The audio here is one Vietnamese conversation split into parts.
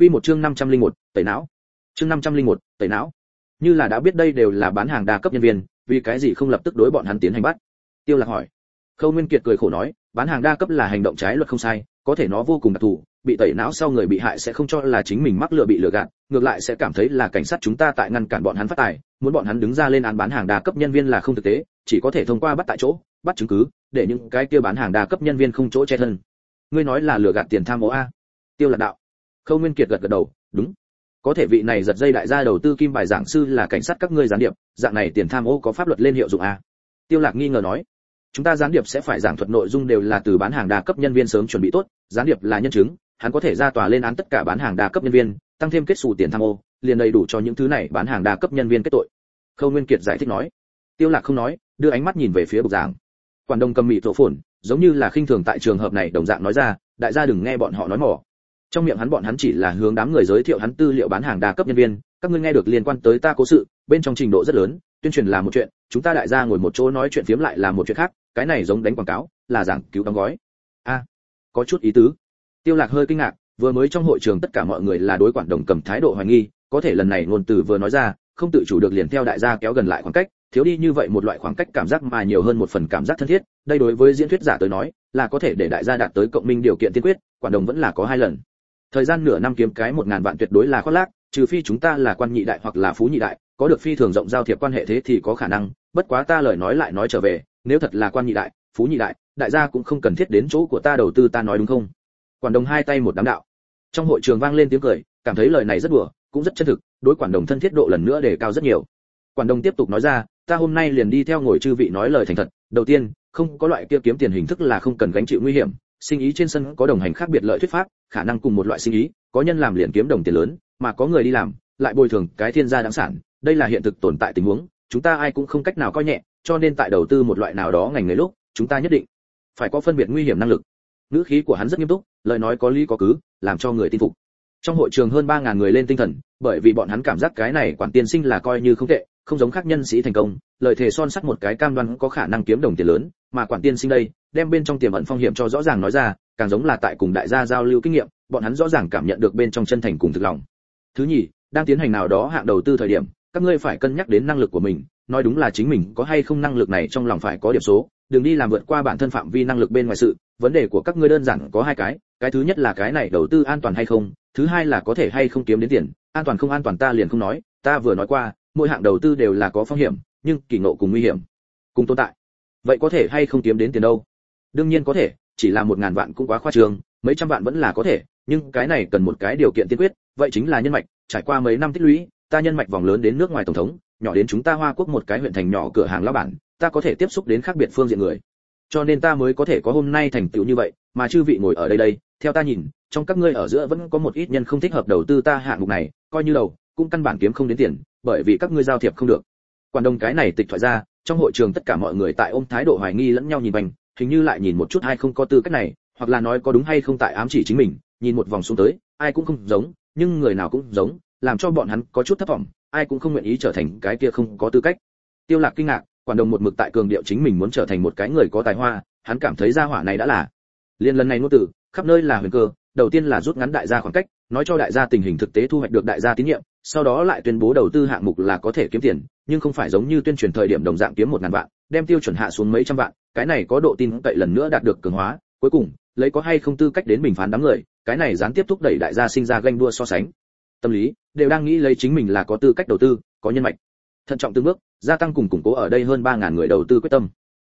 Quy một chương 501, tẩy não. Chương 501, tẩy não. Như là đã biết đây đều là bán hàng đa cấp nhân viên, vì cái gì không lập tức đối bọn hắn tiến hành bắt? Tiêu Lạc hỏi. Khâu Nguyên Kiệt cười khổ nói, bán hàng đa cấp là hành động trái luật không sai, có thể nó vô cùng đặc thù, bị tẩy não sau người bị hại sẽ không cho là chính mình mắc lừa bị lừa gạt, ngược lại sẽ cảm thấy là cảnh sát chúng ta tại ngăn cản bọn hắn phát tài, muốn bọn hắn đứng ra lên án bán hàng đa cấp nhân viên là không thực tế, chỉ có thể thông qua bắt tại chỗ, bắt chứng cứ, để những cái kia bán hàng đa cấp nhân viên không chỗ che thân. Ngươi nói là lừa gạt tiền tham ô a? Tiêu Lạc đạo. Khâu Nguyên Kiệt gật gật đầu, đúng. Có thể vị này giật dây đại gia đầu tư kim bài giảng sư là cảnh sát các ngươi gián điệp, dạng này tiền tham ô có pháp luật lên hiệu dụng a? Tiêu Lạc nghi ngờ nói. Chúng ta gián điệp sẽ phải giảng thuật nội dung đều là từ bán hàng đa cấp nhân viên sớm chuẩn bị tốt, gián điệp là nhân chứng, hắn có thể ra tòa lên án tất cả bán hàng đa cấp nhân viên, tăng thêm kết sổ tiền tham ô, liền đầy đủ cho những thứ này bán hàng đa cấp nhân viên kết tội. Khâu Nguyên Kiệt giải thích nói. Tiêu Lạc không nói, đưa ánh mắt nhìn về phía bục giảng. Quản đông cầm mị tổ phồn, giống như là khinh thường tại trường hợp này đồng dạng nói ra, đại gia đừng nghe bọn họ nói mỏ. Trong miệng hắn bọn hắn chỉ là hướng đám người giới thiệu hắn tư liệu bán hàng đa cấp nhân viên, các ngươi nghe được liên quan tới ta cố sự, bên trong trình độ rất lớn, tuyên truyền là một chuyện, chúng ta đại gia ngồi một chỗ nói chuyện phiếm lại là một chuyện khác, cái này giống đánh quảng cáo, là giảng cứu đóng gói. A, có chút ý tứ. Tiêu Lạc hơi kinh ngạc, vừa mới trong hội trường tất cả mọi người là đối quản đồng cầm thái độ hoài nghi, có thể lần này ngôn từ vừa nói ra, không tự chủ được liền theo đại gia kéo gần lại khoảng cách, thiếu đi như vậy một loại khoảng cách cảm giác mà nhiều hơn một phần cảm giác thân thiết, đây đối với diễn thuyết giả tới nói, là có thể để đại gia đạt tới cộng minh điều kiện tiên quyết, quản đồng vẫn là có hai lần. Thời gian nửa năm kiếm cái một ngàn vạn tuyệt đối là khoác lác, trừ phi chúng ta là quan nhị đại hoặc là phú nhị đại, có được phi thường rộng giao thiệp quan hệ thế thì có khả năng, bất quá ta lời nói lại nói trở về, nếu thật là quan nhị đại, phú nhị đại, đại gia cũng không cần thiết đến chỗ của ta đầu tư ta nói đúng không? Quản đồng hai tay một đám đạo. Trong hội trường vang lên tiếng cười, cảm thấy lời này rất đùa, cũng rất chân thực, đối quản đồng thân thiết độ lần nữa đề cao rất nhiều. Quản đồng tiếp tục nói ra, ta hôm nay liền đi theo ngồi chư vị nói lời thành thật, đầu tiên, không có loại kia kiếm tiền hình thức là không cần gánh chịu nguy hiểm, sinh ý trên sân có đồng hành khác biệt lợi thuyết pháp, khả năng cùng một loại sinh ý, có nhân làm liền kiếm đồng tiền lớn, mà có người đi làm, lại bồi thường cái thiên gia đáng sản, đây là hiện thực tồn tại tình huống, chúng ta ai cũng không cách nào coi nhẹ, cho nên tại đầu tư một loại nào đó ngành nghề lúc, chúng ta nhất định phải có phân biệt nguy hiểm năng lực. Ngữ khí của hắn rất nghiêm túc, lời nói có lý có cứ, làm cho người tin phục. Trong hội trường hơn ba ngàn người lên tinh thần, bởi vì bọn hắn cảm giác cái này quản tiên sinh là coi như không tệ, không giống khác nhân sĩ thành công, lời thề son sắt một cái cam đoan có khả năng kiếm đồng tiền lớn, mà quản tiên sinh đây, đem bên trong tiềm ẩn phong hiểm cho rõ ràng nói ra, càng giống là tại cùng đại gia giao lưu kinh nghiệm, bọn hắn rõ ràng cảm nhận được bên trong chân thành cùng thực lòng. Thứ nhì, đang tiến hành nào đó hạng đầu tư thời điểm, các ngươi phải cân nhắc đến năng lực của mình, nói đúng là chính mình có hay không năng lực này trong lòng phải có điểm số, đừng đi làm vượt qua bản thân phạm vi năng lực bên ngoài sự, vấn đề của các ngươi đơn giản có hai cái, cái thứ nhất là cái này đầu tư an toàn hay không, thứ hai là có thể hay không kiếm đến tiền, an toàn không an toàn ta liền không nói, ta vừa nói qua, mỗi hạng đầu tư đều là có phong hiểm, nhưng kỳ ngộ cùng nguy hiểm cùng tồn tại. Vậy có thể hay không kiếm đến tiền đâu? Đương nhiên có thể, chỉ là một ngàn vạn cũng quá khoa trương, mấy trăm vạn vẫn là có thể, nhưng cái này cần một cái điều kiện tiên quyết, vậy chính là nhân mạch, trải qua mấy năm tích lũy, ta nhân mạch vòng lớn đến nước ngoài tổng thống, nhỏ đến chúng ta Hoa Quốc một cái huyện thành nhỏ cửa hàng lão bản, ta có thể tiếp xúc đến khác biệt phương diện người. Cho nên ta mới có thể có hôm nay thành tựu như vậy, mà chư vị ngồi ở đây đây, theo ta nhìn, trong các ngươi ở giữa vẫn có một ít nhân không thích hợp đầu tư ta hạng mục này, coi như đầu, cũng căn bản kiếm không đến tiền, bởi vì các ngươi giao thiệp không được. Quản đồng cái này tịch thoại ra, trong hội trường tất cả mọi người tại ôm thái độ hoài nghi lẫn nhau nhìn quanh, hình như lại nhìn một chút ai không có tư cách này, hoặc là nói có đúng hay không tại ám chỉ chính mình, nhìn một vòng xuống tới, ai cũng không giống, nhưng người nào cũng giống, làm cho bọn hắn có chút thất vọng, ai cũng không nguyện ý trở thành cái kia không có tư cách. Tiêu Lạc kinh ngạc, quản đồng một mực tại cường điệu chính mình muốn trở thành một cái người có tài hoa, hắn cảm thấy gia hỏa này đã là. Liên lần này ngôn tử, khắp nơi là huyền cơ, đầu tiên là rút ngắn đại gia khoảng cách, nói cho đại gia tình hình thực tế thu hoạch được đại gia tín nhiệm, sau đó lại tuyên bố đầu tư hạng mục là có thể kiếm tiền, nhưng không phải giống như tuyên truyền thời điểm đồng dạng kiếm một ngàn vạn, đem tiêu chuẩn hạ xuống mấy trăm vạn, cái này có độ tin cậy lần nữa đạt được cường hóa, cuối cùng, lấy có hay không tư cách đến bình phán đám người, cái này gián tiếp thúc đẩy đại gia sinh ra ganh đua so sánh. Tâm lý đều đang nghĩ lấy chính mình là có tư cách đầu tư, có nhân mạch. Thận trọng từng bước, gia tăng cùng củng cố ở đây hơn 3000 người đầu tư quyết tâm.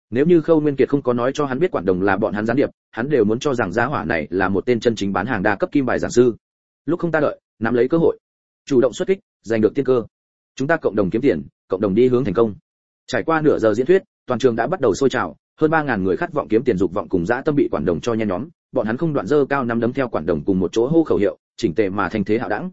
Nếu như Khâu Nguyên Kiệt không có nói cho hắn biết quản đồng là bọn hắn gián điệp, hắn đều muốn cho rằng gia hỏa này là một tên chân chính bán hàng đa cấp kim bài giảng sư. Lúc không ta đợi, nắm lấy cơ hội, chủ động xuất kích, giành được tiên cơ. Chúng ta cộng đồng kiếm tiền, cộng đồng đi hướng thành công. Trải qua nửa giờ diễn thuyết, toàn trường đã bắt đầu sôi trào, hơn 3000 người khát vọng kiếm tiền dục vọng cùng dã tâm bị quản đồng cho nhen nhóm, bọn hắn không đoạn dơ cao năm đấm theo quản đồng cùng một chỗ hô khẩu hiệu, chỉnh tề mà thành thế hạo đẳng.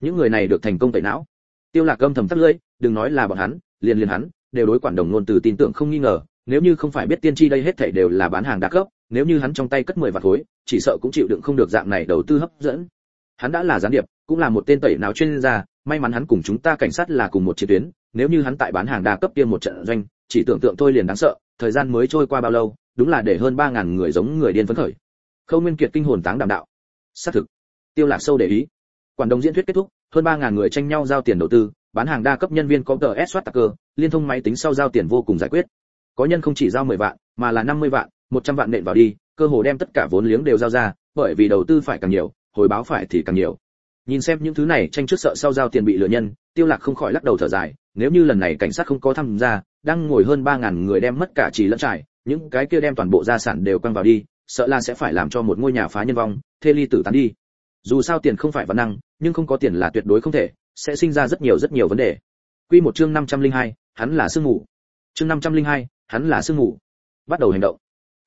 Những người này được thành công tẩy não. Tiêu Lạc âm thầm tắt lưỡi, đừng nói là bọn hắn, liền liền hắn, đều đối quản đồng luôn từ tin tưởng không nghi ngờ, nếu như không phải biết tiên tri đây hết thảy đều là bán hàng đa cấp, nếu như hắn trong tay cất 10 vạn khối, chỉ sợ cũng chịu đựng không được dạng này đầu tư hấp dẫn. Hắn đã là gián điệp, cũng là một tên tẩy não chuyên gia, may mắn hắn cùng chúng ta cảnh sát là cùng một chiến tuyến, nếu như hắn tại bán hàng đa cấp kia một trận doanh, chỉ tưởng tượng thôi liền đáng sợ, thời gian mới trôi qua bao lâu, đúng là để hơn ba ngàn người giống người điên phấn khởi. Khâu Nguyên Kiệt kinh hồn táng đạm đạo. Xác thực. Tiêu Lạc sâu để ý. quản đồng diễn thuyết kết thúc hơn ba ngàn người tranh nhau giao tiền đầu tư bán hàng đa cấp nhân viên có tờ S soát tạc cơ liên thông máy tính sau giao tiền vô cùng giải quyết có nhân không chỉ giao 10 vạn mà là 50 vạn 100 vạn nện vào đi cơ hồ đem tất cả vốn liếng đều giao ra bởi vì đầu tư phải càng nhiều hồi báo phải thì càng nhiều. Nhìn xem những thứ này tranh trước sợ sau giao tiền bị lừa nhân tiêu lạc không khỏi lắc đầu thở dài nếu như lần này cảnh sát không có tham gia đang ngồi hơn 3.000 người đem mất cả chỉ lẫn trải những cái kia đem toàn bộ gia sản đều quăng vào đi sợ là sẽ phải làm cho một ngôi nhà phá nhân vong thê ly tử tán đi. Dù sao tiền không phải vấn năng nhưng không có tiền là tuyệt đối không thể sẽ sinh ra rất nhiều rất nhiều vấn đề. Quy một chương 502, hắn là sương ngủ chương 502, hắn là sương ngủ bắt đầu hành động.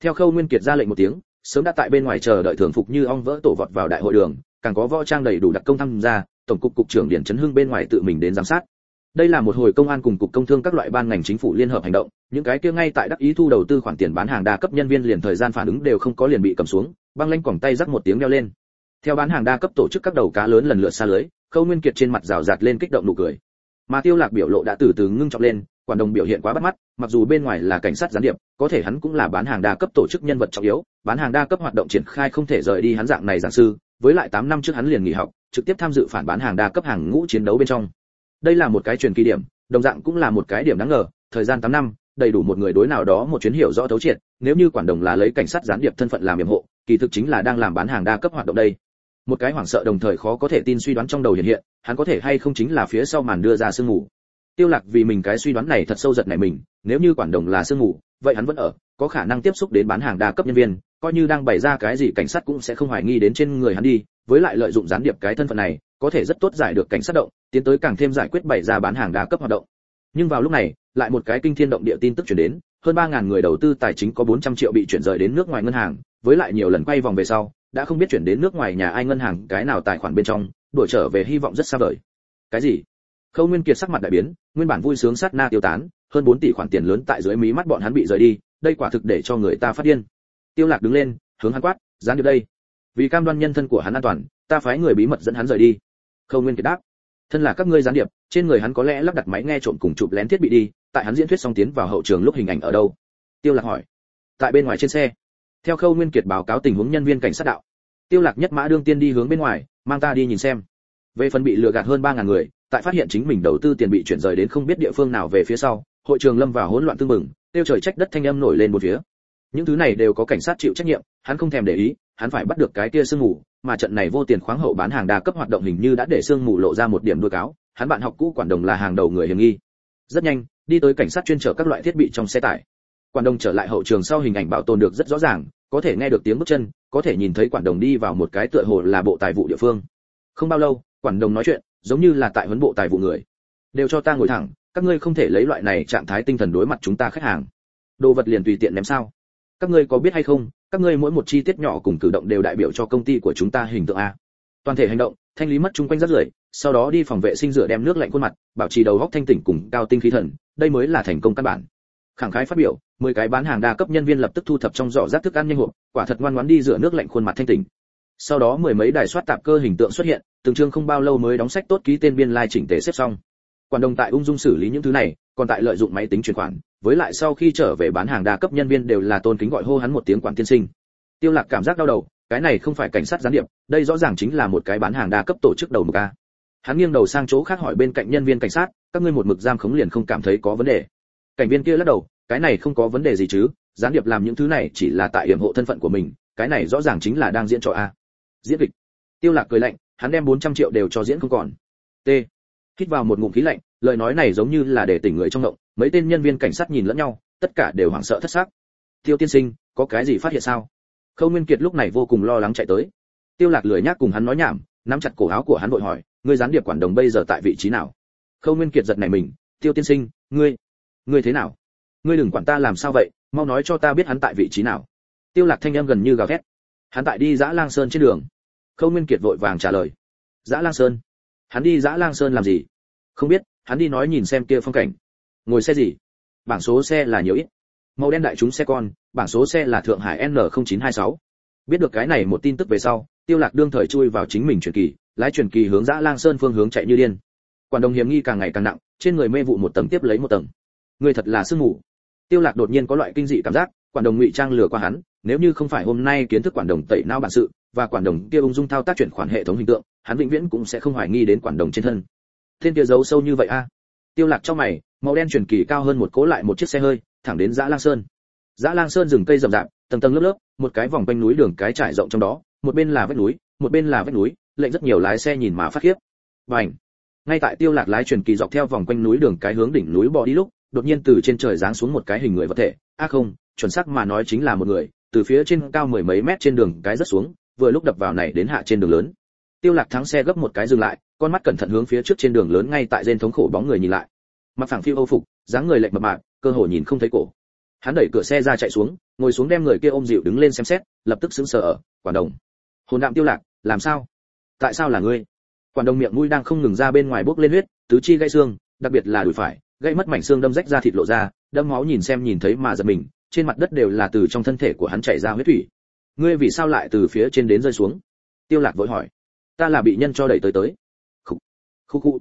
Theo khâu nguyên kiệt ra lệnh một tiếng sớm đã tại bên ngoài chờ đợi thường phục như ong vỡ tổ vọt vào đại hội đường, càng có võ trang đầy đủ đặc công tham gia, tổng cục cục trưởng điển chấn hưng bên ngoài tự mình đến giám sát. Đây là một hồi công an cùng cục công thương các loại ban ngành chính phủ liên hợp hành động, những cái kia ngay tại đắc ý thu đầu tư khoản tiền bán hàng đa cấp nhân viên liền thời gian phản ứng đều không có liền bị cầm xuống, băng lanh quòng tay rắc một tiếng đeo lên. Theo bán hàng đa cấp tổ chức các đầu cá lớn lần lượt xa lưới, khâu nguyên kiệt trên mặt rào rạt lên kích động nụ cười. Mà tiêu lạc biểu lộ đã từ từ ngưng trọng lên quản đồng biểu hiện quá bắt mắt, mặc dù bên ngoài là cảnh sát gián điệp, có thể hắn cũng là bán hàng đa cấp tổ chức nhân vật trọng yếu, bán hàng đa cấp hoạt động triển khai không thể rời đi hắn dạng này giảng sư, với lại 8 năm trước hắn liền nghỉ học, trực tiếp tham dự phản bán hàng đa cấp hàng ngũ chiến đấu bên trong. Đây là một cái truyền kỳ điểm, đồng dạng cũng là một cái điểm đáng ngờ, thời gian 8 năm, đầy đủ một người đối nào đó một chuyến hiểu rõ thấu triệt, nếu như quản đồng là lấy cảnh sát gián điệp thân phận làm yểm hộ, kỳ thực chính là đang làm bán hàng đa cấp hoạt động đây. Một cái hoảng sợ đồng thời khó có thể tin suy đoán trong đầu hiện hiện, hắn có thể hay không chính là phía sau màn đưa ra sương mù tiêu lạc vì mình cái suy đoán này thật sâu giật này mình nếu như quản đồng là sương ngủ, vậy hắn vẫn ở có khả năng tiếp xúc đến bán hàng đa cấp nhân viên coi như đang bày ra cái gì cảnh sát cũng sẽ không hoài nghi đến trên người hắn đi với lại lợi dụng gián điệp cái thân phận này có thể rất tốt giải được cảnh sát động tiến tới càng thêm giải quyết bày ra bán hàng đa cấp hoạt động. Nhưng vào lúc này lại một cái kinh thiên động địa tin tức truyền đến hơn 3.000 người đầu tư tài chính có 400 triệu bị chuyển rời đến nước ngoài ngân hàng với lại nhiều lần quay vòng về sau đã không biết chuyển đến nước ngoài nhà ai ngân hàng cái nào tài khoản bên trong đổi trở về hy vọng rất xa vời. Cái gì? Khâu nguyên kiệt sắc mặt đại biến, nguyên bản vui sướng sát na tiêu tán, hơn 4 tỷ khoản tiền lớn tại dưới mí mắt bọn hắn bị rời đi, đây quả thực để cho người ta phát điên. Tiêu lạc đứng lên, hướng hắn quát dán được đây. Vì cam đoan nhân thân của hắn an toàn, ta phái người bí mật dẫn hắn rời đi. Khâu nguyên kiệt đáp, thân là các ngươi gián điệp, trên người hắn có lẽ lắp đặt máy nghe trộm cùng chụp lén thiết bị đi, tại hắn diễn thuyết xong tiến vào hậu trường lúc hình ảnh ở đâu? Tiêu lạc hỏi. Tại bên ngoài trên xe. Theo khâu nguyên kiệt báo cáo tình huống nhân viên cảnh sát đạo. Tiêu lạc nhất mã đương tiên đi hướng bên ngoài, mang ta đi nhìn xem về phần bị lừa gạt hơn ba ngàn người, tại phát hiện chính mình đầu tư tiền bị chuyển rời đến không biết địa phương nào về phía sau, hội trường lâm vào hỗn loạn tương mừng tiêu trời trách đất thanh âm nổi lên một phía. Những thứ này đều có cảnh sát chịu trách nhiệm, hắn không thèm để ý, hắn phải bắt được cái kia sương mù, mà trận này vô tiền khoáng hậu bán hàng đa cấp hoạt động hình như đã để sương mù lộ ra một điểm đuôi cáo, hắn bạn học cũ quản đồng là hàng đầu người hiểm nghi. Rất nhanh, đi tới cảnh sát chuyên chở các loại thiết bị trong xe tải. Quản đồng trở lại hậu trường sau hình ảnh bảo tồn được rất rõ ràng, có thể nghe được tiếng bước chân, có thể nhìn thấy quản đồng đi vào một cái tựa hồ là bộ tài vụ địa phương. Không bao lâu quản đồng nói chuyện, giống như là tại huấn bộ tài vụ người. Đều cho ta ngồi thẳng, các ngươi không thể lấy loại này trạng thái tinh thần đối mặt chúng ta khách hàng. Đồ vật liền tùy tiện ném sao? Các ngươi có biết hay không, các ngươi mỗi một chi tiết nhỏ cùng cử động đều đại biểu cho công ty của chúng ta hình tượng a. Toàn thể hành động, thanh lý mất chung quanh rất rưởi, sau đó đi phòng vệ sinh rửa đem nước lạnh khuôn mặt, bảo trì đầu góc thanh tỉnh cùng cao tinh khí thần, đây mới là thành công căn bản. Khẳng khái phát biểu, mười cái bán hàng đa cấp nhân viên lập tức thu thập trong giỏ rác thức ăn nhanh hộp, quả thật ngoan ngoãn đi rửa nước lạnh khuôn mặt thanh tỉnh sau đó mười mấy đài soát tạp cơ hình tượng xuất hiện, từng chương không bao lâu mới đóng sách tốt ký tên biên lai like chỉnh tề xếp xong. Quản đồng tại ung dung xử lý những thứ này, còn tại lợi dụng máy tính chuyển khoản, với lại sau khi trở về bán hàng đa cấp nhân viên đều là tôn kính gọi hô hắn một tiếng quản tiên sinh. Tiêu lạc cảm giác đau đầu, cái này không phải cảnh sát gián điệp, đây rõ ràng chính là một cái bán hàng đa cấp tổ chức đầu mục a. Hắn nghiêng đầu sang chỗ khác hỏi bên cạnh nhân viên cảnh sát, các ngươi một mực giam khống liền không cảm thấy có vấn đề. Cảnh viên kia lắc đầu, cái này không có vấn đề gì chứ, gián điệp làm những thứ này chỉ là tại hiểm hộ thân phận của mình, cái này rõ ràng chính là đang diễn trò a diễn kịch. Tiêu lạc cười lạnh, hắn đem 400 triệu đều cho diễn không còn. T. Hít vào một ngụm khí lạnh, lời nói này giống như là để tỉnh người trong động mấy tên nhân viên cảnh sát nhìn lẫn nhau, tất cả đều hoảng sợ thất sắc tiêu tiên sinh, có cái gì phát hiện sao? Khâu nguyên kiệt lúc này vô cùng lo lắng chạy tới. Tiêu lạc lười nhác cùng hắn nói nhảm, nắm chặt cổ áo của hắn vội hỏi, ngươi gián điệp quản đồng bây giờ tại vị trí nào? Khâu nguyên kiệt giật này mình, tiêu tiên sinh, ngươi ngươi thế nào? Ngươi đừng quản ta làm sao vậy, mau nói cho ta biết hắn tại vị trí nào. Tiêu lạc thanh âm gần như gào thét hắn tại đi dã lang sơn trên đường. Khâu nguyên kiệt vội vàng trả lời. Dã lang sơn? Hắn đi dã lang sơn làm gì? Không biết, hắn đi nói nhìn xem kia phong cảnh. Ngồi xe gì? Bảng số xe là nhiều ít. Màu đen đại chúng xe con, bảng số xe là thượng hải n 0926 biết được cái này một tin tức về sau, tiêu lạc đương thời chui vào chính mình truyền kỳ, lái truyền kỳ hướng dã lang sơn phương hướng chạy như điên. Quản đồng hiểm nghi càng ngày càng nặng, trên người mê vụ một tầng tiếp lấy một tầng. Người thật là sương mù. Tiêu lạc đột nhiên có loại kinh dị cảm giác quản đồng ngụy trang lừa qua hắn, nếu như không phải hôm nay kiến thức quản đồng tẩy não bản sự và quản đồng kia ung dung thao tác chuyển khoản hệ thống hình tượng, hắn vĩnh viễn cũng sẽ không hoài nghi đến quản đồng trên thân. Thiên kia giấu sâu như vậy a? Tiêu lạc trong mày, màu đen truyền kỳ cao hơn một cố lại một chiếc xe hơi, thẳng đến dã lang sơn. Dã lang sơn rừng cây rậm rạp, tầng tầng lớp lớp, một cái vòng quanh núi đường cái trải rộng trong đó, một bên là vách núi, một bên là vách núi, lệnh rất nhiều lái xe nhìn mà phát khiếp. Bảnh. ngay tại tiêu lạc lái truyền kỳ dọc theo vòng quanh núi đường cái hướng đỉnh núi bò đi lúc, đột nhiên từ trên trời giáng xuống một cái hình người vật thể. A không chuẩn xác mà nói chính là một người, từ phía trên cao mười mấy mét trên đường cái rất xuống, vừa lúc đập vào này đến hạ trên đường lớn. Tiêu lạc thắng xe gấp một cái dừng lại, con mắt cẩn thận hướng phía trước trên đường lớn ngay tại rên thống khổ bóng người nhìn lại. Mặc phẳng phiêu âu phục, dáng người lệch mập mạp, cơ hồ nhìn không thấy cổ. Hắn đẩy cửa xe ra chạy xuống, ngồi xuống đem người kia ôm dịu đứng lên xem xét, lập tức sững sờ ở, quản đồng. Hồn đạm tiêu lạc, làm sao? Tại sao là ngươi? Quản đồng miệng mũi đang không ngừng ra bên ngoài bốc lên huyết, tứ chi gãy xương, đặc biệt là đùi phải, gãy mất mảnh xương đâm rách ra thịt lộ ra đâm máu nhìn xem nhìn thấy mà giật mình trên mặt đất đều là từ trong thân thể của hắn chảy ra huyết thủy. Ngươi vì sao lại từ phía trên đến rơi xuống? Tiêu lạc vội hỏi. Ta là bị nhân cho đẩy tới tới. Khúc, khúc khu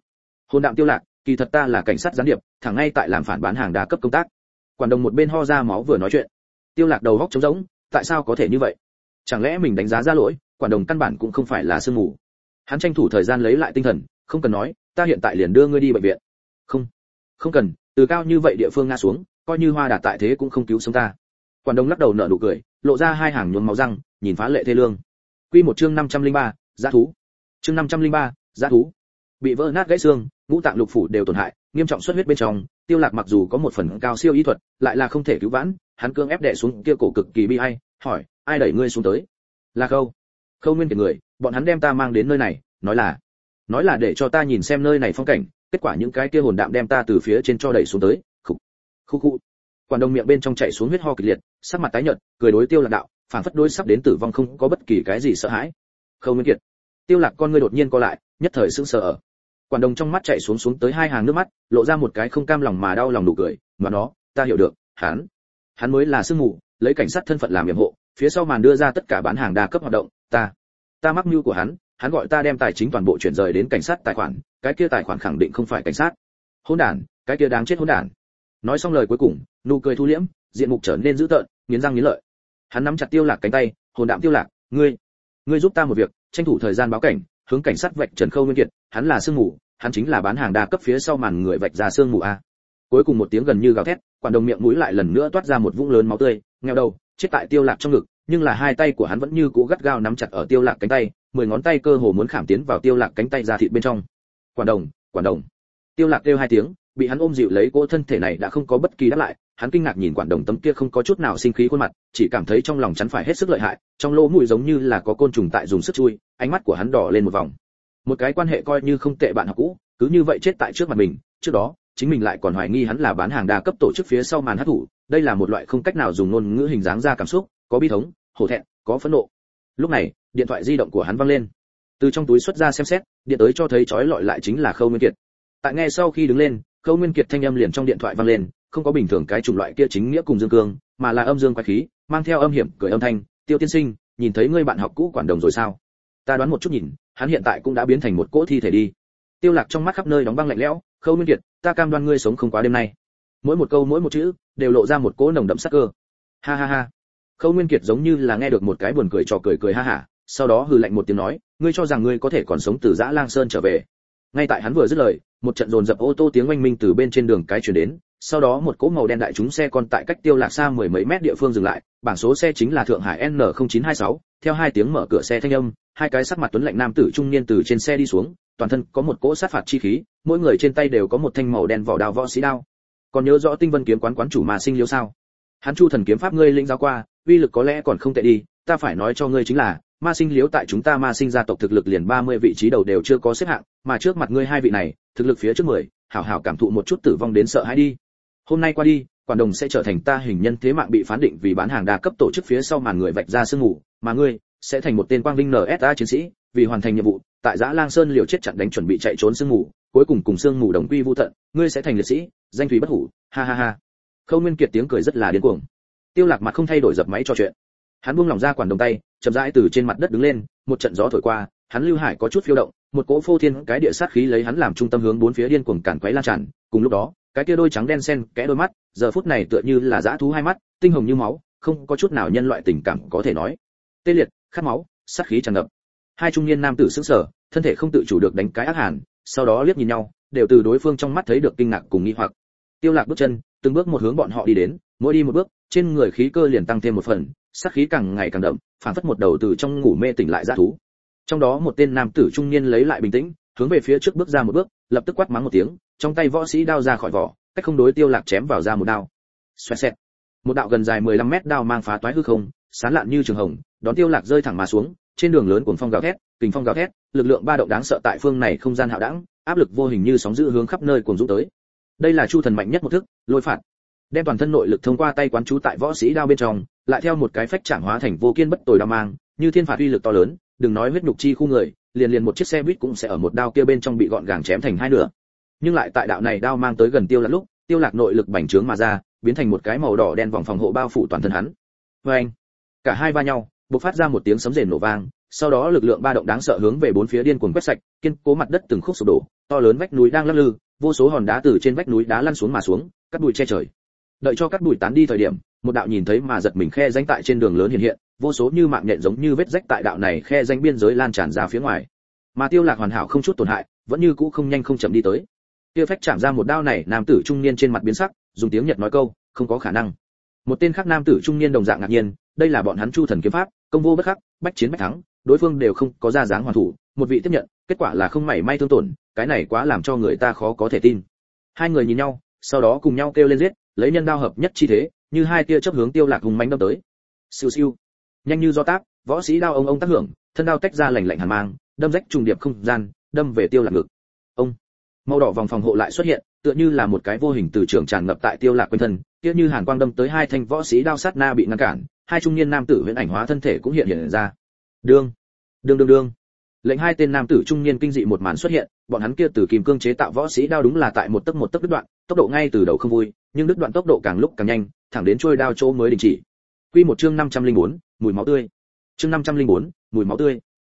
hồn đạm tiêu lạc kỳ thật ta là cảnh sát gián điệp thẳng ngay tại làm phản bán hàng đa cấp công tác. Quản đồng một bên ho ra máu vừa nói chuyện. Tiêu lạc đầu góc trống rỗng tại sao có thể như vậy? Chẳng lẽ mình đánh giá ra lỗi quản đồng căn bản cũng không phải là sương mù? Hắn tranh thủ thời gian lấy lại tinh thần không cần nói ta hiện tại liền đưa ngươi đi bệnh viện. Không không cần từ cao như vậy địa phương ngã xuống coi như hoa đạt tại thế cũng không cứu sống ta. Quản Đông lắc đầu nở nụ cười lộ ra hai hàng nhuốm máu răng nhìn phá lệ thê lương. Quy một chương 503, giá thú. Chương 503, giá thú. Bị vỡ nát gãy xương ngũ tạng lục phủ đều tổn hại nghiêm trọng xuất huyết bên trong tiêu lạc mặc dù có một phần cao siêu y thuật lại là không thể cứu vãn hắn cương ép đè xuống kia cổ cực kỳ bi ai hỏi ai đẩy ngươi xuống tới? Là khâu. Khâu nguyên kiệt người bọn hắn đem ta mang đến nơi này nói là nói là để cho ta nhìn xem nơi này phong cảnh kết quả những cái kia hồn đạm đem ta từ phía trên cho đẩy xuống tới khu khu. Quản đồng miệng bên trong chảy xuống huyết ho kịch liệt, sắc mặt tái nhợt, cười đối tiêu lạc đạo, phản phất đối sắp đến tử vong không có bất kỳ cái gì sợ hãi. Khâu nguyên kiệt. Tiêu lạc con ngươi đột nhiên co lại, nhất thời sững sờ ở. Quản đồng trong mắt chảy xuống xuống tới hai hàng nước mắt, lộ ra một cái không cam lòng mà đau lòng nụ cười, mà nó, ta hiểu được, hắn hắn mới là sương mù, lấy cảnh sát thân phận làm nhiệm hộ phía sau màn đưa ra tất cả bán hàng đa cấp hoạt động, ta ta mắc mưu của hắn hắn gọi ta đem tài chính toàn bộ chuyển rời đến cảnh sát tài khoản, cái kia tài khoản khẳng định không phải cảnh sát. Hỗn đản, cái kia đáng chết hỗn đản nói xong lời cuối cùng, nụ cười thu liễm, diện mục trở nên dữ tợn, nghiến răng nghiến lợi. Hắn nắm chặt tiêu lạc cánh tay, hồn đạm tiêu lạc, ngươi ngươi giúp ta một việc, tranh thủ thời gian báo cảnh, hướng cảnh sát vạch trần khâu nguyên kiệt, hắn là sương mù, hắn chính là bán hàng đa cấp phía sau màn người vạch ra sương mù a. Cuối cùng một tiếng gần như gào thét, quản đồng miệng mũi lại lần nữa toát ra một vũng lớn máu tươi ngheo đầu, chết tại tiêu lạc trong ngực, nhưng là hai tay của hắn vẫn như cũ gắt gao nắm chặt ở tiêu lạc cánh tay, mười ngón tay cơ hồ muốn khảm tiến vào tiêu lạc cánh tay ra thịt bên trong. Quản đồng quản đồng. Tiêu lạc kêu hai tiếng bị hắn ôm dịu lấy cô thân thể này đã không có bất kỳ đáp lại, hắn kinh ngạc nhìn quản đồng tấm kia không có chút nào sinh khí khuôn mặt, chỉ cảm thấy trong lòng chắn phải hết sức lợi hại, trong lỗ mũi giống như là có côn trùng tại dùng sức chui, ánh mắt của hắn đỏ lên một vòng. Một cái quan hệ coi như không tệ bạn học cũ, cứ như vậy chết tại trước mặt mình, trước đó, chính mình lại còn hoài nghi hắn là bán hàng đa cấp tổ chức phía sau màn hát thủ, đây là một loại không cách nào dùng ngôn ngữ hình dáng ra cảm xúc, có bi thống, hổ thẹn, có phẫn nộ. Lúc này, điện thoại di động của hắn vang lên. Từ trong túi xuất ra xem xét, điện tới cho thấy chói lọi lại chính là khâu nguyên kiệt. Tại nghe sau khi đứng lên khâu nguyên kiệt thanh âm liền trong điện thoại vang lên, không có bình thường cái chủng loại kia chính nghĩa cùng dương cương, mà là âm dương quái khí, mang theo âm hiểm cười âm thanh, tiêu tiên sinh, nhìn thấy ngươi bạn học cũ quản đồng rồi sao? Ta đoán một chút nhìn, hắn hiện tại cũng đã biến thành một cỗ thi thể đi. Tiêu lạc trong mắt khắp nơi đóng băng lạnh lẽo, khâu nguyên kiệt, ta cam đoan ngươi sống không quá đêm nay. Mỗi một câu, mỗi một chữ, đều lộ ra một cỗ nồng đậm sắc cơ. Ha ha ha. Khâu nguyên kiệt giống như là nghe được một cái buồn cười trò cười cười ha ha sau đó hừ lạnh một tiếng nói, ngươi cho rằng ngươi có thể còn sống từ dã lang sơn trở về? Ngay tại hắn vừa dứt lời, một trận dồn dập ô tô tiếng oanh minh từ bên trên đường cái chuyển đến, sau đó một cỗ màu đen đại chúng xe còn tại cách tiêu lạc xa mười mấy mét địa phương dừng lại, bảng số xe chính là thượng hải n 0926 theo hai tiếng mở cửa xe thanh âm, hai cái sắc mặt tuấn lạnh nam tử trung niên từ trên xe đi xuống, toàn thân có một cỗ sát phạt chi khí, mỗi người trên tay đều có một thanh màu đen vỏ đao võ sĩ đao. Còn nhớ rõ tinh vân kiếm quán quán chủ mà sinh liêu sao? Hắn chu thần kiếm pháp ngươi lĩnh giáo qua, uy lực có lẽ còn không tệ đi, ta phải nói cho ngươi chính là ma sinh liếu tại chúng ta ma sinh gia tộc thực lực liền 30 vị trí đầu đều chưa có xếp hạng mà trước mặt ngươi hai vị này thực lực phía trước 10, hảo hảo cảm thụ một chút tử vong đến sợ hãi đi. Hôm nay qua đi quản đồng sẽ trở thành ta hình nhân thế mạng bị phán định vì bán hàng đa cấp tổ chức phía sau màn người vạch ra sương ngủ mà ngươi sẽ thành một tên quang linh nsa chiến sĩ vì hoàn thành nhiệm vụ tại giã lang sơn liều chết chặn đánh chuẩn bị chạy trốn sương ngủ cuối cùng cùng sương ngủ đồng quy vu tận ngươi sẽ thành liệt sĩ danh thủy bất hủ ha ha ha. Khâu nguyên kiệt tiếng cười rất là điên cuồng. Tiêu lạc mặt không thay đổi dập máy cho chuyện. Hắn buông lỏng ra quản đồng tay chậm rãi từ trên mặt đất đứng lên, một trận gió thổi qua, hắn lưu hải có chút phiêu động, một cỗ phô thiên cái địa sát khí lấy hắn làm trung tâm hướng bốn phía điên cuồng càn quấy lan tràn, cùng lúc đó, cái kia đôi trắng đen xen kẽ đôi mắt, giờ phút này tựa như là dã thú hai mắt, tinh hồng như máu, không có chút nào nhân loại tình cảm có thể nói. Tê liệt, khát máu, sát khí tràn ngập. Hai trung niên nam tử sững sờ, thân thể không tự chủ được đánh cái ác hàn, sau đó liếc nhìn nhau, đều từ đối phương trong mắt thấy được kinh ngạc cùng nghi hoặc. Tiêu lạc bước chân, từng bước một hướng bọn họ đi đến, mỗi đi một bước trên người khí cơ liền tăng thêm một phần sát khí càng ngày càng đậm, phản phất một đầu từ trong ngủ mê tỉnh lại ra thú. Trong đó một tên nam tử trung niên lấy lại bình tĩnh, hướng về phía trước bước ra một bước, lập tức quát mắng một tiếng, trong tay võ sĩ đao ra khỏi vỏ, cách không đối tiêu lạc chém vào ra một đao. Xoẹt xẹt. Một đạo gần dài 15 mét đao mang phá toái hư không, sán lạn như trường hồng, đón tiêu lạc rơi thẳng mà xuống, trên đường lớn cuồng phong gào thét, kình phong gào thét, lực lượng ba động đáng sợ tại phương này không gian hạo đẳng, áp lực vô hình như sóng dữ hướng khắp nơi cuồng dũng tới. Đây là chu thần mạnh nhất một thức, lôi phạt đem toàn thân nội lực thông qua tay quán chú tại võ sĩ đao bên trong, lại theo một cái phách trạng hóa thành vô kiên bất tồi đao mang, như thiên phạt uy lực to lớn, đừng nói huyết nhục chi khu người, liền liền một chiếc xe buýt cũng sẽ ở một đao kia bên trong bị gọn gàng chém thành hai nửa nhưng lại tại đạo này đao mang tới gần tiêu lạc lúc, tiêu lạc nội lực bành trướng mà ra, biến thành một cái màu đỏ đen vòng phòng hộ bao phủ toàn thân hắn Oeng! cả hai va nhau, bộc phát ra một tiếng sấm rền nổ vang, sau đó lực lượng ba động đáng sợ hướng về bốn phía điên cuồng quét sạch, kiên cố mặt đất từng khúc sụp đổ, to lớn vách núi đang lắc lư, vô số hòn đá từ trên vách núi đá lăn xuống mà xuống, cắt bụi che trời đợi cho các bụi tán đi thời điểm, một đạo nhìn thấy mà giật mình khe danh tại trên đường lớn hiện hiện, vô số như mạng nhện giống như vết rách tại đạo này khe danh biên giới lan tràn ra phía ngoài. Mà tiêu lạc hoàn hảo không chút tổn hại, vẫn như cũ không nhanh không chậm đi tới. Tiêu phách chạm ra một đao này, nam tử trung niên trên mặt biến sắc, dùng tiếng nhật nói câu, không có khả năng. Một tên khác nam tử trung niên đồng dạng ngạc nhiên, đây là bọn hắn chu thần kiếm pháp, công vô bất khắc, bách chiến bách thắng, đối phương đều không có ra dáng hoàn thủ, một vị tiếp nhận, kết quả là không mảy may thương tổn, cái này quá làm cho người ta khó có thể tin. Hai người nhìn nhau, sau đó cùng nhau kêu lên giết lấy nhân đao hợp nhất chi thế, như hai tia chớp hướng tiêu lạc hùng mãnh đâm tới. Siêu siêu. Nhanh như do táp, võ sĩ đao ông ông tác hưởng, thân đao tách ra lạnh lạnh hàn mang, đâm rách trùng điệp không gian, đâm về tiêu lạc ngực. Ông. Màu đỏ vòng phòng hộ lại xuất hiện, tựa như là một cái vô hình từ trường tràn ngập tại tiêu lạc quanh thân, kia như hàn quang đâm tới hai thanh võ sĩ đao sát na bị ngăn cản, hai trung niên nam tử huyễn ảnh hóa thân thể cũng hiện hiện ra. Đương. Đương đương đương lệnh hai tên nam tử trung niên kinh dị một màn xuất hiện bọn hắn kia từ kim cương chế tạo võ sĩ đao đúng là tại một tấc một tấc đứt đoạn tốc độ ngay từ đầu không vui nhưng đứt đoạn tốc độ càng lúc càng nhanh thẳng đến trôi đao chỗ mới đình chỉ. Quy một chương 504, mùi máu tươi. Chương 504, mùi máu tươi.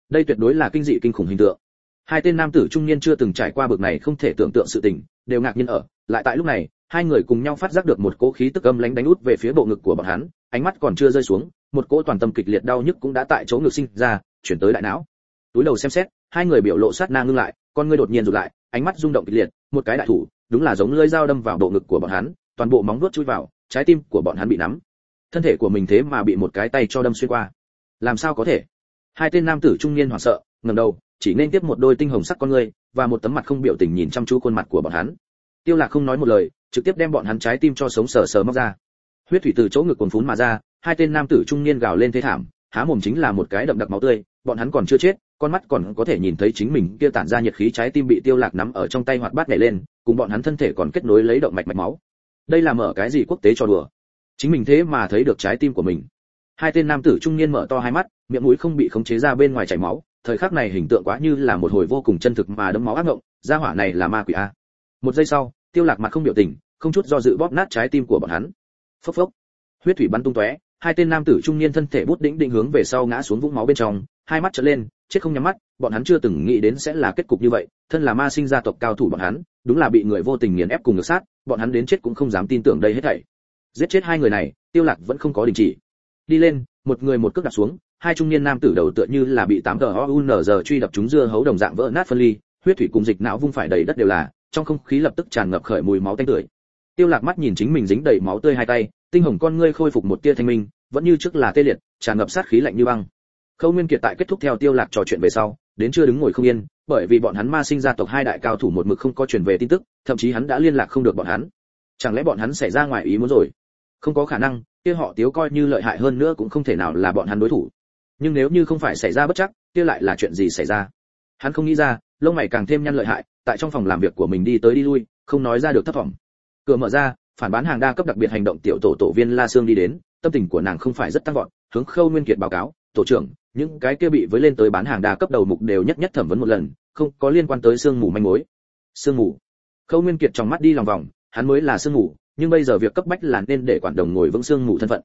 Đây tuyệt đối là kinh dị kinh khủng hình tượng. Hai tên nam tử trung niên chưa từng trải qua bực này không thể tưởng tượng sự tình đều ngạc nhiên ở lại tại lúc này hai người cùng nhau phát giác được một cỗ khí tức âm lãnh đánh út về phía bộ ngực của bọn hắn ánh mắt còn chưa rơi xuống một cỗ toàn tâm kịch liệt đau nhức cũng đã tại chỗ ngực sinh ra chuyển tới đại não túi đầu xem xét, hai người biểu lộ sát na ngưng lại, con ngươi đột nhiên rụt lại, ánh mắt rung động kịch liệt, một cái đại thủ, đúng là giống lưỡi dao đâm vào bộ ngực của bọn hắn, toàn bộ móng vuốt chui vào, trái tim của bọn hắn bị nắm. Thân thể của mình thế mà bị một cái tay cho đâm xuyên qua. Làm sao có thể? Hai tên nam tử trung niên hoảng sợ, ngẩng đầu, chỉ nên tiếp một đôi tinh hồng sắc con ngươi và một tấm mặt không biểu tình nhìn chăm chú khuôn mặt của bọn hắn. Tiêu lạc không nói một lời, trực tiếp đem bọn hắn trái tim cho sống sờ sờ móc ra. Huyết thủy từ chỗ ngực cuồn phún mà ra, hai tên nam tử trung niên gào lên thế thảm, há mồm chính là một cái đậm đặc máu tươi, bọn hắn còn chưa chết con mắt còn có thể nhìn thấy chính mình kia tản ra nhiệt khí trái tim bị tiêu lạc nắm ở trong tay hoạt bát nhảy lên, cùng bọn hắn thân thể còn kết nối lấy động mạch mạch máu. Đây là mở cái gì quốc tế cho đùa? Chính mình thế mà thấy được trái tim của mình. Hai tên nam tử trung niên mở to hai mắt, miệng mũi không bị khống chế ra bên ngoài chảy máu, thời khắc này hình tượng quá như là một hồi vô cùng chân thực mà đấm máu ác ngộng, gia hỏa này là ma quỷ a. Một giây sau, tiêu lạc mặt không biểu tình, không chút do dự bóp nát trái tim của bọn hắn. Phốc phốc. Huyết thủy bắn tung tóe, hai tên nam tử trung niên thân thể bút đỉnh định hướng về sau ngã xuống vũng máu bên trong, hai mắt trợn lên chết không nhắm mắt, bọn hắn chưa từng nghĩ đến sẽ là kết cục như vậy, thân là ma sinh gia tộc cao thủ bọn hắn, đúng là bị người vô tình nghiền ép cùng ngược sát, bọn hắn đến chết cũng không dám tin tưởng đây hết thảy. Giết chết hai người này, tiêu lạc vẫn không có đình chỉ. Đi lên, một người một cước đặt xuống, hai trung niên nam tử đầu tựa như là bị tám tờ giờ truy đập chúng dưa hấu đồng dạng vỡ nát phân ly, huyết thủy cùng dịch não vung phải đầy đất đều là, trong không khí lập tức tràn ngập khởi mùi máu tanh tưởi tiêu lạc mắt nhìn chính mình dính đầy máu tươi hai tay, tinh hồng con ngươi khôi phục một tia thanh minh, vẫn như trước là tê liệt, tràn ngập sát khí lạnh như băng khâu nguyên kiệt tại kết thúc theo tiêu lạc trò chuyện về sau, đến chưa đứng ngồi không yên, bởi vì bọn hắn ma sinh gia tộc hai đại cao thủ một mực không có truyền về tin tức, thậm chí hắn đã liên lạc không được bọn hắn. Chẳng lẽ bọn hắn xảy ra ngoài ý muốn rồi? Không có khả năng, kia họ tiếu coi như lợi hại hơn nữa cũng không thể nào là bọn hắn đối thủ. Nhưng nếu như không phải xảy ra bất chắc, kia lại là chuyện gì xảy ra? Hắn không nghĩ ra, lông mày càng thêm nhăn lợi hại, tại trong phòng làm việc của mình đi tới đi lui, không nói ra được thất vọng cửa mở ra, phản bán hàng đa cấp đặc biệt hành động tiểu tổ tổ viên la sương đi đến, tâm tình của nàng không phải rất tăng vọt, hướng khâu nguyên kiệt báo cáo, tổ trưởng những cái kia bị với lên tới bán hàng đa cấp đầu mục đều nhất nhất thẩm vấn một lần, không có liên quan tới sương mù manh mối. Sương mù. Khâu nguyên kiệt trong mắt đi lòng vòng, hắn mới là sương mù, nhưng bây giờ việc cấp bách là nên để quản đồng ngồi vững sương mù thân phận.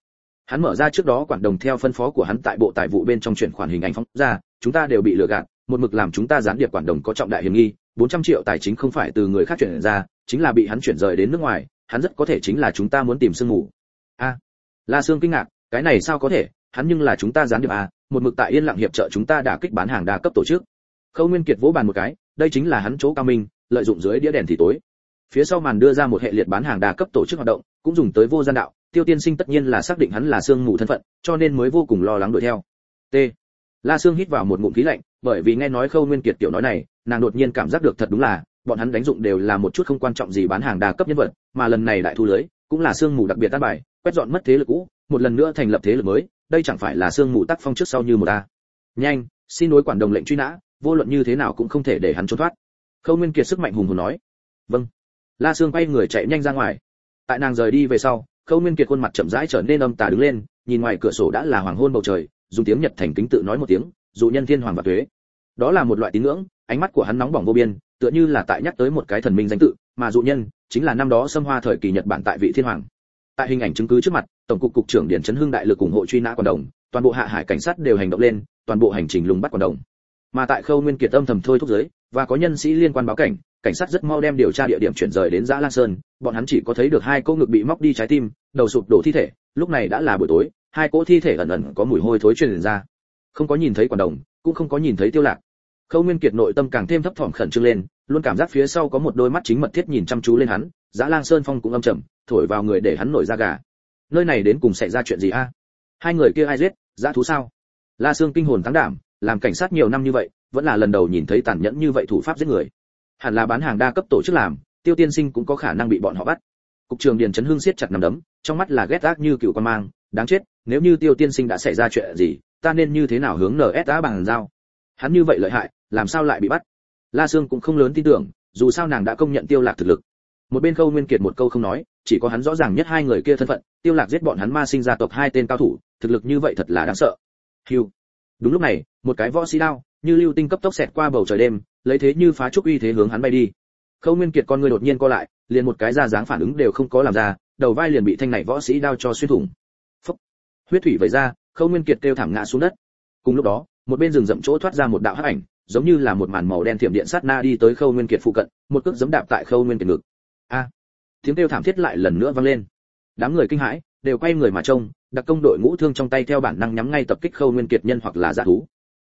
Hắn mở ra trước đó quản đồng theo phân phó của hắn tại bộ tài vụ bên trong chuyển khoản hình ảnh phóng ra, chúng ta đều bị lừa gạt, một mực làm chúng ta gián điệp quản đồng có trọng đại hiểm nghi 400 triệu tài chính không phải từ người khác chuyển ra, chính là bị hắn chuyển rời đến nước ngoài, hắn rất có thể chính là chúng ta muốn tìm sương mù. A, la sương kinh ngạc, cái này sao có thể? Hắn nhưng là chúng ta gián điệp à một mực tại yên lặng hiệp trợ chúng ta đả kích bán hàng đa cấp tổ chức. Khâu nguyên kiệt vỗ bàn một cái, đây chính là hắn chỗ cao minh, lợi dụng dưới đĩa đèn thì tối. Phía sau màn đưa ra một hệ liệt bán hàng đa cấp tổ chức hoạt động, cũng dùng tới vô gian đạo, tiêu tiên sinh tất nhiên là xác định hắn là xương mù thân phận, cho nên mới vô cùng lo lắng đuổi theo. T. La sương hít vào một ngụm khí lạnh, bởi vì nghe nói khâu nguyên kiệt tiểu nói này, nàng đột nhiên cảm giác được thật đúng là, bọn hắn đánh dụng đều là một chút không quan trọng gì bán hàng đa cấp nhân vật, mà lần này đại thu lưới, cũng là xương mù đặc biệt tan bài, quét dọn mất thế lực cũ, một lần nữa thành lập thế lực mới đây chẳng phải là xương mù tác phong trước sau như một a. Nhanh, xin đối quản đồng lệnh truy nã, vô luận như thế nào cũng không thể để hắn trốn thoát. Khâu nguyên kiệt sức mạnh hùng hồn nói. Vâng. La sương quay người chạy nhanh ra ngoài. Tại nàng rời đi về sau, khâu nguyên kiệt khuôn mặt chậm rãi trở nên âm tà đứng lên, nhìn ngoài cửa sổ đã là hoàng hôn bầu trời, dùng tiếng nhật thành kính tự nói một tiếng, dụ nhân thiên hoàng và tuế. Đó là một loại tín ngưỡng, ánh mắt của hắn nóng bỏng vô biên, tựa như là tại nhắc tới một cái thần minh danh tự, mà dụ nhân chính là năm đó xâm hoa thời kỳ nhật bản tại vị thiên hoàng. Tại hình ảnh chứng cứ trước mặt tổng cục cục trưởng điện trấn hưng đại lực ủng hộ truy nã quan đồng, toàn bộ hạ hải cảnh sát đều hành động lên, toàn bộ hành trình lùng bắt quan đồng. Mà tại khâu nguyên kiệt âm thầm thôi thúc giới, và có nhân sĩ liên quan báo cảnh cảnh sát rất mau đem điều tra địa điểm chuyển rời đến giã lang sơn, bọn hắn chỉ có thấy được hai cô ngực bị móc đi trái tim, đầu sụp đổ thi thể, lúc này đã là buổi tối, hai cỗ thi thể ẩn ẩn có mùi hôi thối truyền ra. Không có nhìn thấy quản đồng, cũng không có nhìn thấy tiêu lạc. Khâu nguyên kiệt nội tâm càng thêm thấp thỏm khẩn trương lên, luôn cảm giác phía sau có một đôi mắt chính mật thiết nhìn chăm chú lên hắn, giã lang sơn phong cũng âm trầm, thổi vào người để hắn nổi da gà nơi này đến cùng xảy ra chuyện gì a? Hai người kia ai giết, dã thú sao? La sương kinh hồn thắng đảm, làm cảnh sát nhiều năm như vậy, vẫn là lần đầu nhìn thấy tàn nhẫn như vậy thủ pháp giết người. Hẳn là bán hàng đa cấp tổ chức làm, tiêu tiên sinh cũng có khả năng bị bọn họ bắt. Cục trường điền chấn hương siết chặt nằm đấm, trong mắt là ghét ác như cựu quan mang, đáng chết, nếu như tiêu tiên sinh đã xảy ra chuyện gì, ta nên như thế nào hướng ns bằng dao? hắn như vậy lợi hại, làm sao lại bị bắt? La sương cũng không lớn tin tưởng, dù sao nàng đã công nhận tiêu lạc thực lực một bên khâu nguyên kiệt một câu không nói, chỉ có hắn rõ ràng nhất hai người kia thân phận, tiêu lạc giết bọn hắn ma sinh gia tộc hai tên cao thủ, thực lực như vậy thật là đáng sợ. Hiu đúng lúc này, một cái võ sĩ đao, như lưu tinh cấp tốc xẹt qua bầu trời đêm, lấy thế như phá trúc uy thế hướng hắn bay đi. Khâu nguyên kiệt con người đột nhiên co lại, liền một cái ra dáng phản ứng đều không có làm ra, đầu vai liền bị thanh này võ sĩ đao cho xuyên thủng. Phúc. huyết thủy vẩy ra, khâu nguyên kiệt kêu thảm ngã xuống đất. Cùng lúc đó, một bên rừng rậm chỗ thoát ra một đạo hắc ảnh, giống như là một màn màu đen thiểm điện sát na đi tới khâu nguyên kiệt phụ cận, một cước giẫm đạp tại khâu nguyên kiệt ngực a. Tiếng kêu thảm thiết lại lần nữa vang lên. Đám người kinh hãi đều quay người mà trông đặc công đội ngũ thương trong tay theo bản năng nhắm ngay tập kích khâu nguyên kiệt nhân hoặc là giả thú.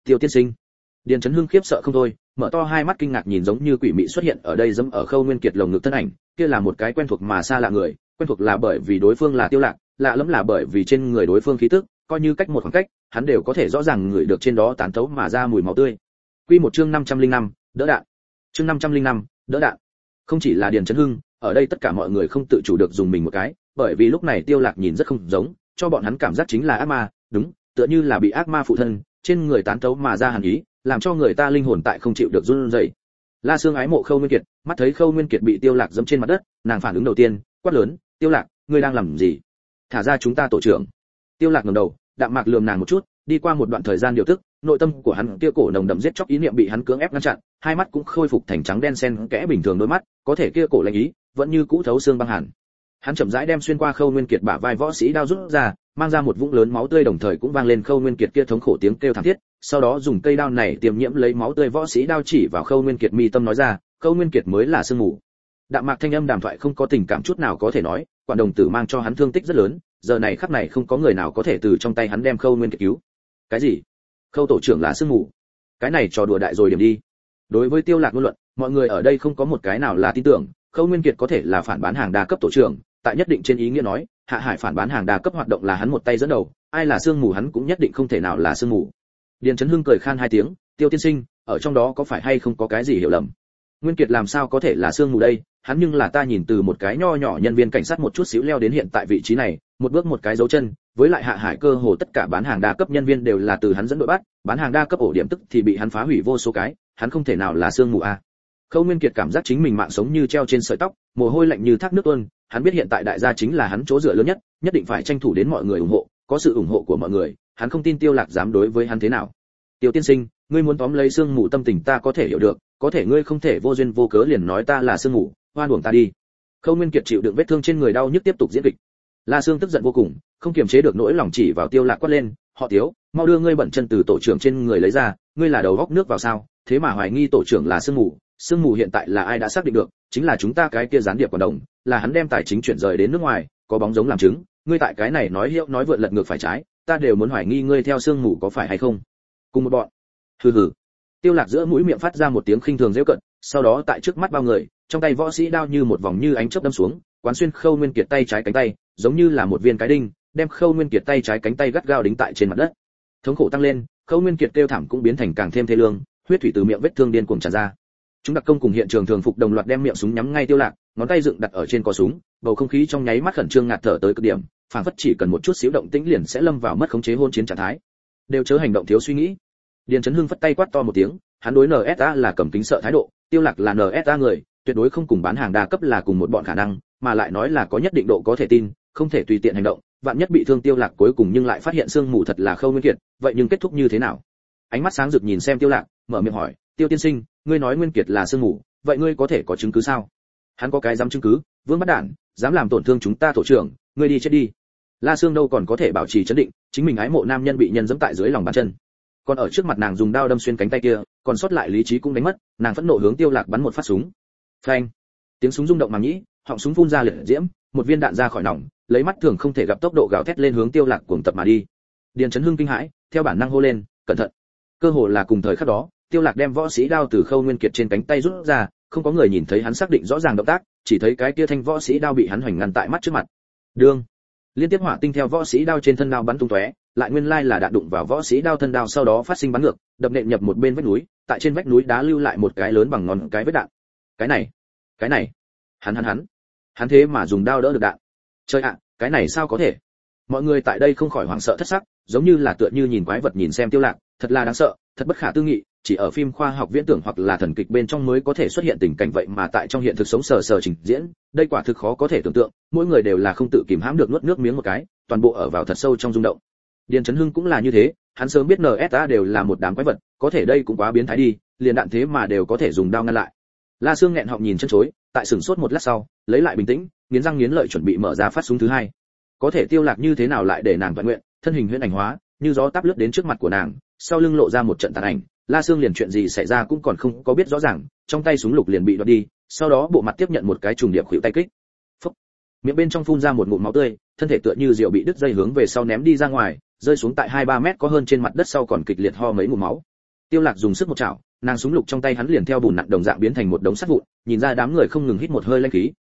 Tiêu tiên sinh. Điền chấn hưng khiếp sợ không thôi mở to hai mắt kinh ngạc nhìn giống như quỷ mị xuất hiện ở đây dẫm ở khâu nguyên kiệt lồng ngực thân ảnh kia là một cái quen thuộc mà xa lạ người quen thuộc là bởi vì đối phương là tiêu lạc lạ lắm là bởi vì trên người đối phương khí tức coi như cách một khoảng cách hắn đều có thể rõ ràng người được trên đó tán thấu mà ra mùi máu tươi. Quy một chương 505, đỡ đạn. Chương 505, đỡ đạn không chỉ là điền trấn hưng, ở đây tất cả mọi người không tự chủ được dùng mình một cái, bởi vì lúc này tiêu lạc nhìn rất không giống, cho bọn hắn cảm giác chính là ác ma, đúng, tựa như là bị ác ma phụ thân, trên người tán tấu mà ra hàn ý, làm cho người ta linh hồn tại không chịu được run rẩy. La xương ái mộ khâu nguyên kiệt, mắt thấy khâu nguyên kiệt bị tiêu lạc dẫm trên mặt đất, nàng phản ứng đầu tiên, quát lớn, tiêu lạc, ngươi đang làm gì? Thả ra chúng ta tổ trưởng. Tiêu lạc ngẩng đầu, đạm mạc lườm nàng một chút, đi qua một đoạn thời gian điều tức, nội tâm của hắn kia cổ nồng đậm giết chóc ý niệm bị hắn cưỡng ép ngăn chặn hai mắt cũng khôi phục thành trắng đen xen kẽ bình thường đôi mắt, có thể kia cổ lạnh ý, vẫn như cũ thấu xương băng hẳn. Hắn chậm rãi đem xuyên qua khâu nguyên kiệt bả vai võ sĩ đao rút ra, mang ra một vũng lớn máu tươi đồng thời cũng vang lên khâu nguyên kiệt kia thống khổ tiếng kêu thảm thiết, sau đó dùng cây đao này tiềm nhiễm lấy máu tươi võ sĩ đao chỉ vào khâu nguyên kiệt mi tâm nói ra, khâu nguyên kiệt mới là sương mù. Đạm mạc thanh âm đàm thoại không có tình cảm chút nào có thể nói, quản đồng tử mang cho hắn thương tích rất lớn, giờ này khắc này không có người nào có thể từ trong tay hắn đem khâu nguyên kiệt cứu. Cái gì? Khâu tổ trưởng là sương mù? Cái này trò đùa đại rồi điểm đi đối với tiêu lạc ngôn luận, mọi người ở đây không có một cái nào là tin tưởng, khâu nguyên kiệt có thể là phản bán hàng đa cấp tổ trưởng, tại nhất định trên ý nghĩa nói, hạ hải phản bán hàng đa cấp hoạt động là hắn một tay dẫn đầu, ai là sương mù hắn cũng nhất định không thể nào là sương mù. Điền chấn hưng cười khan hai tiếng, tiêu tiên sinh, ở trong đó có phải hay không có cái gì hiểu lầm? Nguyên kiệt làm sao có thể là sương mù đây? Hắn nhưng là ta nhìn từ một cái nho nhỏ nhân viên cảnh sát một chút xíu leo đến hiện tại vị trí này, một bước một cái dấu chân, với lại hạ hải cơ hồ tất cả bán hàng đa cấp nhân viên đều là từ hắn dẫn đội bắt, bán hàng đa cấp ổ điểm tức thì bị hắn phá hủy vô số cái hắn không thể nào là sương mù a. Khâu nguyên kiệt cảm giác chính mình mạng sống như treo trên sợi tóc, mồ hôi lạnh như thác nước tuôn, hắn biết hiện tại đại gia chính là hắn chỗ dựa lớn nhất nhất định phải tranh thủ đến mọi người ủng hộ, có sự ủng hộ của mọi người, hắn không tin tiêu lạc dám đối với hắn thế nào. Tiêu tiên sinh, ngươi muốn tóm lấy xương mù tâm tình ta có thể hiểu được, có thể ngươi không thể vô duyên vô cớ liền nói ta là xương mù, hoan uổng ta đi. Khâu nguyên kiệt chịu đựng vết thương trên người đau nhức tiếp tục diễn kịch. La sương tức giận vô cùng, không kiềm chế được nỗi lòng chỉ vào tiêu lạc quát lên, họ tiếu, mau đưa ngươi bẩn chân từ tổ trưởng trên người lấy ra, ngươi là đầu góc nước vào sao? Thế mà hoài nghi tổ trưởng là sương mù sương mù hiện tại là ai đã xác định được, chính là chúng ta cái kia gián điệp quản đồng, là hắn đem tài chính chuyển rời đến nước ngoài, có bóng giống làm chứng, ngươi tại cái này nói hiệu, nói vượn lật ngược phải trái, ta đều muốn hoài nghi ngươi theo sương mù có phải hay không? Cùng một bọn. Hừ hừ. Tiêu lạc giữa mũi miệng phát ra một tiếng khinh thường dễ cận sau đó tại trước mắt bao người, trong tay võ sĩ đao như một vòng như ánh chớp đâm xuống, quán xuyên khâu nguyên kiệt tay trái cánh tay, giống như là một viên cái đinh, đem khâu nguyên kiệt tay trái cánh tay gắt gao đính tại trên mặt đất. Thống khổ tăng lên, khâu nguyên kiệt kêu thảm cũng biến thành càng thêm thê lương huyết thủy từ miệng vết thương điên cuồng tràn ra. Chúng đặc công cùng hiện trường thường phục đồng loạt đem miệng súng nhắm ngay tiêu lạc, ngón tay dựng đặt ở trên cò súng, bầu không khí trong nháy mắt khẩn trương ngạt thở tới cực điểm phản phất chỉ cần một chút xíu động tĩnh liền sẽ lâm vào mất khống chế hôn chiến trạng thái. Đều chớ hành động thiếu suy nghĩ. Điền chấn hưng phất tay quát to một tiếng, hắn đối nsa là cầm kính sợ thái độ, tiêu lạc là nsa người, tuyệt đối không cùng bán hàng đa cấp là cùng một bọn khả năng, mà lại nói là có nhất định độ có thể tin, không thể tùy tiện hành động, vạn nhất bị thương tiêu lạc cuối cùng nhưng lại phát hiện xương mù thật là khâu nguyên kiệt, vậy nhưng kết thúc như thế nào? Ánh mắt sáng rực nhìn xem tiêu lạc, mở miệng hỏi, tiêu tiên sinh, ngươi nói nguyên kiệt là sương mù, vậy ngươi có thể có chứng cứ sao? Hắn có cái dám chứng cứ, vương bắt đạn dám làm tổn thương chúng ta tổ trưởng, ngươi đi chết đi. La Sương đâu còn có thể bảo trì chấn định, chính mình ái mộ nam nhân bị nhân dẫm tại dưới lòng bàn chân. Còn ở trước mặt nàng dùng đao đâm xuyên cánh tay kia, còn sót lại lý trí cũng đánh mất, nàng phẫn nộ hướng tiêu lạc bắn một phát súng. Phanh! Tiếng súng rung động màng nhĩ, họng súng phun ra liệt diễm, một viên đạn ra khỏi nòng, lấy mắt thường không thể gặp tốc độ gào thét lên hướng tiêu lạc cuồng tập mà đi. Điền chấn hưng kinh hãi, theo bản năng hô lên, cẩn thận! Cơ hồ là cùng thời khắc đó, tiêu lạc đem võ sĩ đao từ khâu nguyên kiệt trên cánh tay rút ra, không có người nhìn thấy hắn xác định rõ ràng động tác, chỉ thấy cái kia thanh võ sĩ đao bị hắn hoành ngăn tại mắt trước mặt. Đương liên tiếp hỏa tinh theo võ sĩ đao trên thân đao bắn tung tóe, lại nguyên lai là đạn đụng vào võ sĩ đao thân đao sau đó phát sinh bắn ngược, đập nện nhập một bên vách núi, tại trên vách núi đá lưu lại một cái lớn bằng ngón cái vết đạn. Cái này cái này. Hắn hắn hắn. Hắn thế mà dùng đao đỡ được đạn. Chơi ạ, cái này sao có thể? Mọi người tại đây không khỏi hoảng sợ thất sắc, giống như là tựa như nhìn quái vật nhìn xem tiêu lạc, thật là đáng sợ, thật bất khả tư nghị, chỉ ở phim khoa học viễn tưởng hoặc là thần kịch bên trong mới có thể xuất hiện tình cảnh vậy mà tại trong hiện thực sống sờ sờ trình diễn, đây quả thực khó có thể tưởng tượng, mỗi người đều là không tự kìm hãm được nuốt nước miếng một cái, toàn bộ ở vào thật sâu trong rung động. Điền chấn hưng cũng là như thế, hắn sớm biết nsa đều là một đám quái vật, có thể đây cũng quá biến thái đi, liền đạn thế mà đều có thể dùng đao ngăn lại. La sương nghẹn họng nhìn chân chối, tại sừng sốt một lát sau, lấy lại bình tĩnh, nghiến răng nghiến lợi chuẩn bị mở ra phát súng thứ hai có thể tiêu lạc như thế nào lại để nàng toàn nguyện, thân hình huyễn ảnh hóa, như gió táp lướt đến trước mặt của nàng, sau lưng lộ ra một trận tàn ảnh, la xương liền chuyện gì xảy ra cũng còn không có biết rõ ràng, trong tay súng lục liền bị đoạt đi, sau đó bộ mặt tiếp nhận một cái trùng điệp khuỷu tay kích. Phúc. miệng bên trong phun ra một ngụm máu tươi, thân thể tựa như diều bị đứt dây hướng về sau ném đi ra ngoài, rơi xuống tại hai ba mét có hơn trên mặt đất sau còn kịch liệt ho mấy ngụm máu. Tiêu lạc dùng sức một chảo, nàng súng lục trong tay hắn liền theo bùn nặng đồng dạng biến thành một đống sắt vụn, nhìn ra đám người không ngừng hít một hơi lanh khí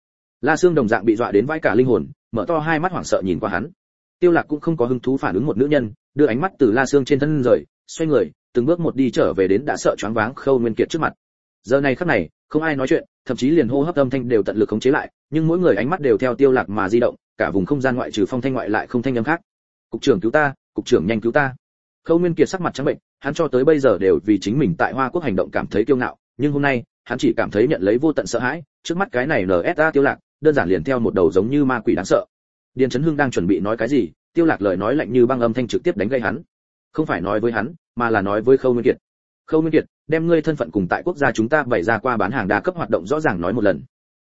la xương đồng dạng bị dọa đến vãi cả linh hồn, mở to hai mắt hoảng sợ nhìn qua hắn. Tiêu lạc cũng không có hứng thú phản ứng một nữ nhân, đưa ánh mắt từ la xương trên thân rời, xoay người, từng bước một đi trở về đến đã sợ choáng váng khâu nguyên kiệt trước mặt. Giờ này khắc này, không ai nói chuyện, thậm chí liền hô hấp âm thanh đều tận lực khống chế lại, nhưng mỗi người ánh mắt đều theo tiêu lạc mà di động, cả vùng không gian ngoại trừ phong thanh ngoại lại không thanh âm khác. Cục trưởng cứu ta, cục trưởng nhanh cứu ta. Khâu nguyên kiệt sắc mặt trắng bệnh, hắn cho tới bây giờ đều vì chính mình tại hoa quốc hành động cảm thấy kiêu ngạo, nhưng hôm nay, hắn chỉ cảm thấy nhận lấy vô tận sợ hãi, trước mắt cái này nsa tiêu lạc đơn giản liền theo một đầu giống như ma quỷ đáng sợ. Điền chấn hưng đang chuẩn bị nói cái gì tiêu lạc lời nói lạnh như băng âm thanh trực tiếp đánh gây hắn. Không phải nói với hắn mà là nói với khâu nguyên kiệt. Khâu nguyên kiệt đem ngươi thân phận cùng tại quốc gia chúng ta bày ra qua bán hàng đa cấp hoạt động rõ ràng nói một lần.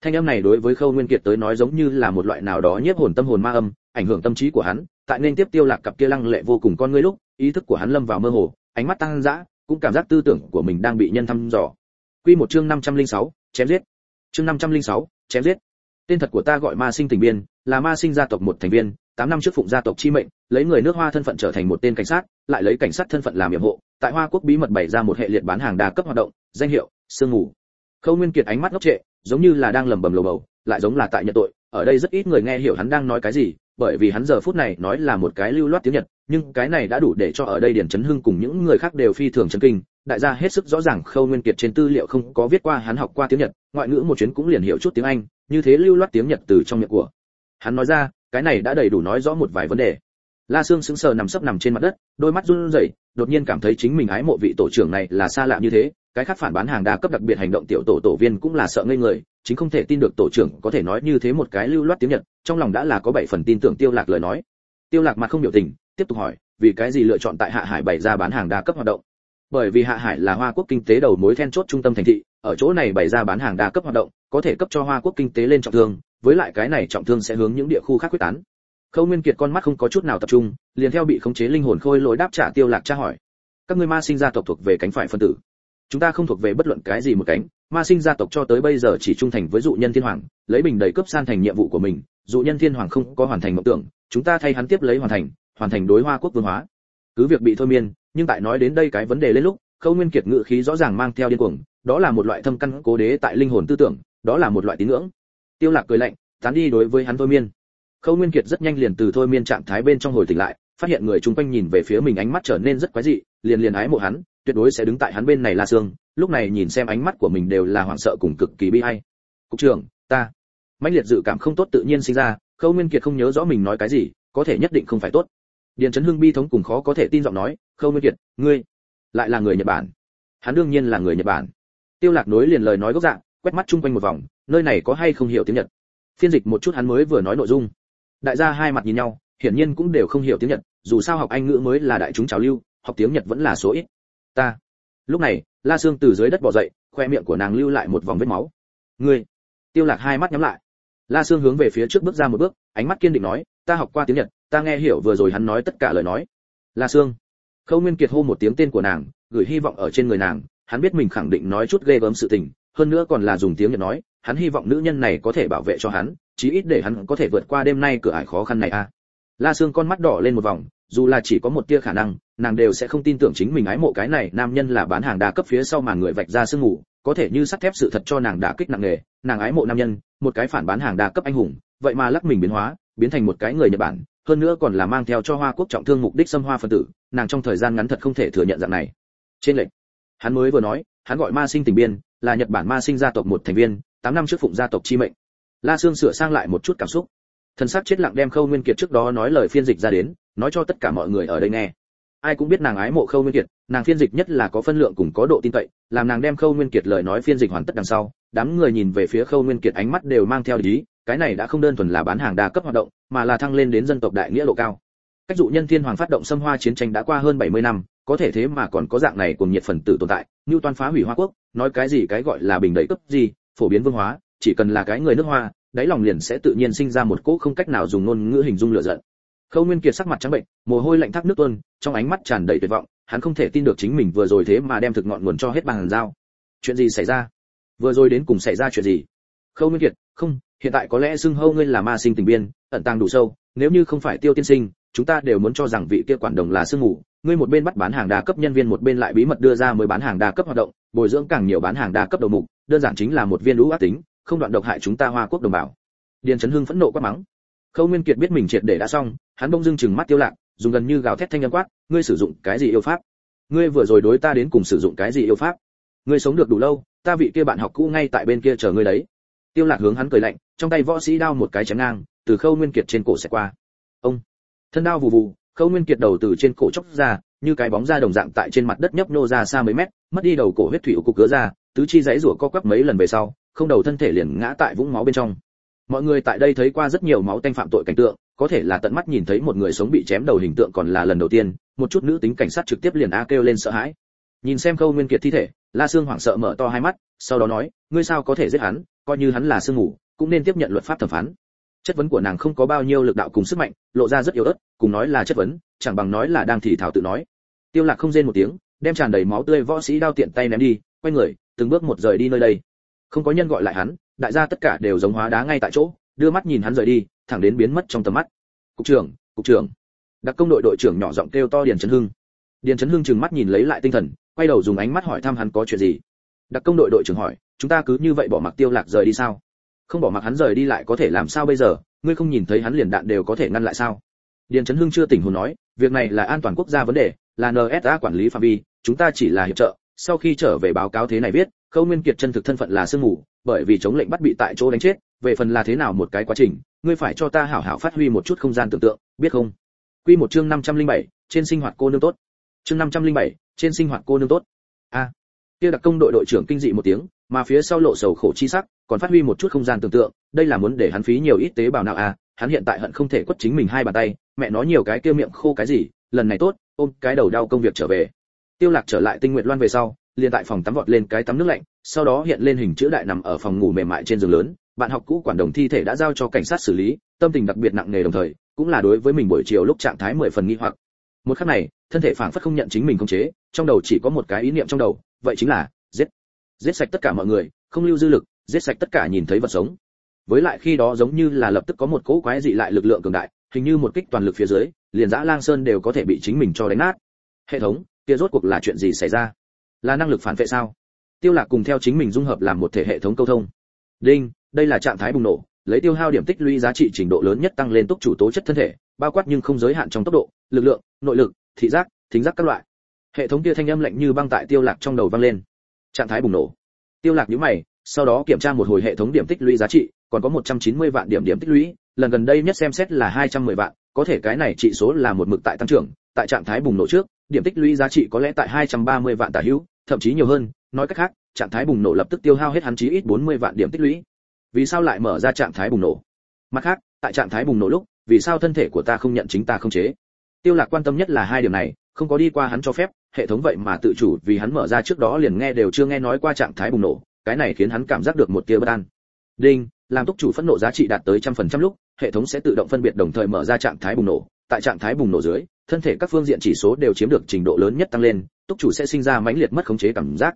Thanh âm này đối với khâu nguyên kiệt tới nói giống như là một loại nào đó nhiếp hồn tâm hồn ma âm ảnh hưởng tâm trí của hắn tại nên tiếp tiêu lạc cặp kia lăng lệ vô cùng con ngươi lúc ý thức của hắn lâm vào mơ hồ ánh mắt tăng dã cũng cảm giác tư tưởng của mình đang bị nhân thăm dò. Quy một chương 506, chém giết. Chương 506, chém giết tên thật của ta gọi ma sinh tình biên, là ma sinh gia tộc một thành viên, tám năm trước phụng gia tộc chi mệnh, lấy người nước hoa thân phận trở thành một tên cảnh sát, lại lấy cảnh sát thân phận làm nhiệm hộ tại hoa quốc bí mật bày ra một hệ liệt bán hàng đa cấp hoạt động, danh hiệu, sương ngủ khâu nguyên kiệt ánh mắt ngốc trệ, giống như là đang lầm bầm lầu bầu, lại giống là tại nhận tội. Ở đây rất ít người nghe hiểu hắn đang nói cái gì, bởi vì hắn giờ phút này nói là một cái lưu loát tiếng nhật, nhưng cái này đã đủ để cho ở đây điển chấn hưng cùng những người khác đều phi thường chấn kinh. Đại gia hết sức rõ ràng khâu nguyên kiệt trên tư liệu không có viết qua hắn học qua tiếng nhật, ngoại ngữ một chuyến cũng liền hiểu chút tiếng anh như thế lưu loát tiếng nhật từ trong miệng của. Hắn nói ra, cái này đã đầy đủ nói rõ một vài vấn đề. La sương sững sờ nằm sấp nằm trên mặt đất, đôi mắt run rẩy, đột nhiên cảm thấy chính mình ái mộ vị tổ trưởng này là xa lạ như thế, cái khác phản bán hàng đa cấp đặc biệt hành động tiểu tổ tổ viên cũng là sợ ngây người, chính không thể tin được tổ trưởng có thể nói như thế một cái lưu loát tiếng nhật, trong lòng đã là có bảy phần tin tưởng tiêu lạc lời nói. Tiêu lạc mặt không biểu tình, tiếp tục hỏi, vì cái gì lựa chọn tại hạ hải bày ra bán hàng đa cấp hoạt động? Bởi vì hạ hải là hoa quốc kinh tế đầu mối then chốt trung tâm thành thị ở chỗ này bày ra bán hàng đa cấp hoạt động, có thể cấp cho hoa quốc kinh tế lên trọng thương, với lại cái này trọng thương sẽ hướng những địa khu khác quyết tán. Khâu nguyên kiệt con mắt không có chút nào tập trung, liền theo bị khống chế linh hồn khôi lỗi đáp trả tiêu lạc tra hỏi. Các ngươi ma sinh gia tộc thuộc về cánh phải phân tử. Chúng ta không thuộc về bất luận cái gì một cánh. Ma sinh gia tộc cho tới bây giờ chỉ trung thành với dụ nhân thiên hoàng, lấy bình đầy cấp san thành nhiệm vụ của mình. Dụ nhân thiên hoàng không có hoàn thành mộng tưởng, chúng ta thay hắn tiếp lấy hoàn thành hoàn thành đối hoa quốc vương hóa. Cứ việc bị thôi miên, nhưng tại nói đến đây cái vấn đề lên lúc, khâu nguyên kiệt ngữ khí rõ ràng mang theo điên cuồng đó là một loại thâm căn cố đế tại linh hồn tư tưởng, đó là một loại tín ngưỡng. Tiêu lạc cười lạnh, tán đi đối với hắn thôi miên. Khâu nguyên kiệt rất nhanh liền từ thôi miên trạng thái bên trong hồi tỉnh lại, phát hiện người chung quanh nhìn về phía mình ánh mắt trở nên rất quái dị, liền liền ái mộ hắn, tuyệt đối sẽ đứng tại hắn bên này la sương. lúc này nhìn xem ánh mắt của mình đều là hoảng sợ cùng cực kỳ bi ai. Cục trưởng, ta. Mãnh liệt dự cảm không tốt tự nhiên sinh ra, khâu nguyên kiệt không nhớ rõ mình nói cái gì, có thể nhất định không phải tốt. Điền chấn hưng bi thống cùng khó có thể tin giọng nói, khâu nguyên kiệt, ngươi lại là người nhật bản. Hắn đương nhiên là người nhật bản tiêu lạc nối liền lời nói gốc dạng, quét mắt chung quanh một vòng, nơi này có hay không hiểu tiếng nhật. Phiên dịch một chút hắn mới vừa nói nội dung. Đại gia hai mặt nhìn nhau, hiển nhiên cũng đều không hiểu tiếng nhật, dù sao học anh ngữ mới là đại chúng trào lưu, học tiếng nhật vẫn là số ít. Ta. Lúc này, la sương từ dưới đất bò dậy, khoe miệng của nàng lưu lại một vòng vết máu. Ngươi. Tiêu lạc hai mắt nhắm lại. La sương hướng về phía trước bước ra một bước, ánh mắt kiên định nói, ta học qua tiếng nhật, ta nghe hiểu vừa rồi hắn nói tất cả lời nói. La sương. Khâu nguyên kiệt hô một tiếng tên của nàng, gửi hy vọng ở trên người nàng hắn biết mình khẳng định nói chút ghê gớm sự tình, hơn nữa còn là dùng tiếng nhật nói, hắn hy vọng nữ nhân này có thể bảo vệ cho hắn, chí ít để hắn có thể vượt qua đêm nay cửa ải khó khăn này a la sương con mắt đỏ lên một vòng, dù là chỉ có một tia khả năng, nàng đều sẽ không tin tưởng chính mình ái mộ cái này nam nhân là bán hàng đa cấp phía sau mà người vạch ra sương ngủ có thể như sắt thép sự thật cho nàng đã kích nặng nề, nàng ái mộ nam nhân, một cái phản bán hàng đa cấp anh hùng, vậy mà lắc mình biến hóa, biến thành một cái người nhật bản, hơn nữa còn là mang theo cho hoa quốc trọng thương mục đích xâm hoa phân tử, nàng trong thời gian ngắn thật không thể thừa nhận dạng này. Trên lệnh hắn mới vừa nói, hắn gọi ma sinh tình biên, là nhật bản ma sinh gia tộc một thành viên, tám năm trước phụng gia tộc chi mệnh. La sương sửa sang lại một chút cảm xúc. Thần sắc chết lặng đem khâu nguyên kiệt trước đó nói lời phiên dịch ra đến, nói cho tất cả mọi người ở đây nghe. Ai cũng biết nàng ái mộ khâu nguyên kiệt, nàng phiên dịch nhất là có phân lượng cùng có độ tin cậy, làm nàng đem khâu nguyên kiệt lời nói phiên dịch hoàn tất đằng sau, đám người nhìn về phía khâu nguyên kiệt ánh mắt đều mang theo ý, cái này đã không đơn thuần là bán hàng đa cấp hoạt động, mà là thăng lên đến dân tộc đại nghĩa độ cao. Cách dụ nhân thiên hoàng phát động xâm hoa chiến tranh đã qua hơn 70 năm có thể thế mà còn có dạng này cùng nhiệt phần tử tồn tại như toàn phá hủy hoa quốc, nói cái gì cái gọi là bình đẩy cấp gì, phổ biến vương hóa, chỉ cần là cái người nước hoa, đáy lòng liền sẽ tự nhiên sinh ra một cỗ không cách nào dùng ngôn ngữ hình dung lựa giận. Khâu nguyên kiệt sắc mặt trắng bệnh, mồ hôi lạnh thác nước tuôn, trong ánh mắt tràn đầy tuyệt vọng, hắn không thể tin được chính mình vừa rồi thế mà đem thực ngọn nguồn cho hết bàn giao chuyện gì xảy ra? Vừa rồi đến cùng xảy ra chuyện gì? Khâu nguyên kiệt, không, hiện tại có lẽ xưng hâu ngươi là ma sinh tình biên, ẩn tàng đủ sâu, nếu như không phải tiêu tiên sinh chúng ta đều muốn cho rằng vị kia quản đồng là sương ngủ ngươi một bên bắt bán hàng đa cấp nhân viên, một bên lại bí mật đưa ra mới bán hàng đa cấp hoạt động, bồi dưỡng càng nhiều bán hàng đa cấp đầu mục, đơn giản chính là một viên lũ ác tính, không đoạn độc hại chúng ta hoa quốc đồng bào. Điền Trấn hưng phẫn nộ quát mắng. Khâu nguyên kiệt biết mình triệt để đã xong, hắn bỗng dưng chừng mắt tiêu lạc, dùng gần như gào thét thanh âm quát, ngươi sử dụng cái gì yêu pháp? Ngươi vừa rồi đối ta đến cùng sử dụng cái gì yêu pháp? Ngươi sống được đủ lâu, ta vị kia bạn học cũ ngay tại bên kia chờ ngươi đấy. Tiêu lạc hướng hắn cười lạnh, trong tay võ sĩ đao một cái chém ngang, từ khâu nguyên kiệt trên cổ sẽ qua. Ông! Thân đao vù vù, khâu nguyên kiệt đầu từ trên cổ chóc ra, như cái bóng da đồng dạng tại trên mặt đất nhấp nô ra xa mấy mét, mất đi đầu cổ huyết thủy cục cứa ra, tứ chi dãy rủa co quắp mấy lần về sau, không đầu thân thể liền ngã tại vũng máu bên trong. Mọi người tại đây thấy qua rất nhiều máu tanh phạm tội cảnh tượng, có thể là tận mắt nhìn thấy một người sống bị chém đầu hình tượng còn là lần đầu tiên, một chút nữ tính cảnh sát trực tiếp liền a kêu lên sợ hãi. Nhìn xem khâu nguyên kiệt thi thể, la sương hoảng sợ mở to hai mắt, sau đó nói, ngươi sao có thể giết hắn? Coi như hắn là sương ngủ cũng nên tiếp nhận luật pháp thẩm phán chất vấn của nàng không có bao nhiêu lực đạo cùng sức mạnh, lộ ra rất yếu ớt, cùng nói là chất vấn, chẳng bằng nói là đang thì thảo tự nói. Tiêu lạc không rên một tiếng, đem tràn đầy máu tươi võ sĩ đao tiện tay ném đi, quay người, từng bước một rời đi nơi đây. Không có nhân gọi lại hắn, đại gia tất cả đều giống hóa đá ngay tại chỗ, đưa mắt nhìn hắn rời đi, thẳng đến biến mất trong tầm mắt. Cục trưởng cục trưởng. Đặc công đội đội trưởng nhỏ giọng kêu to điền trấn hưng. Điền trấn hưng trừng mắt nhìn lấy lại tinh thần, quay đầu dùng ánh mắt hỏi thăm hắn có chuyện gì. Đặc công đội đội trưởng hỏi, chúng ta cứ như vậy bỏ mặc tiêu lạc rời đi sao? Không bỏ mặc hắn rời đi lại có thể làm sao bây giờ ngươi không nhìn thấy hắn liền đạn đều có thể ngăn lại sao? Điền trấn hưng chưa tỉnh hồn nói việc này là an toàn quốc gia vấn đề là nsa quản lý phạm vi chúng ta chỉ là hiệp trợ sau khi trở về báo cáo thế này viết khâu nguyên kiệt chân thực thân phận là sương mù bởi vì chống lệnh bắt bị tại chỗ đánh chết về phần là thế nào một cái quá trình ngươi phải cho ta hảo hảo phát huy một chút không gian tưởng tượng biết không? Quy một chương 507, trên sinh hoạt cô nương tốt. Chương 507, trên sinh hoạt cô nương tốt. A. Kia đặc công đội đội trưởng kinh dị một tiếng mà phía sau lộ sầu khổ chi sắc, còn phát huy một chút không gian tưởng tượng, đây là muốn để hắn phí nhiều ít tế bào nào à hắn hiện tại hận không thể quất chính mình hai bàn tay, mẹ nói nhiều cái kia miệng khô cái gì, lần này tốt, ôm cái đầu đau công việc trở về. Tiêu lạc trở lại tinh nguyện loan về sau, liền tại phòng tắm vọt lên cái tắm nước lạnh, sau đó hiện lên hình chữ đại nằm ở phòng ngủ mềm mại trên giường lớn, bạn học cũ quản đồng thi thể đã giao cho cảnh sát xử lý, tâm tình đặc biệt nặng nề đồng thời, cũng là đối với mình buổi chiều lúc trạng thái mười phần nghi hoặc. Một khắc này, thân thể phảng phất không nhận chính mình khống chế, trong đầu chỉ có một cái ý niệm trong đầu, vậy chính là giết sạch tất cả mọi người, không lưu dư lực, giết sạch tất cả nhìn thấy vật sống. Với lại khi đó giống như là lập tức có một cỗ quái dị lại lực lượng cường đại, hình như một kích toàn lực phía dưới, liền dã lang sơn đều có thể bị chính mình cho đánh nát. Hệ thống, kia rốt cuộc là chuyện gì xảy ra? Là năng lực phản vệ sao? Tiêu lạc cùng theo chính mình dung hợp làm một thể hệ thống câu thông. Đinh, đây là trạng thái bùng nổ, lấy tiêu hao điểm tích lũy giá trị trình độ lớn nhất tăng lên tốc chủ tố chất thân thể, bao quát nhưng không giới hạn trong tốc độ, lực lượng, nội lực, thị giác, thính giác các loại. Hệ thống kia thanh âm lạnh như băng tại tiêu lạc trong đầu vang lên trạng thái bùng nổ. Tiêu lạc nhíu mày, sau đó kiểm tra một hồi hệ thống điểm tích lũy giá trị, còn có 190 vạn điểm điểm tích lũy, lần gần đây nhất xem xét là 210 vạn, có thể cái này trị số là một mực tại tăng trưởng, tại trạng thái bùng nổ trước, điểm tích lũy giá trị có lẽ tại 230 vạn tả hữu, thậm chí nhiều hơn, nói cách khác, trạng thái bùng nổ lập tức tiêu hao hết hắn chí ít 40 vạn điểm tích lũy. Vì sao lại mở ra trạng thái bùng nổ? Mặt khác, tại trạng thái bùng nổ lúc, vì sao thân thể của ta không nhận chính ta không chế? Tiêu lạc quan tâm nhất là hai điều này, không có đi qua hắn cho phép hệ thống vậy mà tự chủ vì hắn mở ra trước đó liền nghe đều chưa nghe nói qua trạng thái bùng nổ, cái này khiến hắn cảm giác được một tia bất an. Đinh, làm túc chủ phẫn nộ giá trị đạt tới trăm phần trăm lúc, hệ thống sẽ tự động phân biệt đồng thời mở ra trạng thái bùng nổ. Tại trạng thái bùng nổ dưới, thân thể các phương diện chỉ số đều chiếm được trình độ lớn nhất tăng lên túc chủ sẽ sinh ra mãnh liệt mất khống chế cảm giác.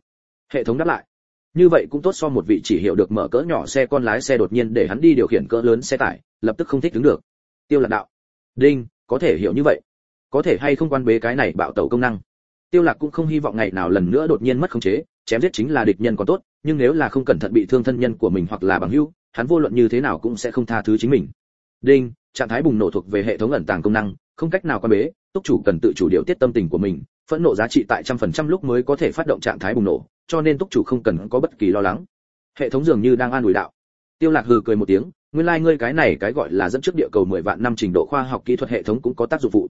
Hệ thống đáp lại. Như vậy cũng tốt so một vị chỉ hiểu được mở cỡ nhỏ xe con lái xe đột nhiên để hắn đi điều khiển cỡ lớn xe tải, lập tức không thích đứng được. Tiêu lạc đạo. Đinh, có thể hiểu như vậy. Có thể hay không quan bế cái này bạo tẩu công năng? Tiêu lạc cũng không hy vọng ngày nào lần nữa đột nhiên mất khống chế, chém giết chính là địch nhân còn tốt, nhưng nếu là không cẩn thận bị thương thân nhân của mình hoặc là bằng hữu, hắn vô luận như thế nào cũng sẽ không tha thứ chính mình. Đinh, trạng thái bùng nổ thuộc về hệ thống ẩn tàng công năng, không cách nào quan bế, túc chủ cần tự chủ điều tiết tâm tình của mình, phẫn nộ giá trị tại trăm phần trăm lúc mới có thể phát động trạng thái bùng nổ, cho nên túc chủ không cần có bất kỳ lo lắng. Hệ thống dường như đang an ủi đạo. Tiêu lạc hừ cười một tiếng, nguyên lai like ngươi cái này cái gọi là dẫn trước địa cầu 10 vạn năm trình độ khoa học kỹ thuật hệ thống cũng có tác dụng phụ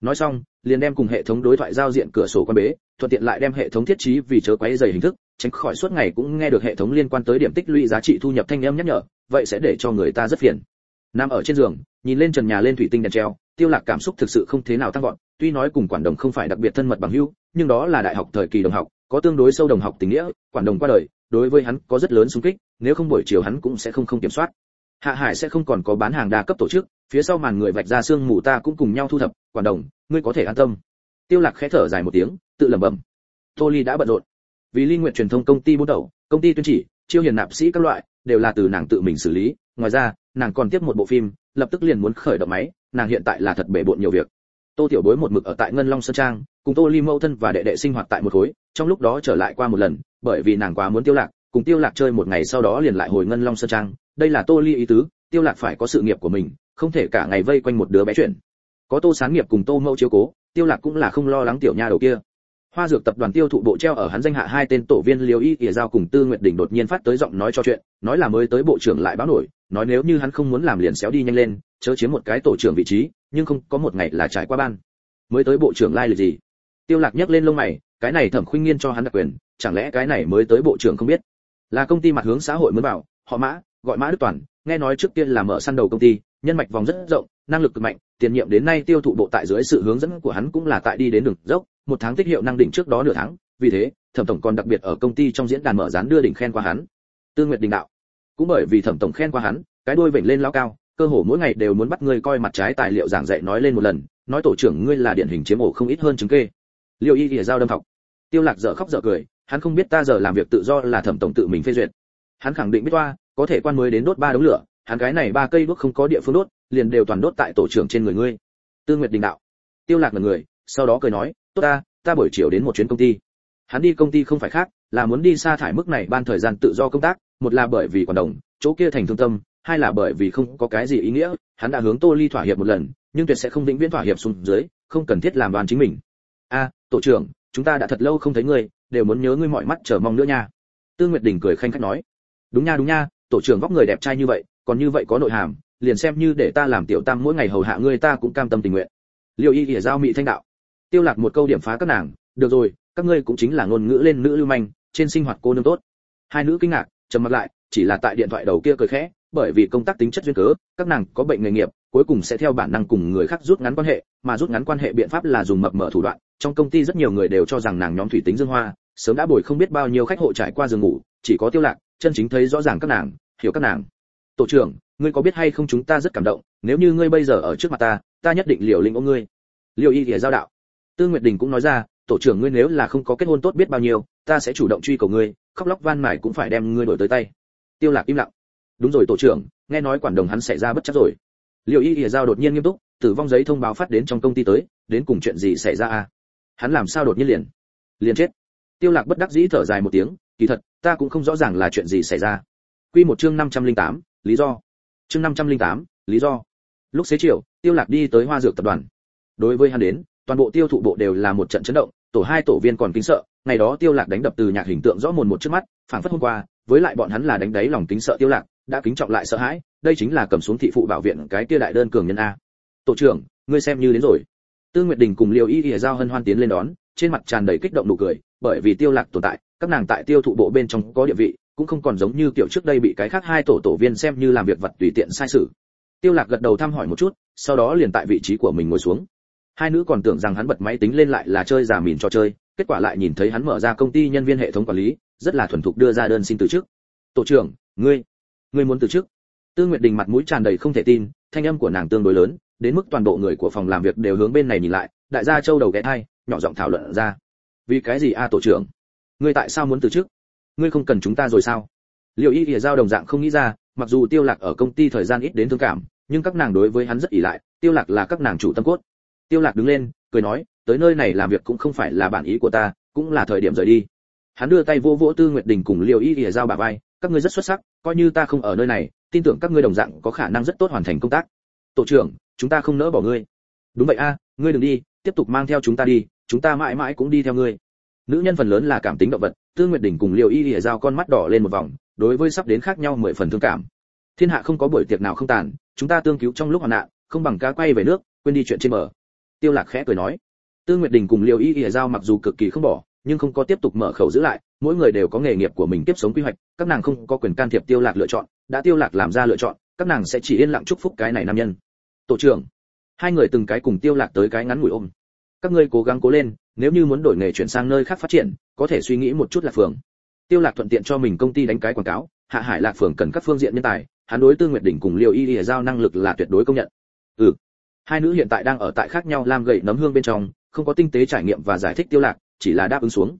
nói xong, liền đem cùng hệ thống đối thoại giao diện cửa sổ quan bế, thuận tiện lại đem hệ thống thiết trí vì chớ quấy dày hình thức, tránh khỏi suốt ngày cũng nghe được hệ thống liên quan tới điểm tích lũy giá trị thu nhập thanh âm nhắc nhở, vậy sẽ để cho người ta rất phiền. Nằm ở trên giường, nhìn lên trần nhà lên thủy tinh đèn treo, tiêu lạc cảm xúc thực sự không thế nào tăng vọt, tuy nói cùng quản đồng không phải đặc biệt thân mật bằng hữu, nhưng đó là đại học thời kỳ đồng học, có tương đối sâu đồng học tình nghĩa, quản đồng qua đời, đối với hắn có rất lớn xung kích, nếu không buổi chiều hắn cũng sẽ không không kiểm soát hạ hải sẽ không còn có bán hàng đa cấp tổ chức, phía sau màn người vạch ra xương mù ta cũng cùng nhau thu thập, quản đồng, ngươi có thể an tâm. Tiêu lạc khẽ thở dài một tiếng, tự lẩm bẩm. Tô ly đã bận rộn. Vì ly nguyện truyền thông công ty bốn đầu, công ty tuyên chỉ, chiêu hiền nạp sĩ các loại, đều là từ nàng tự mình xử lý. Ngoài ra, nàng còn tiếp một bộ phim, lập tức liền muốn khởi động máy, nàng hiện tại là thật bể bộn nhiều việc. Tô tiểu bối một mực ở tại ngân long sơn trang, cùng tô ly mẫu thân và đệ đệ sinh hoạt tại một khối, trong lúc đó trở lại qua một lần, bởi vì nàng quá muốn tiêu lạc, cùng tiêu lạc chơi một ngày sau đó liền lại hồi ngân long sơn trang đây là tô ly ý tứ, tiêu lạc phải có sự nghiệp của mình, không thể cả ngày vây quanh một đứa bé chuyện. Có tô sáng nghiệp cùng tô mẫu chiếu cố, tiêu lạc cũng là không lo lắng tiểu nha đầu kia. Hoa dược tập đoàn tiêu thụ bộ treo ở hắn danh hạ hai tên tổ viên liều y ỉa giao cùng tư nguyệt đỉnh đột nhiên phát tới giọng nói cho chuyện, nói là mới tới bộ trưởng lại báo nổi, nói nếu như hắn không muốn làm liền xéo đi nhanh lên, chớ chiếm một cái tổ trưởng vị trí, nhưng không, có một ngày là trải qua ban. Mới tới bộ trưởng lai like gì? Tiêu lạc nhấc lên lông mày, cái này thẩm khuynh nghiên cho hắn đặc quyền, chẳng lẽ cái này mới tới bộ trưởng không biết? Là công ty mặt hướng xã hội mới bảo, họ mã gọi mã đức toàn, nghe nói trước tiên là mở săn đầu công ty, nhân mạch vòng rất rộng, năng lực cực mạnh, tiền nhiệm đến nay tiêu thụ bộ tại dưới sự hướng dẫn của hắn cũng là tại đi đến đường dốc, một tháng tích hiệu năng đỉnh trước đó nửa tháng, vì thế, thẩm tổng còn đặc biệt ở công ty trong diễn đàn mở dán đưa đỉnh khen qua hắn. Tương nguyệt đình đạo, cũng bởi vì thẩm tổng khen qua hắn, cái đuôi vểnh lên lao cao, cơ hồ mỗi ngày đều muốn bắt ngươi coi mặt trái tài liệu giảng dạy nói lên một lần, nói tổ trưởng ngươi là điển hình chiếm ổ không ít hơn chứng kê. Liệu y ỉa giao đâm học tiêu lạc dở khóc dở cười, hắn không biết ta giờ làm việc tự do là thẩm tổng tự mình phê duyệt. Hắn khẳng định biết toa có thể quan mới đến đốt ba đống lửa, hắn cái này ba cây đuốc không có địa phương đốt, liền đều toàn đốt tại tổ trưởng trên người ngươi. Tư nguyệt đình đạo. Tiêu lạc là người, sau đó cười nói, tốt ta ta buổi chiều đến một chuyến công ty. Hắn đi công ty không phải khác, là muốn đi xa thải mức này ban thời gian tự do công tác, một là bởi vì quản đồng, chỗ kia thành thương tâm, hai là bởi vì không có cái gì ý nghĩa, hắn đã hướng tô ly thỏa hiệp một lần, nhưng tuyệt sẽ không vĩnh viễn thỏa hiệp xuống dưới, không cần thiết làm đoàn chính mình. A, tổ trưởng, chúng ta đã thật lâu không thấy ngươi, đều muốn nhớ ngươi mọi mắt chờ mong nữa nha. Tư nguyệt đình cười khanh khách nói. Đúng nha đúng nha tổ trưởng vóc người đẹp trai như vậy, còn như vậy có nội hàm, liền xem như để ta làm tiểu tam mỗi ngày hầu hạ ngươi ta cũng cam tâm tình nguyện. Liêu y ỉa giao mị thanh đạo. Tiêu lạc một câu điểm phá các nàng, được rồi, các ngươi cũng chính là ngôn ngữ lên nữ lưu manh, trên sinh hoạt cô nương tốt. Hai nữ kinh ngạc, trầm mặt lại, chỉ là tại điện thoại đầu kia cười khẽ, bởi vì công tác tính chất duyên cớ, các nàng có bệnh nghề nghiệp, cuối cùng sẽ theo bản năng cùng người khác rút ngắn quan hệ, mà rút ngắn quan hệ biện pháp là dùng mập mở thủ đoạn, trong công ty rất nhiều người đều cho rằng nàng nhóm thủy tính dương hoa, sớm đã bồi không biết bao nhiêu khách hộ trải qua giường ngủ, chỉ có tiêu lạc chân chính thấy rõ ràng các nàng, hiểu các nàng. Tổ trưởng, ngươi có biết hay không chúng ta rất cảm động, nếu như ngươi bây giờ ở trước mặt ta ta nhất định liều lĩnh ôm ngươi. Liều y thì giao đạo. Tư nguyệt đình cũng nói ra, tổ trưởng ngươi nếu là không có kết hôn tốt biết bao nhiêu, ta sẽ chủ động truy cầu ngươi, khóc lóc van mải cũng phải đem ngươi đổi tới tay. Tiêu lạc im lặng. Đúng rồi tổ trưởng, nghe nói quản đồng hắn xảy ra bất chấp rồi. Liều y thì giao đột nhiên nghiêm túc tử vong giấy thông báo phát đến trong công ty tới, đến cùng chuyện gì xảy ra à hắn làm sao đột nhiên liền? Liền chết. Tiêu lạc bất đắc dĩ thở dài một tiếng, kỳ thật ta cũng không rõ ràng là chuyện gì xảy ra. Quy một chương 508, lý do. Chương 508, lý do. Lúc xế chiều tiêu lạc đi tới hoa dược tập đoàn. Đối với hắn đến toàn bộ tiêu thụ bộ đều là một trận chấn động tổ hai tổ viên còn kính sợ ngày đó tiêu lạc đánh đập từ nhạc hình tượng rõ mồn một trước mắt phảng phất hôm qua với lại bọn hắn là đánh đáy lòng kính sợ tiêu lạc đã kính trọng lại sợ hãi đây chính là cầm xuống thị phụ bảo viện cái kia đại đơn cường nhân a. Tổ trưởng ngươi xem như đến rồi. Tư nguyệt đình cùng liêu y y giao hân hoan tiến lên đón trên mặt tràn đầy kích động nụ cười bởi vì tiêu lạc tồn tại các nàng tại tiêu thụ bộ bên trong có địa vị, cũng không còn giống như kiểu trước đây bị cái khác hai tổ tổ viên xem như làm việc vật tùy tiện sai sự. Tiêu lạc gật đầu thăm hỏi một chút, sau đó liền tại vị trí của mình ngồi xuống. Hai nữ còn tưởng rằng hắn bật máy tính lên lại là chơi giả mìn cho chơi, kết quả lại nhìn thấy hắn mở ra công ty nhân viên hệ thống quản lý, rất là thuần thục đưa ra đơn xin từ chức. Tổ trưởng, ngươi ngươi muốn từ chức? Tư nguyệt đình mặt mũi tràn đầy không thể tin, thanh âm của nàng tương đối lớn, đến mức toàn bộ người của phòng làm việc đều hướng bên này nhìn lại, đại gia châu đầu ghé thai, nhỏ giọng thảo luận ra. Vì cái gì a, tổ trưởng? Ngươi tại sao muốn từ chức? Ngươi không cần chúng ta rồi sao? Liệu y ỉa giao đồng dạng không nghĩ ra, mặc dù tiêu lạc ở công ty thời gian ít đến thương cảm, nhưng các nàng đối với hắn rất ỷ lại, tiêu lạc là các nàng chủ tâm cốt. Tiêu lạc đứng lên, cười nói, tới nơi này làm việc cũng không phải là bản ý của ta, cũng là thời điểm rời đi. Hắn đưa tay vô vỗ tư nguyệt đình cùng liệu y ỉa giao bà vai, các ngươi rất xuất sắc, coi như ta không ở nơi này, tin tưởng các ngươi đồng dạng có khả năng rất tốt hoàn thành công tác. Tổ trưởng, chúng ta không nỡ bỏ ngươi. Đúng vậy a, ngươi đừng đi, tiếp tục mang theo chúng ta đi, chúng ta mãi mãi cũng đi theo ngươi nữ nhân phần lớn là cảm tính động vật, tư nguyệt đình cùng liều y ỉa giao con mắt đỏ lên một vòng, đối với sắp đến khác nhau mười phần thương cảm. Thiên hạ không có buổi tiệc nào không tàn, chúng ta tương cứu trong lúc hoạn nạn, không bằng cá quay về nước, quên đi chuyện trên bờ. Tiêu lạc khẽ cười nói. Tư nguyệt đình cùng liều y y giao mặc dù cực kỳ không bỏ, nhưng không có tiếp tục mở khẩu giữ lại, mỗi người đều có nghề nghiệp của mình tiếp sống quy hoạch, các nàng không có quyền can thiệp tiêu lạc lựa chọn, đã tiêu lạc làm ra lựa chọn, các nàng sẽ chỉ yên lặng chúc phúc cái này nam nhân. Tổ trưởng, hai người từng cái cùng tiêu lạc tới cái ngắn ngủi ôm các ngươi cố gắng cố lên, nếu như muốn đổi nghề chuyển sang nơi khác phát triển, có thể suy nghĩ một chút là phường. Tiêu lạc thuận tiện cho mình công ty đánh cái quảng cáo, hạ hải lạc phường cần các phương diện nhân tài, hắn đối tương nguyệt đỉnh cùng liều y y giao năng lực là tuyệt đối công nhận. Ừ. Hai nữ hiện tại đang ở tại khác nhau làm gậy nấm hương bên trong, không có tinh tế trải nghiệm và giải thích tiêu lạc, chỉ là đáp ứng xuống.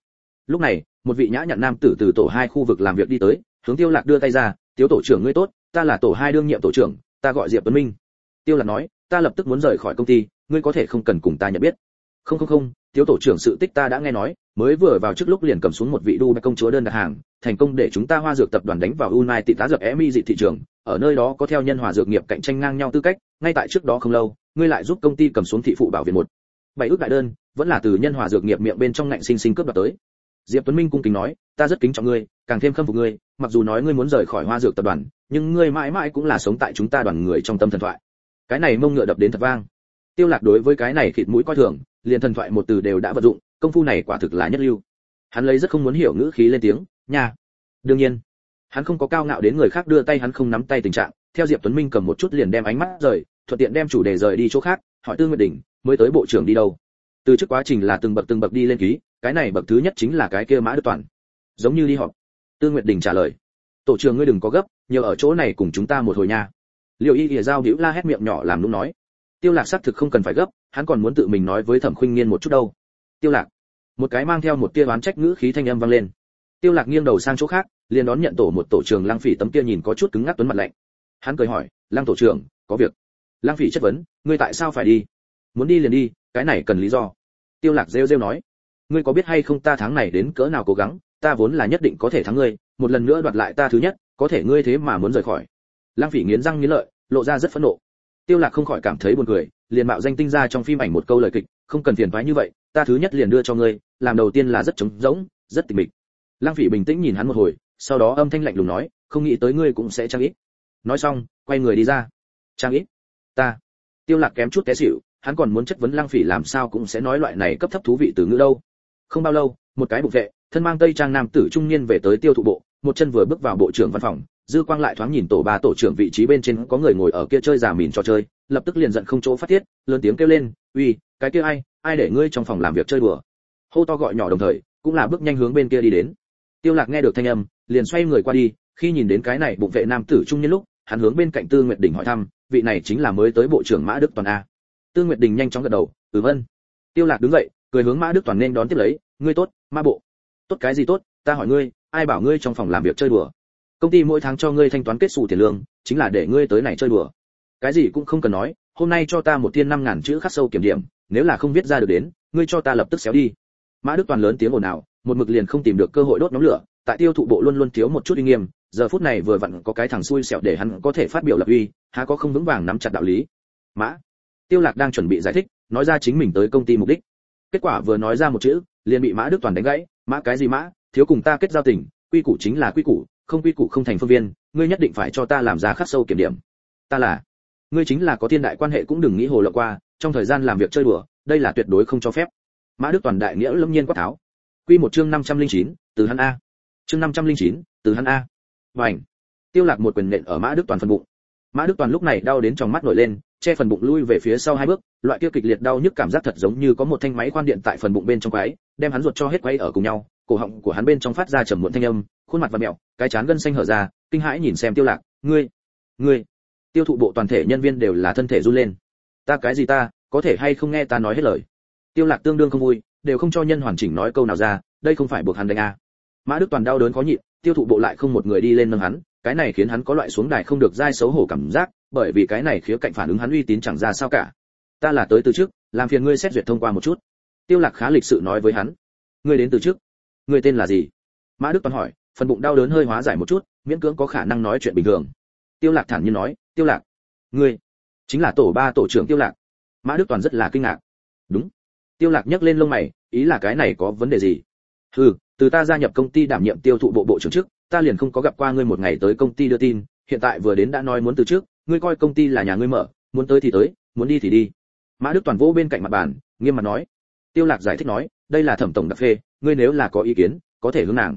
Lúc này, một vị nhã nhặn nam tử từ tổ hai khu vực làm việc đi tới, hướng tiêu lạc đưa tay ra tiểu tổ trưởng ngươi tốt, ta là tổ hai đương nhiệm tổ trưởng, ta gọi diệp tuấn minh. Tiêu lạc nói, ta lập tức muốn rời khỏi công ty, ngươi có thể không cần cùng ta nhận biết không không không, thiếu tổ trưởng sự tích ta đã nghe nói, mới vừa vào trước lúc liền cầm xuống một vị đu công chúa đơn đặt hàng, thành công để chúng ta hoa dược tập đoàn đánh vào unai tị tá dược emi dị thị trường, ở nơi đó có theo nhân hòa dược nghiệp cạnh tranh ngang nhau tư cách, ngay tại trước đó không lâu, ngươi lại giúp công ty cầm xuống thị phụ bảo viện một. Bảy ước đại đơn, vẫn là từ nhân hòa dược nghiệp miệng bên trong ngạnh sinh sinh cướp đoạt tới. Diệp tuấn minh cung kính nói, ta rất kính trọng ngươi, càng thêm khâm phục ngươi, mặc dù nói ngươi muốn rời khỏi hoa dược tập đoàn, nhưng ngươi mãi mãi cũng là sống tại chúng ta đoàn người trong tâm thần thoại. Cái này mông ngựa đập đến thật vang. Tiêu lạc đối với cái này khịt mũi coi thường liền thần thoại một từ đều đã vận dụng, công phu này quả thực là nhất lưu. Hắn lấy rất không muốn hiểu ngữ khí lên tiếng, nha. Đương nhiên. Hắn không có cao ngạo đến người khác đưa tay hắn không nắm tay tình trạng, theo diệp tuấn minh cầm một chút liền đem ánh mắt rời, thuận tiện đem chủ đề rời đi chỗ khác, hỏi tư nguyệt đình, mới tới bộ trưởng đi đâu? Từ trước quá trình là từng bậc từng bậc đi lên ký, cái này bậc thứ nhất chính là cái kia mã đức toàn. Giống như đi họp. Tư nguyệt đình trả lời, tổ trưởng ngươi đừng có gấp, nhờ ở chỗ này cùng chúng ta một hồi nha. Liệu y ỉa giao hữu la hét miệng nhỏ làm nũng nói tiêu lạc xác thực không cần phải gấp, hắn còn muốn tự mình nói với thẩm khuynh nghiên một chút đâu. Tiêu lạc, một cái mang theo một tia oán trách ngữ khí thanh âm vang lên. Tiêu lạc nghiêng đầu sang chỗ khác, liền đón nhận tổ một tổ trưởng lăng phỉ tấm kia nhìn có chút cứng ngắc tuấn mặt lạnh. Hắn cười hỏi, lăng tổ trưởng, có việc. Lăng phỉ chất vấn, ngươi tại sao phải đi? Muốn đi liền đi, cái này cần lý do. Tiêu lạc rêu rêu nói, ngươi có biết hay không ta tháng này đến cỡ nào cố gắng, ta vốn là nhất định có thể thắng ngươi, một lần nữa đoạt lại ta thứ nhất, có thể ngươi thế mà muốn rời khỏi. Lăng phỉ nghiến răng nghiến lợi, lộ ra rất phẫn nộ tiêu lạc không khỏi cảm thấy buồn cười, liền mạo danh tinh ra trong phim ảnh một câu lời kịch, không cần phiền toái như vậy, ta thứ nhất liền đưa cho ngươi, làm đầu tiên là rất trống rỗng, rất tịch mịch. Lang phỉ bình tĩnh nhìn hắn một hồi, sau đó âm thanh lạnh lùng nói, không nghĩ tới ngươi cũng sẽ trang ít. Nói xong, quay người đi ra. Trang ít? Ta. Tiêu lạc kém chút té xỉu, hắn còn muốn chất vấn Lang phỉ làm sao cũng sẽ nói loại này cấp thấp thú vị từ ngữ đâu. Không bao lâu, một cái bục vệ, thân mang tây trang nam tử trung niên về tới tiêu thụ bộ, một chân vừa bước vào bộ trưởng văn phòng dư quang lại thoáng nhìn tổ ba tổ trưởng vị trí bên trên, có người ngồi ở kia chơi giả mìn trò chơi, lập tức liền giận không chỗ phát tiết, lớn tiếng kêu lên, uy, cái kia ai ai để ngươi trong phòng làm việc chơi đùa? Hô to gọi nhỏ đồng thời, cũng là bước nhanh hướng bên kia đi đến. Tiêu lạc nghe được thanh âm, liền xoay người qua đi, khi nhìn đến cái này bụng vệ nam tử trung niên lúc, hắn hướng bên cạnh tư nguyệt đình hỏi thăm, vị này chính là mới tới bộ trưởng mã đức toàn a? Tư nguyệt đình nhanh chóng gật đầu ừ vân tiêu lạc đứng dậy, cười hướng mã đức toàn nên đón tiếp lấy, ngươi tốt, ma bộ. Tốt cái gì tốt, ta hỏi ngươi, ai bảo ngươi trong phòng làm việc chơi đùa? Công ty mỗi tháng cho ngươi thanh toán kết sổ tiền lương, chính là để ngươi tới này chơi đùa. Cái gì cũng không cần nói, hôm nay cho ta một tiên năm ngàn chữ khắc sâu kiểm điểm, nếu là không viết ra được đến, ngươi cho ta lập tức xéo đi. Mã đức toàn lớn tiếng ồn ào, một mực liền không tìm được cơ hội đốt nóng lửa, tại tiêu thụ bộ luôn luôn thiếu một chút uy nghiêm, giờ phút này vừa vặn có cái thằng xui xẻo để hắn có thể phát biểu lập uy, há có không vững vàng nắm chặt đạo lý. Mã tiêu lạc đang chuẩn bị giải thích, nói ra chính mình tới công ty mục đích. Kết quả vừa nói ra một chữ, liền bị mã đức toàn đánh gãy. Mã cái gì mã? Thiếu cùng ta kết giao tình, quy củ chính là quy củ không quy củ không thành phương viên ngươi nhất định phải cho ta làm ra khắc sâu kiểm điểm. Ta là ngươi chính là có thiên đại quan hệ cũng đừng nghĩ hồ lộng qua trong thời gian làm việc chơi đùa đây là tuyệt đối không cho phép. Mã đức toàn đại nghĩa lâm nhiên quát tháo. Quy một chương 509, từ hắn a. Chương 509, từ hắn a. Vành. Tiêu lạc một quyền nện ở mã đức toàn phần bụng. Mã đức toàn lúc này đau đến trong mắt nổi lên che phần bụng lui về phía sau hai bước loại kia kịch liệt đau nhức cảm giác thật giống như có một thanh máy khoan điện tại phần bụng bên trong quái đem hắn ruột cho hết quay ở cùng nhau cổ họng của hắn bên trong phát ra trầm muộn thanh âm, khuôn mặt và mẹo, cái chán gân xanh hở ra, kinh hãi nhìn xem tiêu lạc. Ngươi ngươi. Tiêu thụ bộ toàn thể nhân viên đều là thân thể run lên. Ta cái gì ta, có thể hay không nghe ta nói hết lời? Tiêu lạc tương đương không vui, đều không cho nhân hoàn chỉnh nói câu nào ra, đây không phải buộc hắn đánh a. Mã đức toàn đau đớn khó nhịn, tiêu thụ bộ lại không một người đi lên nâng hắn, cái này khiến hắn có loại xuống đài không được dai xấu hổ cảm giác, bởi vì cái này khía cạnh phản ứng hắn uy tín chẳng ra sao cả. Ta là tới từ trước, làm phiền ngươi xét duyệt thông qua một chút. Tiêu lạc khá lịch sự nói với hắn. Ngươi đến từ trước ngươi tên là gì? Mã đức toàn hỏi, phần bụng đau đớn hơi hóa giải một chút, miễn cưỡng có khả năng nói chuyện bình thường. Tiêu lạc thản nhiên nói, tiêu lạc, ngươi chính là tổ ba tổ trưởng tiêu lạc. Mã đức toàn rất là kinh ngạc. Đúng. Tiêu lạc nhấc lên lông mày, ý là cái này có vấn đề gì? Hừ, từ ta gia nhập công ty đảm nhiệm tiêu thụ bộ bộ trưởng trước, ta liền không có gặp qua ngươi một ngày tới công ty đưa tin, hiện tại vừa đến đã nói muốn từ trước, ngươi coi công ty là nhà ngươi mở, muốn tới thì tới, muốn đi thì đi. Mã đức toàn vỗ bên cạnh mặt bàn, nghiêm mặt nói. Tiêu lạc giải thích nói, đây là thẩm tổng đặc phê ngươi nếu là có ý kiến, có thể hướng nàng.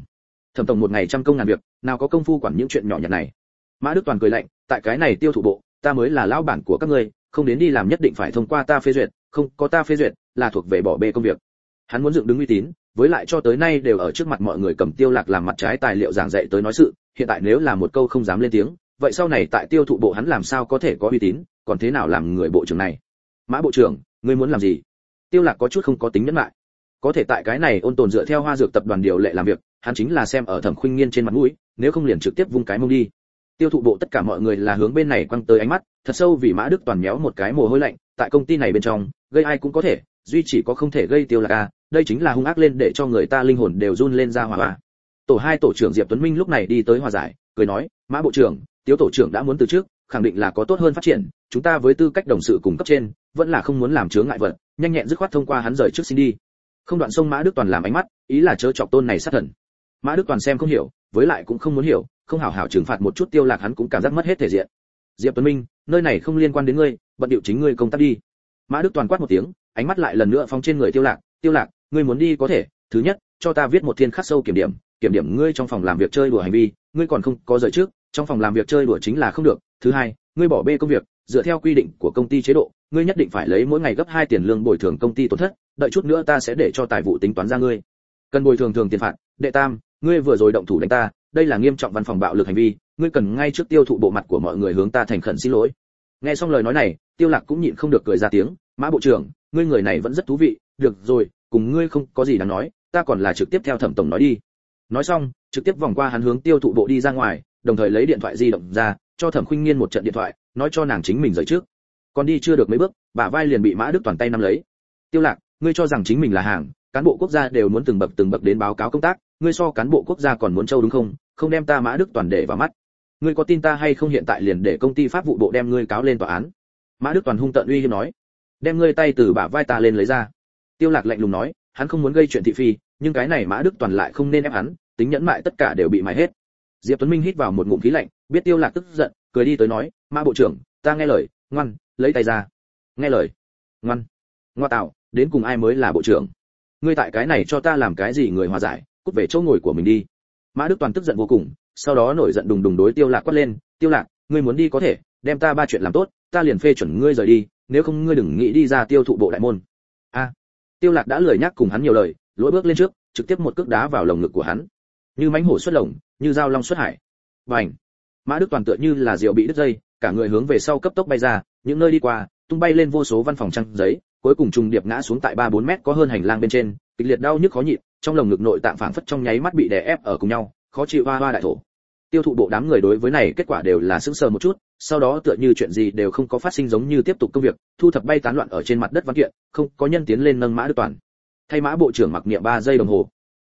Thẩm tổng một ngày trăm công ngàn việc, nào có công phu quản những chuyện nhỏ nhặt này. Mã đức toàn cười lạnh, tại cái này tiêu thụ bộ, ta mới là lão bản của các ngươi, không đến đi làm nhất định phải thông qua ta phê duyệt, không, có ta phê duyệt, là thuộc về bỏ bê công việc. Hắn muốn dựng đứng uy tín, với lại cho tới nay đều ở trước mặt mọi người cầm tiêu lạc làm mặt trái tài liệu giảng dạy tới nói sự, hiện tại nếu là một câu không dám lên tiếng, vậy sau này tại tiêu thụ bộ hắn làm sao có thể có uy tín, còn thế nào làm người bộ trưởng này? Mã bộ trưởng, ngươi muốn làm gì? Tiêu lạc có chút không có tính nhẫn lại có thể tại cái này ôn tồn dựa theo hoa dược tập đoàn điều lệ làm việc, hắn chính là xem ở thẩm khuynh nghiên trên mặt mũi, nếu không liền trực tiếp vung cái mông đi. Tiêu thụ bộ tất cả mọi người là hướng bên này quăng tới ánh mắt, thật sâu vì mã đức toàn méo một cái mồ hôi lạnh, tại công ty này bên trong, gây ai cũng có thể, duy chỉ có không thể gây tiêu lạc a đây chính là hung ác lên để cho người ta linh hồn đều run lên ra hòa hòa à. tổ hai tổ trưởng diệp tuấn minh lúc này đi tới hòa giải, cười nói, mã bộ trưởng, tiếu tổ trưởng đã muốn từ trước, khẳng định là có tốt hơn phát triển, chúng ta với tư cách đồng sự cùng cấp trên, vẫn là không muốn làm chướng ngại vật, nhanh nhẹn dứt khoát thông qua hắn rời trước xin đi không đoạn sông mã đức toàn làm ánh mắt, ý là chớ chọc tôn này sát thần. Mã đức toàn xem không hiểu, với lại cũng không muốn hiểu, không hảo hảo trừng phạt một chút tiêu lạc hắn cũng cảm giác mất hết thể diện. Diệp tuấn minh, nơi này không liên quan đến ngươi, bận điệu chính ngươi công tác đi. Mã đức toàn quát một tiếng, ánh mắt lại lần nữa phóng trên người tiêu lạc. Tiêu lạc, ngươi muốn đi có thể, thứ nhất, cho ta viết một thiên khắc sâu kiểm điểm kiểm điểm ngươi trong phòng làm việc chơi đùa hành vi, ngươi còn không có rời trước, trong phòng làm việc chơi đùa chính là không được. Thứ hai, ngươi bỏ bê công việc, dựa theo quy định của công ty chế độ, ngươi nhất định phải lấy mỗi ngày gấp hai tiền lương bồi thường công ty tổn thất đợi chút nữa ta sẽ để cho tài vụ tính toán ra ngươi. Cần bồi thường thường tiền phạt, đệ tam, ngươi vừa rồi động thủ đánh ta, đây là nghiêm trọng văn phòng bạo lực hành vi, ngươi cần ngay trước tiêu thụ bộ mặt của mọi người hướng ta thành khẩn xin lỗi. Nghe xong lời nói này, tiêu lạc cũng nhịn không được cười ra tiếng, mã bộ trưởng, ngươi người này vẫn rất thú vị, được rồi, cùng ngươi không có gì đáng nói, ta còn là trực tiếp theo thẩm tổng nói đi. Nói xong, trực tiếp vòng qua hắn hướng tiêu thụ bộ đi ra ngoài, đồng thời lấy điện thoại di động ra, cho thẩm khuynh nghiên một trận điện thoại, nói cho nàng chính mình rời trước. Còn đi chưa được mấy bước, bả vai liền bị mã đức toàn tay nắm lấy. Tiêu lạc ngươi cho rằng chính mình là hàng, cán bộ quốc gia đều muốn từng bậc từng bậc đến báo cáo công tác, ngươi so cán bộ quốc gia còn muốn trâu đúng không? Không đem ta mã đức toàn để vào mắt. Ngươi có tin ta hay không hiện tại liền để công ty pháp vụ bộ đem ngươi cáo lên tòa án? Mã đức toàn hung tợn uy hiếp nói. Đem ngươi tay từ bả vai ta lên lấy ra. Tiêu lạc lạnh lùng nói, hắn không muốn gây chuyện thị phi, nhưng cái này mã đức toàn lại không nên ép hắn, tính nhẫn mại tất cả đều bị mài hết. Diệp tuấn minh hít vào một ngụm khí lạnh, biết tiêu lạc tức giận, cười đi tới nói, mã bộ trưởng, ta nghe lời, ngoan, lấy tay ra. Nghe lời. Ngoan. Ngoa tạo đến cùng ai mới là bộ trưởng? Ngươi tại cái này cho ta làm cái gì người hòa giải, cút về chỗ ngồi của mình đi. Mã đức toàn tức giận vô cùng, sau đó nổi giận đùng đùng đối tiêu lạc quát lên, tiêu lạc, ngươi muốn đi có thể, đem ta ba chuyện làm tốt, ta liền phê chuẩn ngươi rời đi, nếu không ngươi đừng nghĩ đi ra tiêu thụ bộ đại môn. A. Tiêu lạc đã lười nhắc cùng hắn nhiều lời lỗi bước lên trước, trực tiếp một cước đá vào lồng ngực của hắn. Như mãnh hổ xuất lồng, như dao long xuất hải. Vành mã đức toàn tựa như là diều bị đứt dây, cả người hướng về sau cấp tốc bay ra, những nơi đi qua, tung bay lên vô số văn phòng trang giấy cuối cùng trùng điệp ngã xuống tại ba bốn mét có hơn hành lang bên trên, kịch liệt đau nhức khó nhịn, trong lồng ngực nội tạng phảng phất trong nháy mắt bị đè ép ở cùng nhau, khó chịu hoa hoa đại thổ. Tiêu thụ bộ đám người đối với này kết quả đều là sững sờ một chút, sau đó tựa như chuyện gì đều không có phát sinh giống như tiếp tục công việc, thu thập bay tán loạn ở trên mặt đất văn kiện, không có nhân tiến lên nâng mã đức toàn. Thay mã bộ trưởng mặc niệm ba giây đồng hồ.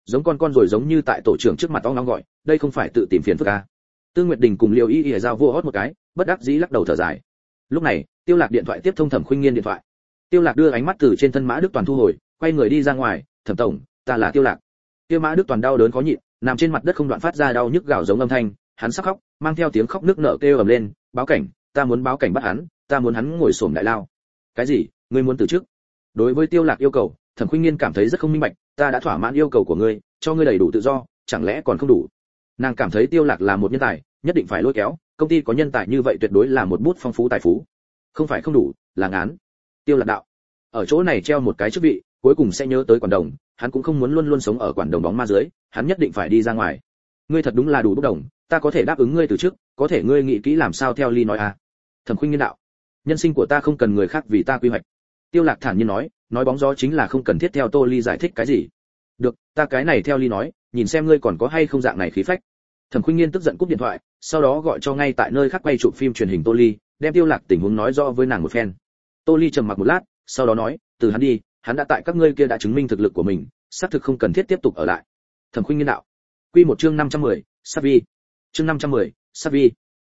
Giống con con rồi giống như tại tổ trưởng trước mặt ong ong gọi, đây không phải tự tìm phiền phức à. tương nguyệt đình cùng liêu y y giao vua hót một cái, bất đắc dĩ lắc đầu thở dài. Lúc này, tiêu lạc điện thoại tiếp thông thẩm khuynh nghiên điện thoại tiêu lạc đưa ánh mắt từ trên thân mã đức toàn thu hồi, quay người đi ra ngoài, thẩm tổng, ta là tiêu lạc. Tiêu mã đức toàn đau đớn khó nhịn, nằm trên mặt đất không đoạn phát ra đau nhức gào giống âm thanh, hắn sắp khóc, mang theo tiếng khóc nước nở kêu ầm lên, báo cảnh, ta muốn báo cảnh bắt hắn, ta muốn hắn ngồi xổm đại lao. Cái gì? Ngươi muốn từ chức? Đối với tiêu lạc yêu cầu, thẩm khuynh nghiên cảm thấy rất không minh bạch, ta đã thỏa mãn yêu cầu của ngươi, cho ngươi đầy đủ tự do, chẳng lẽ còn không đủ? Nàng cảm thấy tiêu lạc là một nhân tài, nhất định phải lôi kéo, công ty có nhân tài như vậy tuyệt đối là một bút phong phú tài phú. Không phải không đủ, là ngán tiêu lạc đạo. Ở chỗ này treo một cái chức vị, cuối cùng sẽ nhớ tới quản đồng, hắn cũng không muốn luôn luôn sống ở quản đồng bóng ma dưới, hắn nhất định phải đi ra ngoài. Ngươi thật đúng là đủ bốc đồng, ta có thể đáp ứng ngươi từ trước, có thể ngươi nghĩ kỹ làm sao theo ly nói à. Thẩm khuynh nghiên đạo. Nhân sinh của ta không cần người khác vì ta quy hoạch. Tiêu lạc thản nhiên nói nói bóng gió chính là không cần thiết theo tô ly giải thích cái gì. Được, ta cái này theo ly nói, nhìn xem ngươi còn có hay không dạng này khí phách. Thẩm khuynh nghiên tức giận cúp điện thoại, sau đó gọi cho ngay tại nơi khác quay chụp phim truyền hình tô ly, đem tiêu lạc tình huống nói rõ với nàng một phen tô ly trầm mặc một lát sau đó nói từ hắn đi hắn đã tại các ngươi kia đã chứng minh thực lực của mình xác thực không cần thiết tiếp tục ở lại thẩm khuynh nghiên đạo quy một chương 510, Savi. chương 510, Savi.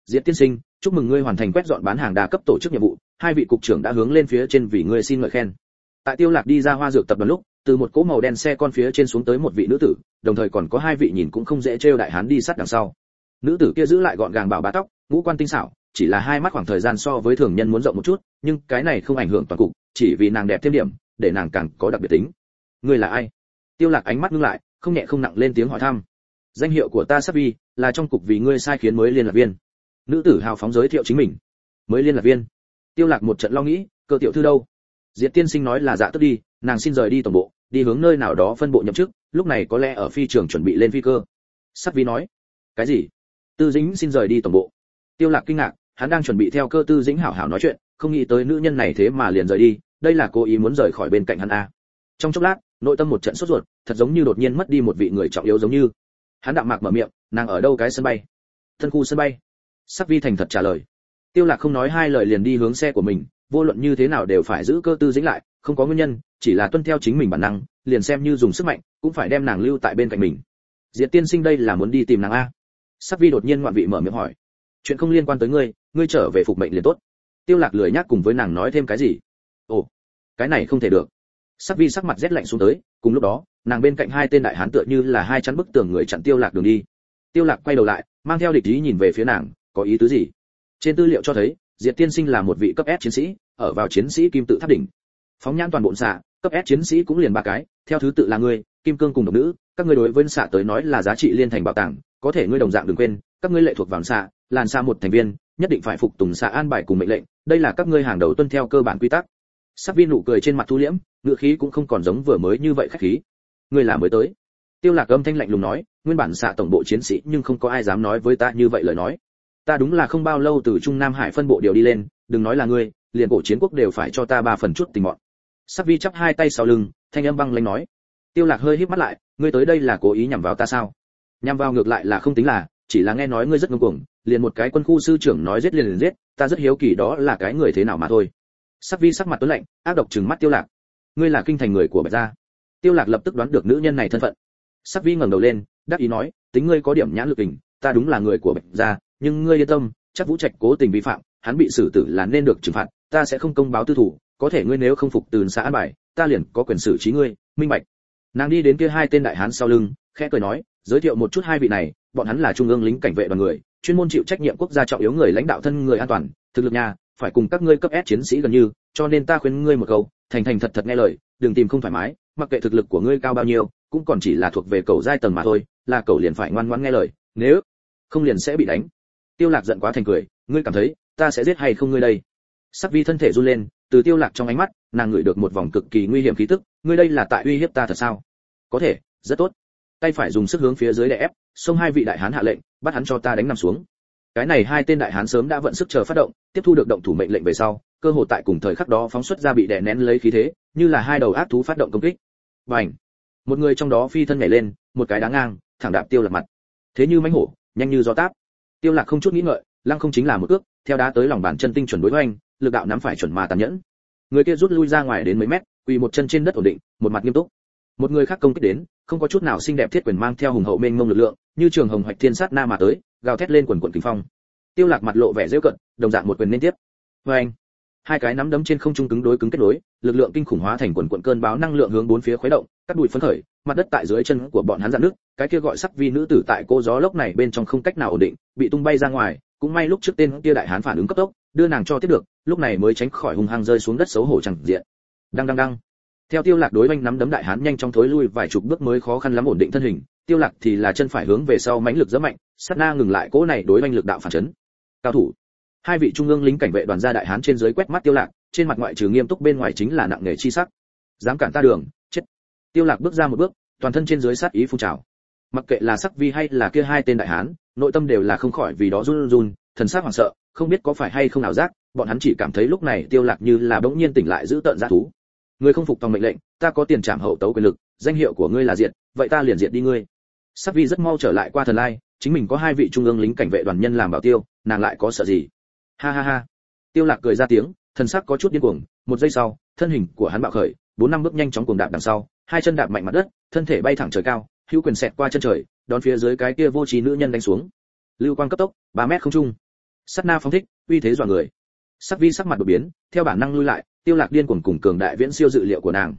Diệp tiên sinh, chúc mừng ngươi hoàn thành quét dọn bán hàng đa cấp tổ chức nhiệm vụ, hai vị cục trưởng đã hướng lên phía trên vì ngươi xin ngợi khen. Tại Tiêu Lạc đi ra hoa dược tập đoàn lúc, từ một cỗ màu đen xe con phía trên xuống tới một vị nữ tử, đồng thời còn có hai vị nhìn cũng không dễ trêu đại hán đi sát đằng sau. Nữ tử kia giữ lại gọn gàng bảo bá tóc, ngũ quan tinh xảo, chỉ là hai mắt khoảng thời gian so với thường nhân muốn rộng một chút, nhưng cái này không ảnh hưởng toàn cục, chỉ vì nàng đẹp thêm điểm, để nàng càng có đặc biệt tính. Ngươi là ai? Tiêu Lạc ánh mắt ngưng lại, không nhẹ không nặng lên tiếng hỏi thăm. Danh hiệu của ta Sắp Vi, là trong cục vì ngươi sai khiến mới liên lạc viên. Nữ tử hào phóng giới thiệu chính mình. Mới liên lạc viên. Tiêu Lạc một trận lo nghĩ, cơ tiểu thư đâu? Diệp tiên sinh nói là dạ tức đi, nàng xin rời đi tổng bộ, đi hướng nơi nào đó phân bộ nhậm chức, lúc này có lẽ ở phi trường chuẩn bị lên phi cơ. Sắp Vi nói. Cái gì? Tư Dĩnh xin rời đi tổng bộ. Tiêu Lạc kinh ngạc, hắn đang chuẩn bị theo cơ Tư Dĩnh hảo hảo nói chuyện, không nghĩ tới nữ nhân này thế mà liền rời đi, đây là cố ý muốn rời khỏi bên cạnh hắn a. Trong chốc lát, nội tâm một trận sốt ruột, thật giống như đột nhiên mất đi một vị người trọng yếu giống như. Hắn đạm mạc mở miệng, nàng ở đâu cái sân bay? Thân khu sân bay. Sắc Vi thành thật trả lời. Tiêu Lạc không nói hai lời liền đi hướng xe của mình, vô luận như thế nào đều phải giữ cơ tư dĩnh lại, không có nguyên nhân, chỉ là tuân theo chính mình bản năng, liền xem như dùng sức mạnh, cũng phải đem nàng lưu tại bên cạnh mình. Diệt Tiên Sinh đây là muốn đi tìm nàng a? Sắc Vi đột nhiên ngoạn vị mở miệng hỏi. Chuyện không liên quan tới ngươi, ngươi trở về phục mệnh liền tốt. Tiêu Lạc lười nhắc cùng với nàng nói thêm cái gì. Ồ, cái này không thể được. Sắc Vi sắc mặt rét lạnh xuống tới, cùng lúc đó, nàng bên cạnh hai tên đại hán tựa như là hai chắn bức tường người chặn Tiêu Lạc đường đi. Tiêu Lạc quay đầu lại, mang theo địch ý nhìn về phía nàng, có ý tứ gì? Trên tư liệu cho thấy, Diệt Tiên Sinh là một vị cấp S chiến sĩ, ở vào chiến sĩ kim tự tháp đỉnh. Phóng nhãn toàn bộ xạ, cấp S chiến sĩ cũng liền ba cái, theo thứ tự là ngươi, kim cương cùng độc nữ, các ngươi đối với xạ tới nói là giá trị liên thành bảo tàng, có thể ngươi đồng dạng đừng quên, các ngươi lệ thuộc vào xạ, làn xa một thành viên, nhất định phải phục tùng xạ an bài cùng mệnh lệnh, đây là các ngươi hàng đầu tuân theo cơ bản quy tắc. Sắc viên nụ cười trên mặt thu liễm, ngựa khí cũng không còn giống vừa mới như vậy khách khí. Ngươi là mới tới. Tiêu Lạc âm thanh lạnh lùng nói, nguyên bản xạ tổng bộ chiến sĩ nhưng không có ai dám nói với ta như vậy lời nói. Ta đúng là không bao lâu từ Trung Nam Hải phân bộ điều đi lên, đừng nói là ngươi, liền cổ chiến quốc đều phải cho ta ba phần chút tình mọn. Sắc Vi chắp hai tay sau lưng, thanh âm băng lãnh nói. Tiêu Lạc hơi híp mắt lại, ngươi tới đây là cố ý nhằm vào ta sao? Nhằm vào ngược lại là không tính là, chỉ là nghe nói ngươi rất ngông cuồng, liền một cái quân khu sư trưởng nói giết liền liền giết, ta rất hiếu kỳ đó là cái người thế nào mà thôi. Sắc Vi sắc mặt tối lạnh, ác độc trừng mắt Tiêu Lạc. Ngươi là kinh thành người của Bạch gia. Tiêu Lạc lập tức đoán được nữ nhân này thân phận. Sắc Vi ngẩng đầu lên, đáp ý nói, tính ngươi có điểm nhãn lực hình, ta đúng là người của Bạch gia, nhưng ngươi yên tâm, chắc Vũ Trạch cố tình vi phạm, hắn bị xử tử là nên được trừng phạt, ta sẽ không công báo tư thủ, có thể ngươi nếu không phục từ xã an bài, ta liền có quyền xử trí ngươi, minh bạch. Nàng đi đến kia hai tên đại hán sau lưng, khẽ cười nói, giới thiệu một chút hai vị này, bọn hắn là trung ương lính cảnh vệ đoàn người, chuyên môn chịu trách nhiệm quốc gia trọng yếu người lãnh đạo thân người an toàn, thực lực nhà, phải cùng các ngươi cấp S chiến sĩ gần như, cho nên ta khuyên ngươi một câu, thành thành thật thật nghe lời, đừng tìm không thoải mái, mặc kệ thực lực của ngươi cao bao nhiêu, cũng còn chỉ là thuộc về cầu giai tầng mà thôi, là cầu liền phải ngoan ngoãn nghe lời, nếu không liền sẽ bị đánh. Tiêu Lạc giận quá thành cười, ngươi cảm thấy ta sẽ giết hay không ngươi đây? Sắc Vi thân thể run lên, từ Tiêu Lạc trong ánh mắt, nàng ngửi được một vòng cực kỳ nguy hiểm khí tức, ngươi đây là tại uy hiếp ta thật sao? Có thể, rất tốt. Tay phải dùng sức hướng phía dưới đè ép, xông hai vị đại hán hạ lệnh, bắt hắn cho ta đánh nằm xuống. Cái này hai tên đại hán sớm đã vận sức chờ phát động, tiếp thu được động thủ mệnh lệnh về sau, cơ hội tại cùng thời khắc đó phóng xuất ra bị đè nén lấy khí thế, như là hai đầu ác thú phát động công kích. Bành! Một người trong đó phi thân nhảy lên, một cái đá ngang, thẳng đạp Tiêu Lạc mặt. Thế như mãnh hổ, nhanh như gió táp tiêu lạc không chút nghĩ ngợi lăng không chính là một cước theo đá tới lòng bàn chân tinh chuẩn đối hoành lực đạo nắm phải chuẩn mà tàn nhẫn người kia rút lui ra ngoài đến mấy mét quỳ một chân trên đất ổn định một mặt nghiêm túc một người khác công kích đến, không có chút nào xinh đẹp thiết quyền mang theo hùng hậu mênh mông lực lượng, như trường hồng hoạch thiên sát na mà tới, gào thét lên quần quần kinh phong. Tiêu lạc mặt lộ vẻ dễ cận, đồng dạng một quyền liên tiếp. Với anh, hai cái nắm đấm trên không trung cứng đối cứng kết nối, lực lượng kinh khủng hóa thành quần quần cơn báo năng lượng hướng bốn phía khuấy động, cắt đùi phấn khởi, mặt đất tại dưới chân của bọn hắn dạn nước cái kia gọi sắc vi nữ tử tại cô gió lốc này bên trong không cách nào ổn định, bị tung bay ra ngoài, cũng may lúc trước tên kia đại hán phản ứng cấp tốc, đưa nàng cho tiếp được, lúc này mới tránh khỏi hung hăng rơi xuống đất xấu hổ chẳng diện. Đang đang đang theo tiêu lạc đối oanh nắm đấm đại hán nhanh chóng thối lui vài chục bước mới khó khăn lắm ổn định thân hình, tiêu lạc thì là chân phải hướng về sau mãnh lực rất mạnh, sát na ngừng lại cỗ này đối oanh lực đạo phản chấn. Cao thủ. Hai vị trung ương lính cảnh vệ đoàn gia đại hán trên dưới quét mắt tiêu lạc, trên mặt ngoại trừ nghiêm túc bên ngoài chính là nặng nề chi sắc. Dám cản ta đường, chết. Tiêu lạc bước ra một bước, toàn thân trên dưới sát ý phun trào. Mặc kệ là sắc vi hay là kia hai tên đại hán, nội tâm đều là không khỏi vì đó run run thần sắc hoảng sợ, không biết có phải hay không nào giác, bọn hắn chỉ cảm thấy lúc này tiêu lạc như là bỗng nhiên tỉnh lại giữ tận giá thú ngươi không phục tòng mệnh lệnh, ta có tiền trảm hậu tấu quyền lực, danh hiệu của ngươi là diệt, vậy ta liền diệt đi ngươi. Sắc vi rất mau trở lại qua thần lai, chính mình có hai vị trung ương lính cảnh vệ đoàn nhân làm bảo tiêu, nàng lại có sợ gì? Ha ha ha. Tiêu lạc cười ra tiếng, thần sắc có chút điên cuồng, một giây sau, thân hình của hắn bạo khởi, bốn năm bước nhanh chóng cuồng đạp đằng sau, hai chân đạp mạnh mặt đất, thân thể bay thẳng trời cao, hữu quyền xẹt qua chân trời, đón phía dưới cái kia vô trí nữ nhân đánh xuống. Lưu quang cấp tốc 3 mét không trung. Sát na phóng thích, uy thế dọa người. Sắc vi sắc mặt đột biến, theo bản năng lui lại tiêu lạc điên cuồng cùng cường đại viễn siêu dự liệu của nàng.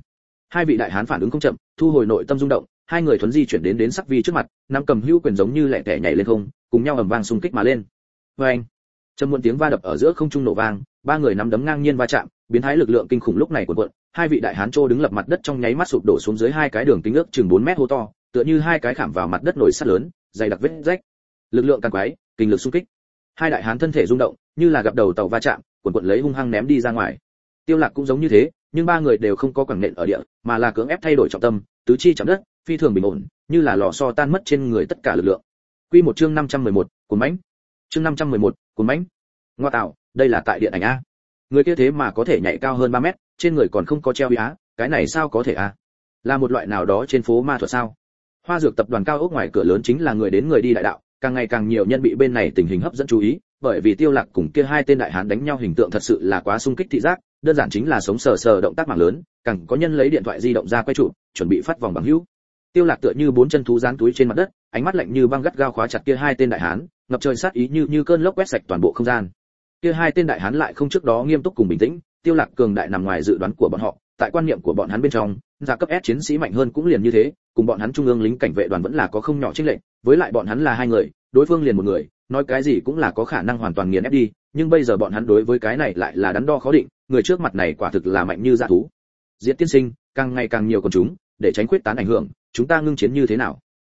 Hai vị đại hán phản ứng không chậm, thu hồi nội tâm rung động, hai người thuấn di chuyển đến đến sắc vi trước mặt, nắm cầm hữu quyền giống như lẻ tẻ nhảy lên không, cùng nhau ầm vang xung kích mà lên. Với anh trầm muộn tiếng va đập ở giữa không trung nổ vang, ba người nắm đấm ngang nhiên va chạm, biến thái lực lượng kinh khủng lúc này cuộn cuộn, hai vị đại hán trô đứng lập mặt đất trong nháy mắt sụp đổ xuống dưới hai cái đường kính ước chừng 4 mét hô to, tựa như hai cái khảm vào mặt đất nổi sắt lớn, dày đặc vết rách. Lực lượng càng quái, kinh lực xung kích. Hai đại hán thân thể rung động, như là gặp đầu tàu va chạm, cuộn cuộn lấy hung hăng ném đi ra ngoài tiêu lạc cũng giống như thế nhưng ba người đều không có quẳng nện ở địa mà là cưỡng ép thay đổi trọng tâm tứ chi chạm đất phi thường bình ổn như là lò xo tan mất trên người tất cả lực lượng. Quy một chương 511, cuốn mãnh. Chương 511, cuốn mãnh. Ngoa tạo đây là tại điện ảnh a. Người kia thế mà có thể nhảy cao hơn 3 mét trên người còn không có treo uy á cái này sao có thể a? Là một loại nào đó trên phố ma thuật sao? Hoa dược tập đoàn cao ốc ngoài cửa lớn chính là người đến người đi đại đạo càng ngày càng nhiều nhân bị bên này tình hình hấp dẫn chú ý, bởi vì tiêu lạc cùng kia hai tên đại hán đánh nhau hình tượng thật sự là quá sung kích thị giác, đơn giản chính là sống sờ sờ động tác mạng lớn, càng có nhân lấy điện thoại di động ra quay chụp chuẩn bị phát vòng bằng hữu. Tiêu lạc tựa như bốn chân thú dán túi trên mặt đất, ánh mắt lạnh như băng gắt gao khóa chặt kia hai tên đại hán, ngập trời sát ý như như cơn lốc quét sạch toàn bộ không gian. Kia hai tên đại hán lại không trước đó nghiêm túc cùng bình tĩnh, tiêu lạc cường đại nằm ngoài dự đoán của bọn họ, tại quan niệm của bọn hắn bên trong, gia cấp S chiến sĩ mạnh hơn cũng liền như thế cùng bọn hắn trung ương lính cảnh vệ đoàn vẫn là có không nhỏ chênh lệch, với lại bọn hắn là hai người, đối phương liền một người, nói cái gì cũng là có khả năng hoàn toàn nghiền ép đi, nhưng bây giờ bọn hắn đối với cái này lại là đắn đo khó định, người trước mặt này quả thực là mạnh như dã thú. Diễn tiên sinh, càng ngày càng nhiều con chúng, để tránh quyết tán ảnh hưởng, chúng ta ngưng chiến như thế nào?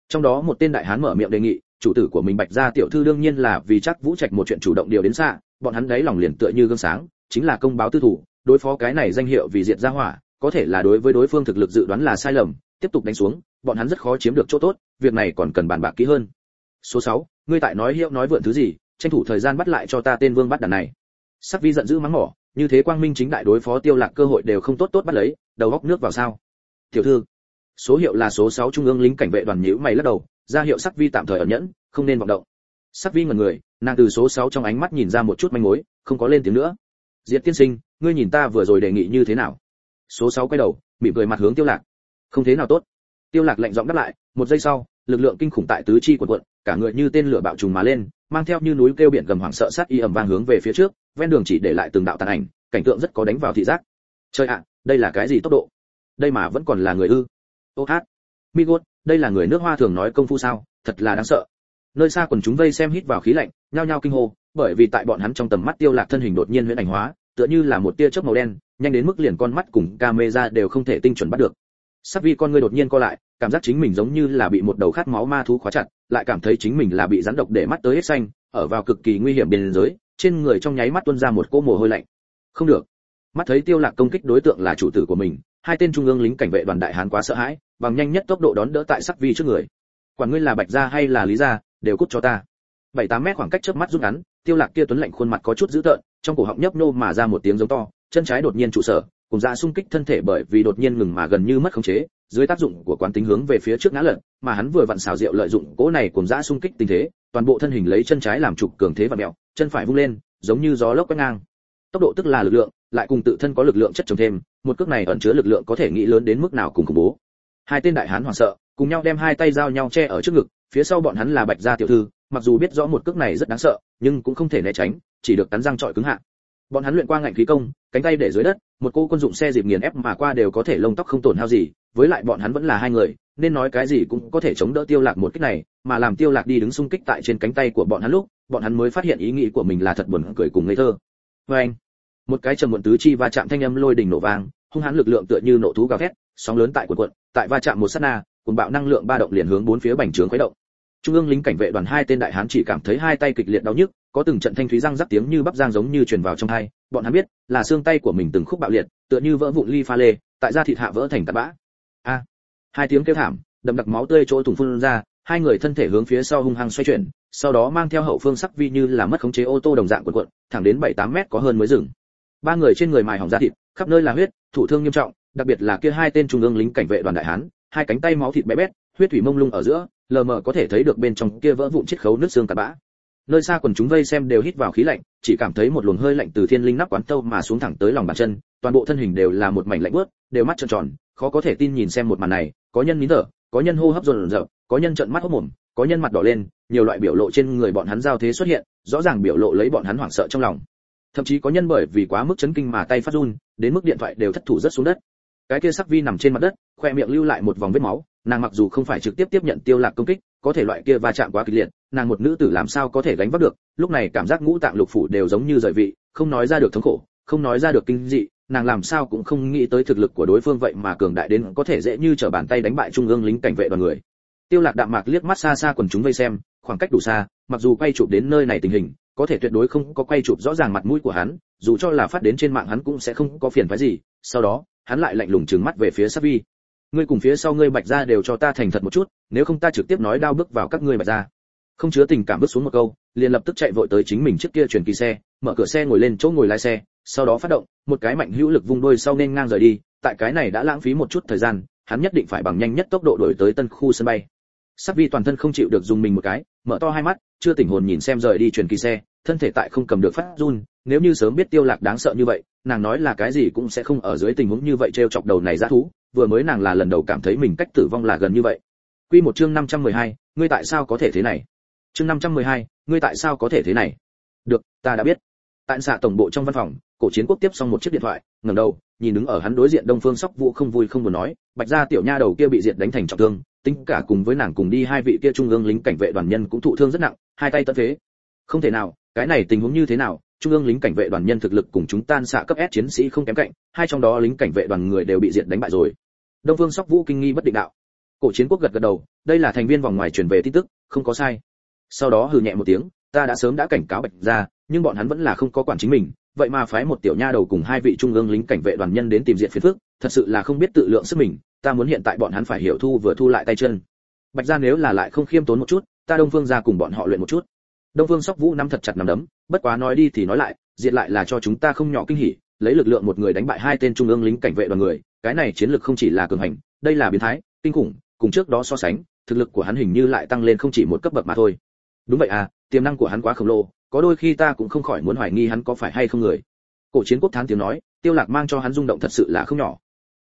Trong đó một tên đại hán mở miệng đề nghị, chủ tử của mình bạch gia tiểu thư đương nhiên là vì chắc vũ trạch một chuyện chủ động điều đến xa, bọn hắn đấy lòng liền tựa như gương sáng, chính là công báo tư thủ, đối phó cái này danh hiệu vì diệt gia hỏa, có thể là đối với đối phương thực lực dự đoán là sai lầm tiếp tục đánh xuống bọn hắn rất khó chiếm được chỗ tốt việc này còn cần bàn bạc kỹ hơn. Số 6, ngươi tại nói hiệu nói vượn thứ gì tranh thủ thời gian bắt lại cho ta tên vương bắt đàn này. Sắc vi giận dữ mắng mỏ như thế quang minh chính đại đối phó tiêu lạc cơ hội đều không tốt tốt bắt lấy đầu góc nước vào sao? Tiểu thư số hiệu là số 6 trung ương lính cảnh vệ đoàn nhíu mày lắc đầu ra hiệu sắc vi tạm thời ở nhẫn không nên vọng động. Sắc vi ngẩn người nàng từ số 6 trong ánh mắt nhìn ra một chút manh mối không có lên tiếng nữa. Diệt tiên sinh ngươi nhìn ta vừa rồi đề nghị như thế nào? Số 6 quay đầu mỉm cười mặt hướng tiêu lạc không thế nào tốt. Tiêu lạc lạnh giọng đáp lại, một giây sau, lực lượng kinh khủng tại tứ chi quần quận, cả người như tên lửa bạo trùng mà lên, mang theo như núi kêu biển gầm hoảng sợ sát y ầm vang hướng về phía trước, ven đường chỉ để lại từng đạo tàn ảnh, cảnh tượng rất có đánh vào thị giác. Trời ạ, đây là cái gì tốc độ? Đây mà vẫn còn là người ư? Ô hát. Migot đây là người nước hoa thường nói công phu sao, thật là đáng sợ. Nơi xa quần chúng vây xem hít vào khí lạnh, nhao nhao kinh hô, bởi vì tại bọn hắn trong tầm mắt tiêu lạc thân hình đột nhiên huyễn ảnh hóa, tựa như là một tia chớp màu đen, nhanh đến mức liền con mắt cùng camera đều không thể tinh chuẩn bắt được sắc vi con ngươi đột nhiên co lại, cảm giác chính mình giống như là bị một đầu khát máu ma thú khóa chặt, lại cảm thấy chính mình là bị rắn độc để mắt tới hết xanh, ở vào cực kỳ nguy hiểm biên giới, trên người trong nháy mắt tuôn ra một cỗ mồ hôi lạnh. Không được. Mắt thấy tiêu lạc công kích đối tượng là chủ tử của mình, hai tên trung ương lính cảnh vệ đoàn đại hán quá sợ hãi, bằng nhanh nhất tốc độ đón đỡ tại sắc vi trước người. Quản ngươi là bạch gia hay là lý gia, đều cút cho ta. Bảy tám mét khoảng cách chớp mắt rút ngắn, tiêu lạc kia tuấn lạnh khuôn mặt có chút dữ tợn, trong cổ họng nhấp nô mà ra một tiếng giống to, chân trái đột nhiên trụ sở cùng dã xung kích thân thể bởi vì đột nhiên ngừng mà gần như mất khống chế, dưới tác dụng của quán tính hướng về phía trước ngã lật, mà hắn vừa vặn xào rượu lợi dụng cỗ này cùng dã xung kích tình thế, toàn bộ thân hình lấy chân trái làm trục cường thế và mèo chân phải vung lên, giống như gió lốc quét ngang. Tốc độ tức là lực lượng, lại cùng tự thân có lực lượng chất trồng thêm, một cước này ẩn chứa lực lượng có thể nghĩ lớn đến mức nào cùng khủng bố. Hai tên đại hán hoảng sợ, cùng nhau đem hai tay giao nhau che ở trước ngực, phía sau bọn hắn là bạch gia tiểu thư, mặc dù biết rõ một cước này rất đáng sợ, nhưng cũng không thể né tránh, chỉ được cắn răng trọi cứng hạ bọn hắn luyện qua ngạnh khí công, cánh tay để dưới đất, một cô quân dụng xe dịp nghiền ép mà qua đều có thể lông tóc không tổn hao gì, với lại bọn hắn vẫn là hai người, nên nói cái gì cũng có thể chống đỡ tiêu lạc một kích này, mà làm tiêu lạc đi đứng xung kích tại trên cánh tay của bọn hắn lúc, bọn hắn mới phát hiện ý nghĩ của mình là thật buồn cười cùng ngây thơ. Với anh, một cái trầm muộn tứ chi va chạm thanh âm lôi đình nổ vang, hung hãn lực lượng tựa như nổ thú gào thét, sóng lớn tại cuộn quận tại va chạm một sát na, cuồng bạo năng lượng ba động liền hướng bốn phía bành trướng khuấy động trung ương lính cảnh vệ đoàn hai tên đại hán chỉ cảm thấy hai tay kịch liệt đau nhức, có từng trận thanh thúy răng rắc tiếng như bắp giang giống như truyền vào trong hai, bọn hắn biết là xương tay của mình từng khúc bạo liệt, tựa như vỡ vụn ly pha lê, tại da thịt hạ vỡ thành tạt bã. A. Hai tiếng kêu thảm, đậm đặc máu tươi chỗ thủng phun ra, hai người thân thể hướng phía sau hung hăng xoay chuyển, sau đó mang theo hậu phương sắc vi như là mất khống chế ô tô đồng dạng quần quận thẳng đến bảy tám mét có hơn mới dừng. Ba người trên người mài hỏng da thịt, khắp nơi là huyết, thủ thương nghiêm trọng, đặc biệt là kia hai tên trung ương lính cảnh vệ đoàn đại hán, hai cánh tay máu thịt bé bét, huyết thủy mông lung ở giữa lờ mờ có thể thấy được bên trong kia vỡ vụn chiết khấu nước xương cặn bã. Nơi xa quần chúng vây xem đều hít vào khí lạnh, chỉ cảm thấy một luồng hơi lạnh từ thiên linh nắp quán tâu mà xuống thẳng tới lòng bàn chân, toàn bộ thân hình đều là một mảnh lạnh bớt đều mắt tròn tròn, khó có thể tin nhìn xem một màn này, có nhân nín thở, có nhân hô hấp dồn dập có nhân trợn mắt hốc mồm, có nhân mặt đỏ lên, nhiều loại biểu lộ trên người bọn hắn giao thế xuất hiện, rõ ràng biểu lộ lấy bọn hắn hoảng sợ trong lòng. Thậm chí có nhân bởi vì quá mức chấn kinh mà tay phát run, đến mức điện thoại đều thất thủ rất xuống đất. Cái kia sắc vi nằm trên mặt đất, khoe miệng lưu lại một vòng vết máu nàng mặc dù không phải trực tiếp tiếp nhận tiêu lạc công kích, có thể loại kia va chạm quá kịch liệt, nàng một nữ tử làm sao có thể gánh vác được, lúc này cảm giác ngũ tạng lục phủ đều giống như rời vị, không nói ra được thống khổ, không nói ra được kinh dị, nàng làm sao cũng không nghĩ tới thực lực của đối phương vậy mà cường đại đến có thể dễ như trở bàn tay đánh bại trung ương lính cảnh vệ đoàn người. Tiêu lạc đạm mạc liếc mắt xa xa quần chúng vây xem, khoảng cách đủ xa, mặc dù quay chụp đến nơi này tình hình, có thể tuyệt đối không có quay chụp rõ ràng mặt mũi của hắn, dù cho là phát đến trên mạng hắn cũng sẽ không có phiền phức gì, sau đó, hắn lại lạnh lùng trừng mắt về phía Savi ngươi cùng phía sau ngươi bạch gia đều cho ta thành thật một chút, nếu không ta trực tiếp nói đao bước vào các ngươi bạch gia. Không chứa tình cảm bước xuống một câu, liền lập tức chạy vội tới chính mình trước kia chuyển kỳ xe, mở cửa xe ngồi lên chỗ ngồi lái xe, sau đó phát động, một cái mạnh hữu lực vung đôi sau nên ngang rời đi, tại cái này đã lãng phí một chút thời gian, hắn nhất định phải bằng nhanh nhất tốc độ đổi tới tân khu sân bay. Sắc vi toàn thân không chịu được dùng mình một cái, mở to hai mắt, chưa tỉnh hồn nhìn xem rời đi truyền kỳ xe, thân thể tại không cầm được phát run, nếu như sớm biết tiêu lạc đáng sợ như vậy, nàng nói là cái gì cũng sẽ không ở dưới tình huống như vậy treo chọc đầu này ra thú vừa mới nàng là lần đầu cảm thấy mình cách tử vong là gần như vậy. Quy một chương 512, ngươi tại sao có thể thế này? Chương 512, ngươi tại sao có thể thế này? Được ta đã biết. Tại xạ tổng bộ trong văn phòng cổ chiến quốc tiếp xong một chiếc điện thoại ngẩng đầu nhìn đứng ở hắn đối diện đông phương sóc vũ không vui không buồn nói bạch gia tiểu nha đầu kia bị diệt đánh thành trọng thương tính cả cùng với nàng cùng đi hai vị kia trung ương lính cảnh vệ đoàn nhân cũng thụ thương rất nặng hai tay tận thế không thể nào cái này tình huống như thế nào? Trung ương lính cảnh vệ đoàn nhân thực lực cùng chúng tan xạ cấp S chiến sĩ không kém cạnh hai trong đó lính cảnh vệ đoàn người đều bị diệt đánh bại rồi đông phương sóc vũ kinh nghi bất định đạo. Cổ chiến quốc gật gật đầu, đây là thành viên vòng ngoài truyền về tin tức, không có sai. Sau đó hừ nhẹ một tiếng, ta đã sớm đã cảnh cáo bạch ra nhưng bọn hắn vẫn là không có quản chính mình, vậy mà phái một tiểu nha đầu cùng hai vị trung ương lính cảnh vệ đoàn nhân đến tìm diện phiền phức, thật sự là không biết tự lượng sức mình, ta muốn hiện tại bọn hắn phải hiểu thu vừa thu lại tay chân. Bạch ra nếu là lại không khiêm tốn một chút, ta đông phương ra cùng bọn họ luyện một chút. Đông phương sóc vũ nắm thật chặt nắm đấm, bất quá nói đi thì nói lại, diện lại là cho chúng ta không nhỏ kinh hỉ lấy lực lượng một người đánh bại hai tên trung ương lính cảnh vệ đoàn người, cái này chiến lược không chỉ là cường hành, đây là biến thái, kinh khủng, cùng trước đó so sánh, thực lực của hắn hình như lại tăng lên không chỉ một cấp bậc mà thôi. Đúng vậy à tiềm năng của hắn quá khổng lồ, có đôi khi ta cũng không khỏi muốn hoài nghi hắn có phải hay không người. Cổ chiến quốc thán tiếng nói, tiêu lạc mang cho hắn rung động thật sự là không nhỏ.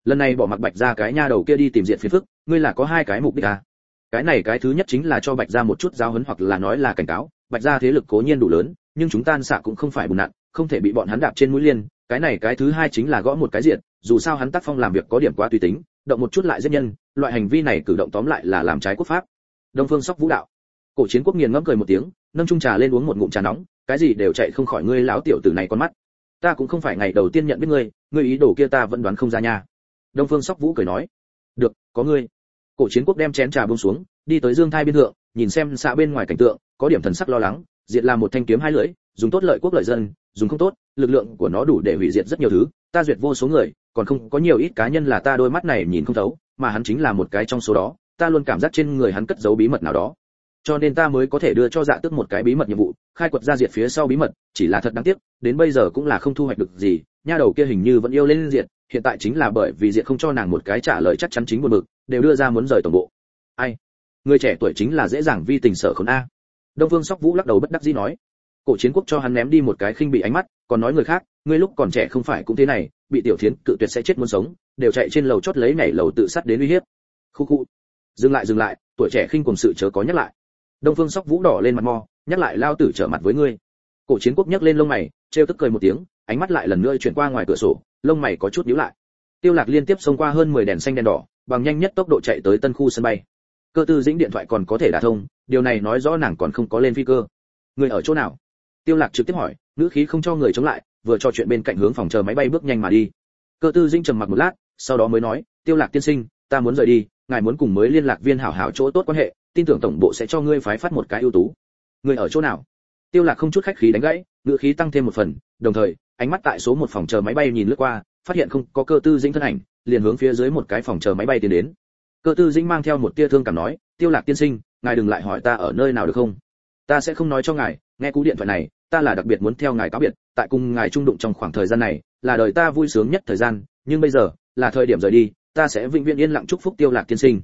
Lần này bỏ mặc bạch gia cái nha đầu kia đi tìm diện phiền phức, ngươi là có hai cái mục đích à? Cái này cái thứ nhất chính là cho bạch gia một chút giáo huấn hoặc là nói là cảnh cáo, bạch gia thế lực cố nhiên đủ lớn, nhưng chúng ta xạ cũng không phải bùn nặn, không thể bị bọn hắn đạp trên mũi liên cái này cái thứ hai chính là gõ một cái diện dù sao hắn tác phong làm việc có điểm quá tùy tính, động một chút lại giết nhân, loại hành vi này cử động tóm lại là làm trái quốc pháp. Đông phương sóc vũ đạo. Cổ chiến quốc nghiền ngẫm cười một tiếng, nâng chung trà lên uống một ngụm trà nóng, cái gì đều chạy không khỏi ngươi lão tiểu tử này con mắt. Ta cũng không phải ngày đầu tiên nhận biết ngươi ngươi ý đồ kia ta vẫn đoán không ra nha. Đông phương sóc vũ cười nói. Được, có ngươi. Cổ chiến quốc đem chén trà buông xuống, đi tới dương thai biên thượng, nhìn xem xạ bên ngoài cảnh tượng, có điểm thần sắc lo lắng, diệt là một thanh kiếm hai lưỡi dùng tốt lợi quốc lợi dân, dùng không tốt, lực lượng của nó đủ để hủy diệt rất nhiều thứ. Ta duyệt vô số người, còn không có nhiều ít cá nhân là ta đôi mắt này nhìn không thấu, mà hắn chính là một cái trong số đó. Ta luôn cảm giác trên người hắn cất giấu bí mật nào đó. Cho nên ta mới có thể đưa cho dạ tước một cái bí mật nhiệm vụ, khai quật ra diệt phía sau bí mật, chỉ là thật đáng tiếc, đến bây giờ cũng là không thu hoạch được gì. Nha đầu kia hình như vẫn yêu lên diệt, hiện tại chính là bởi vì Diệt không cho nàng một cái trả lời chắc chắn chính buồn bực, đều đưa ra muốn rời tổng bộ. Ai? Người trẻ tuổi chính là dễ dàng vi tình sở khốn a. Đông vương sóc vũ lắc đầu bất đắc dĩ nói cổ chiến quốc cho hắn ném đi một cái khinh bị ánh mắt, còn nói người khác, ngươi lúc còn trẻ không phải cũng thế này, bị tiểu thiến cự tuyệt sẽ chết muốn sống, đều chạy trên lầu chót lấy nhảy lầu tự sát đến uy hiếp. Khu khu. Dừng lại dừng lại, tuổi trẻ khinh cùng sự chớ có nhắc lại. Đông phương sóc vũ đỏ lên mặt mò nhắc lại lao tử trở mặt với ngươi. Cổ chiến quốc nhấc lên lông mày, trêu tức cười một tiếng, ánh mắt lại lần nữa chuyển qua ngoài cửa sổ, lông mày có chút nhíu lại. Tiêu lạc liên tiếp xông qua hơn 10 đèn xanh đèn đỏ, bằng nhanh nhất tốc độ chạy tới tân khu sân bay. Cơ tư dĩnh điện thoại còn có thể đả thông, điều này nói rõ nàng còn không có lên phi cơ. Người ở chỗ nào? Tiêu lạc trực tiếp hỏi nữ khí không cho người chống lại, vừa cho chuyện bên cạnh hướng phòng chờ máy bay bước nhanh mà đi. Cơ tư dĩnh trầm mặc một lát, sau đó mới nói, tiêu lạc tiên sinh, ta muốn rời đi, ngài muốn cùng mới liên lạc viên hảo hảo chỗ tốt quan hệ, tin tưởng tổng bộ sẽ cho ngươi phái phát một cái ưu tú. Người ở chỗ nào? Tiêu lạc không chút khách khí đánh gãy nữ khí tăng thêm một phần, đồng thời, ánh mắt tại số một phòng chờ máy bay nhìn lướt qua, phát hiện không có cơ tư dĩnh thân ảnh, liền hướng phía dưới một cái phòng chờ máy bay tiến đến. Cơ tư dĩnh mang theo một tia thương cảm nói, tiêu lạc tiên sinh, ngài đừng lại hỏi ta ở nơi nào được không? Ta sẽ không nói cho ngài nghe cú điện thoại này, ta là đặc biệt muốn theo ngài cáo biệt, tại cùng ngài trung đụng trong khoảng thời gian này, là đời ta vui sướng nhất thời gian, nhưng bây giờ, là thời điểm rời đi, ta sẽ vĩnh viễn yên lặng chúc phúc tiêu lạc tiên sinh.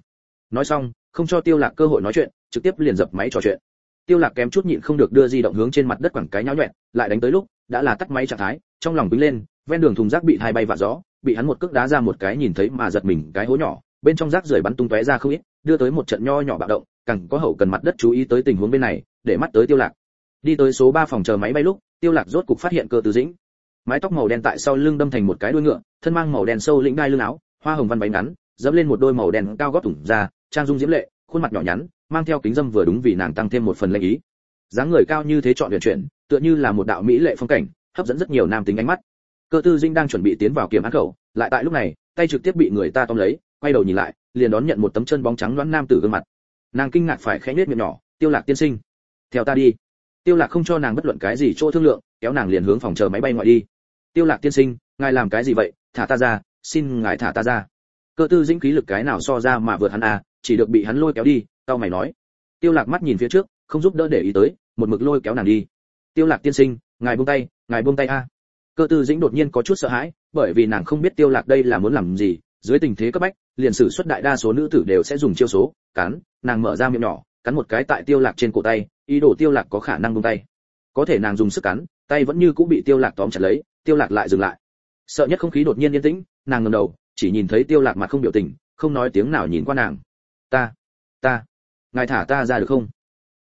Nói xong, không cho tiêu lạc cơ hội nói chuyện, trực tiếp liền dập máy trò chuyện. Tiêu lạc kém chút nhịn không được đưa di động hướng trên mặt đất quẳng cái nhão nhuyễn lại đánh tới lúc, đã là tắt máy trạng thái, trong lòng bính lên, ven đường thùng rác bị hai bay vạ gió, bị hắn một cước đá ra một cái nhìn thấy mà giật mình cái hố nhỏ, bên trong rác rưởi bắn tung tóe ra không ít, đưa tới một trận nho nhỏ bạo động, càng có hậu cần mặt đất chú ý tới tình huống bên này, để mắt tới tiêu lạc đi tới số 3 phòng chờ máy bay lúc, tiêu lạc rốt cục phát hiện cơ tư dĩnh. Mái tóc màu đen tại sau lưng đâm thành một cái đuôi ngựa, thân mang màu đen sâu lĩnh đai lưng áo, hoa hồng văn bánh ngắn, dẫm lên một đôi màu đen cao gót thủng ra, trang dung diễm lệ, khuôn mặt nhỏ nhắn, mang theo kính dâm vừa đúng vì nàng tăng thêm một phần lệ ý. Dáng người cao như thế chọn luyện chuyển tựa như là một đạo mỹ lệ phong cảnh, hấp dẫn rất nhiều nam tính ánh mắt. Cơ tư dinh đang chuẩn bị tiến vào kiểm án khẩu lại tại lúc này, tay trực tiếp bị người ta tóm lấy, quay đầu nhìn lại, liền đón nhận một tấm chân bóng trắng loãng nam tử gương mặt. Nàng kinh ngạc phải khẽ nết miệng nhỏ, tiêu lạc tiên sinh, theo ta đi tiêu lạc không cho nàng bất luận cái gì chỗ thương lượng, kéo nàng liền hướng phòng chờ máy bay ngoại đi. Tiêu lạc tiên sinh, ngài làm cái gì vậy? Thả ta ra, xin ngài thả ta ra. Cơ tư dĩnh khí lực cái nào so ra mà vượt hắn à chỉ được bị hắn lôi kéo đi tao mày nói. Tiêu lạc mắt nhìn phía trước, không giúp đỡ để ý tới, một mực lôi kéo nàng đi. Tiêu lạc tiên sinh, ngài buông tay, ngài buông tay a. Cơ tư dĩnh đột nhiên có chút sợ hãi, bởi vì nàng không biết tiêu lạc đây là muốn làm gì, dưới tình thế cấp bách, liền sử xuất đại đa số nữ tử đều sẽ dùng chiêu số, cắn, nàng mở ra miệng nhỏ cắn một cái tại tiêu lạc trên cổ tay, ý đồ tiêu lạc có khả năng buông tay. Có thể nàng dùng sức cắn, tay vẫn như cũ bị tiêu lạc tóm chặt lấy, tiêu lạc lại dừng lại. Sợ nhất không khí đột nhiên yên tĩnh, nàng ngẩng đầu, chỉ nhìn thấy tiêu lạc mặt không biểu tình, không nói tiếng nào nhìn qua nàng. Ta ta, ngài thả ta ra được không?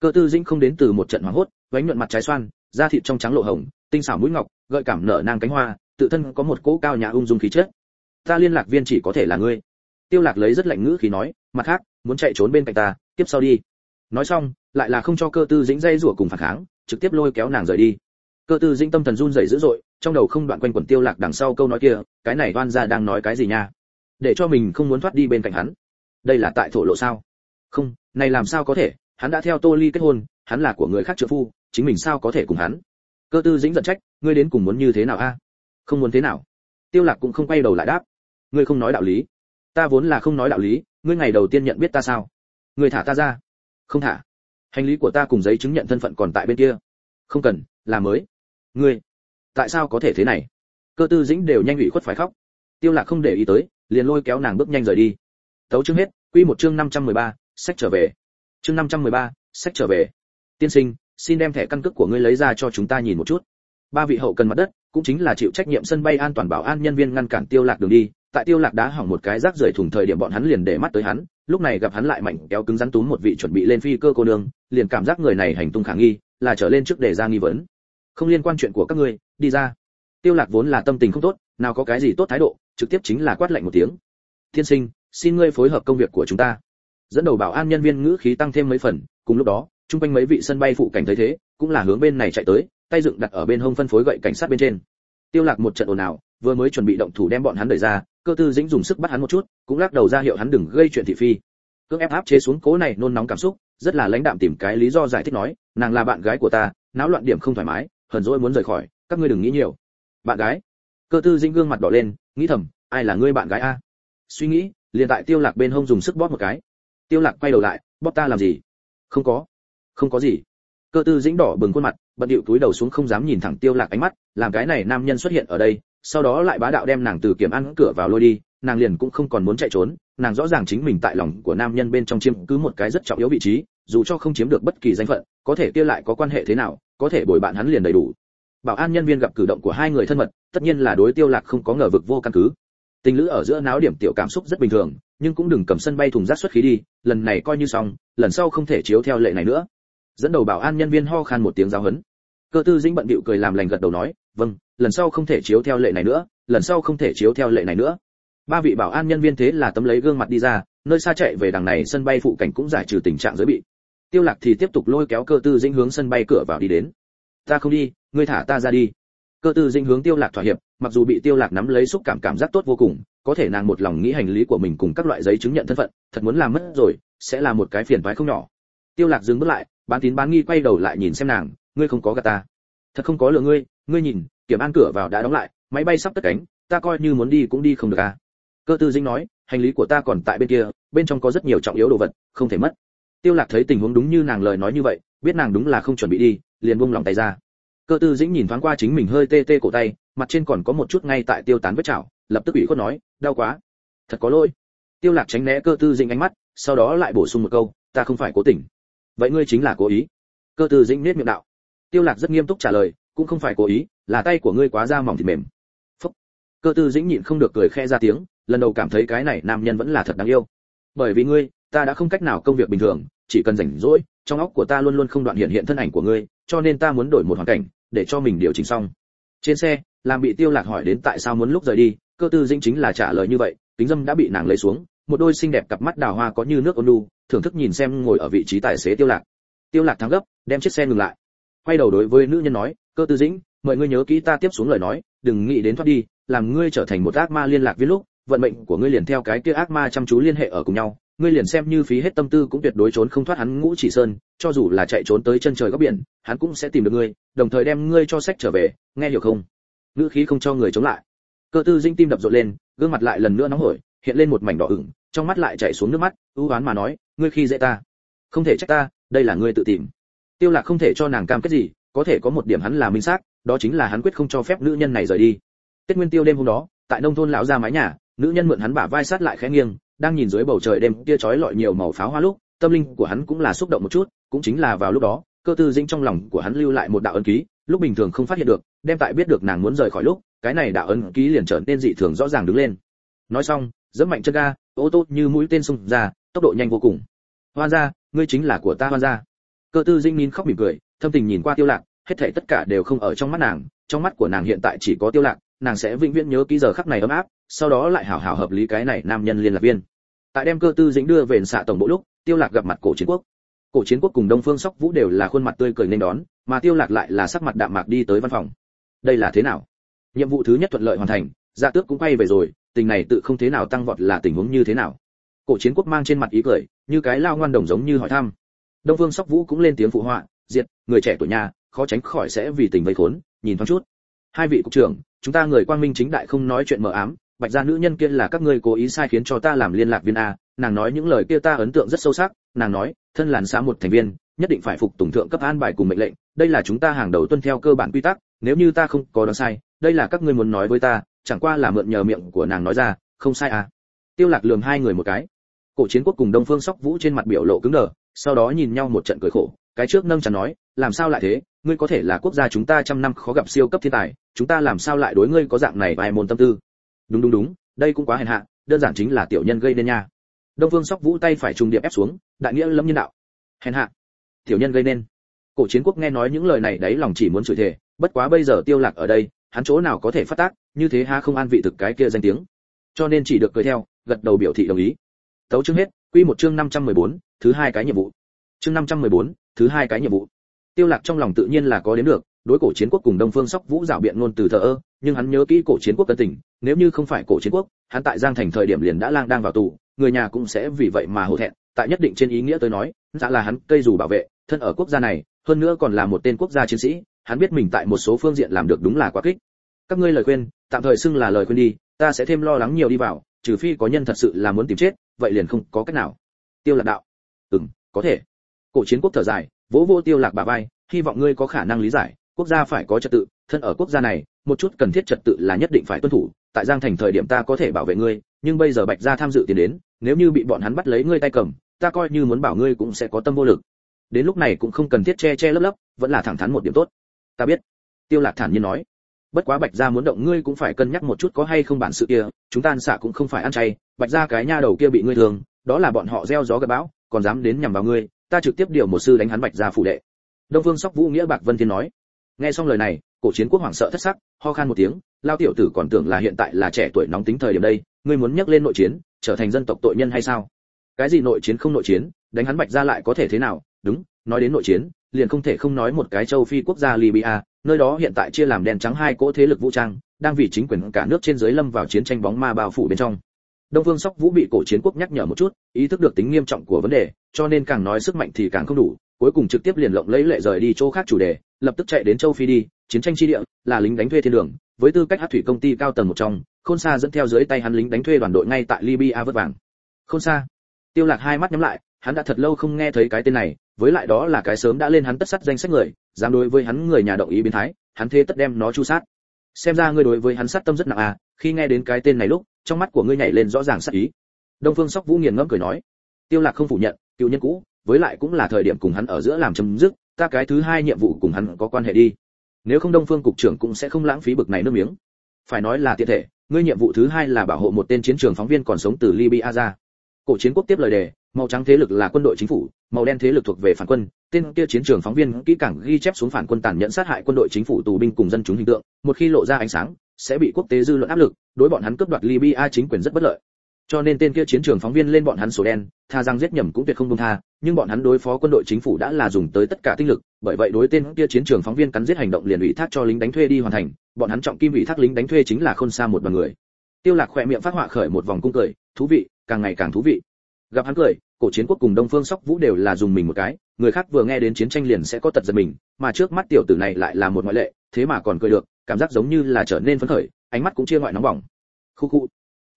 Cơ tư dĩnh không đến từ một trận hoảng hốt, vánh nhuận mặt trái xoan, da thịt trong trắng lộ hồng, tinh xảo mũi ngọc, gợi cảm nở nang cánh hoa, tự thân có một cỗ cao nhã ung dung khí chất. Ta liên lạc viên chỉ có thể là ngươi. Tiêu lạc lấy rất lạnh ngữ khí nói, mặt khác, muốn chạy trốn bên cạnh ta, tiếp sau đi nói xong, lại là không cho cơ tư dĩnh dây rủa cùng phản kháng, trực tiếp lôi kéo nàng rời đi. Cơ tư dĩnh tâm thần run rẩy dữ dội, trong đầu không đoạn quanh quẩn tiêu lạc đằng sau câu nói kia, cái này đoan gia đang nói cái gì nha? Để cho mình không muốn thoát đi bên cạnh hắn. Đây là tại thổ lộ sao? Không, này làm sao có thể? Hắn đã theo tô ly kết hôn, hắn là của người khác trợ phu, chính mình sao có thể cùng hắn? Cơ tư dĩnh giận trách, ngươi đến cùng muốn như thế nào a? Không muốn thế nào. Tiêu lạc cũng không quay đầu lại đáp. Ngươi không nói đạo lý. Ta vốn là không nói đạo lý, ngươi ngày đầu tiên nhận biết ta sao? Ngươi thả ta ra không thả. Hành lý của ta cùng giấy chứng nhận thân phận còn tại bên kia. Không cần là mới. Ngươi tại sao có thể thế này? Cơ tư dĩnh đều nhanh ủy khuất phải khóc. Tiêu lạc không để ý tới liền lôi kéo nàng bước nhanh rời đi. Tấu chương hết quy một chương 513, sách trở về. Chương 513, sách trở về. Tiên sinh xin đem thẻ căn cước của ngươi lấy ra cho chúng ta nhìn một chút. Ba vị hậu cần mặt đất cũng chính là chịu trách nhiệm sân bay an toàn bảo an nhân viên ngăn cản tiêu lạc đường đi. Tại tiêu lạc đá hỏng một cái rác rưởi thùng thời điểm bọn hắn liền để mắt tới hắn lúc này gặp hắn lại mạnh kéo cứng rắn túm một vị chuẩn bị lên phi cơ cô nương, liền cảm giác người này hành tung khả nghi, là trở lên trước để ra nghi vấn. Không liên quan chuyện của các ngươi, đi ra. Tiêu lạc vốn là tâm tình không tốt, nào có cái gì tốt thái độ, trực tiếp chính là quát lạnh một tiếng. Thiên sinh, xin ngươi phối hợp công việc của chúng ta. Dẫn đầu bảo an nhân viên ngữ khí tăng thêm mấy phần, cùng lúc đó trung quanh mấy vị sân bay phụ cảnh thấy thế, cũng là hướng bên này chạy tới, tay dựng đặt ở bên hông phân phối gậy cảnh sát bên trên. Tiêu lạc một trận ồn ào vừa mới chuẩn bị động thủ đem bọn hắn đẩy ra, cơ tư dĩnh dùng sức bắt hắn một chút, cũng lắc đầu ra hiệu hắn đừng gây chuyện thị phi. Cưỡng ép áp chế xuống cố này nôn nóng cảm xúc, rất là lãnh đạm tìm cái lý do giải thích nói, nàng là bạn gái của ta, náo loạn điểm không thoải mái, hờn dỗi muốn rời khỏi, các ngươi đừng nghĩ nhiều. Bạn gái? Cơ tư dĩnh gương mặt đỏ lên, nghĩ thầm, ai là ngươi bạn gái a? Suy nghĩ, liền tại tiêu lạc bên hông dùng sức bóp một cái. Tiêu lạc quay đầu lại, bóp ta làm gì? Không có. Không có gì. Cơ tư dĩnh đỏ bừng khuôn mặt, bận điệu túi đầu xuống không dám nhìn thẳng tiêu lạc ánh mắt, làm cái này nam nhân xuất hiện ở đây sau đó lại bá đạo đem nàng từ kiểm ăn cửa vào lôi đi nàng liền cũng không còn muốn chạy trốn nàng rõ ràng chính mình tại lòng của nam nhân bên trong chiếm cứ một cái rất trọng yếu vị trí dù cho không chiếm được bất kỳ danh phận có thể kia lại có quan hệ thế nào có thể bồi bạn hắn liền đầy đủ. Bảo an nhân viên gặp cử động của hai người thân mật tất nhiên là đối tiêu lạc không có ngờ vực vô căn cứ. Tình lữ ở giữa náo điểm tiểu cảm xúc rất bình thường nhưng cũng đừng cầm sân bay thùng rác xuất khí đi lần này coi như xong lần sau không thể chiếu theo lệ này nữa. Dẫn đầu bảo an nhân viên ho khan một tiếng giáo hấn, cơ tư dĩnh bận bịu cười làm lành gật đầu nói vâng lần sau không thể chiếu theo lệ này nữa, lần sau không thể chiếu theo lệ này nữa. Ba vị bảo an nhân viên thế là tấm lấy gương mặt đi ra, nơi xa chạy về đằng này sân bay phụ cảnh cũng giải trừ tình trạng giới bị. Tiêu lạc thì tiếp tục lôi kéo cơ tư dĩnh hướng sân bay cửa vào đi đến. Ta không đi, ngươi thả ta ra đi. Cơ tư dĩnh hướng tiêu lạc thỏa hiệp, mặc dù bị tiêu lạc nắm lấy xúc cảm cảm giác tốt vô cùng, có thể nàng một lòng nghĩ hành lý của mình cùng các loại giấy chứng nhận thân phận, thật muốn làm mất rồi, sẽ là một cái phiền toái không nhỏ. Tiêu lạc dừng bước lại, bán tín bán nghi quay đầu lại nhìn xem nàng, ngươi không có gạt ta. Thật không có lừa ngươi ngươi nhìn, kiểm an cửa vào đã đóng lại, máy bay sắp cất cánh, ta coi như muốn đi cũng đi không được à. Cơ tư dĩnh nói, hành lý của ta còn tại bên kia, bên trong có rất nhiều trọng yếu đồ vật, không thể mất. Tiêu lạc thấy tình huống đúng như nàng lời nói như vậy, biết nàng đúng là không chuẩn bị đi, liền buông lòng tay ra. Cơ tư dĩnh nhìn thoáng qua chính mình hơi tê tê cổ tay, mặt trên còn có một chút ngay tại tiêu tán vết chảo, lập tức ủy khuất nói, đau quá, thật có lỗi. Tiêu lạc tránh né cơ tư dĩnh ánh mắt, sau đó lại bổ sung một câu, ta không phải cố tình. Vậy ngươi chính là cố ý. Cơ tư dĩnh nét miệng đạo. Tiêu lạc rất nghiêm túc trả lời cũng không phải cố ý, là tay của ngươi quá da mỏng thì mềm. Phúc. cơ tư dĩnh nhịn không được cười khẽ ra tiếng, lần đầu cảm thấy cái này nam nhân vẫn là thật đáng yêu. Bởi vì ngươi, ta đã không cách nào công việc bình thường, chỉ cần rảnh rỗi, trong óc của ta luôn luôn không đoạn hiện hiện thân ảnh của ngươi, cho nên ta muốn đổi một hoàn cảnh, để cho mình điều chỉnh xong. Trên xe làm bị tiêu lạc hỏi đến tại sao muốn lúc rời đi, cơ tư dĩnh chính là trả lời như vậy, kính dâm đã bị nàng lấy xuống, một đôi xinh đẹp cặp mắt đào hoa có như nước ôn nhu, thưởng thức nhìn xem ngồi ở vị trí tài xế tiêu lạc. Tiêu lạc thắng gấp, đem chiếc xe ngừng lại. Quay đầu đối với nữ nhân nói cơ tư dĩnh, mời ngươi nhớ kỹ ta tiếp xuống lời nói, đừng nghĩ đến thoát đi, làm ngươi trở thành một ác ma liên lạc viên lúc, vận mệnh của ngươi liền theo cái kia ác ma chăm chú liên hệ ở cùng nhau, ngươi liền xem như phí hết tâm tư cũng tuyệt đối trốn không thoát hắn ngũ chỉ sơn, cho dù là chạy trốn tới chân trời góc biển, hắn cũng sẽ tìm được ngươi, đồng thời đem ngươi cho sách trở về, nghe hiểu không? Ngữ khí không cho người chống lại. Cơ tư dinh tim đập rộn lên, gương mặt lại lần nữa nóng hổi, hiện lên một mảnh đỏ ửng, trong mắt lại chảy xuống nước mắt, ưu oán mà nói, ngươi khi dễ ta, không thể trách ta, đây là ngươi tự tìm. Tiêu lạc không thể cho nàng cam kết gì có thể có một điểm hắn là minh xác, đó chính là hắn quyết không cho phép nữ nhân này rời đi. Tết nguyên tiêu đêm hôm đó, tại nông thôn lão ra mái nhà, nữ nhân mượn hắn bả vai sát lại khẽ nghiêng, đang nhìn dưới bầu trời đêm kia chói lọi nhiều màu pháo hoa lúc, tâm linh của hắn cũng là xúc động một chút, cũng chính là vào lúc đó, cơ tư dĩnh trong lòng của hắn lưu lại một đạo ân ký, lúc bình thường không phát hiện được, đem tại biết được nàng muốn rời khỏi lúc, cái này đạo ân ký liền trở nên dị thường rõ ràng đứng lên. Nói xong dẫm mạnh chân ga, ô tô như mũi tên xung ra, tốc độ nhanh vô cùng. Hoan gia, ngươi chính là của ta hoan gia. Cơ tư dĩnh nín khóc mỉm cười, thâm tình nhìn qua tiêu lạc hết thảy tất cả đều không ở trong mắt nàng, trong mắt của nàng hiện tại chỉ có tiêu lạc, nàng sẽ vĩnh viễn nhớ ký giờ khắc này ấm áp, sau đó lại hảo hảo hợp lý cái này nam nhân liên lạc viên. Tại đem cơ tư dĩnh đưa về xạ tổng bộ lúc, tiêu lạc gặp mặt cổ chiến quốc. Cổ chiến quốc cùng đông phương sóc vũ đều là khuôn mặt tươi cười nên đón, mà tiêu lạc lại là sắc mặt đạm mạc đi tới văn phòng. Đây là thế nào? Nhiệm vụ thứ nhất thuận lợi hoàn thành dạ tước cũng quay về rồi, tình này tự không thế nào tăng vọt là tình huống như thế nào? Cổ chiến quốc mang trên mặt ý cười, như cái lao ngoan đồng giống như hỏi thăm. Đông phương sóc vũ cũng lên tiếng phụ họa, diệt, người trẻ tuổi nhà khó tránh khỏi sẽ vì tình vây khốn, nhìn thoáng chút. Hai vị cục trưởng, chúng ta người quang minh chính đại không nói chuyện mờ ám, bạch gia nữ nhân kia là các ngươi cố ý sai khiến cho ta làm liên lạc viên a, nàng nói những lời kia ta ấn tượng rất sâu sắc, nàng nói, thân làn xã một thành viên, nhất định phải phục tùng thượng cấp an bài cùng mệnh lệnh, đây là chúng ta hàng đầu tuân theo cơ bản quy tắc, nếu như ta không có đoán sai, đây là các ngươi muốn nói với ta, chẳng qua là mượn nhờ miệng của nàng nói ra, không sai à. Tiêu lạc lườm hai người một cái. Cổ chiến quốc cùng đông phương sóc vũ trên mặt biểu lộ cứng đờ, sau đó nhìn nhau một trận cười khổ, cái trước nâng chắn nói làm sao lại thế? Ngươi có thể là quốc gia chúng ta trăm năm khó gặp siêu cấp thiên tài chúng ta làm sao lại đối ngươi có dạng này vài môn tâm tư? Đúng đúng đúng đây cũng quá hèn hạ đơn giản chính là tiểu nhân gây nên nha. Đông phương sóc vũ tay phải trùng điệp ép xuống đại nghĩa lâm nhân đạo. Hèn hạ tiểu nhân gây nên. Cổ chiến quốc nghe nói những lời này đấy lòng chỉ muốn chửi thề bất quá bây giờ tiêu lạc ở đây hắn chỗ nào có thể phát tác như thế ha không an vị thực cái kia danh tiếng. Cho nên chỉ được cười theo gật đầu biểu thị đồng ý. Tấu chương hết quy một chương 514, thứ hai cái nhiệm vụ. Chương 514, thứ hai cái nhiệm vụ tiêu lạc trong lòng tự nhiên là có đến được, đối cổ chiến quốc cùng đông phương sóc vũ dạo biện ngôn từ thờ ơ, nhưng hắn nhớ kỹ cổ chiến quốc cân tình, nếu như không phải cổ chiến quốc, hắn tại giang thành thời điểm liền đã lang đang vào tù, người nhà cũng sẽ vì vậy mà hổ thẹn, tại nhất định trên ý nghĩa tôi nói dạ là hắn cây dù bảo vệ, thân ở quốc gia này, hơn nữa còn là một tên quốc gia chiến sĩ, hắn biết mình tại một số phương diện làm được đúng là quá kích. Các ngươi lời khuyên, tạm thời xưng là lời khuyên đi, ta sẽ thêm lo lắng nhiều đi vào, trừ phi có nhân thật sự là muốn tìm chết, vậy liền không có cách nào. Tiêu lạc đạo, ừm, có thể. Cổ chiến quốc thở dài vỗ vô tiêu lạc bà vai, hy vọng ngươi có khả năng lý giải, quốc gia phải có trật tự, thân ở quốc gia này, một chút cần thiết trật tự là nhất định phải tuân thủ, tại giang thành thời điểm ta có thể bảo vệ ngươi, nhưng bây giờ bạch gia tham dự tiền đến, nếu như bị bọn hắn bắt lấy ngươi tay cầm, ta coi như muốn bảo ngươi cũng sẽ có tâm vô lực. Đến lúc này cũng không cần thiết che che lấp lấp, vẫn là thẳng thắn một điểm tốt. Ta biết, tiêu lạc thản nhiên nói. Bất quá bạch gia muốn động ngươi cũng phải cân nhắc một chút có hay không bản sự kia, chúng ta ăn xạ cũng không phải ăn chay, bạch gia cái nha đầu kia bị ngươi thường đó là bọn họ gieo gió gặt bão, còn dám đến nhằm vào ngươi ta trực tiếp điều một sư đánh hắn bạch ra phủ đệ. Đông vương sóc vũ nghĩa bạc vân thiên nói. Nghe xong lời này, cổ chiến quốc hoảng sợ thất sắc, ho khan một tiếng, lao tiểu tử còn tưởng là hiện tại là trẻ tuổi nóng tính thời điểm đây, ngươi muốn nhắc lên nội chiến, trở thành dân tộc tội nhân hay sao? Cái gì nội chiến không nội chiến, đánh hắn bạch ra lại có thể thế nào? Đúng, nói đến nội chiến, liền không thể không nói một cái châu phi quốc gia libya, nơi đó hiện tại chia làm đen trắng hai cỗ thế lực vũ trang, đang vì chính quyền cả nước trên dưới lâm vào chiến tranh bóng ma bao phủ bên trong đông phương sóc vũ bị cổ chiến quốc nhắc nhở một chút ý thức được tính nghiêm trọng của vấn đề cho nên càng nói sức mạnh thì càng không đủ cuối cùng trực tiếp liền lộng lấy lệ rời đi chỗ khác chủ đề lập tức chạy đến châu phi đi chiến tranh chi địa là lính đánh thuê thiên đường với tư cách hát thủy công ty cao tầng một trong khôn Sa dẫn theo dưới tay hắn lính đánh thuê đoàn đội ngay tại libya vất vàng. Khôn Sa, tiêu lạc hai mắt nhắm lại hắn đã thật lâu không nghe thấy cái tên này với lại đó là cái sớm đã lên hắn tất sắt danh sách người dám đối với hắn người nhà động ý biến thái hắn thế tất đem nó chu sát. Xem ra ngươi đối với hắn sát tâm rất nặng à khi nghe đến cái tên này lúc trong mắt của ngươi nhảy lên rõ ràng sắc ý. Đông phương sóc vũ nghiền ngẫm cười nói, tiêu lạc không phủ nhận, cựu nhân cũ, với lại cũng là thời điểm cùng hắn ở giữa làm chấm dứt, ta cái thứ hai nhiệm vụ cùng hắn có quan hệ đi. Nếu không đông phương cục trưởng cũng sẽ không lãng phí bực này nước miếng. Phải nói là tiện thể, ngươi nhiệm vụ thứ hai là bảo hộ một tên chiến trường phóng viên còn sống từ libya ra. Cổ chiến quốc tiếp lời đề màu trắng thế lực là quân đội chính phủ, màu đen thế lực thuộc về phản quân. Tên kia chiến trường phóng viên kỹ càng ghi chép xuống phản quân tàn nhẫn sát hại quân đội chính phủ tù binh cùng dân chúng hình tượng, một khi lộ ra ánh sáng, sẽ bị quốc tế dư luận áp lực, đối bọn hắn cướp đoạt libya chính quyền rất bất lợi. Cho nên tên kia chiến trường phóng viên lên bọn hắn sổ đen, tha rằng giết nhầm cũng tuyệt không buông tha, nhưng bọn hắn đối phó quân đội chính phủ đã là dùng tới tất cả tinh lực, bởi vậy đối tên kia chiến trường phóng viên cắn giết hành động liền ủy thác cho lính đánh thuê đi hoàn thành, bọn hắn trọng kim ủy thác lính đánh thuê chính là khôn xa một bằng người. Tiêu lạc khoẹt miệng phát họa khởi một vòng cung cười, thú vị, càng ngày càng thú vị gặp hắn cười, cổ chiến quốc cùng đông phương sóc vũ đều là dùng mình một cái, người khác vừa nghe đến chiến tranh liền sẽ có tật giật mình, mà trước mắt tiểu tử này lại là một ngoại lệ, thế mà còn cười được, cảm giác giống như là trở nên phấn khởi, ánh mắt cũng chia ngoại nóng bỏng. Khu khu,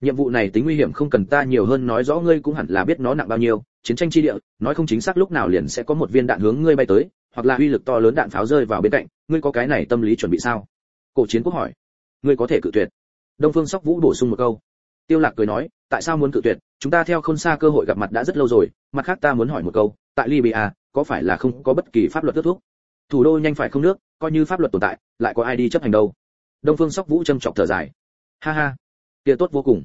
nhiệm vụ này tính nguy hiểm không cần ta nhiều hơn nói rõ ngươi cũng hẳn là biết nó nặng bao nhiêu, chiến tranh chi địa, nói không chính xác lúc nào liền sẽ có một viên đạn hướng ngươi bay tới, hoặc là uy lực to lớn đạn pháo rơi vào bên cạnh, ngươi có cái này tâm lý chuẩn bị sao? Cổ chiến quốc hỏi. Ngươi có thể cự tuyệt. Đông phương sóc vũ bổ sung một câu. Tiêu lạc cười nói, tại sao muốn cự tuyệt? Chúng ta theo không xa cơ hội gặp mặt đã rất lâu rồi, mặt khác ta muốn hỏi một câu, tại libya, có phải là không có bất kỳ pháp luật kết thúc? Thủ đô nhanh phải không nước, coi như pháp luật tồn tại, lại có ai đi chấp hành đâu? Đông phương sóc vũ châm chọc thở dài. Ha ha kia tốt vô cùng.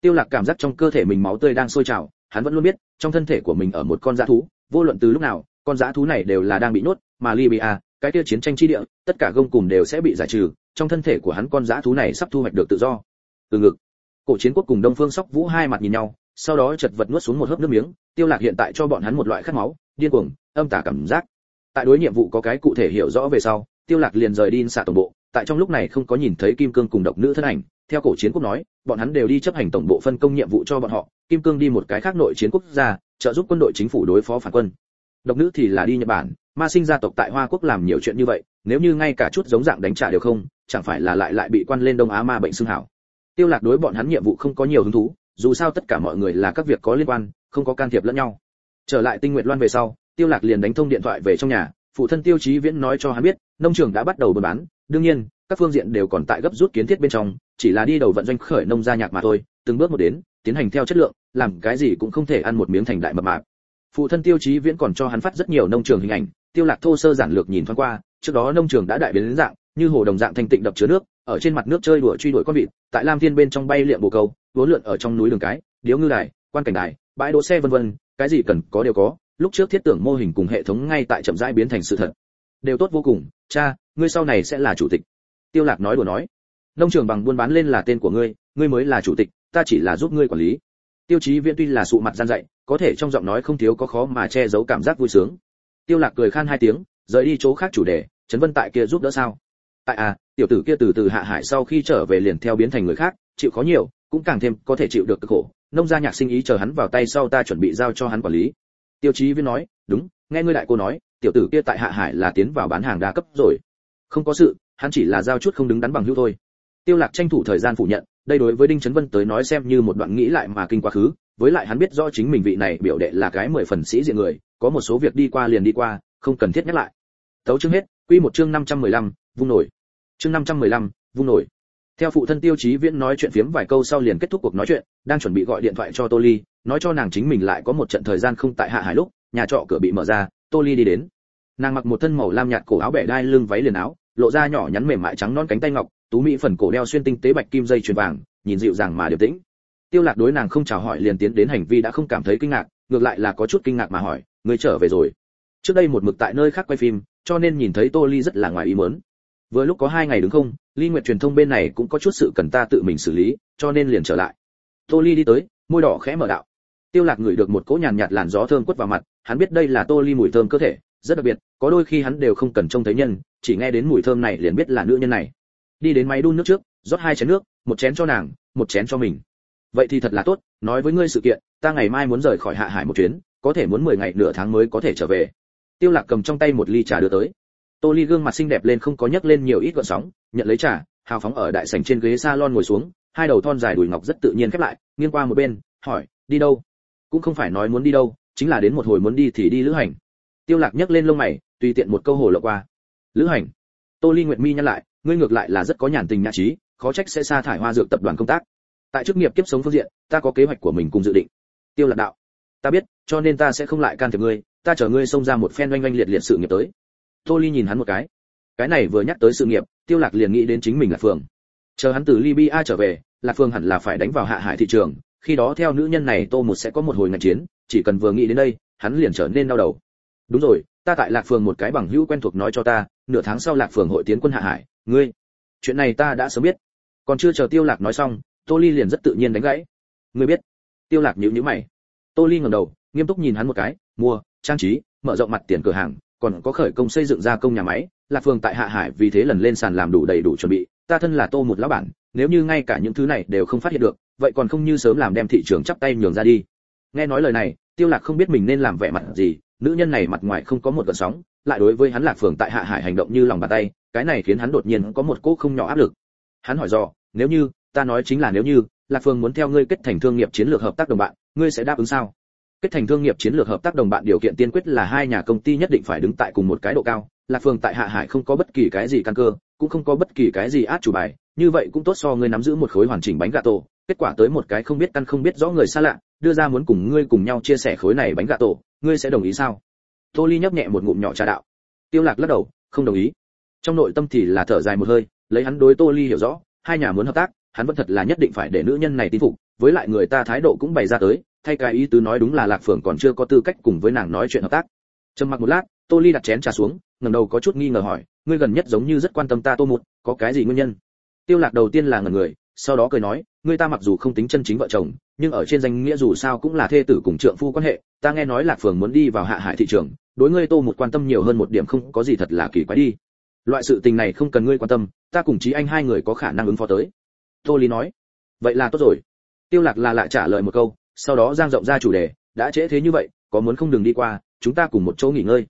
Tiêu lạc cảm giác trong cơ thể mình máu tươi đang sôi trào, hắn vẫn luôn biết, trong thân thể của mình ở một con dã thú, vô luận từ lúc nào, con dã thú này đều là đang bị nuốt mà libya, cái kia chiến tranh chi địa, tất cả gông cùm đều sẽ bị giải trừ, trong thân thể của hắn con dã thú này sắp thu hoạch được tự do. Từ ngực, cổ chiến quốc cùng đông phương sóc vũ hai mặt nhìn nhau sau đó chật vật nuốt xuống một hớp nước miếng, tiêu lạc hiện tại cho bọn hắn một loại khát máu, điên cuồng, âm tà cảm giác. Tại đối nhiệm vụ có cái cụ thể hiểu rõ về sau, tiêu lạc liền rời đi xạ tổng bộ, tại trong lúc này không có nhìn thấy kim cương cùng độc nữ thân ảnh. Theo cổ chiến quốc nói, bọn hắn đều đi chấp hành tổng bộ phân công nhiệm vụ cho bọn họ, kim cương đi một cái khác nội chiến quốc gia, trợ giúp quân đội chính phủ đối phó phản quân. Độc nữ thì là đi nhật bản, ma sinh gia tộc tại hoa quốc làm nhiều chuyện như vậy, nếu như ngay cả chút giống dạng đánh trả đều không, chẳng phải là lại lại bị quan lên đông á ma bệnh xương hảo. Tiêu lạc đối bọn hắn nhiệm vụ không có nhiều hứng thú dù sao tất cả mọi người là các việc có liên quan, không có can thiệp lẫn nhau. Trở lại tinh nguyện loan về sau, tiêu lạc liền đánh thông điện thoại về trong nhà, phụ thân tiêu chí viễn nói cho hắn biết, nông trường đã bắt đầu buôn bán, đương nhiên, các phương diện đều còn tại gấp rút kiến thiết bên trong, chỉ là đi đầu vận doanh khởi nông gia nhạc mà thôi, từng bước một đến, tiến hành theo chất lượng, làm cái gì cũng không thể ăn một miếng thành đại mập mạp. Phụ thân tiêu chí viễn còn cho hắn phát rất nhiều nông trường hình ảnh, tiêu lạc thô sơ giản lược nhìn thoáng qua, trước đó nông trường đã đại biến đến dạng, như hồ đồng dạng thanh tịnh đập chứa nước, ở trên mặt nước chơi đùa truy đuổi con vịt, tại lam thiên bên trong bay liệm bồ câu uốn lượn ở trong núi đường cái, điếu ngư đài, quan cảnh đài, bãi đỗ xe vân vân, cái gì cần có đều có, lúc trước thiết tưởng mô hình cùng hệ thống ngay tại chậm rãi biến thành sự thật. Đều tốt vô cùng, cha, ngươi sau này sẽ là chủ tịch. Tiêu lạc nói đùa nói. Nông trường bằng buôn bán lên là tên của ngươi ngươi mới là chủ tịch, ta chỉ là giúp ngươi quản lý. Tiêu chí viễn tuy là sụ mặt gian dạy, có thể trong giọng nói không thiếu có khó mà che giấu cảm giác vui sướng. Tiêu lạc cười khan hai tiếng, rời đi chỗ khác chủ đề, trấn vân tại kia giúp đỡ sao? Tại à tiểu tử kia từ từ hạ hải sau khi trở về liền theo biến thành người khác, chịu khó nhiều cũng càng thêm có thể chịu được cực khổ. Nông gia nhạc sinh ý chờ hắn vào tay sau ta chuẩn bị giao cho hắn quản lý. Tiêu chí viên nói đúng nghe ngươi đại cô nói tiểu tử kia tại hạ hải là tiến vào bán hàng đa cấp rồi. Không có sự hắn chỉ là giao chút không đứng đắn bằng hữu thôi. Tiêu lạc tranh thủ thời gian phủ nhận đây đối với đinh chấn vân tới nói xem như một đoạn nghĩ lại mà kinh quá khứ. Với lại hắn biết rõ chính mình vị này biểu đệ là cái mười phần sĩ diện người có một số việc đi qua liền đi qua không cần thiết nhắc lại. Tấu chương hết quy một chương 515, vung nổi. Chương 515, vung nổi theo phụ thân tiêu chí viễn nói chuyện phiếm vài câu sau liền kết thúc cuộc nói chuyện, đang chuẩn bị gọi điện thoại cho tô ly, nói cho nàng chính mình lại có một trận thời gian không tại hạ hải lúc, nhà trọ cửa bị mở ra, tô ly đi đến. Nàng mặc một thân màu lam nhạt cổ áo bẻ đai lưng váy liền áo, lộ ra nhỏ nhắn mềm mại trắng non cánh tay ngọc, tú mỹ phần cổ đeo xuyên tinh tế bạch kim dây chuyền vàng, nhìn dịu dàng mà điềm tĩnh. Tiêu lạc đối nàng không chào hỏi liền tiến đến hành vi đã không cảm thấy kinh ngạc, ngược lại là có chút kinh ngạc mà hỏi, ngươi trở về rồi? Trước đây một mực tại nơi khác quay phim, cho nên nhìn thấy tô ly rất là ngoài ý muốn. Vừa lúc có hai ngày đứng không ly nguyệt truyền thông bên này cũng có chút sự cần ta tự mình xử lý, cho nên liền trở lại. Tô ly đi tới, môi đỏ khẽ mở đạo. Tiêu lạc ngửi được một cỗ nhàn nhạt làn gió thơm quất vào mặt, hắn biết đây là tô ly mùi thơm cơ thể, rất đặc biệt, có đôi khi hắn đều không cần trông thấy nhân, chỉ nghe đến mùi thơm này liền biết là nữ nhân này. Đi đến máy đun nước trước, rót hai chén nước, một chén cho nàng, một chén cho mình. Vậy thì thật là tốt, nói với ngươi sự kiện, ta ngày mai muốn rời khỏi hạ hải một chuyến, có thể muốn 10 ngày nửa tháng mới có thể trở về. Tiêu lạc cầm trong tay một ly trà đưa tới tô ly gương mặt xinh đẹp lên không có nhấc lên nhiều ít gợn sóng, nhận lấy trà, hào phóng ở đại sảnh trên ghế salon ngồi xuống, hai đầu thon dài đùi ngọc rất tự nhiên khép lại, nghiêng qua một bên, hỏi, đi đâu? Cũng không phải nói muốn đi đâu, chính là đến một hồi muốn đi thì đi lữ hành. Tiêu lạc nhấc lên lông mày, tùy tiện một câu hồ lộ qua. Lữ hành? Tô ly nguyệt mi nhăn lại, ngươi ngược lại là rất có nhàn tình nhã trí, khó trách sẽ sa thải hoa dược tập đoàn công tác. Tại chức nghiệp kiếp sống phương diện, ta có kế hoạch của mình cùng dự định. Tiêu lạc đạo, ta biết, cho nên ta sẽ không lại can thiệp ngươi, ta chờ ngươi xông ra một phen oanh oanh liệt liệt sự nghiệp tới tô ly nhìn hắn một cái. Cái này vừa nhắc tới sự nghiệp, tiêu lạc liền nghĩ đến chính mình là phường chờ hắn từ libya trở về, lạc phương hẳn là phải đánh vào hạ hải thị trường, khi đó theo nữ nhân này tô một sẽ có một hồi ngạch chiến, chỉ cần vừa nghĩ đến đây, hắn liền trở nên đau đầu. Đúng rồi, ta tại lạc phường một cái bằng hữu quen thuộc nói cho ta, nửa tháng sau lạc phường hội tiến quân hạ hải, ngươi, chuyện này ta đã sớm biết. Còn chưa chờ tiêu lạc nói xong, tô ly liền rất tự nhiên đánh gãy. Ngươi biết? Tiêu lạc nhíu nhíu mày. Tô ly ngẩng đầu, nghiêm túc nhìn hắn một cái, mua, trang trí, mở rộng mặt tiền cửa hàng còn có khởi công xây dựng gia công nhà máy, lạc phường tại hạ hải vì thế lần lên sàn làm đủ đầy đủ chuẩn bị, ta thân là tô một lão bản, nếu như ngay cả những thứ này đều không phát hiện được, vậy còn không như sớm làm đem thị trường chắp tay nhường ra đi. Nghe nói lời này, tiêu lạc không biết mình nên làm vẻ mặt gì, nữ nhân này mặt ngoài không có một gợn sóng, lại đối với hắn lạc phường tại hạ hải hành động như lòng bàn tay, cái này khiến hắn đột nhiên có một cỗ không nhỏ áp lực. Hắn hỏi dò, nếu như, ta nói chính là nếu như, lạc phường muốn theo ngươi kết thành thương nghiệp chiến lược hợp tác đồng bạn, ngươi sẽ đáp ứng sao? Kết thành thương nghiệp chiến lược hợp tác đồng bạn, điều kiện tiên quyết là hai nhà công ty nhất định phải đứng tại cùng một cái độ cao. Lạc phường tại hạ hải không có bất kỳ cái gì căn cơ, cũng không có bất kỳ cái gì át chủ bài, như vậy cũng tốt so ngươi nắm giữ một khối hoàn chỉnh bánh gà tổ. Kết quả tới một cái không biết căn không biết rõ người xa lạ, đưa ra muốn cùng ngươi cùng nhau chia sẻ khối này bánh gà tổ, ngươi sẽ đồng ý sao? Tô ly nhấp nhẹ một ngụm nhỏ trà đạo. Tiêu lạc lắc đầu, không đồng ý. Trong nội tâm thì là thở dài một hơi, lấy hắn đối tô ly hiểu rõ, hai nhà muốn hợp tác, hắn vẫn thật là nhất định phải để nữ nhân này tin phục, với lại người ta thái độ cũng bày ra tới thay cái ý tứ nói đúng là lạc phượng còn chưa có tư cách cùng với nàng nói chuyện hợp tác. Trầm mặc một lát, tô ly đặt chén trà xuống, ngẩng đầu có chút nghi ngờ hỏi, ngươi gần nhất giống như rất quan tâm ta tô một có cái gì nguyên nhân? Tiêu lạc đầu tiên là ngẩn người, sau đó cười nói, ngươi ta mặc dù không tính chân chính vợ chồng, nhưng ở trên danh nghĩa dù sao cũng là thê tử cùng trượng phu quan hệ, ta nghe nói lạc phường muốn đi vào hạ hải thị trường, đối ngươi tô một quan tâm nhiều hơn một điểm không có gì thật là kỳ quái đi. Loại sự tình này không cần ngươi quan tâm, ta cùng chí anh hai người có khả năng ứng phó tới. Tô ly nói, vậy là tốt rồi. Tiêu lạc là lại trả lời một câu sau đó giang rộng ra chủ đề, đã trễ thế như vậy, có muốn không đừng đi qua, chúng ta cùng một chỗ nghỉ ngơi.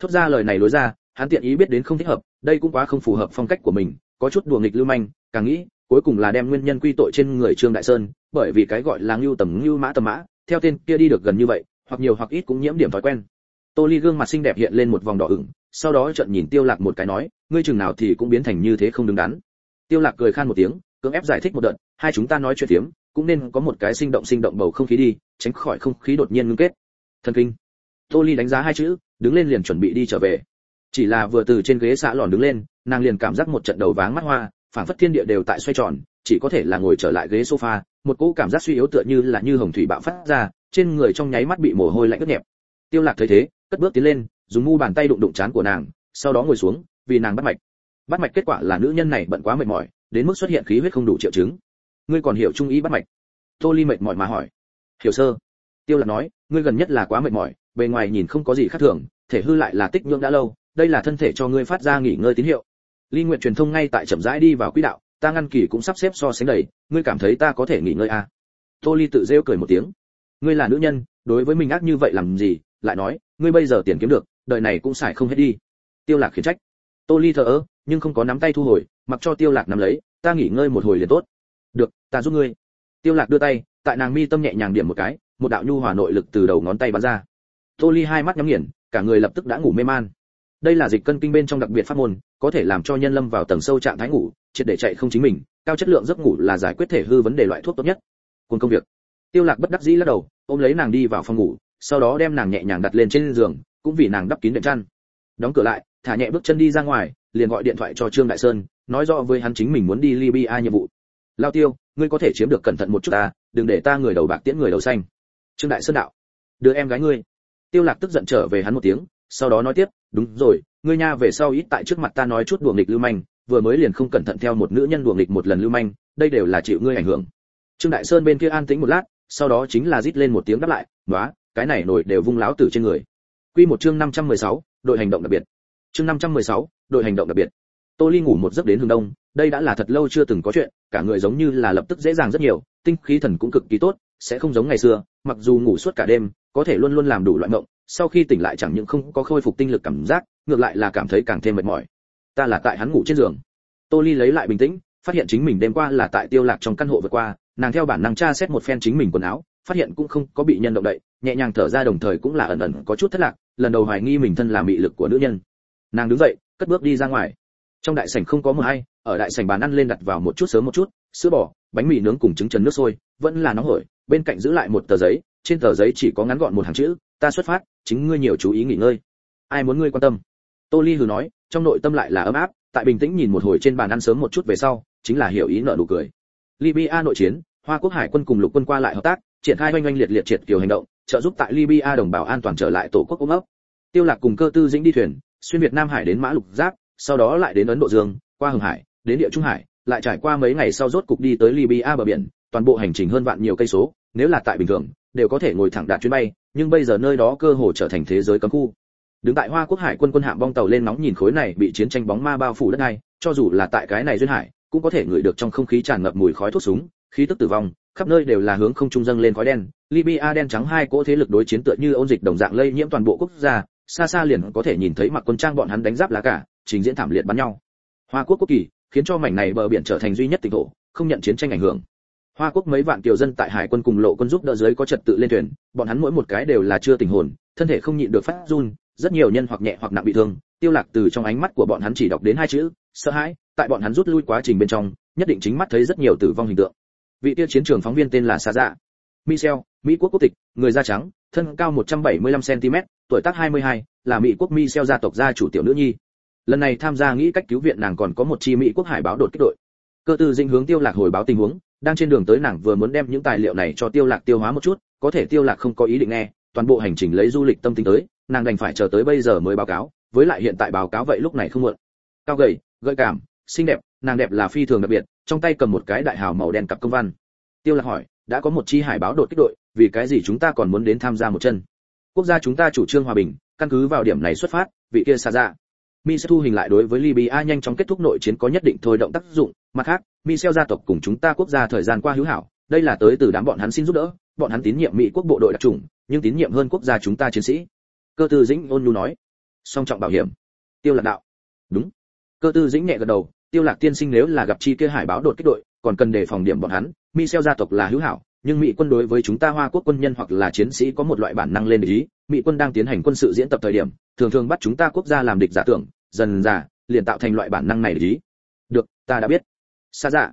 Thốt ra lời này lối ra, hắn tiện ý biết đến không thích hợp, đây cũng quá không phù hợp phong cách của mình, có chút đùa nghịch lưu manh, càng nghĩ, cuối cùng là đem nguyên nhân quy tội trên người trương đại sơn, bởi vì cái gọi là ngưu tầm ngưu mã tầm mã, theo tên kia đi được gần như vậy, hoặc nhiều hoặc ít cũng nhiễm điểm thói quen. Tô ly gương mặt xinh đẹp hiện lên một vòng đỏ ửng, sau đó trận nhìn tiêu lạc một cái nói, ngươi chừng nào thì cũng biến thành như thế không đứng đắn. Tiêu lạc cười khan một tiếng, cưỡng ép giải thích một đợt, hai chúng ta nói chuyện tiếm cũng nên có một cái sinh động sinh động bầu không khí đi, tránh khỏi không khí đột nhiên ngưng kết. Thần kinh. Tô ly đánh giá hai chữ, đứng lên liền chuẩn bị đi trở về. Chỉ là vừa từ trên ghế xạ lòn đứng lên, nàng liền cảm giác một trận đầu váng mắt hoa, phảng phất thiên địa đều tại xoay tròn, chỉ có thể là ngồi trở lại ghế sofa, một cỗ cảm giác suy yếu tựa như là như hồng thủy bạo phát ra, trên người trong nháy mắt bị mồ hôi lạnh ướt nhẹp. Tiêu lạc thấy thế, cất bước tiến lên, dùng mu bàn tay đụng đụng chán của nàng, sau đó ngồi xuống, vì nàng bắt mạch. Bắt mạch kết quả là nữ nhân này bận quá mệt mỏi, đến mức xuất hiện khí huyết không đủ triệu chứng ngươi còn hiểu trung ý bắt mạch? Tô ly mệt mỏi mà hỏi. Hiểu sơ. Tiêu lạc nói, ngươi gần nhất là quá mệt mỏi, bề ngoài nhìn không có gì khác thường, thể hư lại là tích nhượng đã lâu, đây là thân thể cho ngươi phát ra nghỉ ngơi tín hiệu. Ly nguyện truyền thông ngay tại chậm rãi đi vào quỹ đạo, ta ngăn kỳ cũng sắp xếp so sánh đầy, ngươi cảm thấy ta có thể nghỉ ngơi à? Tô ly tự rêu cười một tiếng. Ngươi là nữ nhân, đối với mình ác như vậy làm gì? Lại nói, ngươi bây giờ tiền kiếm được, đời này cũng xài không hết đi. Tiêu lạc khiển trách. Tô ly thở ơ, nhưng không có nắm tay thu hồi, mặc cho tiêu lạc nắm lấy, ta nghỉ ngơi một hồi liền tốt được, ta giúp ngươi. Tiêu lạc đưa tay, tại nàng mi tâm nhẹ nhàng điểm một cái, một đạo nhu hòa nội lực từ đầu ngón tay bắn ra. Tô ly hai mắt nhắm nghiền, cả người lập tức đã ngủ mê man. Đây là dịch cân kinh bên trong đặc biệt pháp môn, có thể làm cho nhân lâm vào tầng sâu trạng thái ngủ, triệt để chạy không chính mình, cao chất lượng giấc ngủ là giải quyết thể hư vấn đề loại thuốc tốt nhất. Cùng công việc. Tiêu lạc bất đắc dĩ lắc đầu, ôm lấy nàng đi vào phòng ngủ, sau đó đem nàng nhẹ nhàng đặt lên trên giường, cũng vì nàng đắp kín đệm chăn. Đóng cửa lại, thả nhẹ bước chân đi ra ngoài, liền gọi điện thoại cho trương đại sơn, nói rõ với hắn chính mình muốn đi libya nhiệm vụ lao tiêu ngươi có thể chiếm được cẩn thận một chút ta đừng để ta người đầu bạc tiễn người đầu xanh. Trương đại sơn đạo đưa em gái ngươi. Tiêu lạc tức giận trở về hắn một tiếng sau đó nói tiếp đúng rồi ngươi nha về sau ít tại trước mặt ta nói chút đùa nghịch lưu manh vừa mới liền không cẩn thận theo một nữ nhân đùa nghịch một lần lưu manh đây đều là chịu ngươi ảnh hưởng. Trương đại sơn bên kia an tĩnh một lát sau đó chính là rít lên một tiếng đáp lại nói cái này nổi đều vung láo tử trên người. Quy một chương 516, đội hành động đặc biệt. Chương 516, đội hành động đặc biệt tô ly ngủ một giấc đến hướng đông, đây đã là thật lâu chưa từng có chuyện, cả người giống như là lập tức dễ dàng rất nhiều, tinh khí thần cũng cực kỳ tốt, sẽ không giống ngày xưa, mặc dù ngủ suốt cả đêm, có thể luôn luôn làm đủ loại mộng, sau khi tỉnh lại chẳng những không có khôi phục tinh lực cảm giác, ngược lại là cảm thấy càng thêm mệt mỏi. Ta là tại hắn ngủ trên giường. Tô ly lấy lại bình tĩnh, phát hiện chính mình đêm qua là tại tiêu lạc trong căn hộ vượt qua, nàng theo bản năng tra xét một phen chính mình quần áo, phát hiện cũng không có bị nhân động đậy, nhẹ nhàng thở ra đồng thời cũng là ẩn ẩn có chút thất lạc, lần đầu hoài nghi mình thân là mị lực của nữ nhân. Nàng đứng dậy, cất bước đi ra ngoài trong đại sảnh không có mờ hay ở đại sảnh bàn ăn lên đặt vào một chút sớm một chút, sữa bò, bánh mì nướng cùng trứng trần nước sôi, vẫn là nóng hổi, bên cạnh giữ lại một tờ giấy, trên tờ giấy chỉ có ngắn gọn một hàng chữ, ta xuất phát, chính ngươi nhiều chú ý nghỉ ngơi. Ai muốn ngươi quan tâm? Tô ly hừ nói, trong nội tâm lại là ấm áp, tại bình tĩnh nhìn một hồi trên bàn ăn sớm một chút về sau, chính là hiểu ý nợ nụ cười. Libya nội chiến, hoa quốc hải quân cùng lục quân qua lại hợp tác, triển khai oanh oanh liệt liệt triệt kiểu hành động, trợ giúp tại libya đồng bào an toàn trở lại tổ quốc ôm ấp. Tiêu lạc cùng cơ tư dĩnh đi thuyền, xuyên việt nam hải đến mã lục giáp sau đó lại đến ấn độ dương, qua hồng hải, đến địa trung hải, lại trải qua mấy ngày sau rốt cục đi tới libya bờ biển, toàn bộ hành trình hơn vạn nhiều cây số, nếu là tại bình thường, đều có thể ngồi thẳng đạt chuyến bay, nhưng bây giờ nơi đó cơ hồ trở thành thế giới cấm khu. Đứng tại hoa quốc hải quân quân hạm bong tàu lên nóng nhìn khối này bị chiến tranh bóng ma bao phủ đất này cho dù là tại cái này duyên hải, cũng có thể ngửi được trong không khí tràn ngập mùi khói thuốc súng, khí tức tử vong, khắp nơi đều là hướng không trung dâng lên khói đen. Libya đen trắng hai cỗ thế lực đối chiến tựa như ôn dịch đồng dạng lây nhiễm toàn bộ quốc gia, xa xa liền có thể nhìn thấy mặc quân trang bọn hắn đánh giáp lá cả trình diễn thảm liệt bắn nhau. Hoa quốc quốc kỳ khiến cho mảnh này bờ biển trở thành duy nhất tỉnh thổ, không nhận chiến tranh ảnh hưởng. Hoa quốc mấy vạn kiều dân tại hải quân cùng lộ quân giúp đỡ dưới có trật tự lên thuyền, bọn hắn mỗi một cái đều là chưa tỉnh hồn, thân thể không nhịn được phát run, rất nhiều nhân hoặc nhẹ hoặc nặng bị thương, tiêu lạc từ trong ánh mắt của bọn hắn chỉ đọc đến hai chữ, sợ hãi, tại bọn hắn rút lui quá trình bên trong, nhất định chính mắt thấy rất nhiều tử vong hình tượng. Vị tiêu chiến trường phóng viên tên là Sa Dạ. Michel, Mỹ quốc quốc tịch, người da trắng, thân cao 175 cm tuổi tác 22 là Mỹ quốc Michel gia tộc gia chủ tiểu nữ nhi lần này tham gia nghĩ cách cứu viện nàng còn có một chi Mỹ quốc hải báo đột kích đội. Cơ tư dinh hướng tiêu lạc hồi báo tình huống, đang trên đường tới nàng vừa muốn đem những tài liệu này cho tiêu lạc tiêu hóa một chút, có thể tiêu lạc không có ý định nghe, toàn bộ hành trình lấy du lịch tâm tính tới, nàng đành phải chờ tới bây giờ mới báo cáo, với lại hiện tại báo cáo vậy lúc này không muộn. Cao gầy, gợi cảm, xinh đẹp, nàng đẹp là phi thường đặc biệt, trong tay cầm một cái đại hào màu đen cặp công văn. Tiêu lạc hỏi, đã có một chi hải báo đột kích đội, vì cái gì chúng ta còn muốn đến tham gia một chân? Quốc gia chúng ta chủ trương hòa bình, căn cứ vào điểm này xuất phát, vị kia xa ra dạ mi sẽ thu hình lại đối với libya nhanh chóng kết thúc nội chiến có nhất định thôi động tác dụng. Mặt khác michel gia tộc cùng chúng ta quốc gia thời gian qua hữu hảo. Đây là tới từ đám bọn hắn xin giúp đỡ. Bọn hắn tín nhiệm mỹ quốc bộ đội đặc trùng nhưng tín nhiệm hơn quốc gia chúng ta chiến sĩ. Cơ tư dĩnh ôn nhu nói. Song trọng bảo hiểm. Tiêu lạc đạo. Đúng. Cơ tư dĩnh nhẹ gật đầu. Tiêu lạc tiên sinh nếu là gặp chi kia hải báo đột kích đội, còn cần đề phòng điểm bọn hắn. Michel gia tộc là hữu hảo, nhưng mỹ quân đối với chúng ta hoa quốc quân nhân hoặc là chiến sĩ có một loại bản năng lên ý. Mỹ quân đang tiến hành quân sự diễn tập thời điểm, thường thường bắt chúng ta quốc gia làm địch giả tưởng dần dà liền tạo thành loại bản năng này để ý được ta đã biết xa dạ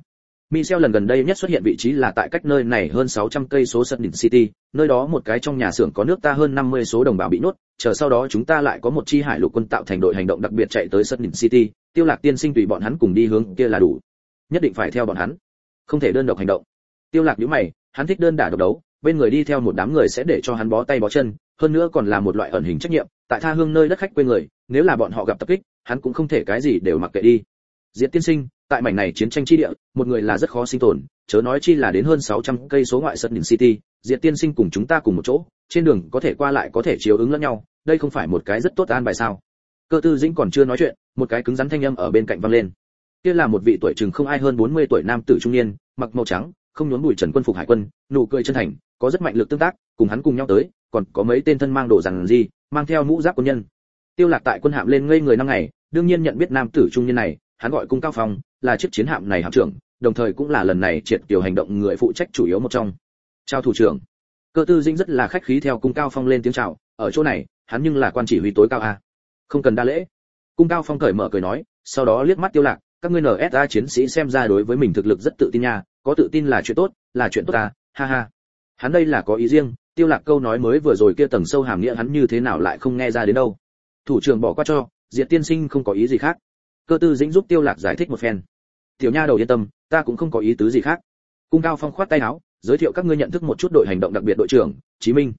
Michel lần gần đây nhất xuất hiện vị trí là tại cách nơi này hơn 600 cây số Sutton City, nơi đó một cái trong nhà xưởng có nước ta hơn 50 số đồng bào bị nốt, chờ sau đó chúng ta lại có một chi hải lục quân tạo thành đội hành động đặc biệt chạy tới Sutton City, Tiêu Lạc tiên sinh tùy bọn hắn cùng đi hướng kia là đủ. Nhất định phải theo bọn hắn, không thể đơn độc hành động. Tiêu Lạc nhíu mày, hắn thích đơn đả độc đấu, bên người đi theo một đám người sẽ để cho hắn bó tay bó chân, hơn nữa còn là một loại ẩn hình trách nhiệm, tại tha hương nơi đất khách quê người, nếu là bọn họ gặp tập kích, hắn cũng không thể cái gì đều mặc kệ đi. Diệt tiên sinh, tại mảnh này chiến tranh chi địa, một người là rất khó sinh tồn, chớ nói chi là đến hơn 600 cây số ngoại sân đỉnh City, Diệt tiên sinh cùng chúng ta cùng một chỗ, trên đường có thể qua lại có thể chiếu ứng lẫn nhau, đây không phải một cái rất tốt an bài sao? Cơ Tư Dĩnh còn chưa nói chuyện, một cái cứng rắn thanh âm ở bên cạnh vang lên. Kia là một vị tuổi chừng không ai hơn 40 tuổi nam tử trung niên, mặc màu trắng, không nhốn bụi trần quân phục hải quân, nụ cười chân thành, có rất mạnh lực tương tác, cùng hắn cùng nhau tới, còn có mấy tên thân mang đồ rằng gì, mang theo mũ giáp quân nhân. Tiêu Lạc tại quân hạm lên ngây người năm ngày, đương nhiên nhận biết nam tử trung niên này, hắn gọi cung cao phong, là chiếc chiến hạm này hạm trưởng, đồng thời cũng là lần này triệt tiểu hành động người phụ trách chủ yếu một trong. Chào thủ trưởng. Cơ Tư Dĩnh rất là khách khí theo cung cao phong lên tiếng chào, ở chỗ này, hắn nhưng là quan chỉ huy tối cao a. Không cần đa lễ, cung cao phong cởi mở cười nói sau đó liếc mắt tiêu lạc các ngươi nsa chiến sĩ xem ra đối với mình thực lực rất tự tin nha có tự tin là chuyện tốt là chuyện tốt ta ha ha hắn đây là có ý riêng, tiêu lạc câu nói mới vừa rồi kia tầng sâu hàm nghĩa hắn như thế nào lại không nghe ra đến đâu. Thủ trưởng bỏ qua cho, diệt tiên sinh không có ý gì khác. Cơ tư dĩnh giúp tiêu lạc giải thích một phen. Tiểu nha đầu yên tâm, ta cũng không có ý tứ gì khác. Cung cao phong khoát tay áo, giới thiệu các ngươi nhận thức một chút đội hành động đặc biệt đội trưởng, chí minh.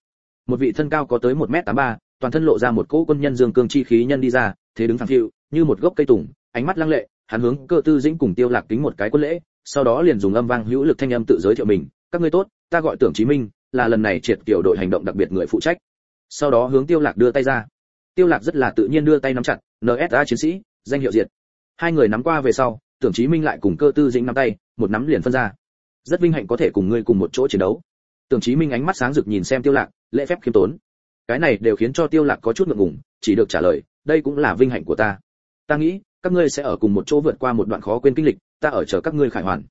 Một vị thân cao có tới một m tám ba, toàn thân lộ ra một cỗ quân nhân dương cương chi khí nhân đi ra, thế đứng phẳng phiu như một gốc cây tùng, ánh mắt lăng lệ, hắn hướng cơ tư dĩnh cùng tiêu lạc kính một cái quân lễ, sau đó liền dùng âm vang hữu lực thanh âm tự giới thiệu mình, các ngươi tốt ta gọi tưởng chí minh, là lần này triệt tiểu đội hành động đặc biệt người phụ trách. Sau đó hướng tiêu lạc đưa tay ra. Tiêu lạc rất là tự nhiên đưa tay nắm chặt nsa chiến sĩ, danh hiệu diệt. Hai người nắm qua về sau, tưởng chí minh lại cùng cơ tư dĩnh nắm tay, một nắm liền phân ra. Rất vinh hạnh có thể cùng ngươi cùng một chỗ chiến đấu. Tưởng chí minh ánh mắt sáng rực nhìn xem tiêu lạc, lễ phép khiêm tốn. Cái này đều khiến cho tiêu lạc có chút ngượng ngùng, chỉ được trả lời, đây cũng là vinh hạnh của ta. Ta nghĩ, các ngươi sẽ ở cùng một chỗ vượt qua một đoạn khó quên kinh lịch, ta ở chờ các ngươi khải hoàn.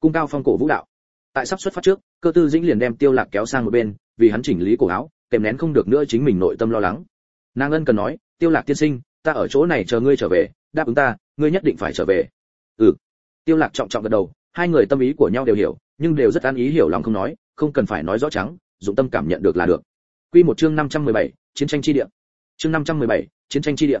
Cung cao phong cổ vũ đạo tại sắp xuất phát trước cơ tư dĩnh liền đem tiêu lạc kéo sang một bên vì hắn chỉnh lý cổ áo kèm nén không được nữa chính mình nội tâm lo lắng. Nàng ân cần nói tiêu lạc tiên sinh ta ở chỗ này chờ ngươi trở về đáp ứng ta ngươi nhất định phải trở về. Ừ. Tiêu lạc trọng trọng gật đầu hai người tâm ý của nhau đều hiểu nhưng đều rất an ý hiểu lòng không nói không cần phải nói rõ trắng dụng tâm cảm nhận được là được. Quy một chương 517, chiến tranh chi địa. Chương 517, chiến tranh chi địa.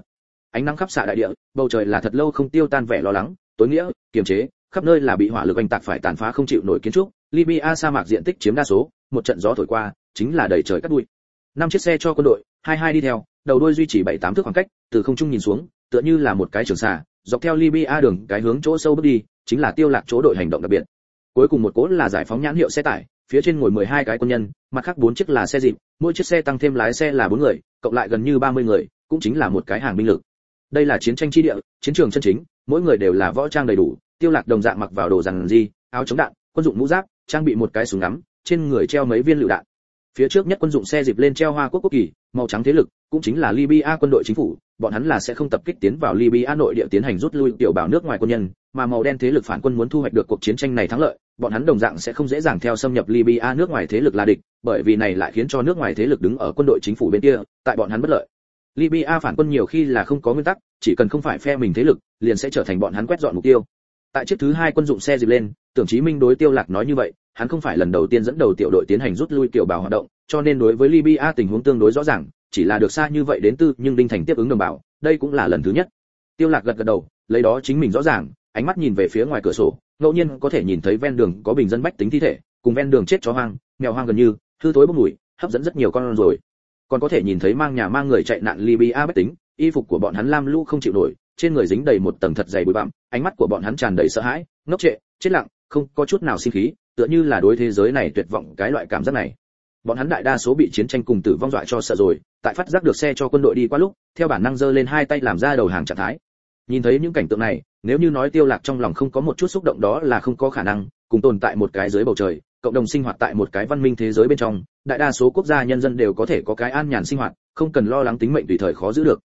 Ánh nắng khắp xạ đại địa bầu trời là thật lâu không tiêu tan vẻ lo lắng tối nghĩa kiềm chế khắp nơi là bị hỏa lực oanh tạc phải tàn phá không chịu nổi kiến trúc libya sa mạc diện tích chiếm đa số, một trận gió thổi qua, chính là đầy trời cát bụi. Năm chiếc xe cho quân đội, hai hai đi theo, đầu đuôi duy trì bảy tám thước khoảng cách, từ không trung nhìn xuống, tựa như là một cái trường xà, dọc theo libya đường, cái hướng chỗ sâu bước đi, chính là tiêu lạc chỗ đội hành động đặc biệt. Cuối cùng một cỗ là giải phóng nhãn hiệu xe tải, phía trên ngồi 12 cái quân nhân, mặt khác bốn chiếc là xe dịp, mỗi chiếc xe tăng thêm lái xe là bốn người, cộng lại gần như 30 người, cũng chính là một cái hàng binh lực. Đây là chiến tranh chi địa, chiến trường chân chính, mỗi người đều là võ trang đầy đủ, tiêu lạc đồng dạng mặc vào đồ rằng gì áo chống đạn, quân dụng mũ giáp trang bị một cái súng ngắm, trên người treo mấy viên lựu đạn. Phía trước nhất quân dụng xe dịp lên treo hoa quốc quốc kỳ, màu trắng thế lực, cũng chính là libya quân đội chính phủ, bọn hắn là sẽ không tập kích tiến vào libya nội địa tiến hành rút lui tiểu bảo nước ngoài quân nhân, mà màu đen thế lực phản quân muốn thu hoạch được cuộc chiến tranh này thắng lợi, bọn hắn đồng dạng sẽ không dễ dàng theo xâm nhập libya nước ngoài thế lực là địch, bởi vì này lại khiến cho nước ngoài thế lực đứng ở quân đội chính phủ bên kia, tại bọn hắn bất lợi. Libya phản quân nhiều khi là không có nguyên tắc, chỉ cần không phải phe mình thế lực, liền sẽ trở thành bọn hắn quét dọn mục tiêu tại chiếc thứ hai quân dụng xe dịp lên, tưởng chí minh đối tiêu lạc nói như vậy, hắn không phải lần đầu tiên dẫn đầu tiểu đội tiến hành rút lui tiểu bảo hoạt động, cho nên đối với libya tình huống tương đối rõ ràng, chỉ là được xa như vậy đến tư, nhưng đinh thành tiếp ứng đồng bào, đây cũng là lần thứ nhất. Tiêu lạc gật gật đầu, lấy đó chính mình rõ ràng, ánh mắt nhìn về phía ngoài cửa sổ, ngẫu nhiên có thể nhìn thấy ven đường có bình dân bách tính thi thể, cùng ven đường chết chó hoang, mèo hoang gần như, hư tối bốc mùi, hấp dẫn rất nhiều con rồi. Còn có thể nhìn thấy mang nhà mang người chạy nạn libya bách tính, y phục của bọn hắn lam lũ không chịu nổi trên người dính đầy một tầng thật dày bụi bặm, ánh mắt của bọn hắn tràn đầy sợ hãi, ngốc trệ, chết lặng, không có chút nào sinh khí, tựa như là đối thế giới này tuyệt vọng cái loại cảm giác này. Bọn hắn đại đa số bị chiến tranh cùng tử vong dọa cho sợ rồi, tại phát giác được xe cho quân đội đi qua lúc, theo bản năng giơ lên hai tay làm ra đầu hàng trạng thái. Nhìn thấy những cảnh tượng này, nếu như nói tiêu lạc trong lòng không có một chút xúc động đó là không có khả năng, cùng tồn tại một cái dưới bầu trời, cộng đồng sinh hoạt tại một cái văn minh thế giới bên trong, đại đa số quốc gia nhân dân đều có thể có cái an nhàn sinh hoạt, không cần lo lắng tính mệnh tùy thời khó giữ được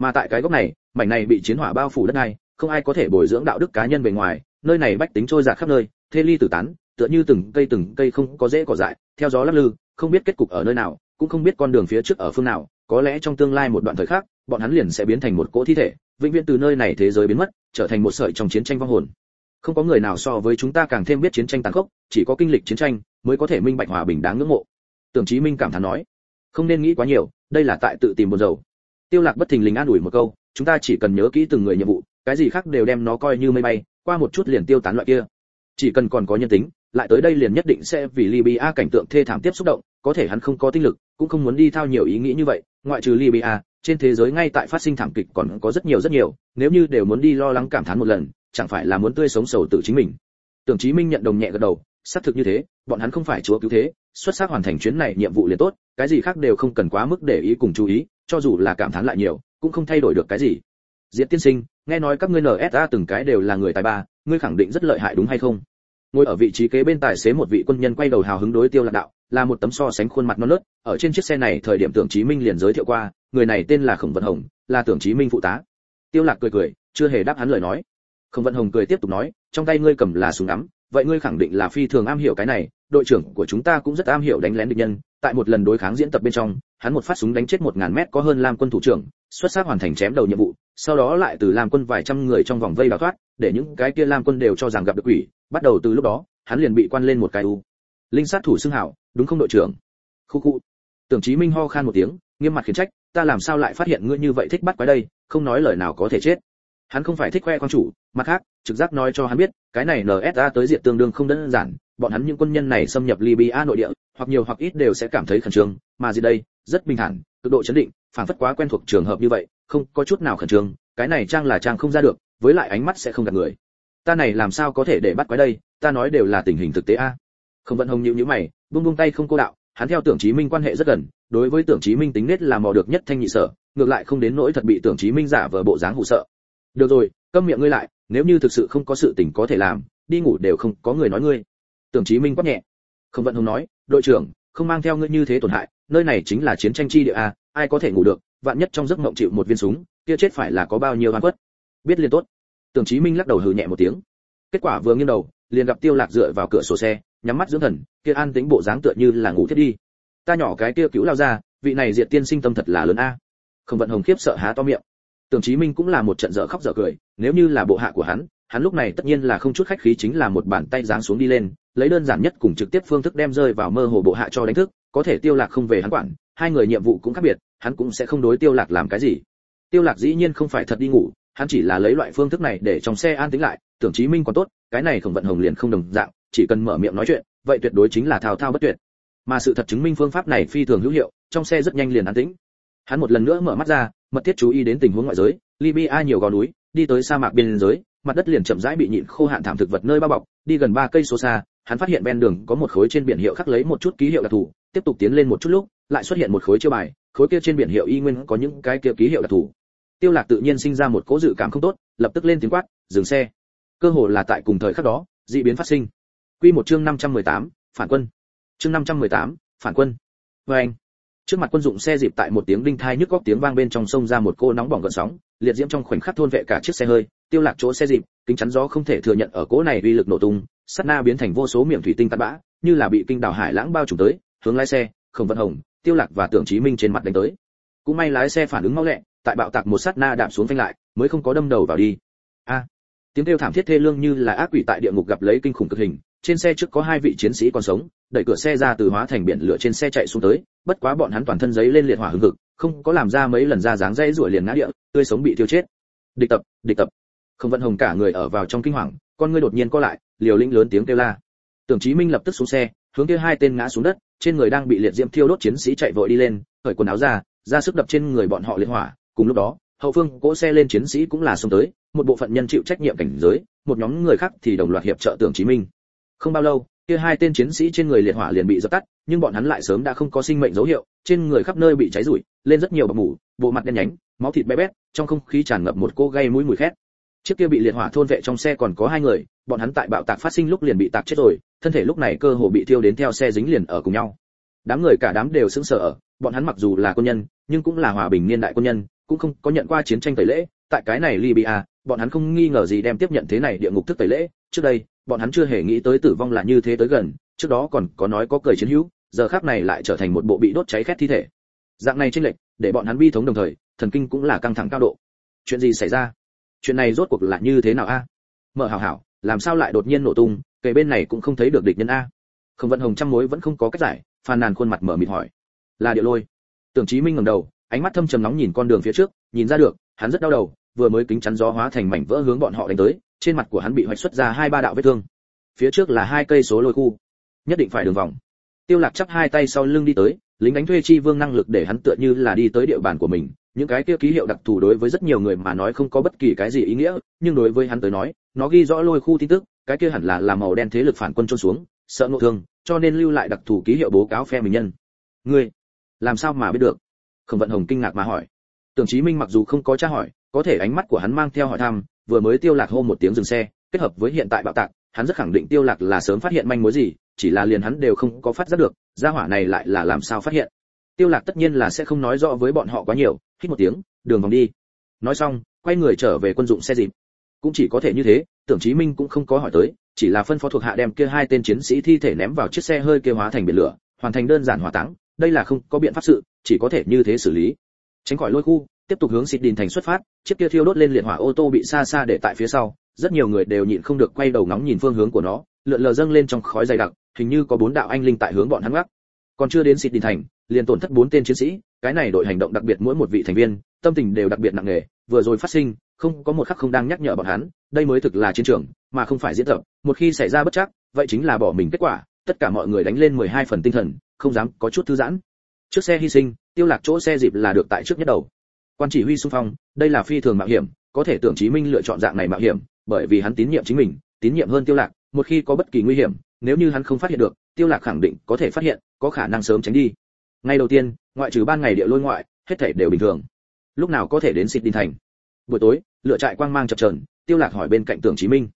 mà tại cái góc này, mảnh này bị chiến hỏa bao phủ đất này, không ai có thể bồi dưỡng đạo đức cá nhân bề ngoài, nơi này bách tính trôi dạt khắp nơi, thê ly tử tán, tựa như từng cây từng cây không có dễ cỏ dại, theo gió lắc lư, không biết kết cục ở nơi nào, cũng không biết con đường phía trước ở phương nào, có lẽ trong tương lai một đoạn thời khắc, bọn hắn liền sẽ biến thành một cỗ thi thể, vĩnh viễn từ nơi này thế giới biến mất, trở thành một sợi trong chiến tranh vong hồn. Không có người nào so với chúng ta càng thêm biết chiến tranh tàn khốc, chỉ có kinh lịch chiến tranh mới có thể minh bạch hòa bình đáng ngưỡng mộ. Tưởng chí minh cảm thán nói, không nên nghĩ quá nhiều, đây là tại tự tìm buồn dầu tiêu lạc bất thình lình an ủi một câu chúng ta chỉ cần nhớ kỹ từng người nhiệm vụ cái gì khác đều đem nó coi như mây bay qua một chút liền tiêu tán loại kia chỉ cần còn có nhân tính lại tới đây liền nhất định sẽ vì Libya cảnh tượng thê thảm tiếp xúc động, có thể hắn không có tinh lực, cũng không muốn đi thao nhiều ý nghĩ như vậy, ngoại trừ Libya, trên thế giới ngay tại phát sinh thảm kịch còn có rất nhiều rất nhiều, nếu như đều muốn đi lo lắng cảm thán một lần, chẳng phải là muốn tươi sống sầu tự chính mình. Tưởng Chí Minh nhận đồng nhẹ gật đầu, xác thực như thế, bọn hắn không phải chúa cứu thế, xuất sắc hoàn thành chuyến này nhiệm vụ liền tốt, cái gì khác đều không cần quá mức để ý cùng chú ý, cho dù là cảm thán lại nhiều, cũng không thay đổi được cái gì. Diệp tiên sinh, nghe nói các ngươi NSA từng cái đều là người tài ba, ngươi khẳng định rất lợi hại đúng hay không? ngồi ở vị trí kế bên tài xế một vị quân nhân quay đầu hào hứng đối tiêu lạc đạo là một tấm so sánh khuôn mặt non nớt ở trên chiếc xe này thời điểm tưởng chí minh liền giới thiệu qua người này tên là khổng vận hồng là tưởng chí minh phụ tá tiêu lạc cười cười chưa hề đáp hắn lời nói khổng vận hồng cười tiếp tục nói trong tay ngươi cầm là súng ngắm vậy ngươi khẳng định là phi thường am hiểu cái này đội trưởng của chúng ta cũng rất am hiểu đánh lén địch nhân tại một lần đối kháng diễn tập bên trong, hắn một phát súng đánh chết một ngàn mét có hơn lam quân thủ trưởng, xuất sắc hoàn thành chém đầu nhiệm vụ, sau đó lại từ lam quân vài trăm người trong vòng vây đào thoát, để những cái kia lam quân đều cho rằng gặp được quỷ. Bắt đầu từ lúc đó, hắn liền bị quan lên một cái u. Linh sát thủ xưng hảo, đúng không đội trưởng? Khu khu. Tưởng chí minh ho khan một tiếng, nghiêm mặt khiển trách, ta làm sao lại phát hiện ngươi như vậy thích bắt quái đây, không nói lời nào có thể chết. Hắn không phải thích khoe quan chủ, mặt khác, trực giác nói cho hắn biết, cái này nsa tới diện tương đương không đơn giản bọn hắn những quân nhân này xâm nhập libya nội địa, hoặc nhiều hoặc ít đều sẽ cảm thấy khẩn trương, mà gì đây, rất bình thản, cực độ chấn định phản phất quá quen thuộc trường hợp như vậy, không có chút nào khẩn trương, cái này trang là trang không ra được, với lại ánh mắt sẽ không gạt người. Ta này làm sao có thể để bắt quái đây, ta nói đều là tình hình thực tế a. Không vận hồng nhíu nhíu mày, buông buông tay không cô đạo, hắn theo tưởng chí minh quan hệ rất gần, đối với tưởng chí minh tính nết là mò được nhất thanh nhị sở, ngược lại không đến nỗi thật bị tưởng chí minh giả vờ bộ dáng hù sợ. Được rồi, câm miệng ngươi lại, nếu như thực sự không có sự tình có thể làm, đi ngủ đều không có người nói ngươi tưởng chí minh quát nhẹ. Không vận Hùng nói, đội trưởng, không mang theo ngươi như thế tổn hại, nơi này chính là chiến tranh chi địa a, ai có thể ngủ được, vạn nhất trong giấc mộng chịu một viên súng, kia chết phải là có bao nhiêu oan khuất. Biết liên tốt. Tưởng chí minh lắc đầu hừ nhẹ một tiếng. Kết quả vừa nghiêng đầu, liền gặp tiêu lạc dựa vào cửa sổ xe, nhắm mắt dưỡng thần, kia an tĩnh bộ dáng tựa như là ngủ thiết đi. Ta nhỏ cái kia cứu lao ra, vị này diệt tiên sinh tâm thật là lớn a. Không vận hồng khiếp sợ há to miệng. Tưởng chí minh cũng là một trận dở khóc dở cười, nếu như là bộ hạ của hắn hắn lúc này tất nhiên là không chút khách khí chính là một bàn tay giáng xuống đi lên lấy đơn giản nhất cùng trực tiếp phương thức đem rơi vào mơ hồ bộ hạ cho đánh thức, có thể tiêu lạc không về hắn quản, hai người nhiệm vụ cũng khác biệt, hắn cũng sẽ không đối tiêu lạc làm cái gì. Tiêu lạc dĩ nhiên không phải thật đi ngủ, hắn chỉ là lấy loại phương thức này để trong xe an tĩnh lại, tưởng chí minh còn tốt, cái này khổng vận hồng liền không đồng dạng, chỉ cần mở miệng nói chuyện, vậy tuyệt đối chính là thao thao bất tuyệt. Mà sự thật chứng minh phương pháp này phi thường hữu hiệu, trong xe rất nhanh liền an tĩnh. Hắn một lần nữa mở mắt ra, mật thiết chú ý đến tình huống ngoại giới, libya nhiều gò núi, đi tới sa mạc biên giới, mặt đất liền chậm rãi bị nhịn khô hạn thảm thực vật nơi bao bọc, đi gần ba cây số xa hắn phát hiện ven đường có một khối trên biển hiệu khắc lấy một chút ký hiệu đặc thù tiếp tục tiến lên một chút lúc lại xuất hiện một khối chiêu bài khối kia trên biển hiệu y nguyên có những cái kia ký hiệu đặc thù. Tiêu lạc tự nhiên sinh ra một cố dự cảm không tốt lập tức lên tiếng quát dừng xe. Cơ hồ là tại cùng thời khắc đó dị biến phát sinh. Quy một chương 518, phản quân. Chương 518, phản quân. Với anh trước mặt quân dụng xe dịp tại một tiếng đinh thai nhức góc tiếng vang bên trong sông ra một cô nóng bỏng gợn sóng, liệt diễm trong khoảnh khắc thôn vệ cả chiếc xe hơi, tiêu lạc chỗ xe dịp, kính chắn gió không thể thừa nhận ở cỗ này uy lực nổ tung sát na biến thành vô số miệng thủy tinh tạt bã, như là bị kinh đảo hải lãng bao trùm tới, hướng lái xe không vận hồng, tiêu lạc và tưởng chí minh trên mặt đánh tới. Cũng may lái xe phản ứng mau lẹ, tại bạo tạc một sát na đạp xuống phanh lại, mới không có đâm đầu vào đi. A! Tiếng kêu thảm thiết thê lương như là ác quỷ tại địa ngục gặp lấy kinh khủng cực hình, trên xe trước có hai vị chiến sĩ còn sống đẩy cửa xe ra từ hóa thành biển lửa trên xe chạy xuống tới, bất quá bọn hắn toàn thân giấy lên liệt hỏa hừng hực, không có làm ra mấy lần ra dáng dây ruổi liền ngã địa, tươi sống bị tiêu chết. Địch tập địch tập. Không vận hồng cả người ở vào trong kinh hoàng, con ngươi đột nhiên co lại, liều lĩnh lớn tiếng kêu la. Tưởng chí minh lập tức xuống xe, hướng kia hai tên ngã xuống đất, trên người đang bị liệt diễm thiêu đốt chiến sĩ chạy vội đi lên khởi quần áo ra ra sức đập trên người bọn họ liệt hỏa. Cùng lúc đó, hậu phương cỗ xe lên chiến sĩ cũng là xông tới, một bộ phận nhân chịu trách nhiệm cảnh giới, một nhóm người khác thì đồng loạt hiệp trợ tưởng chí minh. Không bao lâu kia hai tên chiến sĩ trên người liệt hỏa liền bị dập tắt, nhưng bọn hắn lại sớm đã không có sinh mệnh dấu hiệu, trên người khắp nơi bị cháy rủi lên rất nhiều bọc mủ, bộ mặt đen nhánh, máu thịt bé bét, trong không khí tràn ngập một cô gây mũi mùi khét. Chiếc kia bị liệt hỏa thôn vệ trong xe còn có hai người, bọn hắn tại bạo tạc phát sinh lúc liền bị tạc chết rồi, thân thể lúc này cơ hồ bị thiêu đến theo xe dính liền ở cùng nhau. Đám người cả đám đều sững sờ ở, bọn hắn mặc dù là quân nhân, nhưng cũng là hòa bình niên đại quân nhân, cũng không có nhận qua chiến tranh tẩy lễ. Tại cái này libya, bọn hắn không nghi ngờ gì đem tiếp nhận thế này địa ngục thức tẩy lễ. Trước đây bọn hắn chưa hề nghĩ tới tử vong là như thế tới gần, trước đó còn có nói có cười chiến hữu, giờ khác này lại trở thành một bộ bị đốt cháy khét thi thể. Dạng này trên lệch, để bọn hắn bi thống đồng thời, thần kinh cũng là căng thẳng cao độ. Chuyện gì xảy ra? Chuyện này rốt cuộc là như thế nào a? Mở hảo hảo, làm sao lại đột nhiên nổ tung, kề bên này cũng không thấy được địch nhân a. Không vận hồng trăm mối vẫn không có cách giải, phàn nàn khuôn mặt mở mịt hỏi. Là địa lôi. Tưởng chí minh ngẩng đầu, ánh mắt thâm trầm nóng nhìn con đường phía trước, nhìn ra được, hắn rất đau đầu, vừa mới kính chắn gió hóa thành mảnh vỡ hướng bọn họ đánh tới trên mặt của hắn bị hoạch xuất ra hai ba đạo vết thương. Phía trước là hai cây số lôi khu, nhất định phải đường vòng. Tiêu lạc chắp hai tay sau lưng đi tới, lính đánh thuê chi vương năng lực để hắn tựa như là đi tới địa bàn của mình. Những cái kia ký hiệu đặc thù đối với rất nhiều người mà nói không có bất kỳ cái gì ý nghĩa, nhưng đối với hắn tới nói, nó ghi rõ lôi khu tin tức, cái kia hẳn là làm màu đen thế lực phản quân trôn xuống, sợ ngộ thương, cho nên lưu lại đặc thù ký hiệu bố cáo phe mình nhân. Ngươi, làm sao mà biết được? Khổng vận hồng kinh ngạc mà hỏi. Tưởng chí minh mặc dù không có tra hỏi, có thể ánh mắt của hắn mang theo hỏi thăm vừa mới tiêu lạc hô một tiếng dừng xe, kết hợp với hiện tại bạo tạc, hắn rất khẳng định tiêu lạc là sớm phát hiện manh mối gì, chỉ là liền hắn đều không có phát giác được, gia hỏa này lại là làm sao phát hiện. Tiêu lạc tất nhiên là sẽ không nói rõ với bọn họ quá nhiều, hít một tiếng, đường vòng đi. Nói xong, quay người trở về quân dụng xe dịp. Cũng chỉ có thể như thế, tưởng chí minh cũng không có hỏi tới, chỉ là phân phó thuộc hạ đem kia hai tên chiến sĩ thi thể ném vào chiếc xe hơi kia hóa thành biển lửa, hoàn thành đơn giản hỏa táng, đây là không có biện pháp sự, chỉ có thể như thế xử lý. Tránh khỏi lôi khu tiếp tục hướng xịt đình thành xuất phát, chiếc kia thiêu đốt lên liệt hỏa ô tô bị xa xa để tại phía sau, rất nhiều người đều nhịn không được quay đầu ngóng nhìn phương hướng của nó, lượn lờ dâng lên trong khói dày đặc, hình như có bốn đạo anh linh tại hướng bọn hắn gác còn chưa đến xịt đình thành, liền tổn thất bốn tên chiến sĩ, cái này đội hành động đặc biệt mỗi một vị thành viên, tâm tình đều đặc biệt nặng nề, vừa rồi phát sinh, không có một khắc không đang nhắc nhở bọn hắn, đây mới thực là chiến trường, mà không phải diễn tập, một khi xảy ra bất chắc, vậy chính là bỏ mình kết quả, tất cả mọi người đánh lên 12 phần tinh thần, không dám có chút thư giãn. Trước xe hy sinh, tiêu lạc chỗ xe dịp là được tại trước nhất đầu quan chỉ huy xung phong, đây là phi thường mạo hiểm, có thể tưởng chí minh lựa chọn dạng này mạo hiểm, bởi vì hắn tín nhiệm chính mình, tín nhiệm hơn tiêu lạc, một khi có bất kỳ nguy hiểm, nếu như hắn không phát hiện được, tiêu lạc khẳng định có thể phát hiện, có khả năng sớm tránh đi. Ngay đầu tiên, ngoại trừ ban ngày địa lôi ngoại, hết thảy đều bình thường. Lúc nào có thể đến xịt đình thành? Buổi tối lựa trại quang mang chập chờn, tiêu lạc hỏi bên cạnh tưởng chí minh.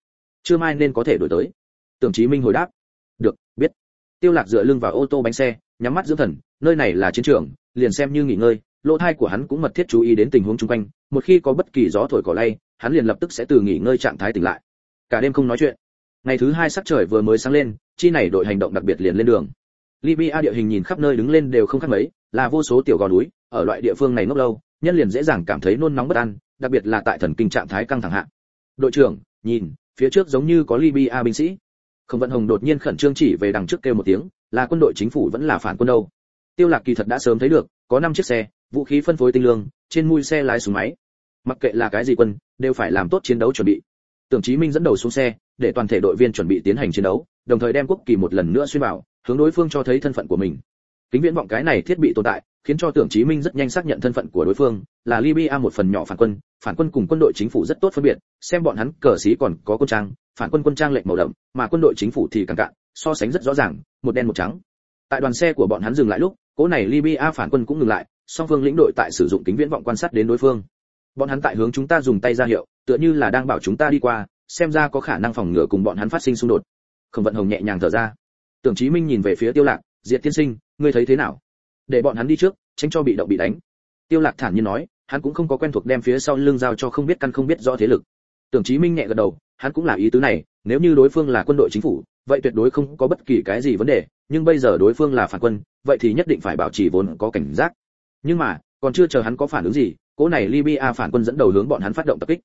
Chưa mai nên có thể đổi tới. Tưởng chí minh hồi đáp. Được, biết. Tiêu lạc dựa lưng vào ô tô bánh xe, nhắm mắt dưỡng thần, nơi này là chiến trường, liền xem như nghỉ ngơi lỗ thai của hắn cũng mật thiết chú ý đến tình huống xung quanh, một khi có bất kỳ gió thổi cỏ lay, hắn liền lập tức sẽ từ nghỉ ngơi trạng thái tỉnh lại. Cả đêm không nói chuyện. Ngày thứ hai sắc trời vừa mới sáng lên, chi này đội hành động đặc biệt liền lên đường. Libya địa hình nhìn khắp nơi đứng lên đều không khác mấy, là vô số tiểu gò núi, ở loại địa phương này ngốc lâu, nhân liền dễ dàng cảm thấy nôn nóng bất an, đặc biệt là tại thần kinh trạng thái căng thẳng hạ. Đội trưởng, nhìn, phía trước giống như có libya binh sĩ. Không vận hồng đột nhiên khẩn trương chỉ về đằng trước kêu một tiếng, là quân đội chính phủ vẫn là phản quân đâu. Tiêu lạc kỳ thật đã sớm thấy được, có năm chiếc xe vũ khí phân phối tinh lương, trên mui xe lái súng máy. Mặc kệ là cái gì quân, đều phải làm tốt chiến đấu chuẩn bị. Tưởng chí minh dẫn đầu xuống xe, để toàn thể đội viên chuẩn bị tiến hành chiến đấu, đồng thời đem quốc kỳ một lần nữa xuyên vào, hướng đối phương cho thấy thân phận của mình. Kính viễn vọng cái này thiết bị tồn tại, khiến cho tưởng chí minh rất nhanh xác nhận thân phận của đối phương, là libya một phần nhỏ phản quân phản quân cùng quân đội chính phủ rất tốt phân biệt, xem bọn hắn cờ sĩ còn có quân trang, phản quân quân trang lệnh màu đậm, mà quân đội chính phủ thì càng cạn, so sánh rất rõ ràng, một đen một trắng. Tại đoàn xe của bọn hắn dừng lại lúc, cố này libya phản quân cũng ngừng lại song phương lĩnh đội tại sử dụng kính viễn vọng quan sát đến đối phương. Bọn hắn tại hướng chúng ta dùng tay ra hiệu, tựa như là đang bảo chúng ta đi qua, xem ra có khả năng phòng ngừa cùng bọn hắn phát sinh xung đột. Khổng vận hồng nhẹ nhàng thở ra. Tưởng chí minh nhìn về phía tiêu lạc, diệt tiên sinh, ngươi thấy thế nào? Để bọn hắn đi trước, tránh cho bị động bị đánh. Tiêu lạc thản nhiên nói, hắn cũng không có quen thuộc đem phía sau lưng giao cho không biết căn không biết rõ thế lực. Tưởng chí minh nhẹ gật đầu, hắn cũng là ý tứ này, nếu như đối phương là quân đội chính phủ, vậy tuyệt đối không có bất kỳ cái gì vấn đề, nhưng bây giờ đối phương là phản quân, vậy thì nhất định phải bảo trì vốn có cảnh giác nhưng mà còn chưa chờ hắn có phản ứng gì cỗ này libya phản quân dẫn đầu hướng bọn hắn phát động tập kích.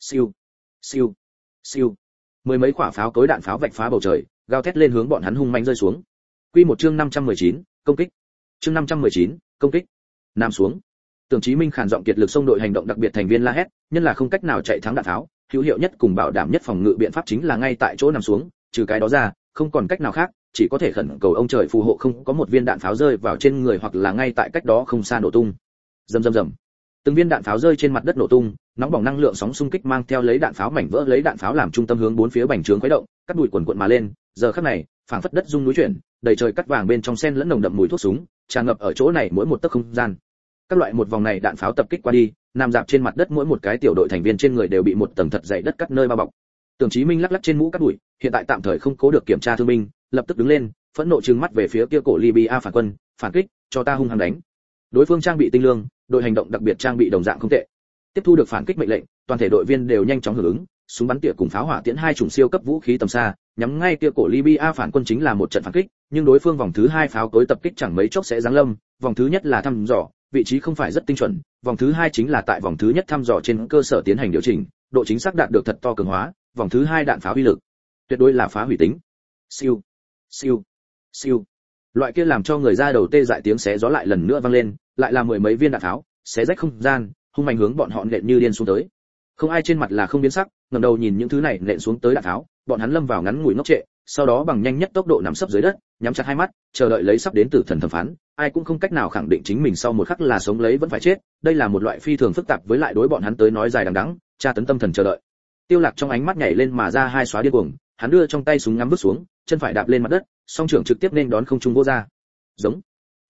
Siêu siêu siêu. Mười mấy quả pháo cối đạn pháo vạch phá bầu trời gào thét lên hướng bọn hắn hung manh rơi xuống. Quy một chương 519, công kích. Chương 519, công kích. Nam xuống. Tưởng chí minh khản giọng kiệt lực xông đội hành động đặc biệt thành viên la hét nhân là không cách nào chạy thắng đạn tháo hữu hiệu nhất cùng bảo đảm nhất phòng ngự biện pháp chính là ngay tại chỗ nằm xuống trừ cái đó ra không còn cách nào khác, chỉ có thể khẩn cầu ông trời phù hộ không có một viên đạn pháo rơi vào trên người hoặc là ngay tại cách đó không xa nổ tung. Rầm rầm rầm. Từng viên đạn pháo rơi trên mặt đất nổ tung, nóng bỏng năng lượng sóng xung kích mang theo lấy đạn pháo mảnh vỡ, lấy đạn pháo làm trung tâm hướng bốn phía bành trướng khuấy động, cắt đùi quần quận mà lên. Giờ khắc này, phảng phất đất rung núi chuyển, đầy trời cắt vàng bên trong sen lẫn nồng đậm mùi thuốc súng, tràn ngập ở chỗ này mỗi một tấc không gian. Các loại một vòng này đạn pháo tập kích qua đi, nằm dạp trên mặt đất mỗi một cái tiểu đội thành viên trên người đều bị một tầng thật dày đất cắt nơi bao bọc tưởng chí minh lắc lắc trên mũ cát bụi, hiện tại tạm thời không cố được kiểm tra thương minh lập tức đứng lên phẫn nộ trừng mắt về phía kia cổ libya phản quân phản kích cho ta hung hăng đánh. Đối phương trang bị tinh lương đội hành động đặc biệt trang bị đồng dạng không tệ. Tiếp thu được phản kích mệnh lệnh toàn thể đội viên đều nhanh chóng hưởng ứng súng bắn tỉa cùng pháo hỏa tiễn hai chủng siêu cấp vũ khí tầm xa nhắm ngay kia cổ libya phản quân chính là một trận phản kích nhưng đối phương vòng thứ hai pháo tối tập kích chẳng mấy chốc sẽ giáng lâm vòng thứ nhất là thăm dò vị trí không phải rất tinh chuẩn vòng thứ hai chính là tại vòng thứ nhất thăm dò trên cơ sở tiến hành điều chỉnh độ chính xác đạt được thật to cường hóa vòng thứ hai đạn pháo uy lực. Tuyệt đối là phá hủy tính. Siêu. Siêu. Siêu. Loại kia làm cho người ra đầu tê dại tiếng xé gió lại lần nữa vang lên, lại là mười mấy viên đạn tháo xé rách không gian, hung mạnh hướng bọn họ nện như điên xuống tới. Không ai trên mặt là không biến sắc, ngẩng đầu nhìn những thứ này nện xuống tới đạn tháo bọn hắn lâm vào ngắn ngủi ngốc trệ, sau đó bằng nhanh nhất tốc độ nằm sấp dưới đất, nhắm chặt hai mắt, chờ đợi lấy sắp đến tử thần thẩm phán, ai cũng không cách nào khẳng định chính mình sau một khắc là sống lấy vẫn phải chết, đây là một loại phi thường phức tạp với lại đối bọn hắn tới nói dài đằng đẵng, tra tấn tâm thần chờ đợi tiêu lạc trong ánh mắt nhảy lên mà ra hai xóa điên cuồng, hắn đưa trong tay súng ngắm bước xuống, chân phải đạp lên mặt đất, song trưởng trực tiếp nên đón không trung vô ra giống.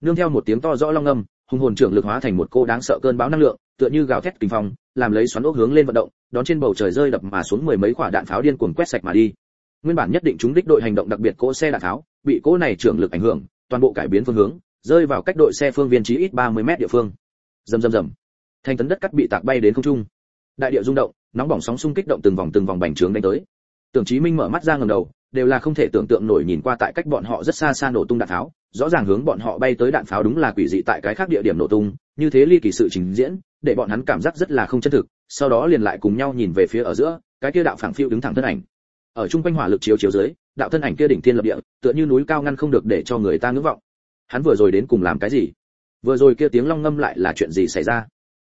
Nương theo một tiếng to rõ long âm, hùng hồn trưởng lực hóa thành một cô đáng sợ cơn bão năng lượng, tựa như gào thét kinh phong, làm lấy xoắn ốc hướng lên vận động, đón trên bầu trời rơi đập mà xuống mười mấy quả đạn pháo điên cuồng quét sạch mà đi. Nguyên bản nhất định chúng đích đội hành động đặc biệt cỗ xe đạn pháo, bị cỗ này trưởng lực ảnh hưởng, toàn bộ cải biến phương hướng, rơi vào cách đội xe phương viên chí ít 30 mét địa phương. Rầm rầm rầm. Thanh tấn đất cắt bị tạc bay đến không trung. Đại địa rung động nóng bỏng sóng xung kích động từng vòng từng vòng bành trướng đánh tới. Tưởng chí minh mở mắt ra ngầm đầu, đều là không thể tưởng tượng nổi nhìn qua tại cách bọn họ rất xa xa nổ tung đạn pháo, rõ ràng hướng bọn họ bay tới đạn pháo đúng là quỷ dị tại cái khác địa điểm nổ tung, như thế ly kỳ sự trình diễn, để bọn hắn cảm giác rất là không chân thực, sau đó liền lại cùng nhau nhìn về phía ở giữa, cái kia đạo phảng phiu đứng thẳng thân ảnh. Ở trung quanh hỏa lực chiếu chiếu dưới, đạo thân ảnh kia đỉnh thiên lập địa, tựa như núi cao ngăn không được để cho người ta ngưỡng vọng. Hắn vừa rồi đến cùng làm cái gì? Vừa rồi kia tiếng long ngâm lại là chuyện gì xảy ra?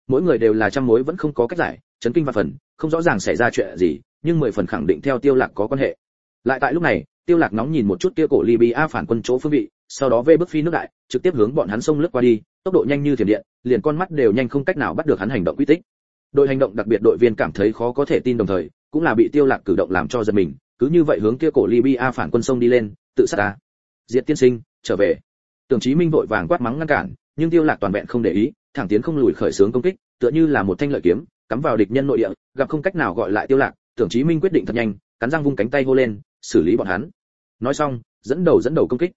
Mỗi người đều là trăm mối vẫn không có cách giải, chấn kinh và phần không rõ ràng xảy ra chuyện gì, nhưng mười phần khẳng định theo tiêu lạc có quan hệ. Lại tại lúc này, tiêu lạc nóng nhìn một chút kia cổ libya phản quân chỗ phương vị, sau đó vê bước phi nước đại, trực tiếp hướng bọn hắn xông lướt qua đi, tốc độ nhanh như thiểm điện, liền con mắt đều nhanh không cách nào bắt được hắn hành động quy tích. Đội hành động đặc biệt đội viên cảm thấy khó có thể tin đồng thời, cũng là bị tiêu lạc cử động làm cho giật mình, cứ như vậy hướng kia cổ libya phản quân sông đi lên, tự sát ta. Diệt tiên sinh, trở về. Tưởng chí minh vội vàng quát mắng ngăn cản, nhưng tiêu lạc toàn vẹn không để ý, thẳng tiến không lùi khởi sướng công kích, tựa như là một thanh lợi kiếm cắm vào địch nhân nội địa, gặp không cách nào gọi lại tiêu lạc, tưởng chí minh quyết định thật nhanh, cắn răng vung cánh tay hô lên, xử lý bọn hắn. Nói xong, dẫn đầu dẫn đầu công kích.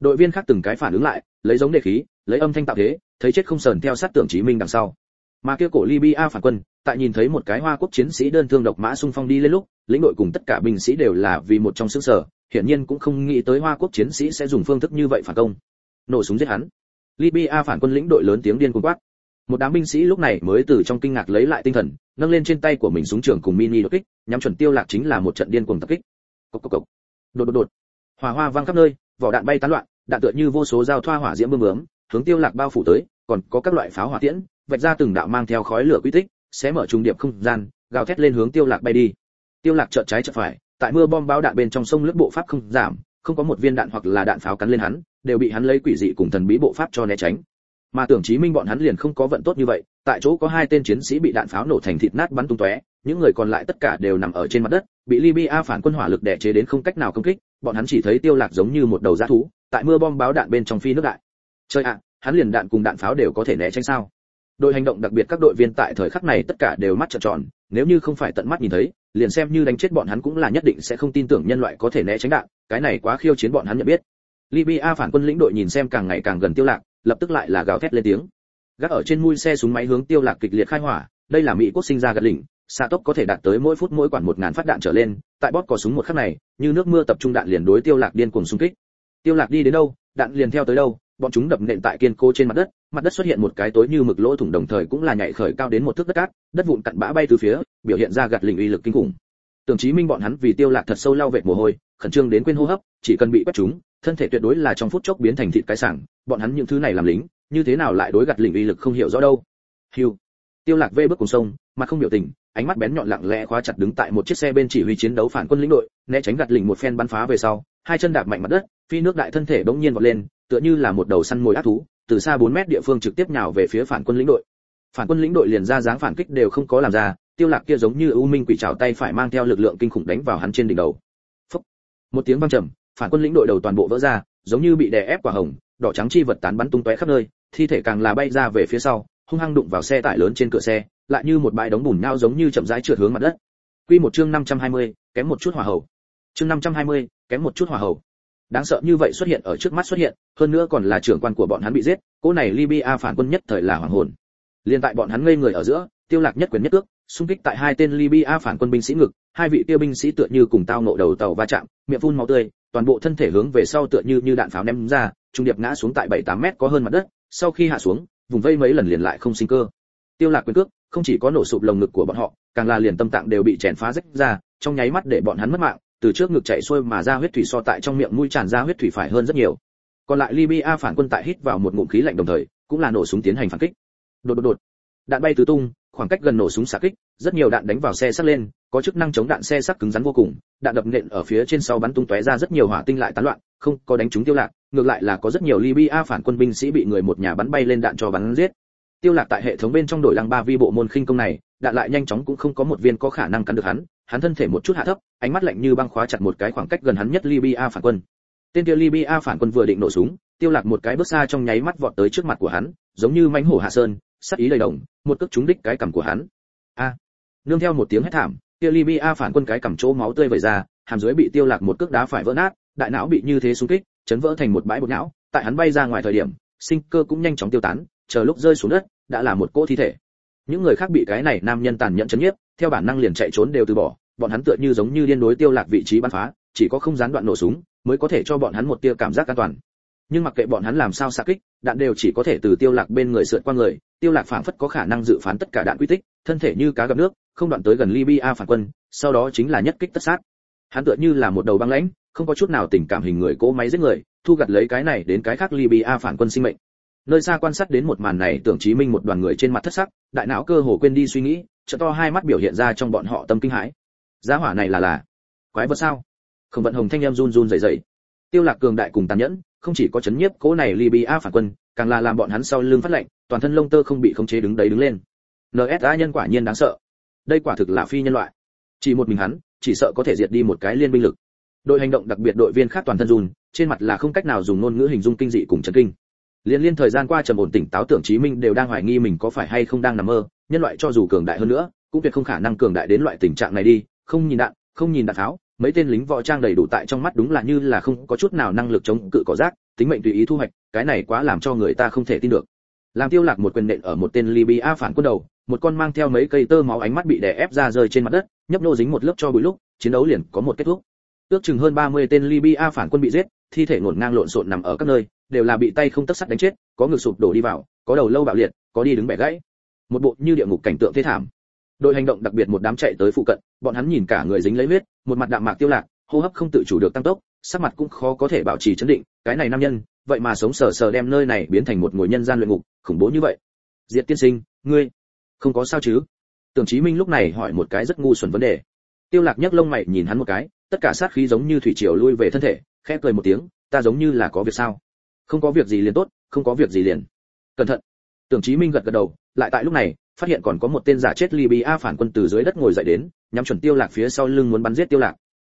Đội viên khác từng cái phản ứng lại, lấy giống đề khí, lấy âm thanh tạo thế, thấy chết không sờn theo sát tưởng chí minh đằng sau. Mà kia cổ libya phản quân, tại nhìn thấy một cái hoa quốc chiến sĩ đơn thương độc mã xung phong đi lên lúc, lĩnh đội cùng tất cả binh sĩ đều là vì một trong sức sở, hiển nhiên cũng không nghĩ tới hoa quốc chiến sĩ sẽ dùng phương thức như vậy phản công. Nổ súng giết hắn. Libya phản quân lĩnh đội lớn tiếng điên cuồng quát một đám binh sĩ lúc này mới từ trong kinh ngạc lấy lại tinh thần, nâng lên trên tay của mình súng trường cùng mini đột kích, nhắm chuẩn tiêu lạc chính là một trận điên cuồng tập kích. Cốc cốc cốc. đột đột đột. Hỏa hoa vang khắp nơi, vỏ đạn bay tán loạn, đạn tựa như vô số dao thoa hỏa diễm bươm bướm, hướng tiêu lạc bao phủ tới, còn có các loại pháo hỏa tiễn, vạch ra từng đạo mang theo khói lửa quy tích sẽ mở trung điệp không gian, gào thét lên hướng tiêu lạc bay đi. Tiêu lạc chợt trái chợt phải, tại mưa bom bão đạn bên trong sông lướt bộ pháp không giảm, không có một viên đạn hoặc là đạn pháo cắn lên hắn, đều bị hắn lấy quỷ dị cùng thần bí bộ pháp cho né tránh mà tưởng chí minh bọn hắn liền không có vận tốt như vậy, tại chỗ có hai tên chiến sĩ bị đạn pháo nổ thành thịt nát bắn tung tóe, những người còn lại tất cả đều nằm ở trên mặt đất, bị libya phản quân hỏa lực đè chế đến không cách nào công kích, bọn hắn chỉ thấy tiêu lạc giống như một đầu dã thú, tại mưa bom báo đạn bên trong phi nước đại. Trời ạ, hắn liền đạn cùng đạn pháo đều có thể né tránh sao? Đội hành động đặc biệt các đội viên tại thời khắc này tất cả đều mắt trợn tròn, nếu như không phải tận mắt nhìn thấy, liền xem như đánh chết bọn hắn cũng là nhất định sẽ không tin tưởng nhân loại có thể né tránh đạn, cái này quá khiêu chiến bọn hắn nhận biết. Libya phản quân lĩnh đội nhìn xem càng ngày càng gần tiêu lạc lập tức lại là gào thét lên tiếng. Gác ở trên mui xe súng máy hướng tiêu lạc kịch liệt khai hỏa, đây là mỹ quốc sinh ra gật lỉnh, xạ tốc có thể đạt tới mỗi phút mỗi quản một ngàn phát đạn trở lên, tại bót cò súng một khắc này, như nước mưa tập trung đạn liền đối tiêu lạc điên cuồng xung kích. Tiêu lạc đi đến đâu, đạn liền theo tới đâu, bọn chúng đập nện tại kiên cố trên mặt đất mặt đất xuất hiện một cái tối như mực lỗ thủng đồng thời cũng là nhảy khởi cao đến một thước đất cát, đất vụn cặn bã bay từ phía, biểu hiện ra gạt lình uy lực kinh khủng tưởng chí minh bọn hắn vì tiêu lạc thật sâu lao vệt mồ hôi, khẩn trương đến quên hô hấp, chỉ cần bị quét chúng, thân thể tuyệt đối là trong phút chốc biến thành thịt cái sảng, bọn hắn những thứ này làm lính, như thế nào lại đối gạt lĩnh uy lực không hiểu rõ đâu. Hiu tiêu lạc vê bước cùng sông, mặt không biểu tình, ánh mắt bén nhọn lặng lẽ khóa chặt đứng tại một chiếc xe bên chỉ huy chiến đấu phản quân lĩnh đội, né tránh gạt lĩnh một phen bắn phá về sau, hai chân đạp mạnh mặt đất, phi nước đại thân thể bỗng nhiên vọt lên, tựa như là một đầu săn mồi ác thú, từ xa 4 mét địa phương trực tiếp nhào về phía phản quân lĩnh đội. Phản quân lĩnh đội liền ra dáng phản kích đều không có làm ra tiêu lạc kia giống như u minh quỷ trảo tay phải mang theo lực lượng kinh khủng đánh vào hắn trên đỉnh đầu. Phúc. một tiếng vang trầm phản quân lĩnh đội đầu toàn bộ vỡ ra giống như bị đè ép quả hồng đỏ trắng chi vật tán bắn tung tóe khắp nơi thi thể càng là bay ra về phía sau hung hăng đụng vào xe tải lớn trên cửa xe lại như một bãi đống bùn nhau giống như chậm rãi trượt hướng mặt đất. Quy một chương 520, kém một chút hỏa hậu chương 520, kém một chút hỏa hậu đáng sợ như vậy xuất hiện ở trước mắt xuất hiện hơn nữa còn là trưởng quan của bọn hắn bị giết cô này libya phản quân nhất thời là hoàng hồn. Liên tại bọn hắn ngây người ở giữa tiêu lạc nhất quyền nhất cước xung kích tại hai tên libya phản quân binh sĩ ngực, hai vị tiêu binh sĩ tựa như cùng tao ngộ đầu tàu va chạm, miệng phun máu tươi, toàn bộ thân thể hướng về sau tựa như như đạn pháo ném ra, trung điệp ngã xuống tại bảy tám mét có hơn mặt đất, sau khi hạ xuống, vùng vây mấy lần liền lại không sinh cơ. Tiêu lạc quyền cước, không chỉ có nổ sụp lồng ngực của bọn họ, càng là liền tâm tạng đều bị chèn phá rách ra, trong nháy mắt để bọn hắn mất mạng, từ trước ngực chảy xuôi mà ra huyết thủy so tại trong miệng mũi tràn ra huyết thủy phải hơn rất nhiều. Còn lại libya phản quân tại hít vào một ngụm khí lạnh đồng thời, cũng là nổ súng tiến hành phản kích. Đột đột đột. Đạn bay tứ tung khoảng cách gần nổ súng xạ kích, rất nhiều đạn đánh vào xe sắt lên, có chức năng chống đạn xe sắt cứng rắn vô cùng, đạn đập nện ở phía trên sau bắn tung tóe ra rất nhiều hỏa tinh lại tán loạn, không có đánh trúng tiêu lạc, ngược lại là có rất nhiều libya phản quân binh sĩ bị người một nhà bắn bay lên đạn cho bắn giết. Tiêu lạc tại hệ thống bên trong đổi lăng ba vi bộ môn khinh công này, đạn lại nhanh chóng cũng không có một viên có khả năng cắn được hắn hắn thân thể một chút hạ thấp, ánh mắt lạnh như băng khóa chặt một cái khoảng cách gần hắn nhất libya phản quân. Tên kia libya phản quân vừa định nổ súng, tiêu lạc một cái bước xa trong nháy mắt vọt tới trước mặt của hắn, giống như mãnh hổ hạ sơn sát ý đầy đồng, một cước trúng đích cái cằm của hắn. A. Nương theo một tiếng hét thảm, kia libya phản quân cái cằm chỗ máu tươi vẩy ra, hàm dưới bị tiêu lạc một cước đá phải vỡ nát, đại não bị như thế xung kích, chấn vỡ thành một bãi bột não, tại hắn bay ra ngoài thời điểm, sinh cơ cũng nhanh chóng tiêu tán, chờ lúc rơi xuống đất, đã là một cỗ thi thể. Những người khác bị cái này nam nhân tàn nhẫn chấn nhiếp, theo bản năng liền chạy trốn đều từ bỏ, bọn hắn tựa như giống như điên đối tiêu lạc vị trí bắn phá, chỉ có không gián đoạn nổ súng, mới có thể cho bọn hắn một tia cảm giác an toàn nhưng mặc kệ bọn hắn làm sao xạ kích, đạn đều chỉ có thể từ tiêu lạc bên người sượt qua người, tiêu lạc phảng phất có khả năng dự phán tất cả đạn quy tích, thân thể như cá gặp nước, không đoạn tới gần libya phản quân, sau đó chính là nhất kích tất sát. Hắn tựa như là một đầu băng lãnh, không có chút nào tình cảm hình người cố máy giết người, thu gặt lấy cái này đến cái khác libya phản quân sinh mệnh. Nơi xa quan sát đến một màn này, tưởng chí minh một đoàn người trên mặt thất sắc, đại não cơ hồ quên đi suy nghĩ, trợ to hai mắt biểu hiện ra trong bọn họ tâm kinh hãi. Giá hỏa này là là quái vật sao? Không vận hồng thanh em run run rẩy rẩy. Tiêu lạc cường đại cùng tàn nhẫn không chỉ có chấn nhiếp cố này libya phản quân, càng là làm bọn hắn sau lưng phát lệnh, toàn thân lông tơ không bị khống chế đứng đấy đứng lên. Nsa nhân quả nhiên đáng sợ. Đây quả thực là phi nhân loại. Chỉ một mình hắn, chỉ sợ có thể diệt đi một cái liên binh lực. Đội hành động đặc biệt đội viên khác toàn thân run, trên mặt là không cách nào dùng ngôn ngữ hình dung kinh dị cùng chấn kinh. Liên liên thời gian qua trầm ổn tỉnh táo tưởng chí minh đều đang hoài nghi mình có phải hay không đang nằm mơ, nhân loại cho dù cường đại hơn nữa, cũng tuyệt không khả năng cường đại đến loại tình trạng này đi, không nhìn đạn, không nhìn đạn tháo mấy tên lính võ trang đầy đủ tại trong mắt đúng là như là không có chút nào năng lực chống cự cỏ rác, tính mệnh tùy ý thu hoạch, cái này quá làm cho người ta không thể tin được. Làm tiêu lạc một quyền nện ở một tên libya phản quân đầu, một con mang theo mấy cây tơ máu ánh mắt bị đè ép ra rơi trên mặt đất, nhấp nô dính một lớp cho bụi lúc, chiến đấu liền có một kết thúc. Ước chừng hơn 30 tên libya phản quân bị giết, thi thể ngổn ngang lộn xộn nằm ở các nơi, đều là bị tay không tấc sắt đánh chết, có ngực sụp đổ đi vào, có đầu lâu bạo liệt, có đi đứng bẻ gãy. Một bộ như địa ngục cảnh tượng thế thảm đội hành động đặc biệt một đám chạy tới phụ cận, bọn hắn nhìn cả người dính lấy huyết, một mặt đạm mạc tiêu lạc, hô hấp không tự chủ được tăng tốc, sắc mặt cũng khó có thể bảo trì chấn định, cái này nam nhân, vậy mà sống sờ sờ đem nơi này biến thành một ngôi nhân gian luyện ngục, khủng bố như vậy. Diệt tiên sinh, ngươi, không có sao chứ? Tưởng chí minh lúc này hỏi một cái rất ngu xuẩn vấn đề. Tiêu lạc nhấc lông mày nhìn hắn một cái, tất cả sát khí giống như thủy triều lui về thân thể, khẽ cười một tiếng, ta giống như là có việc sao? Không có việc gì liền tốt, không có việc gì liền. Cẩn thận. Tưởng chí minh gật gật đầu, lại tại lúc này phát hiện còn có một tên giả chết libya phản quân từ dưới đất ngồi dậy đến, nhắm chuẩn tiêu lạc phía sau lưng muốn bắn giết tiêu lạc.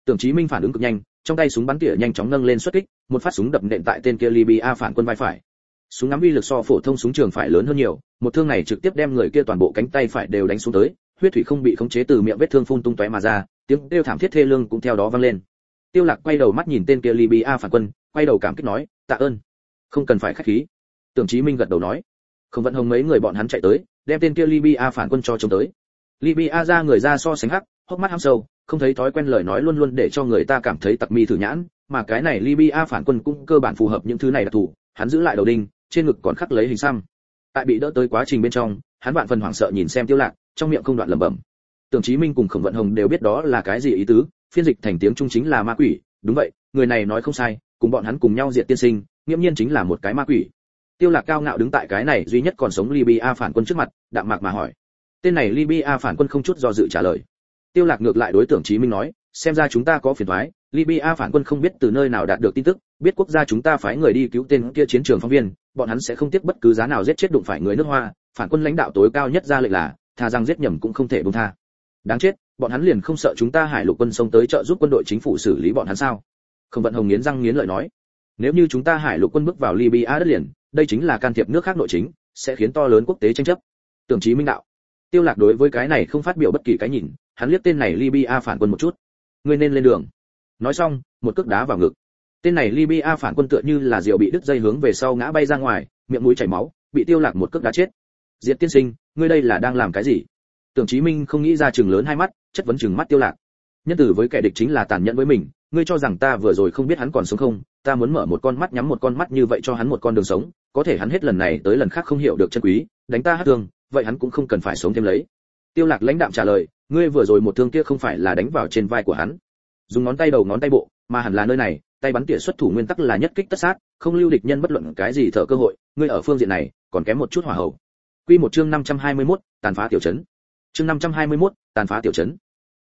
Tưởng chí minh phản ứng cực nhanh, trong tay súng bắn tỉa nhanh chóng nâng lên xuất kích, một phát súng đập nện tại tên kia libya phản quân vai phải. Súng ngắm uy lực so phổ thông súng trường phải lớn hơn nhiều, một thương này trực tiếp đem người kia toàn bộ cánh tay phải đều đánh xuống tới, huyết thủy không bị khống chế từ miệng vết thương phun tung tóe mà ra, tiếng kêu thảm thiết thê lương cũng theo đó vang lên. Tiêu lạc quay đầu mắt nhìn tên kia libya phản quân, quay đầu cảm kích nói, tạ ơn, không cần phải khách khí. Tưởng chí minh gật đầu nói. Không vận hồng mấy người bọn hắn chạy tới đem tên kia libya phản quân cho chống tới. Libya ra người ra so sánh hắc, hốc mắt hăm sâu, không thấy thói quen lời nói luôn luôn để cho người ta cảm thấy tặc mi thử nhãn, mà cái này libya phản quân cũng cơ bản phù hợp những thứ này đặc thù, hắn giữ lại đầu đinh, trên ngực còn khắc lấy hình xăm. Tại bị đỡ tới quá trình bên trong, hắn vạn phần hoảng sợ nhìn xem tiêu lạc, trong miệng không đoạn lẩm bẩm. Tưởng chí minh cùng khổng vận hồng đều biết đó là cái gì ý tứ, phiên dịch thành tiếng trung chính là ma quỷ, đúng vậy, người này nói không sai, cùng bọn hắn cùng nhau diệt tiên sinh, nghiễm nhiên chính là một cái ma quỷ tiêu lạc cao ngạo đứng tại cái này duy nhất còn sống libya phản quân trước mặt, đạm mạc mà hỏi. Tên này libya phản quân không chút do dự trả lời. Tiêu lạc ngược lại đối tượng chí minh nói, xem ra chúng ta có phiền toái, libya phản quân không biết từ nơi nào đạt được tin tức, biết quốc gia chúng ta phái người đi cứu tên kia chiến trường phóng viên, bọn hắn sẽ không tiếc bất cứ giá nào giết chết đụng phải người nước hoa, phản quân lãnh đạo tối cao nhất ra lệnh là, tha rằng giết nhầm cũng không thể buông tha. Đáng chết, bọn hắn liền không sợ chúng ta hải lục quân xông tới trợ giúp quân đội chính phủ xử lý bọn hắn sao? Không vận hồng nghiến răng nghiến lợi nói, nếu như chúng ta hải lục quân bước vào libya đất liền đây chính là can thiệp nước khác nội chính, sẽ khiến to lớn quốc tế tranh chấp. Tưởng chí minh đạo. Tiêu lạc đối với cái này không phát biểu bất kỳ cái nhìn, hắn liếc tên này libya phản quân một chút. Ngươi nên lên đường. Nói xong, một cước đá vào ngực. Tên này libya phản quân tựa như là diều bị đứt dây hướng về sau ngã bay ra ngoài, miệng mũi chảy máu, bị tiêu lạc một cước đá chết. Diệt tiên sinh, ngươi đây là đang làm cái gì? Tưởng chí minh không nghĩ ra chừng lớn hai mắt, chất vấn chừng mắt tiêu lạc. Nhân tử với kẻ địch chính là tàn nhẫn với mình, ngươi cho rằng ta vừa rồi không biết hắn còn sống không? Ta muốn mở một con mắt nhắm một con mắt như vậy cho hắn một con đường sống có thể hắn hết lần này tới lần khác không hiểu được chân quý đánh ta hát thương vậy hắn cũng không cần phải sống thêm lấy. Tiêu lạc lãnh đạm trả lời ngươi vừa rồi một thương kia không phải là đánh vào trên vai của hắn. Dùng ngón tay đầu ngón tay bộ mà hẳn là nơi này tay bắn tỉa xuất thủ nguyên tắc là nhất kích tất sát không lưu địch nhân bất luận cái gì thở cơ hội ngươi ở phương diện này còn kém một chút hỏa hậu quy một chương 521, tàn phá tiểu trấn. Chương 521, tàn phá tiểu trấn.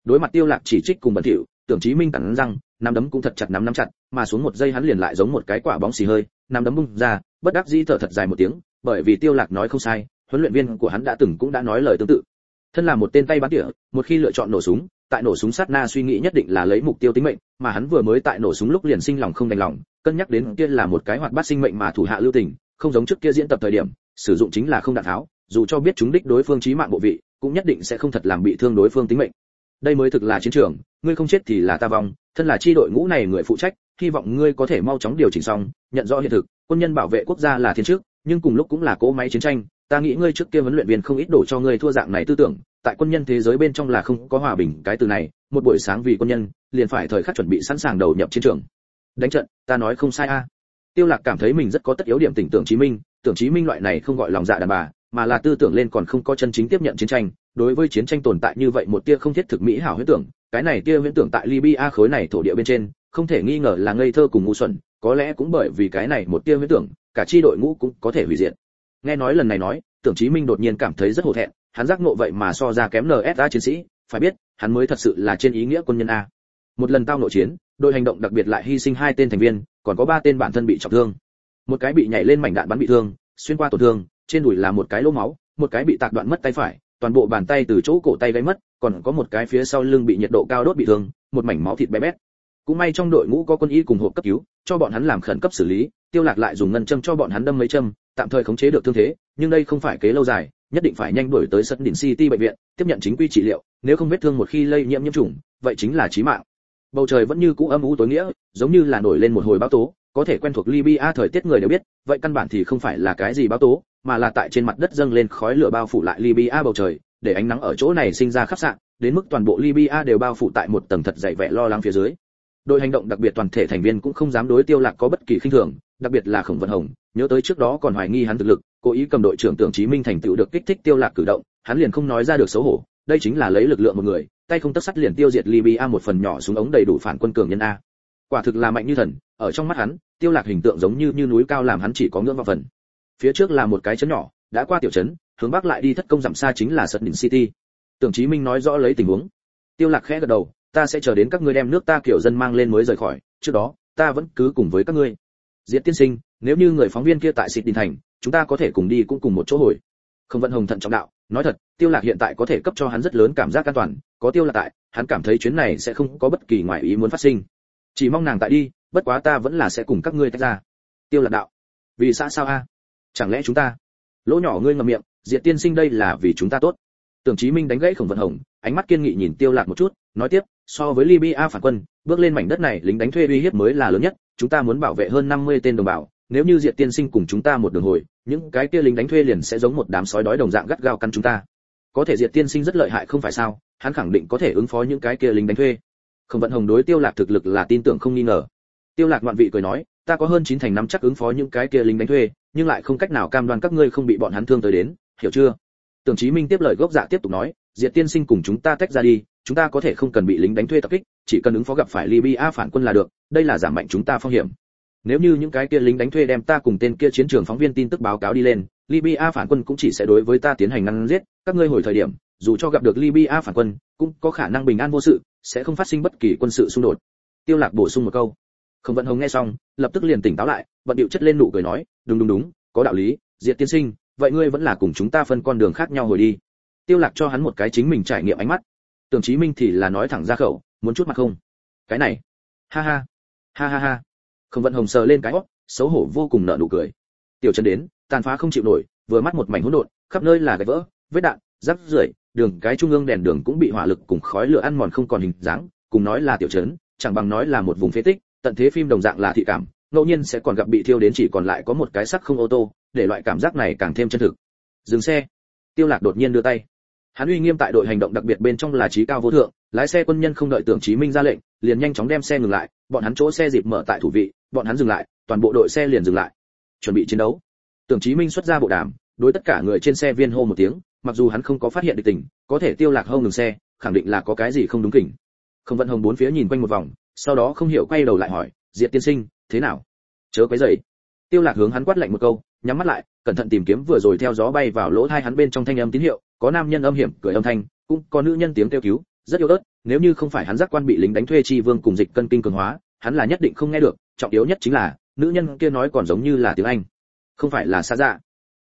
Đối mặt tiêu lạc chỉ trích cùng bẩn thỉu tưởng chí minh cắn răng nắm đấm cũng thật chặt nắm nắm chặt mà xuống một giây hắn liền lại giống một cái quả bóng xì hơi nắm đấm bung ra bất đắc dĩ thở thật dài một tiếng, bởi vì tiêu lạc nói không sai, huấn luyện viên của hắn đã từng cũng đã nói lời tương tự. Thân là một tên tay bắn tỉa, một khi lựa chọn nổ súng, tại nổ súng sát na suy nghĩ nhất định là lấy mục tiêu tính mệnh, mà hắn vừa mới tại nổ súng lúc liền sinh lòng không đành lòng, cân nhắc đến kia là một cái hoạt bát sinh mệnh mà thủ hạ lưu tình, không giống trước kia diễn tập thời điểm, sử dụng chính là không đạn tháo, dù cho biết chúng đích đối phương chí mạng bộ vị, cũng nhất định sẽ không thật làm bị thương đối phương tính mệnh. Đây mới thực là chiến trường, ngươi không chết thì là ta vong, thân là chi đội ngũ này người phụ trách hy vọng ngươi có thể mau chóng điều chỉnh xong nhận rõ hiện thực quân nhân bảo vệ quốc gia là thiên chức, nhưng cùng lúc cũng là cỗ máy chiến tranh ta nghĩ ngươi trước kia huấn luyện viên không ít đổ cho ngươi thua dạng này tư tưởng tại quân nhân thế giới bên trong là không có hòa bình cái từ này một buổi sáng vì quân nhân liền phải thời khắc chuẩn bị sẵn sàng đầu nhập chiến trường. Đánh trận ta nói không sai a. Tiêu lạc cảm thấy mình rất có tất yếu điểm tỉnh tưởng chí minh tưởng chí minh loại này không gọi lòng dạ đàn bà mà là tư tưởng lên còn không có chân chính tiếp nhận chiến tranh đối với chiến tranh tồn tại như vậy một tia không thiết thực mỹ hảo huyễn tưởng cái này tia huyễn tưởng tại libya khối này thổ địa bên trên không thể nghi ngờ là ngây thơ cùng ngu xuẩn, có lẽ cũng bởi vì cái này một tia huyễn tưởng, cả chi đội ngũ cũng có thể hủy diệt. Nghe nói lần này nói, tưởng chí minh đột nhiên cảm thấy rất hổ thẹn, hắn giác ngộ vậy mà so ra kém nsa chiến sĩ, phải biết, hắn mới thật sự là trên ý nghĩa quân nhân a. Một lần tao nội chiến, đội hành động đặc biệt lại hy sinh hai tên thành viên, còn có ba tên bản thân bị trọng thương. Một cái bị nhảy lên mảnh đạn bắn bị thương, xuyên qua tổn thương, trên đùi là một cái lỗ máu, một cái bị tạc đoạn mất tay phải, toàn bộ bàn tay từ chỗ cổ tay gãy mất, còn có một cái phía sau lưng bị nhiệt độ cao đốt bị thương, một mảnh máu thịt bé bét cũng may trong đội ngũ có quân y cùng hộp cấp cứu, cho bọn hắn làm khẩn cấp xử lý, tiêu lạc lại dùng ngân châm cho bọn hắn đâm mấy châm, tạm thời khống chế được thương thế, nhưng đây không phải kế lâu dài, nhất định phải nhanh đuổi tới sân đỉnh city bệnh viện, tiếp nhận chính quy trị liệu, nếu không vết thương một khi lây nhiễm nhiễm trùng, vậy chính là chí mạng. Bầu trời vẫn như cũ âm u tối nghĩa, giống như là nổi lên một hồi bão tố, có thể quen thuộc libya thời tiết người đều biết, vậy căn bản thì không phải là cái gì bão tố, mà là tại trên mặt đất dâng lên khói lửa bao phủ lại libya bầu trời, để ánh nắng ở chỗ này sinh ra khắp sạn, đến mức toàn bộ libya đều bao phủ tại một tầng thật dày vẻ lo lắng phía dưới đội hành động đặc biệt toàn thể thành viên cũng không dám đối tiêu lạc có bất kỳ khinh thường, đặc biệt là khổng vận hồng, nhớ tới trước đó còn hoài nghi hắn thực lực, cố ý cầm đội trưởng tưởng chí minh thành tựu được kích thích tiêu lạc cử động, hắn liền không nói ra được xấu hổ, đây chính là lấy lực lượng một người, tay không tất sắt liền tiêu diệt libya một phần nhỏ xuống ống đầy đủ phản quân cường nhân a. Quả thực là mạnh như thần, ở trong mắt hắn, tiêu lạc hình tượng giống như như núi cao làm hắn chỉ có ngưỡng vào phần. Phía trước là một cái chấn nhỏ, đã qua tiểu trấn, hướng bắc lại đi thất công giảm xa chính là sật đỉnh city. Tưởng chí minh nói rõ lấy tình huống. Tiêu lạc khẽ gật đầu ta sẽ chờ đến các ngươi đem nước ta kiểu dân mang lên mới rời khỏi, trước đó, ta vẫn cứ cùng với các ngươi. Diệt tiên sinh, nếu như người phóng viên kia tại xịt đình thành, chúng ta có thể cùng đi cũng cùng một chỗ hồi. Không vận hồng thận trọng đạo, nói thật, tiêu lạc hiện tại có thể cấp cho hắn rất lớn cảm giác an toàn, có tiêu lạc tại, hắn cảm thấy chuyến này sẽ không có bất kỳ ngoại ý muốn phát sinh. Chỉ mong nàng tại đi, bất quá ta vẫn là sẽ cùng các ngươi tách ra. Tiêu lạc đạo, vì sao sao a? Chẳng lẽ chúng ta? Lỗ nhỏ ngươi ngậm miệng, diệt tiên sinh đây là vì chúng ta tốt. Tưởng chí minh đánh gãy khổng vận hồng, ánh mắt kiên nghị nhìn tiêu lạc một chút, nói tiếp so với libya phản quân, bước lên mảnh đất này, lính đánh thuê uy hiếp mới là lớn nhất, chúng ta muốn bảo vệ hơn 50 tên đồng bào, nếu như diệt tiên sinh cùng chúng ta một đường hồi, những cái kia lính đánh thuê liền sẽ giống một đám sói đói đồng dạng gắt gao căn chúng ta. Có thể diệt tiên sinh rất lợi hại không phải sao, hắn khẳng định có thể ứng phó những cái kia lính đánh thuê. Không vận hồng đối tiêu lạc thực lực là tin tưởng không nghi ngờ. Tiêu lạc ngoạn vị cười nói, ta có hơn chín thành năm chắc ứng phó những cái kia lính đánh thuê, nhưng lại không cách nào cam đoan các ngươi không bị bọn hắn thương tới đến, hiểu chưa? Tưởng chí minh tiếp lời gốc dạ tiếp tục nói diệt tiên sinh cùng chúng ta tách ra đi chúng ta có thể không cần bị lính đánh thuê tập kích, chỉ cần ứng phó gặp phải libya phản quân là được, đây là giảm mạnh chúng ta phong hiểm. Nếu như những cái kia lính đánh thuê đem ta cùng tên kia chiến trường phóng viên tin tức báo cáo đi lên, libya phản quân cũng chỉ sẽ đối với ta tiến hành ngăn giết, các ngươi hồi thời điểm, dù cho gặp được libya phản quân, cũng có khả năng bình an vô sự, sẽ không phát sinh bất kỳ quân sự xung đột. Tiêu lạc bổ sung một câu. Không vận hồng nghe xong, lập tức liền tỉnh táo lại vận điệu chất lên nụ cười nói, đúng đúng đúng, có đạo lý, diệt tiên sinh, vậy ngươi vẫn là cùng chúng ta phân con đường khác nhau hồi đi. Tiêu lạc cho hắn một cái chính mình trải nghiệm ánh mắt tưởng chí minh thì là nói thẳng ra khẩu, muốn chút mặt không? Cái này. Ha ha. Ha ha ha. Không vận hồng sờ lên cái óc xấu hổ vô cùng nở nụ cười. Tiểu trần đến, tàn phá không chịu nổi, vừa mắt một mảnh hỗn độn, khắp nơi là gạch vỡ, vết đạn rác rưởi, đường, cái trung ương đèn đường cũng bị hỏa lực cùng khói lửa ăn mòn không còn hình dáng, cùng nói là tiểu trấn, chẳng bằng nói là một vùng phế tích, tận thế phim đồng dạng là thị cảm, ngẫu nhiên sẽ còn gặp bị thiêu đến chỉ còn lại có một cái sắc không ô tô, để loại cảm giác này càng thêm chân thực. Dừng xe. Tiêu lạc đột nhiên đưa tay hắn uy nghiêm tại đội hành động đặc biệt bên trong là trí cao vô thượng, lái xe quân nhân không đợi tưởng chí minh ra lệnh, liền nhanh chóng đem xe ngừng lại, bọn hắn chỗ xe dịp mở tại thủ vị, bọn hắn dừng lại, toàn bộ đội xe liền dừng lại. Chuẩn bị chiến đấu. Tưởng chí minh xuất ra bộ đàm, đối tất cả người trên xe viên hô một tiếng, mặc dù hắn không có phát hiện được tình, có thể tiêu lạc hâu ngừng xe, khẳng định là có cái gì không đúng kỉnh. Không vận hồng bốn phía nhìn quanh một vòng, sau đó không hiểu quay đầu lại hỏi diệt tiên sinh, thế nào? Chớ quấy rầy. Tiêu lạc hướng hắn quát lạnh một câu, nhắm mắt lại cẩn thận tìm kiếm vừa rồi theo gió bay vào lỗ tai hắn bên trong thanh âm tín hiệu có nam nhân âm hiểm cười âm thanh cũng có nữ nhân tiếng kêu cứu rất yếu ớt nếu như không phải hắn giác quan bị lính đánh thuê chi vương cùng dịch cân kinh cường hóa hắn là nhất định không nghe được trọng yếu nhất chính là nữ nhân kia nói còn giống như là tiếng anh không phải là xa dạ.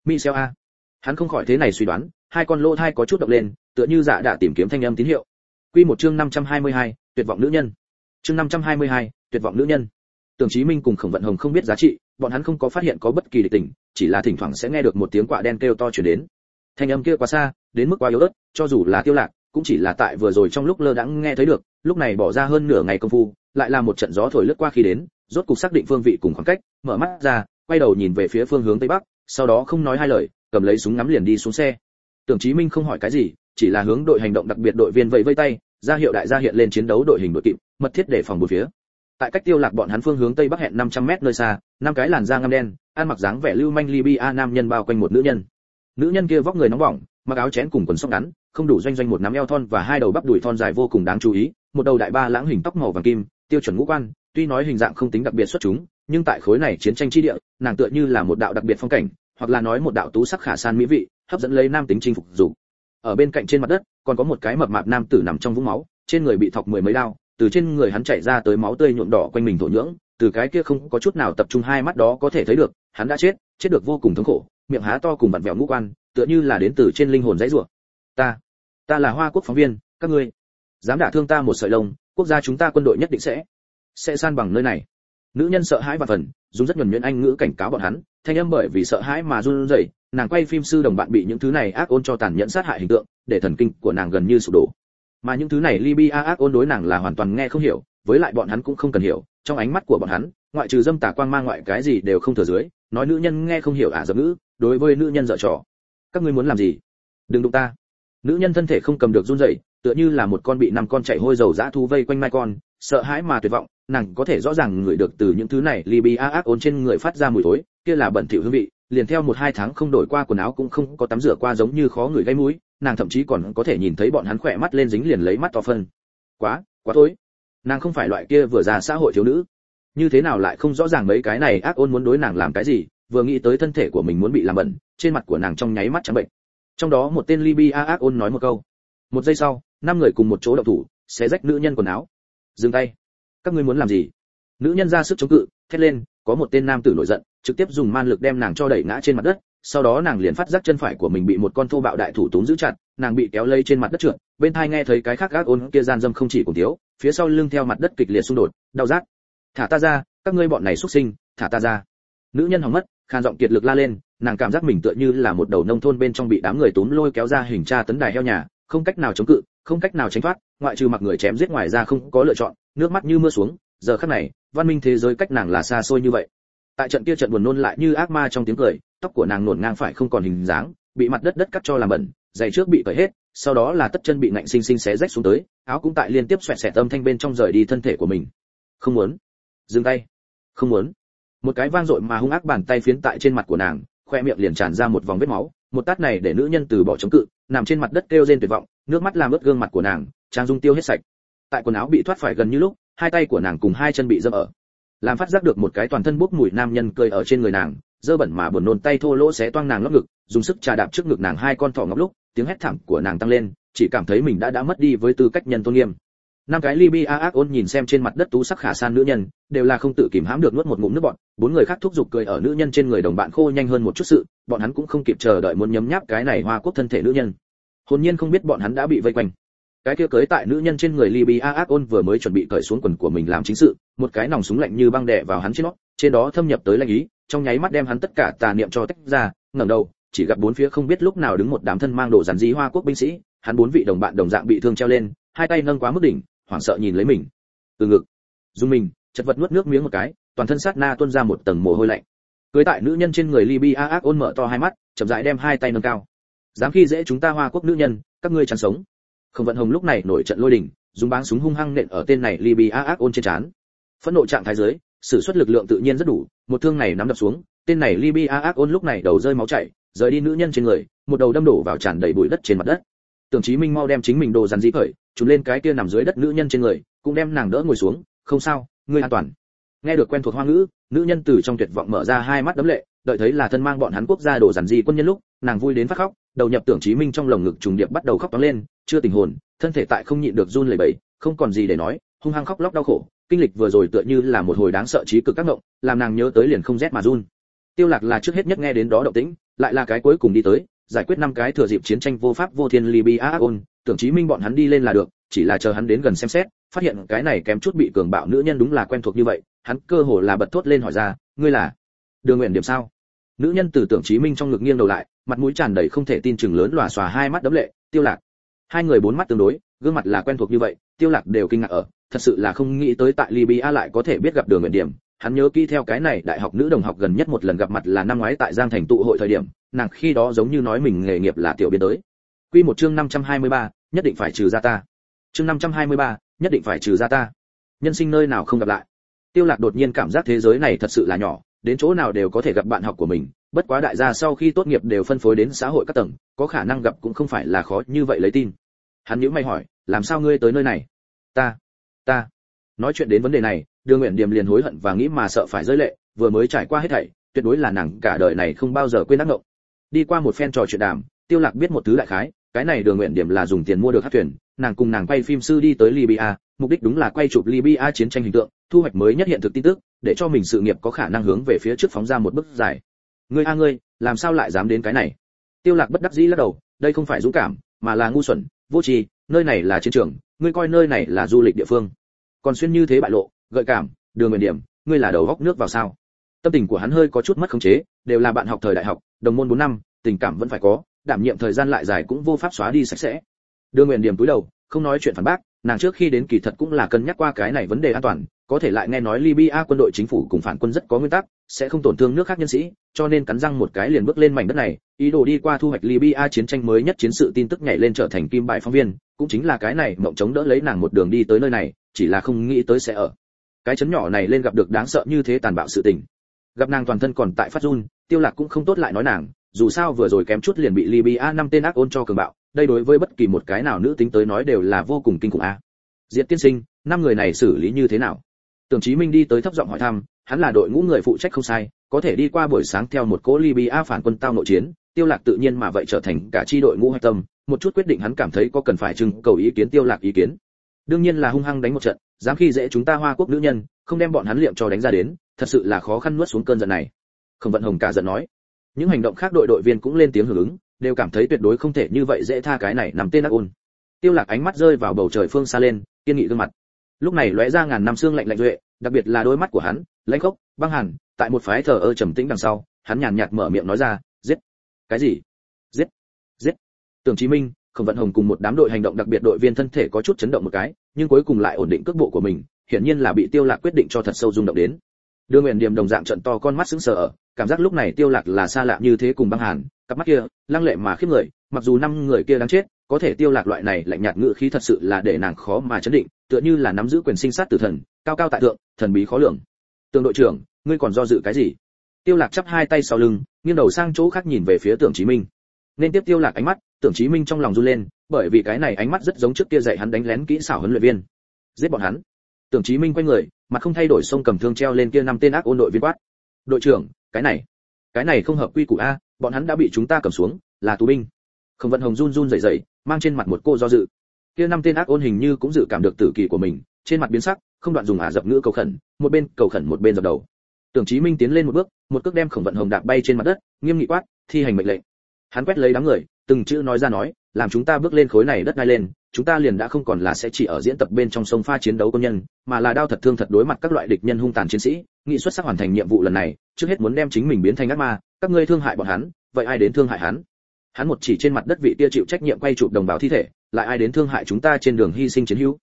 Michel a. Hắn không khỏi thế này suy đoán hai con lỗ thai có chút động lên tựa như dạ đã tìm kiếm thanh âm tín hiệu. Quy một chương 522, tuyệt vọng nữ nhân. Chương 522, tuyệt vọng nữ nhân. Tưởng chí minh cùng khổng vận hồng không biết giá trị bọn hắn không có phát hiện có bất kỳ địch tình chỉ là thỉnh thoảng sẽ nghe được một tiếng quạ đen kêu to truyền đến. Thanh âm kia quá xa, đến mức quá yếu ớt, cho dù là tiêu lạc, cũng chỉ là tại vừa rồi trong lúc lơ đãng nghe thấy được, lúc này bỏ ra hơn nửa ngày công phu, lại là một trận gió thổi lướt qua khi đến, rốt cục xác định phương vị cùng khoảng cách, mở mắt ra, quay đầu nhìn về phía phương hướng tây bắc, sau đó không nói hai lời, cầm lấy súng ngắm liền đi xuống xe. Tưởng chí minh không hỏi cái gì, chỉ là hướng đội hành động đặc biệt đội viên vẫy vây tay, ra hiệu đại gia hiện lên chiến đấu đội hình đội kịp, mật thiết để phòng bốn phía tại cách tiêu lạc bọn hắn phương hướng tây bắc hẹn 500 mét nơi xa, năm cái làn da ngăm đen, ăn mặc dáng vẻ lưu manh libya nam nhân bao quanh một nữ nhân. Nữ nhân kia vóc người nóng bỏng, mặc áo chén cùng quần sóc ngắn, không đủ doanh doanh một nắm eo thon và hai đầu bắp đùi thon dài vô cùng đáng chú ý, một đầu đại ba lãng hình tóc màu vàng kim, tiêu chuẩn ngũ quan, tuy nói hình dạng không tính đặc biệt xuất chúng, nhưng tại khối này chiến tranh chi địa, nàng tựa như là một đạo đặc biệt phong cảnh, hoặc là nói một đạo tú sắc khả san mỹ vị, hấp dẫn lấy nam tính chinh phục dục ở bên cạnh trên mặt đất, còn có một cái mập mạp nam tử nằm trong vũng máu, trên người bị thọc mười mấy đao từ trên người hắn chảy ra tới máu tươi nhuộm đỏ quanh mình thổ nhưỡng, từ cái kia không có chút nào tập trung hai mắt đó có thể thấy được, hắn đã chết chết được vô cùng thống khổ, miệng há to cùng vặn vẹo ngũ quan, tựa như là đến từ trên linh hồn dãy rủa. Ta ta là hoa quốc phóng viên, các ngươi, dám đả thương ta một sợi lông, quốc gia chúng ta quân đội nhất định sẽ sẽ san bằng nơi này. Nữ nhân sợ hãi và phần, dùng rất nhuần nhuyễn anh ngữ cảnh cáo bọn hắn, thanh âm bởi vì sợ hãi mà run rẩy, nàng quay phim sư đồng bạn bị những thứ này ác ôn cho tàn nhẫn sát hại hình tượng, để thần kinh của nàng gần như sụp đổ mà những thứ này libya ác ôn đối nàng là hoàn toàn nghe không hiểu, với lại bọn hắn cũng không cần hiểu, trong ánh mắt của bọn hắn, ngoại trừ dâm tà quang mang ngoại cái gì đều không thừa dưới, nói nữ nhân nghe không hiểu ả dập ngữ, đối với nữ nhân dở trò. Các ngươi muốn làm gì? Đừng đụng ta. Nữ nhân thân thể không cầm được run rẩy, tựa như là một con bị năm con chạy hôi dầu dã thu vây quanh mai con, sợ hãi mà tuyệt vọng, nàng có thể rõ ràng ngửi được từ những thứ này libya ác ôn trên người phát ra mùi thối kia là bẩn thỉu hương vị, liền theo một hai tháng không đổi qua quần áo cũng không có tắm rửa qua giống như khó người gây mũi, nàng thậm chí còn có thể nhìn thấy bọn hắn khỏe mắt lên dính liền lấy mắt to phân. Quá quá thối nàng không phải loại kia vừa ra xã hội thiếu nữ. Như thế nào lại không rõ ràng mấy cái này ác ôn muốn đối nàng làm cái gì, vừa nghĩ tới thân thể của mình muốn bị làm bẩn, trên mặt của nàng trong nháy mắt trắng bệnh. Trong đó một tên libya ác ôn nói một câu. Một giây sau, năm người cùng một chỗ động thủ, xé rách nữ nhân quần áo. Dừng tay. Các ngươi muốn làm gì? Nữ nhân ra sức chống cự, thét lên, có một tên nam tử nổi giận trực tiếp dùng man lực đem nàng cho đẩy ngã trên mặt đất, sau đó nàng liền phát giác chân phải của mình bị một con thô bạo đại thủ túm giữ chặt, nàng bị kéo lây trên mặt đất trượt, bên thai nghe thấy cái khác gác ôn kia gian dâm không chỉ cùng thiếu, phía sau lưng theo mặt đất kịch liệt xung đột, đau rát. Thả ta ra, các ngươi bọn này xuất sinh, thả ta ra. Nữ nhân hỏng mất khan giọng kiệt lực la lên, nàng cảm giác mình tựa như là một đầu nông thôn bên trong bị đám người túm lôi kéo ra hình tra tấn đài heo nhà, không cách nào chống cự, không cách nào tránh thoát, ngoại trừ mặc người chém giết ngoài ra không có lựa chọn, nước mắt như mưa xuống, giờ khắc này, văn minh thế giới cách nàng là xa xôi như vậy tại trận kia trận buồn nôn lại như ác ma trong tiếng cười, tóc của nàng nổn ngang phải không còn hình dáng, bị mặt đất đất cắt cho làm bẩn, giày trước bị cởi hết, sau đó là tất chân bị ngạnh sinh sinh xé rách xuống tới, áo cũng tại liên tiếp xoẹt xẹt âm thanh bên trong rời đi thân thể của mình. Không muốn. Dừng tay. Không muốn. Một cái vang dội mà hung ác bàn tay phiến tại trên mặt của nàng, khoe miệng liền tràn ra một vòng vết máu, một tát này để nữ nhân từ bỏ chống cự, nằm trên mặt đất kêu rên tuyệt vọng, nước mắt làm ướt gương mặt của nàng, trang dung tiêu hết sạch. Tại quần áo bị thoát phải gần như lúc, hai tay của nàng cùng hai chân bị dâm ở làm phát giác được một cái toàn thân bốc mùi nam nhân cười ở trên người nàng, dơ bẩn mà buồn nôn tay thô lỗ xé toang nàng lóc ngực, dùng sức trà đạp trước ngực nàng hai con thỏ ngọc lúc, tiếng hét thảm của nàng tăng lên, chỉ cảm thấy mình đã đã mất đi với tư cách nhân tôn nghiêm. Năm cái libya ác ôn nhìn xem trên mặt đất tú sắc khả san nữ nhân, đều là không tự kìm hãm được nuốt một ngụm nước bọt, bốn người khác thúc giục cười ở nữ nhân trên người đồng bạn khô nhanh hơn một chút sự, bọn hắn cũng không kịp chờ đợi muốn nhấm nháp cái này hoa quốc thân thể nữ nhân. Hồn nhiên không biết bọn hắn đã bị vây quanh cái kia cưới tại nữ nhân trên người libya ác ôn vừa mới chuẩn bị cởi xuống quần của mình làm chính sự, một cái nòng súng lạnh như băng đè vào hắn trên nó, trên đó thâm nhập tới lạnh ý, trong nháy mắt đem hắn tất cả tà niệm cho tách ra, ngẩng đầu, chỉ gặp bốn phía không biết lúc nào đứng một đám thân mang đồ rắn dí hoa quốc binh sĩ, hắn bốn vị đồng bạn đồng dạng bị thương treo lên, hai tay nâng quá mức đỉnh, hoảng sợ nhìn lấy mình. Từ ngực, dùng mình, chật vật nuốt nước miếng một cái, toàn thân sát na tuôn ra một tầng mồ hôi lạnh. Cưới tại nữ nhân trên người libya ác ôn mở to hai mắt, chậm rãi đem hai tay nâng cao. Dám khi dễ chúng ta hoa quốc nữ nhân, các ngươi chẳng sống không vận hồng lúc này nổi trận lôi đình, dùng báng súng hung hăng nện ở tên này libya ác ôn trên trán. Phẫn nộ trạng thái dưới, sử xuất lực lượng tự nhiên rất đủ, một thương này nắm đập xuống, tên này libya ác ôn lúc này đầu rơi máu chảy, rời đi nữ nhân trên người, một đầu đâm đổ vào tràn đầy bụi đất trên mặt đất. Tưởng chí minh mau đem chính mình đồ dàn dĩ khởi trốn lên cái kia nằm dưới đất nữ nhân trên người, cũng đem nàng đỡ ngồi xuống, không sao, ngươi an toàn. Nghe được quen thuộc hoa ngữ, nữ nhân từ trong tuyệt vọng mở ra hai mắt đấm lệ, đợi thấy là thân mang bọn hắn quốc gia đồ dàn dĩ quân nhân lúc nàng vui đến phát khóc, đầu nhập tưởng chí minh trong lồng ngực trùng điệp bắt đầu khóc toáng lên, chưa tình hồn, thân thể tại không nhịn được run lẩy bẩy, không còn gì để nói, hung hăng khóc lóc đau khổ, kinh lịch vừa rồi tựa như là một hồi đáng sợ trí cực các động làm nàng nhớ tới liền không rét mà run. Tiêu lạc là trước hết nhất nghe đến đó động tĩnh, lại là cái cuối cùng đi tới, giải quyết năm cái thừa dịp chiến tranh vô pháp vô thiên libya ôn, tưởng chí minh bọn hắn đi lên là được, chỉ là chờ hắn đến gần xem xét, phát hiện cái này kém chút bị cường bạo nữ nhân đúng là quen thuộc như vậy, hắn cơ hồ là bật thốt lên hỏi ra, ngươi là đường nguyện điểm sao? Nữ nhân từ tưởng chí minh trong ngực nghiêng đầu lại mặt mũi tràn đầy không thể tin chừng lớn lòa xòa hai mắt đấm lệ tiêu lạc. Hai người bốn mắt tương đối gương mặt là quen thuộc như vậy tiêu lạc đều kinh ngạc ở thật sự là không nghĩ tới tại libya lại có thể biết gặp đường nguyện điểm. Hắn nhớ kỹ theo cái này đại học nữ đồng học gần nhất một lần gặp mặt là năm ngoái tại giang thành tụ hội thời điểm nàng khi đó giống như nói mình nghề nghiệp là tiểu biên tới. Quy một chương 523, nhất định phải trừ ra ta. Chương 523, nhất định phải trừ ra ta. Nhân sinh nơi nào không gặp lại. Tiêu lạc đột nhiên cảm giác thế giới này thật sự là nhỏ đến chỗ nào đều có thể gặp bạn học của mình bất quá đại gia sau khi tốt nghiệp đều phân phối đến xã hội các tầng, có khả năng gặp cũng không phải là khó như vậy lấy tin. Hắn nhữ mày hỏi, làm sao ngươi tới nơi này? Ta ta. Nói chuyện đến vấn đề này, đường nguyện điềm liền hối hận và nghĩ mà sợ phải rơi lệ, vừa mới trải qua hết thảy, tuyệt đối là nàng cả đời này không bao giờ quên ác ngộng. Đi qua một phen trò chuyện đàm, tiêu lạc biết một thứ đại khái, cái này đường nguyện điểm là dùng tiền mua được hát thuyền, nàng cùng nàng quay phim sư đi tới libya, mục đích đúng là quay chụp libya chiến tranh hình tượng, thu hoạch mới nhất hiện thực tin tức, để cho mình sự nghiệp có khả năng hướng về phía trước phóng ra một bước dài ngươi a ngươi, làm sao lại dám đến cái này? Tiêu lạc bất đắc dĩ lắc đầu, đây không phải dũng cảm, mà là ngu xuẩn, vô tri, nơi này là chiến trường, ngươi coi nơi này là du lịch địa phương. Còn xuyên như thế bại lộ, gợi cảm, đường nguyện điểm, ngươi là đầu góc nước vào sao? Tâm tình của hắn hơi có chút mất khống chế, đều là bạn học thời đại học, đồng môn 4 năm, tình cảm vẫn phải có, đảm nhiệm thời gian lại dài cũng vô pháp xóa đi sạch sẽ. Đường nguyện điểm túi đầu, không nói chuyện phản bác, nàng trước khi đến kỳ thật cũng là cân nhắc qua cái này vấn đề an toàn có thể lại nghe nói libya quân đội chính phủ cùng phản quân rất có nguyên tắc, sẽ không tổn thương nước khác nhân sĩ, cho nên cắn răng một cái liền bước lên mảnh đất này. Ý đồ đi qua thu hoạch libya chiến tranh mới nhất chiến sự tin tức nhảy lên trở thành kim bài phóng viên, cũng chính là cái này, mộng chống đỡ lấy nàng một đường đi tới nơi này, chỉ là không nghĩ tới sẽ ở. Cái chấn nhỏ này lên gặp được đáng sợ như thế tàn bạo sự tình. Gặp nàng toàn thân còn tại phát run, tiêu lạc cũng không tốt lại nói nàng, dù sao vừa rồi kém chút liền bị libya năm tên ác ôn cho cường bạo, đây đối với bất kỳ một cái nào nữ tính tới nói đều là vô cùng kinh khủng a. Diệt tiên sinh, năm người này xử lý như thế nào? Tưởng chí minh đi tới thấp giọng hỏi thăm, hắn là đội ngũ người phụ trách không sai, có thể đi qua buổi sáng theo một cố libya phản quân tao nội chiến, tiêu lạc tự nhiên mà vậy trở thành cả chi đội ngũ hạch tâm, một chút quyết định hắn cảm thấy có cần phải trưng cầu ý kiến tiêu lạc ý kiến. Đương nhiên là hung hăng đánh một trận, dám khi dễ chúng ta hoa quốc nữ nhân, không đem bọn hắn liệm cho đánh ra đến, thật sự là khó khăn nuốt xuống cơn giận này. Không vận hồng cả giận nói. Những hành động khác đội đội viên cũng lên tiếng hưởng ứng, đều cảm thấy tuyệt đối không thể như vậy dễ tha cái này nằm tên ác ôn. Tiêu lạc ánh mắt rơi vào bầu trời phương xa lên, kiên nghị gương mặt lúc này lóe ra ngàn năm xương lạnh lạnh duệ, đặc biệt là đôi mắt của hắn, lãnh khốc, băng hàn, tại một phái thờ ơ trầm tĩnh đằng sau, hắn nhàn nhạt mở miệng nói ra, giết. Cái gì? Giết. Giết. Tưởng chí minh, khổng vận hồng cùng một đám đội hành động đặc biệt đội viên thân thể có chút chấn động một cái, nhưng cuối cùng lại ổn định cước bộ của mình, hiển nhiên là bị tiêu lạc quyết định cho thật sâu rung động đến. Đưa nguyện điểm đồng dạng trận to con mắt sững sờ cảm giác lúc này tiêu lạc là xa lạ như thế cùng băng hàn, cặp mắt kia, lăng lệ mà khiếp người, mặc dù năm người kia đáng chết có thể tiêu lạc loại này lạnh nhạt ngữ khí thật sự là để nàng khó mà chấn định, tựa như là nắm giữ quyền sinh sát tử thần, cao cao tại thượng, thần bí khó lường. Tường đội trưởng, ngươi còn do dự cái gì? Tiêu lạc chắp hai tay sau lưng, nghiêng đầu sang chỗ khác nhìn về phía tưởng chí minh. Nên tiếp tiêu lạc ánh mắt, tưởng chí minh trong lòng run lên, bởi vì cái này ánh mắt rất giống trước kia dạy hắn đánh lén kỹ xảo huấn luyện viên. Giết bọn hắn. Tưởng chí minh quay người, mặt không thay đổi xông cầm thương treo lên kia năm tên ác ôn đội viên quát. Đội trưởng, cái này cái này không hợp quy củ a, bọn hắn đã bị chúng ta cầm xuống, là tù binh không vận hồng run run rẩy rẩy, mang trên mặt một cô do dự. Kia năm tên ác ôn hình như cũng dự cảm được tử kỳ của mình, trên mặt biến sắc, không đoạn dùng ả dập ngữ cầu khẩn, một bên cầu khẩn một bên dập đầu. Tưởng chí minh tiến lên một bước, một cước đem khổng vận hồng đạp bay trên mặt đất, nghiêm nghị quát, thi hành mệnh lệnh. Hắn quét lấy đám người, từng chữ nói ra nói, làm chúng ta bước lên khối này đất ngay lên, chúng ta liền đã không còn là sẽ chỉ ở diễn tập bên trong sông pha chiến đấu công nhân, mà là đao thật thương thật đối mặt các loại địch nhân hung tàn chiến sĩ, nghị xuất sắc hoàn thành nhiệm vụ lần này, trước hết muốn đem chính mình biến thành ác ma, các ngươi thương hại bọn hắn, vậy ai đến thương hại hắn? Hắn một chỉ trên mặt đất vị kia chịu trách nhiệm quay chụp đồng bào thi thể, lại ai đến thương hại chúng ta trên đường hy sinh chiến hữu.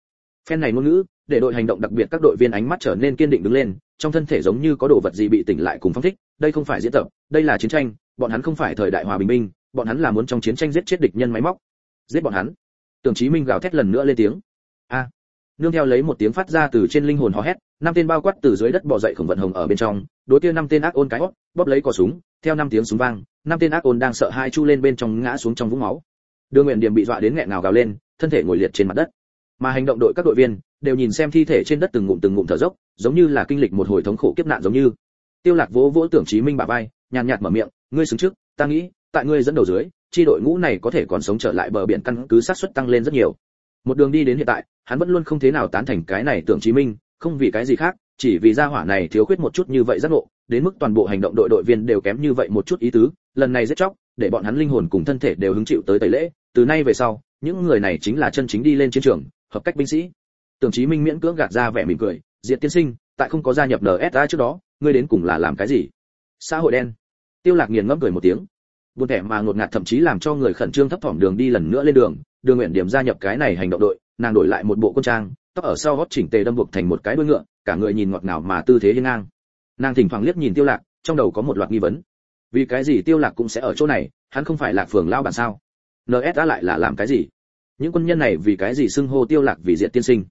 Phen này ngôn ngữ, để đội hành động đặc biệt các đội viên ánh mắt trở nên kiên định đứng lên, trong thân thể giống như có đồ vật gì bị tỉnh lại cùng phong thích, đây không phải diễn tập, đây là chiến tranh, bọn hắn không phải thời đại hòa bình minh, bọn hắn là muốn trong chiến tranh giết chết địch nhân máy móc. Giết bọn hắn. Tưởng chí minh gào thét lần nữa lên tiếng. A. Nương theo lấy một tiếng phát ra từ trên linh hồn hò hét năm tên bao quát từ dưới đất bò dậy khổng vận hồng ở bên trong, đối kia năm tên ác ôn cái hót, bóp lấy cò súng, theo năm tiếng súng vang, năm tên ác ôn đang sợ hai chu lên bên trong ngã xuống trong vũng máu. Đưa nguyện điểm bị dọa đến nghẹn ngào gào lên, thân thể ngồi liệt trên mặt đất. Mà hành động đội các đội viên đều nhìn xem thi thể trên đất từng ngụm từng ngụm thở dốc, giống như là kinh lịch một hồi thống khổ kiếp nạn giống như. Tiêu lạc vỗ vỗ tưởng chí minh bả vai, nhàn nhạt mở miệng, ngươi xứng trước, ta nghĩ, tại ngươi dẫn đầu dưới, chi đội ngũ này có thể còn sống trở lại bờ biển căn cứ sát suất tăng lên rất nhiều. Một đường đi đến hiện tại, hắn vẫn luôn không thế nào tán thành cái này tưởng chí minh không vì cái gì khác, chỉ vì gia hỏa này thiếu khuyết một chút như vậy giác ngộ, đến mức toàn bộ hành động đội đội viên đều kém như vậy một chút ý tứ, lần này giết chóc, để bọn hắn linh hồn cùng thân thể đều hứng chịu tới tẩy lễ. Từ nay về sau, những người này chính là chân chính đi lên chiến trường, hợp cách binh sĩ. Tưởng chí minh miễn cưỡng gạt ra vẻ mỉm cười, diệt tiên sinh, tại không có gia nhập nsa trước đó, ngươi đến cùng là làm cái gì? Xã hội đen. Tiêu lạc nghiền ngẫm cười một tiếng. Buồn thẻ mà ngột ngạt thậm chí làm cho người khẩn trương thấp thỏm đường đi lần nữa lên đường đường nguyện điểm gia nhập cái này hành động đội, nàng đổi lại một bộ quân trang tóc ở sau gót chỉnh tề đâm buộc thành một cái đuôi ngựa, cả người nhìn ngọt ngào mà tư thế hiên ngang. Nàng thỉnh thoảng liếc nhìn tiêu lạc, trong đầu có một loạt nghi vấn. Vì cái gì tiêu lạc cũng sẽ ở chỗ này, hắn không phải lạc phường lao bản sao? Nsa lại là làm cái gì? Những quân nhân này vì cái gì xưng hô tiêu lạc vì diện tiên sinh?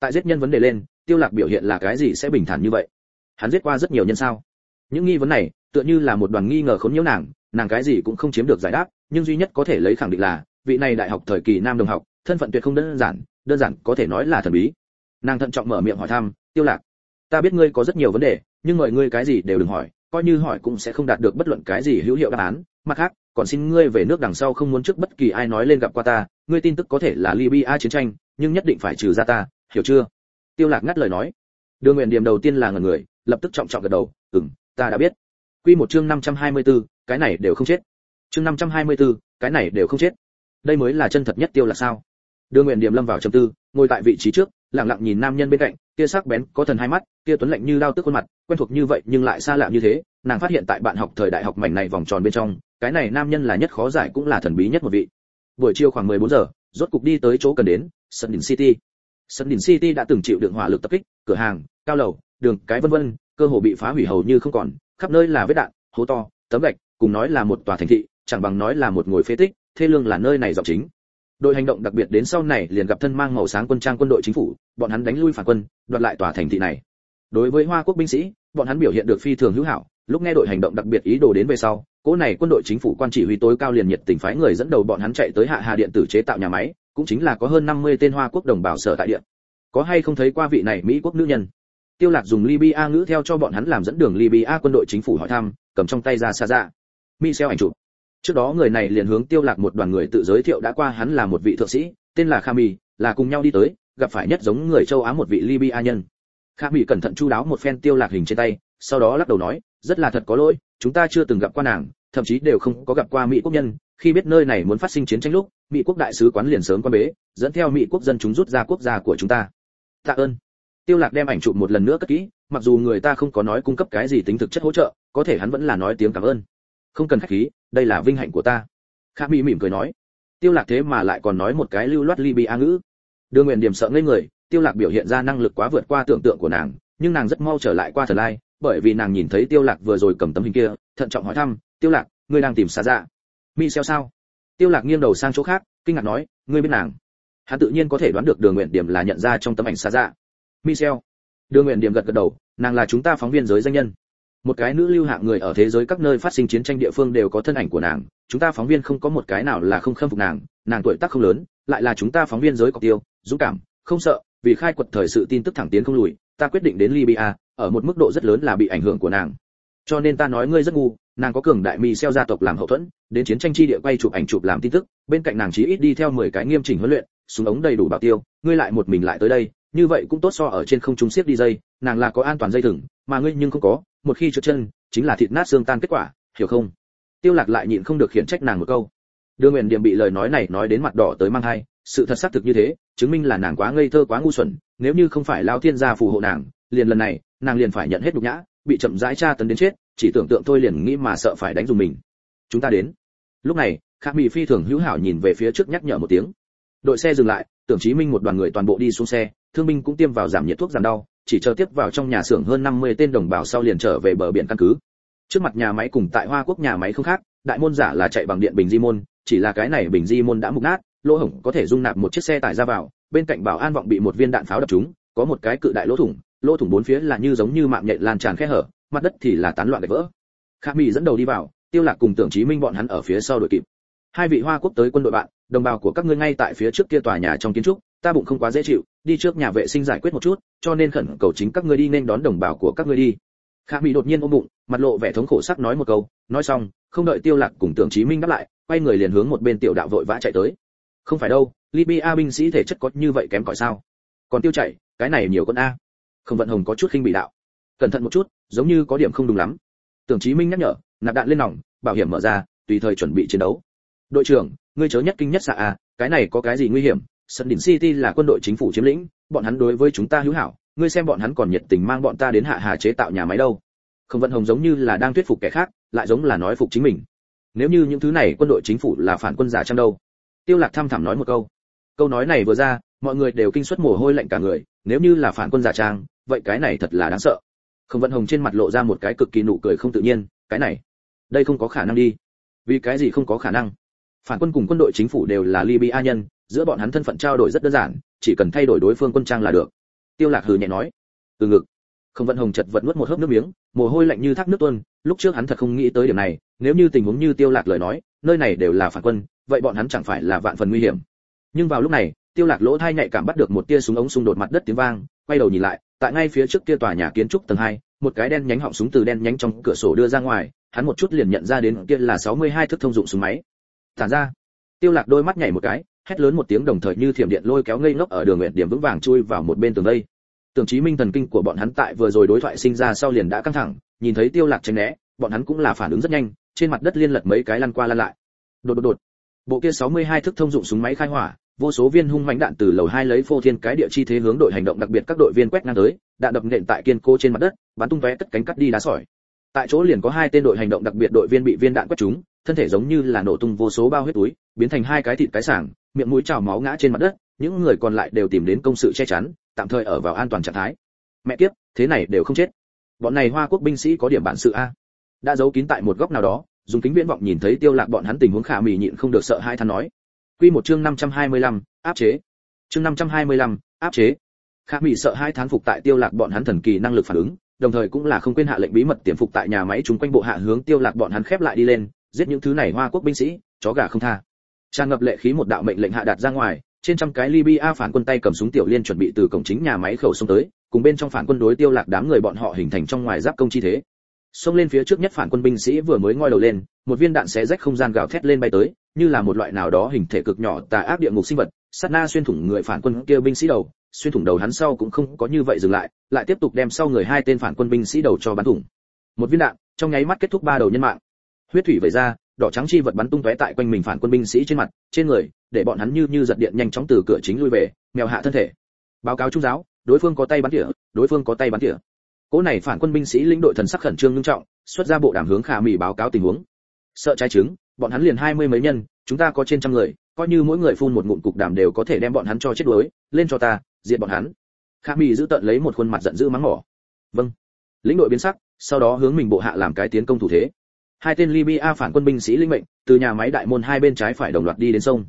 Tại giết nhân vấn đề lên, tiêu lạc biểu hiện là cái gì sẽ bình thản như vậy? Hắn giết qua rất nhiều nhân sao? Những nghi vấn này, tựa như là một đoàn nghi ngờ khốn nhiễu nàng nàng cái gì cũng không chiếm được giải đáp, nhưng duy nhất có thể lấy khẳng định là, vị này đại học thời kỳ nam đồng học, thân phận tuyệt không đơn giản đơn giản có thể nói là thần bí. Nàng thận trọng mở miệng hỏi thăm tiêu lạc ta biết ngươi có rất nhiều vấn đề nhưng mọi ngươi cái gì đều đừng hỏi coi như hỏi cũng sẽ không đạt được bất luận cái gì hữu hiệu đáp án. Mặt khác còn xin ngươi về nước đằng sau không muốn trước bất kỳ ai nói lên gặp qua ta ngươi tin tức có thể là libya chiến tranh nhưng nhất định phải trừ ra ta hiểu chưa? Tiêu lạc ngắt lời nói. Đường nguyện điểm đầu tiên là ngần người lập tức trọng trọng gật đầu ừm ta đã biết. Quy một chương 524, cái này đều không chết. Chương 524, cái này đều không chết. Đây mới là chân thật nhất tiêu là sao? Đưa nguyện điểm lâm vào trầm tư, ngồi tại vị trí trước, lặng lặng nhìn nam nhân bên cạnh, kia sắc bén, có thần hai mắt, kia tuấn lạnh như đao tức khuôn mặt, quen thuộc như vậy nhưng lại xa lạ như thế, nàng phát hiện tại bạn học thời đại học mảnh này vòng tròn bên trong, cái này nam nhân là nhất khó giải cũng là thần bí nhất một vị. Buổi chiều khoảng 14 giờ, rốt cục đi tới chỗ cần đến sân đỉnh City. Sân đỉnh City đã từng chịu đựng hỏa lực tập kích, cửa hàng, cao lầu, đường, cái vân vân, cơ hồ bị phá hủy hầu như không còn, khắp nơi là vết đạn, hố to, tấm gạch, cùng nói là một tòa thành thị, chẳng bằng nói là một ngồi phế tích thê lương là nơi này dọc chính đội hành động đặc biệt đến sau này liền gặp thân mang màu sáng quân trang quân đội chính phủ, bọn hắn đánh lui phản quân, đoạt lại tòa thành thị này. Đối với hoa quốc binh sĩ, bọn hắn biểu hiện được phi thường hữu hảo, lúc nghe đội hành động đặc biệt ý đồ đến về sau cỗ này quân đội chính phủ quan chỉ huy tối cao liền nhiệt tình phái người dẫn đầu bọn hắn chạy tới hạ hà điện tử chế tạo nhà máy, cũng chính là có hơn 50 tên hoa quốc đồng bào sở tại điện có hay không thấy qua vị này mỹ quốc nữ nhân? Tiêu lạc dùng libya ngữ theo cho bọn hắn làm dẫn đường libya quân đội chính phủ hỏi thăm, cầm trong tay ra xa ra dạ. michel ảnh chụp trước đó người này liền hướng tiêu lạc một đoàn người tự giới thiệu đã qua hắn là một vị thượng sĩ, tên là khami, là cùng nhau đi tới, gặp phải nhất giống người châu á một vị libya nhân. Khami cẩn thận chu đáo một phen tiêu lạc hình trên tay, sau đó lắc đầu nói, rất là thật có lỗi, chúng ta chưa từng gặp qua nàng, thậm chí đều không có gặp qua mỹ quốc nhân, khi biết nơi này muốn phát sinh chiến tranh lúc, mỹ quốc đại sứ quán liền sớm quan bế, dẫn theo mỹ quốc dân chúng rút ra quốc gia của chúng ta. Tạ ơn. Tiêu lạc đem ảnh chụp một lần nữa cất kỹ, mặc dù người ta không có nói cung cấp cái gì tính thực chất hỗ trợ, có thể hắn vẫn là nói tiếng cảm ơn không cần khách khí, đây là vinh hạnh của ta. Khả mỹ mỉm cười nói. Tiêu lạc thế mà lại còn nói một cái lưu loát libya ngữ. Đưa nguyện điểm sợ ngây người, tiêu lạc biểu hiện ra năng lực quá vượt qua tưởng tượng của nàng, nhưng nàng rất mau trở lại qua thần lai, bởi vì nàng nhìn thấy tiêu lạc vừa rồi cầm tấm hình kia, thận trọng hỏi thăm, tiêu lạc, ngươi đang tìm xa dạ? Mi xeo sao? Tiêu lạc nghiêng đầu sang chỗ khác, kinh ngạc nói, ngươi biết nàng? Hắn tự nhiên có thể đoán được đường nguyện điểm là nhận ra trong tấm ảnh xa dạ. Michel đường nguyện điểm gật gật đầu, nàng là chúng ta phóng viên giới danh nhân một cái nữ lưu hạng người ở thế giới các nơi phát sinh chiến tranh địa phương đều có thân ảnh của nàng, chúng ta phóng viên không có một cái nào là không khâm phục nàng nàng tuổi tác không lớn, lại là chúng ta phóng viên giới cọc tiêu, dũng cảm, không sợ, vì khai quật thời sự tin tức thẳng tiến không lùi, ta quyết định đến libya, ở một mức độ rất lớn là bị ảnh hưởng của nàng. Cho nên ta nói ngươi rất ngu, nàng có cường đại mi xeo gia tộc làm hậu thuẫn, đến chiến tranh chi địa quay chụp ảnh chụp làm tin tức, bên cạnh nàng chí ít đi theo 10 cái nghiêm chỉnh huấn luyện, súng ống đầy đủ bảo tiêu, ngươi lại một mình lại tới đây như vậy cũng tốt so ở trên không trung siết đi dây, nàng là có an toàn dây thừng, mà ngươi nhưng không có, một khi trượt chân, chính là thịt nát xương tan kết quả, hiểu không? Tiêu lạc lại nhịn không được khiển trách nàng một câu. Đưa nguyện điểm bị lời nói này nói đến mặt đỏ tới mang hai sự thật xác thực như thế, chứng minh là nàng quá ngây thơ quá ngu xuẩn, nếu như không phải lao thiên gia phù hộ nàng, liền lần này, nàng liền phải nhận hết nhục nhã, bị chậm rãi tra tấn đến chết, chỉ tưởng tượng thôi liền nghĩ mà sợ phải đánh dùng mình. Chúng ta đến. Lúc này, Khả mỹ phi thường hữu hảo nhìn về phía trước nhắc nhở một tiếng. Đội xe dừng lại, tưởng chí minh một đoàn người toàn bộ đi xuống xe thương binh cũng tiêm vào giảm nhiệt thuốc giảm đau, chỉ chờ tiếp vào trong nhà xưởng hơn 50 tên đồng bào sau liền trở về bờ biển căn cứ. Trước mặt nhà máy cùng tại hoa quốc nhà máy không khác, đại môn giả là chạy bằng điện bình di môn, chỉ là cái này bình di môn đã mục nát, lỗ hổng có thể dung nạp một chiếc xe tải ra vào, bên cạnh bảo an vọng bị một viên đạn pháo đập trúng, có một cái cự đại lỗ thủng lỗ thủng bốn phía là như giống như mạng nhện lan tràn khe hở, mặt đất thì là tán loạn gạch vỡ. Khả mỹ dẫn đầu đi vào, tiêu lạc cùng tưởng chí minh bọn hắn ở phía sau đội kịp. Hai vị hoa quốc tới quân đội bạn, đồng bào của các ngươi ngay tại phía trước kia tòa nhà trong kiến trúc ta bụng không quá dễ chịu, đi trước nhà vệ sinh giải quyết một chút, cho nên khẩn cầu chính các ngươi đi nên đón đồng bào của các ngươi đi. Khả mỹ đột nhiên ôm bụng, mặt lộ vẻ thống khổ sắc nói một câu, nói xong, không đợi tiêu lạc cùng tưởng chí minh đáp lại, quay người liền hướng một bên tiểu đạo vội vã chạy tới. Không phải đâu, libya binh sĩ thể chất có như vậy kém cỏi sao? Còn tiêu chạy, cái này nhiều con a. Không vận hồng có chút khinh bị đạo. Cẩn thận một chút, giống như có điểm không đúng lắm. Tưởng chí minh nhắc nhở, nạp đạn lên nòng, bảo hiểm mở ra, tùy thời chuẩn bị chiến đấu. Đội trưởng, ngươi chớ nhất kinh nhất xạ a, cái này có cái gì nguy hiểm sân đỉnh city là quân đội chính phủ chiếm lĩnh, bọn hắn đối với chúng ta hữu hảo, ngươi xem bọn hắn còn nhiệt tình mang bọn ta đến hạ hà chế tạo nhà máy đâu. Không vận hồng giống như là đang thuyết phục kẻ khác, lại giống là nói phục chính mình. Nếu như những thứ này quân đội chính phủ là phản quân giả chăng đâu? Tiêu lạc thăm thẳm nói một câu. Câu nói này vừa ra, mọi người đều kinh suất mồ hôi lạnh cả người, nếu như là phản quân giả trang, vậy cái này thật là đáng sợ. Không vận hồng trên mặt lộ ra một cái cực kỳ nụ cười không tự nhiên, cái này, đây không có khả năng đi. Vì cái gì không có khả năng? Phản quân cùng quân đội chính phủ đều là libya nhân giữa bọn hắn thân phận trao đổi rất đơn giản chỉ cần thay đổi đối phương quân trang là được. Tiêu lạc hừ nhẹ nói từ ngực. Không vận hồng chật vật nuốt một hớp nước miếng mồ hôi lạnh như thác nước tuôn lúc trước hắn thật không nghĩ tới điểm này nếu như tình huống như tiêu lạc lời nói nơi này đều là phản quân vậy bọn hắn chẳng phải là vạn phần nguy hiểm. Nhưng vào lúc này tiêu lạc lỗ thay nhạy cảm bắt được một tia súng ống xung đột mặt đất tiếng vang quay đầu nhìn lại tại ngay phía trước kia tòa nhà kiến trúc tầng 2, một cái đen nhánh họng súng từ đen nhánh trong cửa sổ đưa ra ngoài hắn một chút liền nhận ra đến kia là 62 thước thông dụng súng máy. Tản ra. Tiêu lạc đôi mắt nhảy một cái hét lớn một tiếng đồng thời như thiểm điện lôi kéo ngây ngốc ở đường nguyện điểm vững vàng chui vào một bên tường đây. Tưởng chí minh thần kinh của bọn hắn tại vừa rồi đối thoại sinh ra sau liền đã căng thẳng, nhìn thấy tiêu lạc tránh né, bọn hắn cũng là phản ứng rất nhanh, trên mặt đất liên lật mấy cái lăn qua lăn lại. Đột đột đột. Bộ kia 62 thức thông dụng súng máy khai hỏa, vô số viên hung mãnh đạn từ lầu hai lấy phô thiên cái địa chi thế hướng đội hành động đặc biệt các đội viên quét ngang tới, đạn đập nện tại kiên cố trên mặt đất, bắn tung tóe tất cánh cắt đi đá sỏi. Tại chỗ liền có hai tên đội hành động đặc biệt đội viên bị viên đạn quét trúng, thân thể giống như là nổ tung vô số bao huyết túi, biến thành hai cái thịt cái sảng miệng mũi trào máu ngã trên mặt đất những người còn lại đều tìm đến công sự che chắn tạm thời ở vào an toàn trạng thái. Mẹ kiếp thế này đều không chết. Bọn này hoa quốc binh sĩ có điểm bản sự a. Đã giấu kín tại một góc nào đó dùng kính viễn vọng nhìn thấy tiêu lạc bọn hắn tình huống khả mỉ nhịn không được sợ hai than nói. Quy một chương 525, áp chế. Chương 525, áp chế. Khả mỉ sợ hai thán phục tại tiêu lạc bọn hắn thần kỳ năng lực phản ứng đồng thời cũng là không quên hạ lệnh bí mật tiềm phục tại nhà máy chúng quanh bộ hạ hướng tiêu lạc bọn hắn khép lại đi lên giết những thứ này hoa quốc binh sĩ chó gà không tha tràn ngập lệ khí một đạo mệnh lệnh hạ đạt ra ngoài, trên trăm cái libya phản quân tay cầm súng tiểu liên chuẩn bị từ cổng chính nhà máy khẩu xông tới, cùng bên trong phản quân đối tiêu lạc đám người bọn họ hình thành trong ngoài giáp công chi thế. Xông lên phía trước nhất phản quân binh sĩ vừa mới ngoi đầu lên, một viên đạn xé rách không gian gào thét lên bay tới, như là một loại nào đó hình thể cực nhỏ tà ác địa ngục sinh vật, sát na xuyên thủng người phản quân kia binh sĩ đầu, xuyên thủng đầu hắn sau cũng không có như vậy dừng lại lại tiếp tục đem sau người hai tên phản quân binh sĩ đầu cho bắn thủng. Một viên đạn, trong nháy mắt kết thúc ba đầu nhân mạng. Huyết thủy vẩy ra đỏ trắng chi vật bắn tung tóe tại quanh mình phản quân binh sĩ trên mặt, trên người, để bọn hắn như như giật điện nhanh chóng từ cửa chính lui về, mèo hạ thân thể. Báo cáo trung giáo, đối phương có tay bắn tỉa, đối phương có tay bắn tỉa. Cỗ này phản quân binh sĩ lĩnh đội thần sắc khẩn trương nghiêm trọng, xuất ra bộ đàm hướng khả mỹ báo cáo tình huống. Sợ trái trứng, bọn hắn liền hai mươi mấy nhân, chúng ta có trên trăm người, coi như mỗi người phun một ngụm cục đàm đều có thể đem bọn hắn cho chết đuối, lên cho ta, diệt bọn hắn. Khả mỹ giữ tận lấy một khuôn mặt giận dữ mắng mỏ. Vâng. Lĩnh đội biến sắc, sau đó hướng mình bộ hạ làm cái tiến công thủ thế hai tên libya phản quân binh sĩ linh mệnh từ nhà máy đại môn hai bên trái phải đồng loạt đi đến sông.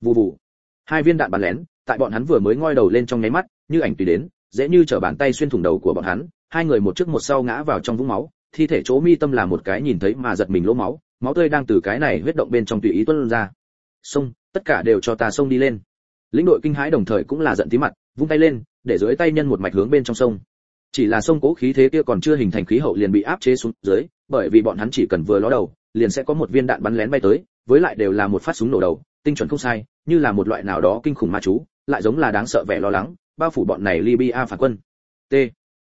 Vù vù. Hai viên đạn bắn lén tại bọn hắn vừa mới ngoi đầu lên trong nháy mắt như ảnh tùy đến dễ như trở bàn tay xuyên thủng đầu của bọn hắn hai người một trước một sau ngã vào trong vũng máu thi thể chỗ mi tâm là một cái nhìn thấy mà giật mình lỗ máu máu tươi đang từ cái này huyết động bên trong tùy ý tuôn ra. Sông, tất cả đều cho ta sông đi lên. Lĩnh đội kinh hãi đồng thời cũng là giận tí mặt vung tay lên để dưới tay nhân một mạch hướng bên trong sông chỉ là sông cố khí thế kia còn chưa hình thành khí hậu liền bị áp chế xuống dưới, bởi vì bọn hắn chỉ cần vừa ló đầu, liền sẽ có một viên đạn bắn lén bay tới, với lại đều là một phát súng nổ đầu, tinh chuẩn không sai, như là một loại nào đó kinh khủng ma chú, lại giống là đáng sợ vẻ lo lắng, bao phủ bọn này libya phản quân. T.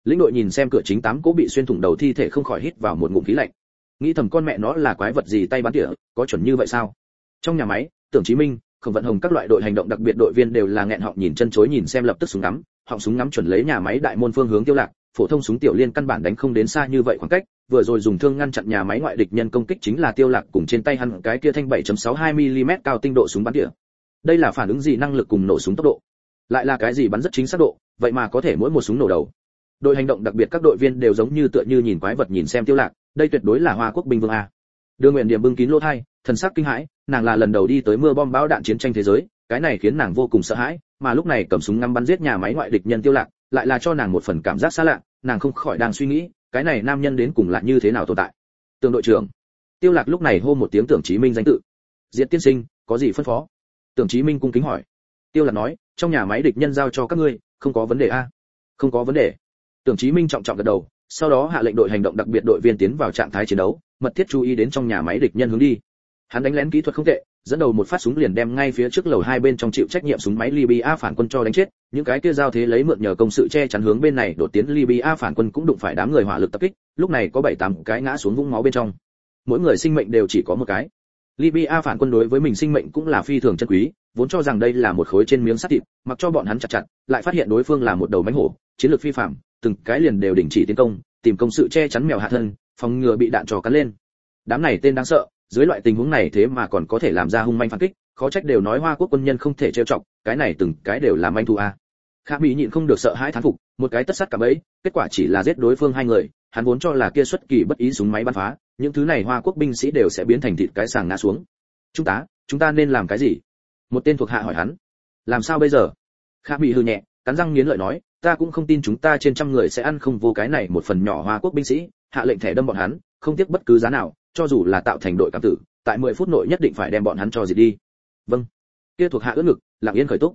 Lĩnh đội nhìn xem cửa chính tám cố bị xuyên thủng đầu thi thể không khỏi hít vào một ngụm khí lạnh. Nghĩ thầm con mẹ nó là quái vật gì tay bắn tỉa, có chuẩn như vậy sao? Trong nhà máy, tưởng chí minh, khổng vận hồng các loại đội hành động đặc biệt đội viên đều là nghẹn họng nhìn chân chối nhìn xem lập tức súng ngắm họng súng ngắm chuẩn lấy nhà máy đại môn phương hướng tiêu lạc, phổ thông súng tiểu liên căn bản đánh không đến xa như vậy khoảng cách, vừa rồi dùng thương ngăn chặn nhà máy ngoại địch nhân công kích chính là tiêu lạc cùng trên tay hắn cái kia thanh 7.62 mm cao tinh độ súng bắn tỉa. Đây là phản ứng gì năng lực cùng nổ súng tốc độ? Lại là cái gì bắn rất chính xác độ, vậy mà có thể mỗi một súng nổ đầu. Đội hành động đặc biệt các đội viên đều giống như tựa như nhìn quái vật nhìn xem tiêu lạc, đây tuyệt đối là hoa quốc binh vương a. Đưa nguyện điểm bưng kín lỗ thay thần sắc kinh hãi, nàng là lần đầu đi tới mưa bom bão đạn chiến tranh thế giới, cái này khiến nàng vô cùng sợ hãi mà lúc này cầm súng ngắm bắn giết nhà máy ngoại địch nhân tiêu lạc, lại là cho nàng một phần cảm giác xa lạ, nàng không khỏi đang suy nghĩ, cái này nam nhân đến cùng là như thế nào tồn tại. Tường đội trưởng, tiêu lạc lúc này hô một tiếng tưởng chí minh danh tự. Diệt tiên sinh, có gì phân phó? Tưởng chí minh cung kính hỏi. Tiêu lạc nói, trong nhà máy địch nhân giao cho các ngươi, không có vấn đề a? Không có vấn đề. Tưởng chí minh trọng trọng gật đầu, sau đó hạ lệnh đội hành động đặc biệt đội viên tiến vào trạng thái chiến đấu, mật thiết chú ý đến trong nhà máy địch nhân hướng đi. Hắn đánh lén kỹ thuật không tệ dẫn đầu một phát súng liền đem ngay phía trước lầu hai bên trong chịu trách nhiệm súng máy Libya phản quân cho đánh chết, những cái kia giao thế lấy mượn nhờ công sự che chắn hướng bên này đột tiến Libya phản quân cũng đụng phải đám người hỏa lực tập kích, lúc này có bảy tám cái ngã xuống vũng máu bên trong. Mỗi người sinh mệnh đều chỉ có một cái. Libya phản quân đối với mình sinh mệnh cũng là phi thường chân quý, vốn cho rằng đây là một khối trên miếng sắt thịt, mặc cho bọn hắn chặt chặt, lại phát hiện đối phương là một đầu mãnh hổ, chiến lược phi phàm, từng cái liền đều đình chỉ tiến công, tìm công sự che chắn mèo hạ thân, phòng ngừa bị đạn trò cắn lên. Đám này tên đáng sợ, dưới loại tình huống này thế mà còn có thể làm ra hung manh phản kích, khó trách đều nói hoa quốc quân nhân không thể trêu chọc, cái này từng cái đều là manh thu a. Khả mỹ nhịn không được sợ hãi thán phục, một cái tất sát cả bấy kết quả chỉ là giết đối phương hai người, hắn vốn cho là kia xuất kỳ bất ý súng máy bắn phá, những thứ này hoa quốc binh sĩ đều sẽ biến thành thịt cái sàng ngã xuống. Chúng ta chúng ta nên làm cái gì? Một tên thuộc hạ hỏi hắn. Làm sao bây giờ? Khả mỹ hư nhẹ, cắn răng nghiến lợi nói, ta cũng không tin chúng ta trên trăm người sẽ ăn không vô cái này một phần nhỏ hoa quốc binh sĩ, hạ lệnh thẻ đâm bọn hắn, không tiếc bất cứ giá nào cho dù là tạo thành đội cảm tử, tại 10 phút nội nhất định phải đem bọn hắn cho diệt đi. Vâng. Kia thuộc hạ ưỡn ngực, lặng yên khởi tốc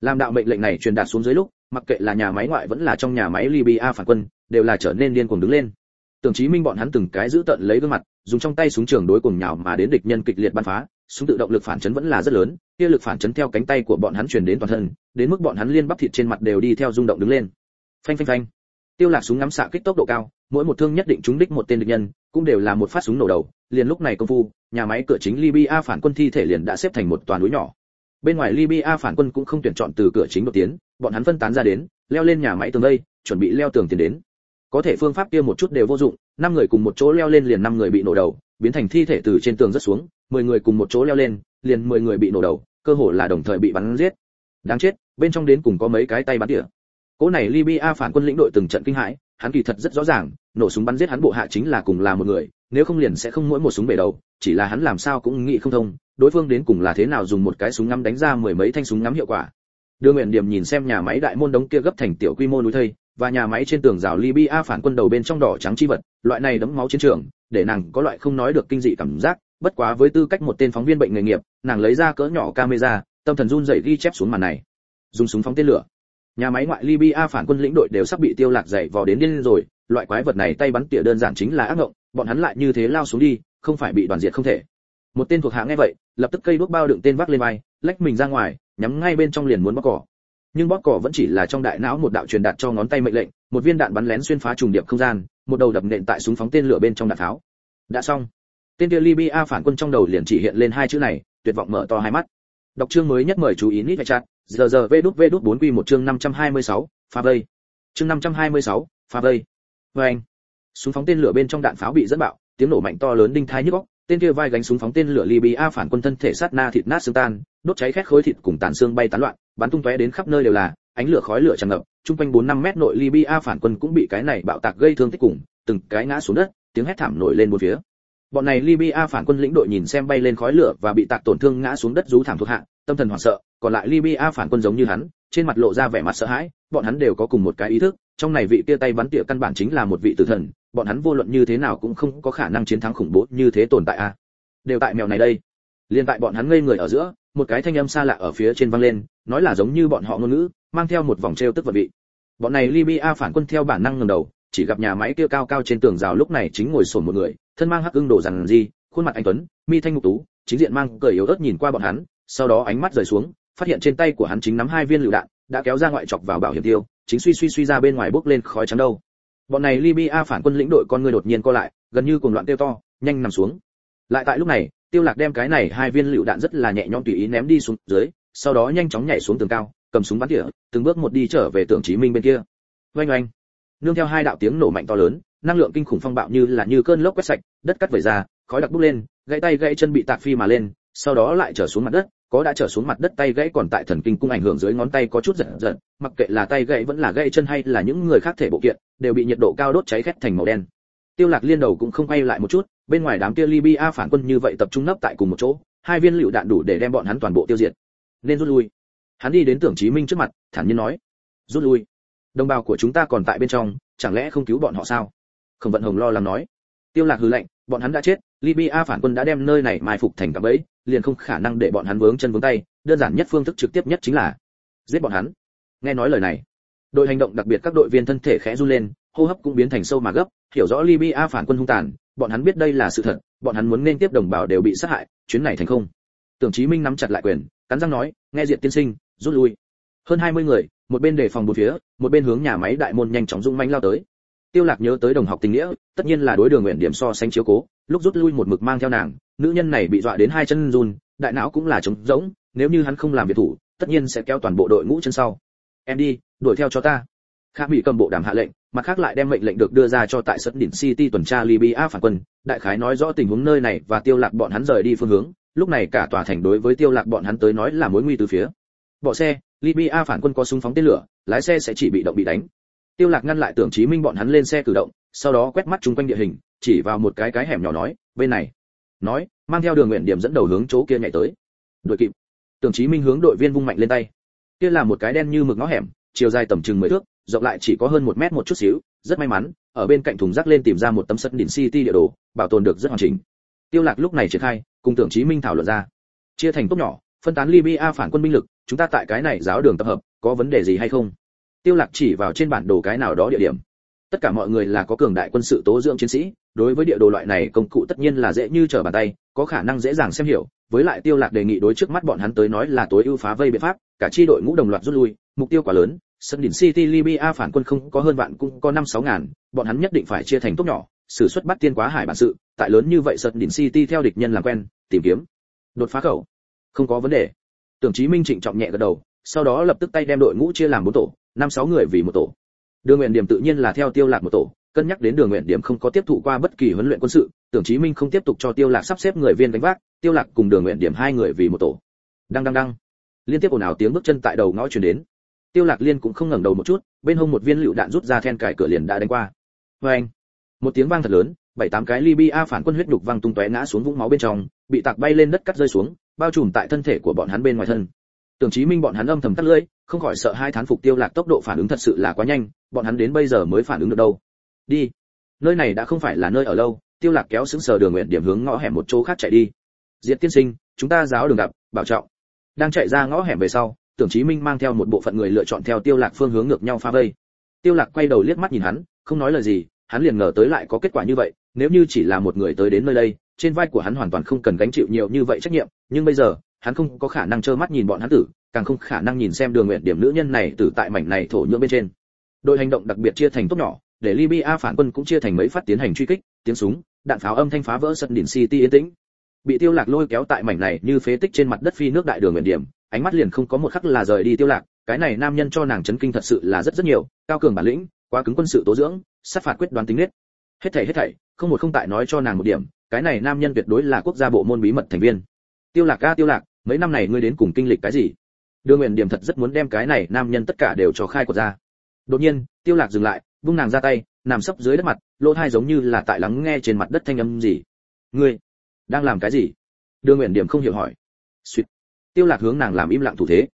làm đạo mệnh lệnh này truyền đạt xuống dưới lúc, mặc kệ là nhà máy ngoại vẫn là trong nhà máy libya phản quân, đều là trở nên điên cuồng đứng lên. Tưởng chí minh bọn hắn từng cái giữ tận lấy gương mặt, dùng trong tay súng trường đối cùng nhào mà đến địch nhân kịch liệt bắn phá, súng tự động lực phản chấn vẫn là rất lớn, kia lực phản chấn theo cánh tay của bọn hắn truyền đến toàn thân, đến mức bọn hắn liên bắp thịt trên mặt đều đi theo rung động đứng lên. Phanh phanh phanh. Tiêu lạc súng ngắm xạ kích tốc độ cao, mỗi một thương nhất định trúng đích một tên địch nhân cũng đều là một phát súng nổ đầu, liền lúc này công phu, nhà máy cửa chính libya phản quân thi thể liền đã xếp thành một toàn núi nhỏ. Bên ngoài libya phản quân cũng không tuyển chọn từ cửa chính đột tiến, bọn hắn phân tán ra đến, leo lên nhà máy tường đây, chuẩn bị leo tường tiến đến. Có thể phương pháp kia một chút đều vô dụng, năm người cùng một chỗ leo lên liền năm người bị nổ đầu, biến thành thi thể từ trên tường rất xuống, mười người cùng một chỗ leo lên, liền mười người bị nổ đầu, cơ hồ là đồng thời bị bắn giết. Đáng chết, bên trong đến cùng có mấy cái tay bắn tỉa. Cỗ này libya phản quân lĩnh đội từng trận kinh hãi, hắn kỳ thật rất rõ ràng nổ súng bắn giết hắn bộ hạ chính là cùng là một người, nếu không liền sẽ không mỗi một súng bể đầu, chỉ là hắn làm sao cũng nghĩ không thông, đối phương đến cùng là thế nào dùng một cái súng ngắm đánh ra mười mấy thanh súng ngắm hiệu quả. Đưa nguyện điểm nhìn xem nhà máy đại môn đống kia gấp thành tiểu quy mô núi thây, và nhà máy trên tường rào libya phản quân đầu bên trong đỏ trắng chi vật, loại này đấm máu chiến trường, để nàng có loại không nói được kinh dị cảm giác, bất quá với tư cách một tên phóng viên bệnh nghề nghiệp, nàng lấy ra cỡ nhỏ camera, tâm thần run rẩy ghi chép xuống màn này. Dùng súng phóng tên lửa. Nhà máy ngoại libya phản quân lĩnh đội đều sắp bị tiêu lạc dậy vò đến điên rồi loại quái vật này tay bắn tỉa đơn giản chính là ác ngộng bọn hắn lại như thế lao xuống đi không phải bị đoàn diệt không thể. Một tên thuộc hạ nghe vậy lập tức cây đuốc bao đựng tên vác lên vai lách mình ra ngoài nhắm ngay bên trong liền muốn bóc cỏ. Nhưng bóp cỏ vẫn chỉ là trong đại não một đạo truyền đạt cho ngón tay mệnh lệnh một viên đạn bắn lén xuyên phá trùng điệp không gian một đầu đập nện tại súng phóng tên lửa bên trong đạn tháo. Đã xong. Tên kia libya phản quân trong đầu liền chỉ hiện lên hai chữ này tuyệt vọng mở to hai mắt. Đọc chương mới nhất mời chú ý nít chat giờ giờ vê đút vê đút bốn quy một chương 526, pha vây chương 526, pha vây anh, súng phóng tên lửa bên trong đạn pháo bị dẫn bạo, tiếng nổ mạnh to lớn đinh thai nhức óc, tên kia vai gánh súng phóng tên lửa libya phản quân thân thể sát na thịt nát xương tan, đốt cháy khét khối thịt cùng tàn xương bay tán loạn, bắn tung tóe đến khắp nơi đều là, ánh lửa khói lửa tràn ngập trung quanh bốn năm mét nội libya phản quân cũng bị cái này bạo tạc gây thương tích cùng, từng cái ngã xuống đất, tiếng hét thảm nổi lên một phía. Bọn này libya phản quân lĩnh đội nhìn xem bay lên khói lửa và bị tạc tổn thương ngã xuống đất rú thảm thuộc hạ, tâm thần hoảng sợ, còn lại libya phản quân giống như hắn, trên mặt lộ ra vẻ mặt sợ hãi, bọn hắn đều có cùng một cái ý thức trong này vị kia tay bắn tỉa căn bản chính là một vị tử thần, bọn hắn vô luận như thế nào cũng không có khả năng chiến thắng khủng bố như thế tồn tại a. Đều tại mèo này đây. Liên tại bọn hắn ngây người ở giữa, một cái thanh âm xa lạ ở phía trên vang lên, nói là giống như bọn họ ngôn ngữ, mang theo một vòng treo tức vật vị. Bọn này libya phản quân theo bản năng ngẩng đầu, chỉ gặp nhà máy kia cao cao trên tường rào lúc này chính ngồi sồn một người, thân mang hắc ưng đồ rằng gì khuôn mặt anh tuấn, mi thanh ngục tú, chính diện mang cười yếu ớt nhìn qua bọn hắn, sau đó ánh mắt rời xuống, phát hiện trên tay của hắn chính nắm hai viên lựu đạn, đã kéo ra ngoại chọc vào bảo hiểm tiêu chính suy suy suy ra bên ngoài bốc lên khói trắng đâu. Bọn này libya phản quân lĩnh đội con người đột nhiên co lại, gần như cuồng loạn tiêu to, nhanh nằm xuống. Lại tại lúc này, tiêu lạc đem cái này hai viên lựu đạn rất là nhẹ nhõm tùy ý ném đi xuống dưới, sau đó nhanh chóng nhảy xuống tường cao, cầm súng bắn tỉa, từng bước một đi trở về tưởng chí minh bên kia. Oanh oanh. Nương theo hai đạo tiếng nổ mạnh to lớn, năng lượng kinh khủng phong bạo như là như cơn lốc quét sạch, đất cắt vẩy ra, khói đặc bốc lên, gãy tay gãy chân bị tạc phi mà lên, sau đó lại trở xuống mặt đất có đã trở xuống mặt đất tay gãy còn tại thần kinh cung ảnh hưởng dưới ngón tay có chút giật giật, mặc kệ là tay gãy vẫn là gãy chân hay là những người khác thể bộ kiện, đều bị nhiệt độ cao đốt cháy khét thành màu đen. Tiêu lạc liên đầu cũng không quay lại một chút, bên ngoài đám kia libya phản quân như vậy tập trung nấp tại cùng một chỗ, hai viên lựu đạn đủ để đem bọn hắn toàn bộ tiêu diệt. Nên rút lui. Hắn đi đến tưởng chí minh trước mặt, thản nhiên nói, rút lui. Đồng bào của chúng ta còn tại bên trong, chẳng lẽ không cứu bọn họ sao? Khổng vận hồng lo lắng nói. Tiêu lạc hừ lạnh, bọn hắn đã chết, libya phản quân đã đem nơi này mai phục thành cả bẫy liền không khả năng để bọn hắn vướng chân vướng tay, đơn giản nhất phương thức trực tiếp nhất chính là giết bọn hắn. Nghe nói lời này, đội hành động đặc biệt các đội viên thân thể khẽ run lên, hô hấp cũng biến thành sâu mà gấp, hiểu rõ libya phản quân hung tàn, bọn hắn biết đây là sự thật, bọn hắn muốn nên tiếp đồng bào đều bị sát hại, chuyến này thành không. Tưởng chí minh nắm chặt lại quyền, cắn răng nói, nghe diện tiên sinh, rút lui. Hơn 20 người, một bên đề phòng một phía, một bên hướng nhà máy đại môn nhanh chóng rung manh lao tới. Tiêu lạc nhớ tới đồng học tình nghĩa, tất nhiên là đối đường nguyện điểm so sánh chiếu cố lúc rút lui một mực mang theo nàng, nữ nhân này bị dọa đến hai chân run, đại não cũng là trống rỗng, nếu như hắn không làm việc thủ, tất nhiên sẽ kéo toàn bộ đội ngũ chân sau. Em đi, đuổi theo cho ta. Khả bị cầm bộ đàm hạ lệnh, mặt khác lại đem mệnh lệnh được đưa ra cho tại sân đỉnh city tuần tra libya phản quân. Đại khái nói rõ tình huống nơi này và tiêu lạc bọn hắn rời đi phương hướng, lúc này cả tòa thành đối với tiêu lạc bọn hắn tới nói là mối nguy từ phía. Bỏ xe, libya phản quân có súng phóng tên lửa, lái xe sẽ chỉ bị động bị đánh. Tiêu lạc ngăn lại tưởng chí minh bọn hắn lên xe cử động, sau đó quét mắt chung quanh địa hình chỉ vào một cái cái hẻm nhỏ nói, bên này. Nói, mang theo đường nguyện điểm dẫn đầu hướng chỗ kia nhảy tới. Đội kịp. Tưởng chí minh hướng đội viên vung mạnh lên tay. Kia là một cái đen như mực ngõ hẻm, chiều dài tầm chừng mười thước, rộng lại chỉ có hơn một mét một chút xíu, rất may mắn, ở bên cạnh thùng rác lên tìm ra một tấm sắt đỉnh city địa đồ, bảo tồn được rất hoàn chỉnh. Tiêu lạc lúc này triển khai, cùng tưởng chí minh thảo luận ra. Chia thành tốt nhỏ, phân tán libya phản quân binh lực, chúng ta tại cái này giáo đường tập hợp, có vấn đề gì hay không? Tiêu lạc chỉ vào trên bản đồ cái nào đó địa điểm tất cả mọi người là có cường đại quân sự tố dưỡng chiến sĩ, đối với địa đồ loại này công cụ tất nhiên là dễ như trở bàn tay, có khả năng dễ dàng xem hiểu. Với lại tiêu lạc đề nghị đối trước mắt bọn hắn tới nói là tối ưu phá vây biện pháp, cả chi đội ngũ đồng loạt rút lui, mục tiêu quá lớn. Sân đỉnh city libya phản quân không có hơn vạn cũng có năm sáu ngàn, bọn hắn nhất định phải chia thành tốt nhỏ, sử xuất bắt tiên quá hải bản sự, tại lớn như vậy sân đỉnh city theo địch nhân làm quen, tìm kiếm, đột phá khẩu, không có vấn đề. Tưởng chí minh trịnh trọng nhẹ gật đầu, sau đó lập tức tay đem đội ngũ chia làm bốn tổ, năm sáu người vì một tổ đường nguyện điểm tự nhiên là theo tiêu lạc một tổ, cân nhắc đến đường nguyện điểm không có tiếp thụ qua bất kỳ huấn luyện quân sự, tưởng chí minh không tiếp tục cho tiêu lạc sắp xếp người viên đánh vác, tiêu lạc cùng đường nguyện điểm hai người vì một tổ. Đăng đăng đăng. Liên tiếp ồn ào tiếng bước chân tại đầu ngõ truyền đến. Tiêu lạc liên cũng không ngẩng đầu một chút, bên hông một viên lựu đạn rút ra then cài cửa liền đã đánh qua. Vang một tiếng vang thật lớn, bảy tám cái libya phản quân huyết đục văng tung tóe ngã xuống vũng máu bên trong, bị tạc bay lên đất cắt rơi xuống, bao trùm tại thân thể của bọn hắn bên ngoài thân. Tưởng chí minh bọn hắn âm thầm tắt lưỡi, không khỏi sợ hai thán phục tiêu lạc tốc độ phản ứng thật sự là quá nhanh bọn hắn đến bây giờ mới phản ứng được đâu. Đi. Nơi này đã không phải là nơi ở lâu, tiêu lạc kéo sững sờ đường nguyện điểm hướng ngõ hẻm một chỗ khác chạy đi. Diệt tiên sinh, chúng ta giáo đường gặp, bảo trọng. Đang chạy ra ngõ hẻm về sau, tưởng chí minh mang theo một bộ phận người lựa chọn theo tiêu lạc phương hướng ngược nhau pha vây. Tiêu lạc quay đầu liếc mắt nhìn hắn, không nói lời gì, hắn liền ngờ tới lại có kết quả như vậy, nếu như chỉ là một người tới đến nơi đây, trên vai của hắn hoàn toàn không cần gánh chịu nhiều như vậy trách nhiệm, nhưng bây giờ, hắn không có khả năng trơ mắt nhìn bọn hắn tử, càng không khả năng nhìn xem đường nguyện điểm nữ nhân này tử tại mảnh này thổ nhưỡng bên trên đội hành động đặc biệt chia thành tốt nhỏ, để libya phản quân cũng chia thành mấy phát tiến hành truy kích, tiếng súng, đạn pháo âm thanh phá vỡ sân đỉnh city yên tĩnh. Bị tiêu lạc lôi kéo tại mảnh này như phế tích trên mặt đất phi nước đại đường nguyện điểm, ánh mắt liền không có một khắc là rời đi tiêu lạc, cái này nam nhân cho nàng chấn kinh thật sự là rất rất nhiều, cao cường bản lĩnh, quá cứng quân sự tố dưỡng, sát phạt quyết đoán tính nết. Hết thảy hết thảy, không một không tại nói cho nàng một điểm, cái này nam nhân tuyệt đối là quốc gia bộ môn bí mật thành viên. Tiêu lạc ca tiêu lạc, mấy năm này ngươi đến cùng kinh lịch cái gì? Đường nguyện điểm thật rất muốn đem cái này nam nhân tất cả đều cho khai quật ra đột nhiên tiêu lạc dừng lại vung nàng ra tay nằm sấp dưới đất mặt lỗ tai giống như là tại lắng nghe trên mặt đất thanh âm gì. Ngươi đang làm cái gì? Đường nguyện điểm không hiểu hỏi. Sweet. tiêu lạc hướng nàng làm im lặng thủ thế.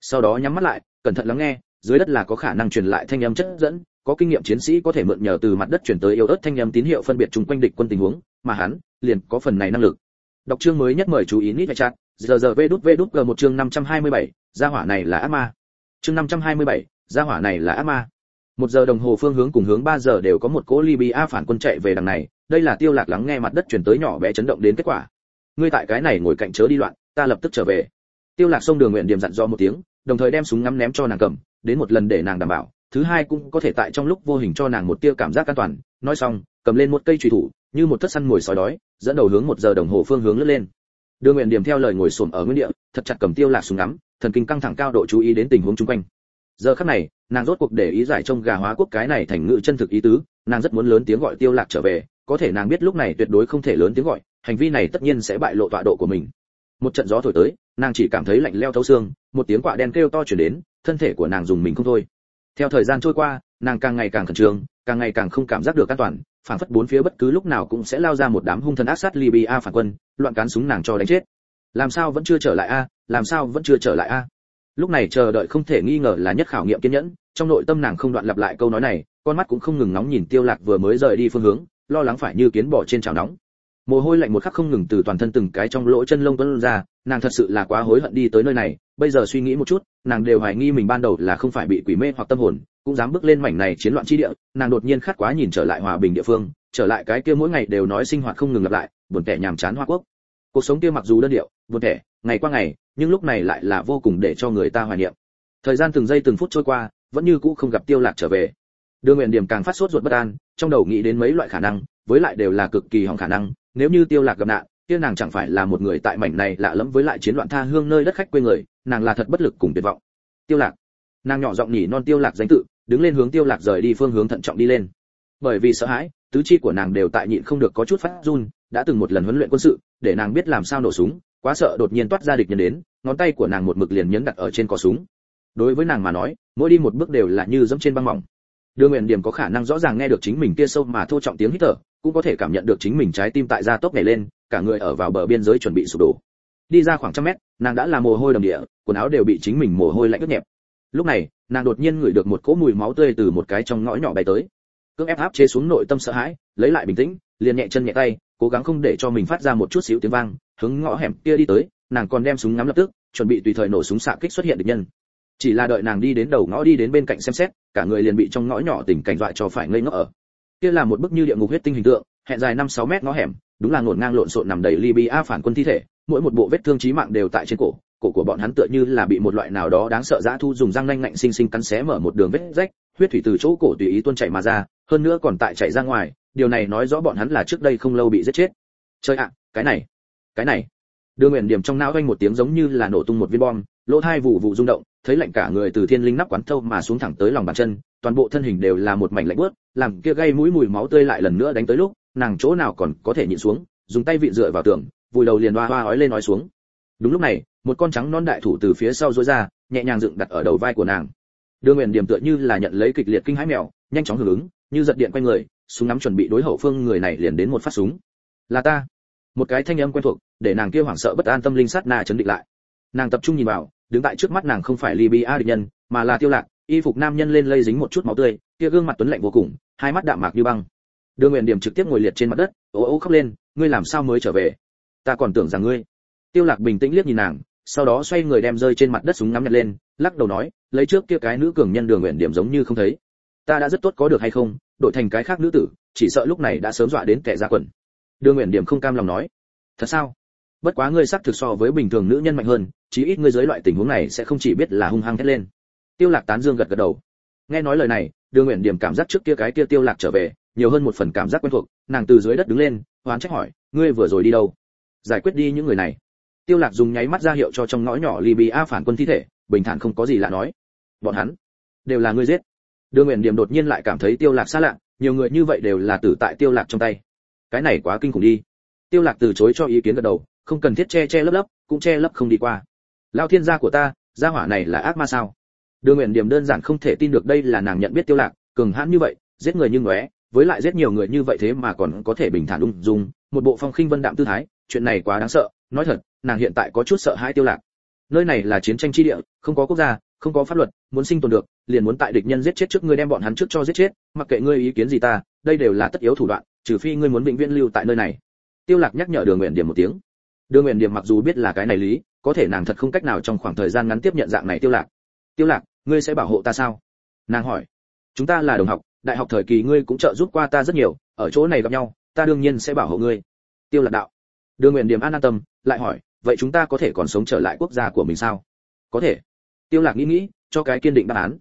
Sau đó nhắm mắt lại cẩn thận lắng nghe dưới đất là có khả năng truyền lại thanh âm chất dẫn có kinh nghiệm chiến sĩ có thể mượn nhờ từ mặt đất chuyển tới yêu ớt thanh âm tín hiệu phân biệt chung quanh địch quân tình huống mà hắn liền có phần này năng lực. Đọc chương mới nhất mời chú ý nít chat giờ giờ vê đút vê đút g một chương 527, gia hỏa này là ác ma. Chương 527, gia hỏa này là ác ma. Một giờ đồng hồ phương hướng cùng hướng 3 giờ đều có một cỗ libya phản quân chạy về đằng này, đây là tiêu lạc lắng nghe mặt đất truyền tới nhỏ bé chấn động đến kết quả. Ngươi tại cái này ngồi cạnh chớ đi loạn, ta lập tức trở về. Tiêu lạc xông đường nguyện điểm dặn dò một tiếng, đồng thời đem súng ngắm ném cho nàng cầm, đến một lần để nàng đảm bảo, thứ hai cũng có thể tại trong lúc vô hình cho nàng một tia cảm giác an toàn. Nói xong, cầm lên một cây chùy thủ, như một thất săn mồi sói đói, dẫn đầu hướng một giờ đồng hồ phương hướng lướt lên. Đường nguyện điểm theo lời ngồi sồn ở nguyên địa, thật chặt cầm tiêu lạc súng ngắm, thần kinh căng thẳng cao độ chú ý đến tình huống chung quanh giờ khắc này, nàng rốt cuộc để ý giải trong gà hóa quốc cái này thành ngữ chân thực ý tứ, nàng rất muốn lớn tiếng gọi tiêu lạc trở về, có thể nàng biết lúc này tuyệt đối không thể lớn tiếng gọi, hành vi này tất nhiên sẽ bại lộ tọa độ của mình. Một trận gió thổi tới, nàng chỉ cảm thấy lạnh leo thấu xương, một tiếng quạ đen kêu to chuyển đến, thân thể của nàng dùng mình không thôi. Theo thời gian trôi qua, nàng càng ngày càng khẩn trương, càng ngày càng không cảm giác được an toàn, phản phất bốn phía bất cứ lúc nào cũng sẽ lao ra một đám hung thần ác sát libya phản quân, loạn cán súng nàng cho đánh chết. Làm sao vẫn chưa trở lại a? Làm sao vẫn chưa trở lại a? Lúc này chờ đợi không thể nghi ngờ là nhất khảo nghiệm kiên nhẫn, trong nội tâm nàng không đoạn lặp lại câu nói này, con mắt cũng không ngừng nóng nhìn tiêu lạc vừa mới rời đi phương hướng, lo lắng phải như kiến bò trên chảo nóng. Mồ hôi lạnh một khắc không ngừng từ toàn thân từng cái trong lỗ chân lông tuôn ra, nàng thật sự là quá hối hận đi tới nơi này, bây giờ suy nghĩ một chút, nàng đều hoài nghi mình ban đầu là không phải bị quỷ mê hoặc tâm hồn, cũng dám bước lên mảnh này chiến loạn chi địa, nàng đột nhiên khát quá nhìn trở lại hòa bình địa phương, trở lại cái kia mỗi ngày đều nói sinh hoạt không ngừng lặp lại, buồn tẻ nhàm chán hoa quốc cuộc sống kia mặc dù đơn điệu, buồn thẻ, ngày qua ngày, nhưng lúc này lại là vô cùng để cho người ta hoài niệm. Thời gian từng giây từng phút trôi qua, vẫn như cũ không gặp tiêu lạc trở về. Đường nguyện điểm càng phát sốt ruột bất an, trong đầu nghĩ đến mấy loại khả năng, với lại đều là cực kỳ hỏng khả năng, nếu như tiêu lạc gặp nạn, kia nàng chẳng phải là một người tại mảnh này lạ lẫm với lại chiến loạn tha hương nơi đất khách quê người, nàng là thật bất lực cùng tuyệt vọng. Tiêu lạc. Nàng nhỏ giọng nhỉ non tiêu lạc danh tự, đứng lên hướng tiêu lạc rời đi phương hướng thận trọng đi lên. Bởi vì sợ hãi, tứ chi của nàng đều tại nhịn không được có chút phát run, đã từng một lần huấn luyện quân sự để nàng biết làm sao nổ súng quá sợ đột nhiên toát ra địch nhân đến ngón tay của nàng một mực liền nhấn đặt ở trên cò súng đối với nàng mà nói mỗi đi một bước đều là như dẫm trên băng mỏng đưa Nguyện Điểm có khả năng rõ ràng nghe được chính mình kia sâu mà thô trọng tiếng hít thở, cũng có thể cảm nhận được chính mình trái tim tại gia tốc nhảy lên, cả người ở vào bờ biên giới chuẩn bị sụp đổ. Đi ra khoảng trăm mét, nàng đã là mồ hôi đầm địa, quần áo đều bị chính mình mồ hôi lạnh ướt nhẹp. Lúc này, nàng đột nhiên ngửi được một cỗ mùi máu tươi từ một cái trong ngõ nhỏ bay tới. Cưỡng ép áp chế xuống nội tâm sợ hãi, lấy lại bình tĩnh, liền nhẹ chân nhẹ tay, cố gắng không để cho mình phát ra một chút xíu tiếng vang, hướng ngõ hẻm kia đi tới, nàng còn đem súng ngắm lập tức, chuẩn bị tùy thời nổ súng xạ kích xuất hiện địch nhân. Chỉ là đợi nàng đi đến đầu ngõ đi đến bên cạnh xem xét cả người liền bị trong ngõ nhỏ tình cảnh dọa cho phải ngây ngốc ở. Kia là một bức như địa ngục huyết tinh hình tượng hẹn dài năm sáu mét ngõ hẻm đúng là ngổn ngang lộn xộn nằm đầy libya phản quân thi thể mỗi một bộ vết thương chí mạng đều tại trên cổ cổ của bọn hắn tựa như là bị một loại nào đó đáng sợ dã thu dùng răng nanh ngạnh sinh sinh cắn xé mở một đường vết rách huyết thủy từ chỗ cổ tùy ý tuôn chảy mà ra hơn nữa còn tại chảy ra ngoài điều này nói rõ bọn hắn là trước đây không lâu bị giết chết. Trời ạ cái này cái này. Đưa nguyện điểm trong não vang một tiếng giống như là nổ tung một viên bom lỗ thai vụ vụ rung động thấy lạnh cả người từ thiên linh nắp quán thâu mà xuống thẳng tới lòng bàn chân toàn bộ thân hình đều là một mảnh lạnh buốt, làm kia gây mũi mùi máu tươi lại lần nữa đánh tới lúc nàng chỗ nào còn có thể nhịn xuống dùng tay vịn dựa vào tường vùi đầu liền oa oa ói lên nói xuống. Đúng lúc này một con trắng non đại thủ từ phía sau rũa ra nhẹ nhàng dựng đặt ở đầu vai của nàng. Đường nguyện điểm tựa như là nhận lấy kịch liệt kinh hãi mèo, nhanh chóng hưởng ứng, như giật điện quanh người, súng nắm chuẩn bị đối hậu phương người này liền đến một phát súng. Là ta. Một cái thanh âm quen thuộc, để nàng kia hoảng sợ bất an tâm linh sát na chấn định lại. Nàng tập trung nhìn vào, đứng tại trước mắt nàng không phải libya địch nhân, mà là tiêu lạc, y phục nam nhân lên lây dính một chút máu tươi, kia gương mặt tuấn lạnh vô cùng, hai mắt đạm mạc như băng. Đường nguyện điểm trực tiếp ngồi liệt trên mặt đất, ố ố khóc lên, ngươi làm sao mới trở về? Ta còn tưởng rằng ngươi. Tiêu lạc bình tĩnh liếc nhìn nàng sau đó xoay người đem rơi trên mặt đất súng ngắm nhặt lên, lắc đầu nói, lấy trước kia cái nữ cường nhân đường nguyện điểm giống như không thấy. Ta đã rất tốt có được hay không, đổi thành cái khác nữ tử, chỉ sợ lúc này đã sớm dọa đến kẻ ra quần. Đường nguyện điểm không cam lòng nói. Thật sao? Bất quá ngươi sắc thực so với bình thường nữ nhân mạnh hơn, chí ít ngươi dưới loại tình huống này sẽ không chỉ biết là hung hăng thét lên. Tiêu lạc tán dương gật gật đầu. Nghe nói lời này, đường nguyện điểm cảm giác trước kia cái kia tiêu lạc trở về, nhiều hơn một phần cảm giác quen thuộc, nàng từ dưới đất đứng lên, hoán trách hỏi, ngươi vừa rồi đi đâu? Giải quyết đi những người này tiêu lạc dùng nháy mắt ra hiệu cho trong ngõ nhỏ libya phản quân thi thể, bình thản không có gì lạ nói. Bọn hắn đều là người giết. Đường nguyện điểm đột nhiên lại cảm thấy tiêu lạc xa lạ, nhiều người như vậy đều là tử tại tiêu lạc trong tay. Cái này quá kinh khủng đi. Tiêu lạc từ chối cho ý kiến gật đầu, không cần thiết che che lấp lấp, cũng che lấp không đi qua. Lao thiên gia của ta, gia hỏa này là ác ma sao? Đường nguyện điểm đơn giản không thể tin được đây là nàng nhận biết tiêu lạc, cường hãn như vậy, giết người như ngóe, với lại giết nhiều người như vậy thế mà còn có thể bình thản ung dung, một bộ phong khinh vân đạm tư thái, chuyện này quá đáng sợ, nói thật nàng hiện tại có chút sợ hãi tiêu lạc. Nơi này là chiến tranh chi địa, không có quốc gia, không có pháp luật, muốn sinh tồn được, liền muốn tại địch nhân giết chết trước ngươi đem bọn hắn trước cho giết chết, mặc kệ ngươi ý kiến gì ta, đây đều là tất yếu thủ đoạn, trừ phi ngươi muốn vĩnh viễn lưu tại nơi này. Tiêu lạc nhắc nhở đường nguyện điểm một tiếng. Đường nguyện điểm mặc dù biết là cái này lý, có thể nàng thật không cách nào trong khoảng thời gian ngắn tiếp nhận dạng này tiêu lạc. Tiêu lạc, ngươi sẽ bảo hộ ta sao? Nàng hỏi. Chúng ta là đồng học, đại học thời kỳ ngươi cũng trợ giúp qua ta rất nhiều, ở chỗ này gặp nhau, ta đương nhiên sẽ bảo hộ ngươi. Tiêu lạc đạo. Đường nguyện điểm an an tâm, lại hỏi vậy chúng ta có thể còn sống trở lại quốc gia của mình sao? Có thể. Tiêu lạc nghĩ nghĩ, cho cái kiên định đáp án.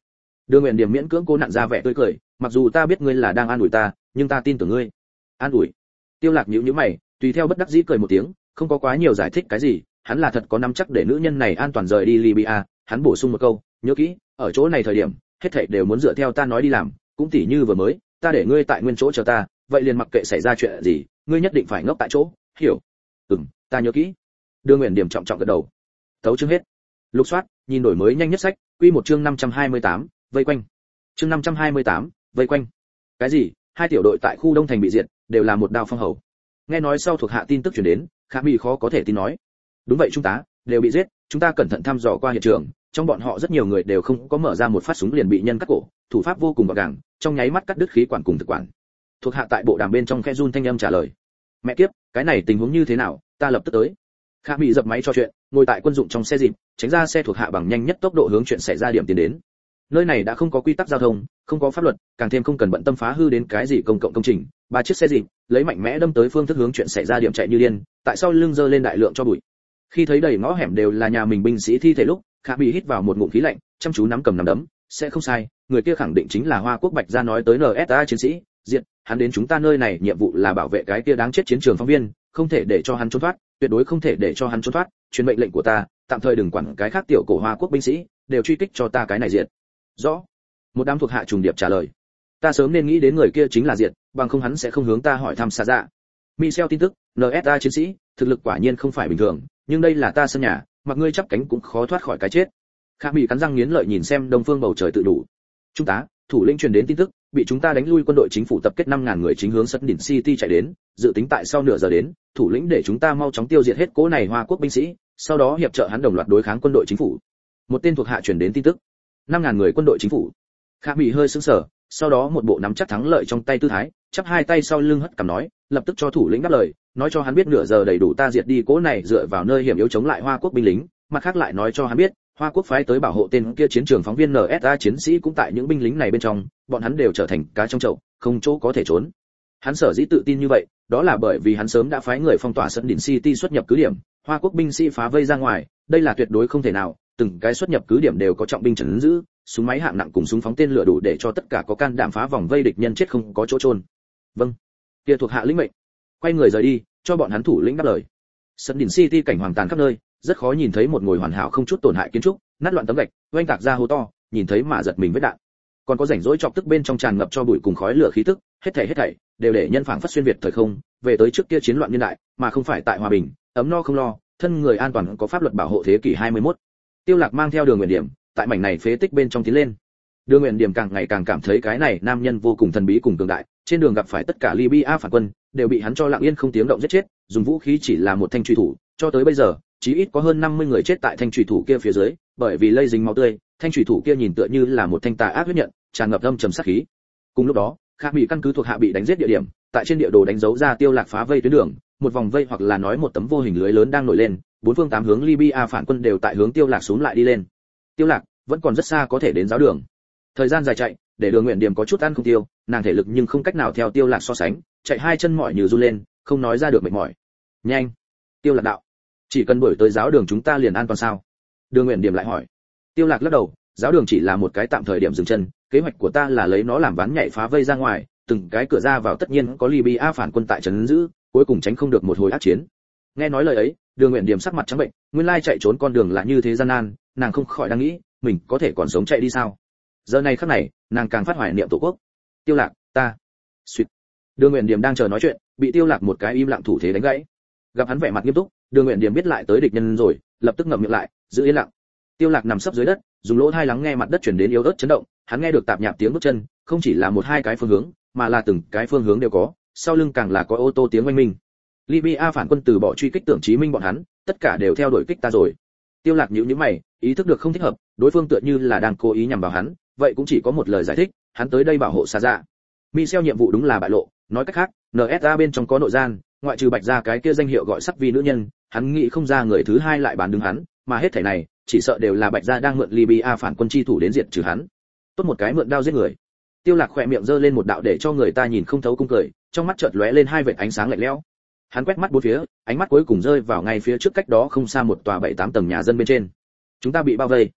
Đưa nguyện điểm miễn cưỡng cố nặn ra vẻ tươi cười, mặc dù ta biết ngươi là đang an ủi ta, nhưng ta tin tưởng ngươi. An ủi. Tiêu lạc nhíu nhíu mày, tùy theo bất đắc dĩ cười một tiếng, không có quá nhiều giải thích cái gì, hắn là thật có nắm chắc để nữ nhân này an toàn rời đi libya, hắn bổ sung một câu, nhớ kỹ, ở chỗ này thời điểm, hết thảy đều muốn dựa theo ta nói đi làm, cũng tỉ như vừa mới, ta để ngươi tại nguyên chỗ chờ ta, vậy liền mặc kệ xảy ra chuyện gì, ngươi nhất định phải ngốc tại chỗ. Hiểu. Ừm, ta nhớ kỹ đưa nguyện điểm trọng trọng gật đầu. Tấu chương hết. Lục soát nhìn đổi mới nhanh nhất sách quy một chương 528, vây quanh. Chương 528, vây quanh. Cái gì? Hai tiểu đội tại khu đông thành bị diệt đều là một đao phong hầu. Nghe nói sau thuộc hạ tin tức truyền đến khả mỹ khó có thể tin nói. Đúng vậy chúng ta đều bị giết chúng ta cẩn thận thăm dò qua hiện trường trong bọn họ rất nhiều người đều không có mở ra một phát súng liền bị nhân cắt cổ thủ pháp vô cùng gọn gàng trong nháy mắt cắt đứt khí quản cùng thực quản. Thuộc hạ tại bộ đàm bên trong khe run thanh âm trả lời. Mẹ kiếp cái này tình huống như thế nào ta lập tức tới khả mỹ dập máy cho chuyện, ngồi tại quân dụng trong xe dịp, tránh ra xe thuộc hạ bằng nhanh nhất tốc độ hướng chuyện xảy ra điểm tiến đến. Nơi này đã không có quy tắc giao thông, không có pháp luật, càng thêm không cần bận tâm phá hư đến cái gì công cộng công trình. Ba chiếc xe dịp, lấy mạnh mẽ đâm tới phương thức hướng chuyện xảy ra điểm chạy như điên, tại sao lưng dơ lên đại lượng cho bụi. Khi thấy đầy ngõ hẻm đều là nhà mình binh sĩ thi thể lúc, khả bị hít vào một ngụm khí lạnh, chăm chú nắm cầm nắm đấm. Sẽ không sai, người kia khẳng định chính là hoa quốc bạch gia nói tới nsa chiến sĩ. Diện hắn đến chúng ta nơi này, nhiệm vụ là bảo vệ cái kia đáng chết chiến trường phóng viên, không thể để cho hắn trốn thoát tuyệt đối không thể để cho hắn trốn thoát, truyền mệnh lệnh của ta, tạm thời đừng quản cái khác tiểu cổ hoa quốc binh sĩ, đều truy kích cho ta cái này Diệt. rõ. Một đám thuộc hạ trùng điệp trả lời. Ta sớm nên nghĩ đến người kia chính là diệt, bằng không hắn sẽ không hướng ta hỏi thăm xa dạ. Michel tin tức nsa chiến sĩ, thực lực quả nhiên không phải bình thường, nhưng đây là ta sân nhà, mặc ngươi chắp cánh cũng khó thoát khỏi cái chết. Khả bị cắn răng nghiến lợi nhìn xem đông phương bầu trời tự đủ. Trung tá, thủ lĩnh truyền đến tin tức bị chúng ta đánh lui quân đội chính phủ tập kết 5000 người chính hướng sân đỉnh City chạy đến, dự tính tại sau nửa giờ đến, thủ lĩnh để chúng ta mau chóng tiêu diệt hết cố này Hoa quốc binh sĩ, sau đó hiệp trợ hắn đồng loạt đối kháng quân đội chính phủ. Một tên thuộc hạ truyền đến tin tức. 5000 người quân đội chính phủ. Khả Mỹ hơi sững sờ, sau đó một bộ nắm chắc thắng lợi trong tay tư thái, chắp hai tay sau lưng hất cằm nói, lập tức cho thủ lĩnh đáp lời, nói cho hắn biết nửa giờ đầy đủ ta diệt đi cố này dựa vào nơi hiểm yếu chống lại Hoa quốc binh lính, mặt khác lại nói cho hắn biết, Hoa quốc phái tới bảo hộ tên kia chiến trường phóng viên NSA chiến sĩ cũng tại những binh lính này bên trong, bọn hắn đều trở thành cá trong chậu, không chỗ có thể trốn. Hắn sở dĩ tự tin như vậy, đó là bởi vì hắn sớm đã phái người phong tỏa sân đỉnh City xuất nhập cứ điểm, Hoa quốc binh sĩ phá vây ra ngoài, đây là tuyệt đối không thể nào, từng cái xuất nhập cứ điểm đều có trọng binh trấn giữ, súng máy hạng nặng cùng súng phóng tên lửa đủ để cho tất cả có can đảm phá vòng vây địch nhân chết không có chỗ trôn. Vâng. Kia thuộc hạ lĩnh mệnh. Quay người rời đi, cho bọn hắn thủ lĩnh đáp lời. Sân đỉnh City cảnh hoàng tàn khắp nơi, rất khó nhìn thấy một ngồi hoàn hảo không chút tổn hại kiến trúc, nát loạn tấm gạch, oanh tạc ra hố to, nhìn thấy mà giật mình với đạn. Còn có rảnh rỗi chọc tức bên trong tràn ngập cho bụi cùng khói lửa khí tức, hết thảy hết thảy đều để nhân phảng phất xuyên việt thời không, về tới trước kia chiến loạn nhân đại, mà không phải tại hòa bình, ấm no không lo, thân người an toàn có pháp luật bảo hộ thế kỷ 21. Tiêu Lạc mang theo đường nguyện điểm, tại mảnh này phế tích bên trong tiến lên. Đường nguyện điểm càng ngày càng cảm thấy cái này nam nhân vô cùng thần bí cùng cường đại, trên đường gặp phải tất cả Libya phản quân, đều bị hắn cho lặng yên không tiếng động giết chết, dùng vũ khí chỉ là một thanh truy thủ, cho tới bây giờ, chí ít có hơn 50 người chết tại thanh thủy thủ kia phía dưới, bởi vì lây dính máu tươi, thanh thủy thủ kia nhìn tựa như là một thanh tà ác huyết nhận, tràn ngập âm trầm sát khí. Cùng lúc đó, khác bị căn cứ thuộc hạ bị đánh giết địa điểm, tại trên địa đồ đánh dấu ra tiêu lạc phá vây tuyến đường, một vòng vây hoặc là nói một tấm vô hình lưới lớn đang nổi lên, bốn phương tám hướng Libya phản quân đều tại hướng tiêu lạc xuống lại đi lên. Tiêu lạc vẫn còn rất xa có thể đến giáo đường. Thời gian dài chạy, để đường nguyện điểm có chút ăn không tiêu, nàng thể lực nhưng không cách nào theo tiêu lạc so sánh, chạy hai chân mỏi như run lên, không nói ra được mệt mỏi. Nhanh, tiêu lạc đạo, chỉ cần đuổi tới giáo đường chúng ta liền an toàn sao? Đường nguyện điểm lại hỏi. Tiêu lạc lắc đầu, giáo đường chỉ là một cái tạm thời điểm dừng chân, kế hoạch của ta là lấy nó làm ván nhảy phá vây ra ngoài, từng cái cửa ra vào tất nhiên có Libya phản quân tại trấn giữ, cuối cùng tránh không được một hồi ác chiến. Nghe nói lời ấy, Đường Nguyện Điểm sắc mặt trắng bệnh, nguyên lai chạy trốn con đường là như thế gian nan, nàng không khỏi đang nghĩ, mình có thể còn sống chạy đi sao? Giờ này khắc này, nàng càng phát hoài niệm tổ quốc. Tiêu Lạc, ta. suýt Đường Nguyện Điểm đang chờ nói chuyện, bị Tiêu Lạc một cái im lặng thủ thế đánh gãy. Gặp hắn vẻ mặt nghiêm túc, Đường Nguyện Điểm biết lại tới địch nhân rồi, lập tức ngậm miệng lại, giữ yên lặng. Tiêu Lạc nằm sấp dưới đất, dùng lỗ tai lắng nghe mặt đất truyền đến yếu ớt chấn động, hắn nghe được tạp nhạp tiếng bước chân, không chỉ là một hai cái phương hướng, mà là từng cái phương hướng đều có, sau lưng càng là có ô tô tiếng oanh minh. Libya phản quân từ bỏ truy kích tưởng chí minh bọn hắn, tất cả đều theo đuổi kích ta rồi. Tiêu Lạc nhíu nhíu mày, ý thức được không thích hợp, đối phương tựa như là đang cố ý nhằm vào hắn, vậy cũng chỉ có một lời giải thích, hắn tới đây bảo hộ xa Dạ. Michel nhiệm vụ đúng là bại lộ, nói cách khác, NSA bên trong có nội gian, ngoại trừ Bạch gia cái kia danh hiệu gọi sắc vi nữ nhân, hắn nghĩ không ra người thứ hai lại bán đứng hắn, mà hết thảy này, chỉ sợ đều là Bạch gia đang mượn Libya phản quân chi thủ đến diệt trừ hắn. Tốt một cái mượn đao giết người. Tiêu Lạc khỏe miệng giơ lên một đạo để cho người ta nhìn không thấu cung cười, trong mắt chợt lóe lên hai vệt ánh sáng lạnh lẽo. Hắn quét mắt bốn phía, ánh mắt cuối cùng rơi vào ngay phía trước cách đó không xa một tòa bảy tám tầng nhà dân bên trên. Chúng ta bị bao vây.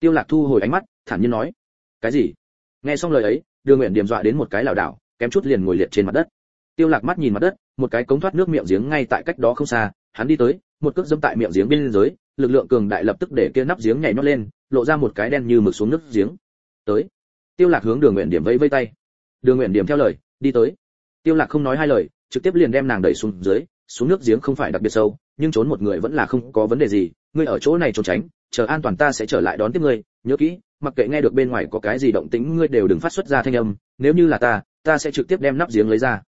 Tiêu Lạc thu hồi ánh mắt, thản nhiên nói: "Cái gì?" Nghe xong lời ấy, Đường Nguyện điểm dọa đến một cái lảo đảo, kém chút liền ngồi liệt trên mặt đất. Tiêu Lạc mắt nhìn mặt đất, một cái cống thoát nước miệng giếng ngay tại cách đó không xa, hắn đi tới, một cước dẫm tại miệng giếng bên dưới, lực lượng cường đại lập tức để kia nắp giếng nhảy nhót lên, lộ ra một cái đen như mực xuống nước giếng. Tới. Tiêu Lạc hướng Đường Nguyện điểm vẫy vẫy tay. Đường Nguyện điểm theo lời, đi tới. Tiêu Lạc không nói hai lời, trực tiếp liền đem nàng đẩy xuống dưới, xuống nước giếng không phải đặc biệt sâu, nhưng trốn một người vẫn là không có vấn đề gì, ngươi ở chỗ này trốn tránh, chờ an toàn ta sẽ trở lại đón tiếp ngươi, nhớ kỹ, mặc kệ nghe được bên ngoài có cái gì động tĩnh ngươi đều đừng phát xuất ra thanh âm, nếu như là ta, ta sẽ trực tiếp đem nắp giếng lấy ra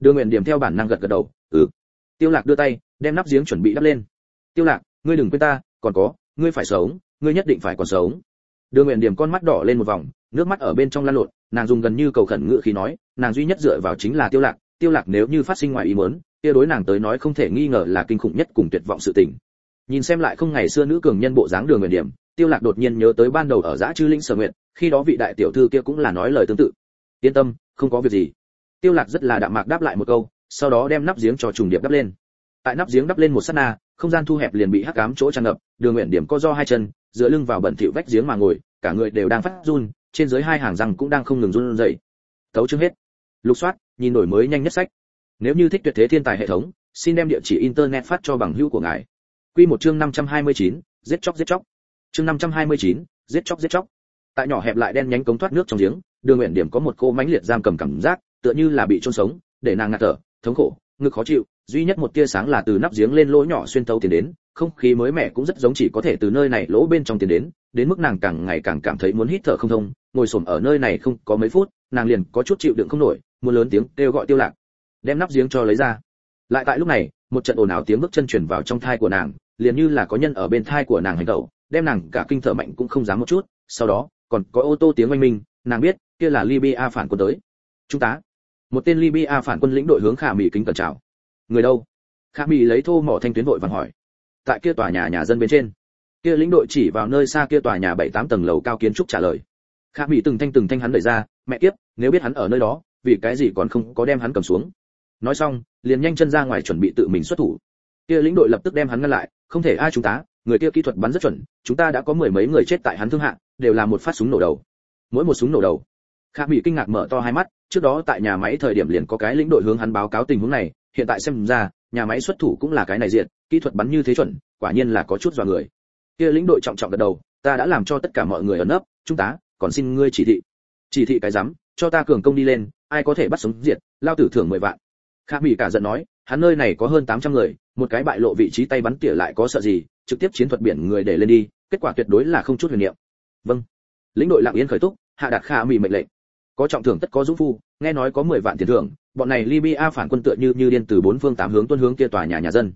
đưa Nguyện điểm theo bản năng gật gật đầu, ừ. Tiêu Lạc đưa tay, đem nắp giếng chuẩn bị đắp lên. Tiêu Lạc, ngươi đừng quên ta, còn có, ngươi phải sống, ngươi nhất định phải còn sống. Đưa Nguyện điểm con mắt đỏ lên một vòng, nước mắt ở bên trong lan lộn, nàng dùng gần như cầu khẩn ngữ khí nói, nàng duy nhất dựa vào chính là Tiêu Lạc, Tiêu Lạc nếu như phát sinh ngoài ý muốn, kia đối nàng tới nói không thể nghi ngờ là kinh khủng nhất cùng tuyệt vọng sự tình. Nhìn xem lại không ngày xưa nữ cường nhân bộ dáng Đường Nguyện điểm, Tiêu Lạc đột nhiên nhớ tới ban đầu ở Dã chư Linh Sở Nguyện, khi đó vị đại tiểu thư kia cũng là nói lời tương tự. Yên tâm, không có việc gì. Tiêu Lạc rất là đạm mạc đáp lại một câu, sau đó đem nắp giếng cho trùng điệp đắp lên. Tại nắp giếng đắp lên một sát na, không gian thu hẹp liền bị hắc ám chỗ tràn ngập, Đường Nguyện điểm co do hai chân, dựa lưng vào bẩn thỉu vách giếng mà ngồi, cả người đều đang phát run, trên dưới hai hàng răng cũng đang không ngừng run rẩy. Tấu chương hết. Lục soát, nhìn đổi mới nhanh nhất sách. Nếu như thích tuyệt thế thiên tài hệ thống, xin đem địa chỉ internet phát cho bằng hữu của ngài. Quy một chương 529, giết chóc giết chóc. Chương 529, giết chóc giết chóc. Tại nhỏ hẹp lại đen nhánh cống thoát nước trong giếng, Đường Nguyện Điểm có một cô mãnh liệt giam cầm cảm giác, tựa như là bị chôn sống, để nàng ngạt thở, thống khổ, ngực khó chịu, duy nhất một tia sáng là từ nắp giếng lên lỗ nhỏ xuyên tấu tiến đến không khí mới mẻ cũng rất giống chỉ có thể từ nơi này lỗ bên trong tiến đến đến mức nàng càng ngày càng cảm thấy muốn hít thở không thông ngồi xổm ở nơi này không có mấy phút nàng liền có chút chịu đựng không nổi muốn lớn tiếng kêu gọi tiêu lạc đem nắp giếng cho lấy ra. Lại tại lúc này một trận ồn ào tiếng bước chân truyền vào trong thai của nàng liền như là có nhân ở bên thai của nàng hành động đem nàng cả kinh thở mạnh cũng không dám một chút sau đó còn có ô tô tiếng oanh minh nàng biết kia là libya phản quân tới. Chúng ta một tên libya phản quân lĩnh đội hướng khả mỹ kính cẩn chào. Người đâu? Khả mỹ lấy thô mỏ thanh tuyến vội vàng hỏi. Tại kia tòa nhà nhà dân bên trên. Kia lĩnh đội chỉ vào nơi xa kia tòa nhà bảy tám tầng lầu cao kiến trúc trả lời. Khả mỹ từng thanh từng thanh hắn đẩy ra, mẹ kiếp, nếu biết hắn ở nơi đó, vì cái gì còn không có đem hắn cầm xuống? Nói xong, liền nhanh chân ra ngoài chuẩn bị tự mình xuất thủ. Kia lĩnh đội lập tức đem hắn ngăn lại, không thể, ai chúng ta, người kia kỹ thuật bắn rất chuẩn, chúng ta đã có mười mấy người chết tại hắn thương hạ, đều là một phát súng nổ đầu. Mỗi một súng nổ đầu khả mỹ kinh ngạc mở to hai mắt, trước đó tại nhà máy thời điểm liền có cái lĩnh đội hướng hắn báo cáo tình huống này, hiện tại xem ra, nhà máy xuất thủ cũng là cái này diện, kỹ thuật bắn như thế chuẩn, quả nhiên là có chút dọa người. Kia lĩnh đội trọng trọng gật đầu, ta đã làm cho tất cả mọi người ở nấp, chúng ta còn xin ngươi chỉ thị. Chỉ thị cái rắm, cho ta cường công đi lên, ai có thể bắt sống diệt, lao tử thưởng mười vạn. Khả mỹ cả giận nói, hắn nơi này có hơn 800 người, một cái bại lộ vị trí tay bắn tỉa lại có sợ gì, trực tiếp chiến thuật biển người để lên đi, kết quả tuyệt đối là không chút huyền niệm. Vâng. Lĩnh đội lặng yên khởi túc, hạ đạt khả mỹ mệnh lệnh có trọng thưởng tất có dũng phu nghe nói có 10 vạn tiền thưởng bọn này libya phản quân tựa như như điên từ bốn phương tám hướng tuân hướng kia tòa nhà nhà dân.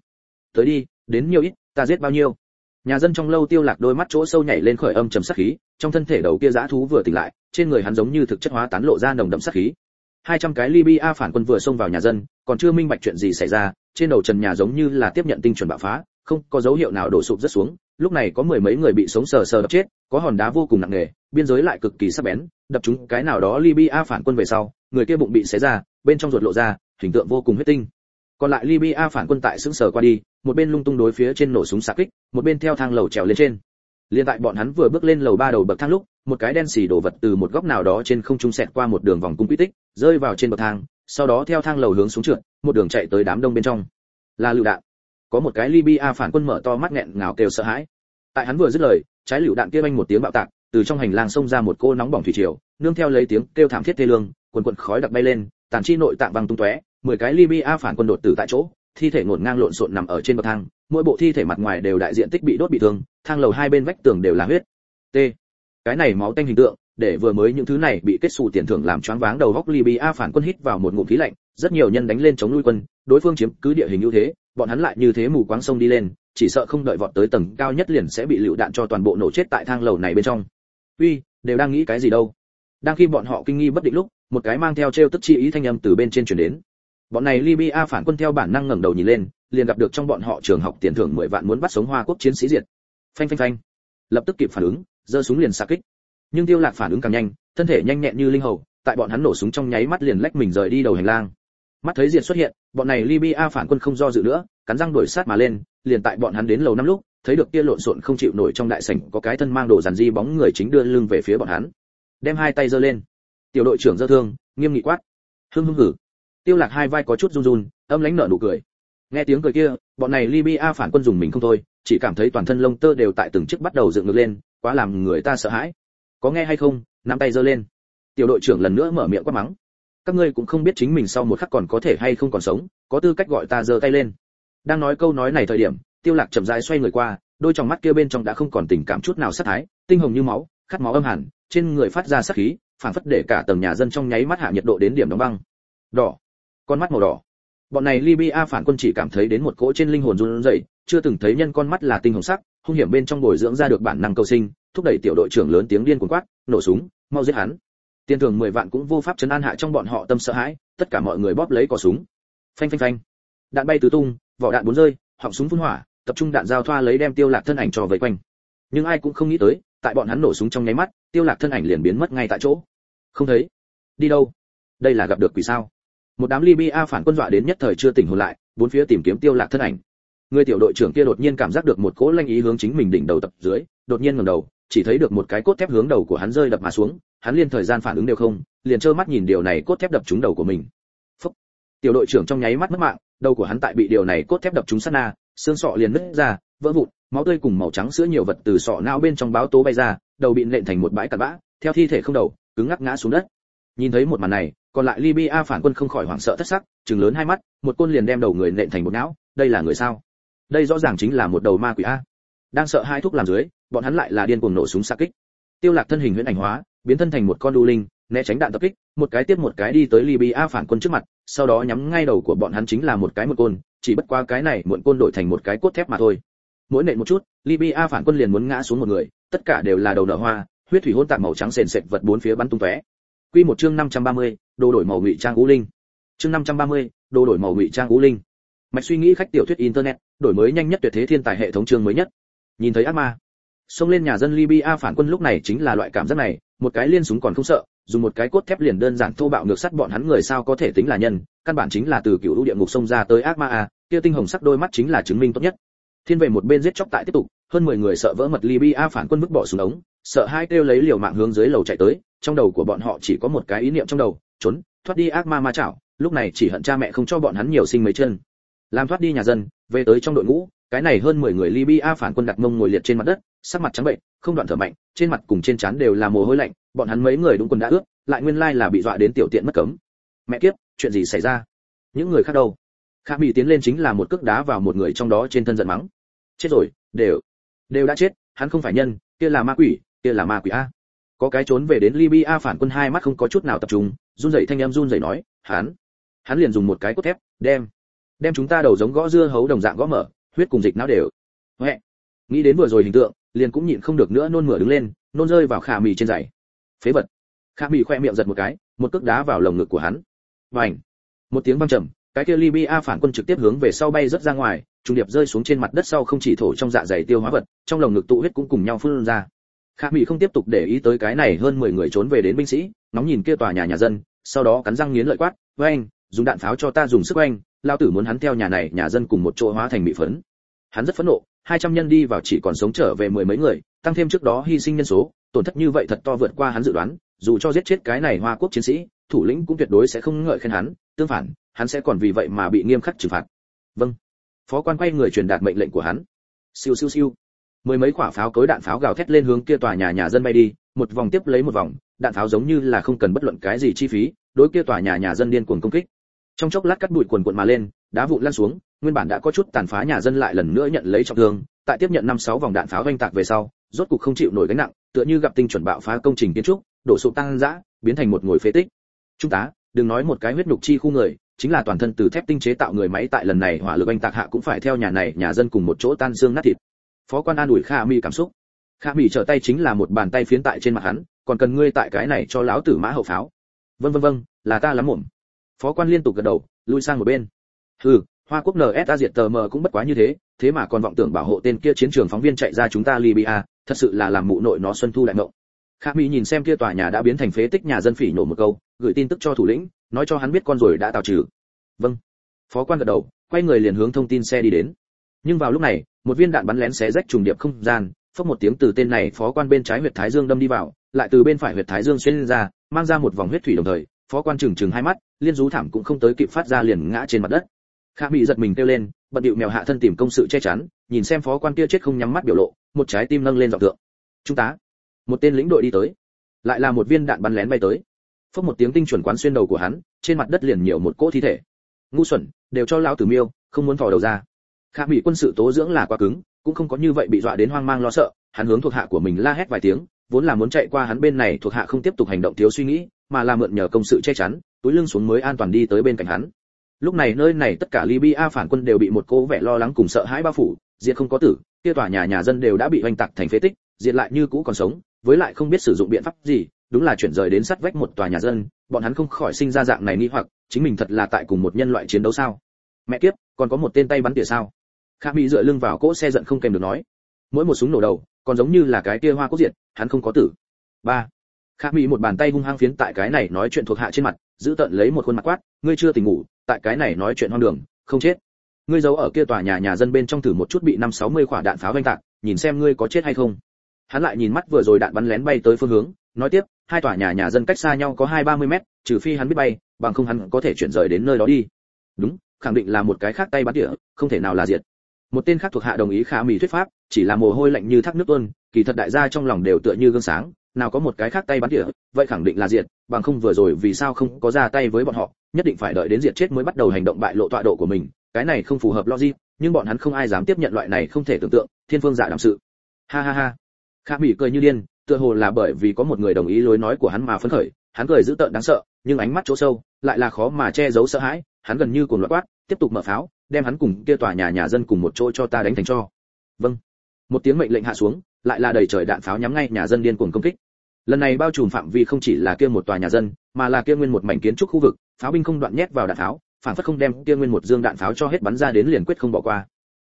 Tới đi đến nhiều ít ta giết bao nhiêu? Nhà dân trong lâu tiêu lạc đôi mắt chỗ sâu nhảy lên khởi âm trầm sát khí trong thân thể đầu kia dã thú vừa tỉnh lại trên người hắn giống như thực chất hóa tán lộ ra nồng đậm sát khí. 200 cái Libya phản quân vừa xông vào nhà dân, còn chưa minh bạch chuyện gì xảy ra, trên đầu trần nhà giống như là tiếp nhận tinh chuẩn bạo phá, không có dấu hiệu nào đổ sụp rất xuống, lúc này có mười mấy người bị sống sờ sờ đập chết, có hòn đá vô cùng nặng nề, biên giới lại cực kỳ sắc bén, đập chúng cái nào đó Libya phản quân về sau, người kia bụng bị xé ra, bên trong ruột lộ ra, hình tượng vô cùng huyết tinh. Còn lại Libya phản quân tại sững sờ qua đi, một bên lung tung đối phía trên nổ súng xạ kích, một bên theo thang lầu trèo lên trên. liền tại bọn hắn vừa bước lên lầu ba đầu bậc thang lúc, một cái đen xì đổ vật từ một góc nào đó trên không trung xẹt qua một đường vòng cung quy tích, rơi vào trên bậc thang, sau đó theo thang lầu hướng xuống trượt, một đường chạy tới đám đông bên trong. Là lựu đạn. Có một cái Libya phản quân mở to mắt nghẹn ngào kêu sợ hãi. Tại hắn vừa dứt lời, trái lựu đạn kia vang một tiếng bạo tạc, từ trong hành lang xông ra một cô nóng bỏng thủy triều, nương theo lấy tiếng kêu thảm thiết thê lương, quần quần khói đặc bay lên, tàn chi nội tạng văng tung tóe, mười cái Libya phản quân đột tử tại chỗ, thi thể ngổn ngang lộn xộn nằm ở trên bậc thang, mỗi bộ thi thể mặt ngoài đều đại diện tích bị đốt bị thương, thang lầu hai bên vách tường đều là huyết. T. Cái này máu tanh hình tượng, để vừa mới những thứ này bị kết xù tiền thưởng làm choáng váng đầu góc Libya phản quân hít vào một ngụm khí lạnh, rất nhiều nhân đánh lên chống nuôi quân, đối phương chiếm cứ địa hình ưu thế, bọn hắn lại như thế mù quáng sông đi lên, chỉ sợ không đợi vọt tới tầng cao nhất liền sẽ bị lựu đạn cho toàn bộ nổ chết tại thang lầu này bên trong. Uy, đều đang nghĩ cái gì đâu? Đang khi bọn họ kinh nghi bất định lúc, một cái mang theo treo tức chi ý thanh âm từ bên trên truyền đến. Bọn này Libya phản quân theo bản năng ngẩng đầu nhìn lên, liền gặp được trong bọn họ trường học tiền thưởng 10 vạn muốn bắt sống Hoa quốc chiến sĩ diệt. Phanh phanh phanh. Lập tức kịp phản ứng, giơ súng liền xạ kích nhưng tiêu lạc phản ứng càng nhanh thân thể nhanh nhẹn như linh hầu tại bọn hắn nổ súng trong nháy mắt liền lách mình rời đi đầu hành lang mắt thấy diệt xuất hiện bọn này libya phản quân không do dự nữa cắn răng đuổi sát mà lên, liền tại bọn hắn đến lầu năm lúc, thấy được kia lộn xộn không chịu nổi trong đại sảnh có cái thân mang đồ giàn di bóng người chính đưa lưng về phía bọn hắn. Đem hai tay giơ lên. Tiểu đội trưởng giơ thương, nghiêm nghị quát. Hưng hưng hử. Tiêu lạc hai vai có chút run run, âm lãnh nở nụ cười. Nghe tiếng cười kia, bọn này libya phản quân dùng mình không thôi, chỉ cảm thấy toàn thân lông tơ đều tại từng chiếc bắt đầu dựng ngược lên, quá làm người ta sợ hãi. Có nghe hay không? Nắm tay giơ lên. Tiểu đội trưởng lần nữa mở miệng quát mắng. Các ngươi cũng không biết chính mình sau một khắc còn có thể hay không còn sống, có tư cách gọi ta giơ tay lên đang nói câu nói này thời điểm, tiêu lạc chậm rãi xoay người qua, đôi trong mắt kia bên trong đã không còn tình cảm chút nào sát thái, tinh hồng như máu, khát máu âm hẳn, trên người phát ra sát khí phản phất để cả tầng nhà dân trong nháy mắt hạ nhiệt độ đến điểm đóng băng. Đỏ. Con mắt màu đỏ. Bọn này libya phản quân chỉ cảm thấy đến một cỗ trên linh hồn run rẩy, chưa từng thấy nhân con mắt là tinh hồng sắc, hung hiểm bên trong bồi dưỡng ra được bản năng cầu sinh, thúc đẩy tiểu đội trưởng lớn tiếng điên cuồng quát, nổ súng, mau giết hắn. Tiền thưởng 10 vạn cũng vô pháp chấn an hạ trong bọn họ tâm sợ hãi, tất cả mọi người bóp lấy cò súng. Phanh phanh phanh. Đạn bay tứ tung vỏ đạn bốn rơi, họng súng phun hỏa, tập trung đạn giao thoa lấy đem tiêu lạc thân ảnh trò vây quanh. Nhưng ai cũng không nghĩ tới, tại bọn hắn nổ súng trong nháy mắt, tiêu lạc thân ảnh liền biến mất ngay tại chỗ. Không thấy. Đi đâu? Đây là gặp được quỷ sao? Một đám libya phản quân dọa đến nhất thời chưa tỉnh hồn lại, bốn phía tìm kiếm tiêu lạc thân ảnh. Người tiểu đội trưởng kia đột nhiên cảm giác được một cỗ lanh ý hướng chính mình đỉnh đầu tập dưới, đột nhiên ngẩng đầu, chỉ thấy được một cái cốt thép hướng đầu của hắn rơi đập mà xuống, hắn liên thời gian phản ứng đều không, liền trơ mắt nhìn điều này cốt thép đập trúng đầu của mình. Phúc. tiểu đội trưởng trong nháy mắt mất mạng đầu của hắn tại bị điều này cốt thép đập trúng sát na, xương sọ liền nứt ra, vỡ vụn, máu tươi cùng màu trắng sữa nhiều vật từ sọ não bên trong báo tố bay ra, đầu bị nện thành một bãi cặn bã, theo thi thể không đầu, cứng ngắc ngã xuống đất. Nhìn thấy một màn này, còn lại libya phản quân không khỏi hoảng sợ thất sắc, trừng lớn hai mắt, một côn liền đem đầu người nện thành một não, đây là người sao? Đây rõ ràng chính là một đầu ma quỷ a. Đang sợ hai thuốc làm dưới, bọn hắn lại là điên cuồng nổ súng xạ kích. Tiêu lạc thân hình huyễn ảnh hóa, biến thân thành một con đu linh né tránh đạn tập kích một cái tiếp một cái đi tới libya phản quân trước mặt sau đó nhắm ngay đầu của bọn hắn chính là một cái một côn chỉ bất qua cái này muộn côn đổi thành một cái cốt thép mà thôi. Mỗi nện một chút libya phản quân liền muốn ngã xuống một người tất cả đều là đầu nở hoa huyết thủy hỗn tạp màu trắng sền sệt vật bốn phía bắn tung tóe. Quy một chương 530, đồ đổi màu ngụy trang ngũ linh. Chương 530, đồ đổi màu ngụy trang ngũ linh. Mạch suy nghĩ khách tiểu thuyết internet đổi mới nhanh nhất tuyệt thế thiên tài hệ thống chương mới nhất. Nhìn thấy ác ma. Xông lên nhà dân libya phản quân lúc này chính là loại cảm giác này một cái liên súng còn không sợ, dùng một cái cốt thép liền đơn giản thô bạo ngược sắt bọn hắn người sao có thể tính là nhân, căn bản chính là từ cựu lũ địa ngục sông ra tới ác ma a, kia tinh hồng sắc đôi mắt chính là chứng minh tốt nhất. Thiên về một bên giết chóc tại tiếp tục, hơn 10 người sợ vỡ mật libya phản quân vứt bỏ xuống ống, sợ hai kêu lấy liều mạng hướng dưới lầu chạy tới, trong đầu của bọn họ chỉ có một cái ý niệm trong đầu, trốn, thoát đi ác ma ma chảo, lúc này chỉ hận cha mẹ không cho bọn hắn nhiều sinh mấy chân. Làm thoát đi nhà dân, về tới trong đội ngũ cái này hơn 10 người libya phản quân đặt mông ngồi liệt trên mặt đất, sắc mặt trắng bệnh, không đoạn thở mạnh, trên mặt cùng trên trán đều là mồ hôi lạnh, bọn hắn mấy người đúng quần đã ướt, lại nguyên lai là bị dọa đến tiểu tiện mất cấm. Mẹ kiếp, chuyện gì xảy ra? Những người khác đâu? Khả bị tiến lên chính là một cước đá vào một người trong đó trên thân giận mắng. Chết rồi, đều đều đã chết, hắn không phải nhân, kia là ma quỷ, kia là ma quỷ a. Có cái trốn về đến libya phản quân hai mắt không có chút nào tập trung, run rẩy thanh em run rẩy nói, hắn hắn liền dùng một cái cốt thép, đem đem chúng ta đầu giống gõ dưa hấu đồng dạng gõ mở huyết cùng dịch não đều. Huệ. Nghĩ đến vừa rồi hình tượng, liền cũng nhịn không được nữa nôn mửa đứng lên, nôn rơi vào khả mì trên giày. Phế vật. Khả mì khoe miệng giật một cái, một cước đá vào lồng ngực của hắn. Vành. Một tiếng vang trầm, cái kia libya phản quân trực tiếp hướng về sau bay rất ra ngoài trung điệp rơi xuống trên mặt đất sau không chỉ thổ trong dạ dày tiêu hóa vật, trong lồng ngực tụ huyết cũng cùng nhau phun ra. Khả mì không tiếp tục để ý tới cái này hơn 10 người trốn về đến binh sĩ nóng nhìn kia tòa nhà nhà dân, sau đó cắn răng nghiến lợi quát với anh dùng đạn pháo cho ta dùng sức anh lao tử muốn hắn theo nhà này, nhà dân cùng một chỗ hóa thành bị phấn. Hắn rất phẫn nộ 200 nhân đi vào chỉ còn sống trở về mười mấy người, tăng thêm trước đó hy sinh nhân số, tổn thất như vậy thật to vượt qua hắn dự đoán, dù cho giết chết cái này hoa quốc chiến sĩ, thủ lĩnh cũng tuyệt đối sẽ không ngợi khen hắn, tương phản, hắn sẽ còn vì vậy mà bị nghiêm khắc trừng phạt. Vâng. Phó quan quay người truyền đạt mệnh lệnh của hắn. Siêu siêu siêu. Mười mấy quả pháo cối đạn pháo gào thét lên hướng kia tòa nhà nhà dân bay đi, một vòng tiếp lấy một vòng, đạn pháo giống như là không cần bất luận cái gì chi phí, đối kia tòa nhà nhà dân điên cuồng công kích trong chốc lát cắt bụi quần quần mà lên, đá vụn lăn xuống, nguyên bản đã có chút tàn phá nhà dân lại lần nữa nhận lấy trọng thương, tại tiếp nhận năm sáu vòng đạn pháo vanh tạc về sau, rốt cục không chịu nổi gánh nặng, tựa như gặp tinh chuẩn bạo phá công trình kiến trúc, đổ sụp tăng dã biến thành một ngồi phế tích. Trung tá, đừng nói một cái huyết nhục chi khu người, chính là toàn thân từ thép tinh chế tạo người máy tại lần này hỏa lực anh tạc hạ cũng phải theo nhà này, nhà dân cùng một chỗ tan xương nát thịt. Phó quan an ủi kha mi cảm xúc. Kha mi trở tay chính là một bàn tay phiến tại trên mặt hắn, còn cần ngươi tại cái này cho lão tử mã hậu pháo. Vân vân vân là ta lắm muộn phó quan liên tục gật đầu, lui sang một bên. Hừ, hoa quốc nsa diệt tờ mờ cũng bất quá như thế thế mà còn vọng tưởng bảo hộ tên kia chiến trường phóng viên chạy ra chúng ta libya, thật sự là làm mụ nội nó xuân thu đại mộng kha mỹ nhìn xem kia tòa nhà đã biến thành phế tích nhà dân phỉ nổ một câu, gửi tin tức cho thủ lĩnh, nói cho hắn biết con rồi đã tào trừ. Vâng. Phó quan gật đầu, quay người liền hướng thông tin xe đi đến. Nhưng vào lúc này, một viên đạn bắn lén xé rách trùng điệp không gian, phốc một tiếng từ tên này phó quan bên trái huyệt thái dương đâm đi vào, lại từ bên phải huyệt thái dương xuyên ra, mang ra một vòng huyết thủy đồng thời, phó quan trừng trừng hai mắt liên rú thảm cũng không tới kịp phát ra liền ngã trên mặt đất. Khả bị giật mình kêu lên bận điệu mèo hạ thân tìm công sự che chắn nhìn xem phó quan kia chết không nhắm mắt biểu lộ một trái tim nâng lên dọc tượng trung tá, một tên lĩnh đội đi tới. Lại là một viên đạn bắn lén bay tới. Phốc một tiếng tinh chuẩn quán xuyên đầu của hắn trên mặt đất liền nhiều một cỗ thi thể. Ngu xuẩn đều cho lão tử miêu không muốn thò đầu ra. Khả bị quân sự tố dưỡng là quá cứng cũng không có như vậy bị dọa đến hoang mang lo sợ hắn hướng thuộc hạ của mình la hét vài tiếng vốn là muốn chạy qua hắn bên này thuộc hạ không tiếp tục hành động thiếu suy nghĩ, mà là mượn nhờ công sự che chắn, túi lưng xuống mới an toàn đi tới bên cạnh hắn. Lúc này nơi này tất cả libya phản quân đều bị một cô vẻ lo lắng cùng sợ hãi bao phủ, diệt không có tử, kia tòa nhà nhà dân đều đã bị oanh tạc thành phế tích, diệt lại như cũ còn sống, với lại không biết sử dụng biện pháp gì, đúng là chuyển rời đến sát vách một tòa nhà dân, bọn hắn không khỏi sinh ra dạng này nghi hoặc, chính mình thật là tại cùng một nhân loại chiến đấu sao? Mẹ kiếp, còn có một tên tay bắn tỉa sao? Kha bị dựa lưng vào cỗ xe giận không kèm được nói. Mỗi một súng nổ đầu còn giống như là cái kia hoa cốt diệt, hắn không có tử. Ba. Khả mỹ một bàn tay hung hăng phiến tại cái này nói chuyện thuộc hạ trên mặt, giữ tận lấy một khuôn mặt quát, ngươi chưa tỉnh ngủ, tại cái này nói chuyện hoang đường, không chết. Ngươi giấu ở kia tòa nhà nhà dân bên trong thử một chút bị năm sáu mươi quả đạn pháo vanh tạc, nhìn xem ngươi có chết hay không. Hắn lại nhìn mắt vừa rồi đạn bắn lén bay tới phương hướng, nói tiếp, hai tòa nhà nhà dân cách xa nhau có hai ba mươi mét, trừ phi hắn biết bay, bằng không hắn có thể chuyển rời đến nơi đó đi. Đúng, khẳng định là một cái khác tay bắn địa không thể nào là diệt một tên khác thuộc hạ đồng ý khả mì thuyết pháp chỉ là mồ hôi lạnh như thác nước tuôn kỳ thật đại gia trong lòng đều tựa như gương sáng nào có một cái khác tay bắn tỉa, vậy khẳng định là diệt bằng không vừa rồi vì sao không có ra tay với bọn họ nhất định phải đợi đến diệt chết mới bắt đầu hành động bại lộ tọa độ của mình cái này không phù hợp logic nhưng bọn hắn không ai dám tiếp nhận loại này không thể tưởng tượng thiên phương giả dạ đảm sự. Ha ha ha. Khả mì cười như điên tựa hồ là bởi vì có một người đồng ý lối nói của hắn mà phấn khởi hắn cười dữ tợn đáng sợ nhưng ánh mắt chỗ sâu lại là khó mà che giấu sợ hãi hắn gần như cuồng loạn quát tiếp tục mở pháo đem hắn cùng kia tòa nhà nhà dân cùng một chỗ cho ta đánh thành cho. Vâng. Một tiếng mệnh lệnh hạ xuống, lại là đầy trời đạn pháo nhắm ngay nhà dân điên cuồng công kích. Lần này bao trùm phạm vi không chỉ là kia một tòa nhà dân, mà là kia nguyên một mảnh kiến trúc khu vực, pháo binh không đoạn nhét vào đạn pháo, phản phất không đem kia nguyên một dương đạn pháo cho hết bắn ra đến liền quyết không bỏ qua.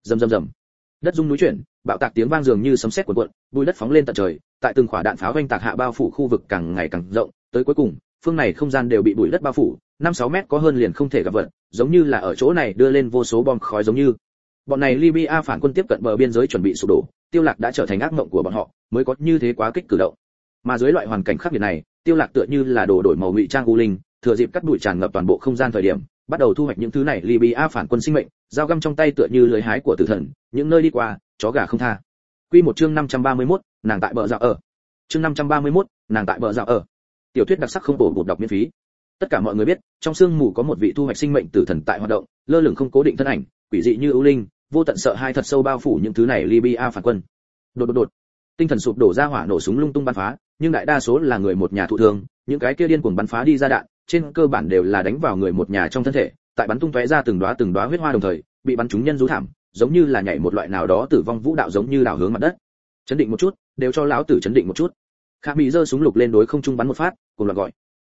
Rầm rầm rầm. Đất rung núi chuyển, bạo tạc tiếng vang dường như sấm sét cuộn cuộn, bụi đất phóng lên tận trời, tại từng quả đạn pháo vang tạc hạ bao phủ khu vực càng ngày càng rộng, tới cuối cùng, phương này không gian đều bị bụi đất bao phủ năm sáu mét có hơn liền không thể gặp vật giống như là ở chỗ này đưa lên vô số bom khói giống như. Bọn này libya phản quân tiếp cận bờ biên giới chuẩn bị sụp đổ tiêu lạc đã trở thành ác mộng của bọn họ mới có như thế quá kích cử động. Mà dưới loại hoàn cảnh khắc nghiệt này tiêu lạc tựa như là đồ đổi màu ngụy trang u linh thừa dịp cắt bụi tràn ngập toàn bộ không gian thời điểm bắt đầu thu hoạch những thứ này libya phản quân sinh mệnh dao găm trong tay tựa như lưới hái của tử thần những nơi đi qua chó gà không tha. Quy một chương 531, nàng tại bờ dạo ở. Chương 531, nàng tại bờ dạo ở. Tiểu thuyết đặc sắc không bổ bột đọc miễn phí tất cả mọi người biết, trong sương mù có một vị thu hoạch sinh mệnh tử thần tại hoạt động, lơ lửng không cố định thân ảnh, quỷ dị như ưu linh, vô tận sợ hai thật sâu bao phủ những thứ này libya phản quân. Đột đột đột, tinh thần sụp đổ ra hỏa nổ súng lung tung bắn phá, nhưng đại đa số là người một nhà thụ thương, những cái kia điên cuồng bắn phá đi ra đạn, trên cơ bản đều là đánh vào người một nhà trong thân thể, tại bắn tung tóe ra từng đóa từng đóa huyết hoa đồng thời, bị bắn trúng nhân rú thảm, giống như là nhảy một loại nào đó tử vong vũ đạo giống như đảo hướng mặt đất. Chấn định một chút, đều cho lão tử chấn định một chút. Khả mỹ giơ súng lục lên đối không trung bắn một phát, cùng loạt gọi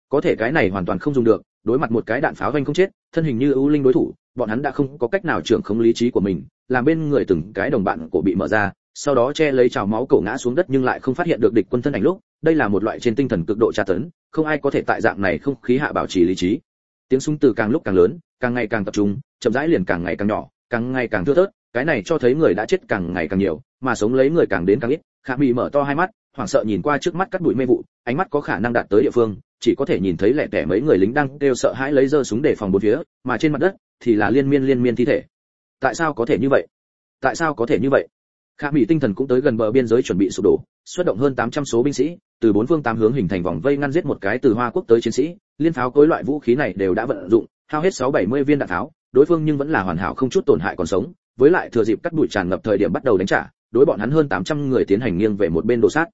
có thể cái này hoàn toàn không dùng được, đối mặt một cái đạn pháo vanh không chết, thân hình như ưu linh đối thủ, bọn hắn đã không có cách nào trưởng không lý trí của mình, làm bên người từng cái đồng bạn cổ bị mở ra, sau đó che lấy trào máu cổ ngã xuống đất nhưng lại không phát hiện được địch quân thân ảnh lúc, đây là một loại trên tinh thần cực độ tra tấn, không ai có thể tại dạng này không khí hạ bảo trì lý trí. Tiếng súng từ càng lúc càng lớn, càng ngày càng tập trung, chậm rãi liền càng ngày càng nhỏ, càng ngày càng thưa thớt, cái này cho thấy người đã chết càng ngày càng nhiều, mà sống lấy người càng đến càng ít, khả mỹ mở to hai mắt, hoảng sợ nhìn qua trước mắt cắt bụi mê vụ, ánh mắt có khả năng đạt tới địa phương chỉ có thể nhìn thấy lẻ tẻ mấy người lính đang đều sợ hãi lấy giơ súng để phòng bốn phía, mà trên mặt đất thì là liên miên liên miên thi thể. Tại sao có thể như vậy? Tại sao có thể như vậy? Khả mỹ tinh thần cũng tới gần bờ biên giới chuẩn bị sụp đổ, xuất động hơn 800 số binh sĩ, từ bốn phương tám hướng hình thành vòng vây ngăn giết một cái từ hoa quốc tới chiến sĩ. Liên pháo cối loại vũ khí này đều đã vận dụng, hao hết 670 viên đạn tháo, đối phương nhưng vẫn là hoàn hảo không chút tổn hại còn sống. Với lại thừa dịp cắt bụi tràn ngập thời điểm bắt đầu đánh trả, đối bọn hắn hơn 800 người tiến hành nghiêng về một bên đổ sát.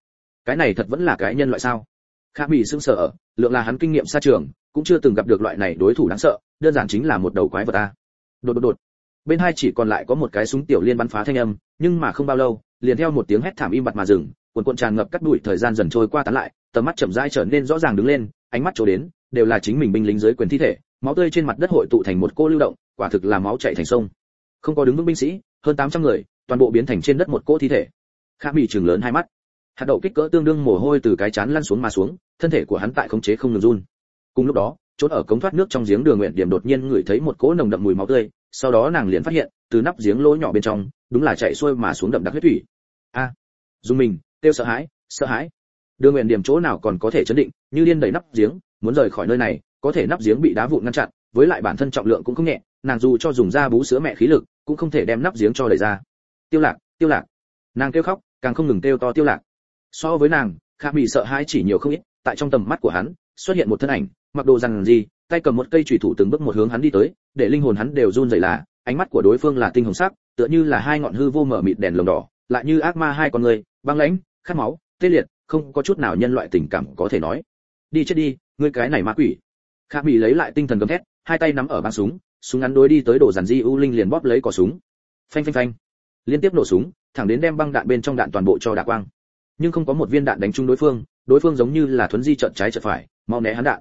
Cái này thật vẫn là cái nhân loại sao? Khả mỹ sững sờ lượng là hắn kinh nghiệm xa trường, cũng chưa từng gặp được loại này đối thủ đáng sợ, đơn giản chính là một đầu quái vật a. Đột đột đột. Bên hai chỉ còn lại có một cái súng tiểu liên bắn phá thanh âm, nhưng mà không bao lâu, liền theo một tiếng hét thảm im bặt mà dừng, cuộn cuộn tràn ngập cắt đuổi thời gian dần trôi qua tán lại, tầm mắt chậm rãi trở nên rõ ràng đứng lên, ánh mắt chỗ đến, đều là chính mình binh lính dưới quyền thi thể, máu tươi trên mặt đất hội tụ thành một cô lưu động, quả thực là máu chảy thành sông. Không có đứng vững binh sĩ, hơn 800 người, toàn bộ biến thành trên đất một cô thi thể. Khả mỹ trường lớn hai mắt hạt đậu kích cỡ tương đương mồ hôi từ cái chán lăn xuống mà xuống thân thể của hắn tại khống chế không ngừng run. Cùng lúc đó trốn ở cống thoát nước trong giếng đường nguyện điểm đột nhiên ngửi thấy một cỗ nồng đậm mùi máu tươi sau đó nàng liền phát hiện từ nắp giếng lỗ nhỏ bên trong đúng là chạy xuôi mà xuống đậm đặc huyết thủy. A à, dùng mình tiêu sợ hãi sợ hãi. Đường nguyện điểm chỗ nào còn có thể chấn định như điên đẩy nắp giếng muốn rời khỏi nơi này có thể nắp giếng bị đá vụn ngăn chặn với lại bản thân trọng lượng cũng không nhẹ nàng dù cho dùng ra bú sữa mẹ khí lực cũng không thể đem nắp giếng cho đẩy ra. Tiêu lạc tiêu lạc. Nàng kêu khóc càng không ngừng kêu to tiêu lạc so với nàng, khả bị sợ hãi chỉ nhiều không ít, tại trong tầm mắt của hắn, xuất hiện một thân ảnh, mặc đồ rằng gì, tay cầm một cây chủy thủ từng bước một hướng hắn đi tới, để linh hồn hắn đều run rẩy là, ánh mắt của đối phương là tinh hồng sắc, tựa như là hai ngọn hư vô mở mịt đèn lồng đỏ, lại như ác ma hai con người, băng lãnh, khát máu, tê liệt, không có chút nào nhân loại tình cảm có thể nói. Đi chết đi, ngươi cái này ma quỷ. Khả bị lấy lại tinh thần gầm thét, hai tay nắm ở băng súng súng ngắn đối đi tới đồ rằng di u linh liền bóp lấy cò súng. Phanh phanh phanh. Liên tiếp nổ súng, thẳng đến đem băng đạn bên trong đạn toàn bộ cho đạn quang nhưng không có một viên đạn đánh trúng đối phương đối phương giống như là thuấn di trận trái trận phải, mau né hắn đạn.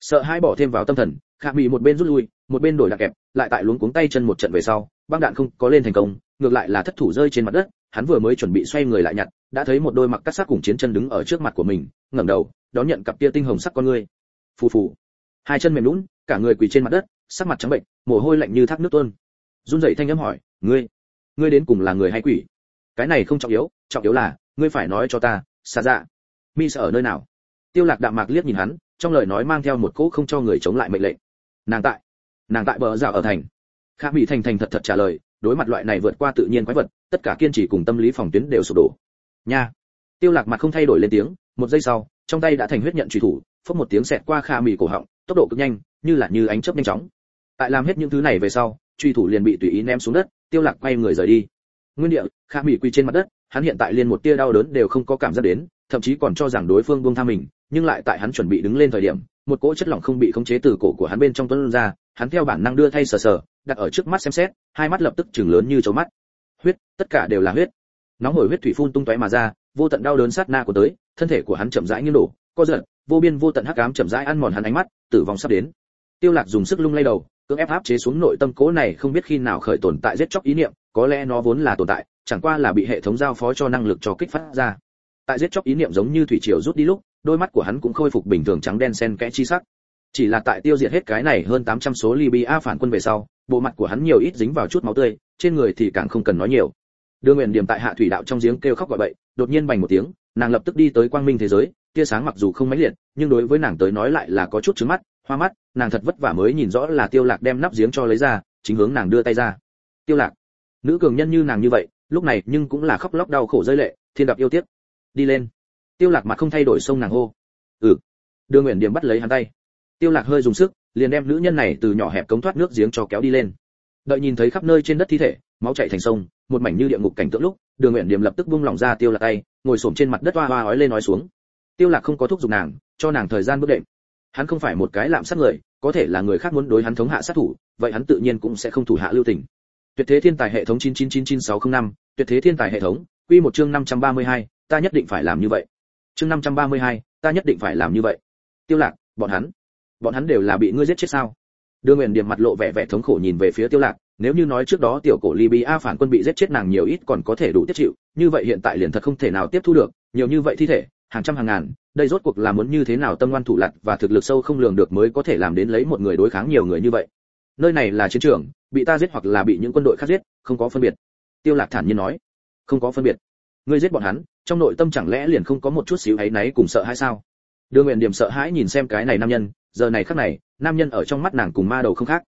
Sợ hai bỏ thêm vào tâm thần, khả bị một bên rút lui, một bên đổi đạn kẹp, lại tại luống cuống tay chân một trận về sau, băng đạn không có lên thành công, ngược lại là thất thủ rơi trên mặt đất, hắn vừa mới chuẩn bị xoay người lại nhặt, đã thấy một đôi mặc cắt sắc cùng chiến chân đứng ở trước mặt của mình, ngẩng đầu, đón nhận cặp tia tinh hồng sắc con ngươi. Phù phù. Hai chân mềm lún cả người quỳ trên mặt đất, sắc mặt trắng bệnh, mồ hôi lạnh như thác nước tuôn. Run rẩy thanh âm hỏi, ngươi ngươi đến cùng là người hay quỷ? Cái này không trọng yếu trọng yếu là ngươi phải nói cho ta xa dạ. Mi sợ ở nơi nào? Tiêu lạc đạm mạc liếc nhìn hắn, trong lời nói mang theo một cỗ không cho người chống lại mệnh lệnh. Nàng tại nàng tại bờ rào ở thành. Khả Mỹ thành thành thật thật trả lời, đối mặt loại này vượt qua tự nhiên quái vật, tất cả kiên trì cùng tâm lý phòng tuyến đều sụp đổ. Nha. Tiêu lạc mặt không thay đổi lên tiếng, một giây sau, trong tay đã thành huyết nhận truy thủ phất một tiếng xẹt qua kha Mỹ cổ họng, tốc độ cực nhanh, như là như ánh chớp nhanh chóng. Tại làm hết những thứ này về sau truy thủ liền bị tùy ý ném xuống đất, tiêu lạc quay người rời đi nguyên địa, kha mỹ quỳ trên mặt đất, hắn hiện tại liên một tia đau đớn đều không có cảm giác đến, thậm chí còn cho rằng đối phương buông tha mình, nhưng lại tại hắn chuẩn bị đứng lên thời điểm, một cỗ chất lỏng không bị khống chế từ cổ của hắn bên trong tuấn ra, hắn theo bản năng đưa thay sờ sờ, đặt ở trước mắt xem xét, hai mắt lập tức chừng lớn như chấu mắt. Huyết, tất cả đều là huyết. Nóng hổi huyết thủy phun tung tóe mà ra, vô tận đau đớn sát na của tới, thân thể của hắn chậm rãi nghiêng đổ, co giật, vô biên vô tận hắc ám chậm rãi ăn mòn hắn ánh mắt, tử vong sắp đến. Tiêu lạc dùng sức lung lay đầu cưỡng ép áp chế xuống nội tâm cố này không biết khi nào khởi tồn tại giết chóc ý niệm, có lẽ nó vốn là tồn tại, chẳng qua là bị hệ thống giao phó cho năng lực cho kích phát ra. Tại giết chóc ý niệm giống như thủy triều rút đi lúc, đôi mắt của hắn cũng khôi phục bình thường trắng đen xen kẽ chi sắc. Chỉ là tại tiêu diệt hết cái này hơn 800 số Libya phản quân về sau, bộ mặt của hắn nhiều ít dính vào chút máu tươi, trên người thì càng không cần nói nhiều. Đưa nguyện điểm tại hạ thủy đạo trong giếng kêu khóc gọi bậy, đột nhiên bành một tiếng, nàng lập tức đi tới quang minh thế giới tia sáng mặc dù không mãnh liệt, nhưng đối với nàng tới nói lại là có chút trứng mắt, hoa mắt, nàng thật vất vả mới nhìn rõ là tiêu lạc đem nắp giếng cho lấy ra, chính hướng nàng đưa tay ra. Tiêu lạc. Nữ cường nhân như nàng như vậy, lúc này nhưng cũng là khóc lóc đau khổ rơi lệ, thiên gặp yêu tiếc. Đi lên. Tiêu lạc mặt không thay đổi sông nàng hô. Ừ. Đưa nguyện điểm bắt lấy hắn tay. Tiêu lạc hơi dùng sức, liền đem nữ nhân này từ nhỏ hẹp cống thoát nước giếng cho kéo đi lên. Đợi nhìn thấy khắp nơi trên đất thi thể, máu chảy thành sông, một mảnh như địa ngục cảnh tượng lúc, đường nguyện điểm lập tức buông lỏng ra tiêu lạc tay, ngồi xổm trên mặt đất hoa hoa ói lên nói xuống tiêu lạc không có thúc giục nàng cho nàng thời gian bước đệm. Hắn không phải một cái lạm sát người có thể là người khác muốn đối hắn thống hạ sát thủ vậy hắn tự nhiên cũng sẽ không thủ hạ lưu tình. Tuyệt thế thiên tài hệ thống 9999605, tuyệt thế thiên tài hệ thống quy một chương 532, ta nhất định phải làm như vậy. Chương 532, ta nhất định phải làm như vậy. Tiêu lạc bọn hắn bọn hắn đều là bị ngươi giết chết sao? Đưa nguyện điểm mặt lộ vẻ vẻ thống khổ nhìn về phía tiêu lạc nếu như nói trước đó tiểu cổ libya phản quân bị giết chết nàng nhiều ít còn có thể đủ tiếp chịu như vậy hiện tại liền thật không thể nào tiếp thu được nhiều như vậy thi thể hàng trăm hàng ngàn, đây rốt cuộc là muốn như thế nào tâm ngoan thủ lặt và thực lực sâu không lường được mới có thể làm đến lấy một người đối kháng nhiều người như vậy. Nơi này là chiến trường, bị ta giết hoặc là bị những quân đội khác giết, không có phân biệt. Tiêu lạc thản nhiên nói. Không có phân biệt. Ngươi giết bọn hắn, trong nội tâm chẳng lẽ liền không có một chút xíu ấy náy cùng sợ hãi sao? Đưa nguyện điểm sợ hãi nhìn xem cái này nam nhân, giờ này khắc này, nam nhân ở trong mắt nàng cùng ma đầu không khác.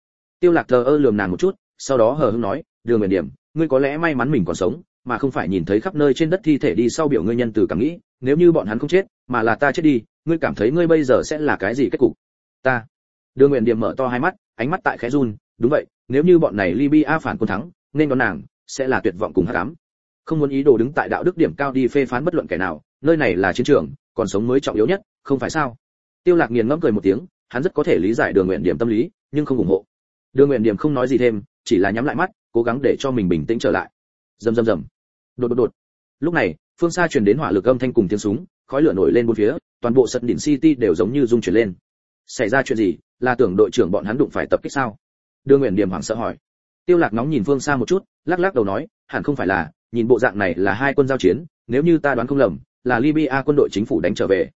Tiêu lạc thờ ơ lườm nàng một chút, sau đó hờ hững nói đưa nguyện điểm, ngươi có lẽ may mắn mình còn sống, mà không phải nhìn thấy khắp nơi trên đất thi thể đi sau biểu ngươi nhân từ cảm nghĩ nếu như bọn hắn không chết, mà là ta chết đi, ngươi cảm thấy ngươi bây giờ sẽ là cái gì kết cục? Ta. Đưa nguyện điểm mở to hai mắt, ánh mắt tại khẽ run, đúng vậy, nếu như bọn này libya phản quân thắng, nên đón nàng sẽ là tuyệt vọng cùng hắc ám. Không muốn ý đồ đứng tại đạo đức điểm cao đi phê phán bất luận kẻ nào, nơi này là chiến trường, còn sống mới trọng yếu nhất, không phải sao? Tiêu lạc nghiền ngẫm cười một tiếng, hắn rất có thể lý giải đường nguyện điểm tâm lý, nhưng không ủng hộ. Đường nguyện điểm không nói gì thêm, chỉ là nhắm lại mắt, cố gắng để cho mình bình tĩnh trở lại. Rầm rầm rầm. Đột đột đột. Lúc này phương xa truyền đến hỏa lực âm thanh cùng tiếng súng khói lửa nổi lên bốn phía toàn bộ sân đỉnh city đều giống như rung chuyển lên. Xảy ra chuyện gì? Là tưởng đội trưởng bọn hắn đụng phải tập kích sao? Đưa nguyện điểm hoảng sợ hỏi. Tiêu lạc nóng nhìn phương xa một chút lắc lắc đầu nói hẳn không phải là nhìn bộ dạng này là hai quân giao chiến nếu như ta đoán không lầm là libya quân đội chính phủ đánh trở về.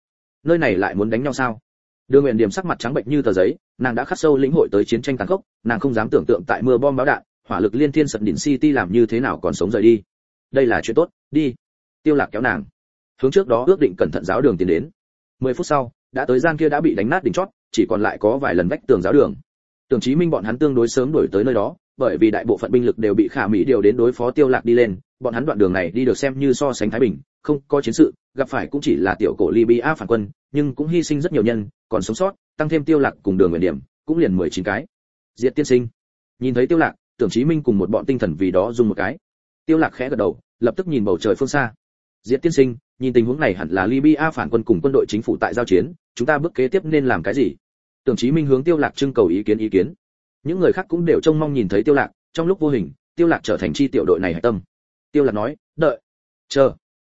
Nơi này lại muốn đánh nhau sao? Đưa Nguyện Điểm sắc mặt trắng bệnh như tờ giấy, nàng đã khắc sâu lĩnh hội tới chiến tranh tàn khốc, nàng không dám tưởng tượng tại mưa bom báo đạn, hỏa lực liên thiên sập đỉnh city làm như thế nào còn sống rời đi. Đây là chuyện tốt, đi. Tiêu Lạc kéo nàng. Hướng trước đó ước định cẩn thận giáo đường tiến đến. 10 phút sau, đã tới gian kia đã bị đánh nát đỉnh chót, chỉ còn lại có vài lần vách tường giáo đường. Tưởng Chí Minh bọn hắn tương đối sớm đuổi tới nơi đó, bởi vì đại bộ phận binh lực đều bị Khả Mỹ điều đến đối phó Tiêu Lạc đi lên, bọn hắn đoạn đường này đi được xem như so sánh thái bình, không có chiến sự, gặp phải cũng chỉ là tiểu cổ Libya phản quân, nhưng cũng hy sinh rất nhiều nhân, còn sống sót, tăng thêm Tiêu Lạc cùng đường nguyện điểm, cũng liền 19 cái. Diệt tiên sinh. Nhìn thấy Tiêu Lạc, Tưởng Chí Minh cùng một bọn tinh thần vì đó dùng một cái. Tiêu Lạc khẽ gật đầu, lập tức nhìn bầu trời phương xa. Diệt tiên sinh, nhìn tình huống này hẳn là Libya phản quân cùng quân đội chính phủ tại giao chiến, chúng ta bước kế tiếp nên làm cái gì? Tưởng Chí Minh hướng Tiêu Lạc trưng cầu ý kiến ý kiến. Những người khác cũng đều trông mong nhìn thấy Tiêu Lạc, trong lúc vô hình, Tiêu Lạc trở thành chi tiểu đội này hải tâm. Tiêu Lạc nói, đợi, chờ.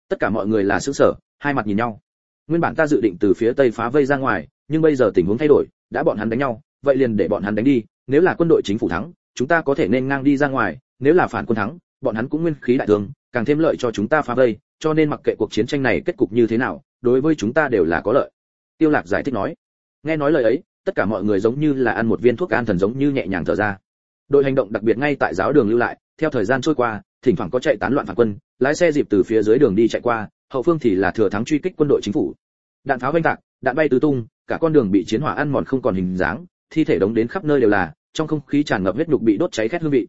Tất cả mọi người là sững sờ, hai mặt nhìn nhau nguyên bản ta dự định từ phía tây phá vây ra ngoài nhưng bây giờ tình huống thay đổi đã bọn hắn đánh nhau vậy liền để bọn hắn đánh đi nếu là quân đội chính phủ thắng chúng ta có thể nên ngang đi ra ngoài nếu là phản quân thắng bọn hắn cũng nguyên khí đại thương càng thêm lợi cho chúng ta phá vây cho nên mặc kệ cuộc chiến tranh này kết cục như thế nào, đối với chúng ta đều là có lợi. Tiêu lạc giải thích nói. Nghe nói lời ấy, tất cả mọi người giống như là ăn một viên thuốc an thần giống như nhẹ nhàng thở ra. Đội hành động đặc biệt ngay tại giáo đường lưu lại, theo thời gian trôi qua, thỉnh thoảng có chạy tán loạn phản quân, lái xe dịp từ phía dưới đường đi chạy qua, hậu phương thì là thừa thắng truy kích quân đội chính phủ. Đạn pháo vang tạc, đạn bay tứ tung, cả con đường bị chiến hỏa ăn mòn không còn hình dáng, thi thể đống đến khắp nơi đều là, trong không khí tràn ngập huyết nhục bị đốt cháy khét hương vị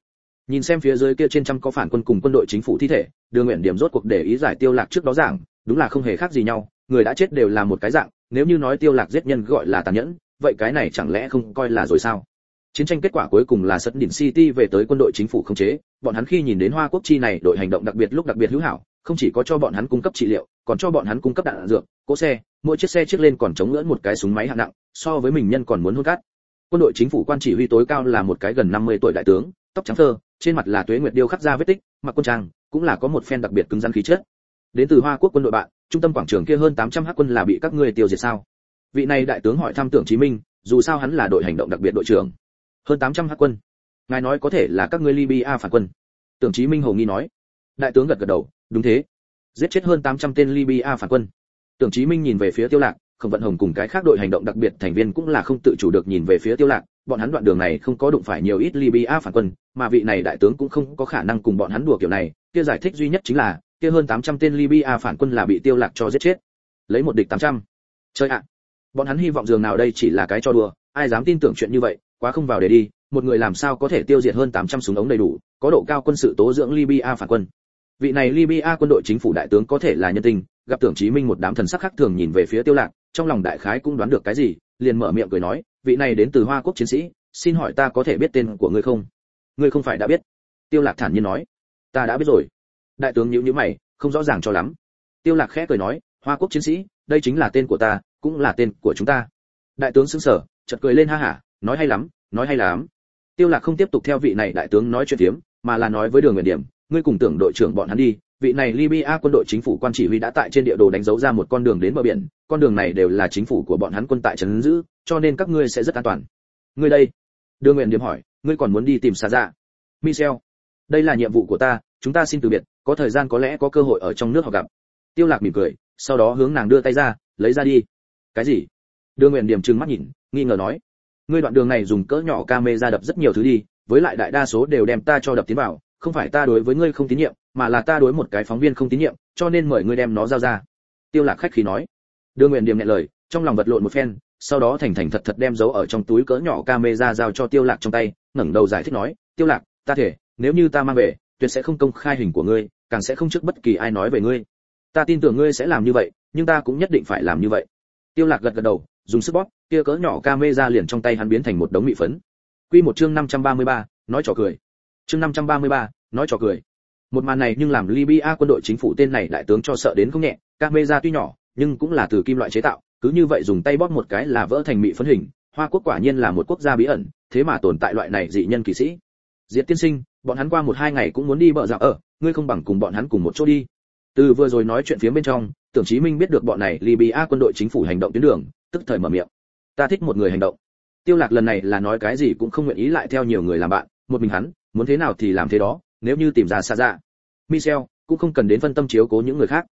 nhìn xem phía dưới kia trên trăm có phản quân cùng quân đội chính phủ thi thể, đường nguyện điểm rốt cuộc để ý giải tiêu lạc trước đó giảng, đúng là không hề khác gì nhau, người đã chết đều là một cái dạng, nếu như nói tiêu lạc giết nhân gọi là tàn nhẫn, vậy cái này chẳng lẽ không coi là rồi sao? Chiến tranh kết quả cuối cùng là sân đỉnh city về tới quân đội chính phủ không chế, bọn hắn khi nhìn đến hoa quốc chi này đội hành động đặc biệt lúc đặc biệt hữu hảo, không chỉ có cho bọn hắn cung cấp trị liệu, còn cho bọn hắn cung cấp đạn dược, cỗ xe, mỗi chiếc xe chiếc lên còn chống ngỡn một cái súng máy hạng nặng, so với mình nhân còn muốn hôn cát. Quân đội chính phủ quan chỉ huy tối cao là một cái gần 50 tuổi đại tướng tóc trắng thơ, trên mặt là tuế nguyệt điêu khắc ra vết tích, mặc quân trang, cũng là có một phen đặc biệt cứng rắn khí chất. Đến từ hoa quốc quân đội bạn, trung tâm quảng trường kia hơn 800 hắc quân là bị các ngươi tiêu diệt sao? Vị này đại tướng hỏi thăm tưởng chí minh, dù sao hắn là đội hành động đặc biệt đội trưởng. Hơn 800 hắc quân. Ngài nói có thể là các ngươi libya phản quân. Tưởng chí minh hồ nghi nói. Đại tướng gật gật đầu, đúng thế. Giết chết hơn 800 tên libya phản quân. Tưởng chí minh nhìn về phía tiêu lạc khổng vận hồng cùng cái khác đội hành động đặc biệt thành viên cũng là không tự chủ được nhìn về phía tiêu lạc bọn hắn đoạn đường này không có đụng phải nhiều ít libya phản quân, mà vị này đại tướng cũng không có khả năng cùng bọn hắn đùa kiểu này, kia giải thích duy nhất chính là, kia hơn 800 tên libya phản quân là bị tiêu lạc cho giết chết. Lấy một địch 800. chơi ạ! Bọn hắn hy vọng dường nào đây chỉ là cái cho đùa, ai dám tin tưởng chuyện như vậy, quá không vào để đi, một người làm sao có thể tiêu diệt hơn 800 súng ống đầy đủ, có độ cao quân sự tố dưỡng libya phản quân. Vị này libya quân đội chính phủ đại tướng có thể là nhân tình, gặp tưởng chí minh một đám thần sắc khác thường nhìn về phía tiêu lạc, trong lòng đại khái cũng đoán được cái gì, liền mở miệng cười nói vị này đến từ hoa quốc chiến sĩ, xin hỏi ta có thể biết tên của ngươi không? Ngươi không phải đã biết. Tiêu lạc thản nhiên nói. Ta đã biết rồi. Đại tướng nhíu nhíu mày, không rõ ràng cho lắm. Tiêu lạc khẽ cười nói, hoa quốc chiến sĩ, đây chính là tên của ta, cũng là tên của chúng ta. Đại tướng sững sờ, chợt cười lên ha ha nói hay lắm, nói hay lắm. Tiêu lạc không tiếp tục theo vị này đại tướng nói chuyện tiếm mà là nói với đường nguyện điểm, ngươi cùng tưởng đội trưởng bọn hắn đi vị này Libya quân đội chính phủ quan chỉ huy đã tại trên địa đồ đánh dấu ra một con đường đến bờ biển, con đường này đều là chính phủ của bọn hắn quân tại trấn giữ, cho nên các ngươi sẽ rất an toàn. Ngươi đây? Đường Nguyện Điểm hỏi, ngươi còn muốn đi tìm xa Dạ? Michel, đây là nhiệm vụ của ta, chúng ta xin từ biệt, có thời gian có lẽ có cơ hội ở trong nước họ gặp. Tiêu Lạc mỉm cười, sau đó hướng nàng đưa tay ra, lấy ra đi. Cái gì? Đường Nguyện Điểm trừng mắt nhìn, nghi ngờ nói, ngươi đoạn đường này dùng cỡ nhỏ camera đập rất nhiều thứ đi, với lại đại đa số đều đem ta cho đập tiến vào, không phải ta đối với ngươi không tín nhiệm, mà là ta đối một cái phóng viên không tín nhiệm, cho nên mời ngươi đem nó giao ra. Tiêu Lạc khách khí nói. Đưa Nguyện Điềm nhẹ lời, trong lòng vật lộn một phen, sau đó thành thành thật thật đem giấu ở trong túi cỡ nhỏ camera giao cho Tiêu Lạc trong tay, ngẩng đầu giải thích nói, "Tiêu Lạc, ta thể, nếu như ta mang về, tuyệt sẽ không công khai hình của ngươi, càng sẽ không trước bất kỳ ai nói về ngươi. Ta tin tưởng ngươi sẽ làm như vậy, nhưng ta cũng nhất định phải làm như vậy." Tiêu Lạc gật gật đầu, dùng sức bóp, kia cỡ nhỏ camera liền trong tay hắn biến thành một đống mị phấn. Quy một chương 533, nói trò cười. Chương 533, nói trò cười. Một màn này nhưng làm Libya quân đội chính phủ tên này đại tướng cho sợ đến không nhẹ, camera tuy nhỏ, nhưng cũng là từ kim loại chế tạo, cứ như vậy dùng tay bóp một cái là vỡ thành mị phấn hình. Hoa quốc quả nhiên là một quốc gia bí ẩn, thế mà tồn tại loại này dị nhân kỳ sĩ. Diệt tiên sinh, bọn hắn qua một hai ngày cũng muốn đi bờ dạo ở, ngươi không bằng cùng bọn hắn cùng một chỗ đi. Từ vừa rồi nói chuyện phía bên trong, Tưởng Chí Minh biết được bọn này Libya quân đội chính phủ hành động tuyến đường, tức thời mở miệng. Ta thích một người hành động. Tiêu Lạc lần này là nói cái gì cũng không nguyện ý lại theo nhiều người làm bạn, một mình hắn, muốn thế nào thì làm thế đó, nếu như tìm ra xa ra michel cũng không cần đến phân tâm chiếu cố những người khác.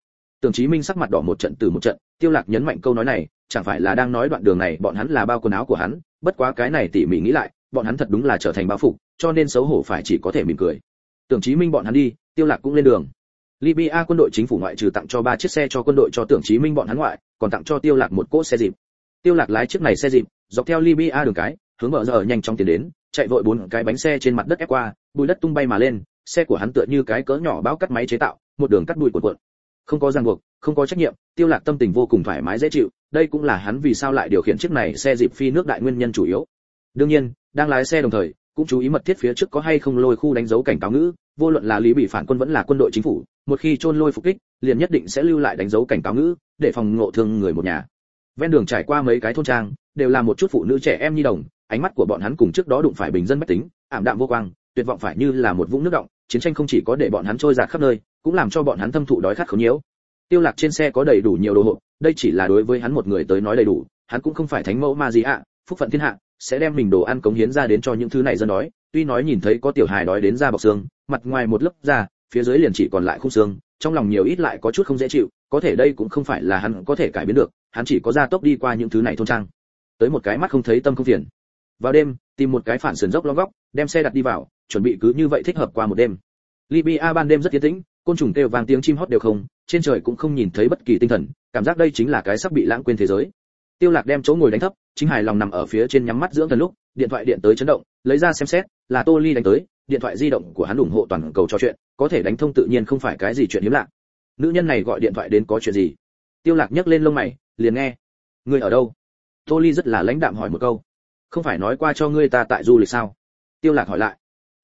Tưởng chí minh sắc mặt đỏ một trận từ một trận, tiêu lạc nhấn mạnh câu nói này, chẳng phải là đang nói đoạn đường này bọn hắn là bao quần áo của hắn, bất quá cái này tỉ mỉ nghĩ lại, bọn hắn thật đúng là trở thành bao phục, cho nên xấu hổ phải chỉ có thể mỉm cười. Tưởng chí minh bọn hắn đi, tiêu lạc cũng lên đường. Libya quân đội chính phủ ngoại trừ tặng cho ba chiếc xe cho quân đội cho tưởng chí minh bọn hắn ngoại, còn tặng cho tiêu lạc một cỗ xe dịp. Tiêu lạc lái chiếc này xe dịp, dọc theo libya đường cái, hướng mở giờ nhanh chóng tiến đến, chạy vội bốn cái bánh xe trên mặt đất ép qua bụi đất tung bay mà lên xe của hắn tựa như cái cỡ nhỏ báo cắt máy chế tạo, một đường cắt bụi cuộn cuộn. Không có ràng buộc, không có trách nhiệm, tiêu lạc tâm tình vô cùng thoải mái dễ chịu, đây cũng là hắn vì sao lại điều khiển chiếc này xe dịp phi nước đại nguyên nhân chủ yếu. Đương nhiên, đang lái xe đồng thời, cũng chú ý mật thiết phía trước có hay không lôi khu đánh dấu cảnh cáo ngữ, vô luận là lý bị phản quân vẫn là quân đội chính phủ, một khi trôn lôi phục kích, liền nhất định sẽ lưu lại đánh dấu cảnh cáo ngữ, để phòng ngộ thương người một nhà. Ven đường trải qua mấy cái thôn trang, đều là một chút phụ nữ trẻ em nhi đồng, ánh mắt của bọn hắn cùng trước đó đụng phải bình dân bách tính, ảm đạm vô quang, tuyệt vọng phải như là một vũng nước động chiến tranh không chỉ có để bọn hắn trôi dạt khắp nơi, cũng làm cho bọn hắn thâm thụ đói khát khốn nhiễu. Tiêu lạc trên xe có đầy đủ nhiều đồ hộp, đây chỉ là đối với hắn một người tới nói đầy đủ, hắn cũng không phải thánh mẫu ma gì ạ, phúc phận thiên hạ, sẽ đem mình đồ ăn cống hiến ra đến cho những thứ này dân đói, tuy nói nhìn thấy có tiểu hài đói đến ra bọc xương, mặt ngoài một lớp da, phía dưới liền chỉ còn lại khung xương, trong lòng nhiều ít lại có chút không dễ chịu, có thể đây cũng không phải là hắn có thể cải biến được, hắn chỉ có ra tốc đi qua những thứ này thôn trang. Tới một cái mắt không thấy tâm không phiền. Vào đêm, tìm một cái phản sườn dốc lõm góc, đem xe đặt đi vào chuẩn bị cứ như vậy thích hợp qua một đêm. Libya ban đêm rất yên tĩnh, côn trùng kêu vang tiếng chim hót đều không, trên trời cũng không nhìn thấy bất kỳ tinh thần, cảm giác đây chính là cái sắp bị lãng quên thế giới. Tiêu lạc đem chỗ ngồi đánh thấp, chính hài lòng nằm ở phía trên nhắm mắt dưỡng thần lúc, điện thoại điện tới chấn động, lấy ra xem xét, là tô ly đánh tới, điện thoại di động của hắn ủng hộ toàn cầu trò chuyện, có thể đánh thông tự nhiên không phải cái gì chuyện hiếm lạ. Nữ nhân này gọi điện thoại đến có chuyện gì? Tiêu lạc nhấc lên lông mày, liền nghe. Ngươi ở đâu? Tô ly rất là lãnh đạm hỏi một câu. Không phải nói qua cho ngươi ta tại du lịch sao? Tiêu lạc hỏi lại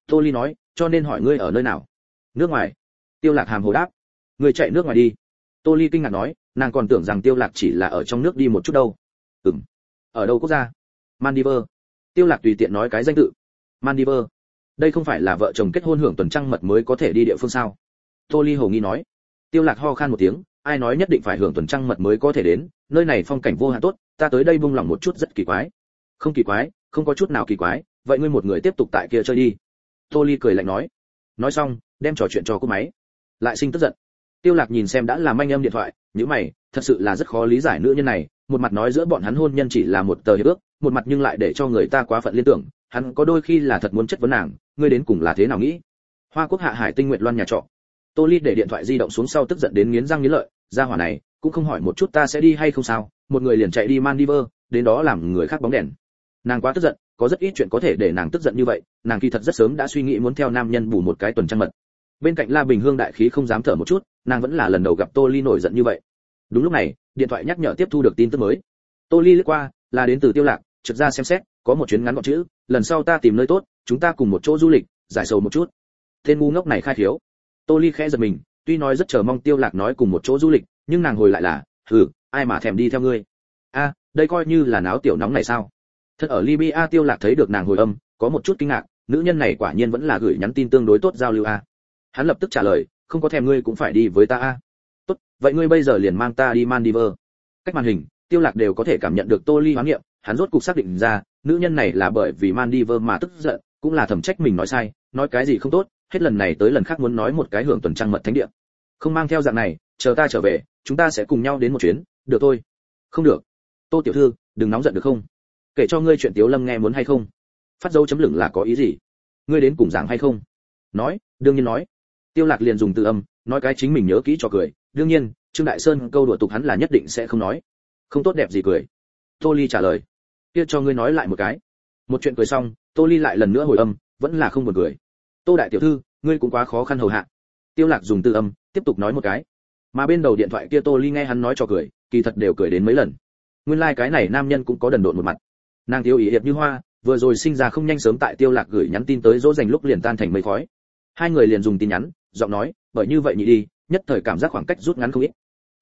tô ly nói, cho nên hỏi ngươi ở nơi nào? Nước ngoài. Tiêu lạc hàm hồ đáp, ngươi chạy nước ngoài đi. Tô ly kinh ngạc nói, nàng còn tưởng rằng tiêu lạc chỉ là ở trong nước đi một chút đâu. Ừm, ở đâu quốc gia? Maldives. Tiêu lạc tùy tiện nói cái danh tự, maldives. Đây không phải là vợ chồng kết hôn hưởng tuần trăng mật mới có thể đi địa phương sao? Tô ly hồ nghi nói. Tiêu lạc ho khan một tiếng, ai nói nhất định phải hưởng tuần trăng mật mới có thể đến, nơi này phong cảnh vô hạn tốt, ta tới đây buông lòng một chút rất kỳ quái. Không kỳ quái, không có chút nào kỳ quái, vậy ngươi một người tiếp tục tại kia chơi đi tô ly cười lạnh nói. Nói xong đem trò chuyện cho cô máy. Lại sinh tức giận. Tiêu lạc nhìn xem đã làm manh âm điện thoại những mày thật sự là rất khó lý giải nữ nhân này. Một mặt nói giữa bọn hắn hôn nhân chỉ là một tờ hiệp ước một mặt nhưng lại để cho người ta quá phận liên tưởng. Hắn có đôi khi là thật muốn chất vấn nàng ngươi đến cùng là thế nào nghĩ? Hoa quốc hạ hải tinh nguyện loan nhà trọ. Tô ly để điện thoại di động xuống sau tức giận đến nghiến răng nghiến lợi. Ra hỏa này cũng không hỏi một chút ta sẽ đi hay không sao. Một người liền chạy đi Maldives, đến đó làm người khác bóng đèn. Nàng quá tức giận có rất ít chuyện có thể để nàng tức giận như vậy, nàng kỳ thật rất sớm đã suy nghĩ muốn theo nam nhân bù một cái tuần trăng mật. Bên cạnh la bình hương đại khí không dám thở một chút, nàng vẫn là lần đầu gặp tô ly nổi giận như vậy. Đúng lúc này, điện thoại nhắc nhở tiếp thu được tin tức mới. Tô ly lướt qua, là đến từ tiêu lạc, trực ra xem xét, có một chuyến ngắn gọn chữ, lần sau ta tìm nơi tốt, chúng ta cùng một chỗ du lịch, giải sầu một chút. Tên ngu ngốc này khai thiếu tô ly khẽ giật mình, tuy nói rất chờ mong tiêu lạc nói cùng một chỗ du lịch, nhưng nàng hồi lại là, hừ, ai mà thèm đi theo ngươi? A, đây coi như là náo tiểu nóng này sao? Thật ở libya tiêu lạc thấy được nàng hồi âm, có một chút kinh ngạc, nữ nhân này quả nhiên vẫn là gửi nhắn tin tương đối tốt giao lưu a. Hắn lập tức trả lời, không có thèm ngươi cũng phải đi với ta a. Tốt, vậy ngươi bây giờ liền mang ta đi Mandiver cách màn hình, tiêu lạc đều có thể cảm nhận được tô ly hoán nghiệm, hắn rốt cục xác định ra, nữ nhân này là bởi vì Mandiver mà tức giận, cũng là thẩm trách mình nói sai, nói cái gì không tốt, hết lần này tới lần khác muốn nói một cái hưởng tuần trăng mật thánh địa. Không mang theo dạng này, chờ ta trở về, chúng ta sẽ cùng nhau đến một chuyến, được thôi. Không được. Tô tiểu thư, đừng nóng giận được không? Kể cho ngươi chuyện tiếu lâm nghe muốn hay không. Phát dấu chấm lửng là có ý gì? Ngươi đến cùng giảng hay không? Nói, đương nhiên nói. Tiêu lạc liền dùng từ âm, nói cái chính mình nhớ kỹ cho cười. Đương nhiên, trương đại sơn câu đùa tục hắn là nhất định sẽ không nói. Không tốt đẹp gì cười. Tô ly trả lời. Kia cho ngươi nói lại một cái. Một chuyện cười xong, tô ly lại lần nữa hồi âm, vẫn là không buồn cười. Tô đại tiểu thư, ngươi cũng quá khó khăn hầu hạ. Tiêu lạc dùng từ âm, tiếp tục nói một cái. Mà bên đầu điện thoại kia tô ly nghe hắn nói cho cười, kỳ thật đều cười đến mấy lần. Nguyên lai like cái này nam nhân cũng có đần độn một mặt nàng tiêu ý hiệp như hoa, vừa rồi sinh ra không nhanh sớm tại tiêu lạc gửi nhắn tin tới dỗ dành lúc liền tan thành mây khói. Hai người liền dùng tin nhắn, giọng nói, bởi như vậy nhị đi, nhất thời cảm giác khoảng cách rút ngắn không ít.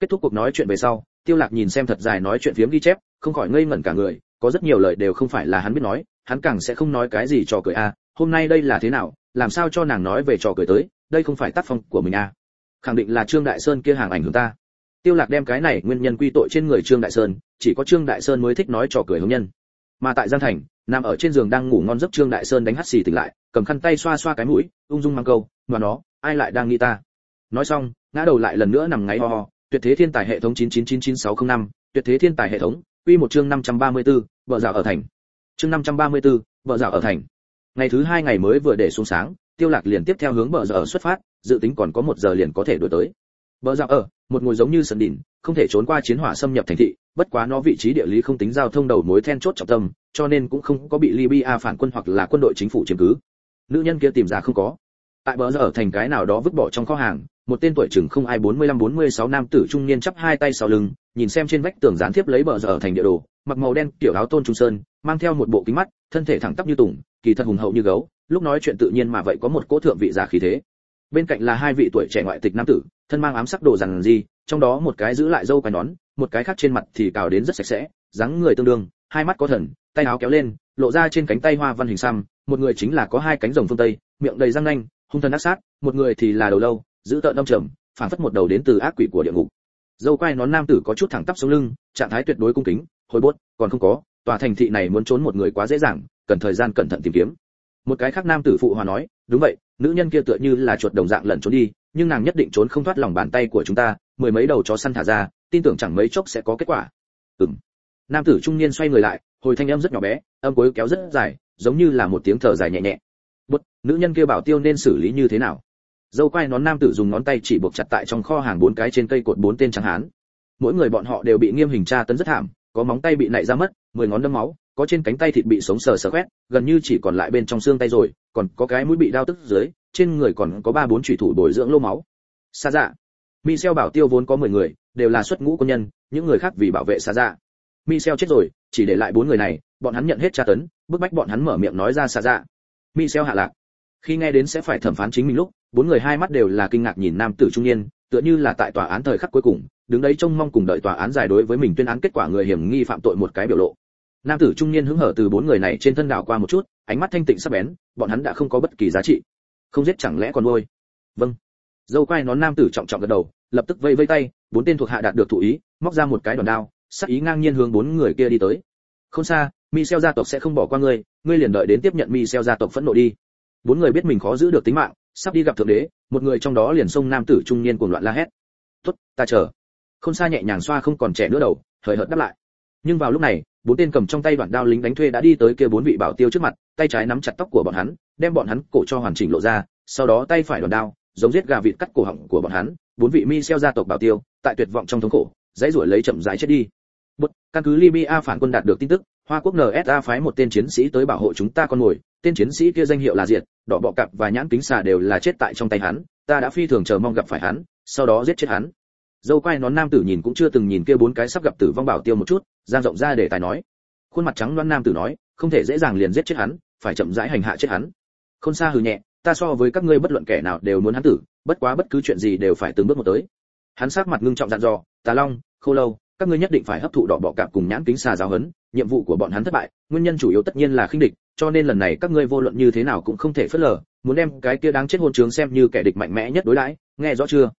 Kết thúc cuộc nói chuyện về sau, tiêu lạc nhìn xem thật dài nói chuyện phiếm ghi chép, không khỏi ngây ngẩn cả người, có rất nhiều lời đều không phải là hắn biết nói, hắn càng sẽ không nói cái gì trò cười a, hôm nay đây là thế nào, làm sao cho nàng nói về trò cười tới, đây không phải tác phong của mình a. Khẳng định là trương đại sơn kia hàng ảnh hưởng ta. Tiêu lạc đem cái này nguyên nhân quy tội trên người trương đại sơn, chỉ có trương đại sơn mới thích nói trò cười hướng nhân mà tại giang thành nằm ở trên giường đang ngủ ngon giấc trương đại sơn đánh hắt xì tỉnh lại cầm khăn tay xoa xoa cái mũi ung dung mang câu mà nó ai lại đang nghĩ ta? Nói xong ngã đầu lại lần nữa nằm ngáy ho ho tuyệt thế thiên tài hệ thống 9999605, tuyệt thế thiên tài hệ thống quy một chương 534, vợ dạo ở thành. Chương 534, vợ dạo ở thành. Ngày thứ hai ngày mới vừa để xuống sáng tiêu lạc liền tiếp theo hướng bờ giờ xuất phát dự tính còn có một giờ liền có thể đuổi tới. Bờ dạo ở một ngồi giống như sân đỉnh không thể trốn qua chiến hỏa xâm nhập thành thị, bất quá nó vị trí địa lý không tính giao thông đầu mối then chốt trọng tâm, cho nên cũng không có bị libya phản quân hoặc là quân đội chính phủ chiếm cứ. Nữ nhân kia tìm ra không có. Tại bờ giờ ở thành cái nào đó vứt bỏ trong kho hàng, một tên tuổi chừng không ai 45-46 nam tử trung niên chắp hai tay sau lưng, nhìn xem trên vách tường dán tiếp lấy bờ giờ ở thành địa đồ, mặc màu đen kiểu áo tôn trung sơn, mang theo một bộ kính mắt, thân thể thẳng tắp như tùng, kỳ thật hùng hậu như gấu, lúc nói chuyện tự nhiên mà vậy có một cỗ thượng vị giả khí thế. Bên cạnh là hai vị tuổi trẻ ngoại tịch nam tử, thân mang ám sắc đồ rằng gì trong đó một cái giữ lại dâu quai nón, một cái khác trên mặt thì cào đến rất sạch sẽ, dáng người tương đương, hai mắt có thần, tay áo kéo lên, lộ ra trên cánh tay hoa văn hình xăm, một người chính là có hai cánh rồng phương tây, miệng đầy răng nanh, hung thần ác sát, một người thì là đầu lâu, giữ tợn đông trầm phản phất một đầu đến từ ác quỷ của địa ngục. Dâu quai nón nam tử có chút thẳng tắp sống lưng, trạng thái tuyệt đối cung kính, hồi bốt, còn không có, tòa thành thị này muốn trốn một người quá dễ dàng, cần thời gian cẩn thận tìm kiếm. Một cái khác nam tử phụ hòa nói, đúng vậy, nữ nhân kia tựa như là chuột đồng dạng lẩn trốn đi, nhưng nàng nhất định trốn không thoát lòng bàn tay của chúng ta mười mấy đầu chó săn thả ra, tin tưởng chẳng mấy chốc sẽ có kết quả. Ừm. Nam tử trung niên xoay người lại, hồi thanh âm rất nhỏ bé, âm cuối kéo rất dài, giống như là một tiếng thở dài nhẹ nhẹ. Bút nữ nhân kia bảo tiêu nên xử lý như thế nào? Dâu quai nón nam tử dùng ngón tay chỉ buộc chặt tại trong kho hàng bốn cái trên cây cột bốn tên trắng hán. Mỗi người bọn họ đều bị nghiêm hình tra tấn rất thảm, có móng tay bị nạy ra mất, mười ngón đâm máu, có trên cánh tay thịt bị sống sờ sờ quét gần như chỉ còn lại bên trong xương tay rồi, còn có cái mũi bị đau tức dưới, trên người còn có ba bốn chủy thủ bồi dưỡng lô máu. Xa dạ michel bảo tiêu vốn có mười người đều là xuất ngũ quân nhân những người khác vì bảo vệ xa dạ Michel chết rồi, chỉ để lại bốn người này, bọn hắn nhận hết tra tấn, bức bách bọn hắn mở miệng nói ra xả dạ. Michel hạ lạc. Khi nghe đến sẽ phải thẩm phán chính mình lúc, bốn người hai mắt đều là kinh ngạc nhìn nam tử trung niên, tựa như là tại tòa án thời khắc cuối cùng, đứng đấy trông mong cùng đợi tòa án giải đối với mình tuyên án kết quả người hiểm nghi phạm tội một cái biểu lộ. Nam tử trung niên hứng hở từ bốn người này trên thân đảo qua một chút, ánh mắt thanh tịnh sắc bén, bọn hắn đã không có bất kỳ giá trị. Không giết chẳng lẽ còn nuôi? Vâng. Dâu quai nón nam tử trọng trọng gật đầu, lập tức vây vây tay, bốn tên thuộc hạ đạt được thụ ý, móc ra một cái đòn đao, sắc ý ngang nhiên hướng bốn người kia đi tới. Không xa, Michel gia tộc sẽ không bỏ qua ngươi, ngươi liền đợi đến tiếp nhận Michel gia tộc phẫn nộ đi. Bốn người biết mình khó giữ được tính mạng, sắp đi gặp thượng đế, một người trong đó liền xông nam tử trung niên cuồng loạn la hét. tuất ta chờ." Không xa nhẹ nhàng xoa không còn trẻ nữa đầu, thời hợt đáp lại. Nhưng vào lúc này, bốn tên cầm trong tay đoạn đao lính đánh thuê đã đi tới kia bốn vị bảo tiêu trước mặt, tay trái nắm chặt tóc của bọn hắn, đem bọn hắn cổ cho hoàn chỉnh lộ ra, sau đó tay phải đoạn đao, giống giết gà vịt cắt cổ họng của bọn hắn, bốn vị Michel gia tộc bảo tiêu, tại tuyệt vọng trong thống khổ, dãy rủi lấy chậm rãi chết đi. Bất, căn cứ Libya phản quân đạt được tin tức, Hoa quốc NSA phái một tên chiến sĩ tới bảo hộ chúng ta con ngồi, tên chiến sĩ kia danh hiệu là Diệt, đỏ bọ cặp và nhãn kính xà đều là chết tại trong tay hắn, ta đã phi thường chờ mong gặp phải hắn, sau đó giết chết hắn. Dâu quai nón nam tử nhìn cũng chưa từng nhìn kia bốn cái sắp gặp tử vong bảo tiêu một chút, giang rộng ra để tài nói. Khuôn mặt trắng loan nam tử nói, không thể dễ dàng liền giết chết hắn, phải chậm rãi hành hạ chết hắn. Khôn xa hừ nhẹ, ta so với các ngươi bất luận kẻ nào đều muốn hắn tử, bất quá bất cứ chuyện gì đều phải từng bước một tới. Hắn sắc mặt ngưng trọng dặn dò, Tà Long, Khô Lâu, các ngươi nhất định phải hấp thụ đỏ bọ cạp cùng nhãn kính xà giáo hấn, nhiệm vụ của bọn hắn thất bại, nguyên nhân chủ yếu tất nhiên là khinh địch, cho nên lần này các ngươi vô luận như thế nào cũng không thể phớt lờ, muốn đem cái kia đáng chết hôn trướng xem như kẻ địch mạnh mẽ nhất đối đãi, nghe rõ chưa?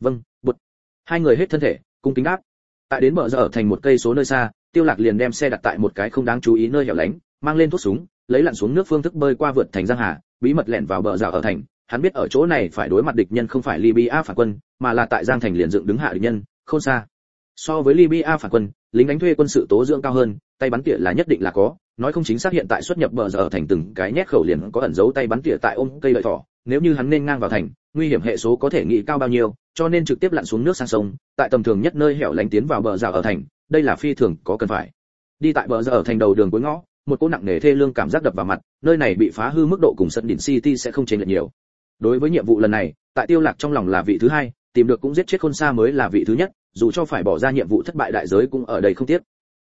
Vâng, bụt. Hai người hết thân thể, cung kính đáp. Tại đến bờ giờ ở thành một cây số nơi xa, Tiêu Lạc liền đem xe đặt tại một cái không đáng chú ý nơi hẻo lánh, mang lên thuốc súng, lấy lặn xuống nước phương thức bơi qua vượt thành giang hà, bí mật lẻn vào bờ rào ở thành. Hắn biết ở chỗ này phải đối mặt địch nhân không phải Libya phản quân, mà là tại giang thành liền dựng đứng hạ địch nhân, không xa. So với Libya phản quân, lính đánh thuê quân sự tố dưỡng cao hơn, tay bắn tỉa là nhất định là có, nói không chính xác hiện tại xuất nhập bờ giờ thành từng cái nhét khẩu liền có ẩn giấu tay bắn tỉa tại ôm cây lợi thỏ, nếu như hắn nên ngang vào thành, nguy hiểm hệ số có thể nghĩ cao bao nhiêu, cho nên trực tiếp lặn xuống nước sang sông, tại tầm thường nhất nơi hẻo lánh tiến vào bờ rào ở thành, đây là phi thường có cần phải. Đi tại bờ giờ ở thành đầu đường cuối ngõ, một cỗ nặng nề thê lương cảm giác đập vào mặt, nơi này bị phá hư mức độ cùng sân đỉnh city sẽ không chênh lệch nhiều. Đối với nhiệm vụ lần này, tại Tiêu Lạc trong lòng là vị thứ hai, tìm được cũng giết chết Khôn Sa mới là vị thứ nhất, dù cho phải bỏ ra nhiệm vụ thất bại đại giới cũng ở đây không tiếc.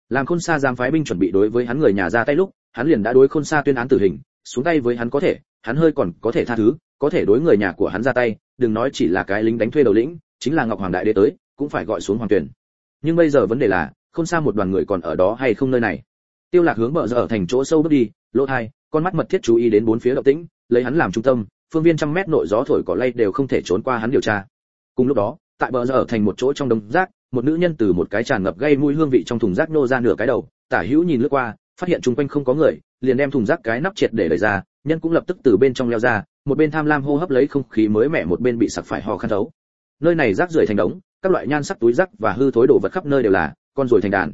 Làm Khôn Sa giang phái binh chuẩn bị đối với hắn người nhà ra tay lúc, hắn liền đã đối Khôn Sa tuyên án tử hình, xuống tay với hắn có thể, hắn hơi còn có thể tha thứ, có thể đối người nhà của hắn ra tay, đừng nói chỉ là cái lính đánh thuê đầu lĩnh, chính là Ngọc Hoàng đại đế tới, cũng phải gọi xuống hoàng tuyển. Nhưng bây giờ vấn đề là, Khôn Sa một đoàn người còn ở đó hay không nơi này. Tiêu Lạc hướng bờ giờ ở thành chỗ sâu bước đi, lỗ thay, con mắt mật thiết chú ý đến bốn phía động tĩnh, lấy hắn làm trung tâm, phương viên trăm mét nội gió thổi cỏ lay đều không thể trốn qua hắn điều tra. Cùng lúc đó, tại bờ giờ ở thành một chỗ trong đống rác, một nữ nhân từ một cái tràn ngập gây mùi hương vị trong thùng rác nô ra nửa cái đầu, tả hữu nhìn lướt qua, phát hiện chung quanh không có người, liền đem thùng rác cái nắp triệt để đẩy ra, nhân cũng lập tức từ bên trong leo ra, một bên tham lam hô hấp lấy không khí mới mẻ một bên bị sặc phải ho khăn thấu. Nơi này rác rưởi thành đống, các loại nhan sắc túi rác và hư thối đồ vật khắp nơi đều là, con ruồi thành đàn.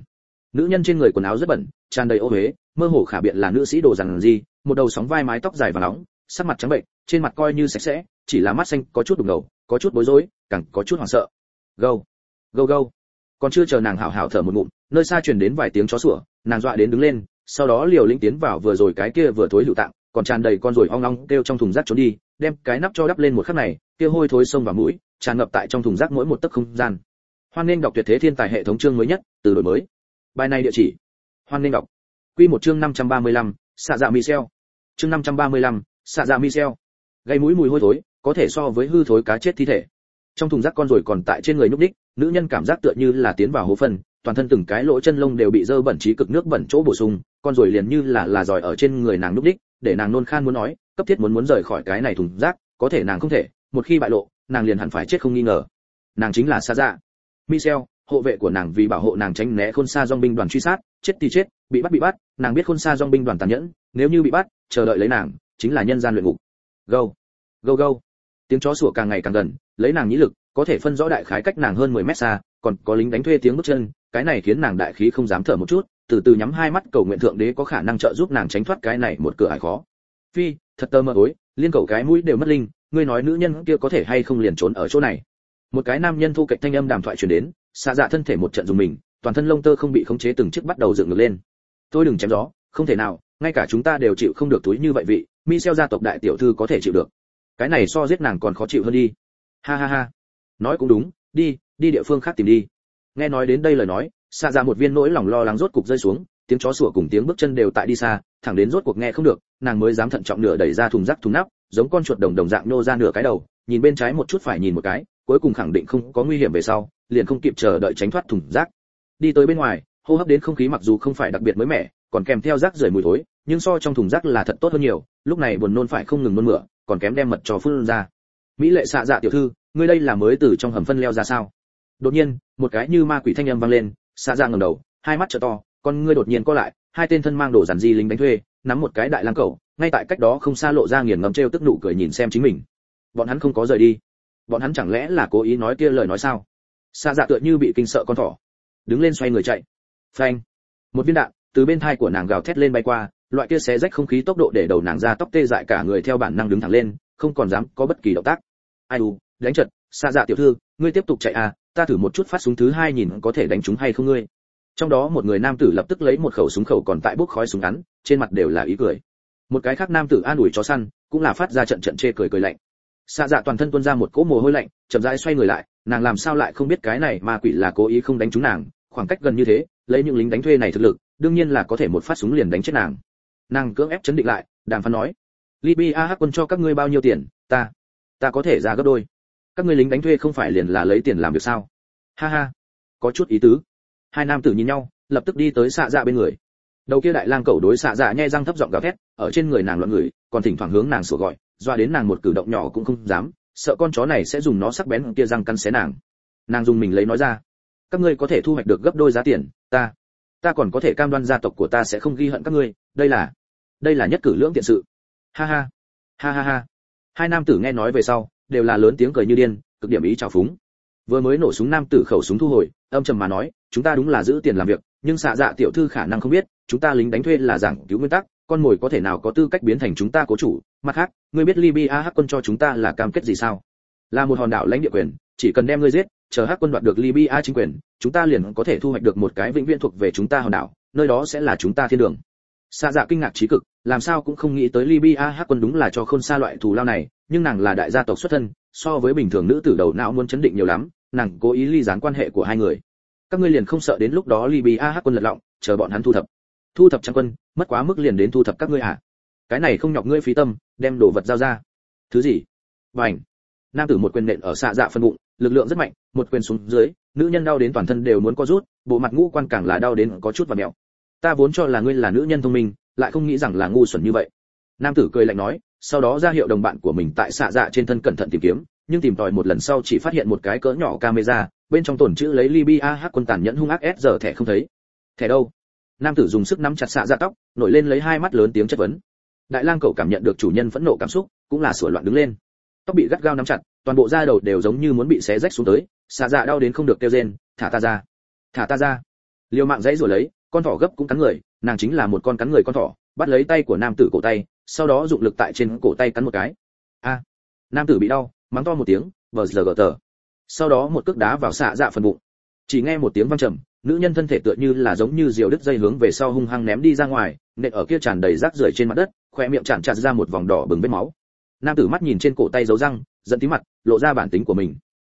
Nữ nhân trên người quần áo rất bẩn, tràn đầy ô uế, mơ hồ khả biện là nữ sĩ đồ rằng gì, một đầu sóng vai mái tóc dài và nóng, sắc mặt trắng bệnh, trên mặt coi như sạch sẽ, chỉ là mắt xanh có chút đục ngầu, có chút bối rối, càng có chút hoảng sợ. Gâu, gâu gâu. Còn chưa chờ nàng hào hào thở một ngụm, nơi xa truyền đến vài tiếng chó sủa, nàng dọa đến đứng lên, sau đó liều lĩnh tiến vào vừa rồi cái kia vừa thối lựu tạng, còn tràn đầy con rồi ong ong kêu trong thùng rác trốn đi, đem cái nắp cho đắp lên một khắc này, kia hôi thối sông vào mũi, tràn ngập tại trong thùng rác mỗi một tấc không gian. Hoan nên đọc tuyệt thế thiên tài hệ thống chương mới nhất, từ đổi mới. Bài này địa chỉ. Hoan nên đọc. Quy một chương 535, xạ dạ Michel. Chương 535, xạ dạ Michel. Gây mũi mùi hôi thối, có thể so với hư thối cá chết thi thể. Trong thùng rác con rồi còn tại trên người nhúc đích, nữ nhân cảm giác tựa như là tiến vào hố phân, toàn thân từng cái lỗ chân lông đều bị dơ bẩn trí cực nước bẩn chỗ bổ sung, con rồi liền như là là giỏi ở trên người nàng nhúc đích, để nàng nôn khan muốn nói, cấp thiết muốn muốn rời khỏi cái này thùng rác, có thể nàng không thể, một khi bại lộ, nàng liền hẳn phải chết không nghi ngờ. Nàng chính là Sa Dạ. Michel, hộ vệ của nàng vì bảo hộ nàng tránh né khôn xa dòng binh đoàn truy sát, chết thì chết, bị bắt bị bắt, nàng biết khôn xa dòng binh đoàn tàn nhẫn, nếu như bị bắt, chờ đợi lấy nàng, chính là nhân gian luyện ngục. Go, go go. Tiếng chó sủa càng ngày càng gần, lấy nàng nhĩ lực, có thể phân rõ đại khái cách nàng hơn 10 mét xa, còn có lính đánh thuê tiếng bước chân, cái này khiến nàng đại khí không dám thở một chút, từ từ nhắm hai mắt cầu nguyện thượng đế có khả năng trợ giúp nàng tránh thoát cái này một cửa ải khó. Phi, thật tơ mơ tối liên cầu cái mũi đều mất linh, ngươi nói nữ nhân kia có thể hay không liền trốn ở chỗ này. Một cái nam nhân thu cạnh thanh âm đàm thoại truyền đến, xạ dạ thân thể một trận dùng mình, toàn thân lông tơ không bị khống chế từng chiếc bắt đầu dựng ngược lên. Tôi đừng chém gió, không thể nào, ngay cả chúng ta đều chịu không được túi như vậy vị, Michel gia tộc đại tiểu thư có thể chịu được. Cái này so giết nàng còn khó chịu hơn đi. Ha ha ha. Nói cũng đúng, đi, đi địa phương khác tìm đi. Nghe nói đến đây lời nói, xạ dạ một viên nỗi lòng lo lắng rốt cục rơi xuống tiếng chó sủa cùng tiếng bước chân đều tại đi xa thẳng đến rốt cuộc nghe không được nàng mới dám thận trọng nửa đẩy ra thùng rác thùng nắp giống con chuột đồng đồng dạng nô ra nửa cái đầu nhìn bên trái một chút phải nhìn một cái cuối cùng khẳng định không có nguy hiểm về sau liền không kịp chờ đợi tránh thoát thùng rác. Đi tới bên ngoài, hô hấp đến không khí mặc dù không phải đặc biệt mới mẻ, còn kèm theo rác rưởi mùi thối, nhưng so trong thùng rác là thật tốt hơn nhiều, lúc này buồn nôn phải không ngừng nôn mửa, còn kém đem mật cho phun ra. Mỹ lệ xạ dạ tiểu thư, ngươi đây là mới từ trong hầm phân leo ra sao? Đột nhiên, một cái như ma quỷ thanh âm vang lên, xạ dạ ngẩng đầu, hai mắt trợ to, con ngươi đột nhiên co lại, hai tên thân mang đồ giản di lính đánh thuê, nắm một cái đại lang cầu ngay tại cách đó không xa lộ ra nghiền ngẫm trêu tức nụ cười nhìn xem chính mình. Bọn hắn không có rời đi. Bọn hắn chẳng lẽ là cố ý nói kia lời nói sao? Xa dạ tựa như bị kinh sợ con thỏ. Đứng lên xoay người chạy. Phanh. Một viên đạn từ bên thai của nàng gào thét lên bay qua, loại kia xé rách không khí tốc độ để đầu nàng ra tóc tê dại cả người theo bản năng đứng thẳng lên, không còn dám có bất kỳ động tác. Ai u, đánh trận xa dạ tiểu thư, ngươi tiếp tục chạy à ta thử một chút phát súng thứ hai nhìn có thể đánh chúng hay không ngươi. Trong đó một người nam tử lập tức lấy một khẩu súng khẩu còn tại bốc khói súng ngắn, trên mặt đều là ý cười. Một cái khác nam tử an ủi chó săn, cũng là phát ra trận trận chê cười cười lạnh xạ dạ toàn thân tuôn ra một cỗ mồ hôi lạnh, chậm rãi xoay người lại, nàng làm sao lại không biết cái này mà quỷ là cố ý không đánh trúng nàng, khoảng cách gần như thế, lấy những lính đánh thuê này thực lực, đương nhiên là có thể một phát súng liền đánh chết nàng. Nàng cưỡng ép chấn định lại, đàm phán nói, libya hắc quân cho các ngươi bao nhiêu tiền? Ta ta có thể ra gấp đôi. Các ngươi lính đánh thuê không phải liền là lấy tiền làm việc sao? Ha ha, có chút ý tứ. Hai nam tử nhìn nhau, lập tức đi tới xạ dạ bên người. Đầu kia đại lang cẩu đối xạ dạ nhai răng thấp giọng gào thét, ở trên người nàng loạn người còn thỉnh thoảng hướng nàng sủa gọi doa đến nàng một cử động nhỏ cũng không dám, sợ con chó này sẽ dùng nó sắc bén kia răng cắn xé nàng. Nàng dùng mình lấy nói ra, các ngươi có thể thu hoạch được gấp đôi giá tiền, ta ta còn có thể cam đoan gia tộc của ta sẽ không ghi hận các ngươi, đây là đây là nhất cử lưỡng tiện sự. Ha ha ha ha ha. Hai nam tử nghe nói về sau, đều là lớn tiếng cười như điên, cực điểm ý trào phúng. Vừa mới nổ súng nam tử khẩu súng thu hồi, âm trầm mà nói, chúng ta đúng là giữ tiền làm việc, nhưng xạ dạ tiểu thư khả năng không biết, chúng ta lính đánh thuê là giảng cứu nguyên tắc con mồi có thể nào có tư cách biến thành chúng ta cố chủ? Mặt khác, ngươi biết libya hắc quân cho chúng ta là cam kết gì sao? Là một hòn đảo lãnh địa quyền, chỉ cần đem ngươi giết, chờ hắc quân đoạt được libya chính quyền, chúng ta liền có thể thu hoạch được một cái vĩnh viễn thuộc về chúng ta hòn đảo, nơi đó sẽ là chúng ta thiên đường. Xa dạ kinh ngạc trí cực, làm sao cũng không nghĩ tới libya hắc quân đúng là cho khôn xa loại thù lao này, nhưng nàng là đại gia tộc xuất thân, so với bình thường nữ tử đầu não muốn chấn định nhiều lắm, nàng cố ý ly gián quan hệ của hai người. Các ngươi liền không sợ đến lúc đó libya hắc quân lật lọng, chờ bọn hắn thu thập thu thập trang quân, mất quá mức liền đến thu thập các ngươi à cái này không nhọc ngươi phí tâm, đem đồ vật giao ra. Thứ gì? Bảnh. nam tử một quyền nện ở xạ dạ phân bụng, lực lượng rất mạnh, một quyền xuống dưới, nữ nhân đau đến toàn thân đều muốn co rút, bộ mặt ngũ quan càng là đau đến có chút và mèo ta vốn cho là ngươi là nữ nhân thông minh, lại không nghĩ rằng là ngu xuẩn như vậy. Nam tử cười lạnh nói, sau đó ra hiệu đồng bạn của mình tại xạ dạ trên thân cẩn thận tìm kiếm, nhưng tìm tòi một lần sau chỉ phát hiện một cái cỡ nhỏ camera, bên trong tổn chữ lấy libya hắc quân tàn nhẫn hung ác s giờ thẻ không thấy. Thẻ đâu? Nam tử dùng sức nắm chặt xạ dạ tóc, nổi lên lấy hai mắt lớn tiếng chất vấn. Đại lang cậu cảm nhận được chủ nhân phẫn nộ cảm xúc, cũng là sửa loạn đứng lên. Tóc bị gắt gao nắm chặt, toàn bộ da đầu đều giống như muốn bị xé rách xuống tới, xạ dạ đau đến không được kêu rên, thả ta ra! Thả ta ra! Liều mạng dãy rồi lấy, con thỏ gấp cũng cắn người, nàng chính là một con cắn người con thỏ, bắt lấy tay của nam tử cổ tay, sau đó dụng lực tại trên cổ tay cắn một cái. A! Nam tử bị đau, mắng to một tiếng, vờ giờ gờ tờ. Sau đó một cước đá vào xạ dạ phần bụng. Chỉ nghe một tiếng vang trầm nữ nhân thân thể tựa như là giống như diều đứt dây hướng về sau hung hăng ném đi ra ngoài, nện ở kia tràn đầy rác rưởi trên mặt đất khoe miệng tràn tràn ra một vòng đỏ bừng vết máu. Nam tử mắt nhìn trên cổ tay dấu răng, giận tí mặt, lộ ra bản tính của mình.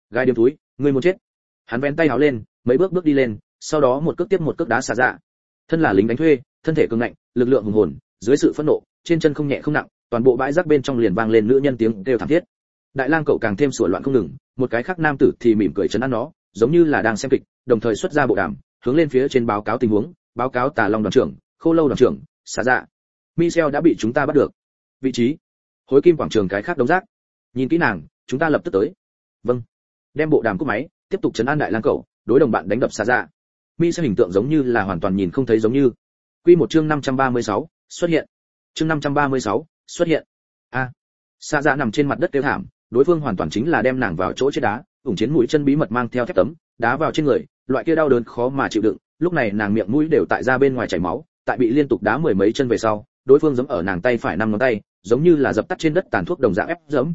Gai điếm túi, ngươi muốn chết. Hắn vén tay háo lên, mấy bước bước đi lên, sau đó một cước tiếp một cước đá xả dạ. Thân là lính đánh thuê, thân thể cường ngạnh, lực lượng hùng hồn, dưới sự phẫn nộ, trên chân không nhẹ không nặng, toàn bộ bãi rác bên trong liền vang lên nữ nhân tiếng kêu thảm thiết. Đại lang cậu càng thêm sủa loạn không ngừng, một cái khác nam tử thì mỉm cười chấn an nó giống như là đang xem kịch đồng thời xuất ra bộ đàm hướng lên phía trên báo cáo tình huống báo cáo tà long đoàn trưởng khô lâu đoàn trưởng xả dạ. Michel đã bị chúng ta bắt được. Vị trí. Hối kim quảng trường cái khác đống rác. Nhìn kỹ nàng chúng ta lập tức tới. Vâng. Đem bộ đàm cúp máy tiếp tục chấn an đại lang cậu đối đồng bạn đánh đập xả dạ, mi sẽ hình tượng giống như là hoàn toàn nhìn không thấy giống như. Quy một chương 536, xuất hiện. Chương 536, xuất hiện. A. À, dạ nằm trên mặt đất tiêu thảm đối phương hoàn toàn chính là đem nàng vào chỗ chết đá ủng chiến mũi chân bí mật mang theo thép tấm, đá vào trên người, loại kia đau đớn khó mà chịu đựng, lúc này nàng miệng mũi đều tại ra bên ngoài chảy máu, tại bị liên tục đá mười mấy chân về sau, đối phương giẫm ở nàng tay phải năm ngón tay, giống như là dập tắt trên đất tàn thuốc đồng dạng ép giẫm.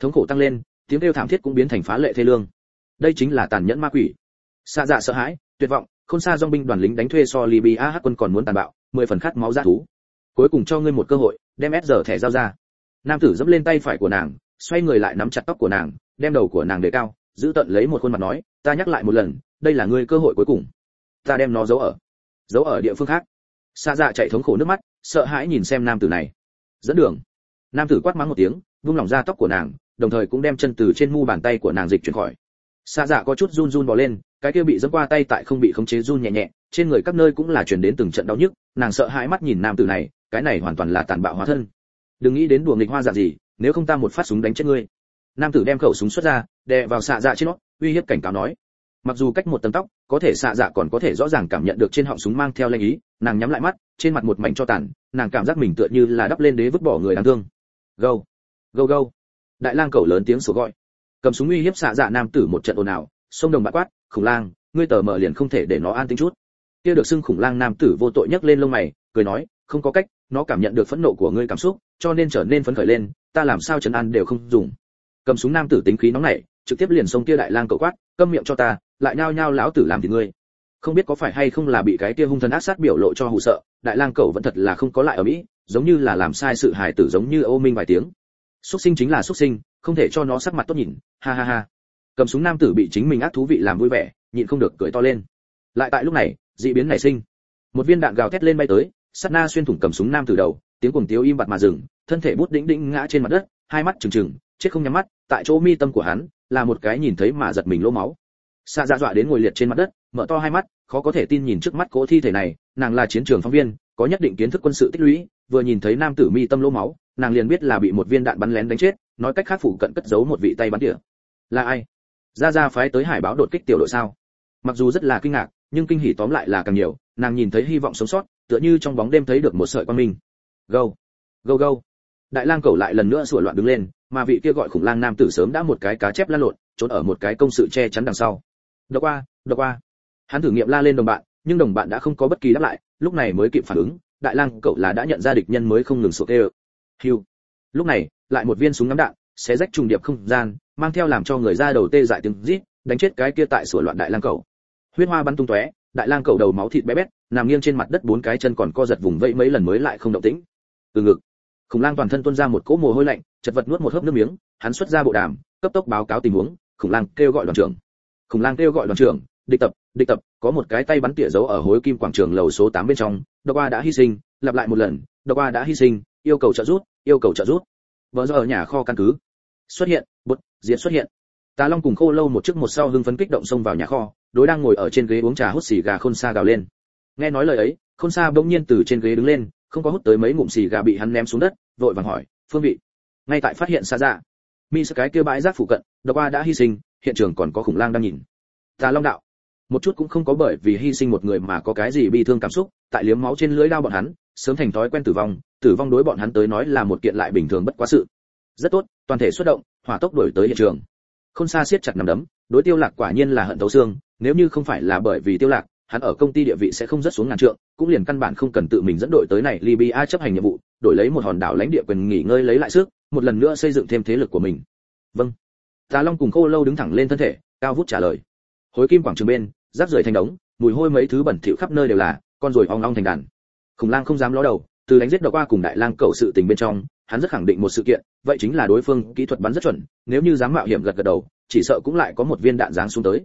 Thống khổ tăng lên, tiếng kêu thảm thiết cũng biến thành phá lệ thê lương. Đây chính là tàn nhẫn ma quỷ. Xa dạ sợ hãi, tuyệt vọng không xa dòng binh đoàn lính đánh thuê so libya hát quân còn muốn tàn bạo, mười phần khát máu ra thú. Cuối cùng cho ngươi một cơ hội, đem ép giờ thẻ giao ra. Nam tử dẫm lên tay phải của nàng, xoay người lại nắm chặt tóc của nàng, đem đầu của nàng để cao giữ tận lấy một khuôn mặt nói, ta nhắc lại một lần, đây là ngươi cơ hội cuối cùng. Ta đem nó giấu ở giấu ở địa phương khác. Xa dạ chạy thống khổ nước mắt, sợ hãi nhìn xem nam tử này. Dẫn đường. Nam tử quát mắng một tiếng, vung lỏng ra tóc của nàng, đồng thời cũng đem chân từ trên mu bàn tay của nàng dịch chuyển khỏi. Xa dạ có chút run run bò lên, cái kia bị dẫm qua tay tại không bị khống chế run nhẹ nhẹ, trên người các nơi cũng là truyền đến từng trận đau nhức, nàng sợ hãi mắt nhìn nam tử này, cái này hoàn toàn là tàn bạo hóa thân. Đừng nghĩ đến đùa nghịch hoa giả gì, nếu không ta một phát súng đánh chết ngươi. Nam tử đem khẩu súng xuất ra đè vào xạ dạ trên nó, uy hiếp cảnh cáo nói. Mặc dù cách một tầng tóc, có thể xạ dạ còn có thể rõ ràng cảm nhận được trên họng súng mang theo lanh ý, nàng nhắm lại mắt, trên mặt một mảnh cho tàn, nàng cảm giác mình tựa như là đắp lên đế vứt bỏ người đáng thương. Gâu gâu gâu. Đại lang cầu lớn tiếng sủa gọi. Cầm súng uy hiếp xạ dạ nam tử một trận ồn ào, sông đồng bạc quát, khủng lang, ngươi tờ mở liền không thể để nó an tĩnh chút. Kia được xưng khủng lang nam tử vô tội nhấc lên lông mày, cười nói, không có cách, nó cảm nhận được phẫn nộ của ngươi cảm xúc, cho nên trở nên phấn khởi lên, ta làm sao trấn an đều không dùng. Cầm súng nam tử tính khí nóng nảy trực tiếp liền xông kia đại lang cậu quát, câm miệng cho ta, lại nhao nhao lão tử làm thì ngươi. Không biết có phải hay không là bị cái kia hung thần ác sát biểu lộ cho hù sợ, đại lang cậu vẫn thật là không có lại ở mỹ, giống như là làm sai sự hài tử giống như ô minh vài tiếng. Xuất sinh chính là xuất sinh, không thể cho nó sắc mặt tốt nhìn, ha ha ha. Cầm súng nam tử bị chính mình ác thú vị làm vui vẻ, nhịn không được cười to lên. Lại tại lúc này, dị biến nảy sinh. Một viên đạn gào thét lên bay tới, sát na xuyên thủng cầm súng nam tử đầu, tiếng cuồng tiếu im bặt mà dừng, thân thể bút đĩnh đĩnh ngã trên mặt đất, hai mắt trừng trừng, chết không nhắm mắt, tại chỗ mi tâm của hắn là một cái nhìn thấy mà giật mình lỗ máu. Xạ dạ dọa đến ngồi liệt trên mặt đất, mở to hai mắt, khó có thể tin nhìn trước mắt cỗ thi thể này, nàng là chiến trường phóng viên, có nhất định kiến thức quân sự tích lũy, vừa nhìn thấy nam tử mi tâm lỗ máu, nàng liền biết là bị một viên đạn bắn lén đánh chết, nói cách khác phủ cận cất giấu một vị tay bắn tỉa. Là ai? Ra ra phái tới hải báo đột kích tiểu đội sao? Mặc dù rất là kinh ngạc, nhưng kinh hỉ tóm lại là càng nhiều, nàng nhìn thấy hy vọng sống sót, tựa như trong bóng đêm thấy được một sợi quang minh. Gâu. Gâu gâu. Đại lang cầu lại lần nữa sủa loạn đứng lên mà vị kia gọi khủng lang nam tử sớm đã một cái cá chép lăn lộn, trốn ở một cái công sự che chắn đằng sau. Đọc qua đọc qua hắn thử nghiệm la lên đồng bạn, nhưng đồng bạn đã không có bất kỳ đáp lại, lúc này mới kịp phản ứng, đại lang cậu là đã nhận ra địch nhân mới không ngừng sụt kêu hiu. Lúc này, lại một viên súng ngắm đạn, xé rách trùng điệp không gian, mang theo làm cho người ra đầu tê dại tiếng rít đánh chết cái kia tại sửa loạn đại lang cậu. Huyết hoa bắn tung tóe, đại lang cậu đầu máu thịt bé bét, nằm nghiêng trên mặt đất bốn cái chân còn co giật vùng vẫy mấy lần mới lại không động tĩnh. Từ ngực, khủng lang toàn thân tuôn ra một cỗ mồ hôi lạnh chật vật nuốt một hớp nước miếng, hắn xuất ra bộ đàm, cấp tốc báo cáo tình huống, khủng lang kêu gọi đoàn trưởng. Khủng lang kêu gọi đoàn trưởng, địch tập địch tập, có một cái tay bắn tỉa giấu ở hối kim quảng trường lầu số 8 bên trong, độc qua đã hy sinh, lặp lại một lần, độc qua đã hy sinh, yêu cầu trợ giúp, yêu cầu trợ giúp. Vợ giờ ở nhà kho căn cứ. Xuất hiện bút diệt xuất hiện. Tà long cùng khô lâu một trước một sau hưng phấn kích động xông vào nhà kho, đối đang ngồi ở trên ghế uống trà hút xì gà khôn xa gào lên. Nghe nói lời ấy, khôn xa bỗng nhiên từ trên ghế đứng lên, không có hút tới mấy ngụm xì gà bị hắn ném xuống đất, vội vàng hỏi, phương vị ngay tại phát hiện xa ra mi sơ cái kia bãi rác phụ cận, độc qua đã hy sinh, hiện trường còn có khủng lang đang nhìn. Tà long đạo. Một chút cũng không có bởi vì hy sinh một người mà có cái gì bi thương cảm xúc, tại liếm máu trên lưỡi đao bọn hắn, sớm thành thói quen tử vong tử vong đối bọn hắn tới nói là một kiện lại bình thường bất quá sự. Rất tốt, toàn thể xuất động, hỏa tốc đổi tới hiện trường. Khôn xa siết chặt nằm đấm, đối tiêu lạc quả nhiên là hận thấu xương, nếu như không phải là bởi vì tiêu lạc, hắn ở công ty địa vị sẽ không rất xuống ngàn trượng, cũng liền căn bản không cần tự mình dẫn đội tới này libya chấp hành nhiệm vụ, đổi lấy một hòn đảo lãnh địa quyền nghỉ ngơi lấy lại sức một lần nữa xây dựng thêm thế lực của mình. Vâng. Tà long cùng khô lâu đứng thẳng lên thân thể, cao vút trả lời. Hối kim quảng trường bên rác rưởi thành đống, mùi hôi mấy thứ bẩn thỉu khắp nơi đều là, con rồi ong ong thành đàn. Khủng lang không dám ló đầu, từ đánh giết đỏ qua cùng đại lang cầu sự tình bên trong, hắn rất khẳng định một sự kiện, vậy chính là đối phương kỹ thuật bắn rất chuẩn, nếu như dám mạo hiểm gật gật đầu, chỉ sợ cũng lại có một viên đạn giáng xuống tới.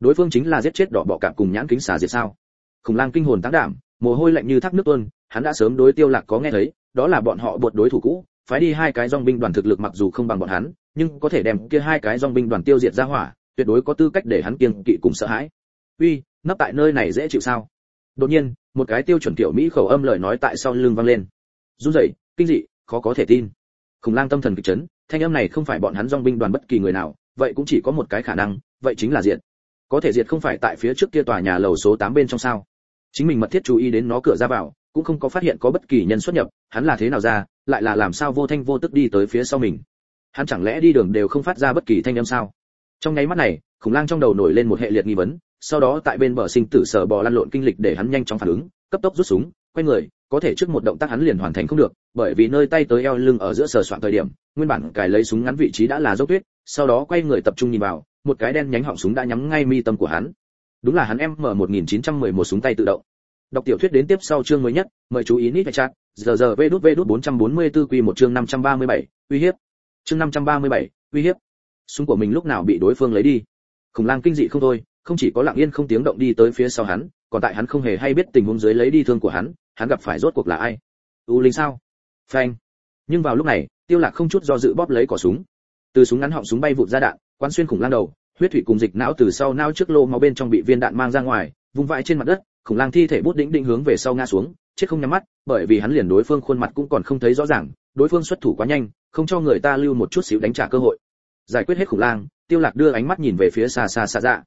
Đối phương chính là giết chết đỏ bọ cạp cùng nhãn kính xà diệt sao? Khủng lang kinh hồn tăng đảm, mồ hôi lạnh như thác nước tuôn, hắn đã sớm đối tiêu lạc có nghe thấy, đó là bọn họ buộc đối thủ cũ phái đi hai cái dòng binh đoàn thực lực mặc dù không bằng bọn hắn, nhưng có thể đem kia hai cái dòng binh đoàn tiêu diệt ra hỏa, tuyệt đối có tư cách để hắn kiêng kỵ cùng sợ hãi. Uy, nấp tại nơi này dễ chịu sao? Đột nhiên, một cái tiêu chuẩn tiểu mỹ khẩu âm lời nói tại sau lưng vang lên. Run rẩy, kinh dị, khó có thể tin. Khủng lang tâm thần kịch chấn, thanh âm này không phải bọn hắn dòng binh đoàn bất kỳ người nào, vậy cũng chỉ có một cái khả năng, vậy chính là diệt. Có thể diệt không phải tại phía trước kia tòa nhà lầu số 8 bên trong sao? Chính mình mật thiết chú ý đến nó cửa ra vào, cũng không có phát hiện có bất kỳ nhân xuất nhập, hắn là thế nào ra lại là làm sao vô thanh vô tức đi tới phía sau mình? Hắn chẳng lẽ đi đường đều không phát ra bất kỳ thanh âm sao? Trong nháy mắt này, khủng lang trong đầu nổi lên một hệ liệt nghi vấn, sau đó tại bên bờ sinh tử sở bò lăn lộn kinh lịch để hắn nhanh chóng phản ứng, cấp tốc rút súng, quay người, có thể trước một động tác hắn liền hoàn thành không được, bởi vì nơi tay tới eo lưng ở giữa sờ soạn thời điểm, nguyên bản cài lấy súng ngắn vị trí đã là dốc tuyết, sau đó quay người tập trung nhìn vào, một cái đen nhánh họng súng đã nhắm ngay mi tâm của hắn. Đúng là hắn em mở 1911 súng tay tự động. Đọc tiểu thuyết đến tiếp sau chương mới nhất, mời chú ý nít chat giờ giờ vê đút vê đút 444 quy một chương 537, uy hiếp. Chương 537, uy hiếp. Súng của mình lúc nào bị đối phương lấy đi? Khủng lang kinh dị không thôi không chỉ có lặng yên không tiếng động đi tới phía sau hắn còn tại hắn không hề hay biết tình huống dưới lấy đi thương của hắn hắn gặp phải rốt cuộc là ai? U linh sao? Phanh. Nhưng vào lúc này tiêu lạc không chút do dự bóp lấy cò súng. Từ súng ngắn họng súng bay vụt ra đạn quán xuyên khủng lang đầu huyết thủy cùng dịch não từ sau não trước lô máu bên trong bị viên đạn mang ra ngoài vung vãi trên mặt đất khủng lang thi thể bút đỉnh định hướng về sau ngã xuống chết không nhắm mắt, bởi vì hắn liền đối phương khuôn mặt cũng còn không thấy rõ ràng, đối phương xuất thủ quá nhanh, không cho người ta lưu một chút xíu đánh trả cơ hội. Giải quyết hết khủng lang, tiêu lạc đưa ánh mắt nhìn về phía xa xa xa dạ.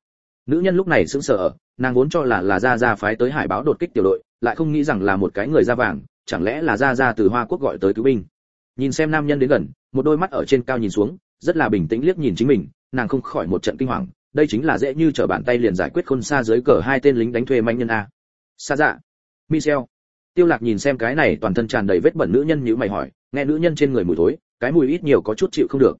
Nữ nhân lúc này sững sờ nàng vốn cho là là gia gia phái tới hải báo đột kích tiểu đội, lại không nghĩ rằng là một cái người da vàng, chẳng lẽ là gia gia từ hoa quốc gọi tới cứu binh. Nhìn xem nam nhân đến gần, một đôi mắt ở trên cao nhìn xuống, rất là bình tĩnh liếc nhìn chính mình, nàng không khỏi một trận kinh hoàng, đây chính là dễ như trở bàn tay liền giải quyết khôn xa dưới cờ hai tên lính đánh thuê manh nhân a. Xa dạ. Michel tiêu lạc nhìn xem cái này toàn thân tràn đầy vết bẩn nữ nhân nhíu mày hỏi, nghe nữ nhân trên người mùi thối, cái mùi ít nhiều có chút chịu không được.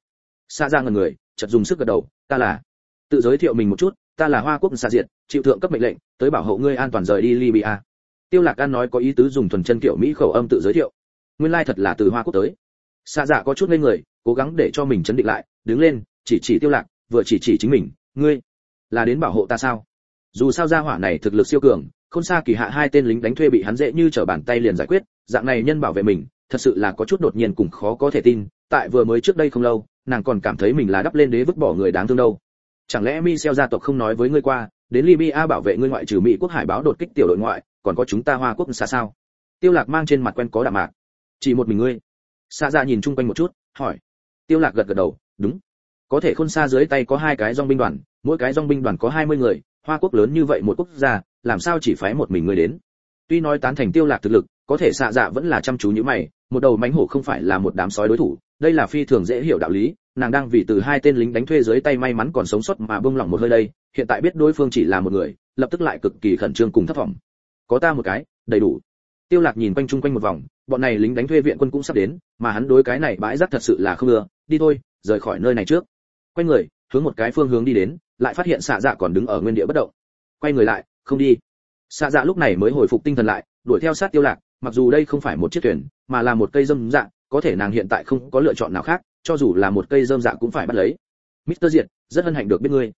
Xa dạ ngần người, chợt dùng sức gật đầu, ta là. Tự giới thiệu mình một chút, ta là hoa quốc Sa diệt, chịu thượng cấp mệnh lệnh, tới bảo hộ ngươi an toàn rời đi libya. Tiêu lạc an nói có ý tứ dùng thuần chân kiểu mỹ khẩu âm tự giới thiệu. Nguyên lai thật là từ hoa quốc tới. Sa dạ có chút lên người, cố gắng để cho mình chấn định lại, đứng lên, chỉ chỉ tiêu lạc, vừa chỉ chỉ chính mình, ngươi là đến bảo hộ ta sao? Dù sao gia hỏa này thực lực siêu cường khôn xa kỳ hạ hai tên lính đánh thuê bị hắn dễ như trở bàn tay liền giải quyết, dạng này nhân bảo vệ mình, thật sự là có chút đột nhiên cùng khó có thể tin, tại vừa mới trước đây không lâu, nàng còn cảm thấy mình là đắp lên đế vứt bỏ người đáng thương đâu. Chẳng lẽ Michel gia tộc không nói với ngươi qua, đến Libya bảo vệ ngươi ngoại trừ Mỹ quốc hải báo đột kích tiểu đội ngoại, còn có chúng ta hoa quốc xa sao? Tiêu lạc mang trên mặt quen có đạm mạc. Chỉ một mình ngươi? Xa ra dạ nhìn chung quanh một chút, hỏi. Tiêu lạc gật gật đầu, đúng. Có thể khôn xa dưới tay có hai cái dòng binh đoàn, mỗi cái dòng binh đoàn có 20 người, hoa quốc lớn như vậy một quốc gia làm sao chỉ phái một mình ngươi đến? Tuy nói tán thành tiêu lạc thực lực, có thể xạ dạ vẫn là chăm chú như mày, một đầu mánh hổ không phải là một đám sói đối thủ, đây là phi thường dễ hiểu đạo lý, nàng đang vì từ hai tên lính đánh thuê dưới tay may mắn còn sống sót mà bông lỏng một hơi đây, hiện tại biết đối phương chỉ là một người, lập tức lại cực kỳ khẩn trương cùng thất vọng. Có ta một cái, đầy đủ. Tiêu lạc nhìn quanh chung quanh một vòng, bọn này lính đánh thuê viện quân cũng sắp đến, mà hắn đối cái này bãi rác thật sự là không ưa, đi thôi, rời khỏi nơi này trước. Quay người, hướng một cái phương hướng đi đến, lại phát hiện xạ dạ còn đứng ở nguyên địa bất động. Quay người lại không đi xạ dạ lúc này mới hồi phục tinh thần lại đuổi theo sát tiêu lạc mặc dù đây không phải một chiếc thuyền mà là một cây dâm dạ có thể nàng hiện tại không có lựa chọn nào khác cho dù là một cây dơm dạ cũng phải bắt lấy Mr. Diệt, rất hân hạnh được biết ngươi.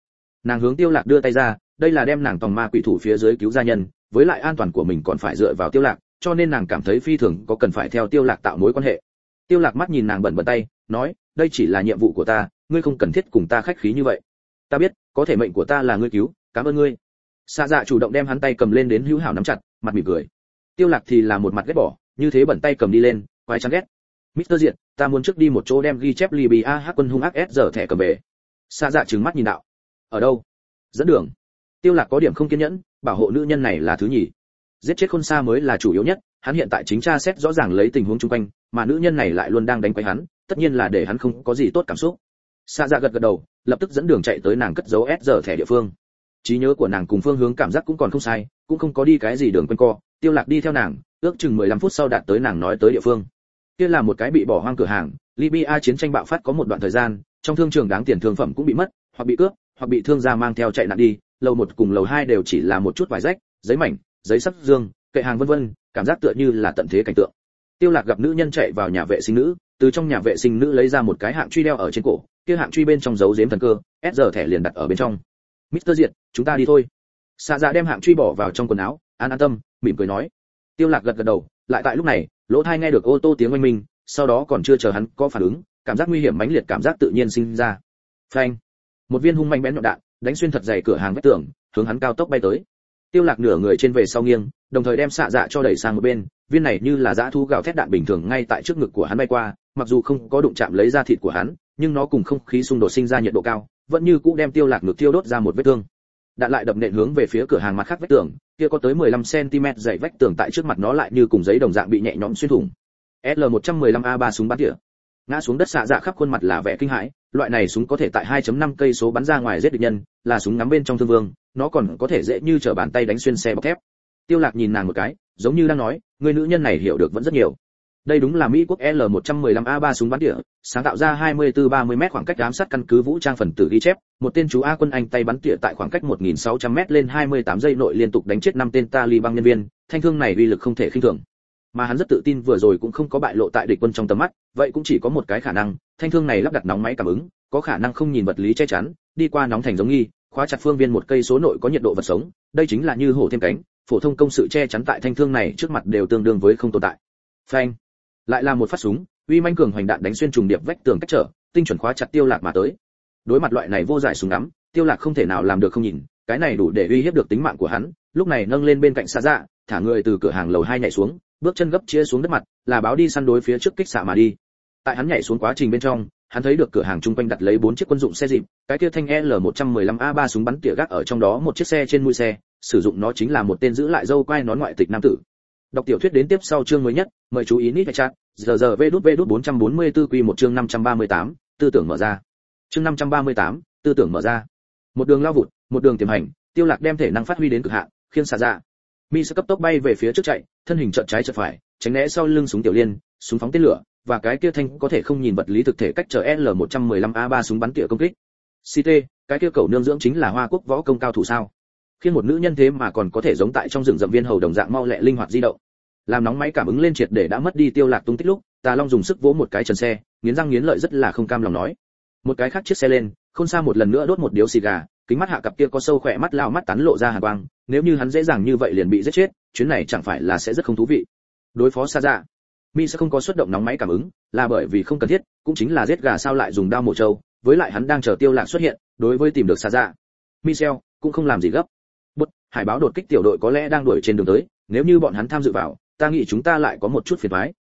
Nàng hướng Tiêu Lạc đưa tay ra, đây là đem nàng tòng ma quỷ thủ phía dưới cứu gia nhân, với lại an toàn của mình còn phải dựa vào Tiêu Lạc, cho nên nàng cảm thấy phi thường có cần phải theo Tiêu Lạc tạo mối quan hệ. Tiêu Lạc mắt nhìn nàng bẩn bẩn tay, nói, đây chỉ là nhiệm vụ của ta, ngươi không cần thiết cùng ta khách khí như vậy. Ta biết, có thể mệnh của ta là ngươi cứu, cảm ơn ngươi. Sa Dạ chủ động đem hắn tay cầm lên đến hữu hảo nắm chặt, mặt mỉm cười. Tiêu Lạc thì là một mặt ghét bỏ, như thế bẩn tay cầm đi lên, quái chán ghét. Mr. diện, ta muốn trước đi một chỗ đem ghi chép Libya hắc quân hung ác S giờ thẻ cầm về. Sa Dạ trừng mắt nhìn đạo. Ở đâu? Dẫn đường. Tiêu Lạc có điểm không kiên nhẫn, bảo hộ nữ nhân này là thứ nhì. Giết chết Khôn Sa mới là chủ yếu nhất, hắn hiện tại chính tra xét rõ ràng lấy tình huống chung quanh, mà nữ nhân này lại luôn đang đánh quấy hắn, tất nhiên là để hắn không có gì tốt cảm xúc. Sa Dạ gật gật đầu, lập tức dẫn đường chạy tới nàng cất giấu S giờ thẻ địa phương. Trí nhớ của nàng cùng phương hướng cảm giác cũng còn không sai, cũng không có đi cái gì đường quanh co, Tiêu Lạc đi theo nàng, ước chừng 15 phút sau đạt tới nàng nói tới địa phương. Kia là một cái bị bỏ hoang cửa hàng libya chiến tranh bạo phát có một đoạn thời gian trong thương trường đáng tiền thương phẩm cũng bị mất hoặc bị cướp hoặc bị thương gia mang theo chạy nạn đi lầu một cùng lầu hai đều chỉ là một chút vải rách giấy mảnh giấy sắt dương kệ hàng vân vân cảm giác tựa như là tận thế cảnh tượng. Tiêu lạc gặp nữ nhân chạy vào nhà vệ sinh nữ từ trong nhà vệ sinh nữ lấy ra một cái hạng truy đeo ở trên cổ kia hạng truy bên trong giấu giếm thần cơ s giờ thẻ liền đặt ở bên trong. Mr. Diệt, chúng ta đi thôi. Sa Dạ đem hạng truy bỏ vào trong quần áo, an an tâm, mỉm cười nói. Tiêu Lạc gật gật đầu, lại tại lúc này, lỗ thai nghe được ô tô tiếng oanh minh sau đó còn chưa chờ hắn có phản ứng cảm giác nguy hiểm mãnh liệt cảm giác tự nhiên sinh ra phanh một viên hung manh bén nhọn đạn đánh xuyên thật dày cửa hàng vách tường hướng hắn cao tốc bay tới tiêu lạc nửa người trên về sau nghiêng đồng thời đem xạ dạ cho đẩy sang một bên viên này như là dã thu gào thét đạn bình thường ngay tại trước ngực của hắn bay qua mặc dù không có đụng chạm lấy da thịt của hắn nhưng nó cùng không khí xung đột sinh ra nhiệt độ cao vẫn như cũ đem tiêu lạc ngực tiêu đốt ra một vết thương. Đạn lại đập nện hướng về phía cửa hàng mặt khác vách tường, kia có tới 15 cm dày vách tường tại trước mặt nó lại như cùng giấy đồng dạng bị nhẹ nhõm xuyên thủng. Sl 115 a 3 súng bắn tỉa. Ngã xuống đất xạ dạ khắp khuôn mặt là vẻ kinh hãi, loại này súng có thể tại 2.5 cây số bắn ra ngoài giết địch nhân, là súng ngắm bên trong thương vương, nó còn có thể dễ như trở bàn tay đánh xuyên xe bọc thép. Tiêu lạc nhìn nàng một cái, giống như đang nói, người nữ nhân này hiểu được vẫn rất nhiều đây đúng là mỹ quốc L115A3 súng bắn tỉa, sáng tạo ra 24-30 mét khoảng cách ám sát căn cứ vũ trang phần tử ghi chép, một tên chú A quân Anh tay bắn tỉa tại khoảng cách 1.600 mét lên 28 giây nội liên tục đánh chết 5 tên Taliban nhân viên, thanh thương này uy lực không thể khinh thường. Mà hắn rất tự tin vừa rồi cũng không có bại lộ tại địch quân trong tầm mắt, vậy cũng chỉ có một cái khả năng, thanh thương này lắp đặt nóng máy cảm ứng, có khả năng không nhìn vật lý che chắn, đi qua nóng thành giống nghi, khóa chặt phương viên một cây số nội có nhiệt độ vật sống, đây chính là như hổ thêm cánh, phổ thông công sự che chắn tại thanh thương này trước mặt đều tương đương với không tồn tại. Phanh lại là một phát súng, uy manh cường hoành đạn đánh xuyên trùng điệp vách tường cách trở, tinh chuẩn khóa chặt tiêu lạc mà tới. Đối mặt loại này vô giải súng ngắm, tiêu lạc không thể nào làm được không nhìn, cái này đủ để uy hiếp được tính mạng của hắn, lúc này nâng lên bên cạnh xa dạ thả người từ cửa hàng lầu hai nhảy xuống, bước chân gấp chia xuống đất mặt, là báo đi săn đối phía trước kích xạ mà đi. Tại hắn nhảy xuống quá trình bên trong, hắn thấy được cửa hàng chung quanh đặt lấy bốn chiếc quân dụng xe dịp, cái kia thanh L115A3 súng bắn tỉa gác ở trong đó một chiếc xe trên mũi xe, sử dụng nó chính là một tên giữ lại dâu quai nón ngoại tịch nam tử đọc tiểu thuyết đến tiếp sau chương mới nhất mời chú ý nít chat giờ giờ v đút v đút 444 quy một chương 538, tư tưởng mở ra chương 538, tư tưởng mở ra một đường lao vụt một đường tiềm hành tiêu lạc đem thể năng phát huy đến cực hạn khiến xả ra dạ. mi sẽ cấp tốc bay về phía trước chạy thân hình chợt trái chợt phải tránh né sau lưng súng tiểu liên súng phóng tên lửa và cái kia thanh có thể không nhìn vật lý thực thể cách trở L115A3 súng bắn tỉa công kích. CT, cái kia cầu nương dưỡng chính là Hoa Quốc võ công cao thủ sao? Khiến một nữ nhân thế mà còn có thể giống tại trong rừng rậm viên hầu đồng dạng mau lẹ linh hoạt di động. Làm nóng máy cảm ứng lên triệt để đã mất đi tiêu lạc tung tích lúc, Tà Long dùng sức vỗ một cái trần xe, nghiến răng nghiến lợi rất là không cam lòng nói. Một cái khác chiếc xe lên, khôn xa một lần nữa đốt một điếu xì gà, kính mắt hạ cặp kia có sâu khỏe mắt lao mắt tán lộ ra hàn quang, nếu như hắn dễ dàng như vậy liền bị giết chết, chuyến này chẳng phải là sẽ rất không thú vị. Đối phó xa dạ, mi sẽ không có xuất động nóng máy cảm ứng là bởi vì không cần thiết cũng chính là giết gà sao lại dùng đao mổ trâu với lại hắn đang chờ tiêu lạc xuất hiện đối với tìm được xa dạ michel cũng không làm gì gấp hải báo đột kích tiểu đội có lẽ đang đuổi trên đường tới, nếu như bọn hắn tham dự vào, ta nghĩ chúng ta lại có một chút phiền toái.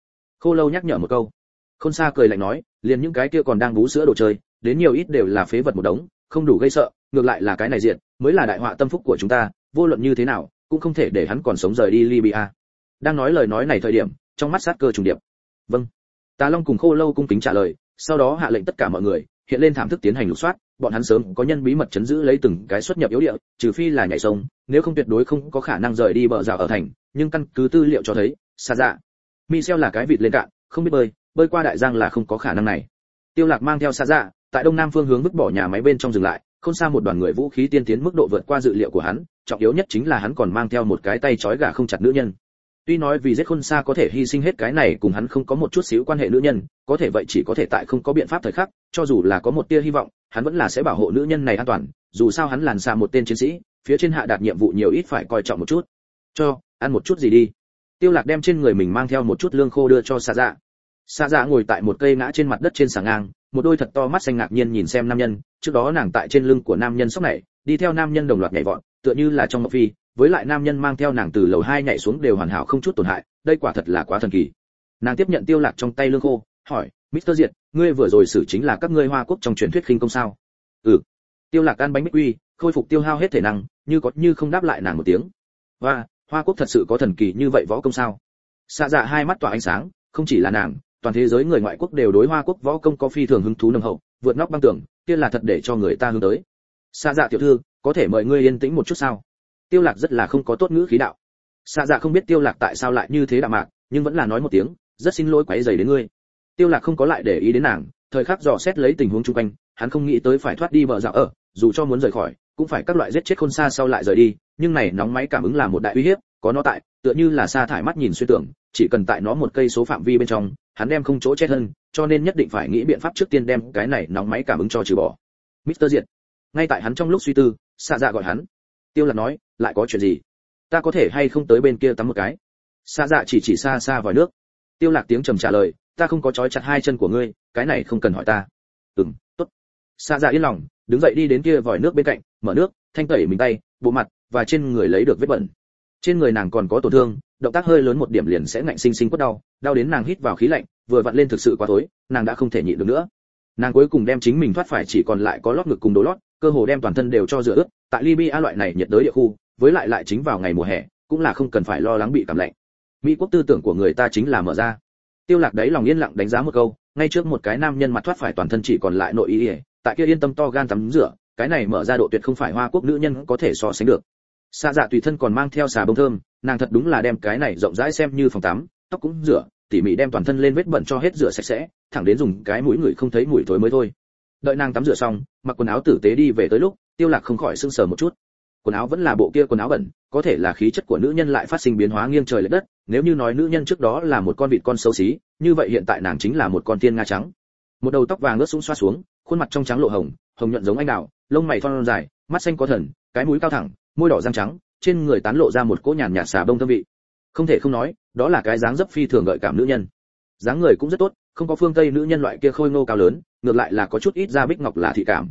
Khô lâu nhắc nhở một câu. Khôn xa cười lạnh nói, liền những cái kia còn đang bú sữa đồ chơi, đến nhiều ít đều là phế vật một đống, không đủ gây sợ, ngược lại là cái này diện, mới là đại họa tâm phúc của chúng ta, vô luận như thế nào, cũng không thể để hắn còn sống rời đi libya. Đang nói lời nói này thời điểm, trong mắt sát cơ trùng điệp. Vâng. Tà long cùng khô lâu cung kính trả lời, sau đó hạ lệnh tất cả mọi người, hiện lên thảm thức tiến hành lục soát bọn hắn sớm có nhân bí mật chấn giữ lấy từng cái xuất nhập yếu địa, trừ phi là nhảy sông, nếu không tuyệt đối không có khả năng rời đi bờ rào ở thành, nhưng căn cứ tư liệu cho thấy, xa dạ. Michel là cái vịt lên cạn, không biết bơi bơi qua đại giang là không có khả năng này. Tiêu lạc mang theo xa dạ tại đông nam phương hướng vứt bỏ nhà máy bên trong dừng lại, không xa một đoàn người vũ khí tiên tiến mức độ vượt qua dự liệu của hắn, trọng yếu nhất chính là hắn còn mang theo một cái tay trói gà không chặt nữ nhân. Tuy nói vì giết khôn xa có thể hy sinh hết cái này cùng hắn không có một chút xíu quan hệ nữ nhân, có thể vậy chỉ có thể tại không có biện pháp thời khắc, cho dù là có một tia hy vọng, hắn vẫn là sẽ bảo hộ nữ nhân này an toàn, dù sao hắn làn xa một tên chiến sĩ, phía trên hạ đạt nhiệm vụ nhiều ít phải coi trọng một chút. Cho, ăn một chút gì đi. Tiêu Lạc đem trên người mình mang theo một chút lương khô đưa cho Sa Dạ. Sa Dạ ngồi tại một cây ngã trên mặt đất trên sàng ngang, một đôi thật to mắt xanh ngạc nhiên nhìn xem nam nhân, trước đó nàng tại trên lưng của nam nhân sốc này, đi theo nam nhân đồng loạt nhảy vọt, tựa như là trong mộng phi, với lại nam nhân mang theo nàng từ lầu hai nhảy xuống đều hoàn hảo không chút tổn hại đây quả thật là quá thần kỳ nàng tiếp nhận tiêu lạc trong tay lương khô hỏi Mr. Diệt, ngươi vừa rồi xử chính là các ngươi Hoa Quốc trong truyền thuyết khinh công sao? Ừ. Tiêu Lạc ăn bánh bích quy, khôi phục tiêu hao hết thể năng, như có như không đáp lại nàng một tiếng. và Hoa Quốc thật sự có thần kỳ như vậy võ công sao? Xạ Dạ hai mắt tỏa ánh sáng, không chỉ là nàng, toàn thế giới người ngoại quốc đều đối Hoa Quốc võ công có phi thường hứng thú nồng hậu, vượt nóc băng tường, kia là thật để cho người ta hướng tới. Xạ Dạ tiểu thư, có thể mời ngươi yên tĩnh một chút sao? Tiêu lạc rất là không có tốt ngữ khí đạo. Xạ dạ không biết tiêu lạc tại sao lại như thế đạm mạc, nhưng vẫn là nói một tiếng, rất xin lỗi quấy rầy đến ngươi. Tiêu lạc không có lại để ý đến nàng, thời khắc dò xét lấy tình huống chung quanh, hắn không nghĩ tới phải thoát đi bờ dạo ở, dù cho muốn rời khỏi, cũng phải các loại giết chết khôn xa sau lại rời đi, nhưng này nóng máy cảm ứng là một đại uy hiếp, có nó tại, tựa như là xa thải mắt nhìn xuyên tưởng, chỉ cần tại nó một cây số phạm vi bên trong, hắn đem không chỗ chết hơn cho nên nhất định phải nghĩ biện pháp trước tiên đem cái này nóng máy cảm ứng cho trừ bỏ. Mr. Diệt. Ngay tại hắn trong lúc suy tư, xạ dạ gọi hắn. Tiêu lạc nói lại có chuyện gì? Ta có thể hay không tới bên kia tắm một cái? Xa dạ chỉ chỉ xa xa vòi nước. Tiêu lạc tiếng trầm trả lời, ta không có trói chặt hai chân của ngươi, cái này không cần hỏi ta. Ừm, tốt. Xa dạ yên lòng, đứng dậy đi đến kia vòi nước bên cạnh, mở nước, thanh tẩy mình tay, bộ mặt và trên người lấy được vết bẩn. Trên người nàng còn có tổn thương, động tác hơi lớn một điểm liền sẽ ngạnh sinh sinh quất đau đau đến nàng hít vào khí lạnh, vừa vặn lên thực sự quá tối nàng đã không thể nhịn được nữa. Nàng cuối cùng đem chính mình thoát phải chỉ còn lại có lót ngực cùng đồ lót, cơ hồ đem toàn thân đều cho rửa ướt, tại libya loại này nhiệt đới địa khu với lại lại chính vào ngày mùa hè cũng là không cần phải lo lắng bị cảm lạnh. Mỹ quốc tư tưởng của người ta chính là mở ra. Tiêu lạc đấy lòng yên lặng đánh giá một câu ngay trước một cái nam nhân mặt thoát phải toàn thân chỉ còn lại nội y, tại kia yên tâm to gan tắm rửa cái này mở ra độ tuyệt không phải hoa quốc nữ nhân có thể so sánh được. Xa dạ tùy thân còn mang theo xà bông thơm nàng thật đúng là đem cái này rộng rãi xem như phòng tắm tóc cũng rửa tỉ mỉ đem toàn thân lên vết bẩn cho hết rửa sạch sẽ thẳng đến dùng cái mũi người không thấy mùi thối mới thôi. Đợi nàng tắm rửa xong mặc quần áo tử tế đi về tới lúc tiêu lạc không khỏi sưng sờ một chút quần áo vẫn là bộ kia quần áo bẩn, có thể là khí chất của nữ nhân lại phát sinh biến hóa nghiêng trời lệch đất, nếu như nói nữ nhân trước đó là một con vịt con xấu xí, như vậy hiện tại nàng chính là một con tiên nga trắng. Một đầu tóc vàng ướt sũng xoa xuống, khuôn mặt trong trắng lộ hồng hồng nhuận giống anh đào, lông mày thon dài, mắt xanh có thần, cái mũi cao thẳng, môi đỏ răng trắng, trên người tán lộ ra một cỗ nhàn nhạt xà bông thơm vị. Không thể không nói, đó là cái dáng dấp phi thường gợi cảm nữ nhân. Dáng người cũng rất tốt, không có phương tây nữ nhân loại kia khôi ngô cao lớn, ngược lại là có chút ít da bích ngọc là thị cảm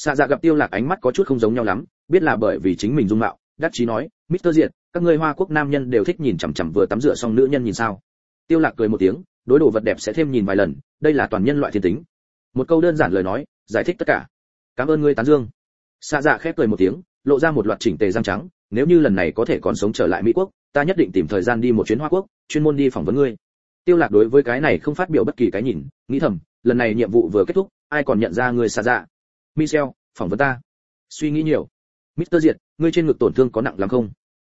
xạ dạ gặp tiêu lạc ánh mắt có chút không giống nhau lắm biết là bởi vì chính mình dung mạo đắc chí nói Mr. Diệt, các ngươi Hoa Quốc nam nhân đều thích nhìn chằm chằm vừa tắm rửa xong nữ nhân nhìn sao? Tiêu Lạc cười một tiếng, đối đồ vật đẹp sẽ thêm nhìn vài lần, đây là toàn nhân loại thiên tính. Một câu đơn giản lời nói, giải thích tất cả. Cảm ơn ngươi tán dương. Sa Dạ khép cười một tiếng, lộ ra một loạt chỉnh tề răng trắng, nếu như lần này có thể còn sống trở lại Mỹ quốc, ta nhất định tìm thời gian đi một chuyến Hoa Quốc, chuyên môn đi phỏng vấn ngươi. Tiêu Lạc đối với cái này không phát biểu bất kỳ cái nhìn, nghĩ thầm, lần này nhiệm vụ vừa kết thúc, ai còn nhận ra ngươi Sa Dạ? Michel, phỏng vấn ta. Suy nghĩ nhiều. Mr. Diệt, ngươi trên ngực tổn thương có nặng lắm không?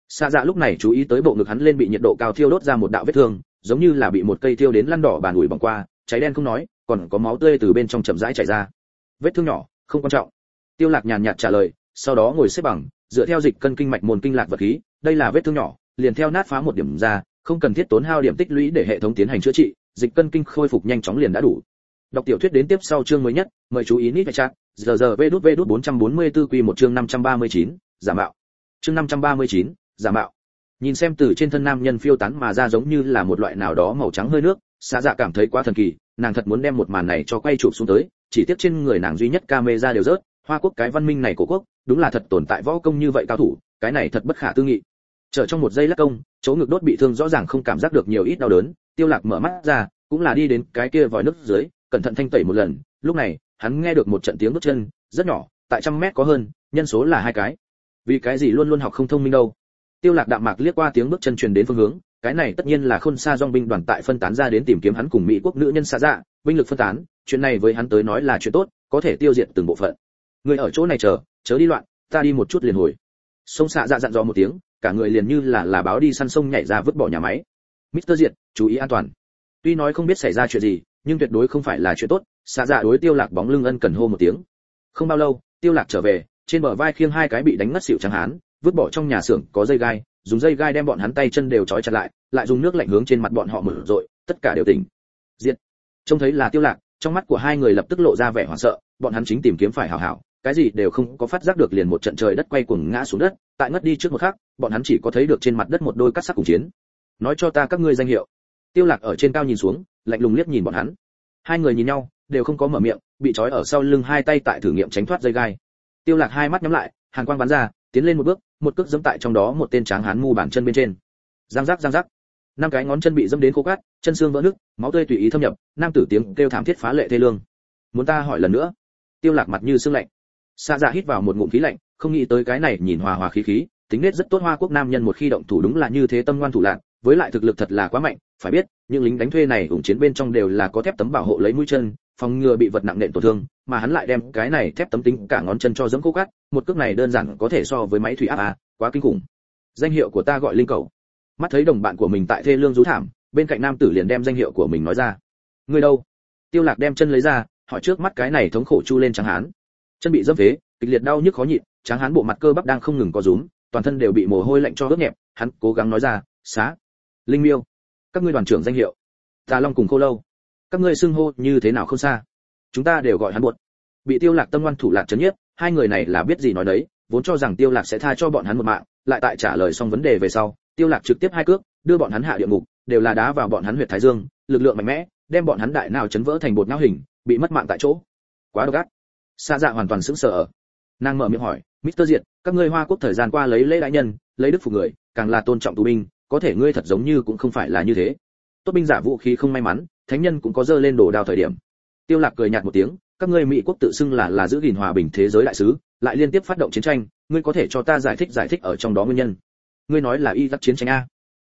Sa dạ lúc này chú ý tới bộ ngực hắn lên bị nhiệt độ cao thiêu đốt ra một đạo vết thương, giống như là bị một cây thiêu đến lăn đỏ bàn ủi bỏng qua, cháy đen không nói, còn có máu tươi từ bên trong chậm rãi chảy ra. Vết thương nhỏ, không quan trọng. Tiêu Lạc nhàn nhạt trả lời, sau đó ngồi xếp bằng, dựa theo dịch cân kinh mạch môn kinh lạc vật khí, đây là vết thương nhỏ, liền theo nát phá một điểm ra, không cần thiết tốn hao điểm tích lũy để hệ thống tiến hành chữa trị, dịch cân kinh khôi phục nhanh chóng liền đã đủ. Đọc tiểu thuyết đến tiếp sau chương mới nhất, mời chú ý nít chat. Giờ giờ V đút V đút 444 quy một chương 539, giả mạo. Chương 539, giả mạo nhìn xem từ trên thân nam nhân phiêu tán mà ra giống như là một loại nào đó màu trắng hơi nước xa dạ cảm thấy quá thần kỳ nàng thật muốn đem một màn này cho quay chụp xuống tới chỉ tiếc trên người nàng duy nhất camera đều rớt hoa quốc cái văn minh này của quốc đúng là thật tồn tại võ công như vậy cao thủ cái này thật bất khả tư nghị chờ trong một giây lắc công chỗ ngực đốt bị thương rõ ràng không cảm giác được nhiều ít đau đớn tiêu lạc mở mắt ra cũng là đi đến cái kia vòi nước dưới cẩn thận thanh tẩy một lần lúc này hắn nghe được một trận tiếng bước chân rất nhỏ tại trăm mét có hơn nhân số là hai cái vì cái gì luôn luôn học không thông minh đâu tiêu lạc đạm mạc liếc qua tiếng bước chân truyền đến phương hướng cái này tất nhiên là khôn xa dòng binh đoàn tại phân tán ra đến tìm kiếm hắn cùng mỹ quốc nữ nhân xa dạ binh lực phân tán chuyện này với hắn tới nói là chuyện tốt có thể tiêu diệt từng bộ phận người ở chỗ này chờ chớ đi loạn ta đi một chút liền hồi sông xạ dạ dặn dò một tiếng cả người liền như là là báo đi săn sông nhảy ra vứt bỏ nhà máy Mr. Diệt, chú ý an toàn. Tuy nói không biết xảy ra chuyện gì, nhưng tuyệt đối không phải là chuyện tốt, xạ dạ đối Tiêu Lạc bóng lưng ân cần hô một tiếng. Không bao lâu, Tiêu Lạc trở về, trên bờ vai khiêng hai cái bị đánh ngất xỉu trắng hán, vứt bỏ trong nhà xưởng có dây gai dùng dây gai đem bọn hắn tay chân đều trói chặt lại lại dùng nước lạnh hướng trên mặt bọn họ mở rội tất cả đều tỉnh. Diệt. Trông thấy là tiêu lạc trong mắt của hai người lập tức lộ ra vẻ hoảng sợ bọn hắn chính tìm kiếm phải hảo hảo cái gì đều không có phát giác được liền một trận trời đất quay cuồng ngã xuống đất tại ngất đi trước một khắc bọn hắn chỉ có thấy được trên mặt đất một đôi cắt sắc cùng chiến. Nói cho ta các ngươi danh hiệu. Tiêu lạc ở trên cao nhìn xuống lạnh lùng liếc nhìn bọn hắn. Hai người nhìn nhau, đều không có mở miệng, bị trói ở sau lưng hai tay tại thử nghiệm tránh thoát dây gai. Tiêu lạc hai mắt nhắm lại, hàn quang bắn ra, tiến lên một bước, một cước giẫm tại trong đó một tên tráng hán mu bàn chân bên trên. Giang giác giang giác. Năm cái ngón chân bị dẫm đến khô cát, chân xương vỡ nứt, máu tươi tùy ý thâm nhập, nam tử tiếng kêu thảm thiết phá lệ thê lương. Muốn ta hỏi lần nữa? Tiêu lạc mặt như sương lạnh. Xa dạ hít vào một ngụm khí lạnh, không nghĩ tới cái này nhìn hòa hòa khí khí, tính nết rất tốt hoa quốc nam nhân một khi động thủ đúng là như thế tâm ngoan thủ lạn với lại thực lực thật là quá mạnh phải biết những lính đánh thuê này ủng chiến bên trong đều là có thép tấm bảo hộ lấy mũi chân phòng ngừa bị vật nặng nện tổn thương mà hắn lại đem cái này thép tấm tính cả ngón chân cho dẫm cố cát. một cước này đơn giản có thể so với máy thủy áp à, quá kinh khủng. Danh hiệu của ta gọi linh cầu. Mắt thấy đồng bạn của mình tại thê lương rú thảm bên cạnh nam tử liền đem danh hiệu của mình nói ra. Người đâu? Tiêu lạc đem chân lấy ra hỏi trước mắt cái này thống khổ chu lên trắng hán. Chân bị dẫm phế kịch liệt đau nhức khó nhịn trắng hán bộ mặt cơ bắp đang không ngừng co rúm toàn thân đều bị mồ hôi lạnh cho ướt nhẹp hắn cố gắng nói ra xá linh miêu các ngươi đoàn trưởng danh hiệu tà long cùng khô lâu các ngươi xưng hô như thế nào không xa? Chúng ta đều gọi hắn buột bị tiêu lạc tâm ngoan thủ lạc chấn nhiếp hai người này là biết gì nói đấy vốn cho rằng tiêu lạc sẽ tha cho bọn hắn một mạng lại tại trả lời xong vấn đề về sau tiêu lạc trực tiếp hai cước đưa bọn hắn hạ địa ngục đều là đá vào bọn hắn huyệt thái dương lực lượng mạnh mẽ đem bọn hắn đại nào chấn vỡ thành bột não hình bị mất mạng tại chỗ. Quá độc ác. Xa dạ hoàn toàn sững sờ nàng mở miệng hỏi Mr. Diệt, các ngươi Hoa Quốc thời gian qua lấy lễ đại nhân, lấy đức phục người, càng là tôn trọng tù binh, có thể ngươi thật giống như cũng không phải là như thế. Tốt binh giả vũ khí không may mắn, thánh nhân cũng có dơ lên đồ đao thời điểm. Tiêu Lạc cười nhạt một tiếng, các ngươi Mỹ quốc tự xưng là là giữ gìn hòa bình thế giới đại sứ, lại liên tiếp phát động chiến tranh, ngươi có thể cho ta giải thích giải thích ở trong đó nguyên nhân. Ngươi nói là y tắc chiến tranh a?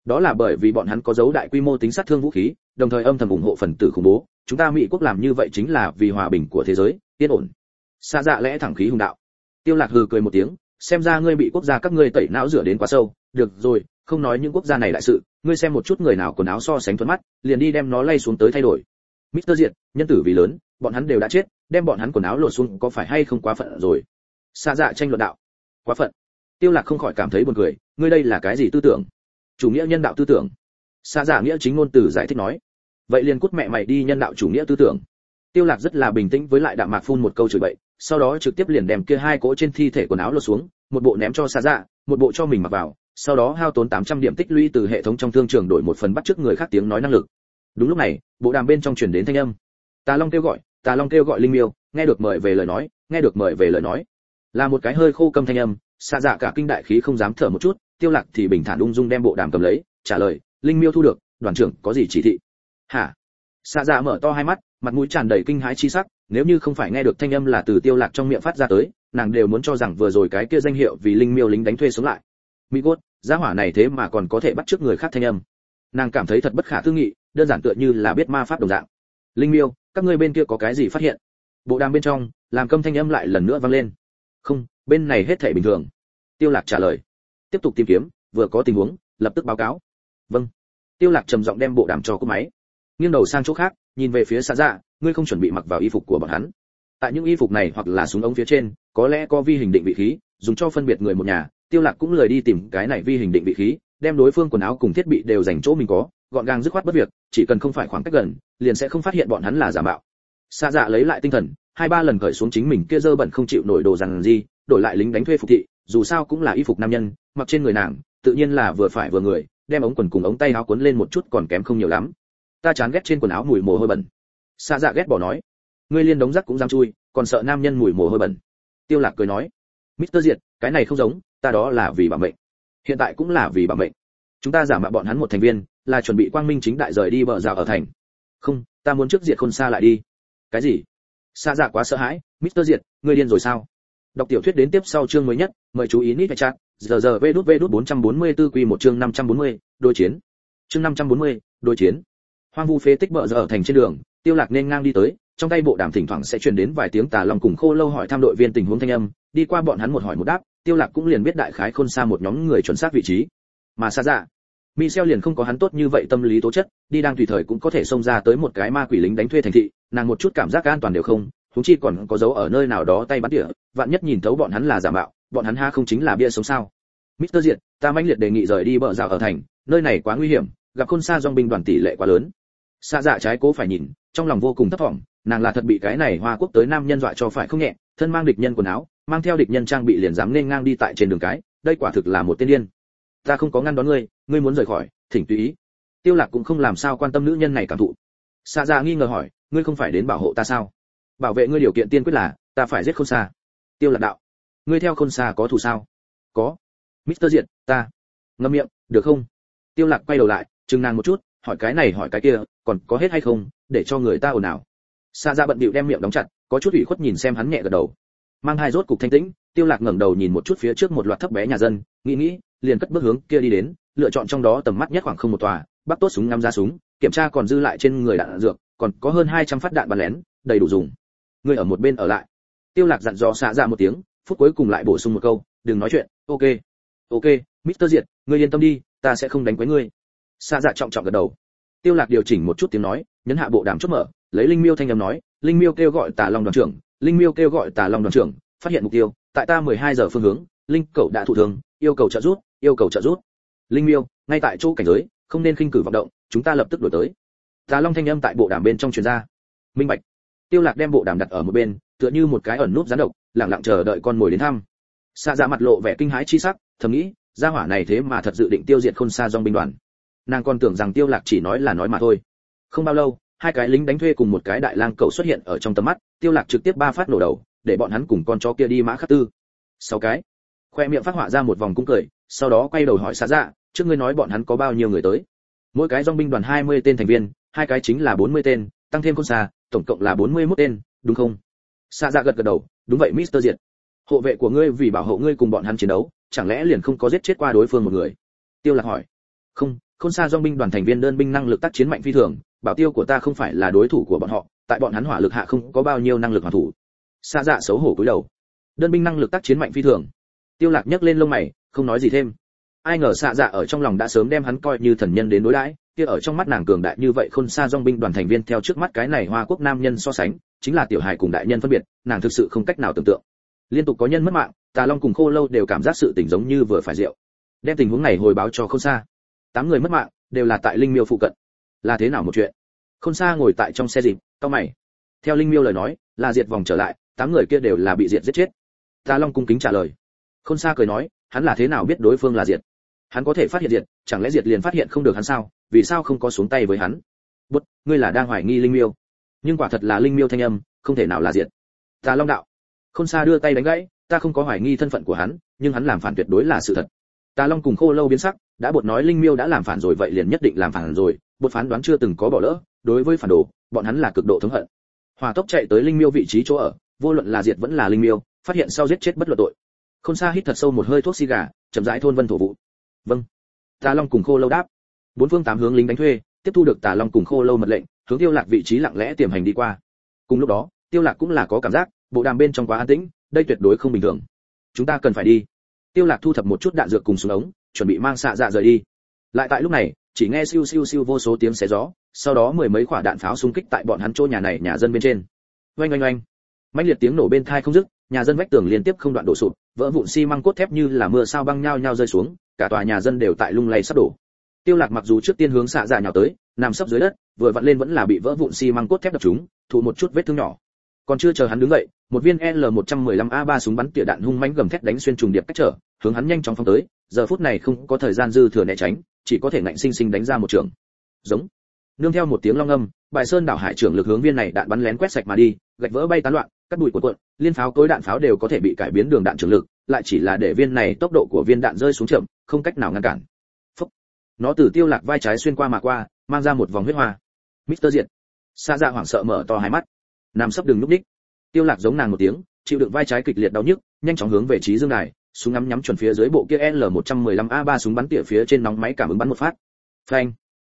Đó là bởi vì bọn hắn có dấu đại quy mô tính sát thương vũ khí, đồng thời âm thầm ủng hộ phần tử khủng bố, chúng ta Mỹ quốc làm như vậy chính là vì hòa bình của thế giới, yên ổn. Xa dạ lẽ thẳng khí hùng đạo. Tiêu Lạc hừ cười một tiếng, xem ra ngươi bị quốc gia các ngươi tẩy não rửa đến quá sâu, được rồi, không nói những quốc gia này đại sự, ngươi xem một chút người nào quần áo so sánh thuận mắt, liền đi đem nó lay xuống tới thay đổi. Mr. Diệt, nhân tử vì lớn, bọn hắn đều đã chết, đem bọn hắn quần áo lột xuống có phải hay không quá phận rồi. Xa dạ tranh luận đạo. Quá phận. Tiêu Lạc không khỏi cảm thấy buồn cười, ngươi đây là cái gì tư tưởng? Chủ nghĩa nhân đạo tư tưởng. Xa dạ nghĩa chính ngôn từ giải thích nói. Vậy liền cút mẹ mày đi nhân đạo chủ nghĩa tư tưởng. Tiêu Lạc rất là bình tĩnh với lại đạm mạc phun một câu chửi bậy, sau đó trực tiếp liền đem kia hai cỗ trên thi thể quần áo lột xuống, một bộ ném cho xa dạ, một bộ cho mình mặc vào sau đó hao tốn 800 điểm tích lũy từ hệ thống trong thương trường đổi một phần bắt trước người khác tiếng nói năng lực. Đúng lúc này, bộ đàm bên trong truyền đến thanh âm. Tà long kêu gọi, tà long kêu gọi linh miêu, nghe được mời về lời nói, nghe được mời về lời nói. Là một cái hơi khô câm thanh âm, xa dạ cả kinh đại khí không dám thở một chút, tiêu lạc thì bình thản ung dung đem bộ đàm cầm lấy, trả lời, linh miêu thu được, đoàn trưởng, có gì chỉ thị? Hả? Xa dạ mở to hai mắt, mặt mũi tràn đầy kinh hãi chi sắc, nếu như không phải nghe được thanh âm là từ tiêu lạc trong miệng phát ra tới, nàng đều muốn cho rằng vừa rồi cái kia danh hiệu vì linh miêu lính đánh thuê sống lại mỹ gốt gia hỏa này thế mà còn có thể bắt trước người khác thanh âm. Nàng cảm thấy thật bất khả tư nghị, đơn giản tựa như là biết ma pháp đồng dạng. Linh miêu, các ngươi bên kia có cái gì phát hiện? Bộ đàm bên trong, làm câm thanh âm lại lần nữa vang lên. Không, bên này hết thảy bình thường. Tiêu lạc trả lời. Tiếp tục tìm kiếm, vừa có tình huống, lập tức báo cáo. Vâng. Tiêu lạc trầm giọng đem bộ đàm cho cú máy. Nghiêng đầu sang chỗ khác, nhìn về phía xa dạ ngươi không chuẩn bị mặc vào y phục của bọn hắn. Tại những y phục này hoặc là súng ống phía trên, có lẽ có vi hình định vị khí, dùng cho phân biệt người một nhà tiêu lạc cũng lười đi tìm cái này vi hình định vị khí, đem đối phương quần áo cùng thiết bị đều dành chỗ mình có, gọn gàng dứt khoát bất việc, chỉ cần không phải khoảng cách gần, liền sẽ không phát hiện bọn hắn là giả mạo. Xa dạ lấy lại tinh thần, hai ba lần cởi xuống chính mình kia dơ bẩn không chịu nổi đồ rằng gì, đổi lại lính đánh thuê phục thị, dù sao cũng là y phục nam nhân, mặc trên người nàng, tự nhiên là vừa phải vừa người, đem ống quần cùng ống tay áo cuốn lên một chút còn kém không nhiều lắm. Ta chán ghét trên quần áo mùi mồ hôi bẩn. Xa dạ ghét bỏ nói. Ngươi liên đống rắc cũng dám chui, còn sợ nam nhân mùi mồ hôi bẩn. Tiêu lạc cười nói. Mr. Diệt, cái này không giống, ta đó là vì bảo mệnh. Hiện tại cũng là vì bảo mệnh. Chúng ta giả mạo bọn hắn một thành viên, là chuẩn bị quang minh chính đại rời đi bờ rào ở thành. Không, ta muốn trước diệt khôn xa lại đi. Cái gì? Sa dạ quá sợ hãi, Mr. Diệt, ngươi điên rồi sao? Đọc tiểu thuyết đến tiếp sau chương mới nhất, mời chú ý nít chat. Giờ giờ V đút V đút 444 quy một chương 540, đối chiến. Chương 540, đối chiến. Hoang vu phế tích bờ giờ ở thành trên đường, Tiêu Lạc nên ngang đi tới, trong tay bộ đàm thỉnh thoảng sẽ truyền đến vài tiếng tà long cùng khô lâu hỏi thăm đội viên tình huống thanh âm, đi qua bọn hắn một hỏi một đáp, Tiêu Lạc cũng liền biết đại khái khôn xa một nhóm người chuẩn xác vị trí. Mà xa dạ, Michel liền không có hắn tốt như vậy tâm lý tố chất, đi đang tùy thời cũng có thể xông ra tới một cái ma quỷ lính đánh thuê thành thị, nàng một chút cảm giác an toàn đều không, chúng chi còn có dấu ở nơi nào đó tay bắn tỉa, vạn nhất nhìn thấu bọn hắn là giả mạo, bọn hắn ha không chính là bia sống sao? Mr. Diệt, ta mãnh liệt đề nghị rời đi bờ rào ở thành, nơi này quá nguy hiểm, gặp khôn xa dòng binh đoàn tỷ lệ quá lớn. Xa dạ trái cố phải nhìn, trong lòng vô cùng thấp vọng, nàng là thật bị cái này hoa quốc tới nam nhân dọa cho phải không nhẹ, thân mang địch nhân quần áo, mang theo địch nhân trang bị liền dám nên ngang đi tại trên đường cái, đây quả thực là một tên điên. Ta không có ngăn đón ngươi, ngươi muốn rời khỏi, thỉnh tùy ý. Tiêu Lạc cũng không làm sao quan tâm nữ nhân này cảm thụ. Sa Dạ nghi ngờ hỏi, ngươi không phải đến bảo hộ ta sao? Bảo vệ ngươi điều kiện tiên quyết là, ta phải giết Khôn Sa. Tiêu Lạc đạo, ngươi theo Khôn Sa có thù sao? Có. Mr. Diện, ta. Ngậm miệng, được không? Tiêu Lạc quay đầu lại, trừng nàng một chút, hỏi cái này hỏi cái kia, còn có hết hay không, để cho người ta ồn ào. Sa Dạ bận bịu đem miệng đóng chặt, có chút ủy khuất nhìn xem hắn nhẹ gật đầu. Mang hai rốt cục thanh tĩnh, Tiêu Lạc ngẩng đầu nhìn một chút phía trước một loạt thấp bé nhà dân, nghĩ nghĩ, liền cất bước hướng kia đi đến, lựa chọn trong đó tầm mắt nhất khoảng không một tòa, bắt tốt súng ngắm ra súng, kiểm tra còn dư lại trên người đạn dược, còn có hơn 200 phát đạn bắn lén, đầy đủ dùng. Người ở một bên ở lại. Tiêu Lạc dặn dò xạ dạ một tiếng, phút cuối cùng lại bổ sung một câu, đừng nói chuyện, ok. Ok, Mr. Diệt, ngươi yên tâm đi, ta sẽ không đánh quấy ngươi. Xạ dạ trọng trọng gật đầu. Tiêu Lạc điều chỉnh một chút tiếng nói, nhấn hạ bộ đàm chốt mở, lấy linh miêu thanh âm nói, linh miêu kêu gọi Tà Long đoàn trưởng, linh miêu kêu gọi Tà Long đoàn trưởng, phát hiện mục tiêu, tại ta 12 giờ phương hướng, linh cậu đã thụ thương, yêu cầu trợ giúp, yêu cầu trợ giúp. Linh miêu ngay tại chỗ cảnh giới không nên khinh cử vọng động chúng ta lập tức đổi tới. Tà long thanh âm tại bộ đàm bên trong truyền ra. Minh bạch. Tiêu lạc đem bộ đàm đặt ở một bên tựa như một cái ẩn núp gián độc lặng lặng chờ đợi con mồi đến thăm. Xa dạ mặt lộ vẻ kinh hãi chi sắc thầm nghĩ gia hỏa này thế mà thật dự định tiêu diệt khôn xa dòng binh đoàn. Nàng còn tưởng rằng tiêu lạc chỉ nói là nói mà thôi. Không bao lâu hai cái lính đánh thuê cùng một cái đại lang cậu xuất hiện ở trong tầm mắt, tiêu lạc trực tiếp ba phát nổ đầu, để bọn hắn cùng con chó kia đi mã khắc tư. Sáu cái. Khoe miệng phát họa ra một vòng cung cười, sau đó quay đầu hỏi xạ dạ trước ngươi nói bọn hắn có bao nhiêu người tới? Mỗi cái dòng binh đoàn 20 tên thành viên, hai cái chính là 40 tên, tăng thêm con xa, tổng cộng là 41 tên, đúng không? Xạ dạ gật gật đầu, đúng vậy, mister diệt. Hộ vệ của ngươi vì bảo hộ ngươi cùng bọn hắn chiến đấu, chẳng lẽ liền không có giết chết qua đối phương một người? Tiêu lạc hỏi. Không khôn xa dòng binh đoàn thành viên đơn binh năng lực tác chiến mạnh phi thường, bảo tiêu của ta không phải là đối thủ của bọn họ, tại bọn hắn hỏa lực hạ không có bao nhiêu năng lực hoàn thủ. Xa dạ xấu hổ cúi đầu. Đơn binh năng lực tác chiến mạnh phi thường. Tiêu lạc nhấc lên lông mày, không nói gì thêm. Ai ngờ Sa dạ ở trong lòng đã sớm đem hắn coi như thần nhân đến đối đãi, kia ở trong mắt nàng cường đại như vậy khôn xa dòng binh đoàn thành viên theo trước mắt cái này hoa quốc nam nhân so sánh, chính là tiểu hài cùng đại nhân phân biệt, nàng thực sự không cách nào tưởng tượng. Liên tục có nhân mất mạng, tà long cùng khô lâu đều cảm giác sự tình giống như vừa phải rượu. Đem tình huống này hồi báo cho khôn xa tám người mất mạng, đều là tại linh miêu phụ cận. Là thế nào một chuyện? Khôn xa ngồi tại trong xe dịp tao mày. Theo linh miêu lời nói, là diệt vòng trở lại, tám người kia đều là bị diệt giết chết. Ta long cung kính trả lời. Khôn xa cười nói, hắn là thế nào biết đối phương là diệt? Hắn có thể phát hiện diệt, chẳng lẽ diệt liền phát hiện không được hắn sao? Vì sao không có xuống tay với hắn? Bút ngươi là đang hoài nghi linh miêu. Nhưng quả thật là linh miêu thanh âm, không thể nào là diệt. Ta long đạo. Khôn xa đưa tay đánh gãy, ta không có hoài nghi thân phận của hắn, nhưng hắn làm phản tuyệt đối là sự thật tà long cùng khô lâu biến sắc, đã bột nói linh miêu đã làm phản rồi vậy liền nhất định làm phản rồi bột phán đoán chưa từng có bỏ lỡ, đối với phản đồ, bọn hắn là cực độ thống hận. Hỏa tốc chạy tới linh miêu vị trí chỗ ở, vô luận là diệt vẫn là linh miêu, phát hiện sau giết chết bất luận tội. Khôn Sa hít thật sâu một hơi thuốc xì gà, chậm rãi thôn vân thổ vụ. Vâng. Tà long cùng khô lâu đáp. Bốn phương tám hướng lính đánh thuê, tiếp thu được tà long cùng khô lâu mật lệnh, hướng tiêu lạc vị trí lặng lẽ tiềm hành đi qua. Cùng lúc đó, tiêu lạc cũng là có cảm giác, bộ đàm bên trong quá an tĩnh, đây tuyệt đối không bình thường. Chúng ta cần phải đi tiêu lạc thu thập một chút đạn dược cùng súng ống, chuẩn bị mang xạ dạ rời đi. Lại tại lúc này, chỉ nghe siêu siêu siêu vô số tiếng xé gió, sau đó mười mấy quả đạn pháo xung kích tại bọn hắn chỗ nhà này, nhà dân bên trên. Oanh oanh oanh. Mãnh liệt tiếng nổ bên thai không dứt, nhà dân vách tường liên tiếp không đoạn đổ sụp, vỡ vụn xi măng cốt thép như là mưa sao băng nhao nhao rơi xuống, cả tòa nhà dân đều tại lung lay sắp đổ. Tiêu lạc mặc dù trước tiên hướng xạ dạ nhào tới, nằm sấp dưới đất, vừa vặn lên vẫn là bị vỡ vụn xi măng cốt thép đập trúng, thụ một chút vết thương nhỏ còn chưa chờ hắn đứng dậy, một viên L115A3 súng bắn tỉa đạn hung mãnh gầm thét đánh xuyên trùng điệp cách trở, hướng hắn nhanh chóng phóng tới, giờ phút này không có thời gian dư thừa né tránh, chỉ có thể ngạnh sinh sinh đánh ra một trường giống nương theo một tiếng long âm, bài sơn đảo hải trưởng lực hướng viên này đạn bắn lén quét sạch mà đi, gạch vỡ bay tán loạn, cắt bụi của cuộn, liên pháo tối đạn pháo đều có thể bị cải biến đường đạn trường lực, lại chỉ là để viên này tốc độ của viên đạn rơi xuống chậm, không cách nào ngăn cản Phúc. nó từ tiêu lạc vai trái xuyên qua mà qua, mang ra một vòng huyết hoa Mister Diệt. Sa Dạ hoảng sợ mở to hai mắt. Nằm sấp đường núp đích. Tiêu Lạc giống nàng một tiếng, chịu đựng vai trái kịch liệt đau nhức, nhanh chóng hướng về trí dương đài, súng ngắm nhắm chuẩn phía dưới bộ kia L115A3 súng bắn tỉa phía trên nóng máy cảm ứng bắn một phát. Phanh.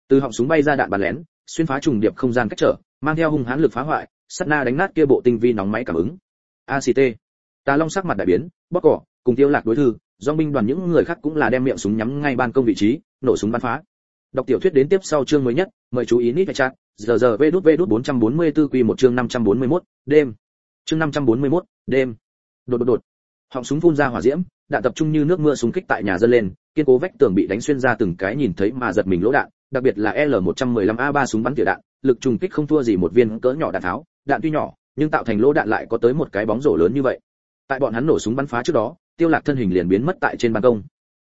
Từ họng súng bay ra đạn bắn lén, xuyên phá trùng điệp không gian cách trở, mang theo hung hãn lực phá hoại, sát na đánh nát kia bộ tinh vi nóng máy cảm ứng. ACT. Tà Long sắc mặt đại biến, bóc cỏ, cùng Tiêu Lạc đối thư, dòng binh đoàn những người khác cũng là đem miệng súng nhắm ngay ban công vị trí, nổ súng bắn phá. Đọc tiểu thuyết đến tiếp sau chương mới nhất, mời chú ý nít chat. Giờ giờ vê đút vê đút 444 quy một chương 541, đêm. Chương 541, đêm. Đột đột đột. Họng súng phun ra hỏa diễm, đạn tập trung như nước mưa súng kích tại nhà dân lên, kiên cố vách tường bị đánh xuyên ra từng cái nhìn thấy mà giật mình lỗ đạn, đặc biệt là L115A3 súng bắn tỉa đạn, lực trùng kích không thua gì một viên cỡ nhỏ đạn tháo, đạn tuy nhỏ, nhưng tạo thành lỗ đạn lại có tới một cái bóng rổ lớn như vậy. Tại bọn hắn nổ súng bắn phá trước đó, Tiêu Lạc thân hình liền biến mất tại trên ban công.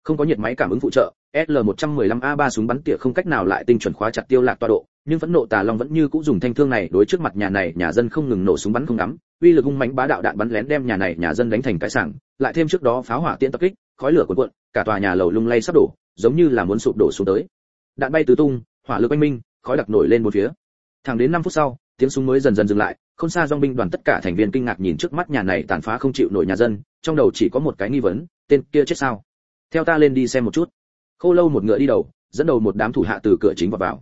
Không có nhiệt máy cảm ứng phụ trợ, SL115A3 súng bắn tỉa không cách nào lại tinh chuẩn khóa chặt Tiêu Lạc tọa độ, nhưng vẫn nộ Tà Long vẫn như cũ dùng thanh thương này đối trước mặt nhà này, nhà dân không ngừng nổ súng bắn không ngắm, uy lực hung mãnh bá đạo đạn bắn lén đem nhà này, nhà dân đánh thành cái sảng, lại thêm trước đó pháo hỏa tiễn tập kích, khói lửa cuộn cuộn, cả tòa nhà lầu lung lay sắp đổ, giống như là muốn sụp đổ xuống tới. Đạn bay tứ tung, hỏa lực oanh minh, khói đặc nổi lên một phía. Thẳng đến 5 phút sau, tiếng súng mới dần dần dừng lại, không xa dòng binh đoàn tất cả thành viên kinh ngạc nhìn trước mắt nhà này tàn phá không chịu nổi nhà dân, trong đầu chỉ có một cái nghi vấn, tên kia chết sao? Theo ta lên đi xem một chút. Khô lâu một ngựa đi đầu, dẫn đầu một đám thủ hạ từ cửa chính vào vào.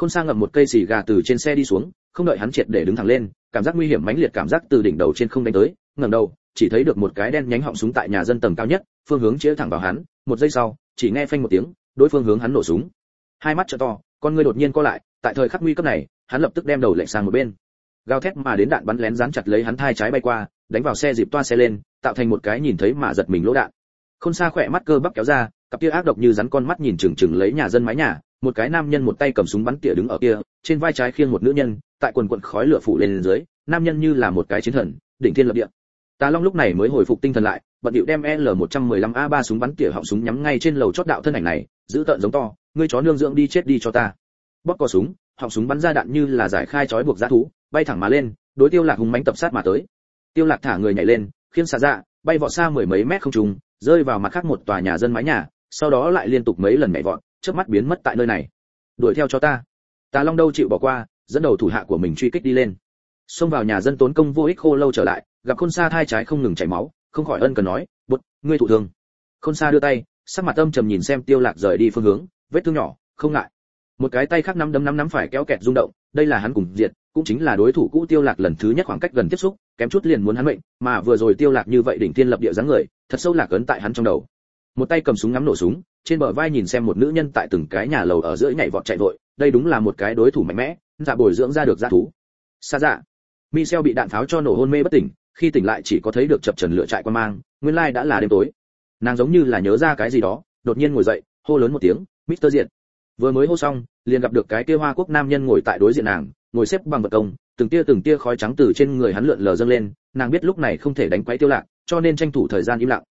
Khôn sang ngậm một cây xì gà từ trên xe đi xuống, không đợi hắn triệt để đứng thẳng lên, cảm giác nguy hiểm mãnh liệt cảm giác từ đỉnh đầu trên không đánh tới, ngẩng đầu, chỉ thấy được một cái đen nhánh họng súng tại nhà dân tầng cao nhất, phương hướng chĩa thẳng vào hắn, một giây sau, chỉ nghe phanh một tiếng, đối phương hướng hắn nổ súng. Hai mắt trợ to, con ngươi đột nhiên co lại, tại thời khắc nguy cấp này, hắn lập tức đem đầu lệch sang một bên. Gào thét mà đến đạn bắn lén dán chặt lấy hắn thai trái bay qua, đánh vào xe dịp toa xe lên, tạo thành một cái nhìn thấy mà giật mình lỗ đạn. Khôn xa khỏe mắt cơ bắp kéo ra, cặp kia ác độc như rắn con mắt nhìn chừng chừng lấy nhà dân mái nhà, một cái nam nhân một tay cầm súng bắn tỉa đứng ở kia, trên vai trái khiêng một nữ nhân, tại quần quần khói lửa phủ lên dưới, nam nhân như là một cái chiến thần, đỉnh thiên lập địa. Tà Long lúc này mới hồi phục tinh thần lại, bận điệu đem L115A3 súng bắn tỉa họng súng nhắm ngay trên lầu chót đạo thân ảnh này, giữ tợn giống to, ngươi chó nương dưỡng đi chết đi cho ta. Bóp cò súng, họng súng bắn ra đạn như là giải khai trói buộc giá thú, bay thẳng mà lên, đối Tiêu Lạc hùng mãnh tập sát mà tới. Tiêu Lạc thả người nhảy lên, khiêng xả dạ, bay vọt xa mười mấy mét không trung, rơi vào mặt khác một tòa nhà dân mái nhà, sau đó lại liên tục mấy lần nhảy vọt, chớp mắt biến mất tại nơi này. Đuổi theo cho ta. Tà Long đâu chịu bỏ qua, dẫn đầu thủ hạ của mình truy kích đi lên. Xông vào nhà dân tốn công vô ích khô lâu trở lại, gặp Khôn Sa thai trái không ngừng chảy máu, không khỏi ân cần nói, "Bụt, ngươi thụ thương." Khôn Sa đưa tay, sắc mặt âm trầm nhìn xem Tiêu Lạc rời đi phương hướng, vết thương nhỏ, không ngại. Một cái tay khác nắm đấm nắm nắm phải kéo kẹt rung động, đây là hắn cùng diệt, cũng chính là đối thủ cũ Tiêu Lạc lần thứ nhất khoảng cách gần tiếp xúc, kém chút liền muốn hắn mệnh, mà vừa rồi Tiêu Lạc như vậy đỉnh thiên lập địa dáng người, thật sâu lạc ấn tại hắn trong đầu. Một tay cầm súng ngắm nổ súng, trên bờ vai nhìn xem một nữ nhân tại từng cái nhà lầu ở giữa nhảy vọt chạy vội, đây đúng là một cái đối thủ mạnh mẽ, dạ bồi dưỡng ra được gia thú. Sa dạ. Michel bị đạn pháo cho nổ hôn mê bất tỉnh, khi tỉnh lại chỉ có thấy được chập trần lửa trại qua mang, nguyên lai đã là đêm tối. Nàng giống như là nhớ ra cái gì đó, đột nhiên ngồi dậy, hô lớn một tiếng, "Mister Diện." Vừa mới hô xong, liền gặp được cái kia hoa quốc nam nhân ngồi tại đối diện nàng, ngồi xếp bằng vật công, từng tia từng tia khói trắng từ trên người hắn lượn lờ dâng lên, nàng biết lúc này không thể đánh quấy tiêu lạc, cho nên tranh thủ thời gian im lặng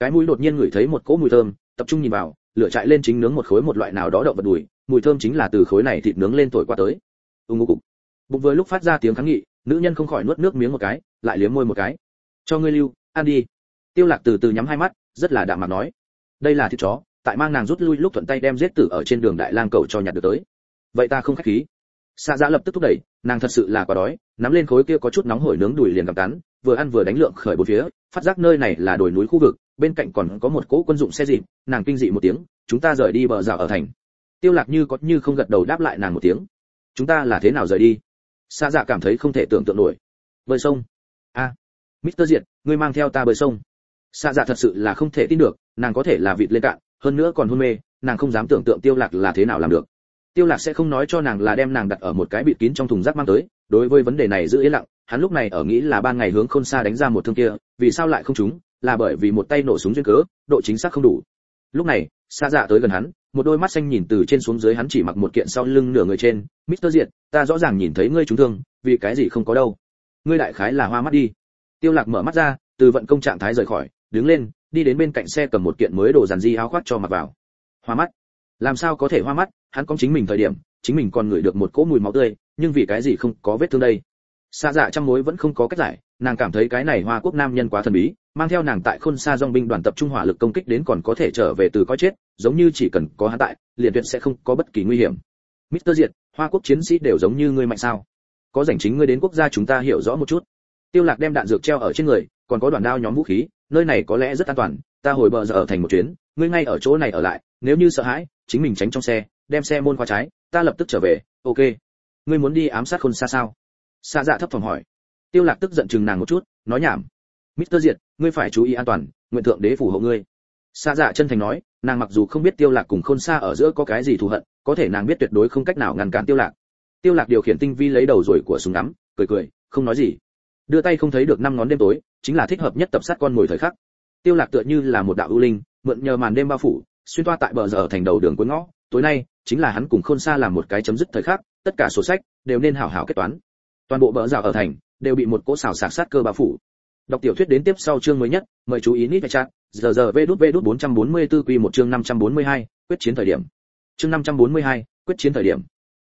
cái mũi đột nhiên ngửi thấy một cỗ mùi thơm, tập trung nhìn vào, lửa chạy lên chính nướng một khối một loại nào đó động vật đùi, mùi thơm chính là từ khối này thịt nướng lên thổi qua tới. Ưng ngô cục. Bụng với lúc phát ra tiếng kháng nghị, nữ nhân không khỏi nuốt nước miếng một cái, lại liếm môi một cái. Cho ngươi lưu, ăn đi. Tiêu lạc từ từ nhắm hai mắt, rất là đạm mạc nói. Đây là thịt chó, tại mang nàng rút lui lúc thuận tay đem giết tử ở trên đường đại lang cầu cho nhặt được tới. Vậy ta không khách khí. Xạ dạ lập tức thúc đẩy, nàng thật sự là quá đói, nắm lên khối kia có chút nóng hổi nướng đùi liền gặp cắn vừa ăn vừa đánh lượng khởi bốn phía phát giác nơi này là đồi núi khu vực bên cạnh còn có một cỗ quân dụng xe dịp nàng kinh dị một tiếng chúng ta rời đi bờ rào ở thành. Tiêu lạc như có như không gật đầu đáp lại nàng một tiếng chúng ta là thế nào rời đi? Sa dạ cảm thấy không thể tưởng tượng nổi. Bơi sông. A à, Mr. Diệt, ngươi mang theo ta bơi sông. Sa dạ thật sự là không thể tin được nàng có thể là vịt lên cạn hơn nữa còn hôn mê nàng không dám tưởng tượng tiêu lạc là thế nào làm được. Tiêu lạc sẽ không nói cho nàng là đem nàng đặt ở một cái bịt kín trong thùng rác mang tới đối với vấn đề này giữ yên lặng, hắn lúc này ở nghĩ là ban ngày hướng khôn xa đánh ra một thương kia, vì sao lại không trúng, là bởi vì một tay nổ súng duyên cớ, độ chính xác không đủ. Lúc này xa dạ tới gần hắn, một đôi mắt xanh nhìn từ trên xuống dưới hắn chỉ mặc một kiện sau lưng nửa người trên, Mister diện ta rõ ràng nhìn thấy ngươi trúng thương, vì cái gì không có đâu? Ngươi đại khái là hoa mắt đi. Tiêu lạc mở mắt ra, từ vận công trạng thái rời khỏi, đứng lên, đi đến bên cạnh xe cầm một kiện mới đồ dàn di áo khoác cho mặc vào. Hoa mắt. Làm sao có thể hoa mắt? Hắn có chính mình thời điểm, chính mình còn ngửi được một cỗ mùi máu tươi nhưng vì cái gì không có vết thương đây xa dạ trăm mối vẫn không có cách giải nàng cảm thấy cái này hoa quốc nam nhân quá thần bí mang theo nàng tại khôn xa dòng binh đoàn tập trung hỏa lực công kích đến còn có thể trở về từ coi chết giống như chỉ cần có hắn tại liền tuyệt sẽ không có bất kỳ nguy hiểm Mister Diệt, Hoa quốc chiến sĩ đều giống như ngươi mạnh sao? Có rảnh chính ngươi đến quốc gia chúng ta hiểu rõ một chút. Tiêu Lạc đem đạn dược treo ở trên người, còn có đoàn đao nhóm vũ khí, nơi này có lẽ rất an toàn, ta hồi bờ giờ ở thành một chuyến, ngươi ngay ở chỗ này ở lại, nếu như sợ hãi, chính mình tránh trong xe, đem xe môn qua trái, ta lập tức trở về, ok. Ngươi muốn đi ám sát khôn xa sao? Sa Dạ thấp phòng hỏi. Tiêu Lạc tức giận chừng nàng một chút, nói nhảm. Mister Diệt, ngươi phải chú ý an toàn, nguyện thượng đế phù hộ ngươi. Sa Dạ chân thành nói, nàng mặc dù không biết Tiêu Lạc cùng Khôn xa ở giữa có cái gì thù hận, có thể nàng biết tuyệt đối không cách nào ngăn cản Tiêu Lạc. Tiêu Lạc điều khiển tinh vi lấy đầu rồi của súng ngắm, cười cười, không nói gì. Đưa tay không thấy được năm ngón đêm tối, chính là thích hợp nhất tập sát con mồi thời khắc. Tiêu Lạc tựa như là một đạo ưu linh, mượn nhờ màn đêm bao phủ, xuyên toa tại bờ giờ thành đầu đường cuối ngõ, tối nay chính là hắn cùng Khôn xa làm một cái chấm dứt thời khắc, tất cả sổ sách đều nên hảo hảo kết toán. Toàn bộ bờ rào ở thành đều bị một cỗ xảo sạc sát cơ bao phủ. Đọc tiểu thuyết đến tiếp sau chương mới nhất, mời chú ý nít chat. Giờ giờ V đút V đút 444 quy một chương 542, quyết chiến thời điểm. Chương 542, quyết chiến thời điểm.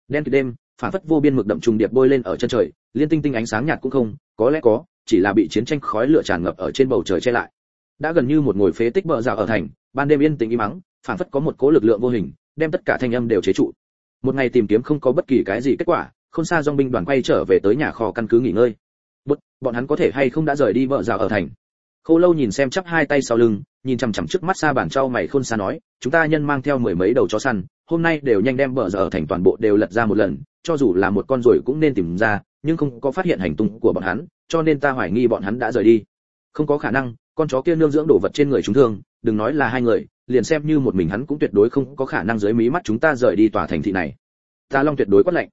Đen kịt đêm, phản phất vô biên mực đậm trùng điệp bôi lên ở chân trời, liên tinh tinh ánh sáng nhạt cũng không, có lẽ có, chỉ là bị chiến tranh khói lửa tràn ngập ở trên bầu trời che lại. Đã gần như một ngồi phế tích bờ rào ở thành, ban đêm yên tĩnh im mắng, phản phất có một cỗ lực lượng vô hình, đem tất cả thanh âm đều chế trụ. Một ngày tìm kiếm không có bất kỳ cái gì kết quả, không xa dong binh đoàn quay trở về tới nhà kho căn cứ nghỉ ngơi. Bất, bọn hắn có thể hay không đã rời đi bờ rào ở thành. Khô Lâu nhìn xem chắp hai tay sau lưng, nhìn chằm chằm trước mắt xa bản trao mày khôn xa nói, chúng ta nhân mang theo mười mấy đầu chó săn, hôm nay đều nhanh đem bờ giờ ở thành toàn bộ đều lật ra một lần, cho dù là một con rồi cũng nên tìm ra, nhưng không có phát hiện hành tung của bọn hắn, cho nên ta hoài nghi bọn hắn đã rời đi. Không có khả năng, con chó kia nương dưỡng đồ vật trên người chúng thương, đừng nói là hai người, liền xem như một mình hắn cũng tuyệt đối không có khả năng dưới mí mắt chúng ta rời đi tòa thành thị này. Ta Long tuyệt đối quát lạnh.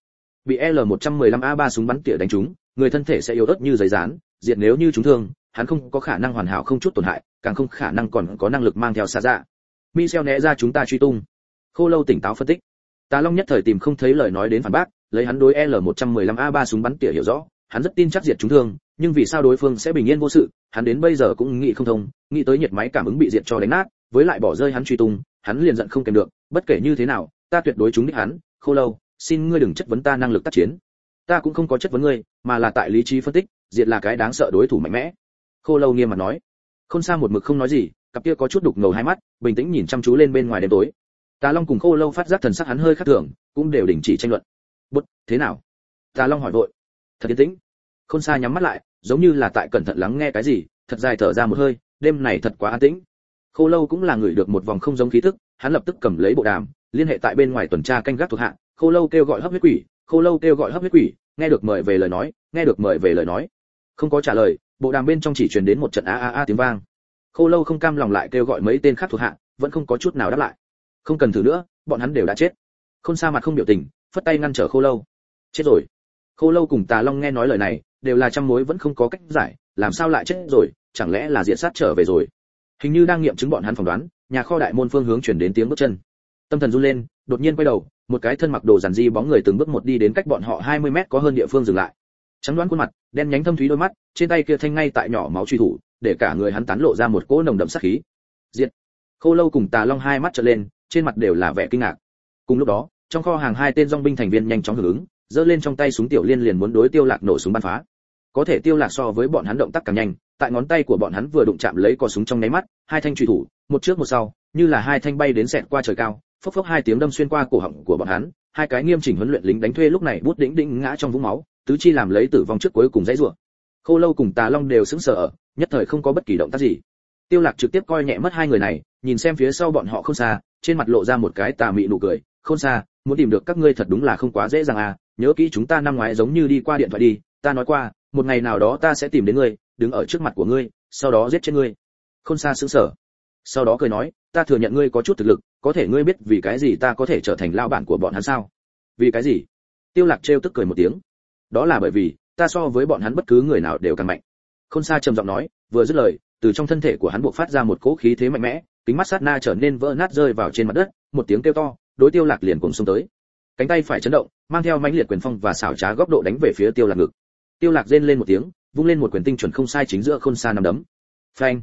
Bị L115A3 súng bắn tỉa đánh trúng, người thân thể sẽ yếu ớt như giấy dán, diệt nếu như chúng thương, hắn không có khả năng hoàn hảo không chút tổn hại, càng không khả năng còn có năng lực mang theo xa dạ. Michel né ra chúng ta truy tung. Khô Lâu tỉnh táo phân tích. Ta Long nhất thời tìm không thấy lời nói đến phản bác, lấy hắn đối L115A3 súng bắn tỉa hiểu rõ, hắn rất tin chắc diệt chúng thương, nhưng vì sao đối phương sẽ bình yên vô sự, hắn đến bây giờ cũng nghĩ không thông, nghĩ tới nhiệt máy cảm ứng bị diệt cho đánh nát, với lại bỏ rơi hắn truy tung, hắn liền giận không kèm được, bất kể như thế nào, ta tuyệt đối trúng đích hắn, Khô Lâu, xin ngươi đừng chất vấn ta năng lực tác chiến. Ta cũng không có chất vấn ngươi, mà là tại lý trí phân tích, diệt là cái đáng sợ đối thủ mạnh mẽ. Khô Lâu nghiêm mặt nói. Khôn Sa một mực không nói gì, cặp kia có chút đục ngầu hai mắt, bình tĩnh nhìn chăm chú lên bên ngoài đêm tối. Tà Long cùng Khô Lâu phát giác thần sắc hắn hơi khác thường, cũng đều đình chỉ tranh luận. "Bút, thế nào?" Tà Long hỏi vội. "Thật yên tĩnh." Khôn Sa nhắm mắt lại, giống như là tại cẩn thận lắng nghe cái gì, thật dài thở ra một hơi, đêm này thật quá an tĩnh. Khô Lâu cũng là người được một vòng không giống khí tức, hắn lập tức cầm lấy bộ đàm, liên hệ tại bên ngoài tuần tra canh gác thuộc hạ, Khô Lâu kêu gọi hấp huyết quỷ, Khô Lâu kêu gọi hấp huyết quỷ, nghe được mời về lời nói, nghe được mời về lời nói. Không có trả lời, bộ đàm bên trong chỉ truyền đến một trận a a a tiếng vang. Khô Lâu không cam lòng lại kêu gọi mấy tên khác thuộc hạ, vẫn không có chút nào đáp lại. Không cần thử nữa, bọn hắn đều đã chết. Khôn Sa mặt không biểu tình, phất tay ngăn trở Khô Lâu. Chết rồi. Khô Lâu cùng Tà Long nghe nói lời này, đều là trăm mối vẫn không có cách giải, làm sao lại chết rồi, chẳng lẽ là diện sát trở về rồi. Hình như đang nghiệm chứng bọn hắn phỏng đoán, nhà kho đại môn phương hướng chuyển đến tiếng bước chân. Tâm thần run lên, đột nhiên quay đầu, một cái thân mặc đồ giản di bóng người từng bước một đi đến cách bọn họ 20 mét có hơn địa phương dừng lại. Trắng đoán khuôn mặt, đen nhánh thâm thúy đôi mắt, trên tay kia thanh ngay tại nhỏ máu truy thủ, để cả người hắn tán lộ ra một cỗ nồng đậm sát khí. diệt khô lâu cùng tà long hai mắt trợn lên trên mặt đều là vẻ kinh ngạc cùng lúc đó trong kho hàng hai tên dong binh thành viên nhanh chóng hưởng ứng giơ lên trong tay súng tiểu liên liền muốn đối tiêu lạc nổ súng bắn phá có thể tiêu lạc so với bọn hắn động tác càng nhanh tại ngón tay của bọn hắn vừa đụng chạm lấy cò súng trong nháy mắt, hai thanh truy thủ, một trước một sau, như là hai thanh bay đến xẹt qua trời cao, phốc phốc hai tiếng đâm xuyên qua cổ họng của bọn hắn, hai cái nghiêm chỉnh huấn luyện lính đánh thuê lúc này bút đỉnh đỉnh ngã trong vũng máu, tứ chi làm lấy tử vong trước cuối cùng dãy rủa. Khô lâu cùng tà long đều sững sờ ở, nhất thời không có bất kỳ động tác gì. Tiêu lạc trực tiếp coi nhẹ mất hai người này, nhìn xem phía sau bọn họ không xa, trên mặt lộ ra một cái tà mị nụ cười, không xa, muốn tìm được các ngươi thật đúng là không quá dễ dàng à nhớ kỹ chúng ta năm ngoái giống như đi qua điện thoại đi, ta nói qua, một ngày nào đó ta sẽ tìm đến ngươi đứng ở trước mặt của ngươi, sau đó giết chết ngươi. Khôn xa sững sờ. Sau đó cười nói, ta thừa nhận ngươi có chút thực lực, có thể ngươi biết vì cái gì ta có thể trở thành lao bản của bọn hắn sao? Vì cái gì? Tiêu lạc trêu tức cười một tiếng. Đó là bởi vì, ta so với bọn hắn bất cứ người nào đều càng mạnh. Khôn xa trầm giọng nói, vừa dứt lời, từ trong thân thể của hắn bộc phát ra một cỗ khí thế mạnh mẽ, kính mắt sát na trở nên vỡ nát rơi vào trên mặt đất, một tiếng kêu to, đối tiêu lạc liền cùng xông tới. Cánh tay phải chấn động, mang theo mãnh liệt quyền phong và xảo trá góc độ đánh về phía tiêu lạc ngực. Tiêu lạc rên lên một tiếng vung lên một quyền tinh chuẩn không sai chính giữa khôn xa nắm đấm. Phanh.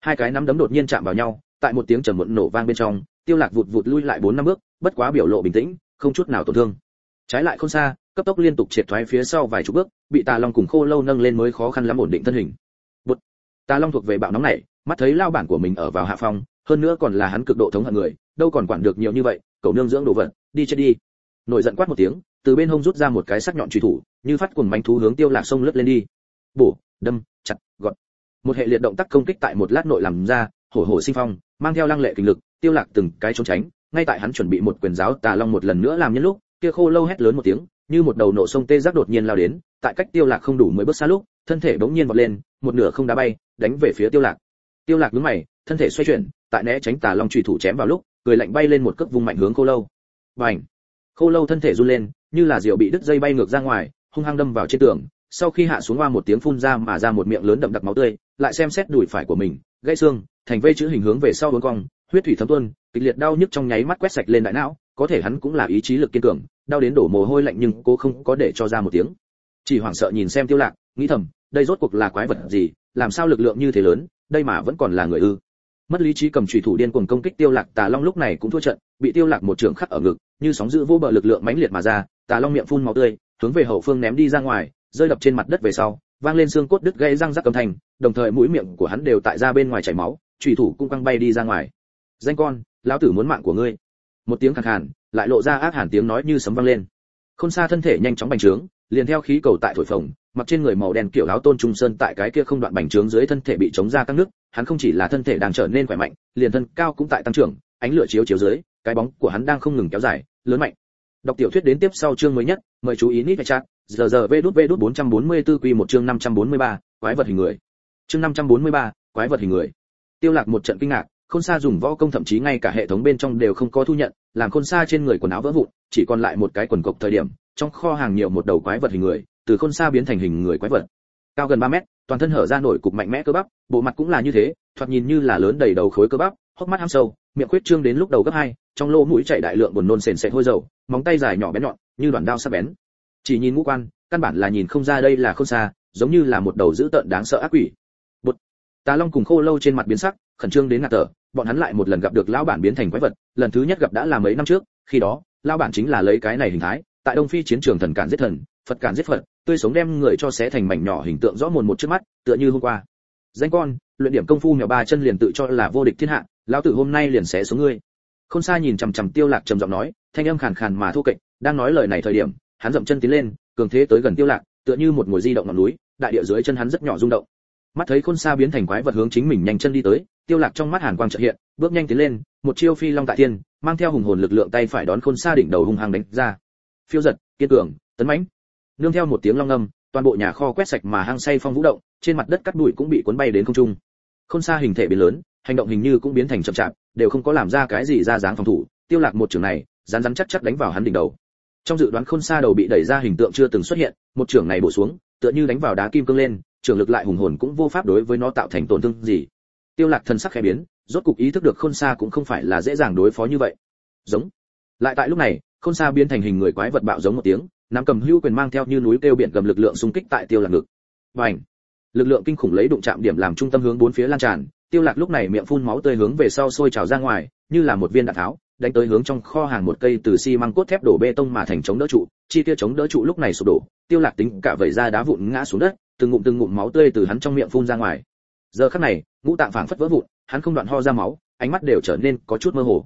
Hai cái nắm đấm đột nhiên chạm vào nhau, tại một tiếng trầm muộn nổ vang bên trong, tiêu lạc vụt vụt lui lại bốn năm bước, bất quá biểu lộ bình tĩnh, không chút nào tổn thương. Trái lại khôn xa, cấp tốc liên tục triệt thoái phía sau vài chục bước, bị tà long cùng khô lâu nâng lên mới khó khăn lắm ổn định thân hình. Bụt. tà long thuộc về bạo nóng này, mắt thấy lao bản của mình ở vào hạ phong, hơn nữa còn là hắn cực độ thống hận người, đâu còn quản được nhiều như vậy cậu nương dưỡng đồ vật, đi chết đi. Nổi giận quát một tiếng, từ bên hông rút ra một cái sắc nhọn truy thủ, như phát cuồng manh thú hướng tiêu lạc sông lướt lên đi bổ, đâm, chặt, gọt. Một hệ liệt động tác công kích tại một lát nội làm ra, hổ hổ sinh phong, mang theo lăng lệ kinh lực, tiêu lạc từng cái trốn tránh. Ngay tại hắn chuẩn bị một quyền giáo tà long một lần nữa làm nhân lúc, kia khô lâu hét lớn một tiếng, như một đầu nổ sông tê giác đột nhiên lao đến. Tại cách tiêu lạc không đủ mới bước xa lúc, thân thể bỗng nhiên vọt lên, một nửa không đá bay, đánh về phía tiêu lạc. Tiêu lạc nhướng mày, thân thể xoay chuyển, tại né tránh tà long chủy thủ chém vào lúc cười lạnh bay lên một cước vung mạnh hướng khô lâu. Bành! Khô lâu thân thể run lên, như là diều bị đứt dây bay ngược ra ngoài, hung hăng đâm vào trên tường sau khi hạ xuống qua một tiếng phun ra mà ra một miệng lớn đậm đặc máu tươi, lại xem xét đùi phải của mình, gãy xương, thành vây chữ hình hướng về sau uốn cong, huyết thủy thấm tuôn, kịch liệt đau nhức trong nháy mắt quét sạch lên đại não, có thể hắn cũng là ý chí lực kiên cường, đau đến đổ mồ hôi lạnh nhưng cô không có để cho ra một tiếng. Chỉ hoảng sợ nhìn xem tiêu lạc, nghĩ thầm, đây rốt cuộc là quái vật gì, làm sao lực lượng như thế lớn, đây mà vẫn còn là người ư. Mất lý trí cầm chủy thủ điên cuồng công kích tiêu lạc, tà long lúc này cũng thua trận, bị tiêu lạc một trường khắc ở ngực, như sóng dữ vô bờ lực lượng mãnh liệt mà ra, tà long miệng phun máu tươi, hướng về hậu phương ném đi ra ngoài rơi đập trên mặt đất về sau vang lên xương cốt đứt gãy răng rắc cầm thành, đồng thời mũi miệng của hắn đều tại ra bên ngoài chảy máu Trùy thủ cũng căng bay đi ra ngoài. Danh con lão tử muốn mạng của ngươi. Một tiếng khàn khàn lại lộ ra ác hàn tiếng nói như sấm vang lên. Khôn xa thân thể nhanh chóng bành trướng liền theo khí cầu tại thổi phồng mặc trên người màu đen kiểu áo tôn trung sơn tại cái kia không đoạn bành trướng dưới thân thể bị chống ra các nước hắn không chỉ là thân thể đang trở nên khỏe mạnh liền thân cao cũng tại tăng trưởng ánh lửa chiếu chiếu dưới cái bóng của hắn đang không ngừng kéo dài lớn mạnh. Đọc tiểu thuyết đến tiếp sau chương mới nhất mời chú ý nít chat giờ giờ vê đút vê đút 444 quy một chương 543, quái vật hình người. Chương 543, quái vật hình người. Tiêu lạc một trận kinh ngạc khôn sa dùng võ công thậm chí ngay cả hệ thống bên trong đều không có thu nhận làm khôn sa trên người quần áo vỡ vụn chỉ còn lại một cái quần cộc thời điểm trong kho hàng nhiều một đầu quái vật hình người từ khôn sa biến thành hình người quái vật. Cao gần 3 mét toàn thân hở ra nổi cục mạnh mẽ cơ bắp bộ mặt cũng là như thế thoạt nhìn như là lớn đầy đầu khối cơ bắp hốc mắt hăm sâu miệng khuyết trương đến lúc đầu gấp hai trong lỗ mũi chảy đại lượng buồn nôn sền sệt hôi dầu móng tay dài nhỏ bén nhọn như đoạn đao sắc bén chỉ nhìn ngũ quan, căn bản là nhìn không ra đây là không xa, giống như là một đầu dữ tợn đáng sợ ác quỷ. Bột tà long cùng khô lâu trên mặt biến sắc, khẩn trương đến ngạt thở, bọn hắn lại một lần gặp được lão bản biến thành quái vật, lần thứ nhất gặp đã là mấy năm trước, khi đó, lão bản chính là lấy cái này hình thái, tại đông phi chiến trường thần cản giết thần, phật cản giết phật, tươi sống đem người cho xé thành mảnh nhỏ hình tượng rõ mồn một trước mắt, tựa như hôm qua. Danh con, luyện điểm công phu mèo ba chân liền tự cho là vô địch thiên hạ, lão tử hôm nay liền xé xuống ngươi. Khôn xa nhìn chằm chằm tiêu lạc trầm giọng nói, thanh âm khàn khàn mà thô kệch, đang nói lời này thời điểm hắn dậm chân tiến lên, cường thế tới gần tiêu lạc, tựa như một ngồi di động ngọn núi, đại địa dưới chân hắn rất nhỏ rung động. Mắt thấy khôn xa biến thành quái vật hướng chính mình nhanh chân đi tới, tiêu lạc trong mắt hàn quang chợt hiện, bước nhanh tiến lên, một chiêu phi long tại thiên, mang theo hùng hồn lực lượng tay phải đón khôn xa đỉnh đầu hung hăng đánh ra. Phiêu giật, kiên cường, tấn mãnh. Nương theo một tiếng long ngâm toàn bộ nhà kho quét sạch mà hang say phong vũ động, trên mặt đất cắt bụi cũng bị cuốn bay đến không trung. Khôn xa hình thể biến lớn, hành động hình như cũng biến thành chậm chạp, đều không có làm ra cái gì ra dáng phòng thủ. Tiêu lạc một trường này, rắn rắn chắc chắc đánh vào hắn đỉnh đầu trong dự đoán khôn xa đầu bị đẩy ra hình tượng chưa từng xuất hiện, một trưởng này bổ xuống, tựa như đánh vào đá kim cương lên trường lực lại hùng hồn cũng vô pháp đối với nó tạo thành tổn thương gì. Tiêu lạc thần sắc khẽ biến, rốt cục ý thức được khôn xa cũng không phải là dễ dàng đối phó như vậy. Giống. Lại tại lúc này, khôn xa biến thành hình người quái vật bạo giống một tiếng, nắm cầm hưu quyền mang theo như núi kêu biển gầm lực lượng xung kích tại tiêu lạc ngực. Bành. Lực lượng kinh khủng lấy đụng chạm điểm làm trung tâm hướng bốn phía lan tràn, tiêu lạc lúc này miệng phun máu tươi hướng về sau sôi trào ra ngoài, như là một viên đạn tháo đánh tới hướng trong kho hàng một cây từ xi măng cốt thép đổ bê tông mà thành chống đỡ trụ, chi tiêu chống đỡ trụ lúc này sụp đổ, tiêu lạc tính cả vẩy ra đá vụn ngã xuống đất, từng ngụm từng ngụm máu tươi từ hắn trong miệng phun ra ngoài. Giờ khắc này, ngũ tạng phảng phất vỡ vụn, hắn không đoạn ho ra máu, ánh mắt đều trở nên có chút mơ hồ.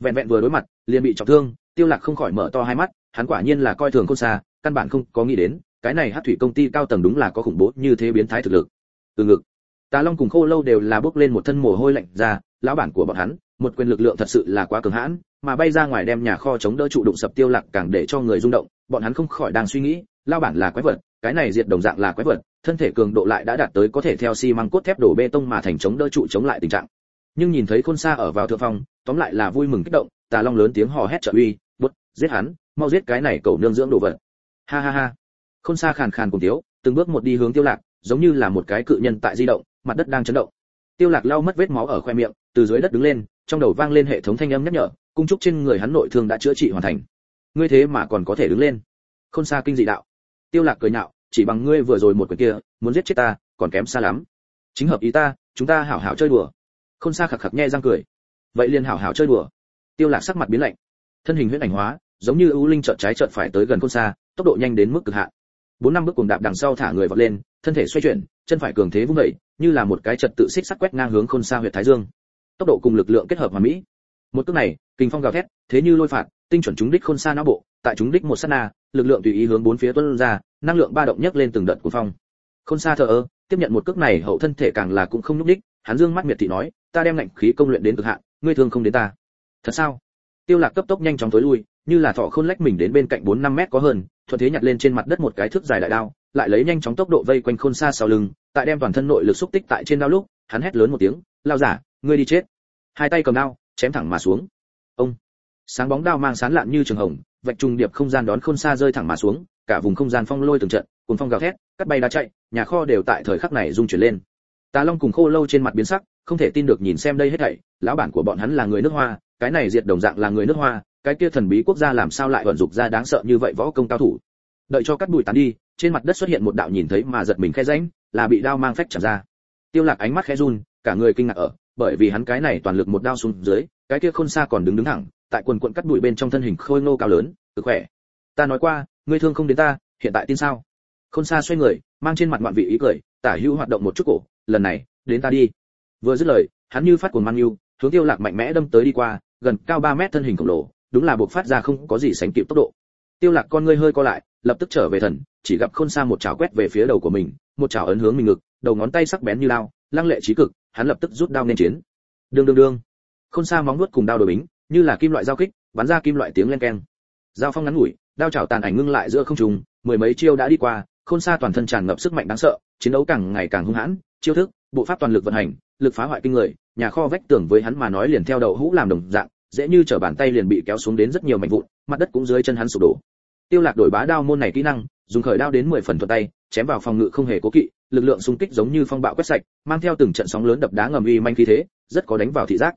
Vẹn vẹn vừa đối mặt, liền bị trọng thương, tiêu lạc không khỏi mở to hai mắt, hắn quả nhiên là coi thường côn xa, căn bản không có nghĩ đến, cái này hất thủy công ty cao tầng đúng là có khủng bố như thế biến thái thực lực. Từ ngực, tà long cùng khô lâu đều là bước lên một thân mồ hôi lạnh ra, lão bản của bọn hắn một quyền lực lượng thật sự là quá cường hãn, mà bay ra ngoài đem nhà kho chống đỡ trụ đụng sập tiêu lạc càng để cho người rung động, bọn hắn không khỏi đang suy nghĩ, lao bản là quái vật, cái này diệt đồng dạng là quái vật, thân thể cường độ lại đã đạt tới có thể theo xi măng cốt thép đổ bê tông mà thành chống đỡ trụ chống lại tình trạng. Nhưng nhìn thấy khôn xa ở vào thượng phong, tóm lại là vui mừng kích động, tà long lớn tiếng hò hét trợ uy, bút, giết hắn, mau giết cái này cầu nương dưỡng đồ vật. Ha ha ha. Khôn xa khàn khàn cùng tiếu, từng bước một đi hướng tiêu lạc, giống như là một cái cự nhân tại di động, mặt đất đang chấn động. Tiêu lạc lau mất vết máu ở khoe miệng, từ dưới đất đứng lên trong đầu vang lên hệ thống thanh âm nhắc nhở, cung trúc trên người hắn nội thương đã chữa trị hoàn thành. Ngươi thế mà còn có thể đứng lên. Không xa kinh dị đạo. Tiêu lạc cười nhạo, chỉ bằng ngươi vừa rồi một quyền kia, muốn giết chết ta, còn kém xa lắm. Chính hợp ý ta, chúng ta hảo hảo chơi đùa. Không xa khạc khạc nhẹ răng cười. Vậy liền hảo hảo chơi đùa. Tiêu lạc sắc mặt biến lạnh. Thân hình huyễn ảnh hóa, giống như ưu linh chợt trái chợt phải tới gần không xa, tốc độ nhanh đến mức cực hạn. Bốn năm bước cùng đạp đằng sau thả người vọt lên, thân thể xoay chuyển, chân phải cường thế vung đẩy như là một cái trật tự xích sắc quét ngang hướng khôn xa huyệt thái dương tốc độ cùng lực lượng kết hợp hoàn mỹ. Một cước này kình phong gào thét, thế như lôi phạt, tinh chuẩn trúng đích khôn xa não bộ, tại trúng đích một sát na, lực lượng tùy ý hướng bốn phía tuôn ra, năng lượng ba động nhấc lên từng đợt của phong. Khôn xa thở ơ, tiếp nhận một cước này hậu thân thể càng là cũng không nhúc đích hắn dương mắt miệt thị nói, ta đem lạnh khí công luyện đến cực hạn, ngươi thương không đến ta. Thật sao? Tiêu lạc cấp tốc nhanh chóng tối lui, như là thọ khôn lách mình đến bên cạnh bốn năm mét có hơn, thuận thế nhặt lên trên mặt đất một cái thước dài đại đao, lại lấy nhanh chóng tốc độ vây quanh khôn xa sau lưng, tại đem toàn thân nội lực xúc tích tại trên đao lúc, hắn hét lớn một tiếng lao giả ngươi đi chết. Hai tay cầm đao chém thẳng mà xuống. Ông. Sáng bóng đao mang sán lạn như trường hồng vạch trùng điệp không gian đón khôn xa rơi thẳng mà xuống cả vùng không gian phong lôi từng trận cuốn phong gào thét cắt bay đá chạy nhà kho đều tại thời khắc này rung chuyển lên. Tà long cùng khô lâu trên mặt biến sắc không thể tin được nhìn xem đây hết thảy lão bản của bọn hắn là người nước hoa cái này diệt đồng dạng là người nước hoa cái kia thần bí quốc gia làm sao lại vận dụng ra đáng sợ như vậy võ công cao thủ. Đợi cho cắt bụi tán đi trên mặt đất xuất hiện một đạo nhìn thấy mà giật mình khe ránh, là bị đao mang phách chặt ra. Tiêu lạc ánh mắt khẽ run cả người kinh ngạc ở bởi vì hắn cái này toàn lực một đao xuống dưới, cái kia khôn xa còn đứng đứng thẳng, tại quần quần cắt bụi bên trong thân hình khôi ngô cao lớn cực khỏe. Ta nói qua, ngươi thương không đến ta, hiện tại tin sao? Khôn xa xoay người, mang trên mặt ngoạn vị ý cười, tả hữu hoạt động một chút cổ, lần này, đến ta đi. Vừa dứt lời, hắn như phát cuồng mang yêu, hướng tiêu lạc mạnh mẽ đâm tới đi qua, gần cao 3 mét thân hình khổng lồ, đúng là buộc phát ra không có gì sánh kịp tốc độ. Tiêu lạc con ngươi hơi co lại, lập tức trở về thần, chỉ gặp khôn xa một chảo quét về phía đầu của mình, một chảo ấn hướng mình ngực, đầu ngón tay sắc bén như lao, lăng lệ chí cực hắn lập tức rút đao nên chiến. Đương đương đương. Khôn xa móng nuốt cùng đao đổi bính, như là kim loại giao kích, bắn ra kim loại tiếng len keng. Giao phong ngắn ngủi, đao chảo tàn ảnh ngưng lại giữa không trung, mười mấy chiêu đã đi qua, khôn xa toàn thân tràn ngập sức mạnh đáng sợ, chiến đấu càng ngày càng hung hãn, chiêu thức, bộ pháp toàn lực vận hành, lực phá hoại kinh người, nhà kho vách tường với hắn mà nói liền theo đầu hũ làm đồng dạng, dễ như trở bàn tay liền bị kéo xuống đến rất nhiều mảnh vụn, mặt đất cũng dưới chân hắn sụp đổ. Tiêu lạc đổi bá đao môn này kỹ năng, dùng khởi đao đến 10 phần thuận tay chém vào phòng ngự không hề cố kỵ lực lượng xung kích giống như phong bạo quét sạch mang theo từng trận sóng lớn đập đá ngầm uy manh khí thế rất có đánh vào thị giác.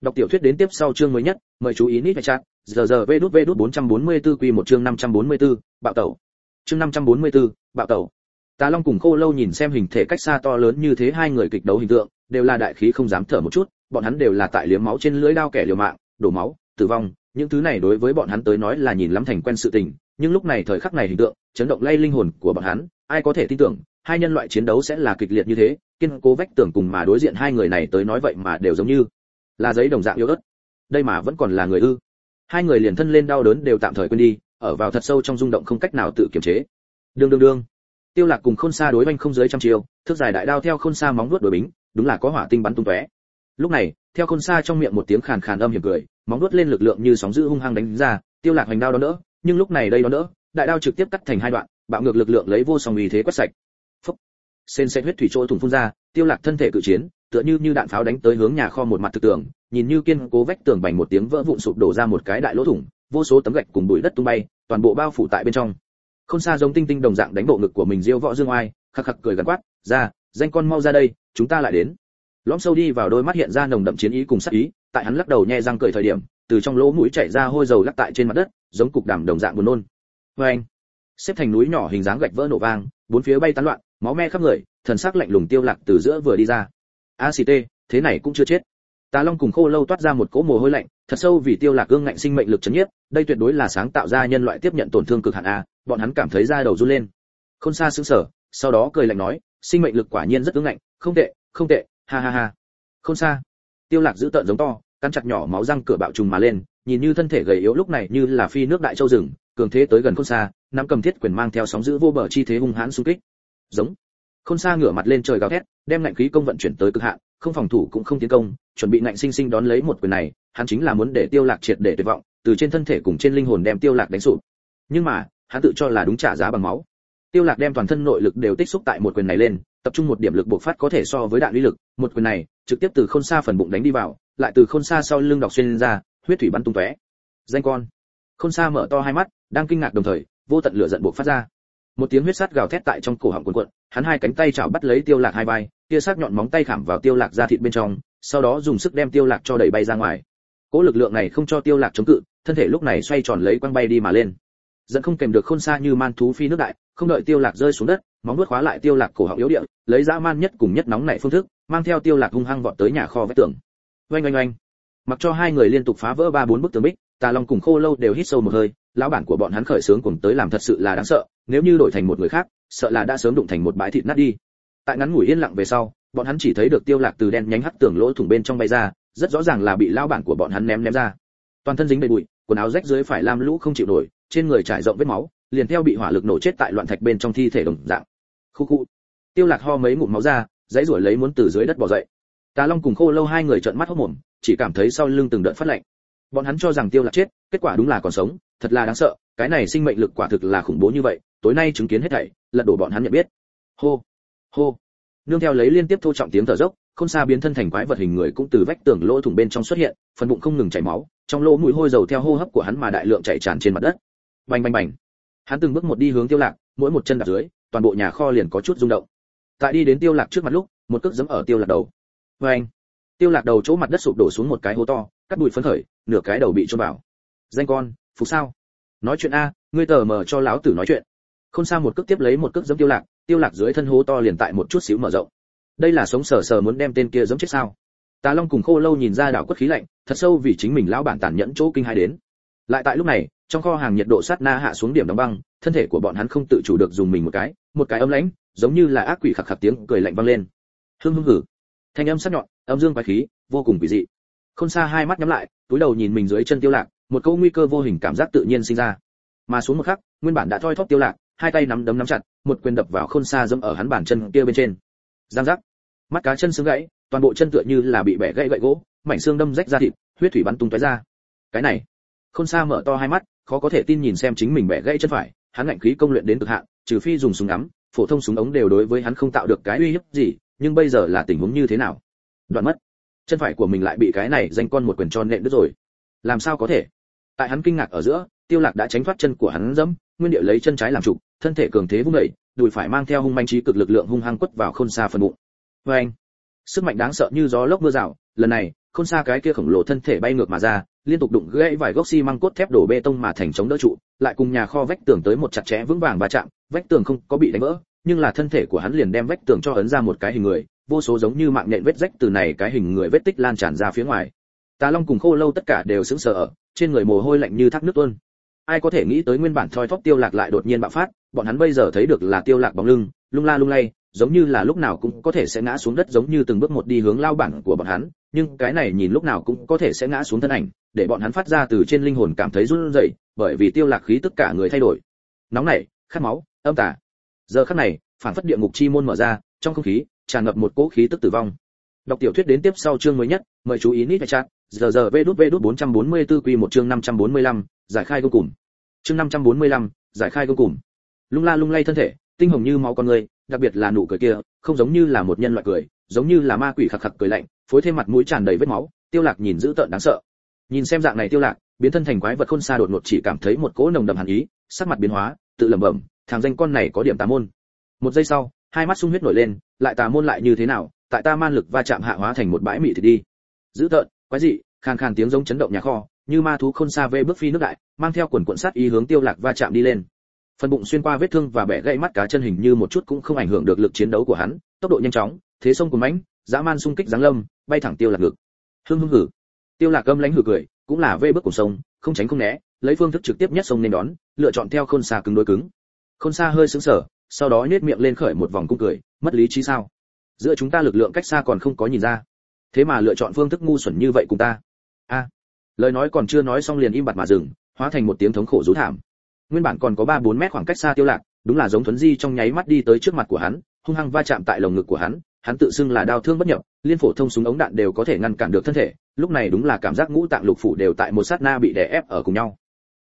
Đọc tiểu thuyết đến tiếp sau chương mới nhất mời chú ý nít chat giờ giờ vê đút vê đút 444 quy một chương 544, bạo tẩu. Chương 544, bạo tẩu. Tà Long cùng Khô Lâu nhìn xem hình thể cách xa to lớn như thế hai người kịch đấu hình tượng, đều là đại khí không dám thở một chút, bọn hắn đều là tại liếm máu trên lưỡi đao kẻ liều mạng, đổ máu, tử vong, những thứ này đối với bọn hắn tới nói là nhìn lắm thành quen sự tình, nhưng lúc này thời khắc này hình tượng, chấn động lay linh hồn của bọn hắn, ai có thể tin tưởng, hai nhân loại chiến đấu sẽ là kịch liệt như thế, kiên cố vách tưởng cùng mà đối diện hai người này tới nói vậy mà đều giống như là giấy đồng dạng yếu ớt. Đây mà vẫn còn là người ư? Hai người liền thân lên đau đớn đều tạm thời quên đi, ở vào thật sâu trong rung động không cách nào tự kiềm chế. Đương đương đương tiêu lạc cùng khôn xa đối banh không dưới trăm chiều thước dài đại đao theo khôn xa móng vuốt đối bính đúng là có hỏa tinh bắn tung tóe lúc này theo khôn xa trong miệng một tiếng khàn khàn âm hiểm cười móng vuốt lên lực lượng như sóng dữ hung hăng đánh ra tiêu lạc hành đao đó nữa, nhưng lúc này đây đó nữa, đại đao trực tiếp cắt thành hai đoạn bạo ngược lực lượng lấy vô song uy thế quét sạch. Phúc. Sen sen huyết thủy trôi thủng phun ra, tiêu lạc thân thể cự chiến, tựa như như đạn pháo đánh tới hướng nhà kho một mặt thực tường, nhìn như kiên cố vách tường bành một tiếng vỡ vụn sụp đổ ra một cái đại lỗ thủng, vô số tấm gạch cùng bụi đất tung bay, toàn bộ bao phủ tại bên trong. Không xa giống tinh tinh đồng dạng đánh bộ ngực của mình diêu võ dương oai, khắc khắc cười gắn quát, ra, danh con mau ra đây, chúng ta lại đến. Lõm sâu đi vào đôi mắt hiện ra nồng đậm chiến ý cùng sắc ý, tại hắn lắc đầu nhẹ răng cười thời điểm, từ trong lỗ mũi chảy ra hôi dầu lắc tại trên mặt đất, giống cục đàm đồng dạng buồn nôn. Vê anh xếp thành núi nhỏ hình dáng gạch vỡ nổ vang, bốn phía bay tán loạn, máu me khắp người, thần sắc lạnh lùng tiêu lạc từ giữa vừa đi ra. Act thế này cũng chưa chết. Tà long cùng khô lâu toát ra một cỗ mồ hôi lạnh, thật sâu vì tiêu lạc gương ngạnh sinh mệnh lực chấn nhiếp, đây tuyệt đối là sáng tạo ra nhân loại tiếp nhận tổn thương cực hạn a, bọn hắn cảm thấy da đầu run lên. Khôn xa sững sờ, sau đó cười lạnh nói, sinh mệnh lực quả nhiên rất ứng ngạnh, không tệ không tệ, ha ha ha. Khôn xa tiêu lạc giữ tợn giống to, cắn chặt nhỏ máu răng cửa bạo trùng mà lên, nhìn như thân thể gầy yếu lúc này như là phi nước đại châu rừng, cường thế tới gần khôn xa nắm cầm thiết quyền mang theo sóng dữ vô bờ chi thế hung hãn xung kích. Giống. Khôn sa ngửa mặt lên trời gào thét, đem ngạnh khí công vận chuyển tới cực hạn, không phòng thủ cũng không tiến công, chuẩn bị ngạnh sinh sinh đón lấy một quyền này, hắn chính là muốn để tiêu lạc triệt để tuyệt vọng, từ trên thân thể cùng trên linh hồn đem tiêu lạc đánh sụp. Nhưng mà, hắn tự cho là đúng trả giá bằng máu. Tiêu lạc đem toàn thân nội lực đều tích xúc tại một quyền này lên, tập trung một điểm lực bộc phát có thể so với đạn uy lực, một quyền này, trực tiếp từ khôn sa phần bụng đánh đi vào, lại từ khôn sa sau lưng đọc xuyên ra, huyết thủy bắn tung tóe. Danh con. Khôn sa mở to hai mắt, đang kinh ngạc đồng thời vô tận lửa giận bộc phát ra. Một tiếng huyết sắt gào thét tại trong cổ họng cuộn cuộn, hắn hai cánh tay chảo bắt lấy tiêu lạc hai vai kia sắc nhọn móng tay khảm vào tiêu lạc ra thịt bên trong, sau đó dùng sức đem tiêu lạc cho đẩy bay ra ngoài. Cỗ lực lượng này không cho tiêu lạc chống cự, thân thể lúc này xoay tròn lấy quăng bay đi mà lên. Dẫn không kèm được khôn xa như man thú phi nước đại, không đợi tiêu lạc rơi xuống đất, móng nuốt khóa lại tiêu lạc cổ họng yếu địa, lấy dã man nhất cùng nhất nóng nảy phương thức, mang theo tiêu lạc hung hăng vọt tới nhà kho vách tường. Oanh oanh oanh. Mặc cho hai người liên tục phá vỡ ba bốn bức tường bích tà long cùng khô lâu đều hít sâu một hơi, lão bản của bọn hắn khởi sướng cùng tới làm thật sự là đáng sợ, nếu như đổi thành một người khác, sợ là đã sớm đụng thành một bãi thịt nát đi. Tại ngắn ngủi yên lặng về sau, bọn hắn chỉ thấy được tiêu lạc từ đen nhánh hắt tường lỗ thủng bên trong bay ra, rất rõ ràng là bị lão bản của bọn hắn ném ném ra. Toàn thân dính đầy bụi, quần áo rách dưới phải lam lũ không chịu nổi, trên người trải rộng vết máu, liền theo bị hỏa lực nổ chết tại loạn thạch bên trong thi thể đồng dạng. Khu khu. Tiêu lạc ho mấy ngụm máu ra, dãy ruổi lấy muốn từ dưới đất bò dậy. Tà long cùng khô lâu hai người trợn mắt hốt mồm, chỉ cảm thấy sau lưng từng đợt phát lạnh bọn hắn cho rằng tiêu lạc chết, kết quả đúng là còn sống, thật là đáng sợ, cái này sinh mệnh lực quả thực là khủng bố như vậy, tối nay chứng kiến hết thảy, lật đổ bọn hắn nhận biết. Hô hô. Nương theo lấy liên tiếp thô trọng tiếng thở dốc, không xa biến thân thành quái vật hình người cũng từ vách tường lỗ thủng bên trong xuất hiện, phần bụng không ngừng chảy máu, trong lỗ mũi hôi dầu theo hô hấp của hắn mà đại lượng chảy tràn trên mặt đất. Bành bành bành. Hắn từng bước một đi hướng tiêu lạc, mỗi một chân đạp dưới, toàn bộ nhà kho liền có chút rung động. Tại đi đến tiêu lạc trước mặt lúc, một cước giẫm ở tiêu lạc đầu. Vành tiêu lạc đầu chỗ mặt đất sụp đổ xuống một cái hố to cắt bụi phấn khởi, nửa cái đầu bị cho vào. Danh con, phục sao? Nói chuyện a, ngươi tờ mờ cho lão tử nói chuyện. Không sao một cước tiếp lấy một cước giống tiêu lạc tiêu lạc dưới thân hố to liền tại một chút xíu mở rộng. Đây là sống sờ sờ muốn đem tên kia giống chết sao? Tà long cùng khô lâu nhìn ra đảo quất khí lạnh, thật sâu vì chính mình lão bản tàn nhẫn chỗ kinh hai đến. Lại tại lúc này, trong kho hàng nhiệt độ sát na hạ xuống điểm đóng băng, thân thể của bọn hắn không tự chủ được dùng mình một cái một cái ấm lãnh, giống như là ác quỷ khạc khạc tiếng cười lạnh vang lên. Hương hương hử. Thanh âm sắc nhọn, âm dương quái khí, vô cùng quỷ dị khôn xa hai mắt nhắm lại, túi đầu nhìn mình dưới chân tiêu lạc, một câu nguy cơ vô hình cảm giác tự nhiên sinh ra. Mà xuống một khắc, nguyên bản đã thoi thóp tiêu lạc, hai tay nắm đấm nắm chặt, một quyền đập vào khôn xa dẫm ở hắn bàn chân kia bên trên. Giang giác. Mắt cá chân sưng gãy, toàn bộ chân tựa như là bị bẻ gãy gậy gỗ, mảnh xương đâm rách ra thịt, huyết thủy bắn tung tóe ra. Cái này. Khôn xa mở to hai mắt, khó có thể tin nhìn xem chính mình bẻ gãy chân phải, hắn ngạnh khí công luyện đến cực hạn, trừ phi dùng súng ngắm, phổ thông súng ống đều đối với hắn không tạo được cái uy hiếp gì, nhưng bây giờ là tình huống như thế nào? Đoạn mất chân phải của mình lại bị cái này danh con một quyền tròn nện đứt rồi. Làm sao có thể? Tại hắn kinh ngạc ở giữa, tiêu lạc đã tránh thoát chân của hắn dẫm, nguyên địa lấy chân trái làm trụ thân thể cường thế vung đẩy đùi phải mang theo hung manh trí cực lực lượng hung hăng quất vào khôn xa phần bụng. Với anh, sức mạnh đáng sợ như gió lốc mưa rào, lần này, khôn xa cái kia khổng lồ thân thể bay ngược mà ra, liên tục đụng gãy vài gốc xi măng cốt thép đổ bê tông mà thành chống đỡ trụ, lại cùng nhà kho vách tường tới một chặt chẽ vững vàng và chạm, vách tường không có bị đánh vỡ, nhưng là thân thể của hắn liền đem vách tường cho ấn ra một cái hình người vô số giống như mạng nhện vết rách từ này cái hình người vết tích lan tràn ra phía ngoài. Tà long cùng khô lâu tất cả đều sững sờ ở, trên người mồ hôi lạnh như thác nước tuôn. Ai có thể nghĩ tới nguyên bản thoi thóp tiêu lạc lại đột nhiên bạo phát, bọn hắn bây giờ thấy được là tiêu lạc bóng lưng, lung la lung lay, giống như là lúc nào cũng có thể sẽ ngã xuống đất giống như từng bước một đi hướng lao bản của bọn hắn, nhưng cái này nhìn lúc nào cũng có thể sẽ ngã xuống thân ảnh, để bọn hắn phát ra từ trên linh hồn cảm thấy run rẩy, bởi vì tiêu lạc khí tất cả người thay đổi. Nóng nảy, khát máu, âm tà. Giờ khắc này, phản phất địa ngục chi môn mở ra, trong không khí tràn ngập một cỗ khí tức tử vong. Đọc tiểu thuyết đến tiếp sau chương mới nhất mời chú ý nít chat giờ giờ v đút v đút 444 quy một chương 545, giải khai gông cùng chương 545, giải khai gông cùng lung la lung lay thân thể tinh hồng như máu con người đặc biệt là nụ cười kia không giống như là một nhân loại cười giống như là ma quỷ khặc khặc cười lạnh phối thêm mặt mũi tràn đầy vết máu tiêu lạc nhìn dữ tợn đáng sợ. Nhìn xem dạng này tiêu lạc biến thân thành quái vật khôn xa đột ngột chỉ cảm thấy một cỗ nồng đậm hàn ý sắc mặt biến hóa tự lẩm bẩm thằng danh con này có điểm tà môn. Một giây sau hai mắt sung huyết nổi lên, lại tà môn lại như thế nào, tại ta man lực va chạm hạ hóa thành một bãi mị thì đi. Dữ tợn, quái dị, khàn khàn tiếng giống chấn động nhà kho, như ma thú khôn xa vê bước phi nước đại, mang theo quần cuộn sát ý hướng tiêu lạc va chạm đi lên. Phần bụng xuyên qua vết thương và bẻ gãy mắt cá chân hình như một chút cũng không ảnh hưởng được lực chiến đấu của hắn, tốc độ nhanh chóng, thế sông của mãnh, dã man xung kích giáng lâm, bay thẳng tiêu lạc ngực. Hưng hưng hử. Tiêu lạc âm lãnh hử cười, cũng là vê bước cùng sông, không tránh không né, lấy phương thức trực tiếp nhất sông nên đón, lựa chọn theo khôn xa cứng đối cứng. Khôn xa hơi sững sờ sau đó nhếch miệng lên khởi một vòng cung cười, mất lý trí sao? Giữa chúng ta lực lượng cách xa còn không có nhìn ra. Thế mà lựa chọn phương thức ngu xuẩn như vậy cùng ta. A. Lời nói còn chưa nói xong liền im bặt mà dừng, hóa thành một tiếng thống khổ rú thảm. Nguyên bản còn có ba bốn mét khoảng cách xa tiêu lạc, đúng là giống thuấn di trong nháy mắt đi tới trước mặt của hắn, hung hăng va chạm tại lồng ngực của hắn hắn tự xưng là đau thương bất nhập, liên phổ thông súng ống đạn đều có thể ngăn cản được thân thể, lúc này đúng là cảm giác ngũ tạng lục phủ đều tại một sát na bị đè ép ở cùng nhau.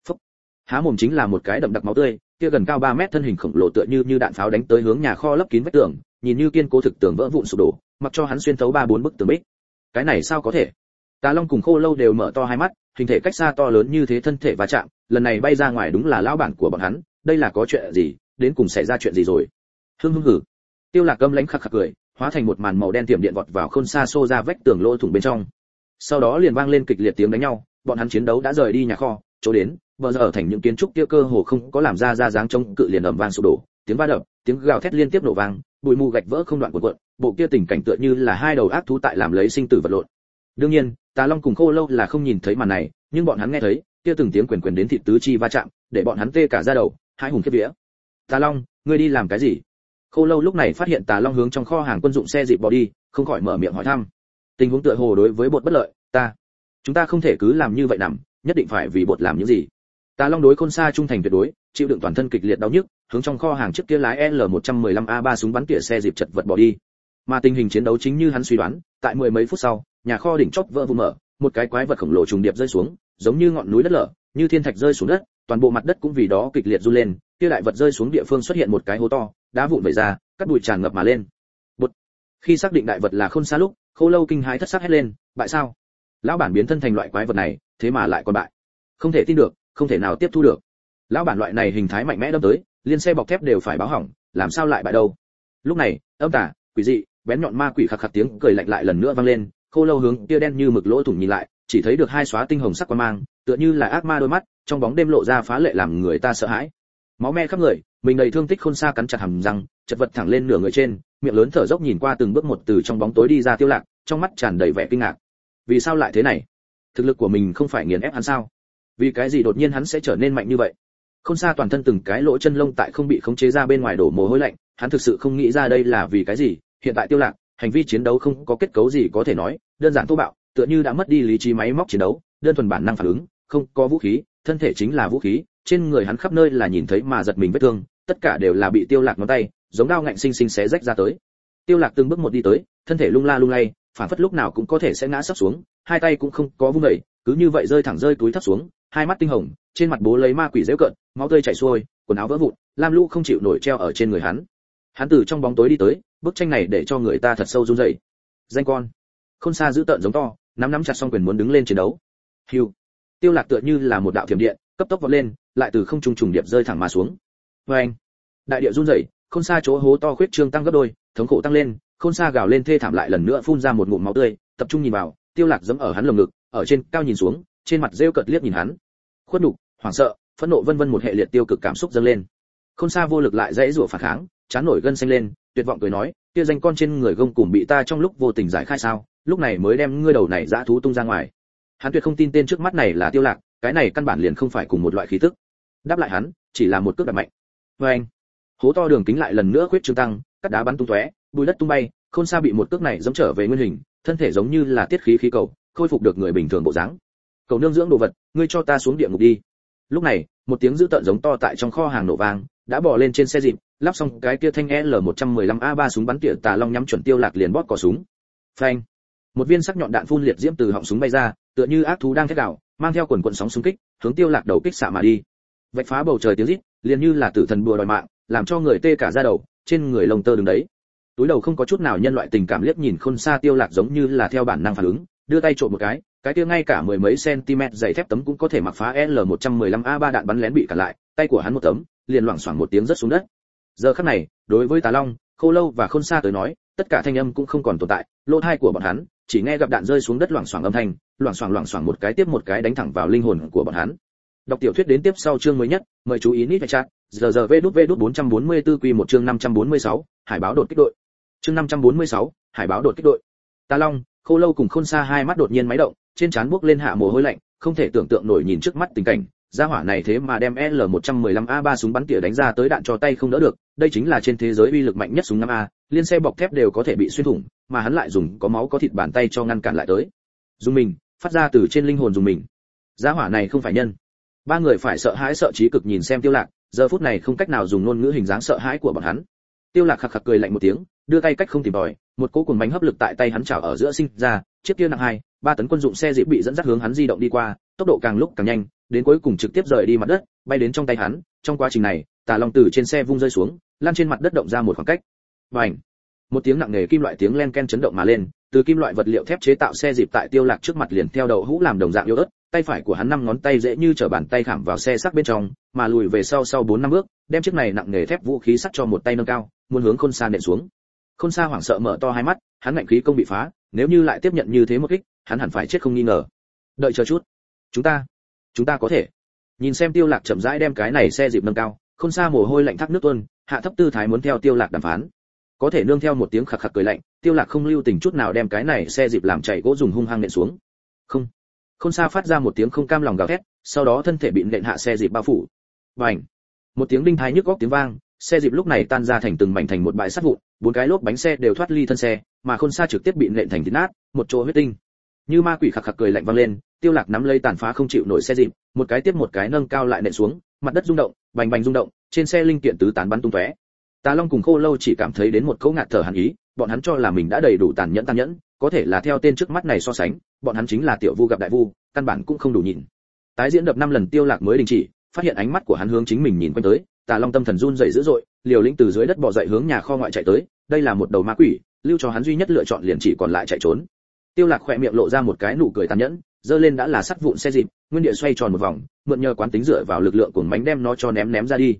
Phúc. há mồm chính là một cái đậm đặc máu tươi kia gần cao 3 mét thân hình khổng lồ tựa như như đạn pháo đánh tới hướng nhà kho lấp kín vách tường, nhìn như kiên cố thực tường vỡ vụn sụp đổ, mặc cho hắn xuyên thấu ba bốn bức tường bích. Cái này sao có thể? Tà long cùng khô lâu đều mở to hai mắt, hình thể cách xa to lớn như thế thân thể va chạm, lần này bay ra ngoài đúng là lão bản của bọn hắn, đây là có chuyện gì, đến cùng xảy ra chuyện gì rồi? Hưng hưng hử. Tiêu lạc gầm lãnh khặc khặc cười, hóa thành một màn màu đen tiềm điện vọt vào khôn xa xô ra vách tường lỗ thủng bên trong. Sau đó liền vang lên kịch liệt tiếng đánh nhau, bọn hắn chiến đấu đã rời đi nhà kho chỗ đến, bờ giờ thành những kiến trúc kia cơ hồ không có làm ra ra dáng trông cự liền ầm vang sụp đổ, tiếng va đập, tiếng gào thét liên tiếp nổ vang, bụi mù gạch vỡ không đoạn cuộn cuộn, bộ kia tình cảnh tựa như là hai đầu ác thú tại làm lấy sinh tử vật lộn. Đương nhiên, tà long cùng khô lâu là không nhìn thấy màn này, nhưng bọn hắn nghe thấy, kia từng tiếng quyền quyền đến thịt tứ chi va chạm, để bọn hắn tê cả da đầu, hai hùng kết vía. Tà long, ngươi đi làm cái gì? Khô lâu lúc này phát hiện tà long hướng trong kho hàng quân dụng xe dịp bỏ đi, không khỏi mở miệng hỏi thăm. Tình huống tựa hồ đối với bột bất lợi, ta, chúng ta không thể cứ làm như vậy nằm nhất định phải vì bột làm những gì. Ta long đối khôn xa trung thành tuyệt đối, chịu đựng toàn thân kịch liệt đau nhức, hướng trong kho hàng trước kia lái l 115 a 3 súng bắn tỉa xe dịp chật vật bỏ đi. Mà tình hình chiến đấu chính như hắn suy đoán, tại mười mấy phút sau, nhà kho đỉnh chóp vỡ vụn mở, một cái quái vật khổng lồ trùng điệp rơi xuống, giống như ngọn núi đất lở, như thiên thạch rơi xuống đất, toàn bộ mặt đất cũng vì đó kịch liệt run lên, kia đại vật rơi xuống địa phương xuất hiện một cái hố to, đá vụn vẩy ra, cắt bụi tràn ngập mà lên. Bụt. khi xác định đại vật là khôn xa lúc, khô lâu kinh hãi thất sắc hét lên, bại sao? Lão bản biến thân thành loại quái vật này thế mà lại còn bại. Không thể tin được, không thể nào tiếp thu được. Lão bản loại này hình thái mạnh mẽ đâm tới, liên xe bọc thép đều phải báo hỏng, làm sao lại bại đâu? Lúc này, âm tả quỷ dị, bén nhọn ma quỷ khạc khạc tiếng cười lạnh lại lần nữa vang lên, khô lâu hướng kia đen như mực lỗ thủng nhìn lại, chỉ thấy được hai xóa tinh hồng sắc quan mang, tựa như là ác ma đôi mắt, trong bóng đêm lộ ra phá lệ làm người ta sợ hãi. Máu me khắp người, mình đầy thương tích khôn xa cắn chặt hàm răng, chật vật thẳng lên nửa người trên, miệng lớn thở dốc nhìn qua từng bước một từ trong bóng tối đi ra tiêu lạc, trong mắt tràn đầy vẻ kinh ngạc. Vì sao lại thế này? Thực lực của mình không phải nghiền ép hắn sao? Vì cái gì đột nhiên hắn sẽ trở nên mạnh như vậy? Không xa toàn thân từng cái lỗ chân lông tại không bị khống chế ra bên ngoài đổ mồ hôi lạnh, hắn thực sự không nghĩ ra đây là vì cái gì, hiện tại tiêu lạc, hành vi chiến đấu không có kết cấu gì có thể nói, đơn giản thô bạo, tựa như đã mất đi lý trí máy móc chiến đấu, đơn thuần bản năng phản ứng, không có vũ khí, thân thể chính là vũ khí, trên người hắn khắp nơi là nhìn thấy mà giật mình vết thương, tất cả đều là bị tiêu lạc ngón tay, giống dao ngạnh sinh sinh xé rách ra tới. Tiêu lạc từng bước một đi tới, thân thể lung la lung lay phản phất lúc nào cũng có thể sẽ ngã sắp xuống, hai tay cũng không có vung đẩy cứ như vậy rơi thẳng rơi túi thấp xuống, hai mắt tinh hồng, trên mặt bố lấy ma quỷ dễ cận máu tươi chảy xuôi, quần áo vỡ vụn, lam lũ không chịu nổi treo ở trên người hắn. Hắn từ trong bóng tối đi tới, bức tranh này để cho người ta thật sâu run rẩy. Danh con. Khôn xa giữ tợn giống to, nắm nắm chặt song quyền muốn đứng lên chiến đấu. Hiu tiêu lạc tựa như là một đạo thiểm điện, cấp tốc vọt lên, lại từ không trung trùng điệp rơi thẳng mà xuống. Với anh đại địa run rẩy, khôn xa chỗ hố to khuyết trương tăng gấp đôi, thống khổ tăng lên khôn xa gào lên thê thảm lại lần nữa phun ra một ngụm máu tươi, tập trung nhìn vào, tiêu lạc giẫm ở hắn lồng ngực, ở trên cao nhìn xuống, trên mặt rêu cợt liếc nhìn hắn. Khuất nhục, hoảng sợ, phẫn nộ vân vân một hệ liệt tiêu cực cảm xúc dâng lên. Khôn xa vô lực lại dãy rủa phản kháng, chán nổi gân xanh lên, tuyệt vọng cười nói, kia danh con trên người gông cùm bị ta trong lúc vô tình giải khai sao, lúc này mới đem ngươi đầu này dã thú tung ra ngoài. Hắn tuyệt không tin tên trước mắt này là tiêu lạc, cái này căn bản liền không phải cùng một loại khí tức. Đáp lại hắn, chỉ là một cước đạp mạnh. Với anh. Hố to đường kính lại lần nữa khuyết trương tăng, cắt đá bắn tung tóe bùi đất tung bay khôn xa bị một cước này giống trở về nguyên hình thân thể giống như là tiết khí khí cầu khôi phục được người bình thường bộ dáng cầu nương dưỡng đồ vật ngươi cho ta xuống địa ngục đi lúc này một tiếng dữ tợn giống to tại trong kho hàng nổ vang đã bỏ lên trên xe dịp lắp xong cái kia thanh L115A3 súng bắn tỉa tà long nhắm chuẩn tiêu lạc liền bóp cò súng. Phanh. Một viên sắc nhọn đạn phun liệt diễm từ họng súng bay ra, tựa như ác thú đang thét đảo, mang theo quần quần sóng súng kích, hướng tiêu lạc đầu kích xạ mà đi. Vạch phá bầu trời tiếng rít, liền như là tử thần bùa đòi mạng, làm cho người tê cả da đầu, trên người lông tơ đứng đấy. Túi đầu không có chút nào nhân loại tình cảm liếc nhìn khôn xa tiêu lạc giống như là theo bản năng phản ứng, đưa tay trộn một cái, cái kia ngay cả mười mấy cm dày thép tấm cũng có thể mặc phá L115A3 đạn bắn lén bị cả lại, tay của hắn một tấm, liền loảng xoảng một tiếng rất xuống đất, giờ khắc này đối với tà long khô lâu và khôn Sa tới nói tất cả thanh âm cũng không còn tồn tại lỗ tai của bọn hắn chỉ nghe gặp đạn rơi xuống đất loảng xoảng âm thanh loảng xoảng loảng xoảng một cái tiếp một cái đánh thẳng vào linh hồn của bọn hắn. Đọc tiểu thuyết đến tiếp sau chương mới nhất mời chú ý nít chat giờ giờ vê đút vê đút 444 quy một chương 546, hải báo đột kích đội chương 546, hải báo đột kích đội ta long khô lâu cùng khôn xa hai mắt đột nhiên máy động trên trán buốc lên hạ mồ hôi lạnh không thể tưởng tượng nổi nhìn trước mắt tình cảnh gia hỏa này thế mà đem L115A3 súng bắn tỉa đánh ra tới đạn cho tay không đỡ được, đây chính là trên thế giới uy lực mạnh nhất súng 5A, liên xe bọc thép đều có thể bị xuyên thủng, mà hắn lại dùng có máu có thịt bàn tay cho ngăn cản lại tới. Dùng mình, phát ra từ trên linh hồn dùng mình. Gia hỏa này không phải nhân. Ba người phải sợ hãi sợ chí cực nhìn xem Tiêu Lạc, giờ phút này không cách nào dùng ngôn ngữ hình dáng sợ hãi của bọn hắn. Tiêu Lạc khặc khặc cười lạnh một tiếng, đưa tay cách không tìm đòi một cỗ cuồng bánh hấp lực tại tay hắn chảo ở giữa sinh ra, chiếc kia nặng hai, ba tấn quân dụng xe dịp bị dẫn dắt hướng hắn di động đi qua, tốc độ càng lúc càng nhanh, đến cuối cùng trực tiếp rời đi mặt đất, bay đến trong tay hắn, trong quá trình này, Tà Long từ trên xe vung rơi xuống, lan trên mặt đất động ra một khoảng cách. Bành! Một tiếng nặng nề kim loại tiếng len ken chấn động mà lên, từ kim loại vật liệu thép chế tạo xe dịp tại Tiêu Lạc trước mặt liền theo đầu hũ làm đồng dạng yếu ớt, tay phải của hắn năm ngón tay dễ như trở bàn tay khảm vào xe sắc bên trong, mà lùi về sau sau 4 năm bước, đem chiếc này nặng nghề thép vũ khí sắt cho một tay nâng cao, muốn hướng Khôn Sa nện xuống. Khôn Sa hoảng sợ mở to hai mắt, hắn ngạnh khí công bị phá, nếu như lại tiếp nhận như thế một kích, hắn hẳn phải chết không nghi ngờ. Đợi chờ chút, chúng ta, chúng ta có thể. Nhìn xem Tiêu Lạc chậm rãi đem cái này xe dịp nâng cao, Khôn Sa mồ hôi lạnh thác nước tuôn, hạ thấp tư thái muốn theo Tiêu Lạc đàm phán. Có thể nương theo một tiếng khạc khạc cười lạnh, Tiêu Lạc không lưu tình chút nào đem cái này xe dịp làm chạy gỗ dùng hung hăng nện xuống. Không. Khôn Sa phát ra một tiếng không cam lòng gào thét, sau đó thân thể bị nện hạ xe dịp bao phủ. Bành. Một tiếng đinh thái nhức óc tiếng vang, xe dịp lúc này tan ra thành từng mảnh thành một bãi sắt vụn, bốn cái lốp bánh xe đều thoát ly thân xe, mà Khôn Sa trực tiếp bị nện thành thịt nát, một chỗ huyết tinh. Như ma quỷ khạc khạc cười lạnh vang lên, Tiêu Lạc nắm lấy tàn phá không chịu nổi xe dịp, một cái tiếp một cái nâng cao lại nện xuống, mặt đất rung động, bành bành rung động, trên xe linh kiện tứ tán bắn tung tóe. Tà Long cùng Khô Lâu chỉ cảm thấy đến một cỗ ngạt thở hàn ý, bọn hắn cho là mình đã đầy đủ tàn nhẫn tàn nhẫn, có thể là theo tên trước mắt này so sánh, bọn hắn chính là tiểu vu gặp đại vu, căn bản cũng không đủ nhìn. Tái diễn đập năm lần Tiêu Lạc mới đình chỉ, phát hiện ánh mắt của hắn hướng chính mình nhìn quanh tới, Tà Long tâm thần run rẩy dữ dội, liều lĩnh từ dưới đất bò dậy hướng nhà kho ngoại chạy tới, đây là một đầu ma quỷ, lưu cho hắn duy nhất lựa chọn liền chỉ còn lại chạy trốn. Tiêu Lạc khẽ miệng lộ ra một cái nụ cười tàn nhẫn, dơ lên đã là sắt vụn xe dịp, nguyên địa xoay tròn một vòng, mượn nhờ quán tính dựa vào lực lượng của mánh đem nó cho ném ném ra đi.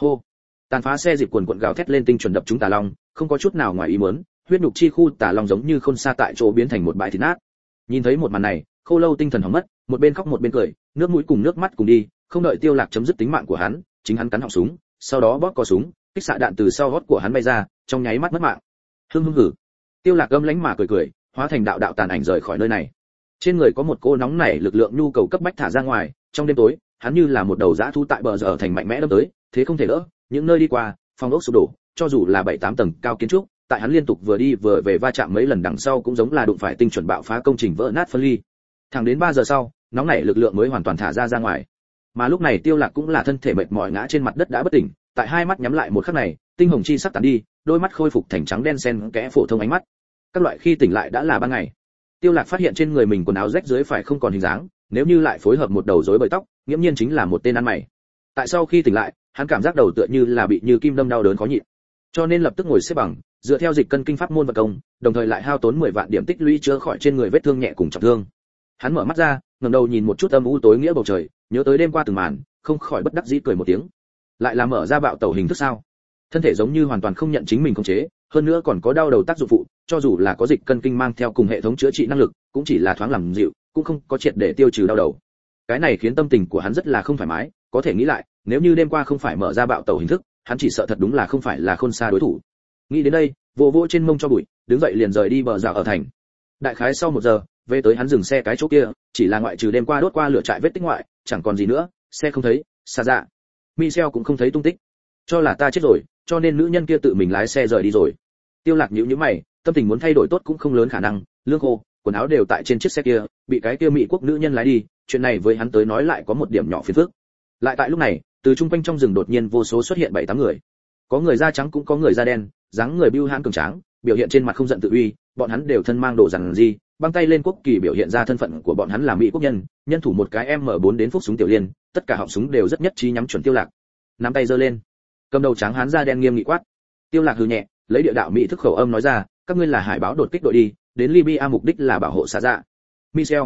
Hô! Tàn phá xe dịp cuồn cuộn gào thét lên tinh chuẩn đập chúng Tà Long, không có chút nào ngoài ý muốn, huyết nhục chi khu Tà Long giống như khôn xa tại chỗ biến thành một bãi thịt nát. Nhìn thấy một màn này, Khô Lâu tinh thần hỏng mất, một bên khóc một bên cười, nước mũi cùng nước mắt cùng đi, không đợi Tiêu Lạc chấm dứt tính mạng của hắn, chính hắn cắn họng súng, sau đó bóp cò súng, kích xạ đạn từ sau gót của hắn bay ra, trong nháy mắt mất mạng. Hưng hưng hử. Tiêu Lạc gầm lánh mà cười cười, hóa thành đạo đạo tàn ảnh rời khỏi nơi này. Trên người có một cô nóng nảy lực lượng nhu cầu cấp bách thả ra ngoài, trong đêm tối, hắn như là một đầu dã thú tại bờ giờ thành mạnh mẽ đâm tới, thế không thể đỡ, những nơi đi qua, phòng ốc sụp đổ, cho dù là bảy tám tầng cao kiến trúc, tại hắn liên tục vừa đi vừa về va chạm mấy lần đằng sau cũng giống là đụng phải tinh chuẩn bạo phá công trình vỡ nát phân ly. Thẳng đến 3 giờ sau, nóng nảy lực lượng mới hoàn toàn thả ra ra ngoài. Mà lúc này Tiêu Lạc cũng là thân thể mệt mỏi ngã trên mặt đất đã bất tỉnh, tại hai mắt nhắm lại một khắc này, tinh hồng chi sắc tàn đi, đôi mắt khôi phục thành trắng đen xen kẽ phổ thông ánh mắt. Các loại khi tỉnh lại đã là ban ngày. Tiêu Lạc phát hiện trên người mình quần áo rách dưới phải không còn hình dáng, nếu như lại phối hợp một đầu rối bời tóc, nghiễm nhiên chính là một tên ăn mày. Tại sau khi tỉnh lại, hắn cảm giác đầu tựa như là bị như kim đâm đau đớn khó nhịn. Cho nên lập tức ngồi xếp bằng, dựa theo dịch cân kinh pháp môn vật công, đồng thời lại hao tốn 10 vạn điểm tích lũy chữa khỏi trên người vết thương nhẹ cùng trọng thương. Hắn mở mắt ra, ngẩng đầu nhìn một chút âm u tối nghĩa bầu trời, nhớ tới đêm qua từng màn, không khỏi bất đắc dĩ cười một tiếng. Lại là mở ra bạo tẩu hình thức sao? Thân thể giống như hoàn toàn không nhận chính mình khống chế, hơn nữa còn có đau đầu tác dụng phụ, cho dù là có dịch cân kinh mang theo cùng hệ thống chữa trị năng lực, cũng chỉ là thoáng làm dịu, cũng không có triệt để tiêu trừ đau đầu. Cái này khiến tâm tình của hắn rất là không thoải mái, có thể nghĩ lại, nếu như đêm qua không phải mở ra bạo tẩu hình thức, hắn chỉ sợ thật đúng là không phải là khôn xa đối thủ. Nghĩ đến đây, vô vô trên mông cho bụi, đứng dậy liền rời đi bờ rào ở thành. Đại khái sau một giờ, về tới hắn dừng xe cái chỗ kia, chỉ là ngoại trừ đêm qua đốt qua lửa trại vết tích ngoại, chẳng còn gì nữa, xe không thấy, xa dạ. Michel cũng không thấy tung tích. Cho là ta chết rồi, cho nên nữ nhân kia tự mình lái xe rời đi rồi. Tiêu Lạc nhíu nhíu mày, tâm tình muốn thay đổi tốt cũng không lớn khả năng, lương khô, quần áo đều tại trên chiếc xe kia, bị cái kia mỹ quốc nữ nhân lái đi, chuyện này với hắn tới nói lại có một điểm nhỏ phiền phức. Lại tại lúc này, từ trung quanh trong rừng đột nhiên vô số xuất hiện bảy tám người. Có người da trắng cũng có người da đen, dáng người bưu hãn cường tráng, biểu hiện trên mặt không giận tự uy, bọn hắn đều thân mang đồ rằng gì, băng tay lên quốc kỳ biểu hiện ra thân phận của bọn hắn là mỹ quốc nhân, nhân thủ một cái M4 đến phúc súng tiểu liên, tất cả họng súng đều rất nhất trí nhắm chuẩn Tiêu Lạc. Nắm tay giơ lên. Cầm đầu trắng hán da đen nghiêm nghị quát. Tiêu Lạc hừ nhẹ, lấy địa đạo mỹ thức khẩu âm nói ra, các ngươi là hải báo đột kích đội đi, đến Libya mục đích là bảo hộ xã dạ. Michel.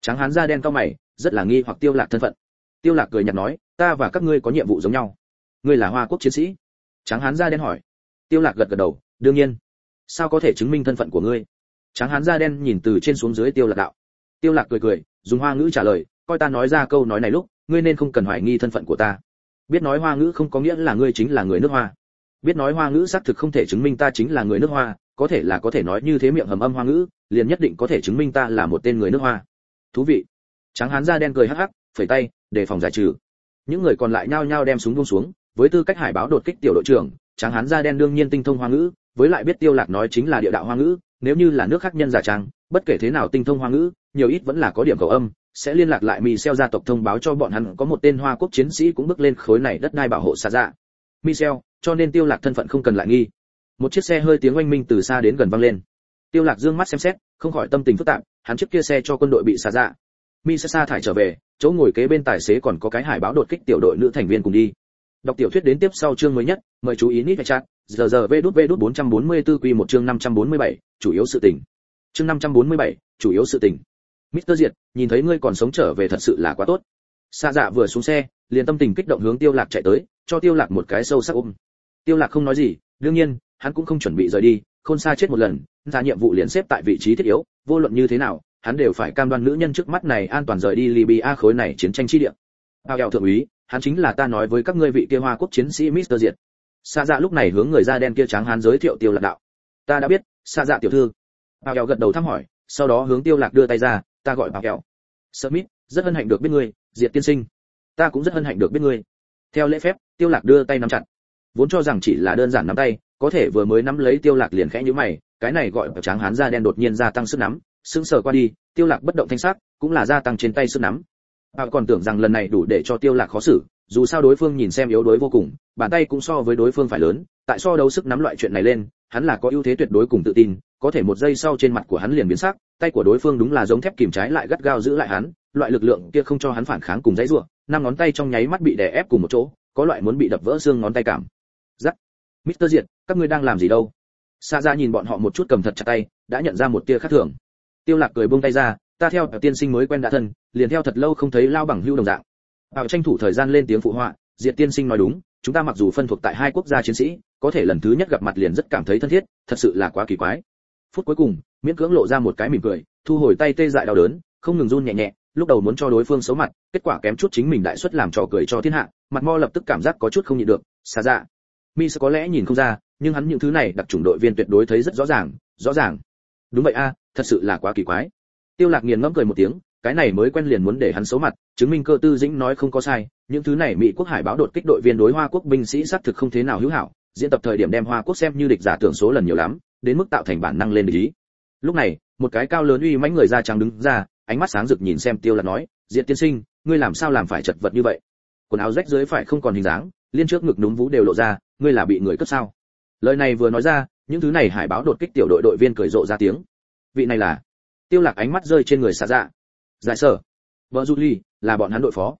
Trắng hán da đen cao mày, rất là nghi hoặc Tiêu Lạc thân phận. Tiêu Lạc cười nhạt nói, ta và các ngươi có nhiệm vụ giống nhau. Ngươi là Hoa quốc chiến sĩ? Trắng hán da đen hỏi. Tiêu Lạc gật gật đầu, đương nhiên. Sao có thể chứng minh thân phận của ngươi? Tráng hán da đen nhìn từ trên xuống dưới Tiêu Lạc đạo. Tiêu Lạc cười cười, dùng hoa ngữ trả lời, coi ta nói ra câu nói này lúc, ngươi nên không cần hoài nghi thân phận của ta. Biết nói hoa ngữ không có nghĩa là ngươi chính là người nước Hoa. Biết nói hoa ngữ xác thực không thể chứng minh ta chính là người nước Hoa, có thể là có thể nói như thế miệng hầm âm hoa ngữ, liền nhất định có thể chứng minh ta là một tên người nước hoa thú vị tráng hán da đen cười hắc hắc phẩy tay đề phòng giải trừ những người còn lại nhao nhao đem súng buông xuống với tư cách hải báo đột kích tiểu đội trưởng tráng hán da đen đương nhiên tinh thông hoa ngữ với lại biết tiêu lạc nói chính là địa đạo hoa ngữ nếu như là nước khác nhân giả trang bất kể thế nào tinh thông hoa ngữ nhiều ít vẫn là có điểm cầu âm sẽ liên lạc lại Michel gia tộc thông báo cho bọn hắn có một tên Hoa quốc chiến sĩ cũng bước lên khối này đất đai bảo hộ xa dạ. Michel, cho nên Tiêu Lạc thân phận không cần lại nghi. Một chiếc xe hơi tiếng oanh minh từ xa đến gần vang lên. Tiêu Lạc dương mắt xem xét, không khỏi tâm tình phức tạp, hắn chiếc kia xe cho quân đội bị xả dạ. Michel thải trở về, chỗ ngồi kế bên tài xế còn có cái hải báo đột kích tiểu đội nữ thành viên cùng đi. Đọc tiểu thuyết đến tiếp sau chương mới nhất, mời chú ý nít chat. Giờ giờ V đút V đút 444 quy một chương 547, chủ yếu sự tình. Chương 547, chủ yếu sự tình. Mr. Diệt, nhìn thấy ngươi còn sống trở về thật sự là quá tốt. Sa Dạ vừa xuống xe, liền tâm tình kích động hướng Tiêu Lạc chạy tới, cho Tiêu Lạc một cái sâu sắc ôm. Tiêu Lạc không nói gì, đương nhiên, hắn cũng không chuẩn bị rời đi, khôn xa chết một lần, ra nhiệm vụ liền xếp tại vị trí thiết yếu, vô luận như thế nào, hắn đều phải cam đoan nữ nhân trước mắt này an toàn rời đi Libya khối này chiến tranh chi địa ao eo thượng úy, hắn chính là ta nói với các ngươi vị kia Hoa quốc chiến sĩ Mr. Diệt. Sa Dạ lúc này hướng người da đen kia trắng hắn giới thiệu Tiêu Lạc đạo. Ta đã biết, Sa Dạ tiểu thư. ao eo gật đầu thăm hỏi, sau đó hướng Tiêu Lạc đưa tay ra, ta gọi bảo eo smith rất hân hạnh được biết ngươi diệt tiên sinh ta cũng rất hân hạnh được biết ngươi theo lễ phép tiêu lạc đưa tay nắm chặt vốn cho rằng chỉ là đơn giản nắm tay có thể vừa mới nắm lấy tiêu lạc liền khẽ nhíu mày cái này gọi tráng hán da đen đột nhiên gia tăng sức nắm sững sờ qua đi tiêu lạc bất động thanh sắc cũng là gia tăng trên tay sức nắm họ còn tưởng rằng lần này đủ để cho tiêu lạc khó xử dù sao đối phương nhìn xem yếu đuối vô cùng bàn tay cũng so với đối phương phải lớn tại so đấu sức nắm loại chuyện này lên hắn là có ưu thế tuyệt đối cùng tự tin có thể một giây sau trên mặt của hắn liền biến sắc tay của đối phương đúng là giống thép kìm trái lại gắt gao giữ lại hắn loại lực lượng kia không cho hắn phản kháng cùng dãy rủa năm ngón tay trong nháy mắt bị đè ép cùng một chỗ có loại muốn bị đập vỡ xương ngón tay cảm giắc Mr. Diệt, các ngươi đang làm gì đâu? Sa Ra nhìn bọn họ một chút cầm thật chặt tay, đã nhận ra một tia khác thường. Tiêu Lạc cười buông tay ra, ta theo tiên sinh mới quen đã thân, liền theo thật lâu không thấy lao bằng hưu đồng dạng. Bảo tranh thủ thời gian lên tiếng phụ họa, Diệt tiên sinh nói đúng, chúng ta mặc dù phân thuộc tại hai quốc gia chiến sĩ, có thể lần thứ nhất gặp mặt liền rất cảm thấy thân thiết, thật sự là quá kỳ quái. Phút cuối cùng, miễn cưỡng lộ ra một cái mỉm cười, thu hồi tay tê dại đau đớn, không ngừng run nhẹ nhẹ, lúc đầu muốn cho đối phương xấu mặt, kết quả kém chút chính mình đại suất làm trò cười cho thiên hạ, mặt mo lập tức cảm giác có chút không nhịn được, xa dạ. Mi sẽ có lẽ nhìn không ra, nhưng hắn những thứ này đặc chủng đội viên tuyệt đối thấy rất rõ ràng, rõ ràng. Đúng vậy a, thật sự là quá kỳ quái. Tiêu Lạc nghiền ngẫm cười một tiếng, cái này mới quen liền muốn để hắn xấu mặt, chứng minh cơ tư dĩnh nói không có sai, những thứ này Mỹ quốc hải báo đột kích đội viên đối Hoa quốc binh sĩ xác thực không thế nào hữu hảo, diễn tập thời điểm đem Hoa quốc xem như địch giả tưởng số lần nhiều lắm, đến mức tạo thành bản năng lên ý. Lúc này, một cái cao lớn uy mãnh người da trắng đứng ra, ánh mắt sáng rực nhìn xem Tiêu Lạc nói, "Diện tiên sinh, ngươi làm sao làm phải chật vật như vậy? Quần áo rách dưới phải không còn hình dáng, liên trước ngực núm vú đều lộ ra, ngươi là bị người cướp sao?" Lời này vừa nói ra, những thứ này hải báo đột kích tiểu đội đội viên cười rộ ra tiếng. Vị này là? Tiêu Lạc ánh mắt rơi trên người xạ dạ. dạ giải sở, vợ Julie là bọn hắn đội phó.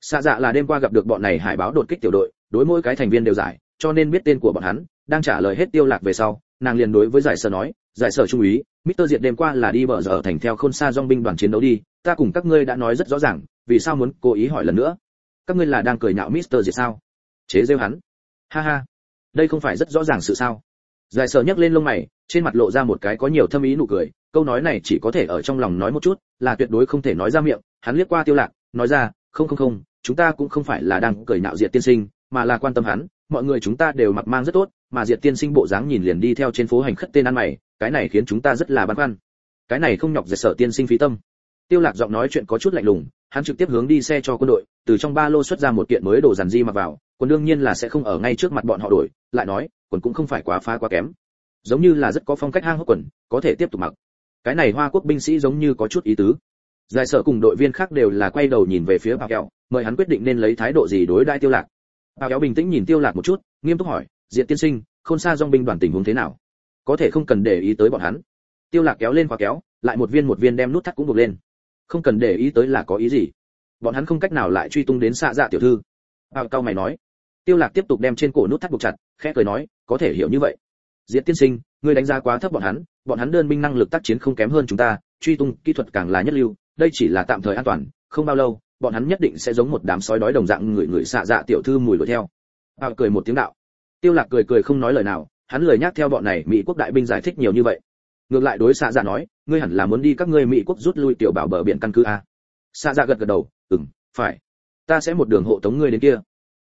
xạ dạ là đêm qua gặp được bọn này hải báo đột kích tiểu đội, đối mỗi cái thành viên đều giải, cho nên biết tên của bọn hắn, đang trả lời hết Tiêu Lạc về sau, nàng liền đối với giải sở nói, giải sở trung úy, Mister Diệt đêm qua là đi bờ giờ thành theo khôn xa dòng binh đoàn chiến đấu đi, ta cùng các ngươi đã nói rất rõ ràng, vì sao muốn cố ý hỏi lần nữa? Các ngươi là đang cười nhạo Mister Diệt sao? Chế Dêu hắn. Ha ha, đây không phải rất rõ ràng sự sao? Giải sở nhấc lên lông mày, trên mặt lộ ra một cái có nhiều thâm ý nụ cười, câu nói này chỉ có thể ở trong lòng nói một chút, là tuyệt đối không thể nói ra miệng, hắn liếc qua Tiêu Lạc, nói ra, không không không, chúng ta cũng không phải là đang cười nhạo Diệt tiên sinh, mà là quan tâm hắn, mọi người chúng ta đều mặc mang rất tốt, mà Diệt tiên sinh bộ dáng nhìn liền đi theo trên phố hành khất tên ăn mày, cái này khiến chúng ta rất là băn khoăn. Cái này không nhọc Diệt sở tiên sinh phí tâm. Tiêu Lạc giọng nói chuyện có chút lạnh lùng, hắn trực tiếp hướng đi xe cho quân đội, từ trong ba lô xuất ra một kiện mới đồ giản di mặc vào, quân đương nhiên là sẽ không ở ngay trước mặt bọn họ đổi, lại nói, quần cũng không phải quá phá quá kém. Giống như là rất có phong cách hang hốc quần, có thể tiếp tục mặc. Cái này Hoa Quốc binh sĩ giống như có chút ý tứ. Giải sợ cùng đội viên khác đều là quay đầu nhìn về phía Bảo Kẹo, mời hắn quyết định nên lấy thái độ gì đối đãi Tiêu Lạc. Bảo Kẹo bình tĩnh nhìn Tiêu Lạc một chút, nghiêm túc hỏi, diện tiên sinh, Khôn Sa Dòng binh đoàn tình huống thế nào?" Có thể không cần để ý tới bọn hắn. Tiêu Lạc kéo lên khóa kéo, lại một viên một viên đem nút thắt cũng buộc lên. Không cần để ý tới là có ý gì? Bọn hắn không cách nào lại truy tung đến xạ dạ tiểu thư. Bảo cao mày nói. Tiêu Lạc tiếp tục đem trên cổ nút thắt buộc chặt, khẽ cười nói, có thể hiểu như vậy. diện tiên sinh, ngươi đánh giá quá thấp bọn hắn, bọn hắn đơn binh năng lực tác chiến không kém hơn chúng ta, truy tung kỹ thuật càng là nhất lưu, đây chỉ là tạm thời an toàn, không bao lâu, bọn hắn nhất định sẽ giống một đám sói đói đồng dạng người người xạ dạ tiểu thư mùi đuổi theo. Bảo cười một tiếng đạo. Tiêu Lạc cười cười không nói lời nào, hắn lời nhắc theo bọn này Mỹ quốc đại binh giải thích nhiều như vậy. Ngược lại đối xạ dạ nói, ngươi hẳn là muốn đi các ngươi Mỹ quốc rút lui tiểu bảo bờ biển căn cứ a. Xạ dạ gật gật đầu, ừm, phải. Ta sẽ một đường hộ tống ngươi đến kia.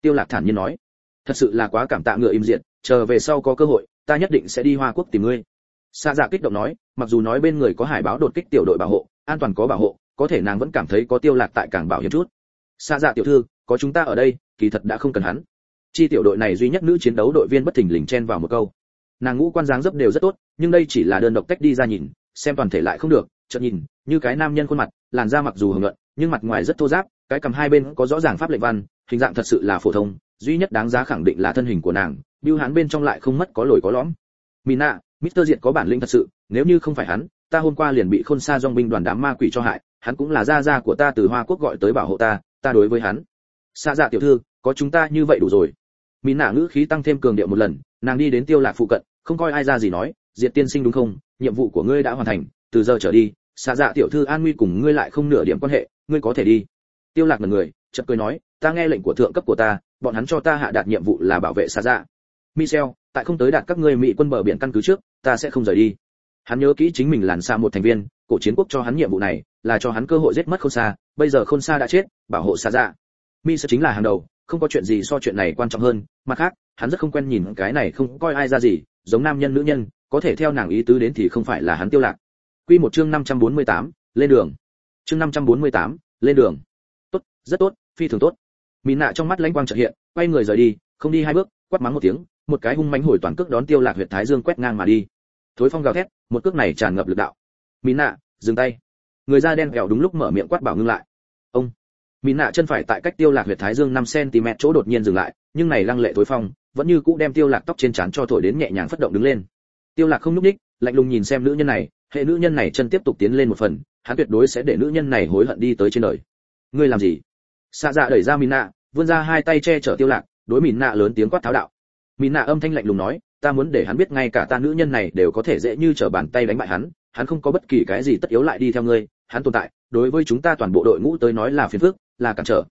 Tiêu Lạc thản nhiên nói, thật sự là quá cảm tạ ngựa im diện, chờ về sau có cơ hội, ta nhất định sẽ đi Hoa Quốc tìm ngươi xa dạ kích động nói, mặc dù nói bên người có hải báo đột kích tiểu đội bảo hộ, an toàn có bảo hộ, có thể nàng vẫn cảm thấy có tiêu lạc tại cảng bảo hiểm chút. Xa dạ tiểu thư, có chúng ta ở đây, kỳ thật đã không cần hắn. Chi tiểu đội này duy nhất nữ chiến đấu đội viên bất thình lình chen vào một câu. Nàng ngũ quan dáng dấp đều rất tốt, nhưng đây chỉ là đơn độc tách đi ra nhìn, xem toàn thể lại không được, chợt nhìn, như cái nam nhân khuôn mặt, làn da mặc dù hồng nhuận, nhưng mặt ngoài rất thô ráp, cái cầm hai bên có rõ ràng pháp lệnh văn, hình dạng thật sự là phổ thông, duy nhất đáng giá khẳng định là thân hình của nàng, biêu hán bên trong lại không mất có lồi có lõm. Mina Mr. Diệt có bản lĩnh thật sự, nếu như không phải hắn, ta hôm qua liền bị Khôn Sa Dòng binh đoàn đám ma quỷ cho hại, hắn cũng là gia gia của ta từ Hoa Quốc gọi tới bảo hộ ta, ta đối với hắn. Sa dạ tiểu thư, có chúng ta như vậy đủ rồi. Mina ngữ khí tăng thêm cường điệu một lần, nàng đi đến Tiêu Lạc phụ cận, không coi ai ra gì nói, Diệt tiên sinh đúng không? Nhiệm vụ của ngươi đã hoàn thành, từ giờ trở đi, Sa dạ tiểu thư an nguy cùng ngươi lại không nửa điểm quan hệ, ngươi có thể đi. Tiêu Lạc mặt người, chợt cười nói, ta nghe lệnh của thượng cấp của ta, bọn hắn cho ta hạ đạt nhiệm vụ là bảo vệ Sa dạ. Michel, tại không tới đạt các ngươi mỹ quân bờ biển căn cứ trước, ta sẽ không rời đi. Hắn nhớ kỹ chính mình làn xa một thành viên, cổ chiến quốc cho hắn nhiệm vụ này, là cho hắn cơ hội giết mất Khôn Sa, bây giờ Khôn Sa đã chết, bảo hộ xa dạ. Mi sẽ chính là hàng đầu, không có chuyện gì so chuyện này quan trọng hơn, mặt khác, hắn rất không quen nhìn cái này không coi ai ra gì, giống nam nhân nữ nhân, có thể theo nàng ý tứ đến thì không phải là hắn tiêu lạc. Quy một chương 548, lên đường. Chương 548, lên đường. Tốt, rất tốt, phi thường tốt. Mị nạ trong mắt lãnh quang chợt hiện, quay người rời đi, không đi hai bước, quát mắng một tiếng, một cái hung mãnh hồi toàn cước đón tiêu lạc huyệt thái dương quét ngang mà đi thối phong gào thét, một cước này tràn ngập lực đạo. Mín nạ, dừng tay. Người da đen kẹo đúng lúc mở miệng quát bảo ngưng lại. Ông. Mín nạ chân phải tại cách tiêu lạc huyệt thái dương 5 cm chỗ đột nhiên dừng lại, nhưng này lăng lệ thối phong, vẫn như cũ đem tiêu lạc tóc trên trán cho thổi đến nhẹ nhàng phất động đứng lên. Tiêu lạc không nhúc đích lạnh lùng nhìn xem nữ nhân này, hệ nữ nhân này chân tiếp tục tiến lên một phần, hắn tuyệt đối sẽ để nữ nhân này hối hận đi tới trên đời. Ngươi làm gì? Xạ dạ đẩy ra mín nạ, vươn ra hai tay che chở tiêu lạc, đối mín nạ lớn tiếng quát tháo đạo. Mỹ nạ âm thanh lạnh lùng nói ta muốn để hắn biết ngay cả ta nữ nhân này đều có thể dễ như trở bàn tay đánh bại hắn hắn không có bất kỳ cái gì tất yếu lại đi theo ngươi hắn tồn tại đối với chúng ta toàn bộ đội ngũ tới nói là phiền phức là cản trở.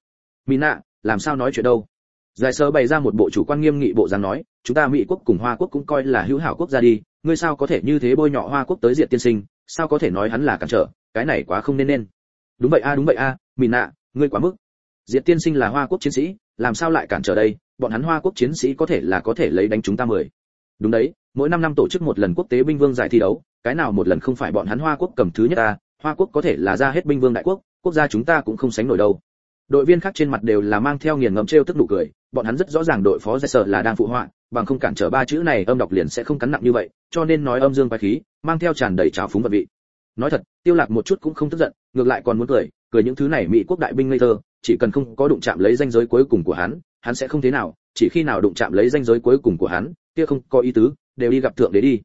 Mina, làm sao nói chuyện đâu? Giải sơ bày ra một bộ chủ quan nghiêm nghị bộ dáng nói chúng ta mỹ quốc cùng hoa quốc cũng coi là hữu hảo quốc gia đi ngươi sao có thể như thế bôi nhọ hoa quốc tới diện tiên sinh sao có thể nói hắn là cản trở cái này quá không nên nên. Đúng vậy a đúng vậy a à, nạ ngươi quá mức. Diệt tiên sinh là hoa quốc chiến sĩ làm sao lại cản trở đây? Bọn hắn hoa quốc chiến sĩ có thể là có thể lấy đánh chúng ta mười đúng đấy, mỗi năm năm tổ chức một lần quốc tế binh vương giải thi đấu, cái nào một lần không phải bọn hắn hoa quốc cầm thứ nhất ta, hoa quốc có thể là ra hết binh vương đại quốc quốc gia chúng ta cũng không sánh nổi đâu. Đội viên khác trên mặt đều là mang theo nghiền ngẫm trêu tức nụ cười, bọn hắn rất rõ ràng đội phó giải sở là đang phụ họa, bằng không cản trở ba chữ này âm đọc liền sẽ không cắn nặng như vậy, cho nên nói âm dương bài khí, mang theo tràn đầy trào phúng vật vị. Nói thật, tiêu lạc một chút cũng không tức giận, ngược lại còn muốn cười cười những thứ này mỹ quốc đại binh ngây thơ, chỉ cần không có đụng chạm lấy danh giới cuối cùng của hắn hắn sẽ không thế nào, chỉ khi nào đụng chạm lấy danh giới cuối cùng của hắn kia không có ý tứ đều đi gặp thượng đế đi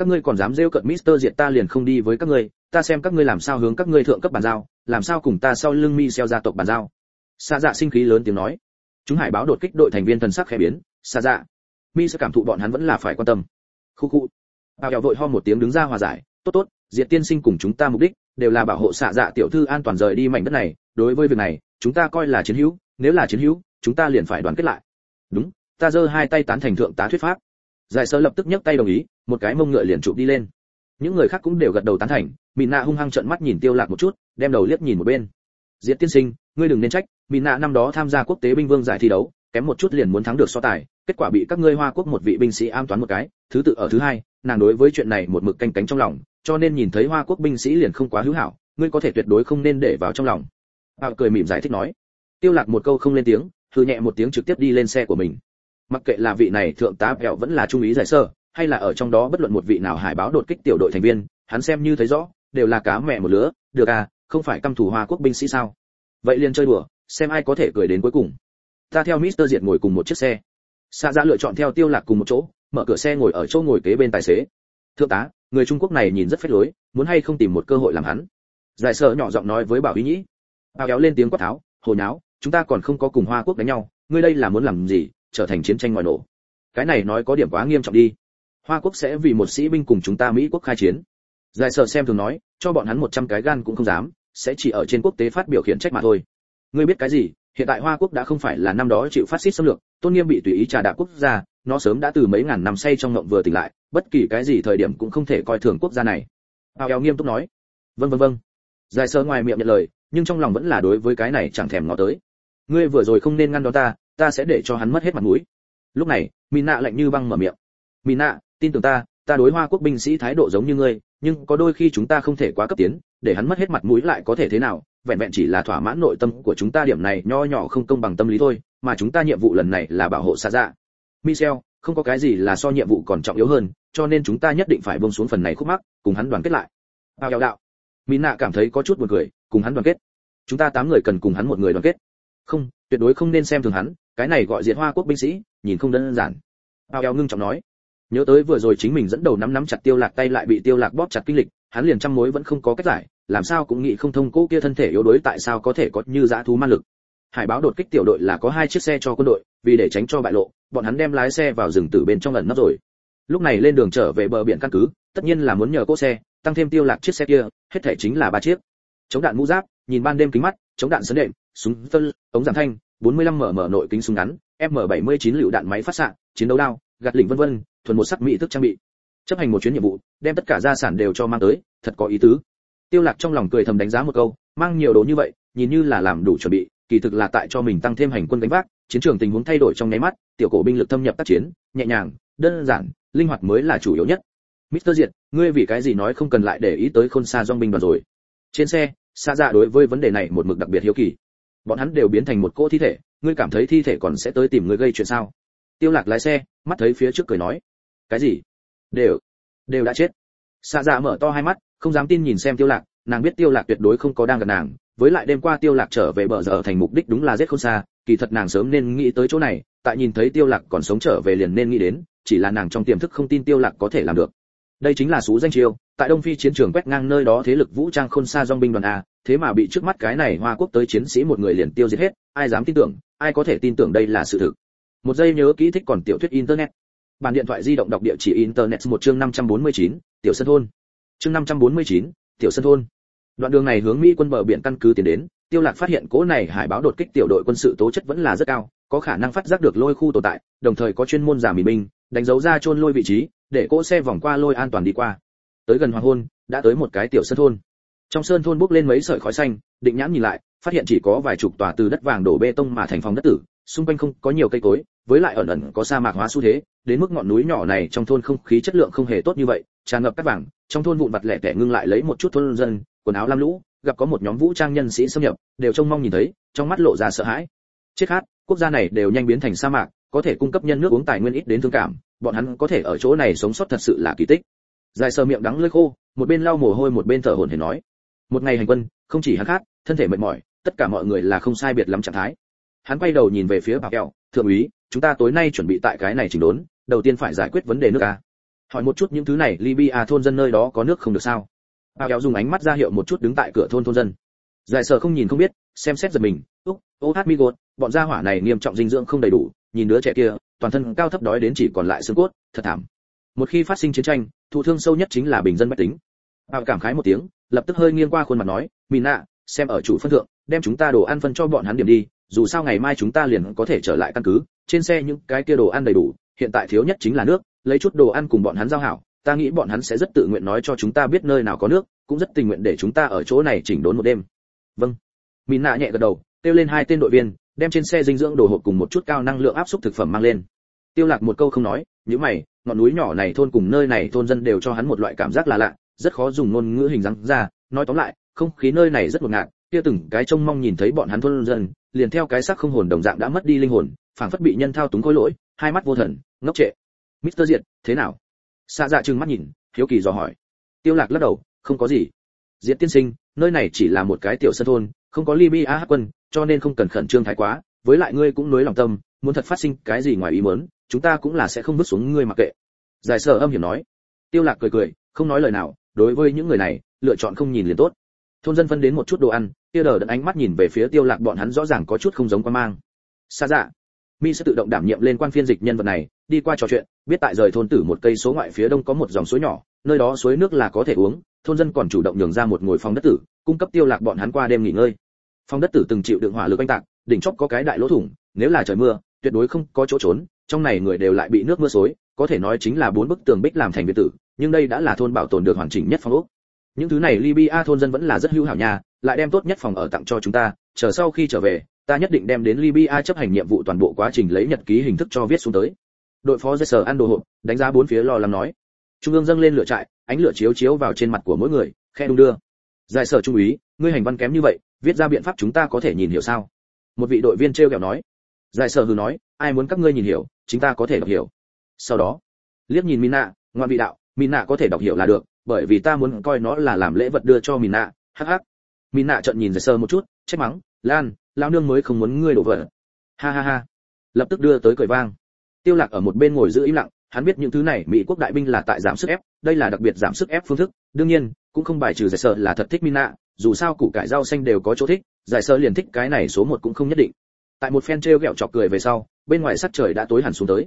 các ngươi còn dám rêu cận Mister Diệt ta liền không đi với các ngươi, ta xem các ngươi làm sao hướng các ngươi thượng cấp bàn giao, làm sao cùng ta sau lưng mi xeo gia tộc bàn giao. Sa Dạ sinh khí lớn tiếng nói. Chúng hải báo đột kích đội thành viên thần sắc khẽ biến, Sa Dạ, mi sẽ cảm thụ bọn hắn vẫn là phải quan tâm. Khu khu. Bao Dẻo vội ho một tiếng đứng ra hòa giải, tốt tốt, Diệt tiên sinh cùng chúng ta mục đích đều là bảo hộ Sa Dạ tiểu thư an toàn rời đi mảnh đất này, đối với việc này, chúng ta coi là chiến hữu, nếu là chiến hữu, chúng ta liền phải đoàn kết lại đúng ta giơ hai tay tán thành thượng tá thuyết pháp giải sơ lập tức nhấc tay đồng ý, một cái mông ngựa liền chụp đi lên. Những người khác cũng đều gật đầu tán thành mỹ nạ hung hăng trợn mắt nhìn tiêu lạc một chút, đem đầu liếc nhìn một bên. Diệt tiên sinh, ngươi đừng nên trách mỹ nạ năm đó tham gia quốc tế binh vương giải thi đấu, kém một chút liền muốn thắng được so tài, kết quả bị các ngươi hoa quốc một vị binh sĩ am toán một cái, thứ tự ở thứ hai, nàng đối với chuyện này một mực canh cánh trong lòng, cho nên nhìn thấy hoa quốc binh sĩ liền không quá hữu hảo, ngươi có thể tuyệt đối không nên để vào trong lòng. Bạo cười mỉm giải thích nói. Tiêu lạc một câu không lên tiếng, hừ nhẹ một tiếng trực tiếp đi lên xe của mình mặc kệ là vị này thượng tá kẹo vẫn là trung úy giải sơ, hay là ở trong đó bất luận một vị nào hải báo đột kích tiểu đội thành viên, hắn xem như thấy rõ, đều là cá mẹ một lứa, được à không phải căm thủ hoa quốc binh sĩ sao? Vậy liền chơi đùa, xem ai có thể cười đến cuối cùng. Ta theo Mister Diệt ngồi cùng một chiếc xe. Xa ra dạ lựa chọn theo tiêu lạc cùng một chỗ, mở cửa xe ngồi ở chỗ ngồi kế bên tài xế. Thượng tá, người trung quốc này nhìn rất phết lối, muốn hay không tìm một cơ hội làm hắn? Giải sơ nhỏ giọng nói với bảo ý nhĩ. Bảo kéo lên tiếng quát tháo, hồ nháo, chúng ta còn không có cùng hoa quốc đánh nhau, ngươi đây là muốn làm gì? Trở thành chiến tranh ngoài nổ. Cái này nói có điểm quá nghiêm trọng đi. Hoa quốc sẽ vì một sĩ binh cùng chúng ta mỹ quốc khai chiến. Giải sở xem thường nói, cho bọn hắn một trăm cái gan cũng không dám, sẽ chỉ ở trên quốc tế phát biểu khiển trách mà thôi. Ngươi biết cái gì, hiện tại hoa quốc đã không phải là năm đó chịu phát xít xâm lược, tôn nghiêm bị tùy ý trà đạp quốc gia, nó sớm đã từ mấy ngàn năm say trong ngộng vừa tỉnh lại, bất kỳ cái gì thời điểm cũng không thể coi thường quốc gia này. Ao eo nghiêm túc nói. Vâng vâng vâng. Giải sơ ngoài miệng nhận lời, nhưng trong lòng vẫn là đối với cái này chẳng thèm ngó tới. Ngươi vừa rồi không nên ngăn đón ta ta sẽ để cho hắn mất hết mặt mũi. Lúc này, mina lạnh như băng mở miệng. Mina, tin tưởng ta ta đối hoa quốc binh sĩ thái độ giống như ngươi, nhưng có đôi khi chúng ta không thể quá cấp tiến, để hắn mất hết mặt mũi lại có thể thế nào, vẹn vẹn chỉ là thỏa mãn nội tâm của chúng ta điểm này nho nhỏ không công bằng tâm lý thôi, mà chúng ta nhiệm vụ lần này là bảo hộ xa dạ. Michel, không có cái gì là so nhiệm vụ còn trọng yếu hơn, cho nên chúng ta nhất định phải buông xuống phần này khúc mắc, cùng hắn đoàn kết lại. Bao đạo. Mỹ nạ cảm thấy có chút buồn cười, cùng hắn đoàn kết. Chúng ta tám người cần cùng hắn một người đoàn kết. Không, tuyệt đối không nên xem thường hắn cái này gọi diệt hoa quốc binh sĩ, nhìn không đơn giản. Bao eo ngưng trọng nói, nhớ tới vừa rồi chính mình dẫn đầu nắm nắm chặt tiêu lạc tay lại bị tiêu lạc bóp chặt kinh lịch, hắn liền trăm mối vẫn không có cách giải, làm sao cũng nghĩ không thông cố kia thân thể yếu đuối tại sao có thể có như dã thú ma lực. Hải báo đột kích tiểu đội là có hai chiếc xe cho quân đội, vì để tránh cho bại lộ, bọn hắn đem lái xe vào rừng từ bên trong lần nấp rồi. Lúc này lên đường trở về bờ biển căn cứ, tất nhiên là muốn nhờ cỗ xe, tăng thêm tiêu lạc chiếc xe kia, hết thể chính là ba chiếc. Chống đạn mũ giáp, nhìn ban đêm kính mắt, chống đạn sấn đệm, súng phân ống giảm thanh 45 mm nội kính súng ngắn m79 lựu đạn máy phát xạ chiến đấu đao gạt lỉnh vân vân thuần một sắc mỹ thức trang bị chấp hành một chuyến nhiệm vụ đem tất cả gia sản đều cho mang tới thật có ý tứ tiêu lạc trong lòng cười thầm đánh giá một câu mang nhiều đồ như vậy nhìn như là làm đủ chuẩn bị kỳ thực là tại cho mình tăng thêm hành quân đánh vác chiến trường tình huống thay đổi trong nháy mắt tiểu cổ binh lực thâm nhập tác chiến nhẹ nhàng đơn giản linh hoạt mới là chủ yếu nhất Mr. Diệt, ngươi vì cái gì nói không cần lại để ý tới khôn xa dòng binh đoàn rồi. Trên xe, xa dạ đối với vấn đề này một mực đặc biệt hiếu kỳ. Bọn hắn đều biến thành một cỗ thi thể, ngươi cảm thấy thi thể còn sẽ tới tìm ngươi gây chuyện sao? Tiêu Lạc lái xe, mắt thấy phía trước cười nói. Cái gì? Đều, đều đã chết. xạ dạ mở to hai mắt, không dám tin nhìn xem Tiêu Lạc, nàng biết Tiêu Lạc tuyệt đối không có đang gần nàng, với lại đêm qua Tiêu Lạc trở về bờ giờ thành mục đích đúng là giết không xa, kỳ thật nàng sớm nên nghĩ tới chỗ này, tại nhìn thấy Tiêu Lạc còn sống trở về liền nên nghĩ đến, chỉ là nàng trong tiềm thức không tin Tiêu Lạc có thể làm được đây chính là số danh chiêu tại đông phi chiến trường quét ngang nơi đó thế lực vũ trang khôn xa dòng binh đoàn a thế mà bị trước mắt cái này hoa quốc tới chiến sĩ một người liền tiêu diệt hết ai dám tin tưởng ai có thể tin tưởng đây là sự thực. Một giây nhớ kỹ thích còn tiểu thuyết internet. Bàn điện thoại di động đọc địa chỉ internet một chương 549, tiểu sân thôn. Chương 549, tiểu sân thôn. Đoạn đường này hướng mỹ quân bờ biển căn cứ tiến đến tiêu lạc phát hiện cố này hải báo đột kích tiểu đội quân sự tố chất vẫn là rất cao có khả năng phát giác được lôi khu tồn tại đồng thời có chuyên môn giả mì binh đánh dấu ra chôn lôi vị trí để cỗ xe vòng qua lôi an toàn đi qua. Tới gần hoàng hôn đã tới một cái tiểu sơn thôn. Trong sơn thôn bốc lên mấy sợi khói xanh định nhãn nhìn lại phát hiện chỉ có vài chục tòa từ đất vàng đổ bê tông mà thành phòng đất tử xung quanh không có nhiều cây cối với lại ẩn ẩn có sa mạc hóa xu thế đến mức ngọn núi nhỏ này trong thôn không khí chất lượng không hề tốt như vậy tràn ngập cát vàng trong thôn vụn vặt lẻ tẻ ngưng lại lấy một chút thôn dân quần áo lam lũ gặp có một nhóm vũ trang nhân sĩ xâm nhập đều trông mong nhìn thấy trong mắt lộ ra sợ hãi. Chết hát, quốc gia này đều nhanh biến thành sa mạc có thể cung cấp nhân nước uống tài nguyên ít đến thương cảm, bọn hắn có thể ở chỗ này sống sót thật sự là kỳ tích. Dài sờ miệng đắng lưỡi khô, một bên lau mồ hôi một bên thở hổn hển nói. Một ngày hành quân, không chỉ hắn khát thân thể mệt mỏi, tất cả mọi người là không sai biệt lắm trạng thái. Hắn quay đầu nhìn về phía bà kẹo, thượng úy, chúng ta tối nay chuẩn bị tại cái này chỉnh đốn, đầu tiên phải giải quyết vấn đề nước a. Hỏi một chút những thứ này, libya thôn dân nơi đó có nước không được sao? Bà kẹo dùng ánh mắt ra hiệu một chút đứng tại cửa thôn thôn dân. Dài sờ không nhìn không biết, xem xét giật mình, úc, ô hát mi gột, bọn gia hỏa này nghiêm trọng dinh dưỡng không đầy đủ nhìn đứa trẻ kia, toàn thân cao thấp đói đến chỉ còn lại xương cốt, thật thảm. Một khi phát sinh chiến tranh, thụ thương sâu nhất chính là bình dân bách tính. Bảo cảm khái một tiếng, lập tức hơi nghiêng qua khuôn mặt nói, mìn nạ xem ở chủ phân thượng, đem chúng ta đồ ăn phân cho bọn hắn điểm đi, dù sao ngày mai chúng ta liền có thể trở lại căn cứ, trên xe những cái kia đồ ăn đầy đủ, hiện tại thiếu nhất chính là nước, lấy chút đồ ăn cùng bọn hắn giao hảo, ta nghĩ bọn hắn sẽ rất tự nguyện nói cho chúng ta biết nơi nào có nước, cũng rất tình nguyện để chúng ta ở chỗ này chỉnh đốn một đêm. Vâng. Mìn nạ nhẹ gật đầu, kêu lên hai tên đội viên đem trên xe dinh dưỡng đồ hộp cùng một chút cao năng lượng áp suất thực phẩm mang lên tiêu lạc một câu không nói những mày ngọn núi nhỏ này thôn cùng nơi này thôn dân đều cho hắn một loại cảm giác là lạ rất khó dùng ngôn ngữ hình dáng ra nói tóm lại không khí nơi này rất ngột ngạt kia từng cái trông mong nhìn thấy bọn hắn thôn dân liền theo cái xác không hồn đồng dạng đã mất đi linh hồn phảng phất bị nhân thao túng khối lỗi hai mắt vô thần ngốc trệ Mr. Diệt, thế nào? Xa dạ trừng mắt nhìn, hiếu kỳ dò hỏi. Tiêu Lạc lắc đầu, không có gì. Diệt tiên sinh, nơi này chỉ là một cái tiểu sân thôn, không có Libya hắc quân, cho nên không cần khẩn trương thái quá, với lại ngươi cũng nuối lòng tâm, muốn thật phát sinh cái gì ngoài ý muốn, chúng ta cũng là sẽ không vứt xuống ngươi mặc kệ. Giải sở âm hiểm nói. Tiêu Lạc cười cười, không nói lời nào, đối với những người này, lựa chọn không nhìn liền tốt. Thôn dân phân đến một chút đồ ăn, tiêu đờ đẫn ánh mắt nhìn về phía Tiêu Lạc bọn hắn rõ ràng có chút không giống quan mang. xa dạ, mi sẽ tự động đảm nhiệm lên quan phiên dịch nhân vật này, đi qua trò chuyện, biết tại rời thôn tử một cây số ngoại phía đông có một dòng suối nhỏ, nơi đó suối nước là có thể uống, thôn dân còn chủ động nhường ra một ngồi phòng đất tử, cung cấp Tiêu Lạc bọn hắn qua đêm nghỉ ngơi phong đất tử từng chịu đựng hỏa lực oanh tạc, đỉnh chóp có cái đại lỗ thủng, nếu là trời mưa, tuyệt đối không có chỗ trốn, trong này người đều lại bị nước mưa xối, có thể nói chính là bốn bức tường bích làm thành biệt tử, nhưng đây đã là thôn bảo tồn được hoàn chỉnh nhất phong ốc. Những thứ này libya thôn dân vẫn là rất hữu hảo nhà lại đem tốt nhất phòng ở tặng cho chúng ta, chờ sau khi trở về, ta nhất định đem đến libya chấp hành nhiệm vụ toàn bộ quá trình lấy nhật ký hình thức cho viết xuống tới. Đội phó giơ sở ăn đồ hộp, đánh giá bốn phía lo lắng nói. Trung ương dâng lên lửa trại, ánh lửa chiếu chiếu vào trên mặt của mỗi người, khe đung đưa. Giải sở trung úy, ngươi hành văn kém như vậy viết ra biện pháp chúng ta có thể nhìn hiểu sao? Một vị đội viên treo kẹo nói. Giải sở hừ nói, ai muốn các ngươi nhìn hiểu, chúng ta có thể đọc hiểu. Sau đó, liếc nhìn mina, ngoan vị đạo, mina có thể đọc hiểu là được, bởi vì ta muốn coi nó là làm lễ vật đưa cho mina, hắc hắc. Mina trợn nhìn giải sở một chút, trách mắng, lan lao nương mới không muốn ngươi đổ vỡ. Ha ha ha. Lập tức đưa tới cười vang. Tiêu lạc ở một bên ngồi giữ im lặng hắn biết những thứ này mỹ quốc đại binh là tại giảm sức ép, đây là đặc biệt giảm sức ép phương thức. Đương nhiên, cũng không bài trừ giải sợ là thật thích mina, dù sao củ cải rau xanh đều có chỗ thích, giải sợ liền thích cái này số một cũng không nhất định. Tại một phen treo gẹo chọc cười về sau, bên ngoài sắc trời đã tối hẳn xuống tới.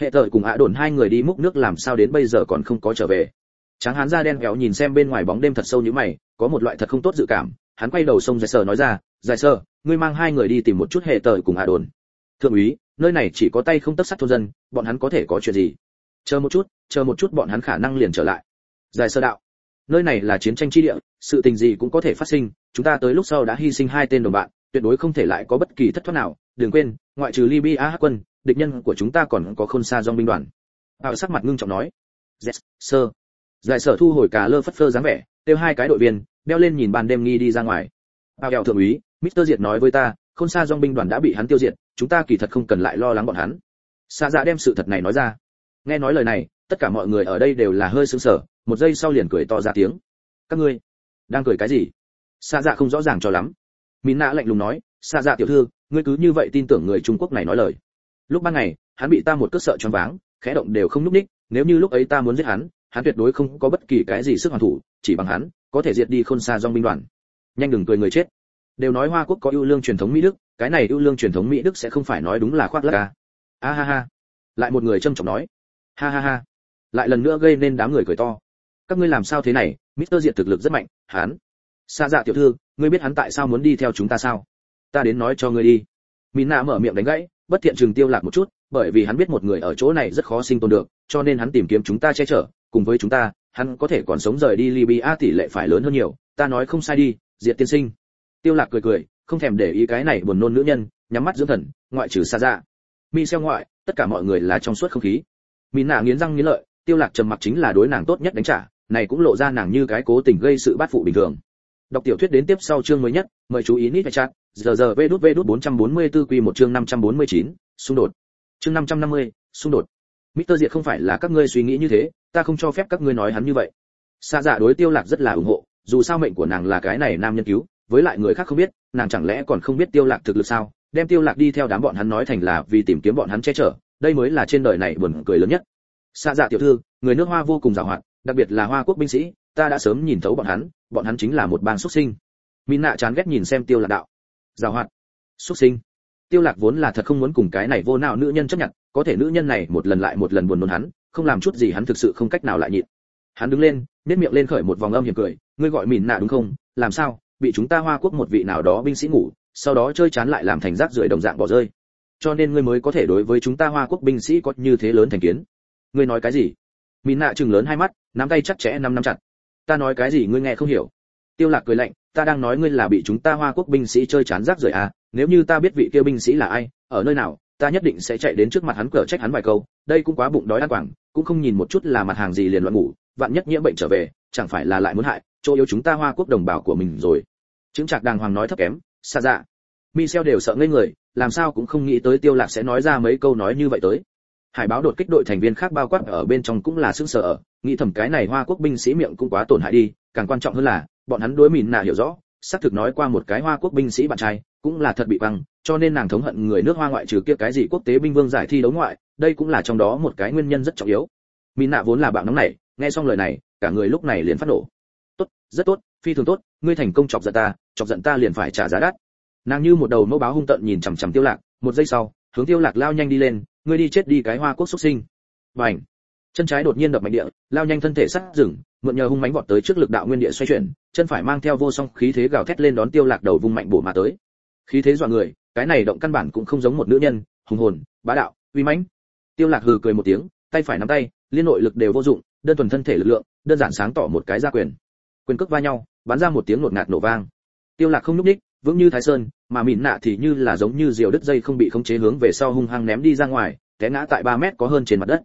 Hệ thời cùng ạ đồn hai người đi múc nước làm sao đến bây giờ còn không có trở về. Tráng hán da đen kéo nhìn xem bên ngoài bóng đêm thật sâu như mày, có một loại thật không tốt dự cảm. Hắn quay đầu sông giải sở nói ra, giải sở ngươi mang hai người đi tìm một chút hệ thời cùng ạ đồn. Thượng úy nơi này chỉ có tay không tất sắt thôn dân bọn hắn có thể có chuyện gì? Chờ một chút chờ một chút bọn hắn khả năng liền trở lại. Giải sơ đạo. Nơi này là chiến tranh chi địa sự tình gì cũng có thể phát sinh chúng ta tới lúc sau đã hy sinh hai tên đồng bạn tuyệt đối không thể lại có bất kỳ thất thoát nào. Đừng quên ngoại trừ libya hắc quân địch nhân của chúng ta còn có khôn xa dòng binh đoàn. Bảo sắc mặt ngưng trọng nói. Yes sir. Giải sở thu hồi cả lơ phất phơ dáng vẻ kêu hai cái đội viên đeo lên nhìn ban đêm nghi đi ra ngoài. Bao kẹo thượng úy Mr. Diệt nói với ta, khôn xa dòng binh đoàn đã bị hắn tiêu diệt, chúng ta kỳ thật không cần lại lo lắng bọn hắn. Sa Dạ đem sự thật này nói ra. Nghe nói lời này, tất cả mọi người ở đây đều là hơi sững sờ, một giây sau liền cười to ra tiếng. Các ngươi đang cười cái gì? Sa Dạ không rõ ràng cho lắm. Mín nạ lạnh lùng nói, Sa Dạ tiểu thư, ngươi cứ như vậy tin tưởng người Trung Quốc này nói lời. Lúc ban ngày, hắn bị ta một cước sợ choáng váng, khẽ động đều không nhúc ních. nếu như lúc ấy ta muốn giết hắn, hắn tuyệt đối không có bất kỳ cái gì sức hoàn thủ, chỉ bằng hắn, có thể diệt đi khôn xa dòng binh đoàn. Nhanh đừng cười người chết đều nói hoa quốc có ưu lương truyền thống mỹ đức cái này ưu lương truyền thống mỹ đức sẽ không phải nói đúng là khoác lác à. a ha ha lại một người trâm trọng nói ha ha ha lại lần nữa gây nên đám người cười to các ngươi làm sao thế này Mister Diệt thực lực rất mạnh, hắn. Sa dạ tiểu thư, ngươi biết hắn tại sao muốn đi theo chúng ta sao? Ta đến nói cho ngươi đi. Mina mở miệng đánh gãy, bất thiện trường tiêu lạc một chút, bởi vì hắn biết một người ở chỗ này rất khó sinh tồn được, cho nên hắn tìm kiếm chúng ta che chở, cùng với chúng ta, hắn có thể còn sống rời đi Libya tỷ lệ phải lớn hơn nhiều, ta nói không sai đi, Diệt tiên sinh tiêu lạc cười cười không thèm để ý cái này buồn nôn nữ nhân nhắm mắt dưỡng thần ngoại trừ xa ra dạ. mi xeo ngoại tất cả mọi người là trong suốt không khí mi nạ nghiến răng nghiến lợi tiêu lạc trầm mặc chính là đối nàng tốt nhất đánh trả này cũng lộ ra nàng như cái cố tình gây sự bát phụ bình thường đọc tiểu thuyết đến tiếp sau chương mới nhất mời chú ý nít phải chat giờ giờ vê đút vê đút 444 quy một chương 549, xung đột chương 550, xung đột Mr. Diệt không phải là các ngươi suy nghĩ như thế, ta không cho phép các ngươi nói hắn như vậy. Sa dạ đối Tiêu Lạc rất là ủng hộ, dù sao mệnh của nàng là cái này nam nhân cứu, với lại người khác không biết, nàng chẳng lẽ còn không biết tiêu lạc thực lực sao? Đem tiêu lạc đi theo đám bọn hắn nói thành là vì tìm kiếm bọn hắn che chở, đây mới là trên đời này buồn cười lớn nhất. Xa dạ tiểu thư, người nước hoa vô cùng giàu hoạt, đặc biệt là hoa quốc binh sĩ, ta đã sớm nhìn thấu bọn hắn bọn hắn chính là một bang xuất sinh. Minh nạ chán ghét nhìn xem tiêu lạc đạo. Giàu hoạt. Xuất sinh. Tiêu lạc vốn là thật không muốn cùng cái này vô nào nữ nhân chấp nhận, có thể nữ nhân này một lần lại một lần buồn nôn hắn, không làm chút gì hắn thực sự không cách nào lại nhịn. Hắn đứng lên nét miệng lên khởi một vòng âm hiểm cười, ngươi gọi mìn nạ đúng không? Làm sao? Bị chúng ta hoa quốc một vị nào đó binh sĩ ngủ, sau đó chơi chán lại làm thành rác rưởi đồng dạng bỏ rơi. Cho nên ngươi mới có thể đối với chúng ta hoa quốc binh sĩ có như thế lớn thành kiến. Ngươi nói cái gì? Mìn nạ chừng lớn hai mắt, nắm tay chắc chẽ năm năm chặt. Ta nói cái gì ngươi nghe không hiểu. Tiêu lạc cười lạnh, ta đang nói ngươi là bị chúng ta hoa quốc binh sĩ chơi chán rác rưởi à nếu như ta biết vị kia binh sĩ là ai, ở nơi nào, ta nhất định sẽ chạy đến trước mặt hắn cở trách hắn vài câu. Đây cũng quá bụng đói ăn quảng, cũng không nhìn một chút là mặt hàng gì liền loạn ngủ, vạn nhất nhiễm bệnh trở về chẳng phải là lại muốn hại chỗ yếu chúng ta hoa quốc đồng bào của mình rồi. Chứng trạc đàng hoàng nói thấp kém xa dạ. Michel đều sợ ngây người, làm sao cũng không nghĩ tới tiêu lạc sẽ nói ra mấy câu nói như vậy tới. Hải báo đột kích đội thành viên khác bao quát ở bên trong cũng là sững sờ ở, nghĩ thầm cái này hoa quốc binh sĩ miệng cũng quá tổn hại đi, càng quan trọng hơn là, bọn hắn đối mìn nà hiểu rõ, xác thực nói qua một cái hoa quốc binh sĩ bạn trai, cũng là thật bị băng cho nên nàng thống hận người nước hoa ngoại trừ kia cái gì quốc tế binh vương giải thi đấu ngoại, đây cũng là trong đó một cái nguyên nhân rất trọng yếu. Mìn nạ vốn là bạn nóng này, nghe xong lời này cả người lúc này liền phát nổ. Tốt, rất tốt, phi thường tốt, ngươi thành công chọc giận ta, chọc giận ta liền phải trả giá đắt. Nàng như một đầu mẫu báo hung tận nhìn chằm chằm tiêu lạc, một giây sau, hướng tiêu lạc lao nhanh đi lên, ngươi đi chết đi cái hoa quốc xuất sinh. Bành! Chân trái đột nhiên đập mạnh địa, lao nhanh thân thể sắt rừng, mượn nhờ hung mãnh vọt tới trước lực đạo nguyên địa xoay chuyển, chân phải mang theo vô song khí thế gào thét lên đón tiêu lạc đầu vung mạnh bổ mà tới. Khí thế dọa người, cái này động căn bản cũng không giống một nữ nhân, hùng hồn, bá đạo, uy mãnh. Tiêu lạc hừ cười một tiếng, tay phải nắm tay, liên nội lực đều vô dụng, đơn thuần thân thể lực lượng đơn giản sáng tỏ một cái ra quyền. Quyền cước va nhau bắn ra một tiếng ngột ngạt nổ vang. Tiêu lạc không nhúc nhích vững như thái sơn mà mịn nạ thì như là giống như diều đứt dây không bị khống chế hướng về sau hung hăng ném đi ra ngoài té ngã tại 3 mét có hơn trên mặt đất.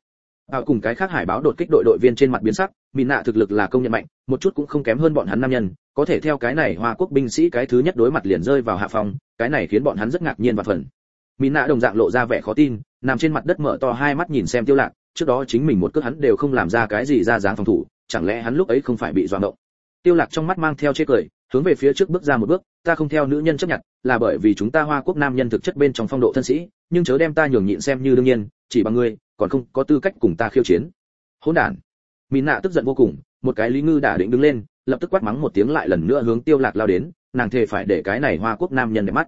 À, cùng cái khác hải báo đột kích đội đội viên trên mặt biến sắc mỹ nạ thực lực là công nhận mạnh một chút cũng không kém hơn bọn hắn nam nhân có thể theo cái này hoa quốc binh sĩ cái thứ nhất đối mặt liền rơi vào hạ phòng cái này khiến bọn hắn rất ngạc nhiên và phần mỹ nạ đồng dạng lộ ra vẻ khó tin nằm trên mặt đất mở to hai mắt nhìn xem tiêu lạc trước đó chính mình một cước hắn đều không làm ra cái gì ra dáng phòng thủ chẳng lẽ hắn lúc ấy không phải bị doạng động tiêu lạc trong mắt mang theo chế cười, hướng về phía trước bước ra một bước, ta không theo nữ nhân chấp nhận, là bởi vì chúng ta hoa quốc nam nhân thực chất bên trong phong độ thân sĩ, nhưng chớ đem ta nhường nhịn xem như đương nhiên, chỉ bằng ngươi, còn không có tư cách cùng ta khiêu chiến. Hỗn đản. Mịn nạ tức giận vô cùng, một cái lý ngư đã định đứng lên, lập tức quát mắng một tiếng lại lần nữa hướng tiêu lạc lao đến, nàng thề phải để cái này hoa quốc nam nhân để mắt.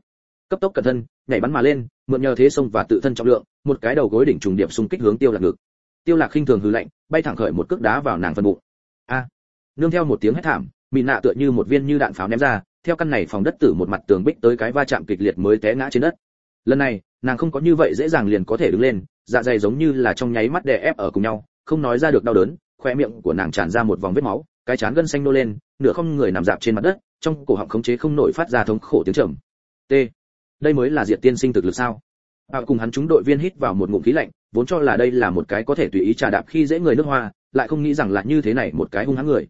Cấp tốc cẩn thân, nhảy bắn mà lên, mượn nhờ thế sông và tự thân trọng lượng, một cái đầu gối đỉnh trùng điệp xung kích hướng tiêu lạc ngực. Tiêu lạc khinh thường hừ lạnh, bay thẳng khởi một cước đá vào nàng phần bụng nương theo một tiếng hét thảm mỹ nạ tựa như một viên như đạn pháo ném ra theo căn này phòng đất tử một mặt tường bích tới cái va chạm kịch liệt mới té ngã trên đất. Lần này nàng không có như vậy dễ dàng liền có thể đứng lên dạ dày giống như là trong nháy mắt đè ép ở cùng nhau không nói ra được đau đớn khoe miệng của nàng tràn ra một vòng vết máu cái chán gân xanh nô lên nửa không người nằm dạp trên mặt đất trong cổ họng khống chế không nổi phát ra thống khổ tiếng trầm. T. Đây mới là diệt tiên sinh thực lực sao? À, cùng hắn chúng đội viên hít vào một ngụm khí lạnh vốn cho là đây là một cái có thể tùy ý trà đạp khi dễ người nước hoa lại không nghĩ rằng là như thế này một cái hung hãn người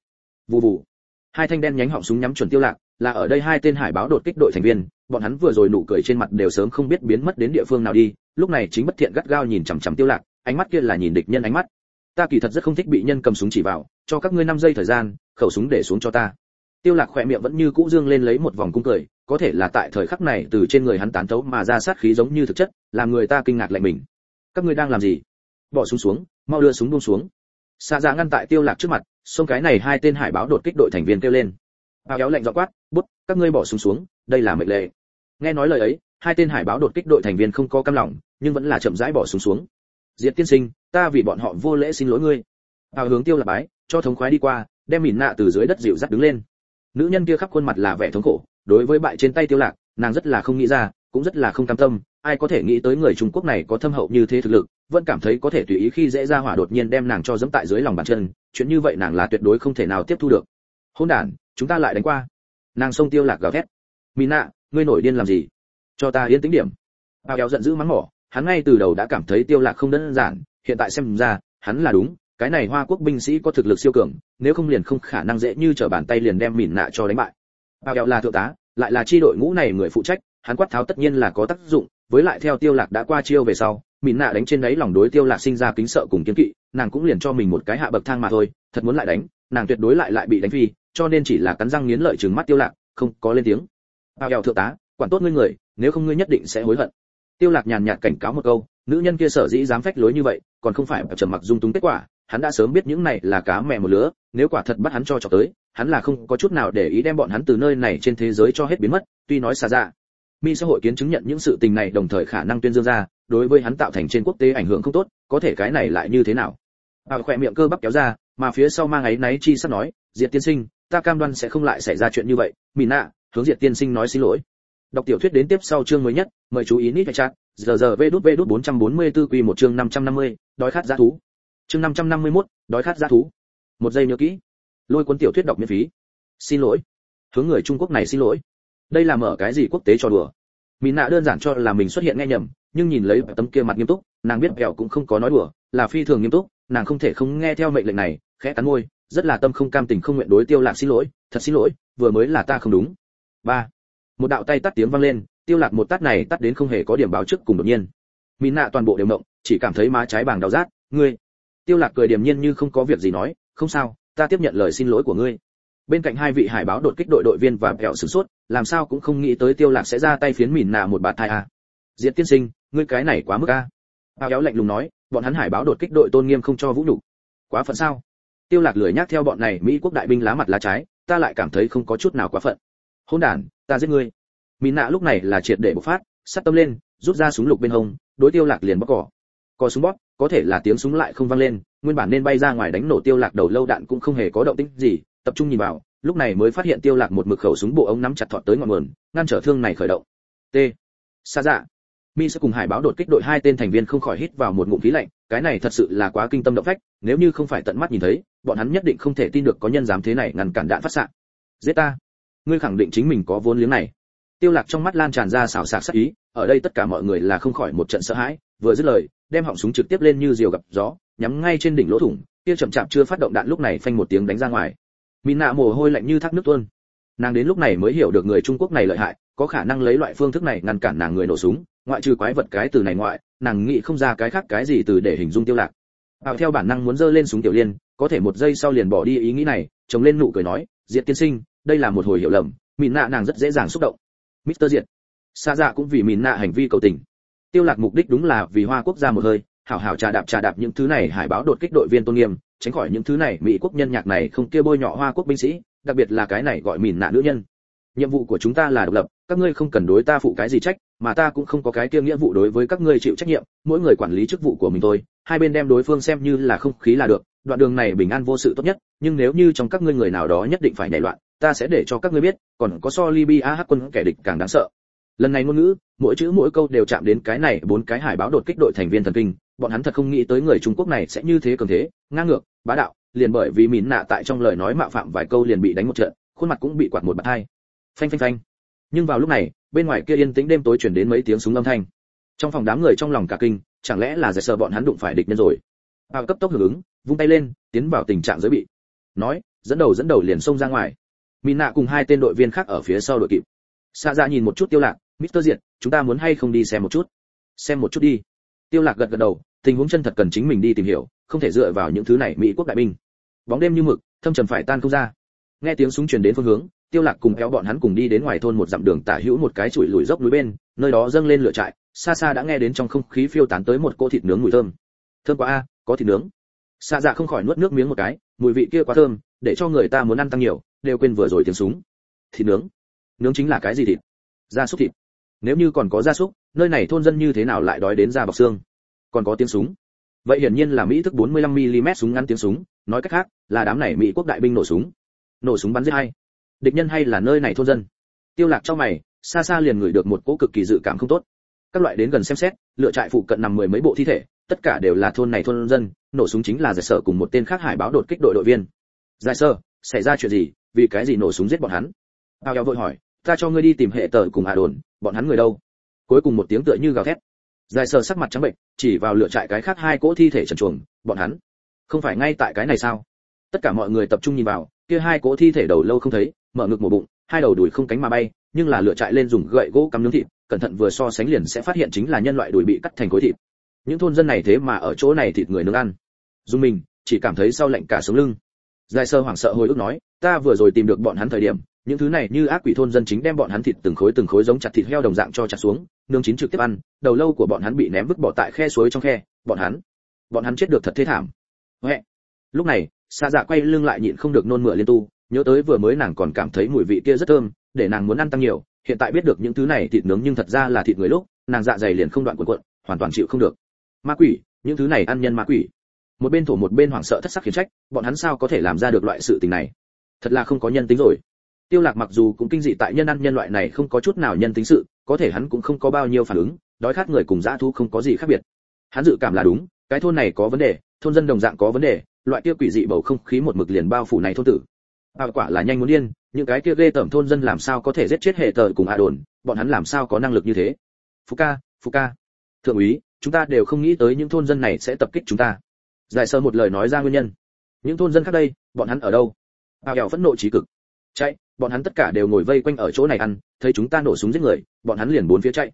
vù vù. Hai thanh đen nhánh họng súng nhắm chuẩn tiêu lạc, là ở đây hai tên hải báo đột kích đội thành viên, bọn hắn vừa rồi nụ cười trên mặt đều sớm không biết biến mất đến địa phương nào đi, lúc này chính bất thiện gắt gao nhìn chằm chằm tiêu lạc, ánh mắt kia là nhìn địch nhân ánh mắt. Ta kỳ thật rất không thích bị nhân cầm súng chỉ vào, cho các ngươi năm giây thời gian, khẩu súng để xuống cho ta. Tiêu lạc khẽ miệng vẫn như cũ dương lên lấy một vòng cung cười, có thể là tại thời khắc này từ trên người hắn tán tấu mà ra sát khí giống như thực chất, làm người ta kinh ngạc lạnh mình. Các ngươi đang làm gì? Bỏ súng xuống, mau đưa súng buông xuống xa dạ ngăn tại tiêu lạc trước mặt, xông cái này hai tên hải báo đột kích đội thành viên kêu lên. Bao kéo lệnh dọ quát, bút, các ngươi bỏ xuống xuống, đây là mệnh lệ. Nghe nói lời ấy, hai tên hải báo đột kích đội thành viên không có cam lòng, nhưng vẫn là chậm rãi bỏ xuống xuống. Diệt tiên sinh, ta vì bọn họ vô lễ xin lỗi ngươi. Bao hướng tiêu lạc bái, cho thống khoái đi qua, đem mỉn nạ từ dưới đất dịu dắt đứng lên. Nữ nhân kia khắp khuôn mặt là vẻ thống khổ, đối với bại trên tay tiêu lạc, nàng rất là không nghĩ ra, cũng rất là không cam tâm, ai có thể nghĩ tới người trung quốc này có thâm hậu như thế thực lực vẫn cảm thấy có thể tùy ý khi dễ ra hỏa đột nhiên đem nàng cho dẫm tại dưới lòng bàn chân, chuyện như vậy nàng là tuyệt đối không thể nào tiếp thu được. Hôn đản, chúng ta lại đánh qua. Nàng sông tiêu lạc gào thét. Mina, ngươi nổi điên làm gì? Cho ta yên tĩnh điểm. Bao kéo giận dữ mắng mỏ, hắn ngay từ đầu đã cảm thấy tiêu lạc không đơn giản, hiện tại xem ra, hắn là đúng, cái này hoa quốc binh sĩ có thực lực siêu cường, nếu không liền không khả năng dễ như trở bàn tay liền đem mỉn nạ cho đánh bại. Bao kéo là thượng tá, lại là chi đội ngũ này người phụ trách, hắn quát tháo tất nhiên là có tác dụng, với lại theo tiêu lạc đã qua chiêu về sau mịn nạ đánh trên đấy lòng đối tiêu lạc sinh ra kính sợ cùng kiên kỵ, nàng cũng liền cho mình một cái hạ bậc thang mà thôi, thật muốn lại đánh, nàng tuyệt đối lại lại bị đánh phi, cho nên chỉ là cắn răng nghiến lợi trừng mắt tiêu lạc, không có lên tiếng. Bao eo thượng tá, quản tốt ngươi người, nếu không ngươi nhất định sẽ hối hận. Tiêu lạc nhàn nhạt cảnh cáo một câu, nữ nhân kia sở dĩ dám phách lối như vậy, còn không phải trầm mặc dung túng kết quả, hắn đã sớm biết những này là cá mẹ một lứa, nếu quả thật bắt hắn cho chọc tới, hắn là không có chút nào để ý đem bọn hắn từ nơi này trên thế giới cho hết biến mất, tuy nói xa ra mi xã hội kiến chứng nhận những sự tình này đồng thời khả năng tuyên dương ra đối với hắn tạo thành trên quốc tế ảnh hưởng không tốt có thể cái này lại như thế nào? Bà khỏe miệng cơ bắp kéo ra mà phía sau mang ấy náy chi sắp nói diệt tiên sinh ta cam đoan sẽ không lại xảy ra chuyện như vậy. Mỹ nạ hướng diệt tiên sinh nói xin lỗi. Đọc tiểu thuyết đến tiếp sau chương mới nhất mời chú ý nít chat giờ giờ vê đút vê đút 444 quy một chương 550, đói khát giá thú. Chương 551, đói khát giá thú. Một giây nhớ kỹ. Lôi cuốn tiểu thuyết đọc miễn phí. Xin lỗi. Hướng người trung quốc này xin lỗi. Đây là mở cái gì quốc tế cho đùa? Mỹ nạ đơn giản cho là mình xuất hiện nghe nhầm, nhưng nhìn lấy tấm kia mặt nghiêm túc, nàng biết vẹo cũng không có nói đùa, là phi thường nghiêm túc, nàng không thể không nghe theo mệnh lệnh này, khẽ cắn môi, rất là tâm không cam tình không nguyện đối tiêu lạc xin lỗi, thật xin lỗi, vừa mới là ta không đúng. Ba, một đạo tay tắt tiếng vang lên, tiêu lạc một tát này tắt đến không hề có điểm báo trước cùng đột nhiên. Mỹ nạ toàn bộ đều động, chỉ cảm thấy má trái bàng đau rát, ngươi! Tiêu lạc cười điềm nhiên như không có việc gì nói, không sao, ta tiếp nhận lời xin lỗi của ngươi bên cạnh hai vị hải báo đột kích đội đội viên và kẹo sửng sốt, làm sao cũng không nghĩ tới tiêu lạc sẽ ra tay phiến mỉn nạ một bạt thai à. diệt tiên sinh, ngươi cái này quá mức à. a bao kéo lạnh lùng nói, bọn hắn hải báo đột kích đội tôn nghiêm không cho vũ nhục. Quá phận sao? Tiêu lạc lười nhác theo bọn này mỹ quốc đại binh lá mặt lá trái, ta lại cảm thấy không có chút nào quá phận. Hỗn đản, ta giết ngươi. Mìn nạ lúc này là triệt để bộc phát, sắt tâm lên, rút ra súng lục bên hông, đối tiêu lạc liền bóc cỏ. Có súng bóp, có thể là tiếng súng lại không vang lên, nguyên bản nên bay ra ngoài đánh nổ tiêu lạc đầu lâu đạn cũng không hề có động tĩnh gì tập trung nhìn vào, lúc này mới phát hiện tiêu lạc một mực khẩu súng bộ ống nắm chặt thọt tới ngọn nguồn, ngăn trở thương này khởi động. T. Xa dạ. Mi sẽ cùng hải báo đột kích đội hai tên thành viên không khỏi hít vào một ngụm khí lạnh, cái này thật sự là quá kinh tâm động phách, nếu như không phải tận mắt nhìn thấy, bọn hắn nhất định không thể tin được có nhân dám thế này ngăn cản đạn phát xạ. Giết ta. Ngươi khẳng định chính mình có vốn liếng này. Tiêu lạc trong mắt lan tràn ra xảo xạc sắc ý, ở đây tất cả mọi người là không khỏi một trận sợ hãi, vừa dứt lời, đem họng súng trực tiếp lên như diều gặp gió, nhắm ngay trên đỉnh lỗ thủng, kia chậm chạp chưa phát động đạn lúc này phanh một tiếng đánh ra ngoài mỹ nạ mồ hôi lạnh như thác nước tuôn. Nàng đến lúc này mới hiểu được người trung quốc này lợi hại, có khả năng lấy loại phương thức này ngăn cản nàng người nổ súng, ngoại trừ quái vật cái từ này ngoại, nàng nghĩ không ra cái khác cái gì từ để hình dung tiêu lạc. Bảo theo bản năng muốn giơ lên súng tiểu liên, có thể một giây sau liền bỏ đi ý nghĩ này chống lên nụ cười nói, diệt tiên sinh, đây là một hồi hiểu lầm. Mìn nạ nàng rất dễ dàng xúc động. Mister diệt. Xa dạ cũng vì mìn nạ hành vi cầu tình. Tiêu lạc mục đích đúng là vì hoa quốc gia một hơi, hảo hảo trà đạp trà đạp những thứ này hải báo đột kích đội viên tôn nghiêm tránh khỏi những thứ này mỹ quốc nhân nhạc này không kia bôi nhọ hoa quốc binh sĩ, đặc biệt là cái này gọi mìn nạ nữ nhân. Nhiệm vụ của chúng ta là độc lập, các ngươi không cần đối ta phụ cái gì trách, mà ta cũng không có cái kia nghĩa vụ đối với các ngươi chịu trách nhiệm, mỗi người quản lý chức vụ của mình thôi, hai bên đem đối phương xem như là không khí là được, đoạn đường này bình an vô sự tốt nhất, nhưng nếu như trong các ngươi người nào đó nhất định phải nảy loạn, ta sẽ để cho các ngươi biết, còn có so libya hắc quân kẻ địch càng đáng sợ. Lần này ngôn ngữ, mỗi chữ mỗi câu đều chạm đến cái này bốn cái hải báo đột kích đội thành viên thần kinh bọn hắn thật không nghĩ tới người trung quốc này sẽ như thế cường thế, ngang ngược, bá đạo, liền bởi vì mìn nạ tại trong lời nói mạo phạm vài câu liền bị đánh một trận, khuôn mặt cũng bị quạt một bạt hai. Phanh phanh phanh. Nhưng vào lúc này, bên ngoài kia yên tĩnh đêm tối truyền đến mấy tiếng súng âm thanh. Trong phòng đám người trong lòng cả kinh, chẳng lẽ là giải sợ bọn hắn đụng phải địch nhân rồi? Bao cấp tốc hưởng ứng, vung tay lên, tiến vào tình trạng giới bị. Nói, dẫn đầu dẫn đầu liền xông ra ngoài. Mìn nạ cùng hai tên đội viên khác ở phía sau đội kịp. Xa ra dạ nhìn một chút tiêu lạc, mister diệt, chúng ta muốn hay không đi xem một chút? Xem một chút đi tiêu lạc gật gật đầu, tình huống chân thật cần chính mình đi tìm hiểu, không thể dựa vào những thứ này mỹ quốc đại binh. Bóng đêm như mực, thâm trầm phải tan không ra. Nghe tiếng súng truyền đến phương hướng, tiêu lạc cùng kéo bọn hắn cùng đi đến ngoài thôn một dặm đường tả hữu một cái chuỗi lùi dốc núi bên, nơi đó dâng lên lửa trại, xa xa đã nghe đến trong không khí phiêu tán tới một cỗ thịt nướng mùi thơm. Thơm quá a, có thịt nướng. Xa dạ không khỏi nuốt nước miếng một cái, mùi vị kia quá thơm, để cho người ta muốn ăn tăng nhiều, đều quên vừa rồi tiếng súng. Thịt nướng. Nướng chính là cái gì thịt? Gia súc thịt. Nếu như còn có gia súc nơi này thôn dân như thế nào lại đói đến ra bọc xương? Còn có tiếng súng. Vậy hiển nhiên là mỹ thức 45 mm súng ngắn tiếng súng. Nói cách khác, là đám này mỹ quốc đại binh nổ súng. Nổ súng bắn giết hay địch nhân hay là nơi này thôn dân? Tiêu lạc trong mày, xa xa liền ngửi được một cỗ cực kỳ dự cảm không tốt. Các loại đến gần xem xét, lựa trại phụ cận nằm mười mấy bộ thi thể, tất cả đều là thôn này thôn dân. Nổ súng chính là giải sở cùng một tên khác hải báo đột kích đội đội viên. Giải sơ xảy ra chuyện gì? Vì cái gì nổ súng giết bọn hắn? Ao eo vội hỏi, ta cho ngươi đi tìm hệ tờ cùng hạ đồn, bọn hắn người đâu? Cuối cùng một tiếng tựa như gào thét. Dài sơ sắc mặt trắng bệnh, chỉ vào lựa trại cái khác hai cỗ thi thể trần chuồng, bọn hắn, không phải ngay tại cái này sao? Tất cả mọi người tập trung nhìn vào, kia hai cỗ thi thể đầu lâu không thấy, mở ngực một bụng, hai đầu đùi không cánh mà bay, nhưng là lựa trại lên dùng gậy gỗ cắm nướng thịt, cẩn thận vừa so sánh liền sẽ phát hiện chính là nhân loại đùi bị cắt thành khối thịt. Những thôn dân này thế mà ở chỗ này thịt người nướng ăn. Dùng mình, chỉ cảm thấy sau lạnh cả sống lưng. Dài sơ hoảng sợ hồi ức nói ta vừa rồi tìm được bọn hắn thời điểm, những thứ này như ác quỷ thôn dân chính đem bọn hắn thịt từng khối từng khối giống chặt thịt heo đồng dạng cho chặt xuống, nướng chín trực tiếp ăn, đầu lâu của bọn hắn bị ném vứt bỏ tại khe suối trong khe, bọn hắn bọn hắn chết được thật thế thảm. Huệ. lúc này xa dạ quay lưng lại nhịn không được nôn mửa liên tu, nhớ tới vừa mới nàng còn cảm thấy mùi vị kia rất thơm, để nàng muốn ăn tăng nhiều, hiện tại biết được những thứ này thịt nướng nhưng thật ra là thịt người lúc, nàng dạ dày liền không đoạn cuộn cuộn, hoàn toàn chịu không được. Ma quỷ, những thứ này ăn nhân ma quỷ. Một bên thổ một bên hoảng sợ thất sắc khiển trách, bọn hắn sao có thể làm ra được loại sự tình này? Thật là không có nhân tính rồi. Tiêu lạc mặc dù cũng kinh dị tại nhân ăn nhân loại này không có chút nào nhân tính sự có thể hắn cũng không có bao nhiêu phản ứng đói khát người cùng dã thú không có gì khác biệt. Hắn dự cảm là đúng cái thôn này có vấn đề thôn dân đồng dạng có vấn đề loại kia quỷ dị bầu không khí một mực liền bao phủ này thôn tử. À, quả là nhanh muốn điên những cái kia ghê tởm thôn dân làm sao có thể giết chết hệ tờ cùng a đồn bọn hắn làm sao có năng lực như thế? Phú ca phú ca. Thượng úy chúng ta đều không nghĩ tới những thôn dân này sẽ tập kích chúng ta. Giải sơ một lời nói ra nguyên nhân. Những thôn dân khác đây bọn hắn ở đâu? Bao hẻo phẫn nộ trí cực. Chạy bọn hắn tất cả đều ngồi vây quanh ở chỗ này ăn thấy chúng ta nổ súng giết người bọn hắn liền bốn phía chạy.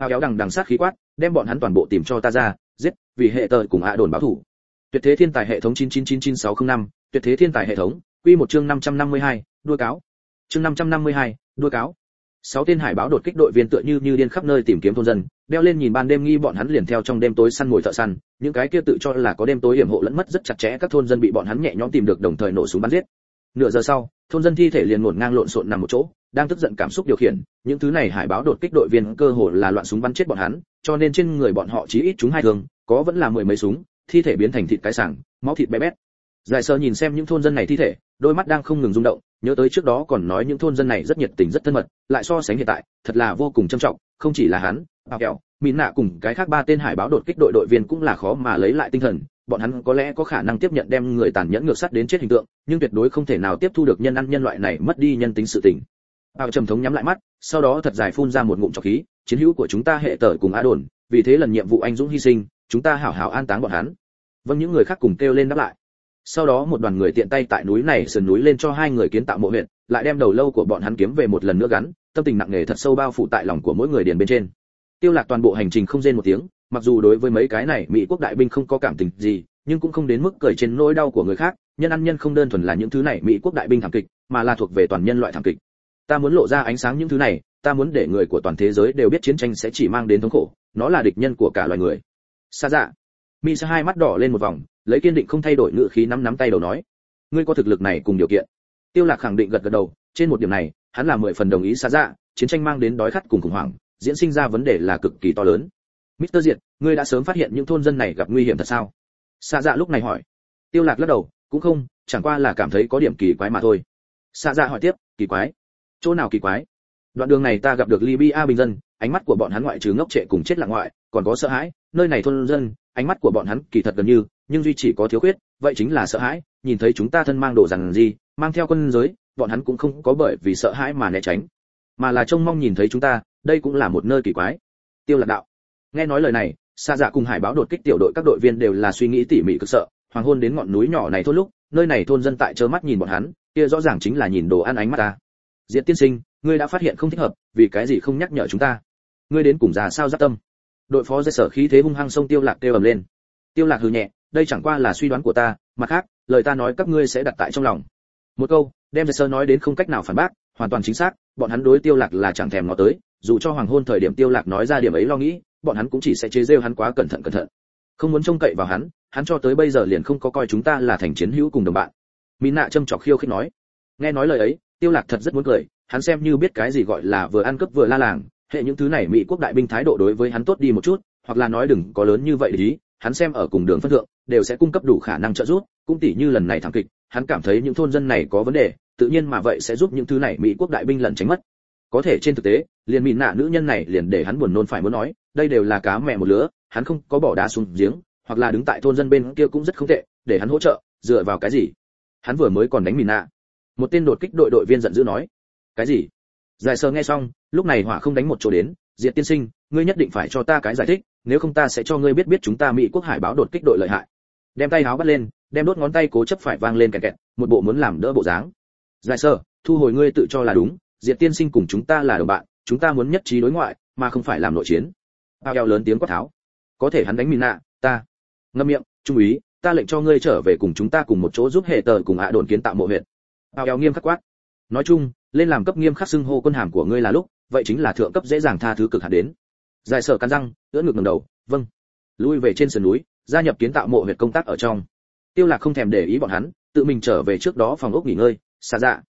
Bao hẻo đằng đằng sát khí quát đem bọn hắn toàn bộ tìm cho ta ra giết vì hệ tờ cùng hạ đồn báo thủ. Tuyệt thế thiên tài hệ thống 9999605, tuyệt thế thiên tài hệ thống quy một chương 552, đuôi cáo. Chương 552, đuôi cáo. Sáu tên hải báo đột kích đội viên tựa như như điên khắp nơi tìm kiếm thôn dân đeo lên nhìn ban đêm nghi bọn hắn liền theo trong đêm tối săn mồi thợ săn những cái kia tự cho là có đêm tối hiểm hộ lẫn mất rất chặt chẽ các thôn dân bị bọn hắn nhẹ nhõm tìm được đồng thời nổ súng bắn giết nửa giờ sau, thôn dân thi thể liền ngổn ngang lộn xộn nằm một chỗ, đang tức giận cảm xúc điều khiển, những thứ này hải báo đột kích đội viên cơ hồ là loạn súng bắn chết bọn hắn, cho nên trên người bọn họ chí ít chúng hai thương có vẫn là mười mấy súng, thi thể biến thành thịt cái sảng, máu thịt bé bét. Giải sơ nhìn xem những thôn dân này thi thể, đôi mắt đang không ngừng rung động, nhớ tới trước đó còn nói những thôn dân này rất nhiệt tình, rất thân mật, lại so sánh hiện tại, thật là vô cùng trầm trọng, không chỉ là hắn bà kẹo mỹ nạ cùng cái khác ba tên hải báo đột kích đội đội viên cũng là khó mà lấy lại tinh thần bọn hắn có lẽ có khả năng tiếp nhận đem người tàn nhẫn ngược sắt đến chết hình tượng, nhưng tuyệt đối không thể nào tiếp thu được nhân ăn nhân loại này mất đi nhân tính sự tình. Bao trầm thống nhắm lại mắt, sau đó thật dài phun ra một ngụm trọc khí, chiến hữu của chúng ta hệ tở cùng a đồn, vì thế lần nhiệm vụ anh dũng hy sinh, chúng ta hảo hảo an táng bọn hắn. Vâng những người khác cùng kêu lên đáp lại. Sau đó một đoàn người tiện tay tại núi này sườn núi lên cho hai người kiến tạo mộ huyện lại đem đầu lâu của bọn hắn kiếm về một lần nữa gắn, tâm tình nặng nề thật sâu bao phủ tại lòng của mỗi người điền bên trên. Tiêu lạc toàn bộ hành trình không rên một tiếng mặc dù đối với mấy cái này, mỹ quốc đại binh không có cảm tình gì, nhưng cũng không đến mức cười trên nỗi đau của người khác. Nhân ăn nhân không đơn thuần là những thứ này, mỹ quốc đại binh thảm kịch, mà là thuộc về toàn nhân loại thảm kịch. Ta muốn lộ ra ánh sáng những thứ này, ta muốn để người của toàn thế giới đều biết chiến tranh sẽ chỉ mang đến thống khổ. Nó là địch nhân của cả loài người. Xa dạ. Mi sa hai mắt đỏ lên một vòng, lấy kiên định không thay đổi ngựa khí nắm nắm tay đầu nói, ngươi có thực lực này cùng điều kiện. Tiêu lạc khẳng định gật gật đầu, trên một điểm này, hắn là mười phần đồng ý xa dạ. Chiến tranh mang đến đói khát cùng khủng hoảng, diễn sinh ra vấn đề là cực kỳ to lớn. Mr. Diệt, ngươi đã sớm phát hiện những thôn dân này gặp nguy hiểm thật sao? Sa Dạ lúc này hỏi. Tiêu Lạc lắc đầu, cũng không, chẳng qua là cảm thấy có điểm kỳ quái mà thôi. Sa Dạ hỏi tiếp, kỳ quái? Chỗ nào kỳ quái? Đoạn đường này ta gặp được Libya bình dân, ánh mắt của bọn hắn ngoại trừ ngốc trệ cùng chết lặng ngoại, còn có sợ hãi, nơi này thôn dân, ánh mắt của bọn hắn kỳ thật gần như, nhưng duy chỉ có thiếu khuyết, vậy chính là sợ hãi, nhìn thấy chúng ta thân mang đồ rằng gì, mang theo quân giới, bọn hắn cũng không có bởi vì sợ hãi mà né tránh, mà là trông mong nhìn thấy chúng ta, đây cũng là một nơi kỳ quái. Tiêu Lạc đạo nghe nói lời này xa dạ cùng hải báo đột kích tiểu đội các đội viên đều là suy nghĩ tỉ mỉ cực sợ, hoàng hôn đến ngọn núi nhỏ này thôn lúc, nơi này thôn dân tại chớ mắt nhìn bọn hắn, kia rõ ràng chính là nhìn đồ ăn ánh mắt ta. Diệt tiên sinh, ngươi đã phát hiện không thích hợp, vì cái gì không nhắc nhở chúng ta? Ngươi đến cùng già sao giáp tâm? Đội phó dây sở khí thế hung hăng sông tiêu lạc kêu ầm lên. Tiêu lạc hừ nhẹ, đây chẳng qua là suy đoán của ta, mặt khác, lời ta nói các ngươi sẽ đặt tại trong lòng. Một câu, đem dây sơ nói đến không cách nào phản bác, hoàn toàn chính xác, bọn hắn đối tiêu lạc là chẳng thèm ngó tới, dù cho hoàng hôn thời điểm tiêu lạc nói ra điểm ấy lo nghĩ bọn hắn cũng chỉ sẽ chế rêu hắn quá cẩn thận cẩn thận. Không muốn trông cậy vào hắn hắn cho tới bây giờ liền không có coi chúng ta là thành chiến hữu cùng đồng bạn. Mỹ nạ châm chọc khiêu khích nói. Nghe nói lời ấy, tiêu lạc thật rất muốn cười, hắn xem như biết cái gì gọi là vừa ăn cướp vừa la làng, hệ những thứ này mỹ quốc đại binh thái độ đối với hắn tốt đi một chút, hoặc là nói đừng có lớn như vậy ý hắn xem ở cùng đường phân thượng, đều sẽ cung cấp đủ khả năng trợ giúp, cũng tỷ như lần này thảm kịch, hắn cảm thấy những thôn dân này có vấn đề, tự nhiên mà vậy sẽ giúp những thứ này mỹ quốc đại binh lẩn tránh mất. Có thể trên thực tế liền mịn nạ nữ nhân này liền để hắn buồn nôn phải muốn nói, đây đều là cá mẹ một lứa, hắn không có bỏ đá xuống giếng, hoặc là đứng tại thôn dân bên kia cũng rất không tệ, để hắn hỗ trợ, dựa vào cái gì? Hắn vừa mới còn đánh mìn nạ. Một tên đột kích đội đội viên giận dữ nói, cái gì? Giải sơ nghe xong, lúc này hỏa không đánh một chỗ đến, diệt tiên sinh, ngươi nhất định phải cho ta cái giải thích, nếu không ta sẽ cho ngươi biết biết chúng ta mỹ quốc hải báo đột kích đội lợi hại. Đem tay háo bắt lên, đem đốt ngón tay cố chấp phải vang lên kẹt kẹt, một bộ muốn làm đỡ bộ dáng. Giải sơ, thu hồi ngươi tự cho là đúng, diệt tiên sinh cùng chúng ta là đồng bạn chúng ta muốn nhất trí đối ngoại, mà không phải làm nội chiến. Bao eo lớn tiếng quát tháo. Có thể hắn đánh mìn nạ, ta. Ngâm miệng, trung úy, ta lệnh cho ngươi trở về cùng chúng ta cùng một chỗ giúp hệ tờ cùng hạ đồn kiến tạo mộ huyện bao eo nghiêm khắc quát. Nói chung, lên làm cấp nghiêm khắc xưng hô quân hàm của ngươi là lúc, vậy chính là thượng cấp dễ dàng tha thứ cực hạn đến. Giải sở cắn răng, ưỡn ngực ngẩng đầu vâng. Lui về trên sườn núi, gia nhập kiến tạo mộ huyệt công tác ở trong. Tiêu lạc không thèm để ý bọn hắn, tự mình trở về trước đó phòng ốc nghỉ ngơi xa dạ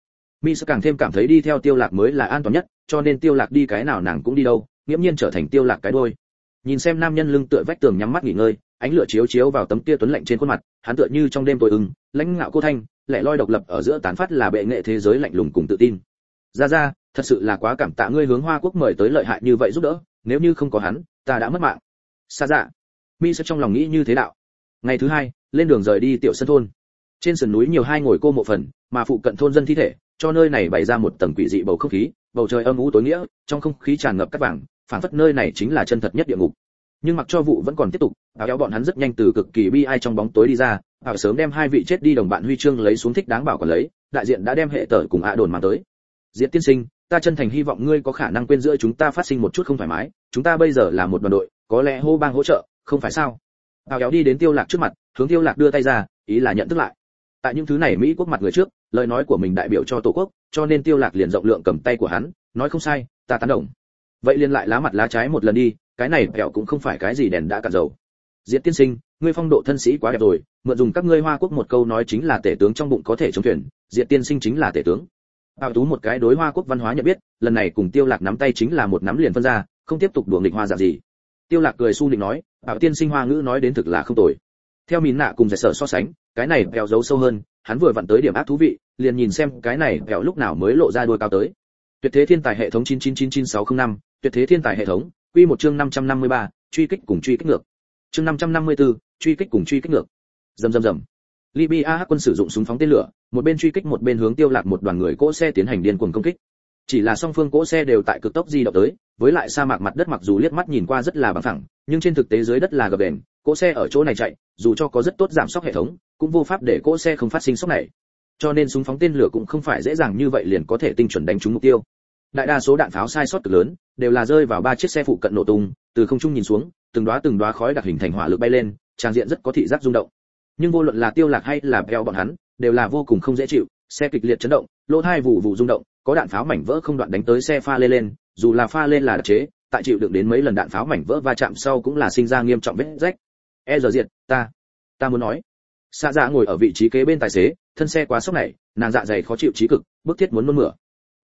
mi sẽ càng thêm cảm thấy đi theo tiêu lạc mới là an toàn nhất, cho nên tiêu lạc đi cái nào nàng cũng đi đâu, nghiễm nhiên trở thành tiêu lạc cái đôi. Nhìn xem nam nhân lưng tựa vách tường nhắm mắt nghỉ ngơi, ánh lửa chiếu chiếu vào tấm kia tuấn lạnh trên khuôn mặt, hắn tựa như trong đêm tối ưng, lãnh ngạo cô thanh, lẻ loi độc lập ở giữa tán phát là bệ nghệ thế giới lạnh lùng cùng tự tin. Ra ra, thật sự là quá cảm tạ ngươi hướng hoa quốc mời tới lợi hại như vậy giúp đỡ, nếu như không có hắn, ta đã mất mạng. Xa dạ. Mi sẽ trong lòng nghĩ như thế đạo. Ngày thứ hai, lên đường rời đi tiểu sân thôn. Trên sườn núi nhiều hai ngồi cô mộ phần, mà phụ cận thôn dân thi thể cho nơi này bày ra một tầng quỷ dị bầu không khí, bầu trời âm u tối nghĩa, trong không khí tràn ngập cát vàng phản phất nơi này chính là chân thật nhất địa ngục. Nhưng mặc cho vụ vẫn còn tiếp tục áo kéo bọn hắn rất nhanh từ cực kỳ bi ai trong bóng tối đi ra áo sớm đem hai vị chết đi đồng bạn huy chương lấy xuống thích đáng bảo còn lấy, đại diện đã đem hệ tở cùng ạ đồn mà tới. Diễn tiên sinh, ta chân thành hy vọng ngươi có khả năng quên giữa chúng ta phát sinh một chút không thoải mái, chúng ta bây giờ là một đoàn đội, có lẽ hô bang hỗ trợ, không phải sao? Áo kéo đi đến tiêu lạc trước mặt, hướng tiêu lạc đưa tay ra, ý là nhận thức lại. Tại những thứ này mỹ quốc mặt người trước lời nói của mình đại biểu cho tổ quốc, cho nên tiêu lạc liền rộng lượng cầm tay của hắn, nói không sai, ta tán đồng. Vậy liền lại lá mặt lá trái một lần đi, cái này kẹo cũng không phải cái gì đèn đã cạn dầu. Diệt tiên sinh, ngươi phong độ thân sĩ quá đẹp rồi, mượn dùng các ngươi hoa quốc một câu nói chính là tể tướng trong bụng có thể chống thuyền diệt tiên sinh chính là tể tướng. Bảo tú một cái đối hoa quốc văn hóa nhận biết, lần này cùng tiêu lạc nắm tay chính là một nắm liền phân ra, không tiếp tục đùa nghịch hoa dạng gì. Tiêu lạc cười su định nói, bảo tiên sinh hoa ngữ nói đến thực là không tồi theo mìn nạ cùng giải sở so sánh cái này bèo giấu sâu hơn hắn vừa vặn tới điểm ác thú vị liền nhìn xem cái này bèo lúc nào mới lộ ra đuôi cao tới. Tuyệt thế thiên tài hệ thống 9999605, tuyệt thế thiên tài hệ thống quy một chương 553, truy kích cùng truy kích ngược. Chương 554, truy kích cùng truy kích ngược. Rầm rầm rầm. Libya quân sử dụng súng phóng tên lửa một bên truy kích một bên hướng tiêu lạc một đoàn người cỗ xe tiến hành điên cuồng công kích. Chỉ là song phương cỗ xe đều tại cực tốc di động tới với lại sa mạc mặt đất mặc dù liếc mắt nhìn qua rất là bằng phẳng nhưng trên thực tế dưới đất là gập đền cỗ xe ở chỗ này chạy, dù cho có rất tốt giảm sốc hệ thống, cũng vô pháp để cỗ xe không phát sinh sốc này. Cho nên súng phóng tên lửa cũng không phải dễ dàng như vậy liền có thể tinh chuẩn đánh trúng mục tiêu. Đại đa số đạn pháo sai sót cực lớn, đều là rơi vào ba chiếc xe phụ cận nổ tung, từ không trung nhìn xuống, từng đóa từng đóa khói đặc hình thành hỏa lực bay lên, trang diện rất có thị giác rung động. Nhưng vô luận là tiêu lạc hay là bèo bọn hắn, đều là vô cùng không dễ chịu, xe kịch liệt chấn động, lỗ hai vụ vụ rung động, có đạn pháo mảnh vỡ không đoạn đánh tới xe pha lê lên, dù là pha lên là đặc chế, tại chịu đựng đến mấy lần đạn pháo mảnh vỡ va chạm sau cũng là sinh ra nghiêm trọng vết rách e giờ diệt ta ta muốn nói xạ dạ ngồi ở vị trí kế bên tài xế thân xe quá sốc này nàng dạ dày khó chịu trí cực bức thiết muốn nôn mửa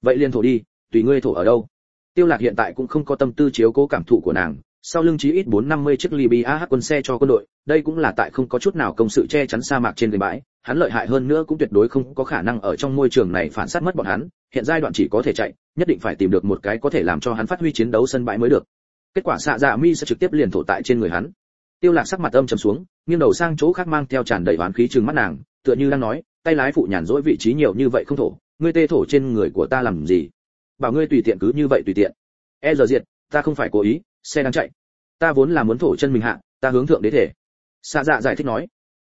vậy liền thổ đi tùy ngươi thổ ở đâu tiêu lạc hiện tại cũng không có tâm tư chiếu cố cảm thụ của nàng sau lưng chí ít bốn năm mươi chiếc Libya quân xe cho quân đội, đây cũng là tại không có chút nào công sự che chắn sa mạc trên bãi, hắn lợi hại hơn nữa cũng tuyệt đối không có khả năng ở trong môi trường này phản sát mất bọn hắn, hiện giai đoạn chỉ có thể chạy, nhất định phải tìm được một cái có thể làm cho hắn phát huy chiến đấu sân bãi mới được. Kết quả xạ dạ mi sẽ trực tiếp liền thổ tại trên người hắn. Tiêu Lạc sắc mặt âm trầm xuống, nghiêng đầu sang chỗ khác mang theo tràn đầy oán khí trừng mắt nàng, tựa như đang nói, tay lái phụ nhàn rỗi vị trí nhiều như vậy không thổ, ngươi tê thổ trên người của ta làm gì? Bảo ngươi tùy tiện cứ như vậy tùy tiện. E giờ diệt, ta không phải cố ý, xe đang chạy. Ta vốn là muốn thổ chân mình hạ ta hướng thượng đế thể. Xa dạ giải thích nói.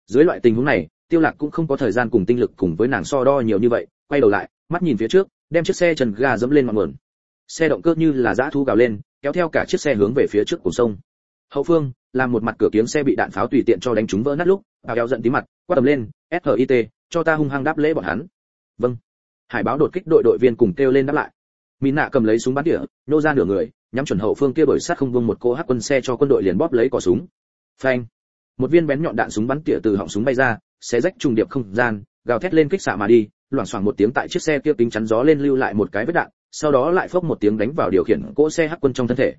Dưới loại tình huống này tiêu lạc cũng không có thời gian cùng tinh lực cùng với nàng so đo nhiều như vậy quay đầu lại mắt nhìn phía trước đem chiếc xe trần ga dẫm lên ngọn nguồn. Xe động cơ như là dã thu gào lên kéo theo cả chiếc xe hướng về phía trước của sông hậu phương là một mặt cửa kiếng xe bị đạn pháo tùy tiện cho đánh trúng vỡ nát lúc bao kéo giận tí mặt quát tầm lên SIT, cho ta hung hăng đáp lễ bọn hắn. Vâng. Hải báo đột kích đội đội viên cùng kêu lên đáp lại. Mỹ nạ cầm lấy súng bắn tỉa nô ra nửa người nhắm chuẩn hậu phương kia đổi sát không vương một cô hắc quân xe cho quân đội liền bóp lấy cò súng. Phanh. Một viên bén nhọn đạn súng bắn tỉa từ họng súng bay ra xé rách trùng điệp không gian gào thét lên kích xạ mà đi loảng xoảng một tiếng tại chiếc xe kia kính chắn gió lên lưu lại một cái vết đạn sau đó lại phốc một tiếng đánh vào điều khiển cỗ xe hắc quân trong thân thể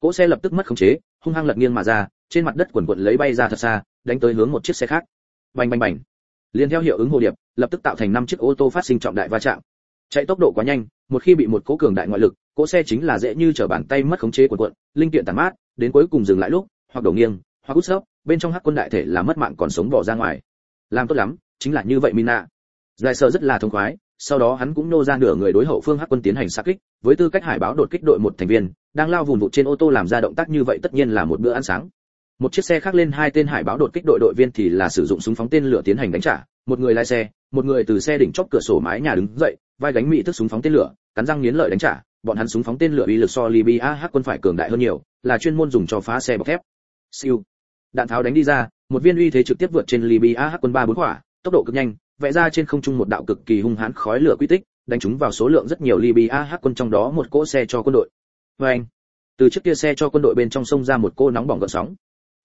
cỗ xe lập tức mất khống chế, hung hăng lật nghiêng mà ra, trên mặt đất quần quận lấy bay ra thật xa, đánh tới hướng một chiếc xe khác. Bành bành bành. Liền theo hiệu ứng hồ điệp, lập tức tạo thành năm chiếc ô tô phát sinh trọng đại va chạm. Chạy tốc độ quá nhanh, một khi bị một cỗ cường đại ngoại lực, cỗ xe chính là dễ như trở bàn tay mất khống chế quần quận linh kiện tàn mát, đến cuối cùng dừng lại lúc, hoặc đổ nghiêng, hoặc út sấp bên trong hắc quân đại thể là mất mạng còn sống bỏ ra ngoài. Làm tốt lắm, chính là như vậy mina. Giải sợ rất là thông khoái sau đó hắn cũng nô ra nửa người đối hậu phương hắc quân tiến hành sát kích với tư cách hải báo đột kích đội một thành viên đang lao vùng vụt trên ô tô làm ra động tác như vậy tất nhiên là một bữa ăn sáng một chiếc xe khác lên hai tên hải báo đột kích đội đội viên thì là sử dụng súng phóng tên lửa tiến hành đánh trả một người lái xe một người từ xe đỉnh chóp cửa sổ mái nhà đứng dậy vai gánh mỹ thức súng phóng tên lửa cắn răng nghiến lợi đánh trả bọn hắn súng phóng tên lửa uy lực so Libya hắc quân phải cường đại hơn nhiều, là chuyên môn dùng cho phá xe bọc thép. Siêu. Đạn tháo đánh đi ra, một viên uy thế trực tiếp vượt trên Libya hắc quân ba bốn quả, tốc độ cực nhanh, vẽ ra trên không trung một đạo cực kỳ hung hãn khói lửa quy tích, đánh trúng vào số lượng rất nhiều Libya hắc quân trong đó một cỗ xe cho quân đội. Vâng. Từ chiếc kia xe cho quân đội bên trong sông ra một cô nóng bỏng gợn sóng.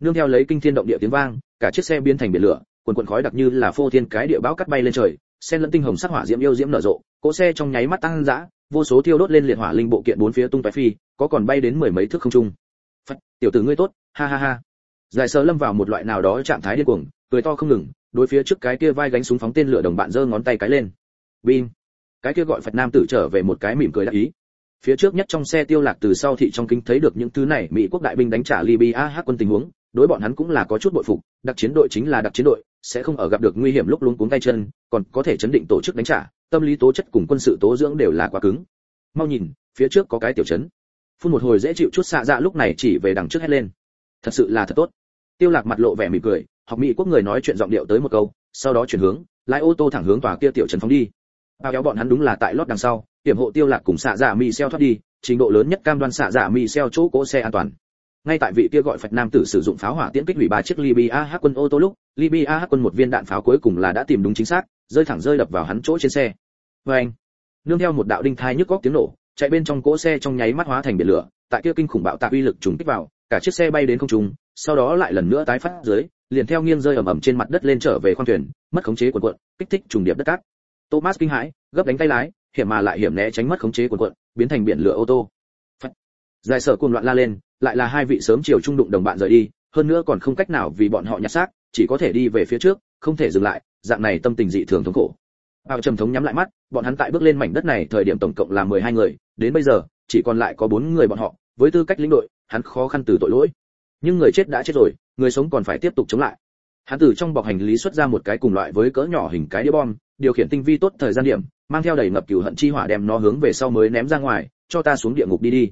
Nương theo lấy kinh thiên động địa tiếng vang, cả chiếc xe biến thành biển lửa, quần quần khói đặc như là phô thiên cái địa bão cắt bay lên trời, sen lẫn tinh hồng sắc hỏa diễm yêu diễm nở rộ, cỗ xe trong nháy mắt tăng dã, vô số thiêu đốt lên liệt hỏa linh bộ kiện bốn phía tung tóe phi, có còn bay đến mười mấy thước không trung. Phật, tiểu tử ngươi tốt, ha ha ha. Giải sơ lâm vào một loại nào đó trạng thái điên cuồng, cười to không ngừng, đối phía trước cái kia vai gánh súng phóng tên lửa đồng bạn giơ ngón tay cái lên. Bim. Cái kia gọi Phật nam tử trở về một cái mỉm cười đáp ý. Phía trước nhất trong xe tiêu lạc từ sau thị trong kinh thấy được những thứ này, Mỹ quốc đại binh đánh trả Libya hắc quân tình huống, đối bọn hắn cũng là có chút bội phục, đặc chiến đội chính là đặc chiến đội, sẽ không ở gặp được nguy hiểm lúc luống cuống tay chân, còn có thể chấn định tổ chức đánh trả, tâm lý tố chất cùng quân sự tố dưỡng đều là quá cứng. Mau nhìn, phía trước có cái tiểu trấn. Phun một hồi dễ chịu chút xạ dạ lúc này chỉ về đằng trước hét lên. Thật sự là thật tốt. Tiêu Lạc mặt lộ vẻ mỉm cười, học mỹ quốc người nói chuyện giọng điệu tới một câu, sau đó chuyển hướng, lái ô tô thẳng hướng tòa kia tiểu trấn phóng đi. Bao kéo bọn hắn đúng là tại lót đằng sau, hiểm hộ Tiêu Lạc cùng xạ dạ giả mi xeo thoát đi, trình độ lớn nhất cam đoan xạ dạ giả mi xeo chỗ cỗ xe an toàn ngay tại vị kia gọi phật nam tử sử dụng pháo hỏa tiễn kích hủy ba chiếc libya hắc quân ô tô lúc libya hắc quân một viên đạn pháo cuối cùng là đã tìm đúng chính xác rơi thẳng rơi đập vào hắn chỗ trên xe với anh nương theo một đạo đinh thai nhức góc tiếng nổ chạy bên trong cỗ xe trong nháy mắt hóa thành biển lửa tại kia kinh khủng bạo tạc uy lực trùng kích vào cả chiếc xe bay đến không trung sau đó lại lần nữa tái phát dưới liền theo nghiêng rơi ầm ầm trên mặt đất lên trở về khoang thuyền, mất khống chế cuộn cuộn, kích thích trùng điệp đất cát. Thomas kinh hãi, gấp đánh tay lái, hiểm mà lại hiểm né tránh mất khống chế cuộn cuộn, biến thành biển lửa ô tô. Dài sở cuồng loạn la lên, lại là hai vị sớm chiều trung đụng đồng bạn rời đi, hơn nữa còn không cách nào vì bọn họ nhặt xác, chỉ có thể đi về phía trước, không thể dừng lại, dạng này tâm tình dị thường thống khổ. Bao trầm thống nhắm lại mắt, bọn hắn tại bước lên mảnh đất này, thời điểm tổng cộng là 12 người, đến bây giờ, chỉ còn lại có bốn người bọn họ, với tư cách lĩnh đội, hắn khó khăn từ tội lỗi. Nhưng người chết đã chết rồi người sống còn phải tiếp tục chống lại. Hắn từ trong bọc hành lý xuất ra một cái cùng loại với cỡ nhỏ hình cái đĩa bom điều khiển tinh vi tốt thời gian điểm mang theo đầy ngập cửu hận chi hỏa đem nó hướng về sau mới ném ra ngoài cho ta xuống địa ngục đi đi.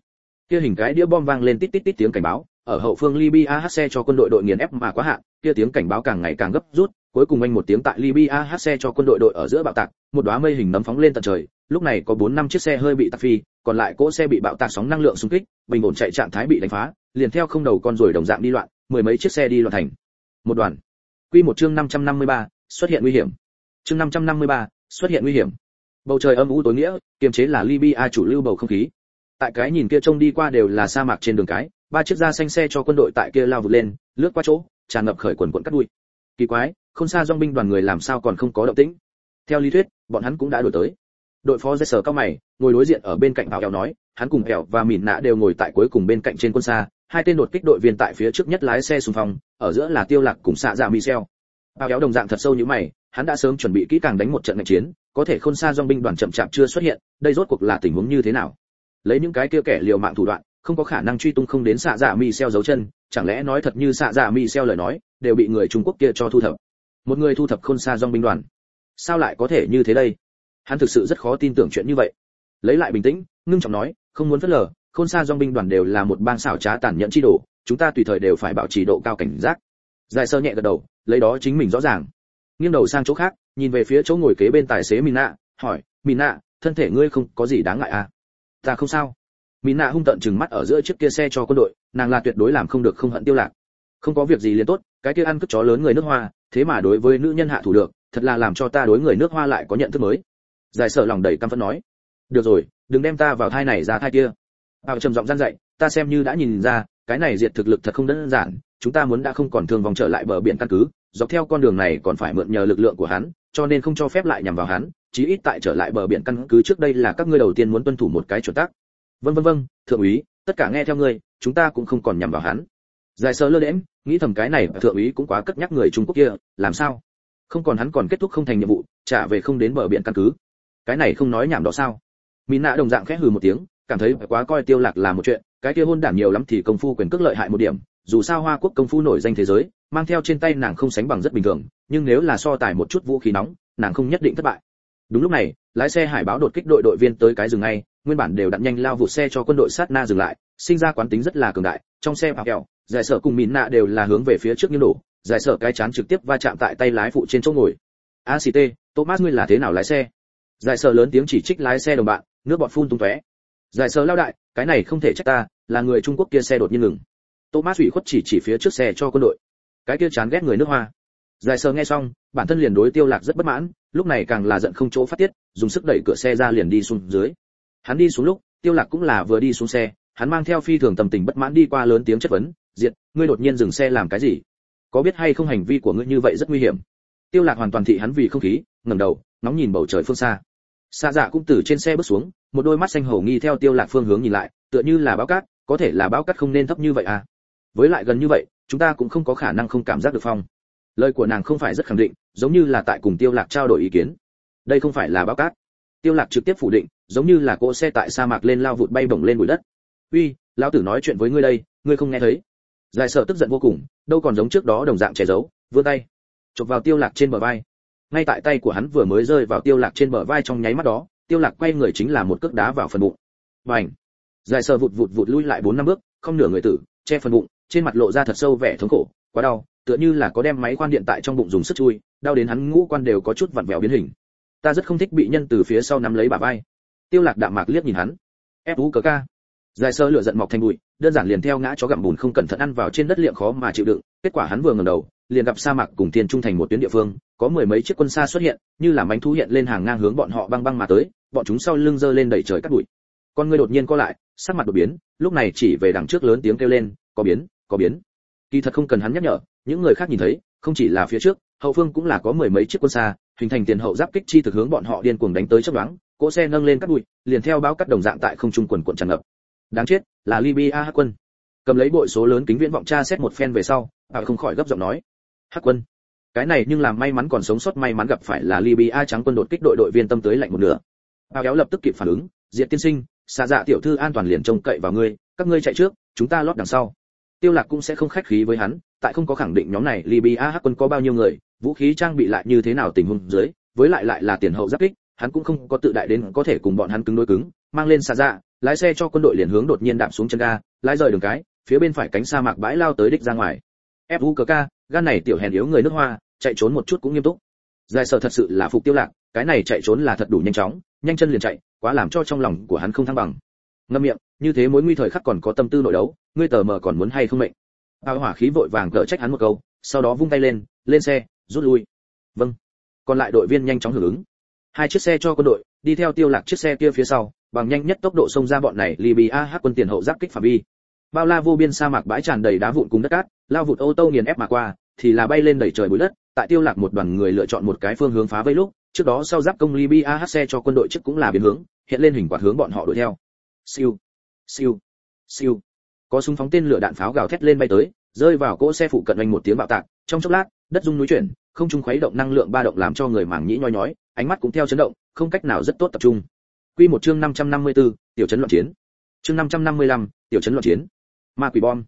Kia hình cái đĩa bom vang lên tít tít tít tiếng cảnh báo ở hậu phương Libya hát xe cho quân đội đội nghiền ép mà quá hạn, kia tiếng cảnh báo càng ngày càng gấp rút, cuối cùng anh một tiếng tại Libya hát xe cho quân đội đội ở giữa bạo tạc, một đóa mây hình nấm phóng lên tận trời, lúc này có 4 năm chiếc xe hơi bị tạc phi, còn lại cỗ xe bị bạo tạc sóng năng lượng xung kích, bình ổn chạy trạng thái bị đánh phá, liền theo không đầu con rồi đồng dạng đi loạn, mười mấy chiếc xe đi loạn thành. Một đoàn. Quy một chương 553, xuất hiện nguy hiểm. Chương 553, xuất hiện nguy hiểm. Bầu trời âm u tối nghĩa, kiềm chế là Libya chủ lưu bầu không khí. Tại cái nhìn kia trông đi qua đều là sa mạc trên đường cái, ba chiếc da xanh xe cho quân đội tại kia lao vụt lên, lướt qua chỗ, tràn ngập khởi quần quần cắt đuôi. Kỳ quái, không xa dòng binh đoàn người làm sao còn không có động tĩnh. Theo lý thuyết, bọn hắn cũng đã đuổi tới. Đội phó Jesser cao mày, ngồi đối diện ở bên cạnh bảo kèo nói, hắn cùng kèo và mỉn nạ đều ngồi tại cuối cùng bên cạnh trên quân xa, hai tên đột kích đội viên tại phía trước nhất lái xe xung phong, ở giữa là Tiêu Lạc cùng xạ dạ Michel. bao kéo đồng dạng thật sâu như mày, hắn đã sớm chuẩn bị kỹ càng đánh một trận ngành chiến, có thể khôn xa dòng binh đoàn chậm chạp chưa xuất hiện, đây rốt cuộc là tình huống như thế nào? Lấy những cái kia kẻ liều mạng thủ đoạn, không có khả năng truy tung không đến xạ dạ Michel giấu chân, chẳng lẽ nói thật như xạ dạ Michel lời nói, đều bị người Trung Quốc kia cho thu thập. Một người thu thập khôn xa dòng binh đoàn. Sao lại có thể như thế đây? Hắn thực sự rất khó tin tưởng chuyện như vậy. Lấy lại bình tĩnh, ngưng trọng nói, không muốn phớt lờ, khôn xa dòng binh đoàn đều là một bang xảo trá tàn nhẫn chi đồ, chúng ta tùy thời đều phải bảo trì độ cao cảnh giác. Giải sơ nhẹ gật đầu, lấy đó chính mình rõ ràng. Nghiêng đầu sang chỗ khác, nhìn về phía chỗ ngồi kế bên tài xế Mina, hỏi, Mina, thân thể ngươi không có gì đáng ngại à? Ta không sao. Mina hung tận chừng mắt ở giữa chiếc kia xe cho quân đội, nàng là tuyệt đối làm không được không hận tiêu lạc. Không có việc gì liền tốt, cái kia ăn cướp chó lớn người nước hoa, thế mà đối với nữ nhân hạ thủ được, thật là làm cho ta đối người nước hoa lại có nhận thức mới. Giải sở lòng đầy căm phẫn nói, được rồi, đừng đem ta vào thai này ra thai kia. Bảo trầm giọng gian dạy, ta xem như đã nhìn ra, cái này diệt thực lực thật không đơn giản, chúng ta muốn đã không còn thương vòng trở lại bờ biển căn cứ, dọc theo con đường này còn phải mượn nhờ lực lượng của hắn, cho nên không cho phép lại nhằm vào hắn, chí ít tại trở lại bờ biển căn cứ trước đây là các ngươi đầu tiên muốn tuân thủ một cái chuẩn tắc. Vâng vâng vâng, thượng úy, tất cả nghe theo ngươi, chúng ta cũng không còn nhằm vào hắn. Giải sơ lơ đễm, nghĩ thầm cái này thượng úy cũng quá cất nhắc người Trung Quốc kia, làm sao? Không còn hắn còn kết thúc không thành nhiệm vụ, trả về không đến bờ biển căn cứ. Cái này không nói nhảm đó sao? Mina đồng dạng khẽ hừ một tiếng, cảm thấy quá coi Tiêu Lạc là một chuyện, cái kia hôn đản nhiều lắm thì công phu quyền cước lợi hại một điểm, dù sao Hoa Quốc công phu nổi danh thế giới, mang theo trên tay nàng không sánh bằng rất bình thường, nhưng nếu là so tài một chút vũ khí nóng, nàng không nhất định thất bại. Đúng lúc này, lái xe hải báo đột kích đội đội viên tới cái dừng ngay, nguyên bản đều đặn nhanh lao vụ xe cho quân đội sát na dừng lại, sinh ra quán tính rất là cường đại, trong xe bạc kẹo, giải sở cùng mìn nạ đều là hướng về phía trước như đổ, giải sở cái chán trực tiếp va chạm tại tay lái phụ trên chỗ ngồi. ACT, Thomas ngươi là thế nào lái xe? Giải sở lớn tiếng chỉ trích lái xe đồng bạn, nước bọt phun tung tóe. Giải sờ lao đại, cái này không thể trách ta, là người Trung Quốc kia xe đột nhiên ngừng. Thomas ủy khuất chỉ chỉ phía trước xe cho quân đội. Cái kia chán ghét người nước Hoa. Giải sờ nghe xong, bản thân liền đối Tiêu Lạc rất bất mãn, lúc này càng là giận không chỗ phát tiết, dùng sức đẩy cửa xe ra liền đi xuống dưới. Hắn đi xuống lúc, Tiêu Lạc cũng là vừa đi xuống xe, hắn mang theo phi thường tâm tình bất mãn đi qua lớn tiếng chất vấn, "Diệt, ngươi đột nhiên dừng xe làm cái gì? Có biết hay không hành vi của ngươi như vậy rất nguy hiểm?" Tiêu Lạc hoàn toàn thị hắn vì không khí, ngẩng đầu, ngóng nhìn bầu trời phương xa. xa Dạ cũng từ trên xe bước xuống, một đôi mắt xanh hổ nghi theo Tiêu Lạc phương hướng nhìn lại, tựa như là báo cát, có thể là báo cát không nên thấp như vậy à? Với lại gần như vậy, chúng ta cũng không có khả năng không cảm giác được phong. Lời của nàng không phải rất khẳng định, giống như là tại cùng Tiêu Lạc trao đổi ý kiến. Đây không phải là báo cát. Tiêu Lạc trực tiếp phủ định, giống như là cỗ xe tại sa mạc lên lao vụt bay bổng lên bụi đất. "Uy, lão tử nói chuyện với ngươi đây, ngươi không nghe thấy?" Giải sợ tức giận vô cùng, đâu còn giống trước đó đồng dạng che giấu, vươn tay, chụp vào Tiêu Lạc trên bờ vai. Ngay tại tay của hắn vừa mới rơi vào Tiêu Lạc trên bờ vai trong nháy mắt đó, Tiêu Lạc quay người chính là một cước đá vào phần bụng. Bành! dài sờ vụt vụt vụt lui lại bốn năm bước, không nửa người tử, che phần bụng, trên mặt lộ ra thật sâu vẻ thống khổ, quá đau, tựa như là có đem máy khoan điện tại trong bụng dùng sức chui, đau đến hắn ngũ quan đều có chút vặn vẹo biến hình. Ta rất không thích bị nhân từ phía sau nắm lấy bà vai. Tiêu Lạc đạm mạc liếc nhìn hắn. Ép ú cờ ca. Dài sơ lửa giận mọc thành bụi, đơn giản liền theo ngã chó gặm bùn không cẩn thận ăn vào trên đất liệm khó mà chịu đựng, kết quả hắn vừa ngẩng đầu, liền gặp sa mạc cùng thiên trung thành một tuyến địa phương, có mười mấy chiếc quân xa xuất hiện, như là mánh thú hiện lên hàng ngang hướng bọn họ băng băng mà tới, bọn chúng sau lưng giơ lên đẩy trời cắt bụi. Con người đột nhiên co lại, sắc mặt đột biến, lúc này chỉ về đằng trước lớn tiếng kêu lên, có biến, có biến. Kỳ thật không cần hắn nhắc nhở, những người khác nhìn thấy, không chỉ là phía trước, hậu phương cũng là có mười mấy chiếc quân xa, hình thành tiền hậu giáp kích chi thực hướng bọn họ điên cuồng đánh tới chớp nhoáng, cỗ xe nâng lên cắt bụi, liền theo báo cắt đồng dạng tại không trung quần quần tràn ngập. Đáng chết, là Libya hắc quân. Cầm lấy bội số lớn kính viễn vọng tra xét một phen về sau, bà không khỏi gấp giọng nói, hắc quân. Cái này nhưng làm may mắn còn sống sót may mắn gặp phải là Libya trắng quân đột kích đội đội viên tâm tới lạnh một nửa. Bao kéo lập tức kịp phản ứng, Diệt tiên sinh, xa dạ tiểu thư an toàn liền trông cậy vào ngươi, các ngươi chạy trước, chúng ta lót đằng sau tiêu lạc cũng sẽ không khách khí với hắn tại không có khẳng định nhóm này libya hắc quân có bao nhiêu người vũ khí trang bị lại như thế nào tình huống dưới với lại lại là tiền hậu giáp kích hắn cũng không có tự đại đến có thể cùng bọn hắn cứng đối cứng mang lên xa dạ lái xe cho quân đội liền hướng đột nhiên đạp xuống chân ga lái rời đường cái phía bên phải cánh sa mạc bãi lao tới đích ra ngoài fuk gan này tiểu hèn yếu người nước hoa, chạy trốn một chút cũng nghiêm túc. Giải sở thật sự là phục tiêu lạc, cái này chạy trốn là thật đủ nhanh chóng, nhanh chân liền chạy, quá làm cho trong lòng của hắn không thăng bằng. Ngâm miệng, như thế mối nguy thời khắc còn có tâm tư nội đấu, ngươi tờ mờ còn muốn hay không mệnh? Bao hỏa khí vội vàng cỡ trách hắn một câu, sau đó vung tay lên lên xe, rút lui. Vâng. Còn lại đội viên nhanh chóng hưởng ứng. Hai chiếc xe cho quân đội, đi theo tiêu lạc chiếc xe kia phía sau, bằng nhanh nhất tốc độ xông ra bọn này libya hát quân tiền hậu giáp kích phạm vi. Bao la vô biên sa mạc bãi tràn đầy đá vụn cùng đất cát, lao vụt ô tô nghiền ép mà qua thì là bay lên đẩy trời bụi đất tại tiêu lạc một đoàn người lựa chọn một cái phương hướng phá vây lúc trước đó sau giáp công libya hát xe cho quân đội trước cũng là biến hướng hiện lên hình quạt hướng bọn họ đuổi theo. Siêu siêu siêu. Có súng phóng tên lửa đạn pháo gào thét lên bay tới rơi vào cỗ xe phụ cận anh một tiếng bạo tạc trong chốc lát đất rung núi chuyển không trung khuấy động năng lượng ba động làm cho người mảng nhĩ nhói nhói ánh mắt cũng theo chấn động không cách nào rất tốt tập trung. Quy một chương 554, tiểu trấn loạn chiến. Chương 555, tiểu trấn loạn chiến. Ma quỷ bom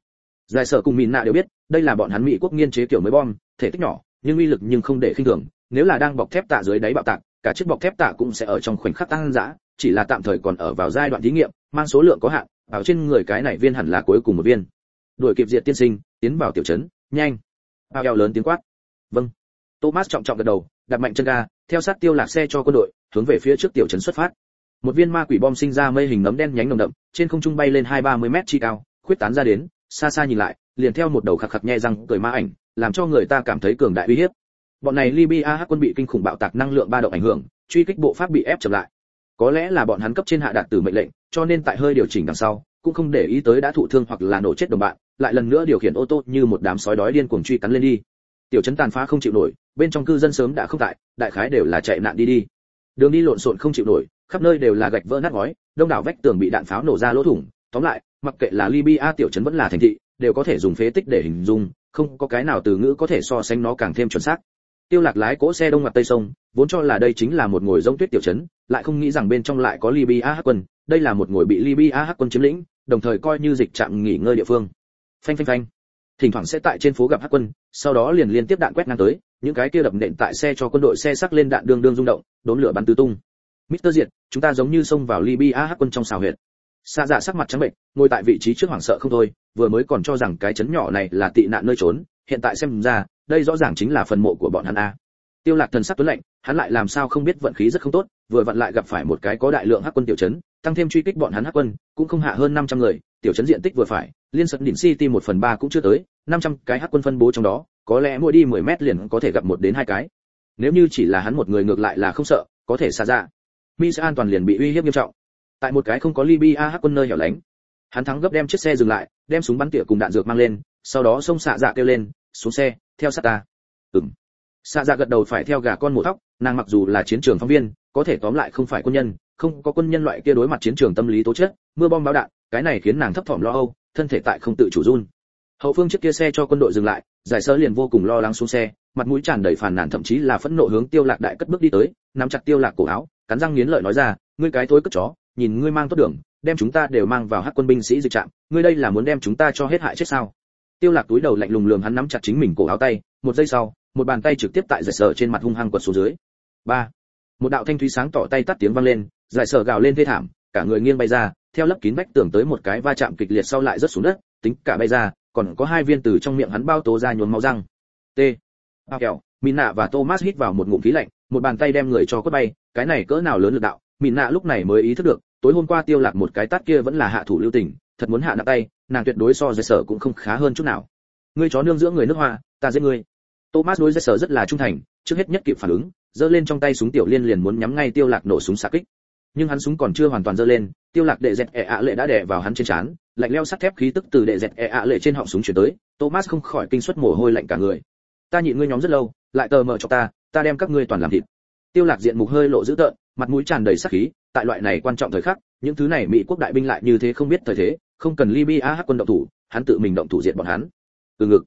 giải sở cùng mìn nạ đều biết, đây là bọn hắn mỹ quốc nghiên chế kiểu mới bom, thể tích nhỏ, nhưng uy lực nhưng không để khinh thường. Nếu là đang bọc thép tạ dưới đáy bạo tạc, cả chiếc bọc thép tạ cũng sẽ ở trong khoảnh khắc tăng dã, chỉ là tạm thời còn ở vào giai đoạn thí nghiệm, mang số lượng có hạn ở trên người cái này viên hẳn là cuối cùng một viên. Đuổi kịp diệt tiên sinh, tiến vào tiểu trấn, nhanh. Bao eo lớn tiếng quát. Vâng. Thomas trọng trọng gật đầu, đặt mạnh chân ga, theo sát tiêu lạc xe cho quân đội, hướng về phía trước tiểu trấn xuất phát. Một viên ma quỷ bom sinh ra mây hình nấm đen nhánh nồng đậm, trên không trung bay lên hai ba mươi mét chi cao, khuyết tán ra đến xa xa nhìn lại, liền theo một đầu khạc khạc nhẹ răng cười ma ảnh, làm cho người ta cảm thấy cường đại uy hiếp. Bọn này libya hắc quân bị kinh khủng bạo tạc năng lượng ba động ảnh hưởng, truy kích bộ pháp bị ép chậm lại. Có lẽ là bọn hắn cấp trên hạ đạt từ mệnh lệnh, cho nên tại hơi điều chỉnh đằng sau, cũng không để ý tới đã thụ thương hoặc là nổ chết đồng bạn, lại lần nữa điều khiển ô tô như một đám sói đói điên cuồng truy cắn lên đi. Tiểu trấn tàn phá không chịu nổi, bên trong cư dân sớm đã không tại, đại khái đều là chạy nạn đi đi. Đường đi lộn xộn không chịu nổi, khắp nơi đều là gạch vỡ nát ngói, đông đảo vách tường bị đạn pháo nổ ra lỗ thủng. Tóm lại mặc kệ là libya tiểu trấn vẫn là thành thị đều có thể dùng phế tích để hình dung không có cái nào từ ngữ có thể so sánh nó càng thêm chuẩn xác tiêu lạc lái cỗ xe đông mặt tây sông vốn cho là đây chính là một ngồi rông tuyết tiểu trấn lại không nghĩ rằng bên trong lại có libya hắc quân đây là một ngồi bị libya hắc quân chiếm lĩnh đồng thời coi như dịch trạm nghỉ ngơi địa phương phanh phanh phanh thỉnh thoảng sẽ tại trên phố gặp hắc quân sau đó liền liên tiếp đạn quét ngang tới những cái kia đập nện tại xe cho quân đội xe sắc lên đạn đường đường rung động đốn lửa bắn tứ tung Mr. Diệt, chúng ta giống như xông vào Libya hắc quân trong xào huyệt. Sa dạ sắc mặt trắng bệnh, ngồi tại vị trí trước hoảng sợ không thôi, vừa mới còn cho rằng cái chấn nhỏ này là tị nạn nơi trốn, hiện tại xem ra, đây rõ ràng chính là phần mộ của bọn hắn a. Tiêu Lạc thần sắc tuấn lạnh, hắn lại làm sao không biết vận khí rất không tốt, vừa vặn lại gặp phải một cái có đại lượng hắc quân tiểu trấn, tăng thêm truy kích bọn hắn hắc quân, cũng không hạ hơn 500 người, tiểu trấn diện tích vừa phải, liên sơn đỉnh city một phần ba cũng chưa tới, 500 cái hắc quân phân bố trong đó, có lẽ mỗi đi 10 mét liền có thể gặp một đến hai cái. Nếu như chỉ là hắn một người ngược lại là không sợ, có thể xa ra. Dạ. Mi sẽ an toàn liền bị uy hiếp nghiêm trọng. Tại một cái không có Libya hắc quân nơi hẻo lánh, hắn thắng gấp đem chiếc xe dừng lại, đem súng bắn tỉa cùng đạn dược mang lên, sau đó xông xạ dạ kêu lên, xuống xe, theo sát ta. Ừm. Xạ dạ gật đầu phải theo gà con mổ tóc, nàng mặc dù là chiến trường phóng viên, có thể tóm lại không phải quân nhân, không có quân nhân loại kia đối mặt chiến trường tâm lý tố chất, mưa bom báo đạn, cái này khiến nàng thấp thỏm lo âu, thân thể tại không tự chủ run. Hậu phương chiếc kia xe cho quân đội dừng lại, giải sơ liền vô cùng lo lắng xuống xe, mặt mũi tràn đầy phàn nàn thậm chí là phẫn nộ hướng Tiêu Lạc đại cất bước đi tới, nắm chặt Tiêu Lạc cổ áo, cắn răng nghiến lợi nói ra, ngươi cái thối cất chó, nhìn ngươi mang tốt đường, đem chúng ta đều mang vào hắc quân binh sĩ dịch trạm, ngươi đây là muốn đem chúng ta cho hết hại chết sao? Tiêu Lạc túi đầu lạnh lùng lườm hắn nắm chặt chính mình cổ áo tay, một giây sau, một bàn tay trực tiếp tại giải sở trên mặt hung hăng quật xuống dưới. Ba, Một đạo thanh thúy sáng tỏ tay tắt tiếng vang lên, giải sở gào lên thê thảm, cả người nghiêng bay ra, theo lấp kín vách tường tới một cái va chạm kịch liệt sau lại rớt xuống đất, tính cả bay ra, còn có hai viên từ trong miệng hắn bao tố ra nhuốm máu răng. T. Bao kẹo, Mina và Thomas hít vào một ngụm khí lạnh, một bàn tay đem người cho quất bay, cái này cỡ nào lớn lực đạo, Nạ lúc này mới ý thức được, tối hôm qua tiêu lạc một cái tát kia vẫn là hạ thủ lưu tình, thật muốn hạ nặng tay, nàng tuyệt đối so với sở cũng không khá hơn chút nào. Ngươi chó nương dưỡng người nước hoa, ta giết ngươi. Thomas đối với sở rất là trung thành, trước hết nhất kịp phản ứng, giơ lên trong tay súng tiểu liên liền muốn nhắm ngay tiêu lạc nổ súng xạ kích. Nhưng hắn súng còn chưa hoàn toàn giơ lên, tiêu lạc đệ dẹt e ạ lệ đã đè vào hắn trên trán, lạnh leo sắt thép khí tức từ đệ dẹt e ạ lệ trên họng súng truyền tới, Thomas không khỏi kinh suất mồ hôi lạnh cả người. Ta nhịn ngươi nhóm rất lâu, lại tờ mở cho ta, ta đem các ngươi toàn làm thịt. Tiêu lạc diện mục hơi lộ dữ tợn, mặt mũi tràn đầy sát khí, tại loại này quan trọng thời khắc, những thứ này mỹ quốc đại binh lại như thế không biết thời thế, không cần Libya hắc quân động thủ, hắn tự mình động thủ diệt bọn hắn. Từ ngực.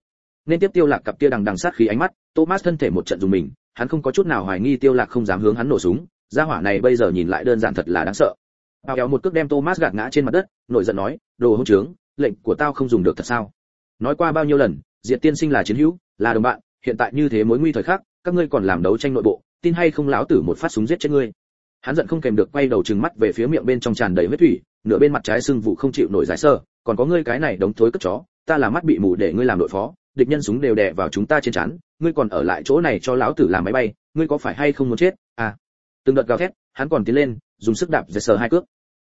Nên tiếp Tiêu Lạc cặp kia đằng đằng sát khí ánh mắt, Thomas thân thể một trận dùng mình, hắn không có chút nào hoài nghi Tiêu Lạc không dám hướng hắn nổ súng, gia hỏa này bây giờ nhìn lại đơn giản thật là đáng sợ. Bao kéo một cước đem Thomas gạt ngã trên mặt đất, nổi giận nói, đồ hỗn trướng, lệnh của tao không dùng được thật sao? Nói qua bao nhiêu lần, Diệt Tiên Sinh là chiến hữu, là đồng bạn, hiện tại như thế mối nguy thời khắc, các ngươi còn làm đấu tranh nội bộ, tin hay không lão tử một phát súng giết chết ngươi hắn giận không kèm được quay đầu trừng mắt về phía miệng bên trong tràn đầy huyết thủy, nửa bên mặt trái sưng vụ không chịu nổi giải sơ, còn có ngươi cái này đống thối cất chó, ta là mắt bị mù để ngươi làm đội phó, địch nhân súng đều đè vào chúng ta trên chắn ngươi còn ở lại chỗ này cho lão tử làm máy bay, ngươi có phải hay không muốn chết? À. Từng đợt gào thét, hắn còn tiến lên, dùng sức đạp giải sở hai cước.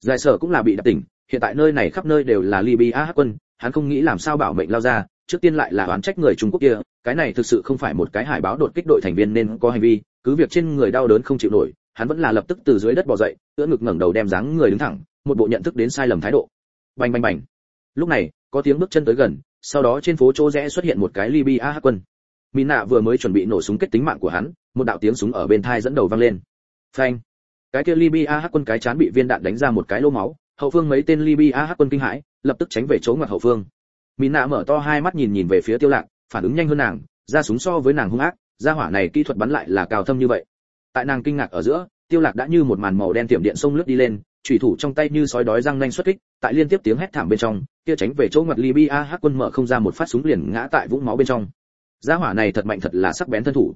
Giải sở cũng là bị đạp tỉnh, hiện tại nơi này khắp nơi đều là libya hắc quân, hắn không nghĩ làm sao bảo mệnh lao ra, trước tiên lại là oán trách người trung quốc kia, cái này thực sự không phải một cái hải báo đột kích đội thành viên nên có hành vi, cứ việc trên người đau đớn không chịu nổi hắn vẫn là lập tức từ dưới đất bò dậy, ưỡn ngực ngẩng đầu đem dáng người đứng thẳng, một bộ nhận thức đến sai lầm thái độ. Bành bành bành. Lúc này, có tiếng bước chân tới gần, sau đó trên phố chỗ rẽ xuất hiện một cái libya hắc quân. Mina vừa mới chuẩn bị nổ súng kết tính mạng của hắn, một đạo tiếng súng ở bên thai dẫn đầu vang lên. Phanh. Cái kia libya hắc quân cái chán bị viên đạn đánh ra một cái lỗ máu, hậu phương mấy tên libya hắc quân kinh hãi, lập tức tránh về chỗ ngoặt hậu phương. Mina mở to hai mắt nhìn nhìn về phía tiêu lạc, phản ứng nhanh hơn nàng ra súng so với nàng hung ác, gia hỏa này kỹ thuật bắn lại là cao thâm như vậy tại nàng kinh ngạc ở giữa, tiêu lạc đã như một màn màu đen tiệm điện sông lướt đi lên, chủy thủ trong tay như sói đói răng nanh xuất kích, tại liên tiếp tiếng hét thảm bên trong, kia tránh về chỗ ngặt libya hắc quân mở không ra một phát súng liền ngã tại vũng máu bên trong. Gia hỏa này thật mạnh thật là sắc bén thân thủ.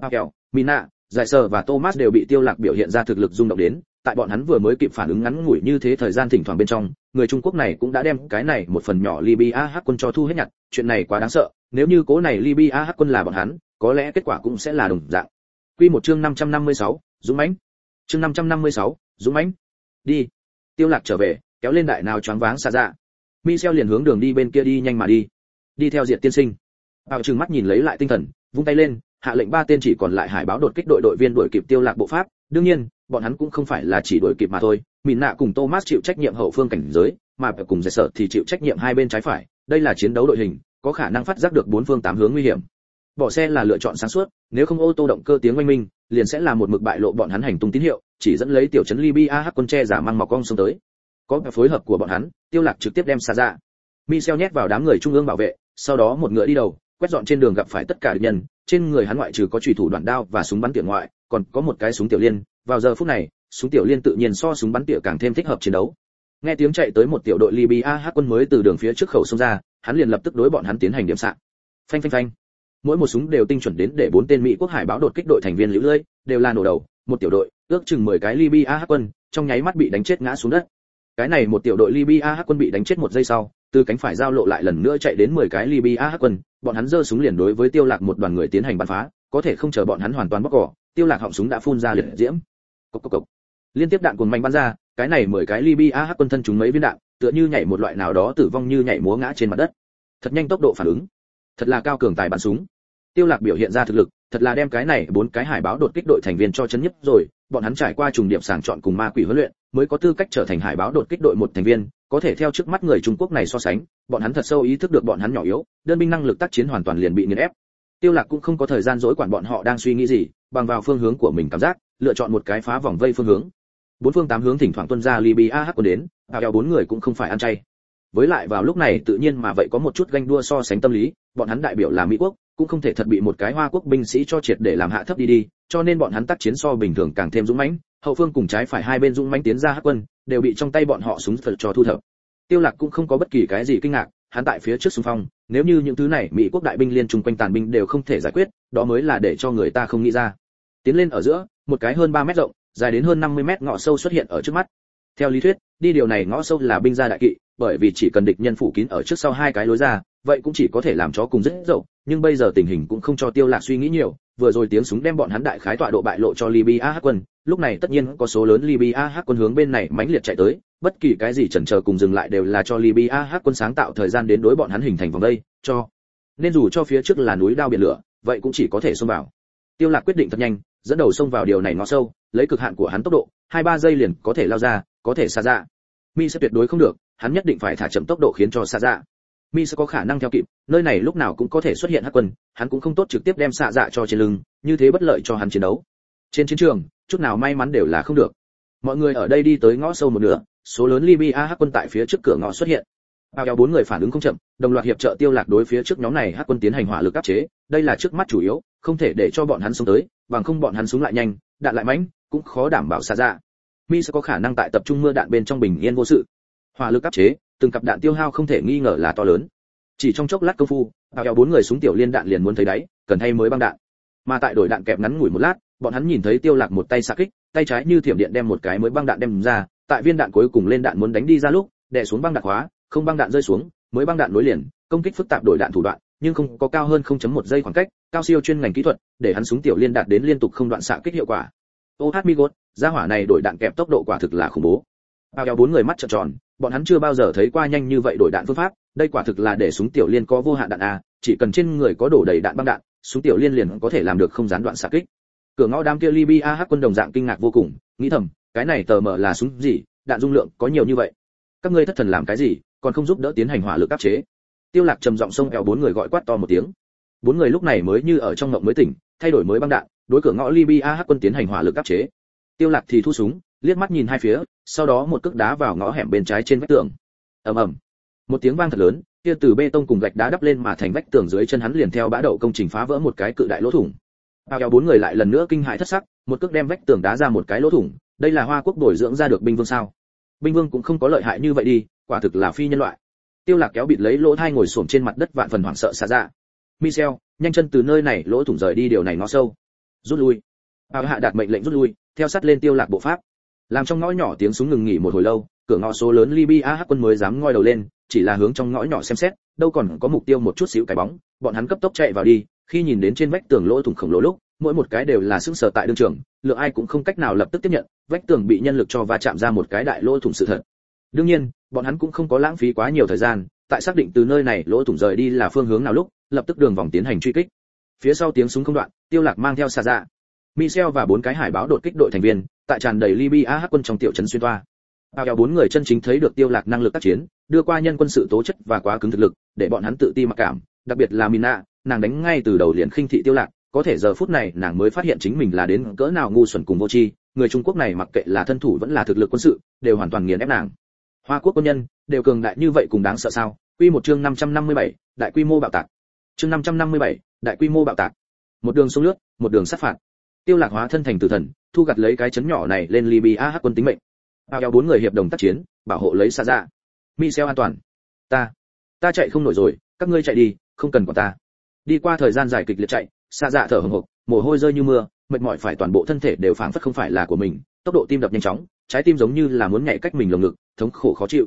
Bao kẹo, mina, giải sơ và thomas đều bị tiêu lạc biểu hiện ra thực lực rung động đến, tại bọn hắn vừa mới kịp phản ứng ngắn ngủi như thế thời gian thỉnh thoảng bên trong, người trung quốc này cũng đã đem cái này một phần nhỏ libya hắc quân cho thu hết nhặt, chuyện này quá đáng sợ, nếu như cố này libya hắc quân là bọn hắn, có lẽ kết quả cũng sẽ là đồng dạng quy một chương 556, dũng mãnh. Chương 556, dũng mãnh. Đi. Tiêu lạc trở về kéo lên đại nào choáng váng xa dạ. Michel liền hướng đường đi bên kia đi nhanh mà đi. Đi theo diệt tiên sinh. Bảo trừng mắt nhìn lấy lại tinh thần vung tay lên hạ lệnh ba tên chỉ còn lại hải báo đột kích đội đội viên đuổi kịp tiêu lạc bộ pháp. Đương nhiên bọn hắn cũng không phải là chỉ đuổi kịp mà thôi. Mìn nạ cùng thomas chịu trách nhiệm hậu phương cảnh giới mà cùng giải sở thì chịu trách nhiệm hai bên trái phải. Đây là chiến đấu đội hình có khả năng phát giác được bốn phương tám hướng nguy hiểm bỏ xe là lựa chọn sáng suốt, nếu không ô tô động cơ tiếng oanh minh, liền sẽ là một mực bại lộ bọn hắn hành tung tín hiệu, chỉ dẫn lấy tiểu trấn libya hắc quân tre giả mang mọc cong xuống tới. Có phối hợp của bọn hắn, tiêu lạc trực tiếp đem xa ra. Michel nhét vào đám người trung ương bảo vệ, sau đó một ngựa đi đầu, quét dọn trên đường gặp phải tất cả địch nhân, trên người hắn ngoại trừ có chủy thủ đoạn đao và súng bắn tỉa ngoại, còn có một cái súng tiểu liên. Vào giờ phút này, súng tiểu liên tự nhiên so súng bắn tỉa càng thêm thích hợp chiến đấu. Nghe tiếng chạy tới một tiểu đội libya hắc quân mới từ đường phía trước khẩu xông ra, hắn liền lập tức đối bọn hắn tiến hành điểm sạc phanh phanh phanh mỗi một súng đều tinh chuẩn đến để bốn tên mỹ quốc hải báo đột kích đội thành viên lũ lưỡi đều là nổ đầu, một tiểu đội, ước chừng 10 cái libya hắc quân, trong nháy mắt bị đánh chết ngã xuống đất. Cái này một tiểu đội libya hắc quân bị đánh chết một giây sau, từ cánh phải giao lộ lại lần nữa chạy đến 10 cái libya hắc quân, bọn hắn giơ súng liền đối với tiêu lạc một đoàn người tiến hành bắn phá, có thể không chờ bọn hắn hoàn toàn bóc cỏ, tiêu lạc họng súng đã phun ra liệt diễm. Cốc cốc cốc. liên tiếp đạn cuồng manh bắn ra, cái này 10 cái libya hắc quân thân chúng mấy viên đạn, tựa như nhảy một loại nào đó tử vong như nhảy múa ngã trên mặt đất. Thật nhanh tốc độ phản ứng thật là cao cường tài bắn súng. Tiêu lạc biểu hiện ra thực lực, thật là đem cái này bốn cái hải báo đột kích đội thành viên cho chấn nhất rồi, bọn hắn trải qua trùng điểm sàng chọn cùng ma quỷ huấn luyện, mới có tư cách trở thành hải báo đột kích đội một thành viên, có thể theo trước mắt người trung quốc này so sánh, bọn hắn thật sâu ý thức được bọn hắn nhỏ yếu, đơn binh năng lực tác chiến hoàn toàn liền bị nghiền ép. Tiêu lạc cũng không có thời gian dỗi quản bọn họ đang suy nghĩ gì, bằng vào phương hướng của mình cảm giác, lựa chọn một cái phá vòng vây phương hướng. Bốn phương tám hướng thỉnh thoảng tuân ra libya hắc quân đến vào eo bốn người cũng không phải ăn chay với lại vào lúc này tự nhiên mà vậy có một chút ganh đua so sánh tâm lý, bọn hắn đại biểu là mỹ quốc, cũng không thể thật bị một cái hoa quốc binh sĩ cho triệt để làm hạ thấp đi đi, cho nên bọn hắn tác chiến so bình thường càng thêm dũng mãnh, hậu phương cùng trái phải hai bên dũng mãnh tiến ra hắc quân, đều bị trong tay bọn họ súng phật cho thu thập. Tiêu lạc cũng không có bất kỳ cái gì kinh ngạc, hắn tại phía trước xung phong, nếu như những thứ này mỹ quốc đại binh liên trung quanh tàn binh đều không thể giải quyết, đó mới là để cho người ta không nghĩ ra. Tiến lên ở giữa, một cái hơn 3 mét rộng, dài đến hơn 50 mét ngõ sâu xuất hiện ở trước mắt. Theo lý thuyết, đi điều này ngõ sâu là binh gia đại kỵ bởi vì chỉ cần địch nhân phủ kín ở trước sau hai cái lối ra, vậy cũng chỉ có thể làm chó cùng rất dậu. Nhưng bây giờ tình hình cũng không cho tiêu lạc suy nghĩ nhiều, vừa rồi tiếng súng đem bọn hắn đại khái tọa độ bại lộ cho libya hắc quân. Lúc này tất nhiên có số lớn libya hắc quân hướng bên này mãnh liệt chạy tới, bất kỳ cái gì chần chờ cùng dừng lại đều là cho libya hắc quân sáng tạo thời gian đến đối bọn hắn hình thành vòng đây, cho nên dù cho phía trước là núi đao biển lửa, vậy cũng chỉ có thể xông vào. Tiêu lạc quyết định thật nhanh, dẫn đầu xông vào điều này ngõ sâu, lấy cực hạn của hắn tốc độ, hai ba giây liền có thể lao ra, có thể xa ra dạ mi sẽ tuyệt đối không được, hắn nhất định phải thả chậm tốc độ khiến cho xa dạ. mi sẽ có khả năng theo kịp, nơi này lúc nào cũng có thể xuất hiện hắc quân, hắn cũng không tốt trực tiếp đem xạ dạ cho trên lưng, như thế bất lợi cho hắn chiến đấu trên chiến trường, chút nào may mắn đều là không được mọi người ở đây đi tới ngõ sâu một nửa, số lớn libya hắc quân tại phía trước cửa ngõ xuất hiện bao kéo bốn người phản ứng không chậm, đồng loạt hiệp trợ tiêu lạc đối phía trước nhóm này hắc quân tiến hành hỏa lực áp chế, đây là trước mắt chủ yếu, không thể để cho bọn hắn xuống tới, bằng không bọn hắn xuống lại nhanh, đạn lại mãnh, cũng khó đảm bảo xa dạ mi sẽ có khả năng tại tập trung mưa đạn bên trong bình yên vô sự. Hỏa lực áp chế, từng cặp đạn tiêu hao không thể nghi ngờ là to lớn. Chỉ trong chốc lát công phu bao kéo bốn người súng tiểu liên đạn liền muốn thấy đáy, cần thay mới băng đạn. Mà tại đổi đạn kẹp ngắn ngủi một lát, bọn hắn nhìn thấy tiêu lạc một tay xạ kích, tay trái như thiểm điện đem một cái mới băng đạn đem ra, tại viên đạn cuối cùng lên đạn muốn đánh đi ra lúc, đè xuống băng đạn khóa, không băng đạn rơi xuống, mới băng đạn nối liền, công kích phức tạp đổi đạn thủ đoạn, nhưng không có cao hơn 0.1 giây khoảng cách, cao siêu chuyên ngành kỹ thuật, để hắn súng tiểu liên đạt đến liên tục không đoạn xạ kích hiệu quả ô hát migot gia hỏa này đổi đạn kẹp tốc độ quả thực là khủng bố. Bao kéo bốn người mắt trợn tròn, bọn hắn chưa bao giờ thấy qua nhanh như vậy đổi đạn phương pháp, đây quả thực là để súng tiểu liên có vô hạn đạn a chỉ cần trên người có đổ đầy đạn băng đạn, súng tiểu liên liền có thể làm được không gián đoạn xạ kích. Cửa ngõ đám kia libya hát quân đồng dạng kinh ngạc vô cùng, nghĩ thầm, cái này tờ mở là súng gì, đạn dung lượng có nhiều như vậy? Các ngươi thất thần làm cái gì, còn không giúp đỡ tiến hành hỏa lực áp chế? Tiêu lạc trầm giọng xông kéo bốn người gọi quát to một tiếng. Bốn người lúc này mới như ở trong ngộng mới tỉnh, thay đổi mới băng đạn đối cửa ngõ libya hắc quân tiến hành hỏa lực áp chế. Tiêu lạc thì thu súng, liếc mắt nhìn hai phía, sau đó một cước đá vào ngõ hẻm bên trái trên vách tường. Ầm ầm. Một tiếng vang thật lớn, kia từ bê tông cùng gạch đá đắp lên mà thành vách tường dưới chân hắn liền theo bã đậu công trình phá vỡ một cái cự đại lỗ thủng. Bao kéo bốn người lại lần nữa kinh hãi thất sắc, một cước đem vách tường đá ra một cái lỗ thủng, đây là hoa quốc bồi dưỡng ra được binh vương sao? Binh vương cũng không có lợi hại như vậy đi, quả thực là phi nhân loại. Tiêu lạc kéo bịt lấy lỗ thai ngồi xổm trên mặt đất vạn phần hoảng sợ xa ra. Michel, nhanh chân từ nơi này, lỗ thủng rời đi, điều này nó sâu rút lui. Bao hạ đạt mệnh lệnh rút lui, theo sát lên tiêu lạc bộ pháp. Làm trong ngõ nhỏ tiếng súng ngừng nghỉ một hồi lâu, cửa ngõ số lớn libya hắc quân mới dám ngoi đầu lên, chỉ là hướng trong ngõ nhỏ xem xét, đâu còn có mục tiêu một chút xíu cái bóng. Bọn hắn cấp tốc chạy vào đi, khi nhìn đến trên vách tường lỗ thủng khổng lồ lúc, mỗi một cái đều là sững sờ tại đương trường lượng ai cũng không cách nào lập tức tiếp nhận, vách tường bị nhân lực cho va chạm ra một cái đại lỗ thủng sự thật. Đương nhiên, bọn hắn cũng không có lãng phí quá nhiều thời gian, tại xác định từ nơi này lỗ thủng rời đi là phương hướng nào lúc, lập tức đường vòng tiến hành truy kích phía sau tiếng súng không đoạn tiêu lạc mang theo xà dạ. Michel và bốn cái hải báo đột kích đội thành viên tại tràn đầy libya hắc quân trong tiểu trấn xuyên toa. Bao kéo bốn người chân chính thấy được tiêu lạc năng lực tác chiến đưa qua nhân quân sự tố chất và quá cứng thực lực để bọn hắn tự ti mặc cảm đặc biệt là mina nàng đánh ngay từ đầu liền khinh thị tiêu lạc có thể giờ phút này nàng mới phát hiện chính mình là đến cỡ nào ngu xuẩn cùng vô tri người trung quốc này mặc kệ là thân thủ vẫn là thực lực quân sự đều hoàn toàn nghiền ép nàng. Hoa quốc quân nhân đều cường đại như vậy cùng đáng sợ sao? Quy một chương 557, đại quy mô bạo tạc. Chương 557, đại quy mô bạo tạc. Một đường sông nước, một đường sát phạt. Tiêu lạc hóa thân thành tử thần, thu gặt lấy cái chấn nhỏ này lên libya hắc quân tính mệnh. Bao kéo bốn người hiệp đồng tác chiến, bảo hộ lấy xa ra michel an toàn. Ta ta chạy không nổi rồi, các ngươi chạy đi, không cần quản ta. Đi qua thời gian dài kịch liệt chạy xa dạ thở hổn hộc, mồ hôi rơi như mưa, mệt mỏi phải toàn bộ thân thể đều phảng phất không phải là của mình, tốc độ tim đập nhanh chóng, trái tim giống như là muốn nhảy cách mình lồng ngực, thống khổ khó chịu.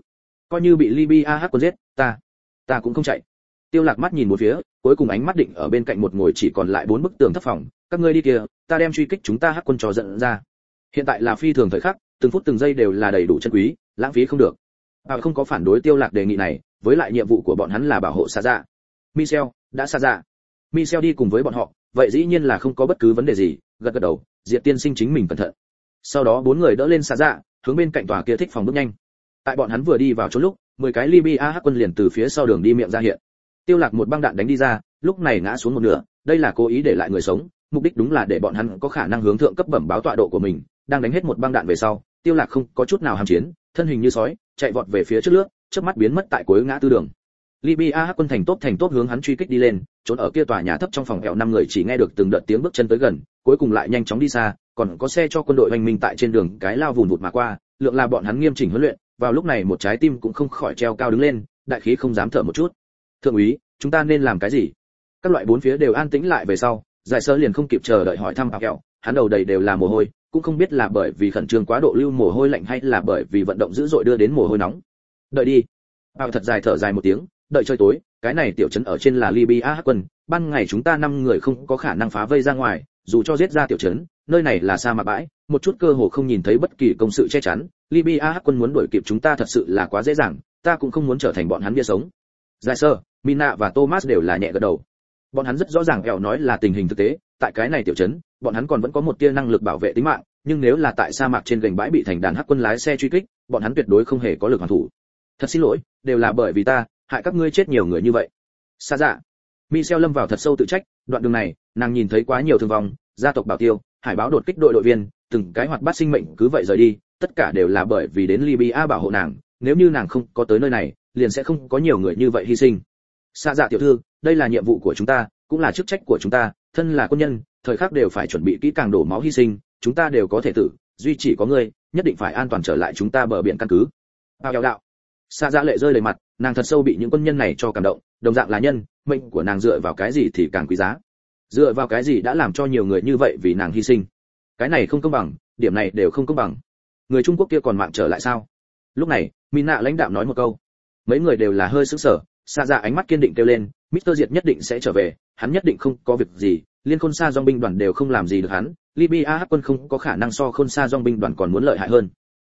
Coi như bị libya hắc quân giết, ta ta cũng không chạy tiêu lạc mắt nhìn một phía, cuối cùng ánh mắt định ở bên cạnh một ngồi chỉ còn lại bốn bức tường thấp phòng. Các ngươi đi kia ta đem truy kích chúng ta hắc quân trò giận ra. Hiện tại là phi thường thời khắc, từng phút từng giây đều là đầy đủ chân quý, lãng phí không được. Bà không có phản đối tiêu lạc đề nghị này, với lại nhiệm vụ của bọn hắn là bảo hộ xa dạ. Michel, đã xa dạ. Michel đi cùng với bọn họ, vậy dĩ nhiên là không có bất cứ vấn đề gì, gật gật đầu, diệp tiên sinh chính mình cẩn thận. Sau đó bốn người đỡ lên xa dạ hướng bên cạnh tòa kia thích phòng bước nhanh. Tại bọn hắn vừa đi vào chỗ lúc, mười cái libya hắc quân liền từ phía sau đường đi miệng ra hiện tiêu lạc một băng đạn đánh đi ra, lúc này ngã xuống một nửa, đây là cố ý để lại người sống, mục đích đúng là để bọn hắn có khả năng hướng thượng cấp bẩm báo tọa độ của mình. Đang đánh hết một băng đạn về sau, tiêu lạc không có chút nào ham chiến, thân hình như sói, chạy vọt về phía trước lướt, chớp mắt biến mất tại cuối ngã tư đường. Libya hắc quân thành tốt thành tốt hướng hắn truy kích đi lên, trốn ở kia tòa nhà thấp trong phòng kẹo năm người chỉ nghe được từng đợt tiếng bước chân tới gần, cuối cùng lại nhanh chóng đi xa, còn có xe cho quân đội hành minh tại trên đường, cái lao vùn vụt mà qua, lượng là bọn hắn nghiêm chỉnh huấn luyện, vào lúc này một trái tim cũng không khỏi treo cao đứng lên, đại khí không dám thở một chút thượng úy, chúng ta nên làm cái gì? Các loại bốn phía đều an tĩnh lại về sau, giải sơ liền không kịp chờ đợi hỏi thăm bảo kẹo. Hắn đầu đầy đều là mồ hôi, cũng không biết là bởi vì khẩn trương quá độ lưu mồ hôi lạnh hay là bởi vì vận động dữ dội đưa đến mồ hôi nóng. Đợi đi. Bảo thật dài thở dài một tiếng, đợi chơi tối, cái này tiểu trấn ở trên là libya hắc quân, ban ngày chúng ta năm người không có khả năng phá vây ra ngoài, dù cho giết ra tiểu trấn, nơi này là sa mạc bãi, một chút cơ hồ không nhìn thấy bất kỳ công sự che chắn. Libya hắc quân muốn đuổi kịp chúng ta thật sự là quá dễ dàng, ta cũng không muốn trở thành bọn hắn bia sống giải sơ, mina và thomas đều là nhẹ gật đầu. Bọn hắn rất rõ ràng kẹo nói là tình hình thực tế, tại cái này tiểu trấn, bọn hắn còn vẫn có một tia năng lực bảo vệ tính mạng, nhưng nếu là tại sa mạc trên gành bãi bị thành đàn hắc quân lái xe truy kích, bọn hắn tuyệt đối không hề có lực hoàn thủ. Thật xin lỗi, đều là bởi vì ta, hại các ngươi chết nhiều người như vậy. Xa dạ. Michel lâm vào thật sâu tự trách, đoạn đường này, nàng nhìn thấy quá nhiều thương vong, gia tộc bảo tiêu, hải báo đột kích đội đội viên, từng cái hoạt bát sinh mệnh cứ vậy rời đi, tất cả đều là bởi vì đến libya bảo hộ nàng nếu như nàng không có tới nơi này, liền sẽ không có nhiều người như vậy hy sinh. Xa dạ tiểu thư, đây là nhiệm vụ của chúng ta, cũng là chức trách của chúng ta, thân là quân nhân, thời khắc đều phải chuẩn bị kỹ càng đổ máu hy sinh, chúng ta đều có thể tử, duy chỉ có ngươi, nhất định phải an toàn trở lại chúng ta bờ biển căn cứ. Bao đạo đạo. Xa dạ lệ rơi đầy mặt, nàng thật sâu bị những quân nhân này cho cảm động, đồng dạng là nhân, mệnh của nàng dựa vào cái gì thì càng quý giá. Dựa vào cái gì đã làm cho nhiều người như vậy vì nàng hy sinh? Cái này không công bằng, điểm này đều không công bằng. Người trung quốc kia còn mạng trở lại sao? Lúc này mina lãnh đạm nói một câu mấy người đều là hơi sững sờ xa dạ ánh mắt kiên định kêu lên mister Diệt nhất định sẽ trở về, hắn nhất định không có việc gì, liên khôn xa dòng binh đoàn đều không làm gì được hắn, Libya hắc quân không có khả năng so khôn xa dòng binh đoàn còn muốn lợi hại hơn.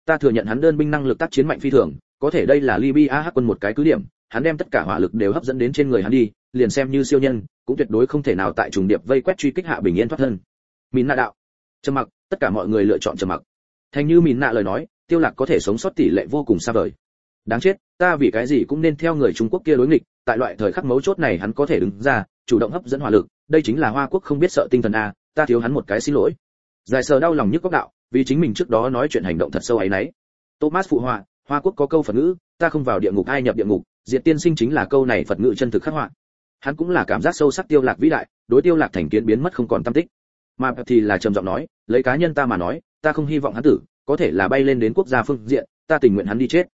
Ta thừa nhận hắn đơn binh năng lực tác chiến mạnh phi thường, có thể đây là Libya hắc quân một cái cứ điểm, hắn đem tất cả hỏa lực đều hấp dẫn đến trên người hắn đi, liền xem như siêu nhân, cũng tuyệt đối không thể nào tại trùng điệp vây quét truy kích hạ bình yên thoát thân. Mìn nạ đạo. Trầm mặc, tất cả mọi người lựa chọn trầm mặc. Thành như mìn nạ lời nói, Tiêu Lạc có thể sống sót tỷ lệ vô cùng xa vời. Đáng chết, ta vì cái gì cũng nên theo người Trung Quốc kia đối nghịch, tại loại thời khắc mấu chốt này hắn có thể đứng ra, chủ động hấp dẫn hỏa lực, đây chính là Hoa Quốc không biết sợ tinh thần a, ta thiếu hắn một cái xin lỗi. Dài sờ đau lòng nhức góc đạo, vì chính mình trước đó nói chuyện hành động thật sâu ấy nấy. Thomas phụ họa, Hoa Quốc có câu Phật ngữ, ta không vào địa ngục ai nhập địa ngục, Diệt Tiên Sinh chính là câu này Phật ngữ chân thực khắc họa. Hắn cũng là cảm giác sâu sắc tiêu lạc vĩ đại, đối tiêu lạc thành kiến biến mất không còn tâm tích. Mà thì là trầm giọng nói, lấy cá nhân ta mà nói, ta không hy vọng hắn tử, có thể là bay lên đến quốc gia phương diện, ta tình nguyện hắn đi chết.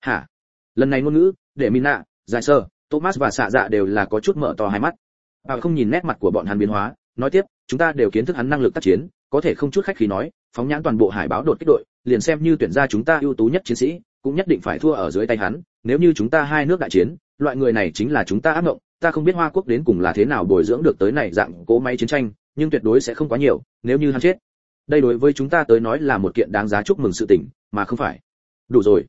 Hả? Lần này ngôn ngữ, để Mina, Giải Sơ, Thomas và xạ Dạ đều là có chút mở to hai mắt. Bà không nhìn nét mặt của bọn hắn biến hóa, nói tiếp, chúng ta đều kiến thức hắn năng lực tác chiến, có thể không chút khách khí nói, phóng nhãn toàn bộ hải báo đột kích đội, liền xem như tuyển ra chúng ta ưu tú nhất chiến sĩ, cũng nhất định phải thua ở dưới tay hắn, nếu như chúng ta hai nước đại chiến, loại người này chính là chúng ta ác mộng, ta không biết Hoa quốc đến cùng là thế nào bồi dưỡng được tới này dạng cố máy chiến tranh, nhưng tuyệt đối sẽ không quá nhiều, nếu như hắn chết. Đây đối với chúng ta tới nói là một kiện đáng giá chúc mừng sự tình, mà không phải. Đủ rồi.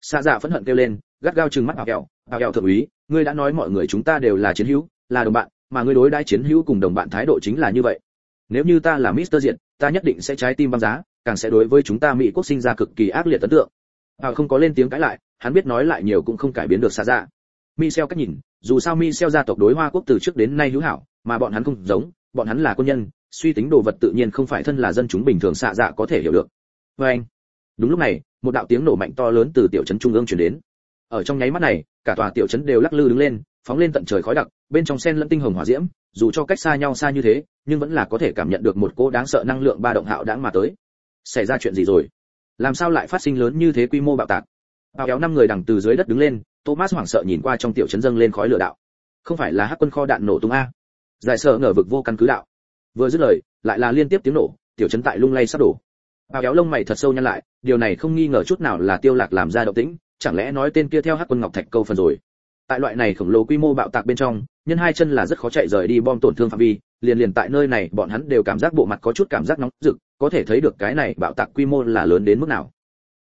xạ dạ phẫn hận kêu lên, gắt gao trừng mắt Bảo Kẹo, Bảo Kẹo thượng úy, ngươi đã nói mọi người chúng ta đều là chiến hữu, là đồng bạn, mà ngươi đối đãi chiến hữu cùng đồng bạn thái độ chính là như vậy. Nếu như ta là Mister Diện, ta nhất định sẽ trái tim băng giá, càng sẽ đối với chúng ta Mỹ quốc sinh ra cực kỳ ác liệt ấn tượng. hào không có lên tiếng cãi lại, hắn biết nói lại nhiều cũng không cải biến được xạ dạ. Michel cách nhìn, dù sao Michel gia tộc đối Hoa quốc từ trước đến nay hữu hảo, mà bọn hắn không giống, bọn hắn là quân nhân, suy tính đồ vật tự nhiên không phải thân là dân chúng bình thường xạ dạ có thể hiểu được. vê anh, đúng lúc này, một đạo tiếng nổ mạnh to lớn từ tiểu trấn trung ương truyền đến. Ở trong nháy mắt này, cả tòa tiểu trấn đều lắc lư đứng lên, phóng lên tận trời khói đặc, bên trong sen lẫn tinh hồng hỏa diễm, dù cho cách xa nhau xa như thế, nhưng vẫn là có thể cảm nhận được một cỗ đáng sợ năng lượng ba động hạo đãng mà tới. Xảy ra chuyện gì rồi? Làm sao lại phát sinh lớn như thế quy mô bạo tạc? Bao kéo năm người đằng từ dưới đất đứng lên, Thomas hoảng sợ nhìn qua trong tiểu trấn dâng lên khói lửa đạo. Không phải là hắc quân kho đạn nổ tung a? Giải sợ ngờ vực vô căn cứ đạo. Vừa dứt lời, lại là liên tiếp tiếng nổ, tiểu trấn tại lung lay sắp đổ. Bao kéo lông mày thật sâu nhăn lại, điều này không nghi ngờ chút nào là Tiêu Lạc làm ra động tĩnh, chẳng lẽ nói tên kia theo hắc quân ngọc thạch câu phần rồi? Tại loại này khổng lồ quy mô bạo tạc bên trong, nhân hai chân là rất khó chạy rời đi bom tổn thương phạm vi, liền liền tại nơi này bọn hắn đều cảm giác bộ mặt có chút cảm giác nóng rực, có thể thấy được cái này bạo tạc quy mô là lớn đến mức nào.